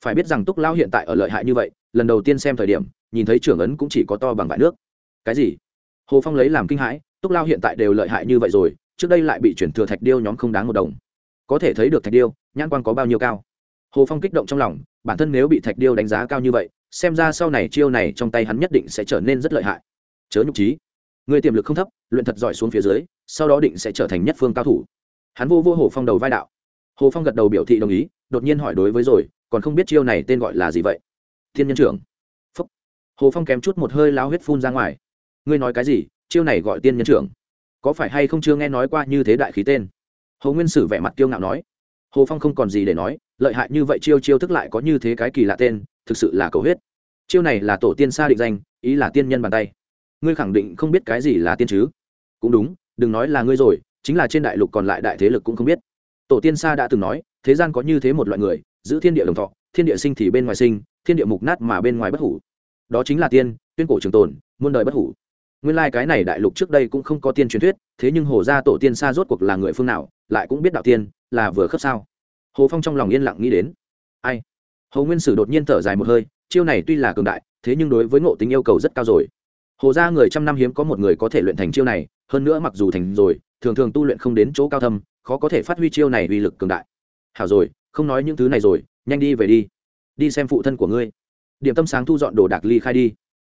Phải biết rằng túc lao hiện tại ở lợi hại như vậy, lần đầu tiên xem thời điểm, nhìn thấy trưởng ấn cũng chỉ có to bằng vải nước. Cái gì? Hồ phong lấy làm kinh hãi, túc lao hiện tại đều lợi hại như vậy rồi, trước đây lại bị chuyển thừa thạch điêu nhóm không đáng một đồng. Có thể thấy được thạch điêu, nhãn quan có bao nhiêu cao. Hồ phong kích động trong lòng, bản thân nếu bị thạch điêu đánh giá cao như vậy xem ra sau này chiêu này trong tay hắn nhất định sẽ trở nên rất lợi hại. Chớ nhục trí người tiềm lực không thấp, luyện thật giỏi xuống phía dưới, sau đó định sẽ trở thành nhất phương cao thủ. Hắn vô vô hồ phong đầu vai đạo. Hồ phong gật đầu biểu thị đồng ý, đột nhiên hỏi đối với rồi, còn không biết chiêu này tên gọi là gì vậy? Thiên nhân trưởng. Phúc. hồ phong kém chút một hơi lao huyết phun ra ngoài. Ngươi nói cái gì? Chiêu này gọi tiên nhân trưởng. Có phải hay không chưa nghe nói qua như thế đại khí tên? Hồ nguyên sử vẻ mặt kiêu ngạo nói. Hồ phong không còn gì để nói, lợi hại như vậy chiêu chiêu thức lại có như thế cái kỳ lạ tên thực sự là cầu huyết. Chiêu này là tổ tiên xa định danh, ý là tiên nhân bàn tay. Ngươi khẳng định không biết cái gì là tiên chứ? Cũng đúng, đừng nói là ngươi rồi, chính là trên đại lục còn lại đại thế lực cũng không biết. Tổ tiên xa đã từng nói, thế gian có như thế một loại người, giữ thiên địa đồng thọ, thiên địa sinh thì bên ngoài sinh, thiên địa mục nát mà bên ngoài bất hủ. Đó chính là tiên, tuyên cổ trường tồn, muôn đời bất hủ. Nguyên lai、like、cái này đại lục trước đây cũng không có tiên truyền thuyết, thế nhưng hồ gia tổ tiên xa rốt cuộc là người phương nào, lại cũng biết đạo tiên, là vừa khớp sao? Hồ phong trong lòng yên lặng nghĩ đến. Ai? Hồ nguyên sử đột nhiên thở dài một hơi, chiêu này tuy là cường đại, thế nhưng đối với ngộ tính yêu cầu rất cao rồi. Hồ gia người trăm năm hiếm có một người có thể luyện thành chiêu này, hơn nữa mặc dù thành rồi, thường thường tu luyện không đến chỗ cao thâm, khó có thể phát huy chiêu này uy lực cường đại. Hảo rồi, không nói những thứ này rồi, nhanh đi về đi. Đi xem phụ thân của ngươi. Điểm tâm sáng thu dọn đồ đạc ly khai đi.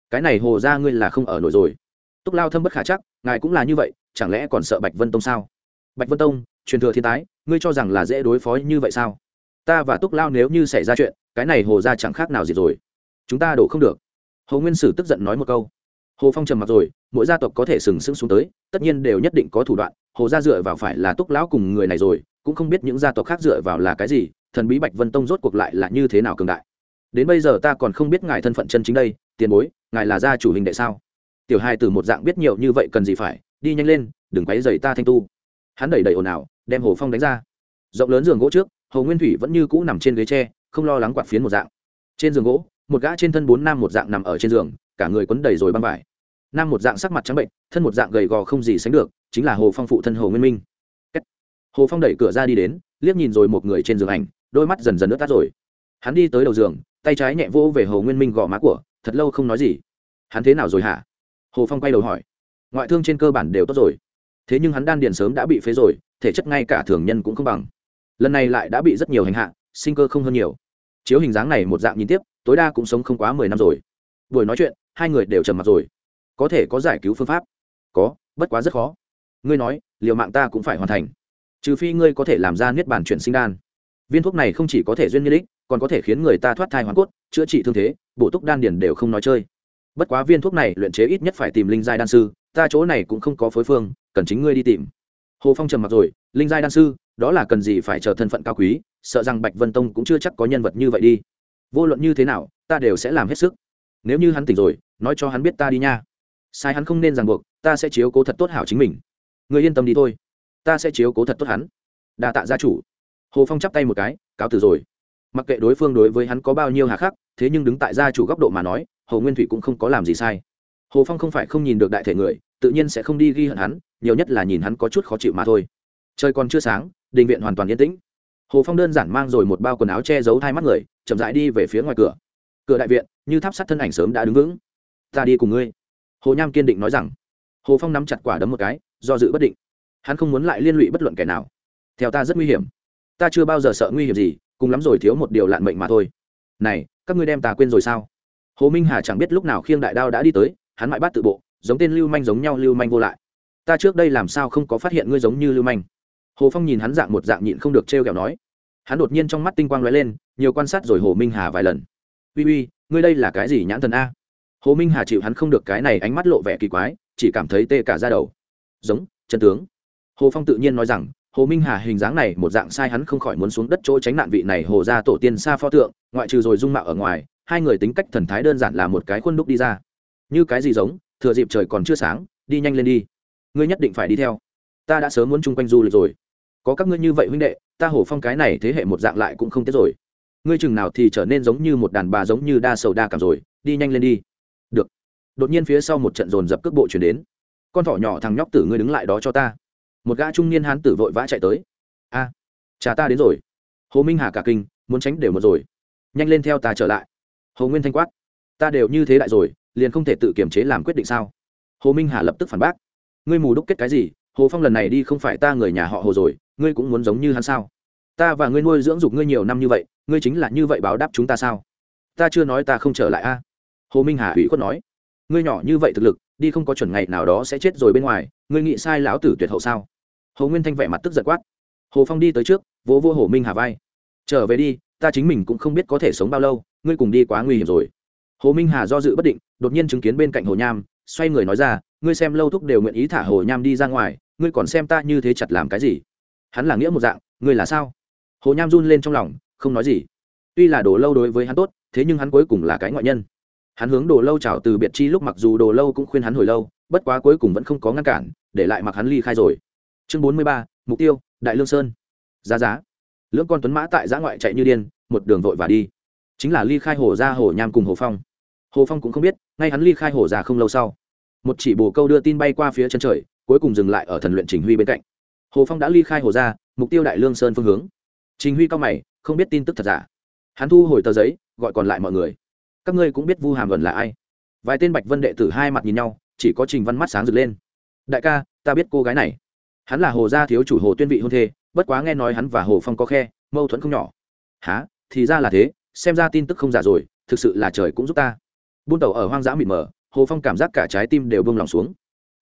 Cái này hồ ra ngươi là không ở nổi rồi. Túc lao thâm bất khả chắc, ngài cũng là như vậy, chẳng lẽ còn sợ bạch vân tông sao? Bạch vân tông, truyền thừa thiên tái, ngươi cho rằng là dễ đối phó như vậy sao? Ta và túc lao nếu như xảy ra chuyện, cái này hồ ra chẳng khác nào gì rồi. Chúng ta đổ không được. Hồ nguyên sử tức giận nói một câu. Hồ phong trầm mặc rồi, mỗi gia tộc có thể sừng sững xuống tới, tất nhiên đều nhất định có thủ đoạn, hồ gia dựa vào phải là túc lão cùng người này rồi, cũng không biết những gia tộc khác dựa vào là cái gì, thần bí bạch vân tông rốt cuộc lại là như thế nào cường đại. Đến bây giờ ta còn không biết ngài thân phận chân chính đây, tiền bối, ngài là gia chủ hình đệ sao? Tiểu hai từ một dạng biết nhiều như vậy cần gì phải, đi nhanh lên, đừng quấy dày ta thanh tu. Hắn đẩy đẩy ồn ào, đem hồ phong đánh ra. Rộng lớn giường gỗ trước hồ nguyên thủy vẫn như cũ nằm trên ghế tre, không lo lắng quạt phiến một dạng. Trên giường gỗ, một gã trên thân bốn nam một dạng nằm ở trên giường, cả người quấn đầy rồi băng vải. Nam một dạng sắc mặt trắng bệnh, thân một dạng gầy gò không gì sánh được, chính là hồ phong phụ thân hồ nguyên minh. Hồ phong đẩy cửa ra đi đến, liếc nhìn rồi một người trên giường ảnh, đôi mắt dần dần ướt tắt rồi. Hắn đi tới đầu giường, tay trái nhẹ vỗ về hồ nguyên minh gò má của, thật lâu không nói gì. Hắn thế nào rồi hả? Hồ phong quay đầu hỏi. Ngoại thương trên cơ bản đều tốt rồi. Thế nhưng hắn đan điền sớm đã bị phế rồi, thể chất ngay cả thường nhân cũng không bằng lần này lại đã bị rất nhiều hành hạ, sinh cơ không hơn nhiều. Chiếu hình dáng này một dạng nhìn tiếp, tối đa cũng sống không quá mười năm rồi. Buổi nói chuyện, hai người đều trầm mặt rồi. Có thể có giải cứu phương pháp? Có, bất quá rất khó. Ngươi nói, liều mạng ta cũng phải hoàn thành. Trừ phi ngươi có thể làm ra niết bản chuyển sinh đan. Viên thuốc này không chỉ có thể duyên nhân ích còn có thể khiến người ta thoát thai hoàn cốt, chữa trị thương thế, bổ túc đan điển đều không nói chơi. Bất quá viên thuốc này luyện chế ít nhất phải tìm linh giai đan sư, ta chỗ này cũng không có phối phương, cần chính ngươi đi tìm hồ phong trầm mặc rồi, linh giai đan sư, đó là cần gì phải chờ thân phận cao quý, sợ rằng bạch vân tông cũng chưa chắc có nhân vật như vậy đi. Vô luận như thế nào, ta đều sẽ làm hết sức. Nếu như hắn tỉnh rồi, nói cho hắn biết ta đi nha. Sai hắn không nên ràng buộc, ta sẽ chiếu cố thật tốt hảo chính mình. Người yên tâm đi thôi. Ta sẽ chiếu cố thật tốt hắn. Đa tạ gia chủ. Hồ phong chắp tay một cái, cáo từ rồi. Mặc kệ đối phương đối với hắn có bao nhiêu hà khắc, thế nhưng đứng tại gia chủ góc độ mà nói, hồ nguyên thủy cũng không có làm gì sai hồ phong không phải không nhìn được đại thể người, tự nhiên sẽ không đi ghi hận hắn, nhiều nhất là nhìn hắn có chút khó chịu mà thôi. Trời còn chưa sáng, đình viện hoàn toàn yên tĩnh. Hồ phong đơn giản mang rồi một bao quần áo che giấu hai mắt người, chậm rãi đi về phía ngoài cửa. Cửa đại viện, như tháp sắt thân ảnh sớm đã đứng vững. Ta đi cùng ngươi. Hồ nham kiên định nói rằng. Hồ phong nắm chặt quả đấm một cái, do dự bất định. Hắn không muốn lại liên lụy bất luận kẻ nào. Theo ta rất nguy hiểm. Ta chưa bao giờ sợ nguy hiểm gì, cùng lắm rồi thiếu một điều lạn mệnh mà thôi. Này, các ngươi đem ta quên rồi sao? Hồ minh hà chẳng biết lúc nào khiêng đại đao đã đi tới hắn mại bát tự bộ, giống tên lưu manh giống nhau lưu manh vô lại. Ta trước đây làm sao không có phát hiện ngươi giống như lưu manh? Hồ phong nhìn hắn dạng một dạng nhịn không được trêu kẹo nói. Hắn đột nhiên trong mắt tinh quang lóe lên, nhiều quan sát rồi hồ minh hà vài lần. Uy uy, ngươi đây là cái gì nhãn thần a? Hồ minh hà chịu hắn không được cái này ánh mắt lộ vẻ kỳ quái, chỉ cảm thấy tê cả ra đầu. Giống, chân tướng. Hồ phong tự nhiên nói rằng, hồ minh hà hình dáng này một dạng sai hắn không khỏi muốn xuống đất chỗ tránh nạn vị này hồ ra tổ tiên xa pho tượng, ngoại trừ rồi dung mạo ở ngoài, hai người tính cách thần thái đơn giản là một cái khuôn đúc đi ra như cái gì giống, thừa dịp trời còn chưa sáng, đi nhanh lên đi. Ngươi nhất định phải đi theo. Ta đã sớm muốn chung quanh du lịch rồi. Có các ngươi như vậy huynh đệ, ta hổ phong cái này thế hệ một dạng lại cũng không tiếc rồi. Ngươi chừng nào thì trở nên giống như một đàn bà giống như đa sầu đa cảm rồi, đi nhanh lên đi. Được. Đột nhiên phía sau một trận dồn dập cước bộ chuyển đến. Con thỏ nhỏ thằng nhóc tử ngươi đứng lại đó cho ta. Một gã trung niên hán tử vội vã chạy tới. A, cha ta đến rồi. Hồ minh hà cả kinh, muốn tránh đều một rồi. Nhanh lên theo ta trở lại. Hồ nguyên thanh quát. Ta đều như thế đại rồi liền không thể tự kiềm chế làm quyết định sao? Hồ minh hà lập tức phản bác. Ngươi mù đúc kết cái gì? Hồ phong lần này đi không phải ta người nhà họ hồ rồi, ngươi cũng muốn giống như hắn sao? Ta và ngươi nuôi dưỡng dục ngươi nhiều năm như vậy, ngươi chính là như vậy báo đáp chúng ta sao? Ta chưa nói ta không trở lại a. À? Hồ minh hà ủy khuất nói. Ngươi nhỏ như vậy thực lực, đi không có chuẩn ngày nào đó sẽ chết rồi bên ngoài, ngươi nghĩ sai lão tử tuyệt hậu sao? Hồ nguyên thanh vẻ mặt tức giật quát. Hồ phong đi tới trước, vỗ vô hồ minh hà vai. Trở về đi, ta chính mình cũng không biết có thể sống bao lâu, ngươi cùng đi quá nguy hiểm rồi hồ minh hà do dự bất định, đột nhiên chứng kiến bên cạnh hồ nham, xoay người nói ra, ngươi xem lâu thúc đều nguyện ý thả hồ nham đi ra ngoài, ngươi còn xem ta như thế chặt làm cái gì? Hắn là nghĩa một dạng, ngươi là sao? Hồ nham run lên trong lòng, không nói gì. Tuy là đồ lâu đối với hắn tốt, thế nhưng hắn cuối cùng là cái ngoại nhân. Hắn hướng đồ lâu chào từ biệt chi lúc mặc dù đồ lâu cũng khuyên hắn hồi lâu, bất quá cuối cùng vẫn không có ngăn cản, để lại mặc hắn ly khai rồi. Chương bốn mươi ba, mục tiêu, đại lương sơn. Giá giá. Lưỡng con tuấn mã tại giã ngoại chạy như điên, một đường vội và đi. Chính là ly khai hồ ra hồ nham cùng hồ phong hồ phong cũng không biết, ngay hắn ly khai hồ già không lâu sau, một chỉ bồ câu đưa tin bay qua phía chân trời, cuối cùng dừng lại ở thần luyện trình huy bên cạnh. Hồ phong đã ly khai hồ ra mục tiêu đại lương sơn phương hướng. Trình huy cao mày, không biết tin tức thật giả. Hắn thu hồi tờ giấy, gọi còn lại mọi người. Các ngươi cũng biết vu hàm vần là ai. Vài tên bạch vân đệ tử hai mặt nhìn nhau, chỉ có trình văn mắt sáng rực lên. Đại ca, ta biết cô gái này. Hắn là hồ gia thiếu chủ hồ tuyên vị hôn thê, bất quá nghe nói hắn và hồ phong có khe, mâu thuẫn không nhỏ. Há thì ra là thế, xem ra tin tức không giả rồi, thực sự là trời cũng giúp ta buôn tàu ở hoang dã mịt mờ, hồ phong cảm giác cả trái tim đều bông lòng xuống.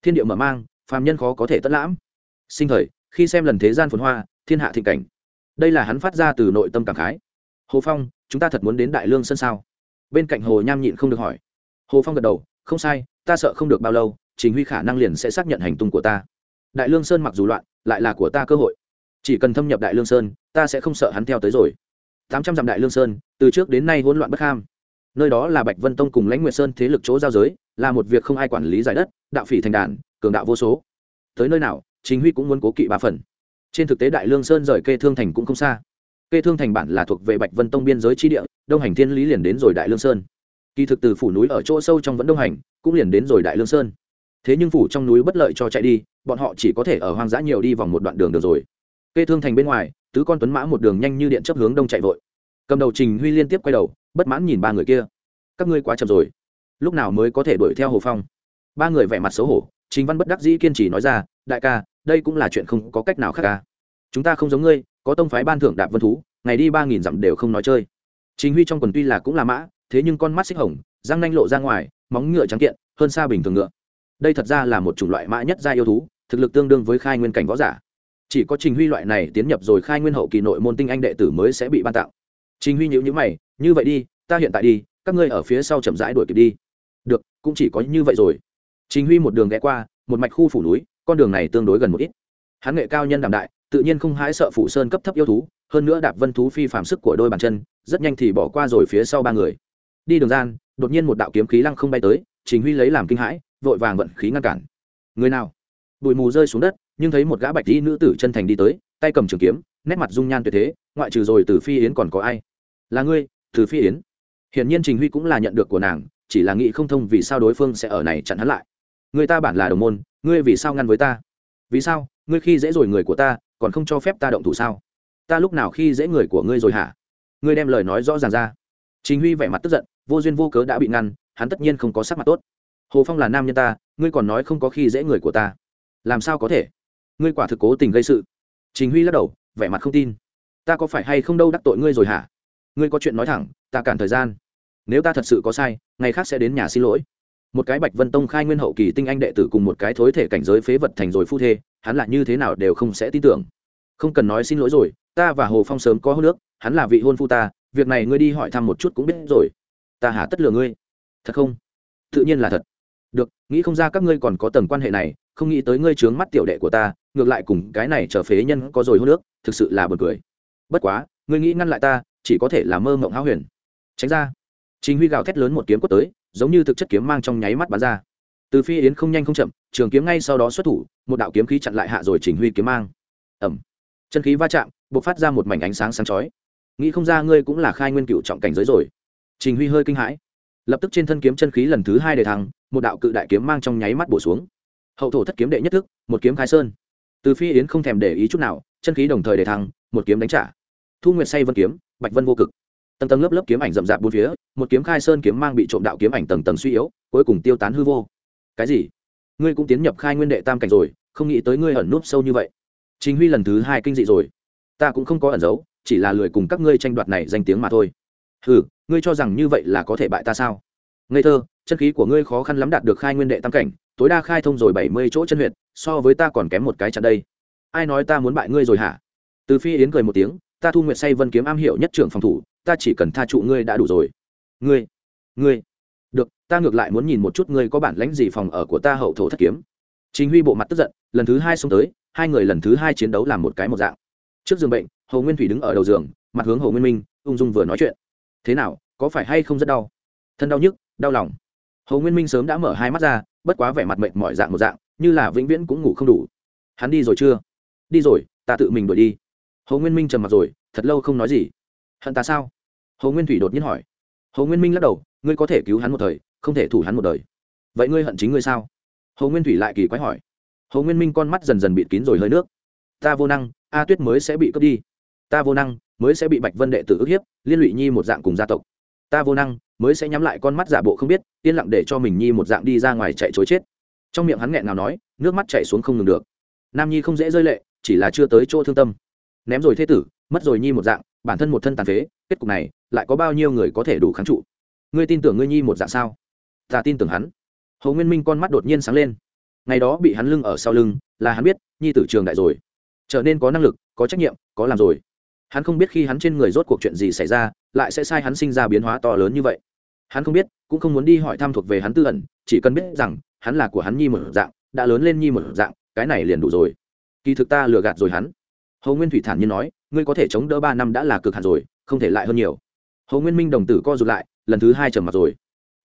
Thiên địa mở mang, phàm nhân khó có thể tất lãm. Sinh thời, khi xem lần thế gian phồn hoa, thiên hạ thịnh cảnh. Đây là hắn phát ra từ nội tâm cảm khái. Hồ phong, chúng ta thật muốn đến đại lương sân sao? Bên cạnh hồ nham nhịn không được hỏi. Hồ phong gật đầu, không sai, ta sợ không được bao lâu chính huy khả năng liền sẽ xác nhận hành tung của ta. Đại lương sơn mặc dù loạn, lại là của ta cơ hội. Chỉ cần thâm nhập đại lương sơn, ta sẽ không sợ hắn theo tới rồi. Tám trăm dặm đại lương sơn, từ trước đến nay hỗn loạn bất ham nơi đó là bạch vân tông cùng lãnh nguyệt sơn thế lực chỗ giao giới, là một việc không ai quản lý giải đất, đạo phỉ thành đàn, cường đạo vô số. Tới nơi nào chính huy cũng muốn cố kỵ ba phần. Trên thực tế đại lương sơn rời kê thương thành cũng không xa. Kê thương thành bản là thuộc về bạch vân tông biên giới chi địa, đông hành thiên lý liền đến rồi đại lương sơn. Kỳ thực từ phủ núi ở chỗ sâu trong vẫn đông hành, cũng liền đến rồi đại lương sơn. Thế nhưng phủ trong núi bất lợi cho chạy đi, bọn họ chỉ có thể ở hoang dã nhiều đi vòng một đoạn đường được rồi. Kê thương thành bên ngoài, tứ con tuấn mã một đường nhanh như điện chấp hướng đông chạy vội cầm đầu trình huy liên tiếp quay đầu, bất mãn nhìn ba người kia. Các ngươi quá chậm rồi. Lúc nào mới có thể đuổi theo hồ phong? Ba người vẻ mặt xấu hổ chính văn bất đắc dĩ kiên trì nói ra, đại ca, đây cũng là chuyện không có cách nào khác ca chúng ta không giống ngươi, có tông phái ban thưởng đạp vân thú, ngày đi ba nghìn dặm đều không nói chơi. Chính huy trong quần tuy là cũng là mã, thế nhưng con mắt xích hồng, răng nanh lộ ra ngoài, móng ngựa trắng kiện, hơn xa bình thường ngựa. Đây thật ra là một chủng loại mã nhất gia yêu thú, thực lực tương đương với khai nguyên cảnh võ giả. Chỉ có trình huy loại này tiến nhập rồi khai nguyên hậu kỳ nội môn tinh anh đệ tử mới sẽ bị ban tặng trình huy nhíu nhíu mày, như vậy đi, ta hiện tại đi, các ngươi ở phía sau chậm rãi đuổi kịp đi. Được, cũng chỉ có như vậy rồi. Trình huy một đường ghé qua, một mạch khu phủ núi, con đường này tương đối gần một ít. Hắn nghệ cao nhân đảm đại, tự nhiên không hãi sợ phụ sơn cấp thấp yêu thú, hơn nữa đạp vân thú phi phạm sức của đôi bàn chân, rất nhanh thì bỏ qua rồi phía sau ba người. Đi đường gian, đột nhiên một đạo kiếm khí lăng không bay tới, trình huy lấy làm kinh hãi, vội vàng vận khí ngăn cản. Người nào? Bụi mù rơi xuống đất, nhưng thấy một gã bạch y nữ tử chân thành đi tới, tay cầm trường kiếm, nét mặt dung nhan tuyệt thế, ngoại trừ rồi từ phi yến còn có ai? Là ngươi, từ phi yến. Hiển nhiên trình huy cũng là nhận được của nàng, chỉ là nghĩ không thông vì sao đối phương sẽ ở này chặn hắn lại. Người ta bản là đồng môn, ngươi vì sao ngăn với ta? Vì sao? Ngươi khi dễ rồi người của ta, còn không cho phép ta động thủ sao? Ta lúc nào khi dễ người của ngươi rồi hả? Ngươi đem lời nói rõ ràng ra. Trình huy vẻ mặt tức giận, vô duyên vô cớ đã bị ngăn, hắn tất nhiên không có sắc mặt tốt. Hồ phong là nam nhân ta, ngươi còn nói không có khi dễ người của ta. Làm sao có thể? Ngươi quả thực cố tình gây sự. Trình huy lắc đầu, vẻ mặt không tin. Ta có phải hay không đâu đắc tội ngươi rồi hả? Ngươi có chuyện nói thẳng, ta cản thời gian. Nếu ta thật sự có sai, ngày khác sẽ đến nhà xin lỗi. Một cái bạch vân tông khai nguyên hậu kỳ tinh anh đệ tử cùng một cái thối thể cảnh giới phế vật thành rồi phu thê, hắn là như thế nào đều không sẽ tin tưởng. Không cần nói xin lỗi rồi, ta và hồ phong sớm có hô nước hắn là vị hôn phu ta, việc này ngươi đi hỏi thăm một chút cũng biết rồi. Ta hả tất lừa ngươi. Thật không? Tự nhiên là thật. Được, nghĩ không ra các ngươi còn có tầng quan hệ này, không nghĩ tới ngươi trướng mắt tiểu đệ của ta, ngược lại cùng cái này trở phế nhân có rồi hô nước thực sự là b u ồ n cười. Bất quá, ngươi nghĩ ngăn lại ta chỉ có thể là mơ mộng háo huyền. Tránh ra. Chính huy gào thét lớn một kiếm quất tới, giống như thực chất kiếm mang trong nháy mắt bắn ra. Từ phi yến không nhanh không chậm, trường kiếm ngay sau đó xuất thủ, một đạo kiếm khí chặn lại hạ rồi chỉnh huy kiếm mang. Ẩm chân khí va chạm b ộ c phát ra một mảnh ánh sáng sáng chói. Nghĩ không ra ngươi cũng là khai nguyên cựu trọng cảnh giới rồi. Trình huy hơi kinh hãi. Lập tức trên thân kiếm chân khí lần thứ hai để thăng, một đạo cự đại kiếm mang trong nháy mắt bổ xuống. Hậu thổ thất kiếm đệ nhất thức, một kiếm khai sơn. Từ phi yến không thèm để ý chút nào, chân khí đồng thời để thăng, một kiếm đánh trả. Thu nguyệt say vân kiếm bạch vân vô cực. Tầng tầng lớp lớp kiếm ảnh rậm rạp bốn phía, một kiếm khai sơn kiếm mang bị trộm đạo kiếm ảnh tầng tầng suy yếu, cuối cùng tiêu tán hư vô. Cái gì? Ngươi cũng tiến nhập khai nguyên đệ tam cảnh rồi, không nghĩ tới ngươi ẩn núp sâu như vậy. Chính huy lần thứ hai kinh dị rồi. Ta cũng không có ẩn giấu, chỉ là lười cùng các ngươi tranh đoạt này danh tiếng mà thôi. Ừ ngươi cho rằng như vậy là có thể bại ta sao? Ngây thơ, chân khí của ngươi khó khăn lắm đạt được khai nguyên đệ tam cảnh, tối đa khai thông rồi bảy mươi chỗ chân huyệt, so với ta còn kém một cái chặt đây. Ai nói ta muốn bại ngươi rồi hả? Từ phi yến cười một tiếng ta thu nguyệt say vân kiếm am hiểu nhất trưởng phòng thủ, ta chỉ cần tha trụ ngươi đã đủ rồi. Ngươi ngươi, được, ta ngược lại muốn nhìn một chút ngươi có bản lãnh gì phòng ở của ta hậu thổ thất kiếm. Chính huy bộ mặt tức giận, lần thứ hai xông tới, hai người lần thứ hai chiến đấu làm một cái một dạng. Trước giường bệnh, hồ nguyên thủy đứng ở đầu giường, mặt hướng hồ nguyên minh, ung dung vừa nói chuyện. Thế nào, có phải hay không rất đau? Thân đau nhức, đau lòng. Hồ nguyên minh sớm đã mở hai mắt ra, bất quá vẻ mặt mệnh mỏi dạng một dạng, như là vĩnh viễn cũng ngủ không đủ. Hắn đi rồi chưa? Đi rồi, ta tự mình đuổi đi hồ nguyên minh trầm mặt rồi, thật lâu không nói gì. Hận ta sao? Hồ nguyên thủy đột nhiên hỏi. Hồ nguyên minh lắc đầu, ngươi có thể cứu hắn một thời, không thể thủ hắn một đời. Vậy ngươi hận chính ngươi sao? Hồ nguyên thủy lại kỳ quái hỏi. Hồ nguyên minh con mắt dần dần bịt kín rồi hơi nước. Ta vô năng, a tuyết mới sẽ bị cướp đi. Ta vô năng, mới sẽ bị bạch vân đệ tử ức hiếp, liên lụy nhi một dạng cùng gia tộc. Ta vô năng, mới sẽ nhắm lại con mắt giả bộ không biết, yên lặng để cho mình nhi một dạng đi ra ngoài chạy chối chết. Trong miệng hắn nghẹn nào nói, nước mắt chạy xuống không ngừng được. Nam nhi không dễ rơi lệ, chỉ là chưa tới chỗ thương tâm ném rồi thế tử, mất rồi nhi một dạng, bản thân một thân tàn phế, kết cục này lại có bao nhiêu người có thể đủ kháng trụ? Ngươi tin tưởng ngươi nhi một dạng sao? Ta tin tưởng hắn. Hầu nguyên minh con mắt đột nhiên sáng lên. Ngày đó bị hắn lưng ở sau lưng, là hắn biết, nhi tử trường đại rồi. Trở nên có năng lực, có trách nhiệm, có làm rồi. Hắn không biết khi hắn trên người rốt cuộc chuyện gì xảy ra, lại sẽ sai hắn sinh ra biến hóa to lớn như vậy. Hắn không biết, cũng không muốn đi hỏi thăm thuộc về hắn tư ẩn, chỉ cần biết rằng, hắn là của hắn nhi một dạng, đã lớn lên nhi một dạng, cái này liền đủ rồi. Kỳ thực ta lừa gạt rồi hắn hầu nguyên thủy thản nhiên nói, ngươi có thể chống đỡ ba năm đã là cực hạt rồi, không thể lại hơn nhiều. Hầu nguyên minh đồng tử co rụt lại, lần thứ hai trầm mặt rồi.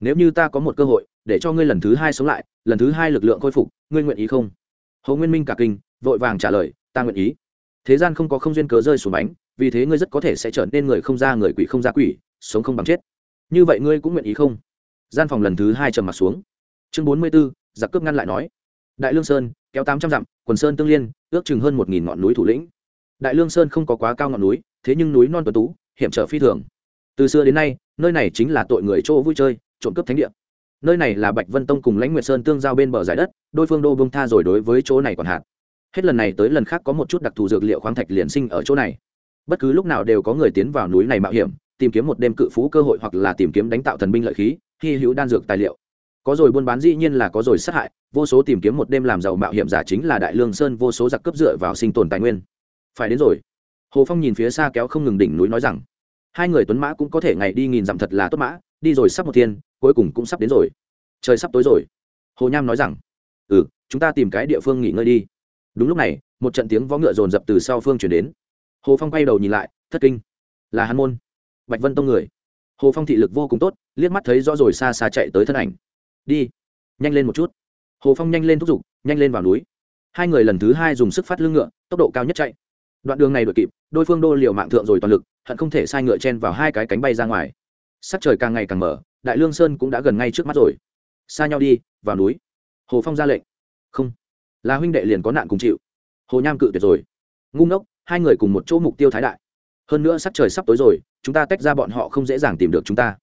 Nếu như ta có một cơ hội, để cho ngươi lần thứ hai sống lại, lần thứ hai lực lượng khôi phục, ngươi nguyện ý không? Hầu nguyên minh cả kinh, vội vàng trả lời, ta nguyện ý. Thế gian không có không duyên cớ rơi xuống bánh, vì thế ngươi rất có thể sẽ trở nên người không ra người quỷ không ra quỷ, sống không bằng chết. Như vậy ngươi cũng nguyện ý không? Gian phòng lần thứ hai trầm mặt xuống. Chương bốn mươi b ố giặc cướp ngăn lại nói. Đại lương sơn, kéo tám trăm dặm, quần sơn tương liên, ước chừng hơn một nghìn ngọn núi thủ lĩnh đại lương sơn không có quá cao ngọn núi, thế nhưng núi non tuấn tú, hiểm trở phi thường. Từ xưa đến nay, nơi này chính là tội người chỗ vui chơi, trộm cướp thánh địa. Nơi này là bạch vân tông cùng lãnh nguyệt sơn tương giao bên bờ giải đất, đôi phương đô bông tha rồi đối với chỗ này còn hạn. Hết lần này tới lần khác có một chút đặc thù dược liệu khoáng thạch liền sinh ở chỗ này. Bất cứ lúc nào đều có người tiến vào núi này mạo hiểm, tìm kiếm một đêm cự phú cơ hội hoặc là tìm kiếm đánh tạo thần binh lợi khí, hy hữu đan dược tài liệu. Có rồi buôn bán dĩ nhiên là có rồi sát hại, vô số tìm kiếm một đêm làm giàu mạo hiểm giả chính là đại lương sơn, vô số giặc cướp dựa vào sinh tồn tài nguyên phải đến rồi. Hồ phong nhìn phía xa kéo không ngừng đỉnh núi nói rằng, hai người tuấn mã cũng có thể ngày đi nghìn dặm thật là tốt mã, đi rồi sắp một thiên, cuối cùng cũng sắp đến rồi. Trời sắp tối rồi. Hồ nham nói rằng ừ chúng ta tìm cái địa phương nghỉ ngơi đi. Đúng lúc này, một trận tiếng vó ngựa rồn rập từ sau phương chuyển đến. Hồ phong quay đầu nhìn lại, thất kinh. Là hắn môn. Bạch vân tông người. Hồ phong thị lực vô cùng tốt, liếc mắt thấy rõ rồi xa xa chạy tới thân ảnh. Đi, nhanh lên một chút. Hồ phong nhanh lên thúc giục, nhanh lên vào núi. Hai người lần thứ hai dùng sức phát lưng ngựa, tốc độ cao nhất chạy đoạn đường này đuổi kịp, đôi phương đô liều mạng thượng rồi toàn lực, hận không thể sai ngựa chen vào hai cái cánh bay ra ngoài. Sắc trời càng ngày càng mở đại lương sơn cũng đã gần ngay trước mắt rồi. Xa nhau đi, vào núi. Hồ phong ra lệnh. Không. Là huynh đệ liền có nạn cùng chịu. Hồ nham cự tuyệt rồi. Ngu ngốc, hai người cùng một chỗ mục tiêu thái đại. Hơn nữa sắc trời sắp tối rồi, chúng ta tách ra bọn họ không dễ dàng tìm được chúng ta.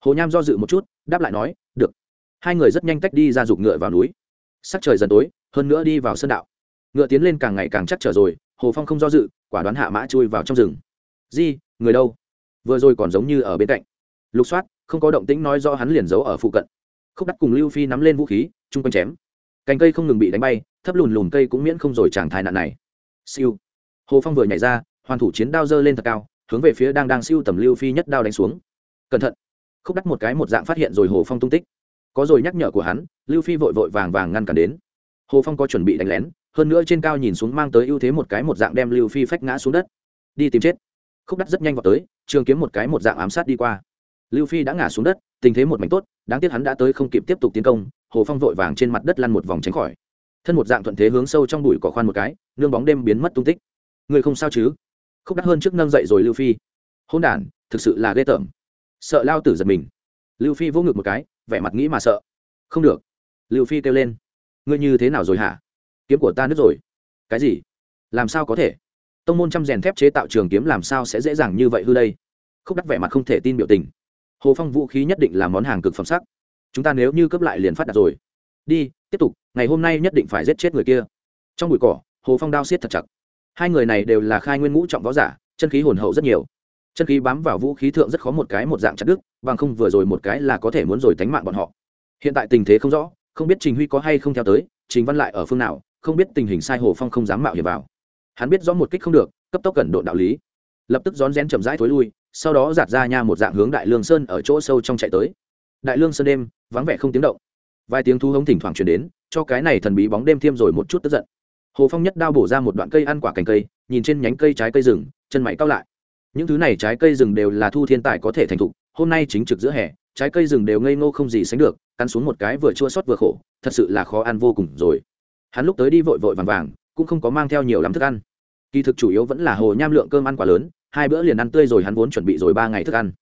Hồ nham do dự một chút, đáp lại nói, được. Hai người rất nhanh tách đi ra giục ngựa vào núi. Sắc trời dần tối, hơn nữa đi vào sơn đạo. Ngựa tiến lên càng ngày càng chắc trở rồi hồ phong không do dự, quả đoán hạ mã chui vào trong rừng. Di, người đâu? Vừa rồi còn giống như ở bên cạnh. Lục soát, không có động tĩnh nói do hắn liền giấu ở phụ cận. Khúc đắt cùng lưu phi nắm lên vũ khí, chung quanh chém. Cành cây không ngừng bị đánh bay, thấp lùn lùn cây cũng miễn không rồi chẳng thai nạn này. Siêu. Hồ phong vừa nhảy ra, hoàn thủ chiến đao dơ lên thật cao, hướng về phía đang đang siêu tầm lưu phi nhất đao đánh xuống. Cẩn thận. Khúc đắt một cái một dạng phát hiện rồi hồ phong tung tích. Có rồi nhắc nhở của hắn, lưu phi vội vội vàng vàng ngăn cản đến. Hồ phong có chuẩn bị đánh lén hơn nữa trên cao nhìn xuống mang tới ưu thế một cái một dạng đem lưu phi phách ngã xuống đất. Đi tìm chết. Khúc đắt rất nhanh vào tới, trường kiếm một cái một dạng ám sát đi qua. Lưu phi đã ngã xuống đất, tình thế một mảnh tốt, đáng tiếc hắn đã tới không kịp tiếp tục tiến công, hồ phong vội vàng trên mặt đất lăn một vòng tránh khỏi. Thân một dạng thuận thế hướng sâu trong bụi cỏ khoan một cái, nương bóng đêm biến mất tung tích. Người không sao chứ? Khúc đắt hơn trước nâng dậy rồi lưu phi. Hôn đản, thực sự là ghê tởm. Sợ lao tử giật mình. Lưu phi vỗ ngực một cái, vẻ mặt nghĩ mà sợ. Không được. Lưu phi kêu lên. Ngươi như thế nào rồi hả? Kiếm của ta nứt rồi. Cái gì? Làm sao có thể? Tông môn trăm rèn thép chế tạo trường kiếm làm sao sẽ dễ dàng như vậy hư đây? Khúc đắc vẻ mặt không thể tin biểu tình. Hồ phong vũ khí nhất định là món hàng cực phẩm sắc. Chúng ta nếu như cấp lại liền phát đạt rồi. Đi, tiếp tục, ngày hôm nay nhất định phải giết chết người kia. Trong bụi cỏ, hồ phong đao xiết thật chặt. Hai người này đều là khai nguyên ngũ trọng võ giả, chân khí hồn hậu rất nhiều. Chân khí bám vào vũ khí thượng rất khó một cái một dạng chặt đứt, bằng không vừa rồi một cái là có thể muốn rồi tánh mạng bọn họ. Hiện tại tình thế không rõ, không biết trình huy có hay không theo tới, trình văn lại ở phương nào không biết tình hình sai hồ phong không dám mạo hiểm vào. Hắn biết rõ một kích không được, cấp tốc cẩn độ đạo lý. Lập tức rón rén chậm rãi thối lui, sau đó giạt ra nha một dạng hướng đại lương sơn ở chỗ sâu trong chạy tới. Đại lương sơn đêm, vắng vẻ không tiếng động. Vài tiếng thu hống thỉnh thoảng chuyển đến, cho cái này thần bí bóng đêm thêm rồi một chút tức giận. Hồ phong nhất đao bổ ra một đoạn cây ăn quả cành cây, nhìn trên nhánh cây trái cây rừng, chân mày cao lại. Những thứ này trái cây rừng đều là thu thiên tài có thể thành thục, hôm nay chính trực giữa hè, trái cây rừng đều ngây ngô không gì sánh được, cắn xuống một cái vừa chua xót vừa khổ, thật sự là khó ăn vô cùng rồi hắn lúc tới đi vội vội vàng vàng, cũng không có mang theo nhiều lắm thức ăn. Kỳ thực chủ yếu vẫn là hồ nham lượng cơm ăn quá lớn, hai bữa liền ăn tươi rồi hắn vốn chuẩn bị rồi ba ngày thức ăn.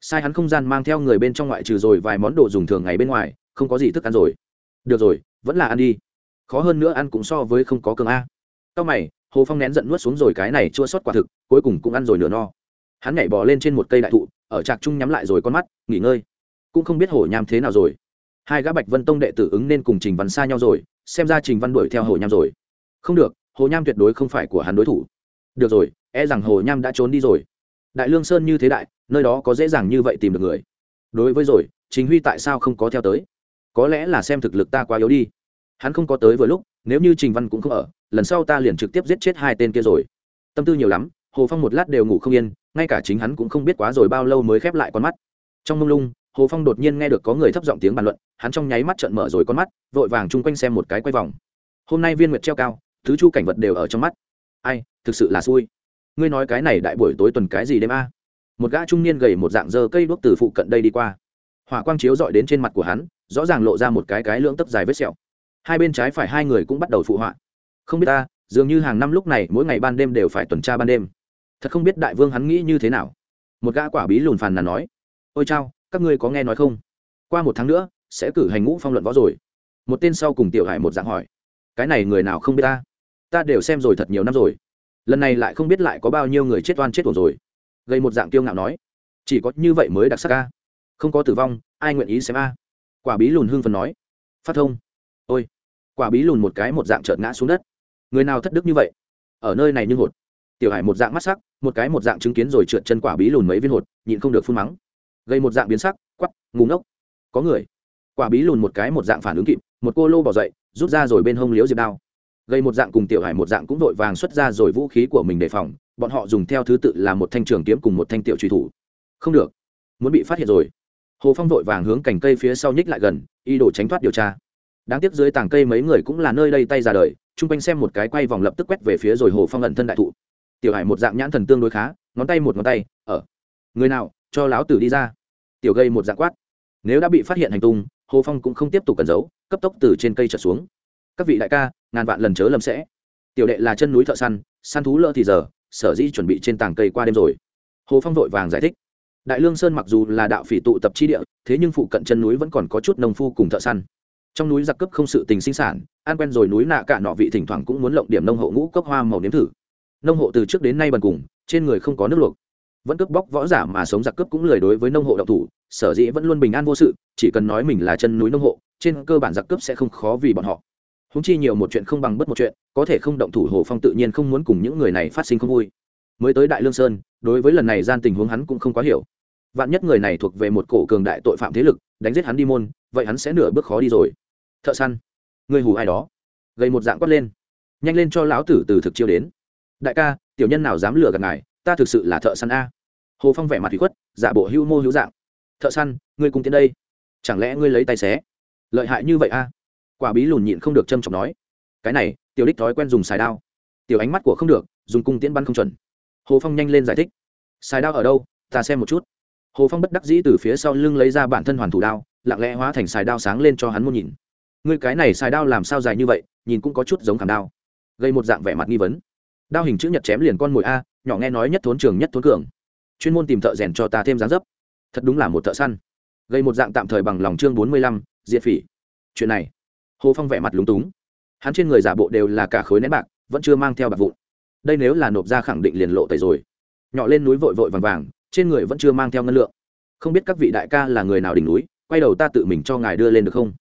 Sai hắn không gian mang theo người bên trong ngoại trừ rồi vài món đồ dùng thường ngày bên ngoài, không có gì thức ăn rồi. Được rồi, vẫn là ăn đi. Khó hơn nữa ăn cũng so với không có cường a. Sau mày, hồ phong nén giận nuốt xuống rồi cái này chua sót quả thực, cuối cùng cũng ăn rồi nửa no. Hắn nhảy bò lên trên một cây đại thụ, ở trạc trung nhắm lại rồi con mắt, nghỉ ngơi. Cũng không biết hồ nham thế nào rồi. Hai gã bạch vân tông đệ tử ứng nên cùng trình văn xa nhau rồi xem ra trình văn đuổi theo hồ nham rồi. Không được, hồ nham tuyệt đối không phải của hắn đối thủ. Được rồi e rằng hồ nham đã trốn đi rồi. Đại lương sơn như thế đại, nơi đó có dễ dàng như vậy tìm được người. Đối với rồi chính huy tại sao không có theo tới? Có lẽ là xem thực lực ta quá yếu đi. Hắn không có tới vừa lúc, nếu như trình văn cũng không ở, lần sau ta liền trực tiếp giết chết hai tên kia rồi. Tâm tư nhiều lắm, hồ phong một lát đều ngủ không yên, ngay cả chính hắn cũng không biết quá rồi bao lâu mới khép lại con mắt. Trong mông lung hồ phong đột nhiên nghe được có người thấp giọng tiếng bàn luận, hắn trong nháy mắt trợn mở rồi con mắt, vội vàng chung quanh xem một cái quay vòng. Hôm nay viên nguyệt treo cao, thứ chu cảnh vật đều ở trong mắt. Ai, thực sự là xui. Ngươi nói cái này đại buổi tối tuần cái gì đêm a? Một gã trung niên gầy một dạng dơ cây đuốc từ phụ cận đây đi qua. Hỏa quang chiếu dọi đến trên mặt của hắn, rõ ràng lộ ra một cái cái lưỡng tấp dài vết sẹo. Hai bên trái phải hai người cũng bắt đầu phụ họa. Không biết ta, dường như hàng năm lúc này mỗi ngày ban đêm đều phải tuần tra ban đêm. Thật không biết đại vương hắn nghĩ như thế nào. Một gã quả bí lùn phàn là nói. Ôi chao các ngươi có nghe nói không? Qua một tháng nữa, sẽ cử hành ngũ phong luận võ rồi. Một tên sau cùng tiểu hải một dạng hỏi. Cái này người nào không biết ta? Ta đều xem rồi thật nhiều năm rồi. Lần này lại không biết lại có bao nhiêu người chết oan chết tuồng rồi. Gây một dạng tiêu ngạo nói. Chỉ có như vậy mới đặc sắc ca không có tử vong, ai nguyện ý xem a? Quả bí lùn hưng phần nói. Phát thông. Ôi. Quả bí lùn một cái một dạng trợn ngã xuống đất. Người nào thất đức như vậy? Ở nơi này như hột. Tiểu hải một dạng mắt sắc, một cái một dạng chứng kiến rồi trượt chân quả bí lùn mấy viên hột, nhịn không được phun mắng gây một dạng biến sắc quắp ngủ ngốc. Có người, quả bí lùn một cái một dạng phản ứng kịp, một cô lô bỏ dậy, rút ra rồi bên hông liếu diệp đao. Gây một dạng cùng tiểu hải một dạng cũng vội vàng xuất ra rồi vũ khí của mình đề phòng, bọn họ dùng theo thứ tự là một thanh trường kiếm cùng một thanh tiểu truy thủ. Không được, muốn bị phát hiện rồi. Hồ phong vội vàng hướng cành cây phía sau nhích lại gần y đổ tránh thoát điều tra. Đáng tiếc dưới tảng cây mấy người cũng là nơi đây tay ra đời, chung quanh xem một cái quay vòng lập tức quét về phía rồi hồ phong ẩn thân đại thụ. Tiểu hải một dạng nhãn thần tương đối khá, ngón tay một ngón tay ở người nào cho lão tử đi ra. Tiểu gây một dạng quát. Nếu đã bị phát hiện hành tung, hồ phong cũng không tiếp tục cẩn giấu, cấp tốc từ trên cây trở xuống. Các vị đại ca, ngàn vạn lần chớ lầm sẽ. Tiểu đệ là chân núi thợ săn săn thú lỡ thì giờ, sở dĩ chuẩn bị trên tảng cây qua đêm rồi. Hồ phong vội vàng giải thích. Đại lương sơn mặc dù là đạo phỉ tụ tập chi địa, thế nhưng phụ cận chân núi vẫn còn có chút nông phu cùng thợ săn. Trong núi giặc cướp không sự tình sinh sản an quen rồi núi nạ cả nọ vị thỉnh thoảng cũng muốn lộng điểm nông hộ ngũ cốc hoa màu nếm thử. Nông hộ từ trước đến nay bần cùng, trên người không có nước luộc vẫn cướp bóc võ giả mà sống giặc cướp cũng lười đối với nông hộ độc thủ, sở dĩ vẫn luôn bình an vô sự, chỉ cần nói mình là chân núi nông hộ, trên cơ bản giặc cướp sẽ không khó vì bọn họ. Húng chi nhiều một chuyện không bằng bất một chuyện, có thể không động thủ hồ phong tự nhiên không muốn cùng những người này phát sinh không vui. Mới tới đại lương sơn, đối với lần này gian tình huống hắn cũng không quá hiểu. Vạn nhất người này thuộc về một cổ cường đại tội phạm thế lực, đánh giết hắn đi môn, vậy hắn sẽ nửa bước khó đi rồi. Thợ săn, người hù ai đó. Gây một dạng quát lên. Nhanh lên cho lão tử từ thực chiêu đến. Đại ca, tiểu nhân nào dám lừa gạt ngài? Ta thực sự là thợ săn a. Hồ phong vẻ mặt thủy khuất, giả bộ hữu mô hữu dạng. Thợ săn, ngươi cùng tiến đây. Chẳng lẽ ngươi lấy tay xé? Lợi hại như vậy a? Quả bí lùn nhịn không được trâm trọng nói. Cái này, tiểu đích thói quen dùng xài đao. Tiểu ánh mắt của không được, dùng cung tiễn bắn không chuẩn. Hồ phong nhanh lên giải thích. Xài đao ở đâu? Ta xem một chút. Hồ phong bất đắc dĩ từ phía sau lưng lấy ra bản thân hoàn thủ đao, lặng lẽ hóa thành xài đao sáng lên cho hắn muốn nhìn. Ngươi cái này xài đao làm sao dài như vậy, nhìn cũng có chút giống khảm đao. Gây một dạng vẻ mặt nghi vấn đao hình chữ nhật chém liền con mồi a, nhỏ nghe nói nhất thốn trường nhất thốn cường. Chuyên môn tìm thợ rèn cho ta thêm dáng dấp. Thật đúng là một thợ săn. Gây một dạng tạm thời bằng lòng chương bốn mươi lăm, diệt phỉ. Chuyện này, hồ phong vẻ mặt lúng túng. Hắn trên người giả bộ đều là cả khối nén bạc, vẫn chưa mang theo bạc vụn. Đây nếu là nộp ra khẳng định liền lộ tẩy rồi. Nhỏ lên núi vội vội vàng vàng, trên người vẫn chưa mang theo ngân lượng. Không biết các vị đại ca là người nào đỉnh núi, quay đầu ta tự mình cho ngài đưa lên được không?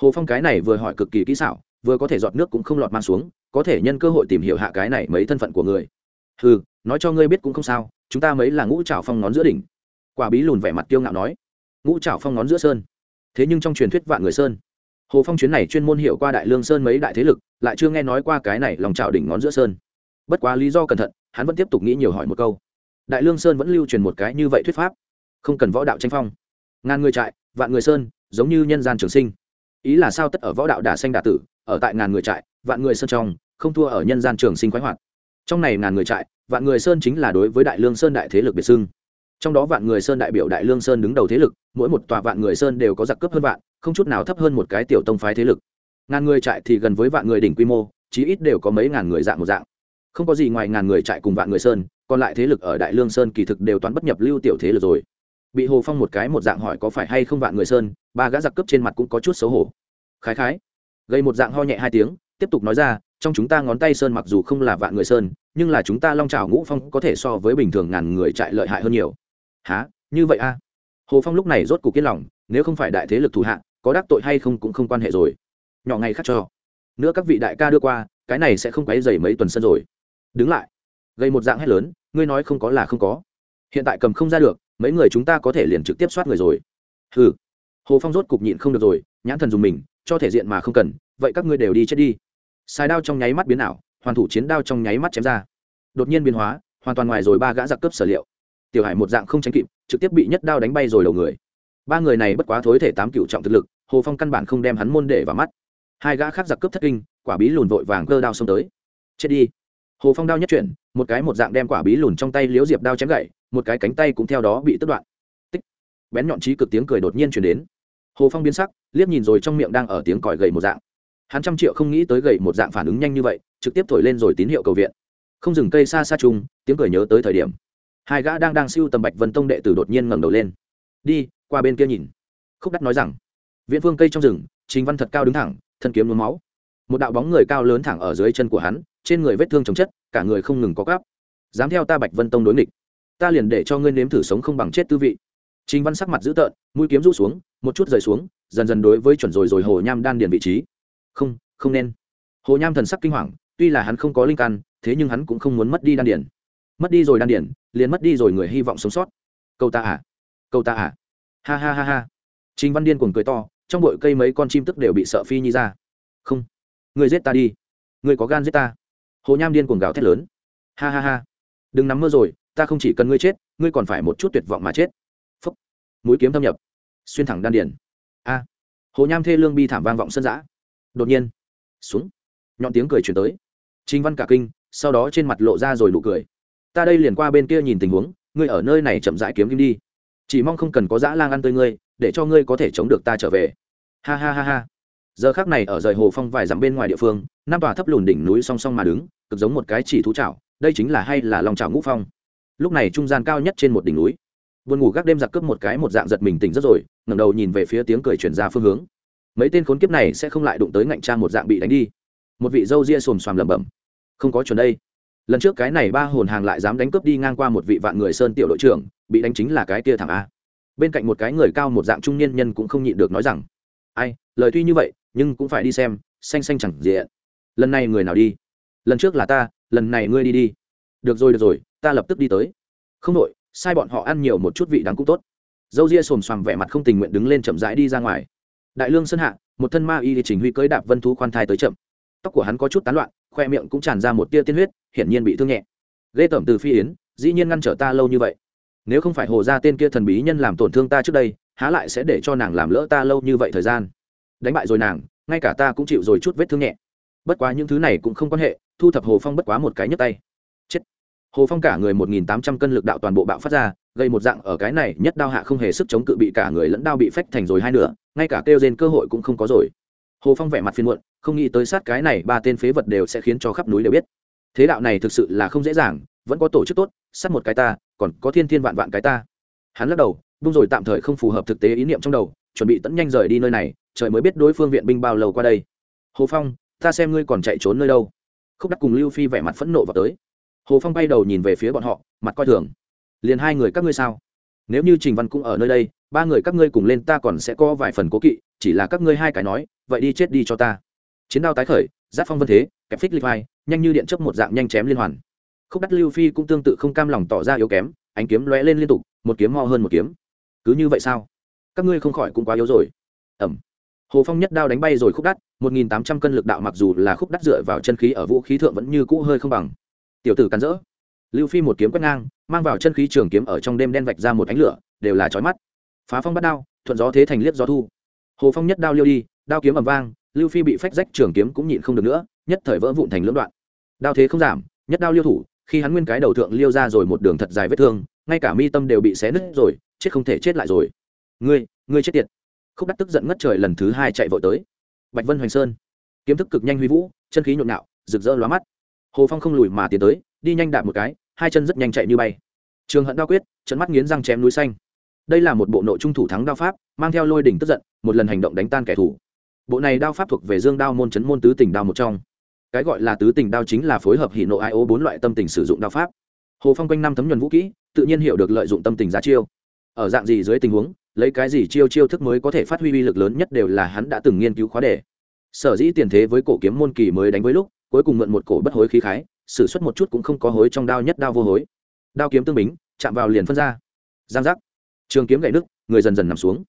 Hồ phong cái này vừa hỏi cực kỳ kỹ xảo vừa có thể giọt nước cũng không lọt mang xuống, có thể nhân cơ hội tìm hiểu hạ cái này mấy thân phận của người. Ừ nói cho ngươi biết cũng không sao, chúng ta mấy là ngũ trào phong ngón giữa đỉnh. Quả bí lùn vẻ mặt kiêu ngạo nói. Ngũ trào phong ngón giữa sơn. Thế nhưng trong truyền thuyết vạn người sơn. Hồ phong chuyến này chuyên môn hiểu qua đại lương sơn mấy đại thế lực, lại chưa nghe nói qua cái này lòng trào đỉnh ngón giữa sơn. Bất quá lý do cẩn thận, hắn vẫn tiếp tục nghĩ nhiều hỏi một câu. Đại lương sơn vẫn lưu truyền một cái như vậy thuyết pháp. Không cần võ đạo tranh phong. Ngàn người trại, vạn người sơn, giống như nhân gian trường sinh. Ý là sao tất ở võ đạo đà xanh đà tử ở tại ngàn người trại, vạn người sơn trong, không thua ở nhân gian trường sinh khoái hoạt. Trong này ngàn người trại, vạn người sơn chính là đối với đại lương sơn đại thế lực biệt xưng. Trong đó vạn người sơn đại biểu đại lương sơn đứng đầu thế lực, mỗi một tòa vạn người sơn đều có giặc cướp hơn vạn, không chút nào thấp hơn một cái tiểu tông phái thế lực. Ngàn người trại thì gần với vạn người đỉnh quy mô, chí ít đều có mấy ngàn người dạng một dạng. Không có gì ngoài ngàn người trại cùng vạn người sơn, còn lại thế lực ở đại lương sơn kỳ thực đều toán bất nhập lưu tiểu thế lực rồi. Bị hồ phong một cái một dạng hỏi có phải hay không vạn người sơn, ba gã giặc cướp trên mặt cũng có chút xấu hổ. Khái khái gây một dạng ho nhẹ hai tiếng, tiếp tục nói ra, trong chúng ta ngón tay sơn mặc dù không là vạn người sơn, nhưng là chúng ta long trào ngũ phong có thể so với bình thường ngàn người trại lợi hại hơn nhiều. Há như vậy a hồ phong lúc này rốt cuộc yên lòng, nếu không phải đại thế lực thủ hạ, có đắc tội hay không cũng không quan hệ rồi. Nhỏ ngày khác cho. Nữa các vị đại ca đưa qua, cái này sẽ không quấy dày mấy tuần sân rồi. Đứng lại. Gây một dạng hét lớn, ngươi nói không có là không có. Hiện tại cầm không ra được, mấy người chúng ta có thể liền trực tiếp soát người rồi. Ừ hồ phong rốt cục nhịn không được rồi, nhãn thần dùng mình cho thể diện mà không cần, vậy các ngươi đều đi chết đi. Sai đao trong nháy mắt biến ảo, hoàn thủ chiến đao trong nháy mắt chém ra. Đột nhiên biến hóa, hoàn toàn ngoài rồi ba gã giặc cướp sở liệu. Tiểu hải một dạng không tránh kịp, trực tiếp bị nhất đao đánh bay rồi đầu người. Ba người này bất quá thối thể tám cựu trọng thực lực, hồ phong căn bản không đem hắn môn để vào mắt. Hai gã khác giặc cướp thất kinh, quả bí lùn vội vàng cơ đao xông tới. Chết đi. Hồ phong đao nhất chuyển, một cái một dạng đem quả bí lùn trong tay liếu diệp đao chém gậy, một cái cánh tay cũng theo đó bị tức đoạn. Tích. Bén nhọn trí cực tiếng cười đột nhiên chuyển đến. Hồ phong biến sắc liếc nhìn rồi trong miệng đang ở tiếng còi gầy một dạng. Hắn trăm triệu không nghĩ tới gầy một dạng phản ứng nhanh như vậy, trực tiếp thổi lên rồi tín hiệu cầu viện. Không dừng cây xa xa chung, tiếng cười nhớ tới thời điểm. Hai gã đang đang siêu tầm bạch vân tông đệ tử đột nhiên ngẩng đầu lên. Đi, qua bên kia nhìn. Khúc đắt nói rằng. Viễn phương cây trong rừng, trình văn thật cao đứng thẳng, thân kiếm nhuốm máu. Một đạo bóng người cao lớn thẳng ở dưới chân của hắn, trên người vết thương chồng chất, cả người không ngừng có gáp dám theo ta bạch vân tông đối nghịch, ta liền để cho ngươi nếm thử sống không bằng chết tư vị. Trình văn sắc mặt dữ tợn, mũi kiếm rũ xuống, một chút rời xuống dần dần đối với chuẩn rồi rồi hồ nham đan điền vị trí. Không không nên. Hồ nham thần sắc kinh hoàng, tuy là hắn không có linh căn, thế nhưng hắn cũng không muốn mất đi đan điền. Mất đi rồi đan điền, liền mất đi rồi người hy vọng sống sót. Câu ta à câu ta à ha ha ha ha. Trình văn điên cuồng cười to, trong bụi cây mấy con chim tức đều bị sợ phi nhi ra. Không. Người giết ta đi. Người có gan giết ta. Hồ nham điên cuồng gào thét lớn. Ha ha ha. Đừng nắm mơ rồi, ta không chỉ cần ngươi chết, ngươi còn phải một chút tuyệt vọng mà chết. Phúc. Mũi kiếm thâm nhập. Xuyên thẳng đan điền a. Hồ nham thê lương bi thảm vang vọng sân giã đột nhiên, xuống. Nhọn tiếng cười chuyển tới. Trình văn cả kinh, sau đó trên mặt lộ ra rồi nụ cười. Ta đây liền qua bên kia nhìn tình huống, ngươi ở nơi này chậm rãi kiếm kim đi. Chỉ mong không cần có dã lang ăn tươi ngươi, để cho ngươi có thể chống được ta trở về. Ha ha ha ha. Giờ khác này ở rời hồ phong vài dặm bên ngoài địa phương, năm tòa thấp lùn đỉnh núi song song mà đứng, cực giống một cái chỉ thú trảo đây chính là hay là lòng trào ngũ phong. Lúc này trung gian cao nhất trên một đỉnh núi buồn ngủ gác đêm giặc cướp một cái một dạng giật mình tỉnh rất rồi, ngẩng đầu nhìn về phía tiếng cười chuyển ra phương hướng. Mấy tên khốn kiếp này sẽ không lại đụng tới ngạnh trang một dạng bị đánh đi. Một vị dâu ria xồm xoàm lẩm bẩm. Không có chuẩn đây. Lần trước cái này ba hồn hàng lại dám đánh cướp đi ngang qua một vị vạn người sơn tiểu đội trưởng, bị đánh chính là cái tia thẳng a. Bên cạnh một cái người cao một dạng trung niên nhân cũng không nhịn được nói rằng, ai, lời tuy như vậy, nhưng cũng phải đi xem, xanh xanh chẳng diện lần này người nào đi? Lần trước là ta, lần này ngươi đi đi. Được rồi được rồi, ta lập tức đi tới. Không đội sai bọn họ ăn nhiều một chút vị đắng cũng tốt. Dâu ria xồm xoàm vẻ mặt không tình nguyện đứng lên chậm rãi đi ra ngoài. Đại lương sơn hạ, một thân ma y thì trình huy cưới đạp vân thú khoan thai tới chậm. Tóc của hắn có chút tán loạn, khoe miệng cũng tràn ra một tia tiên huyết, hiển nhiên bị thương nhẹ. Ghê tởm từ phi yến, dĩ nhiên ngăn trở ta lâu như vậy. Nếu không phải hồ ra tên kia thần bí nhân làm tổn thương ta trước đây, há lại sẽ để cho nàng làm lỡ ta lâu như vậy thời gian? Đánh bại rồi nàng, ngay cả ta cũng chịu rồi chút vết thương nhẹ. Bất quá những thứ này cũng không quan hệ, thu thập hồ phong bất quá một cái nhấp tay hồ phong cả người một nghìn tám trăm cân lực đạo toàn bộ bạo phát ra, gây một dạng ở cái này nhất đao hạ không hề sức chống cự bị cả người lẫn đao bị phách thành rồi hai nửa, ngay cả kêu rên cơ hội cũng không có rồi. Hồ phong vẻ mặt phiên muộn, không nghĩ tới sát cái này ba tên phế vật đều sẽ khiến cho khắp núi đều biết. Thế đạo này thực sự là không dễ dàng, vẫn có tổ chức tốt, sát một cái ta, còn có thiên thiên vạn vạn cái ta. Hắn lắc đầu bung rồi, tạm thời không phù hợp thực tế ý niệm trong đầu, chuẩn bị tẫn nhanh rời đi nơi này, trời mới biết đối phương viện binh bao lâu qua đây. Hồ phong, ta xem ngươi còn chạy trốn nơi đâu. Khúc đắc cùng lưu phi vẻ mặt phẫn nộ vào tới hồ phong bay đầu nhìn về phía bọn họ, mặt coi thường. Liền hai người các ngươi sao? Nếu như trình văn cũng ở nơi đây, ba người các ngươi cùng lên ta còn sẽ có vài phần cố kỵ, chỉ là các ngươi hai cái nói, vậy đi chết đi cho ta. Chiến đao tái khởi, giáp phong vân thế, kẹp phích ly vai, nhanh như điện chấp một dạng nhanh chém liên hoàn. Khúc đắt lưu phi cũng tương tự không cam lòng tỏ ra yếu kém, ánh kiếm lóe lên liên tục, một kiếm mo hơn một kiếm. Cứ như vậy sao? Các ngươi không khỏi cũng quá yếu rồi. Ẩm. Hồ phong nhất đao đánh bay rồi khúc đắt, một nghìn tám trăm cân lực đạo mặc dù là khúc đắt dựa vào chân khí ở vũ khí thượng vẫn như cũ hơi không bằng tiểu tử cắn rỡ. Lưu phi một kiếm quét ngang, mang vào chân khí trường kiếm ở trong đêm đen vạch ra một ánh lửa, đều là chói mắt. Phá phong bắt đao, thuận gió thế thành liếc gió thu. Hồ phong nhất đao liêu đi, đao kiếm ầm vang, lưu phi bị phách rách trường kiếm cũng nhịn không được nữa, nhất thời vỡ vụn thành lưỡng đoạn. Đao thế không giảm, nhất đao liêu thủ, khi hắn nguyên cái đầu thượng liêu ra rồi một đường thật dài vết thương, ngay cả mi tâm đều bị xé nứt rồi, chết không thể chết lại rồi. Ngươi ngươi chết tiệt. Khúc đắc tức giận ngất trời lần thứ hai chạy vội tới. Bạch vân hoành sơn. Kiếm thức cực nhanh huy vũ, chân khí nhộn nhạo, rực rỡ lóa mắt hồ phong không lùi mà tiến tới, đi nhanh đạp một cái, hai chân rất nhanh chạy như bay. Trường hận đao quyết trận mắt nghiến răng chém núi xanh. Đây là một bộ nội trung thủ thắng đao pháp, mang theo lôi đỉnh tức giận, một lần hành động đánh tan kẻ thù. Bộ này đao pháp thuộc về dương đao môn chấn môn tứ tình đao một trong. Cái gọi là tứ tình đao chính là phối hợp hỷ nộ ai ô bốn loại tâm tình sử dụng đao pháp. Hồ phong quanh năm thấm nhuần vũ kỹ, tự nhiên hiểu được lợi dụng tâm tình giá chiêu. Ở dạng gì dưới tình huống, lấy cái gì chiêu chiêu thức mới có thể phát huy uy lực lớn nhất đều là hắn đã từng nghiên cứu khóa đề. Sở dĩ tiền thế với cổ kiếm môn kỳ mới đánh với lúc cuối cùng mượn một cổ bất hối khí khái, sử xuất một chút cũng không có hối trong đao nhất đao vô hối. Đao kiếm tương bính, chạm vào liền phân ra. Giang giác. Trường kiếm gậy nước người dần dần nằm xuống.